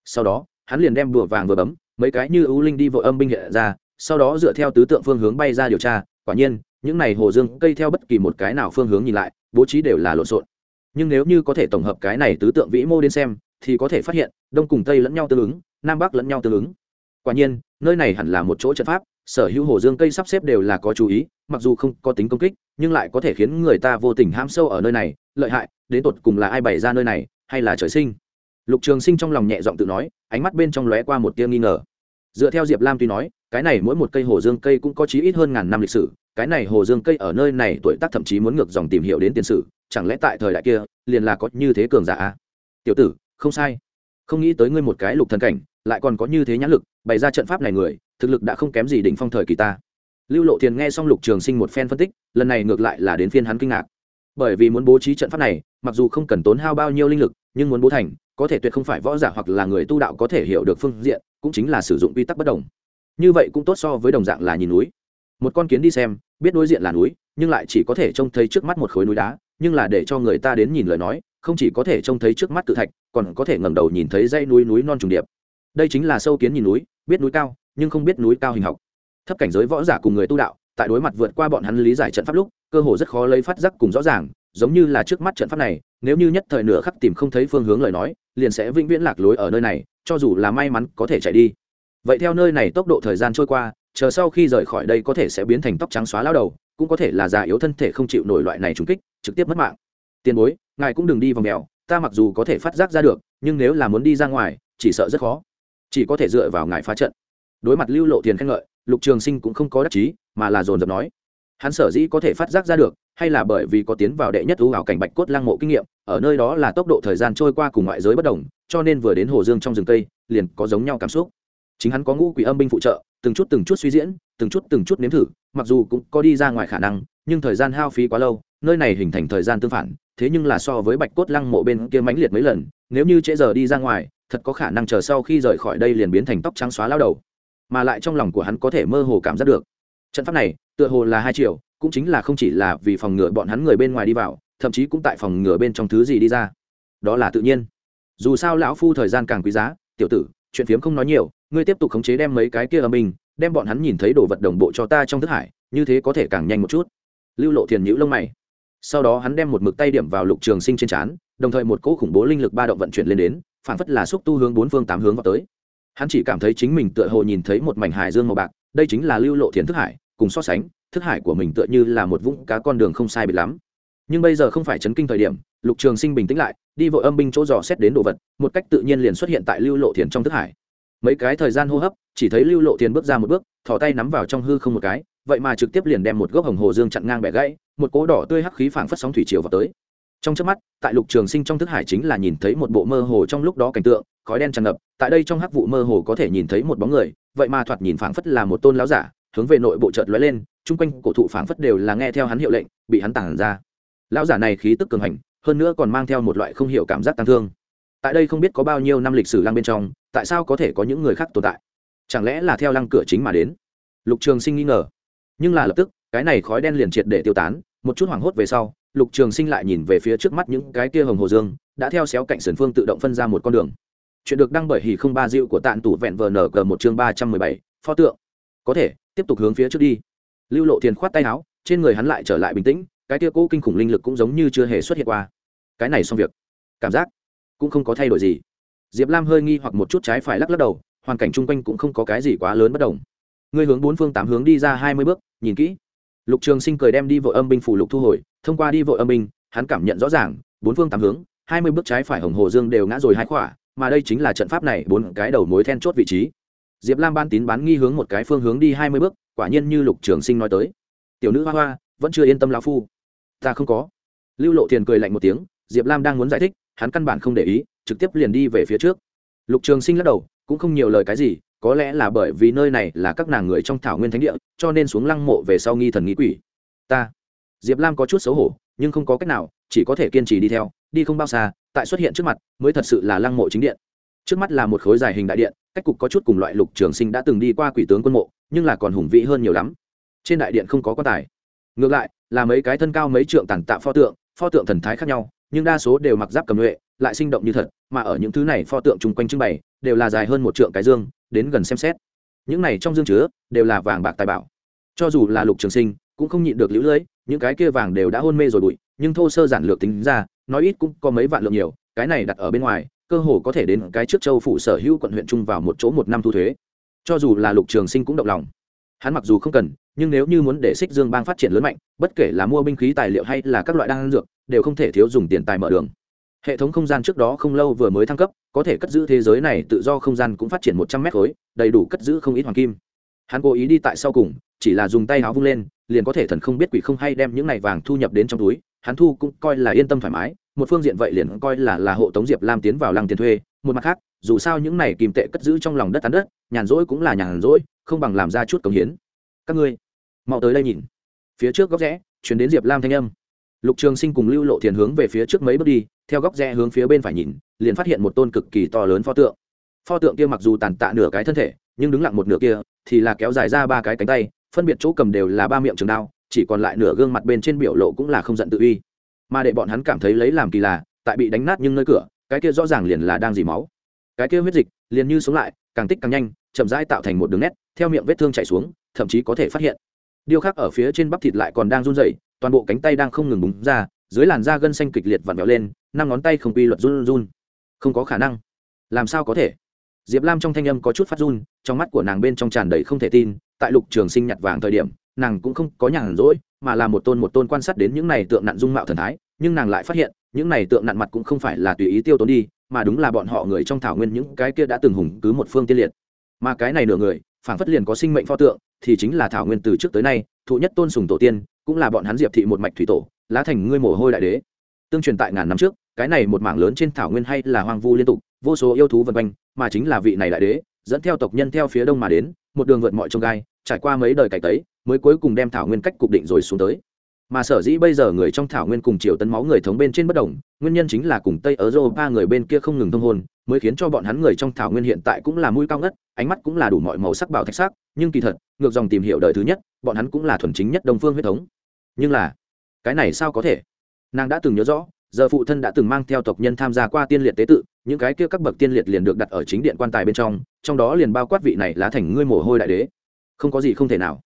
Sau đó, hắn liền đem vừa vàng vừa bấm, mấy cái như ưu linh đi vội âm binh hiện ra sau đó dựa theo tứ tượng phương hướng bay ra điều tra, quả nhiên, những này hồ dương cây theo bất kỳ một cái nào phương hướng nhìn lại, bố trí đều là lộn xộn. Nhưng nếu như có thể tổng hợp cái này tứ tượng vĩ mô đến xem, thì có thể phát hiện, đông cùng tây lẫn nhau tương ứng, nam bắc lẫn nhau tương ứng. Quả nhiên, nơi này hẳn là một chỗ trận pháp, sở hữu hồ dương cây sắp xếp đều là có chú ý, mặc dù không có tính công kích, nhưng lại có thể khiến người ta vô tình ham sâu ở nơi này, lợi hại, đến tột cùng là ai bày ra nơi này, hay là trời sinh? Lục trường sinh trong lòng nhẹ giọng tự nói, ánh mắt bên trong lóe qua một tia nghi ngờ dựa theo diệp lam tuy nói, cái này mỗi một cây hồ dương cây cũng có chí ít hơn ngàn năm lịch sử, cái này hồ dương cây ở nơi này tuổi tác thậm chí muốn ngược dòng tìm hiểu đến tiền sử, chẳng lẽ tại thời đại kia, liền là có như thế cường giả tiểu tử, không sai. Không nghĩ tới ngươi một cái lục thần cảnh, lại còn có như thế nhãn lực, bày ra trận pháp này người, thực lực đã không kém gì đỉnh phong thời kỳ ta. Lưu lộ thiền nghe xong lục trường sinh một phen phân tích, lần này ngược lại là đến phiên hắn kinh ngạc. Bởi vì muốn bố trí trận pháp này, mặc dù không cần tốn hao bao nhiêu linh lực, nhưng muốn bố thành có thể tuyệt không phải võ giả hoặc là người tu đạo có thể hiểu được phương diện, cũng chính là sử dụng quy tắc bất đồng. Như vậy cũng tốt so với đồng dạng là nhìn núi. Một con kiến đi xem, biết đối diện là núi, nhưng lại chỉ có thể trông thấy trước mắt một khối núi đá, nhưng là để cho người ta đến nhìn lời nói, không chỉ có thể trông thấy trước mắt tự thạch, còn có thể ngẩng đầu nhìn thấy dãy núi núi non trùng điệp. Đây chính là sâu kiến nhìn núi, biết núi cao, nhưng không biết núi cao hình học. Thấp cảnh giới võ giả cùng người tu đạo, tại đối mặt vượt qua bọn hắn lý giải trận pháp lúc, cơ hồ rất khó lấy phát giác cùng rõ ràng, giống như là trước mắt trận pháp này, nếu như nhất thời nửa khắc tìm không thấy phương hướng lời nói liền sẽ vĩnh viễn lạc lối ở nơi này, cho dù là may mắn có thể chạy đi. Vậy theo nơi này tốc độ thời gian trôi qua, chờ sau khi rời khỏi đây có thể sẽ biến thành tóc trắng xóa lao đầu, cũng có thể là già yếu thân thể không chịu nổi loại này trúng kích, trực tiếp mất mạng. Tiền bối, ngài cũng đừng đi vòng mèo, ta mặc dù có thể phát giác ra được, nhưng nếu là muốn đi ra ngoài, chỉ sợ rất khó. Chỉ có thể dựa vào ngài phá trận. Đối mặt lưu lộ tiền khen ngợi, lục trường sinh cũng không có đắc chí, mà là dồn dập nói hắn sở dĩ có thể phát giác ra được, hay là bởi vì có tiến vào đệ nhất ưu ảo cảnh bạch cốt lăng mộ kinh nghiệm, ở nơi đó là tốc độ thời gian trôi qua cùng ngoại giới bất đồng, cho nên vừa đến hồ dương trong rừng cây, liền có giống nhau cảm xúc. Chính hắn có ngũ quỷ âm binh phụ trợ, từng chút từng chút suy diễn, từng chút từng chút nếm thử, mặc dù cũng có đi ra ngoài khả năng, nhưng thời gian hao phí quá lâu, nơi này hình thành thời gian tương phản, thế nhưng là so với bạch cốt lăng mộ bên kia mãnh liệt mấy lần, nếu như trễ giờ đi ra ngoài, thật có khả năng chờ sau khi rời khỏi đây liền biến thành tóc trắng xóa lao đầu. Mà lại trong lòng của hắn có thể mơ hồ cảm giác được. Trận pháp này tựa hồ là hai triệu, cũng chính là không chỉ là vì phòng ngừa bọn hắn người bên ngoài đi vào, thậm chí cũng tại phòng ngừa bên trong thứ gì đi ra. Đó là tự nhiên. Dù sao lão phu thời gian càng quý giá, tiểu tử, chuyện phiếm không nói nhiều, ngươi tiếp tục khống chế đem mấy cái kia ở mình đem bọn hắn nhìn thấy đồ vật đồng bộ cho ta trong thức hải, như thế có thể càng nhanh một chút. Lưu lộ thiền nhữ lông mày. Sau đó hắn đem một mực tay điểm vào lục trường sinh trên trán, đồng thời một cỗ khủng bố linh lực ba động vận chuyển lên đến phản phất là xúc tu hướng bốn phương tám hướng vào tới. Hắn chỉ cảm thấy chính mình tựa hồ nhìn thấy một mảnh hải dương màu bạc, đây chính là lưu lộ thiền thức hải cùng so sánh, thức hải của mình tựa như là một vũng cá con đường không sai biệt lắm. Nhưng bây giờ không phải chấn kinh thời điểm, lục trường sinh bình tĩnh lại, đi vội âm binh chỗ dò xét đến đồ vật, một cách tự nhiên liền xuất hiện tại lưu lộ thiền trong thức hải. Mấy cái thời gian hô hấp, chỉ thấy lưu lộ thiền bước ra một bước, thò tay nắm vào trong hư không một cái, vậy mà trực tiếp liền đem một gốc hồng hồ dương chặn ngang bẻ gãy, một cỗ đỏ tươi hắc khí phảng phất sóng thủy triều vào tới. Trong trước mắt, tại lục trường sinh trong thức hải chính là nhìn thấy một bộ mơ hồ trong lúc đó cảnh tượng, khói đen tràn ngập, tại đây trong hắc vụ mơ hồ có thể nhìn thấy một bóng người, vậy mà thoạt nhìn phảng phất là một tôn láo giả hướng về nội bộ chợt lóe lên, chung quanh cổ thụ phảng phất đều là nghe theo hắn hiệu lệnh, bị hắn tản ra. Lão giả này khí tức cường hành, hơn nữa còn mang theo một loại không hiểu cảm giác tăng thương. Tại đây không biết có bao nhiêu năm lịch sử lăng bên trong, tại sao có thể có những người khác tồn tại? Chẳng lẽ là theo lăng cửa chính mà đến? Lục trường sinh nghi ngờ. Nhưng là lập tức, cái này khói đen liền triệt để tiêu tán, một chút hoảng hốt về sau, lục trường sinh lại nhìn về phía trước mắt những cái kia hồng hồ dương, đã theo xéo cạnh sườn phương tự động phân ra một con đường. Chuyện được đăng bởi hỉ không ba diệu của tạn tủ vẹn vờ nở cờ một chương ba trăm mười bảy, pho tượng. Có thể tiếp tục hướng phía trước đi. Lưu lộ thiền khoát tay áo, trên người hắn lại trở lại bình tĩnh, cái tia cũ kinh khủng linh lực cũng giống như chưa hề xuất hiện qua. Cái này xong việc. Cảm giác cũng không có thay đổi gì. Diệp lam hơi nghi hoặc một chút trái phải lắc lắc đầu, hoàn cảnh chung quanh cũng không có cái gì quá lớn bất đồng. Ngươi hướng bốn phương tám hướng đi ra hai mươi bước, nhìn kỹ. Lục trường sinh cười đem đi vội âm binh phủ lục thu hồi, thông qua đi vội âm binh, hắn cảm nhận rõ ràng, bốn phương tám hướng, hai mươi bước trái phải hồng hồ dương đều ngã rồi hai khỏa, mà đây chính là trận pháp này, bốn cái đầu mối then chốt vị trí diệp lam ban tín bán nghi hướng một cái phương hướng đi hai mươi bước, quả nhiên như lục trường sinh nói tới. Tiểu nữ hoa hoa, vẫn chưa yên tâm lao phu. Ta không có. Lưu lộ thiền cười lạnh một tiếng, diệp lam đang muốn giải thích, hắn căn bản không để ý, trực tiếp liền đi về phía trước. Lục trường sinh lắc đầu, cũng không nhiều lời cái gì, có lẽ là bởi vì nơi này là các nàng người trong thảo nguyên thánh địa, cho nên xuống lăng mộ về sau nghi thần nghĩ quỷ. Ta. Diệp lam có chút xấu hổ, nhưng không có cách nào, chỉ có thể kiên trì đi theo, đi không bao xa, tại xuất hiện trước mặt, mới thật sự là lăng mộ chính điện trước mắt là một khối dài hình đại điện, cách cục có chút cùng loại lục trường sinh đã từng đi qua quỷ tướng quân mộ, nhưng là còn hùng vĩ hơn nhiều lắm. Trên đại điện không có quan tài. Ngược lại, là mấy cái thân cao mấy trượng tàn tạ pho tượng pho tượng thần thái khác nhau, nhưng đa số đều mặc giáp cầm nhuệ, lại sinh động như thật, mà ở những thứ này pho tượng chung quanh trưng bày, đều là dài hơn một trượng cái dương, đến gần xem xét. Những này trong dương chứa, đều là vàng bạc tài bảo. Cho dù là lục trường sinh, cũng không nhịn được lũ lưỡi những cái kia vàng đều đã hôn mê rồi bụi, nhưng thô sơ giản lược tính ra, nói ít cũng có mấy vạn lượng nhiều, cái này đặt ở bên ngoài cơ hồ có thể đến cái trước châu phụ sở hữu quận huyện chung vào một chỗ một năm thu thuế. Cho dù là lục trường sinh cũng động lòng. Hắn mặc dù không cần, nhưng nếu như muốn để xích dương bang phát triển lớn mạnh, bất kể là mua binh khí tài liệu hay là các loại đan dược, đều không thể thiếu dùng tiền tài mở đường. Hệ thống không gian trước đó không lâu vừa mới thăng cấp, có thể cất giữ thế giới này tự do không gian cũng phát triển một trăm mét khối, đầy đủ cất giữ không ít hoàng kim. Hắn cố ý đi tại sau cùng, chỉ là dùng tay áo vung lên, liền có thể thần không biết quỷ không hay đem những này vàng thu nhập đến trong túi hắn thu cũng coi là yên tâm thoải mái, một phương diện vậy liền coi là là hộ tống diệp lam tiến vào lăng tiền thuê, một mặt khác, dù sao những này kìm tệ cất giữ trong lòng đất tán đất, nhàn rỗi cũng là nhàn rỗi, không bằng làm ra chút công hiến. Các ngươi, mau tới đây nhìn. Phía trước góc rẽ, chuyển đến diệp lam thanh âm. Lục trường sinh cùng lưu lộ thiền hướng về phía trước mấy bước đi, theo góc rẽ hướng phía bên phải nhìn, liền phát hiện một tôn cực kỳ to lớn pho tượng. Pho tượng kia mặc dù tàn tạ nửa cái thân thể, nhưng đứng lặng một nửa kia, thì là kéo dài ra ba cái cánh tay, phân biệt chỗ cầm đều là ba miệng trường đao chỉ còn lại nửa gương mặt bên trên biểu lộ cũng là không giận tự uy. Mà để bọn hắn cảm thấy lấy làm kỳ lạ tại bị đánh nát nhưng nơi cửa, cái kia rõ ràng liền là đang dì máu. Cái kia huyết dịch liền như sống lại, càng tích càng nhanh, chậm rãi tạo thành một đường nét, theo miệng vết thương chảy xuống, thậm chí có thể phát hiện. Điêu khắc ở phía trên bắp thịt lại còn đang run rẩy, toàn bộ cánh tay đang không ngừng búng ra, dưới làn da gân xanh kịch liệt vặn vẹo lên, năm ngón tay không quy luật run run. Không có khả năng. Làm sao có thể? Diệp lam trong thanh âm có chút phát run, trong mắt của nàng bên trong tràn đầy không thể tin tại lục trường sinh nhặt vàng thời điểm, nàng cũng không có nhàn rỗi, mà là một tôn một tôn quan sát đến những này tượng nạn dung mạo thần thái, nhưng nàng lại phát hiện, những này tượng nạn mặt cũng không phải là tùy ý tiêu tốn đi, mà đúng là bọn họ người trong thảo nguyên những cái kia đã từng hùng cứ một phương tiên liệt. Mà cái này nửa người phản phất liền có sinh mệnh pho tượng, thì chính là thảo nguyên từ trước tới nay, thụ nhất tôn sùng tổ tiên, cũng là bọn hắn diệp thị một mạch thủy tổ, lá thành ngươi mồ hôi đại đế. Tương truyền tại ngàn năm trước, cái này một mảng lớn trên thảo nguyên hay là hoang vu liên tục, vô số yêu thú vân quanh, mà chính là vị này đại đế dẫn theo tộc nhân theo phía đông mà đến, một đường vượt mọi trông gai, trải qua mấy đời cải tấy, mới cuối cùng đem thảo nguyên cách cục định rồi xuống tới. Mà sở dĩ bây giờ người trong thảo nguyên cùng triều tấn máu người thống bên trên bất đồng, nguyên nhân chính là cùng tây ở ba người bên kia không ngừng thông hôn, mới khiến cho bọn hắn người trong thảo nguyên hiện tại cũng là mũi cao ngất, ánh mắt cũng là đủ mọi màu sắc bảo thạch sắc, nhưng kỳ thật, ngược dòng tìm hiểu đời thứ nhất, bọn hắn cũng là thuần chính nhất đông phương huyết thống. Nhưng là, cái này sao có thể? Nàng đã từng nhớ rõ giờ phụ thân đã từng mang theo tộc nhân tham gia qua tiên liệt tế tự, những cái kia các bậc tiên liệt liền được đặt ở chính điện quan tài bên trong trong đó liền bao quát vị này lá thành ngươi mồ hôi đại đế. Không có gì không thể nào.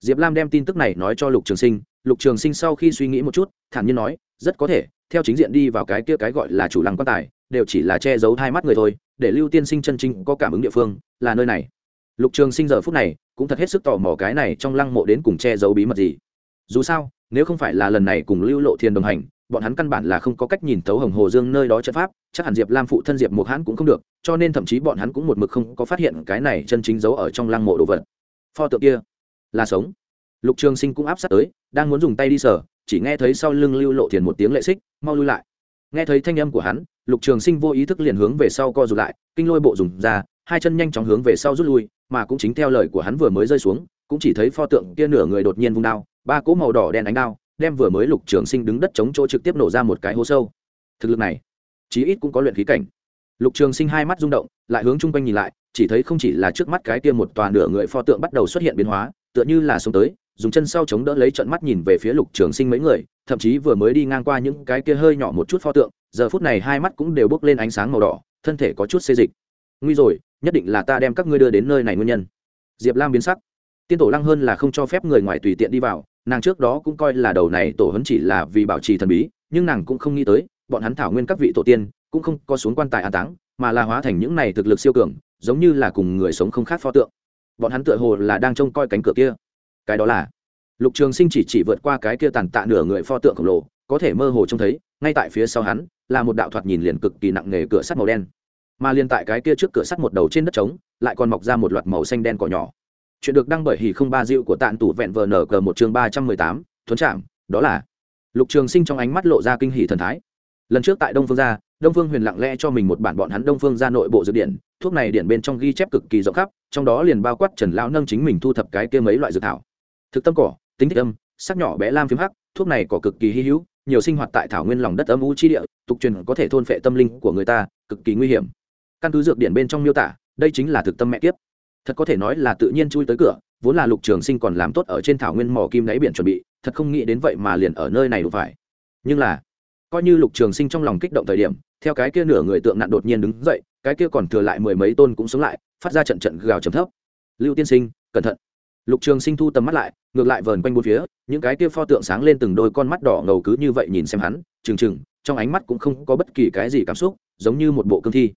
Diệp lam đem tin tức này nói cho lục trường sinh, lục trường sinh sau khi suy nghĩ một chút, thản nhiên nói, rất có thể, theo chính diện đi vào cái kia cái gọi là chủ lăng quan tài, đều chỉ là che giấu hai mắt người thôi, để lưu tiên sinh chân chính có cảm ứng địa phương, là nơi này. Lục trường sinh giờ phút này cũng thật hết sức tò mò cái này trong lăng mộ đến cùng che giấu bí mật gì. Dù sao, nếu không phải là lần này cùng lưu lộ thiên đồng hành bọn hắn căn bản là không có cách nhìn thấu hồng hồ dương nơi đó trận pháp, chắc hẳn diệp lam phụ thân diệp một hãn cũng không được, cho nên thậm chí bọn hắn cũng một mực không có phát hiện cái này chân chính giấu ở trong lăng mộ đồ vật. Pho tượng kia là sống. Lục trường sinh cũng áp sát tới, đang muốn dùng tay đi sở chỉ nghe thấy sau lưng lưu lộ thiền một tiếng lệ xích, mau lui lại. Nghe thấy thanh âm của hắn, lục trường sinh vô ý thức liền hướng về sau co rụt lại, kinh lôi bộ dùng ra, hai chân nhanh chóng hướng về sau rút lui, mà cũng chính theo lời của hắn vừa mới rơi xuống, cũng chỉ thấy pho tượng kia nửa người đột nhiên vung đao, ba cỗ màu đỏ đen ánh đao đem vừa mới lục trường sinh đứng đất chống chỗ trực tiếp nổ ra một cái hố sâu. Thực lực này, chí ít cũng có luyện khí cảnh. Lục trường sinh hai mắt rung động, lại hướng chung quanh nhìn lại, chỉ thấy không chỉ là trước mắt cái kia một toàn nửa người pho tượng bắt đầu xuất hiện biến hóa, tựa như là sống tới, dùng chân sau chống đỡ lấy trận mắt nhìn về phía lục trường sinh mấy người, thậm chí vừa mới đi ngang qua những cái kia hơi nhỏ một chút pho tượng, giờ phút này hai mắt cũng đều bốc lên ánh sáng màu đỏ, thân thể có chút xê dịch. Nguy rồi, nhất định là ta đem các ngươi đưa đến nơi này nguyên nhân. Diệp lam biến sắc. Tiên tổ lăng hơn là không cho phép người ngoài tùy tiện đi vào nàng trước đó cũng coi là đầu này tổ hấn chỉ là vì bảo trì thần bí, nhưng nàng cũng không nghĩ tới, bọn hắn thảo nguyên các vị tổ tiên cũng không có xuống quan tài an táng, mà là hóa thành những này thực lực siêu cường, giống như là cùng người sống không khác pho tượng. Bọn hắn tựa hồ là đang trông coi cánh cửa kia. Cái đó là, lục trường sinh chỉ chỉ vượt qua cái kia tàn tạ nửa người pho tượng khổng lồ, có thể mơ hồ trông thấy, ngay tại phía sau hắn, là một đạo thoạt nhìn liền cực kỳ nặng nề cửa sắt màu đen. Mà liền tại cái kia trước cửa sắt một đầu trên đất trống, lại còn mọc ra một loạt màu xanh đen cỏ nhỏ chuyện được đăng bởi hỉ không ba dịu của tạn tủ vẹn vờ nở cờ một chương ba trăm mười tám thuấn trạm, đó là lục trường sinh trong ánh mắt lộ ra kinh hỷ thần thái. Lần trước tại đông phương gia, đông phương huyền lặng lẽ cho mình một bản bọn hắn đông phương gia nội bộ dược điện, thuốc này điện bên trong ghi chép cực kỳ rộng khắp, trong đó liền bao quát trần lão nâng chính mình thu thập cái kia mấy loại dược thảo. Thực tâm cỏ, tính thích âm, sắc nhỏ bé lam phím hắc, thuốc này cỏ cực kỳ hy hữu, nhiều sinh hoạt tại thảo nguyên lòng đất âm u chi địa, tục truyền có thể thôn phệ tâm linh của người ta, cực kỳ nguy hiểm. Căn cứ dược điện bên trong miêu tả, đây chính là thực tâm mẹ kiếp thật có thể nói là tự nhiên chui tới cửa, vốn là lục trường sinh còn làm tốt ở trên thảo nguyên mỏ kim đáy biển chuẩn bị, thật không nghĩ đến vậy mà liền ở nơi này đủ phải. Nhưng là, coi như lục trường sinh trong lòng kích động thời điểm, theo cái kia nửa người tượng nạn đột nhiên đứng dậy, cái kia còn thừa lại mười mấy tôn cũng sống lại, phát ra trận trận gào trầm thấp. Lưu tiên sinh, cẩn thận. Lục trường sinh thu tầm mắt lại, ngược lại vờn quanh bốn phía, những cái kia pho tượng sáng lên từng đôi con mắt đỏ ngầu cứ như vậy nhìn xem hắn, trừng trừng, trong ánh mắt cũng không có bất kỳ cái gì cảm xúc, giống như một bộ cương thi.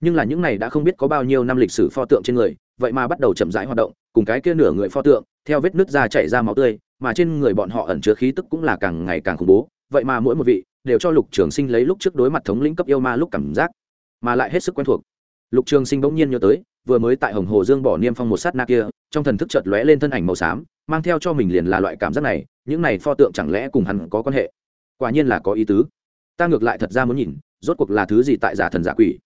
Nhưng là những này đã không biết có bao nhiêu năm lịch sử pho tượng trên người vậy mà bắt đầu chậm rãi hoạt động, cùng cái kia nửa người pho tượng, theo vết nứt ra chảy ra máu tươi, mà trên người bọn họ ẩn chứa khí tức cũng là càng ngày càng khủng bố, vậy mà mỗi một vị đều cho lục trường sinh lấy lúc trước đối mặt thống lĩnh cấp yêu ma lúc cảm giác, mà lại hết sức quen thuộc. Lục trường sinh bỗng nhiên nhớ tới, vừa mới tại hồng hồ dương bỏ niêm phong một sát na kia, trong thần thức chợt lóe lên thân ảnh màu xám, mang theo cho mình liền là loại cảm giác này, những này pho tượng chẳng lẽ cùng hắn có quan hệ? Quả nhiên là có ý tứ. Ta ngược lại thật ra muốn nhìn, rốt cuộc là thứ gì tại giả thần giả quỷ?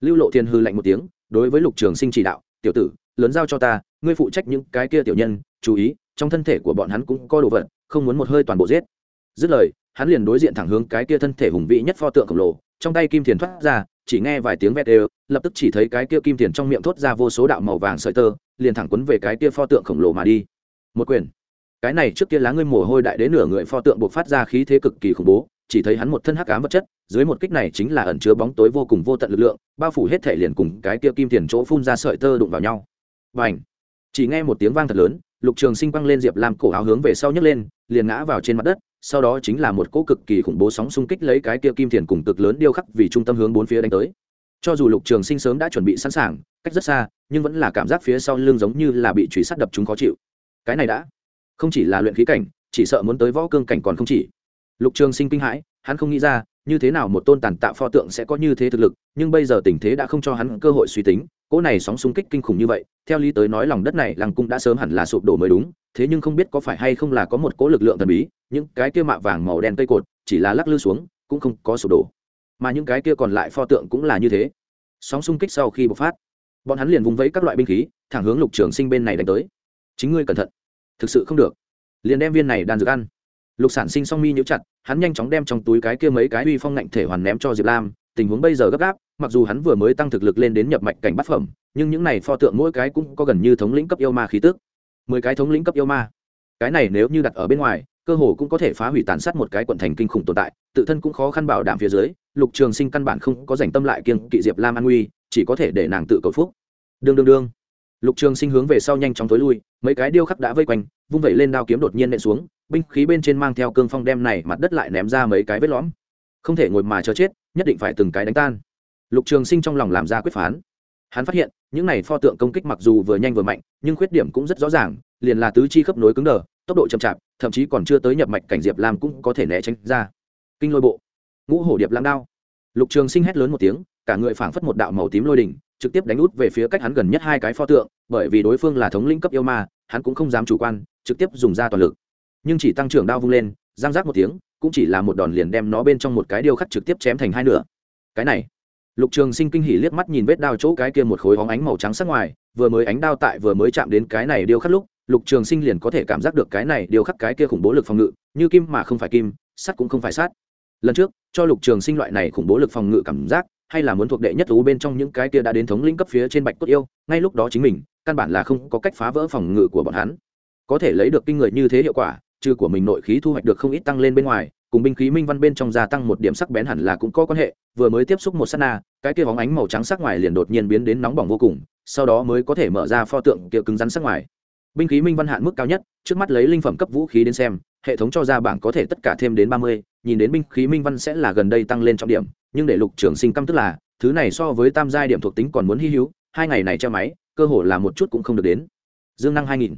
Lưu lộ thiên hư lạnh một tiếng, đối với lục trường sinh chỉ đạo tiểu tử, lớn giao cho ta, ngươi phụ trách những cái kia tiểu nhân, chú ý, trong thân thể của bọn hắn cũng có đồ vật, không muốn một hơi toàn bộ giết. Dứt lời, hắn liền đối diện thẳng hướng cái kia thân thể hùng vĩ nhất pho tượng khổng lồ, trong tay kim thiền thoát ra, chỉ nghe vài tiếng vét đều, lập tức chỉ thấy cái kia kim thiền trong miệng thốt ra vô số đạo màu vàng sợi tơ, liền thẳng quấn về cái kia pho tượng khổng lồ mà đi. Một quyền. Cái này trước kia lá ngươi mồ hôi đại đến nửa người pho tượng buộc phát ra khí thế cực kỳ khủng bố chỉ thấy hắn một thân hắc ám vật chất, dưới một kích này chính là ẩn chứa bóng tối vô cùng vô tận lực lượng, bao phủ hết thể liền cùng cái kia kim tiền chỗ phun ra sợi tơ đụng vào nhau. Bành! Chỉ nghe một tiếng vang thật lớn, lục trường sinh quăng lên diệp lam cổ áo hướng về sau nhấc lên, liền ngã vào trên mặt đất, sau đó chính là một cỗ cực kỳ khủng bố sóng xung kích lấy cái kia kim tiền cùng cực lớn điêu khắc vì trung tâm hướng bốn phía đánh tới. Cho dù lục trường sinh sớm đã chuẩn bị sẵn sàng, cách rất xa, nhưng vẫn là cảm giác phía sau lưng giống như là bị truy sát đập chúng khó chịu. Cái này đã không chỉ là luyện khí cảnh, chỉ sợ muốn tới võ cương cảnh còn không chỉ lục trường sinh kinh hãi, hắn không nghĩ ra, như thế nào một tôn tàn tạo pho tượng sẽ có như thế thực lực, nhưng bây giờ tình thế đã không cho hắn cơ hội suy tính, cỗ này sóng xung kích kinh khủng như vậy, theo lý tới nói lòng đất này làng cung đã sớm hẳn là sụp đổ mới đúng, thế nhưng không biết có phải hay không là có một cỗ lực lượng thần bí, những cái kia mạ vàng màu đen cây cột, chỉ là lắc lư xuống, cũng không có sụp đổ. Mà những cái kia còn lại pho tượng cũng là như thế. Sóng xung kích sau khi bộc phát, bọn hắn liền vùng vẫy các loại binh khí, thẳng hướng lục trường sinh bên này đánh tới. Chính ngươi cẩn thận, thực sự không được, liền đem viên này đan dược ăn lục sản sinh song mi nhíu chặt, hắn nhanh chóng đem trong túi cái kia mấy cái uy phong ngạnh thể hoàn ném cho diệp lam, tình huống bây giờ gấp gáp, mặc dù hắn vừa mới tăng thực lực lên đến nhập mạch cảnh bát phẩm, nhưng những này pho tượng mỗi cái cũng có gần như thống lĩnh cấp yêu ma khí tức. Mười cái thống lĩnh cấp yêu ma. Cái này nếu như đặt ở bên ngoài, cơ hồ cũng có thể phá hủy tàn sát một cái quận thành kinh khủng tồn tại, tự thân cũng khó khăn bảo đảm phía dưới, lục trường sinh căn bản không có dành tâm lại kiêng kỵ diệp lam an nguy, chỉ có thể để nàng tự cầu phúc. Đương đương đương lục trường sinh hướng về sau nhanh chóng tối lui, mấy cái điêu khắc đã vây quanh, vung vẩy lên đao kiếm đột nhiên nện xuống, binh khí bên trên mang theo cương phong đem này mặt đất lại ném ra mấy cái vết lõm. Không thể ngồi mà chờ chết, nhất định phải từng cái đánh tan. Lục trường sinh trong lòng làm ra quyết phán. Hắn phát hiện, những này pho tượng công kích mặc dù vừa nhanh vừa mạnh, nhưng khuyết điểm cũng rất rõ ràng, liền là tứ chi khớp nối cứng đờ, tốc độ chậm chạp, thậm chí còn chưa tới nhập mạch cảnh diệp lam cũng có thể né tránh ra. Kinh lôi bộ. Ngũ hổ điệp lãng đao. Lục trường sinh hét lớn một tiếng, cả người phảng phất một đạo màu tím lôi đỉnh trực tiếp đánh út về phía cách hắn gần nhất hai cái pho tượng, bởi vì đối phương là thống lĩnh cấp yêu ma, hắn cũng không dám chủ quan, trực tiếp dùng ra toàn lực. Nhưng chỉ tăng trưởng đao vung lên giang giác một tiếng, cũng chỉ là một đòn liền đem nó bên trong một cái điêu khắc trực tiếp chém thành hai nửa. Cái này, lục trường sinh kinh hỉ liếc mắt nhìn vết đao chỗ cái kia một khối hóng ánh màu trắng sắc ngoài, vừa mới ánh đao tại vừa mới chạm đến cái này điêu khắc lúc, lục trường sinh liền có thể cảm giác được cái này điêu khắc cái kia khủng bố lực phòng ngự, như kim mà không phải kim, sắt cũng không phải sắt. Lần trước, cho lục trường sinh loại này khủng bố lực phòng ngự cảm giác hay là muốn thuộc đệ nhất thú bên trong những cái kia đã đến thống lĩnh cấp phía trên bạch cốt yêu, ngay lúc đó chính mình, căn bản là không có cách phá vỡ phòng ngự của bọn hắn. Có thể lấy được kinh người như thế hiệu quả, trừ của mình nội khí thu hoạch được không ít tăng lên bên ngoài, cùng binh khí minh văn bên trong gia tăng một điểm sắc bén hẳn là cũng có quan hệ, vừa mới tiếp xúc một sát na, cái kia bóng ánh màu trắng sắc ngoài liền đột nhiên biến đến nóng bỏng vô cùng, sau đó mới có thể mở ra pho tượng kia cứng rắn sắc ngoài. Binh khí minh văn hạn mức cao nhất, trước mắt lấy linh phẩm cấp vũ khí đến xem, hệ thống cho ra bảng có thể tất cả thêm đến ba mươi, nhìn đến binh khí minh văn sẽ là gần đây tăng lên trọng điểm nhưng để lục trưởng sinh căm tức là, thứ này so với tam giai điểm thuộc tính còn muốn hy hữu, hai ngày này che máy, cơ hồ là một chút cũng không được đến. Dương năng hai nghìn.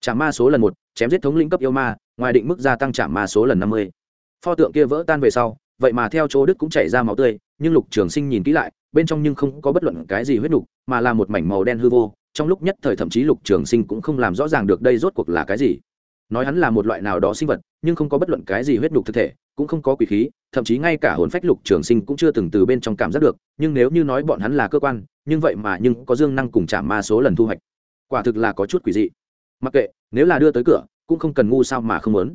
Trả ma số lần một, chém giết thống lĩnh cấp yêu ma, ngoài định mức gia tăng trả ma số lần năm mươi. Pho tượng kia vỡ tan về sau, vậy mà theo chỗ đức cũng chảy ra máu tươi, nhưng lục trường sinh nhìn kỹ lại, bên trong nhưng không có bất luận cái gì huyết đục mà là một mảnh màu đen hư vô, trong lúc nhất thời thậm chí lục trường sinh cũng không làm rõ ràng được đây rốt cuộc là cái gì nói hắn là một loại nào đó sinh vật, nhưng không có bất luận cái gì huyết nhục thực thể, cũng không có quỷ khí, thậm chí ngay cả hồn phách lục trường sinh cũng chưa từng từ bên trong cảm giác được, nhưng nếu như nói bọn hắn là cơ quan, nhưng vậy mà nhưng có dương năng cùng trả ma số lần thu hoạch. Quả thực là có chút quỷ dị. Mặc kệ, nếu là đưa tới cửa, cũng không cần ngu sao mà không muốn.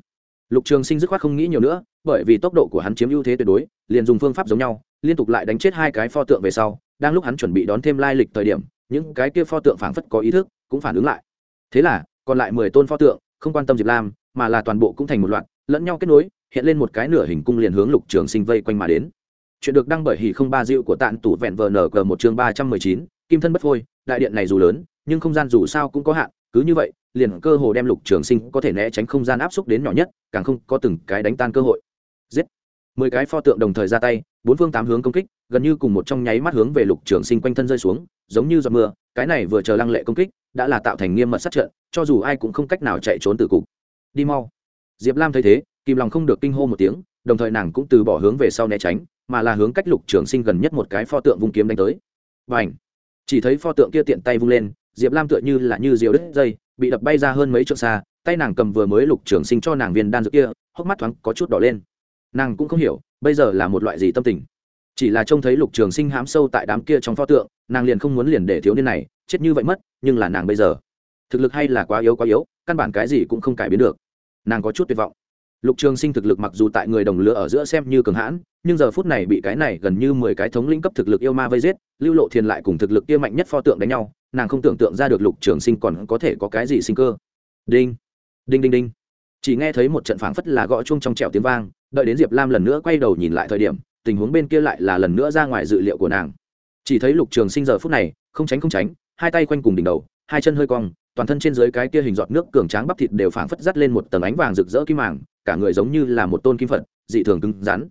Lục trường sinh dứt khoát không nghĩ nhiều nữa, bởi vì tốc độ của hắn chiếm ưu thế tuyệt đối, liền dùng phương pháp giống nhau, liên tục lại đánh chết hai cái pho tượng về sau, đang lúc hắn chuẩn bị đón thêm lai lịch thời điểm, những cái kia pho tượng phảng phất có ý thức, cũng phản ứng lại. Thế là, còn lại mười tôn pho tượng không quan tâm diệp lam, mà là toàn bộ cũng thành một loạt, lẫn nhau kết nối, hiện lên một cái nửa hình cung liền hướng lục trường sinh vây quanh mà đến. Chuyện được đăng bởi hỉ không ba dịu của tạn tủ vẹn vờ nở cờ một chương ba trăm mười chín, kim thân bất phôi, đại điện này dù lớn, nhưng không gian dù sao cũng có hạn, cứ như vậy, liền cơ hồ đem lục trường sinh có thể né tránh không gian áp xúc đến nhỏ nhất, càng không có từng cái đánh tan cơ hội. Giết! Mười cái pho tượng đồng thời ra tay, bốn phương tám hướng công kích, gần như cùng một trong nháy mắt hướng về lục trường sinh quanh thân rơi xuống, giống như giọt mưa, cái này vừa chờ lăng lệ công kích đã là tạo thành nghiêm mật sát trận, cho dù ai cũng không cách nào chạy trốn từ cục. Đi mau. Diệp lam thấy thế, kìm lòng không được kinh hô một tiếng, đồng thời nàng cũng từ bỏ hướng về sau né tránh, mà là hướng cách lục trường sinh gần nhất một cái pho tượng vung kiếm đánh tới. Và ảnh chỉ thấy pho tượng kia tiện tay vung lên, diệp lam tựa như là như diều đứt dây, bị đập bay ra hơn mấy trượng xa, tay nàng cầm vừa mới lục trường sinh cho nàng viên đan dược kia, hốc mắt thoáng có chút đỏ lên. Nàng cũng không hiểu, bây giờ là một loại gì tâm tình. Chỉ là trông thấy lục trường sinh hám sâu tại đám kia trong pho tượng, nàng liền không muốn liền để thiếu niên này chết như vậy mất, nhưng là nàng bây giờ, thực lực hay là quá yếu quá yếu, căn bản cái gì cũng không cải biến được. Nàng có chút tuyệt vọng. Lục trường sinh thực lực mặc dù tại người đồng lứa ở giữa xem như cường hãn, nhưng giờ phút này bị cái này gần như mười cái thống lĩnh cấp thực lực yêu ma vây giết, lưu lộ thiền lại cùng thực lực kia mạnh nhất pho tượng đánh nhau, nàng không tưởng tượng ra được lục trường sinh còn có thể có cái gì sinh cơ. Đinh đinh đinh đinh. Chỉ nghe thấy một trận phảng phất là gõ chuông trong trẻo tiếng vang, đợi đến diệp lam lần nữa quay đầu nhìn lại thời điểm, tình huống bên kia lại là lần nữa ra ngoài dự liệu của nàng. Chỉ thấy lục trường sinh giờ phút này, không tránh không tránh hai tay quanh cùng đỉnh đầu, hai chân hơi cong, toàn thân trên dưới cái kia hình giọt nước cường tráng bắp thịt đều phảng phất dắt lên một tầng ánh vàng rực rỡ kim màng, cả người giống như là một tôn kim phật, dị thường cứng rắn.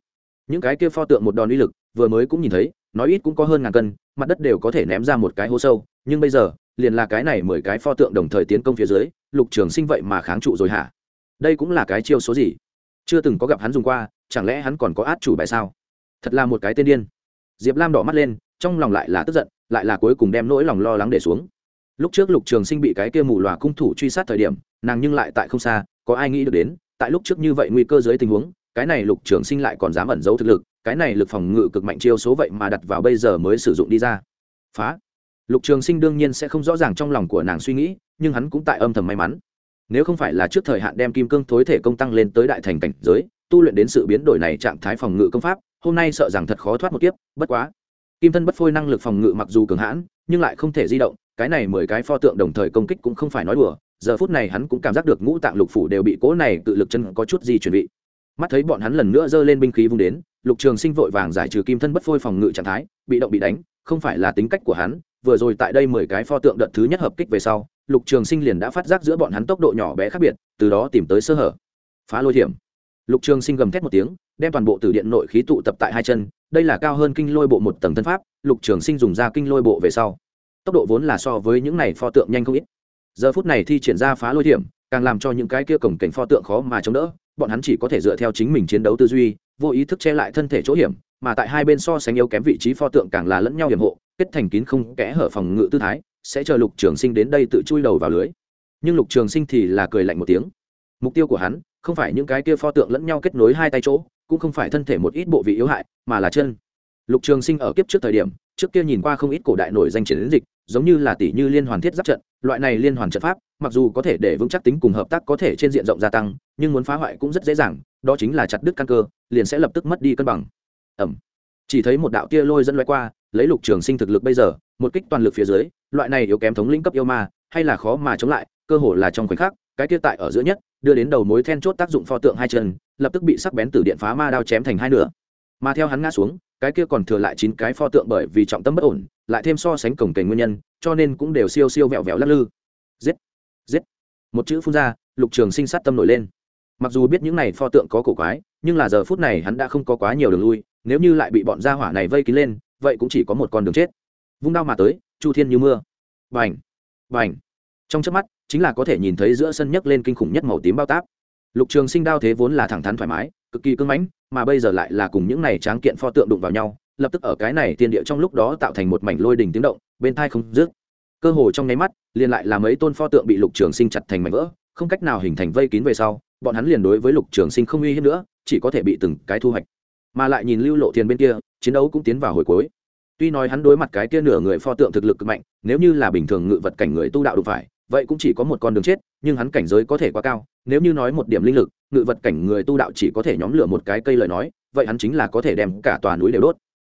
Những cái kia pho tượng một đòn uy lực, vừa mới cũng nhìn thấy, nói ít cũng có hơn ngàn cân, mặt đất đều có thể ném ra một cái hố sâu, nhưng bây giờ, liền là cái này mười cái pho tượng đồng thời tiến công phía dưới, lục trường sinh vậy mà kháng trụ rồi hả? Đây cũng là cái chiêu số gì? Chưa từng có gặp hắn dùng qua, chẳng lẽ hắn còn có át chủ bài sao? Thật là một cái tên điên. Diệp lam đỏ mắt lên, trong lòng lại là tức giận lại là cuối cùng đem nỗi lòng lo lắng để xuống. Lúc trước lục trường sinh bị cái kia mù loà cung thủ truy sát thời điểm, nàng nhưng lại tại không xa, có ai nghĩ được đến, tại lúc trước như vậy nguy cơ dưới tình huống, cái này lục trường sinh lại còn dám ẩn giấu thực lực, cái này lực phòng ngự cực mạnh chiêu số vậy mà đặt vào bây giờ mới sử dụng đi ra. Phá! Lục trường sinh đương nhiên sẽ không rõ ràng trong lòng của nàng suy nghĩ, nhưng hắn cũng tại âm thầm may mắn. Nếu không phải là trước thời hạn đem kim cương thối thể công tăng lên tới đại thành cảnh giới, tu luyện đến sự biến đổi này trạng thái phòng ngự công pháp, hôm nay sợ rằng thật khó thoát một kiếp, bất quá kim thân bất phôi năng lực phòng ngự mặc dù cường hãn, nhưng lại không thể di động, cái này mười cái pho tượng đồng thời công kích cũng không phải nói đùa, giờ phút này hắn cũng cảm giác được ngũ tạng lục phủ đều bị cố này tự lực chân có chút gì chuẩn bị mắt thấy bọn hắn lần nữa giơ lên binh khí vung đến, lục trường sinh vội vàng giải trừ kim thân bất phôi phòng ngự trạng thái, bị động bị đánh, không phải là tính cách của hắn, vừa rồi tại đây mười cái pho tượng đợt thứ nhất hợp kích về sau, lục trường sinh liền đã phát giác giữa bọn hắn tốc độ nhỏ bé khác biệt, từ đó tìm tới sơ hở. Phá lôi thiểm. Lục trường sinh gầm thét một tiếng đem toàn bộ từ điện nội khí tụ tập tại hai chân đây là cao hơn kinh lôi bộ một tầng thân pháp lục trường sinh dùng ra kinh lôi bộ về sau. Tốc độ vốn là so với những này pho tượng nhanh không ít. Giờ phút này thi triển ra phá lôi hiểm, càng làm cho những cái kia cổng cảnh pho tượng khó mà chống đỡ bọn hắn chỉ có thể dựa theo chính mình chiến đấu tư duy vô ý thức che lại thân thể chỗ hiểm mà tại hai bên so sánh yếu kém vị trí pho tượng càng là lẫn nhau hiểm hộ kết thành kín không kẽ hở phòng ngự tư thái sẽ chờ lục trường sinh đến đây tự chui đầu vào lưới. Nhưng lục trường sinh thì là cười lạnh một tiếng. Mục tiêu của hắn không phải những cái kia pho tượng lẫn nhau kết nối hai tay chỗ cũng không phải thân thể một ít bộ vị yếu hại, mà là chân. Lục trường sinh ở kiếp trước thời điểm, trước kia nhìn qua không ít cổ đại nổi danh chiến dịch, giống như là tỷ như liên hoàn thiết giáp trận, loại này liên hoàn trận pháp, mặc dù có thể để vững chắc tính cùng hợp tác có thể trên diện rộng gia tăng, nhưng muốn phá hoại cũng rất dễ dàng, đó chính là chặt đứt căn cơ, liền sẽ lập tức mất đi cân bằng. Ẩm. Chỉ thấy một đạo tia lôi dẫn loại qua, lấy lục trường sinh thực lực bây giờ, một kích toàn lực phía dưới, loại này yếu kém thống lĩnh cấp yêu ma, hay là khó mà chống lại, cơ hồ là trong khoảnh khắc cái kia tại ở giữa nhất, đưa đến đầu mối then chốt tác dụng pho tượng hai chân, lập tức bị sắc bén từ điện phá ma đao chém thành hai nửa. Mà theo hắn ngã xuống, cái kia còn thừa lại chín cái pho tượng bởi vì trọng tâm bất ổn, lại thêm so sánh cổng kềnh nguyên nhân, cho nên cũng đều siêu siêu vẹo vẹo lắc lư. Giết giết. Một chữ phun ra, lục trường sinh sát tâm nổi lên. Mặc dù biết những này pho tượng có cổ quái, nhưng là giờ phút này hắn đã không có quá nhiều đường lui, nếu như lại bị bọn gia hỏa này vây kín lên, vậy cũng chỉ có một con đường chết. Vung đao mà tới, chu thiên như mưa. Vành vành trong chớp mắt chính là có thể nhìn thấy giữa sân nhấc lên kinh khủng nhất màu tím bao táp. Lục trường sinh đao thế vốn là thẳng thắn thoải mái, cực kỳ cưng mãnh, mà bây giờ lại là cùng những này tráng kiện pho tượng đụng vào nhau, lập tức ở cái này tiên địa trong lúc đó tạo thành một mảnh lôi đình tiếng động, bên thai không dứt. Cơ hồ trong nháy mắt, liền lại là mấy tôn pho tượng bị lục trường sinh chặt thành mảnh vỡ, không cách nào hình thành vây kín về sau, bọn hắn liền đối với lục trường sinh không uy hiếp nữa, chỉ có thể bị từng cái thu hoạch. Mà lại nhìn lưu lộ thiền bên kia, chiến đấu cũng tiến vào hồi cuối. Tuy nói hắn đối mặt cái kia nửa người pho tượng thực lực cực mạnh, nếu như là bình thường ngự vật cảnh người tu đạo đụng phải vậy cũng chỉ có một con đường chết, nhưng hắn cảnh giới có thể quá cao, nếu như nói một điểm linh lực, ngự vật cảnh người tu đạo chỉ có thể nhóm lửa một cái cây lời nói, vậy hắn chính là có thể đem cả tòa núi đều đốt.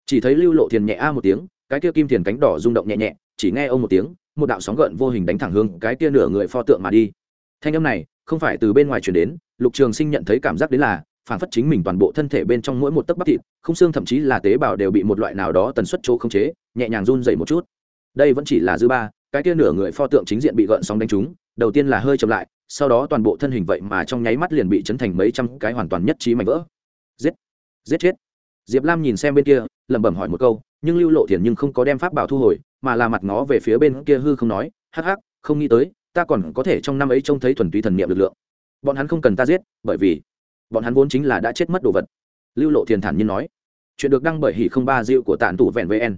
Chỉ thấy lưu lộ thiền nhẹ a một tiếng, cái kia kim thiền cánh đỏ rung động nhẹ nhẹ, chỉ nghe ông một tiếng, một đạo sóng gợn vô hình đánh thẳng hướng cái kia nửa người pho tượng mà đi. Thanh âm này, không phải từ bên ngoài chuyển đến, lục trường sinh nhận thấy cảm giác đến là, phản phất chính mình toàn bộ thân thể bên trong mỗi một tấc bắp thịt, không xương thậm chí là tế bào đều bị một loại nào đó tần suất chỗ khống chế, nhẹ nhàng run dậy một chút. Đây vẫn chỉ là dư ba cái kia nửa người pho tượng chính diện bị gợn sóng đánh trúng, đầu tiên là hơi chậm lại, sau đó toàn bộ thân hình vậy mà trong nháy mắt liền bị chấn thành mấy trăm cái hoàn toàn nhất trí mảnh vỡ. Giết! Giết chết! Diệp lam nhìn xem bên kia, lẩm bẩm hỏi một câu, nhưng lưu lộ thiền nhưng không có đem pháp bảo thu hồi, mà là mặt ngó về phía bên kia hư không nói, hắc hắc, không nghĩ tới, ta còn có thể trong năm ấy trông thấy thuần túy thần niệm lực lượng. Bọn hắn không cần ta giết, bởi vì bọn hắn vốn chính là đã chết mất đồ vật. Lưu lộ thiền thản nhiên nói. Chuyện được đăng bởi Hỉ không ba diệu của tản tủ vẹn vn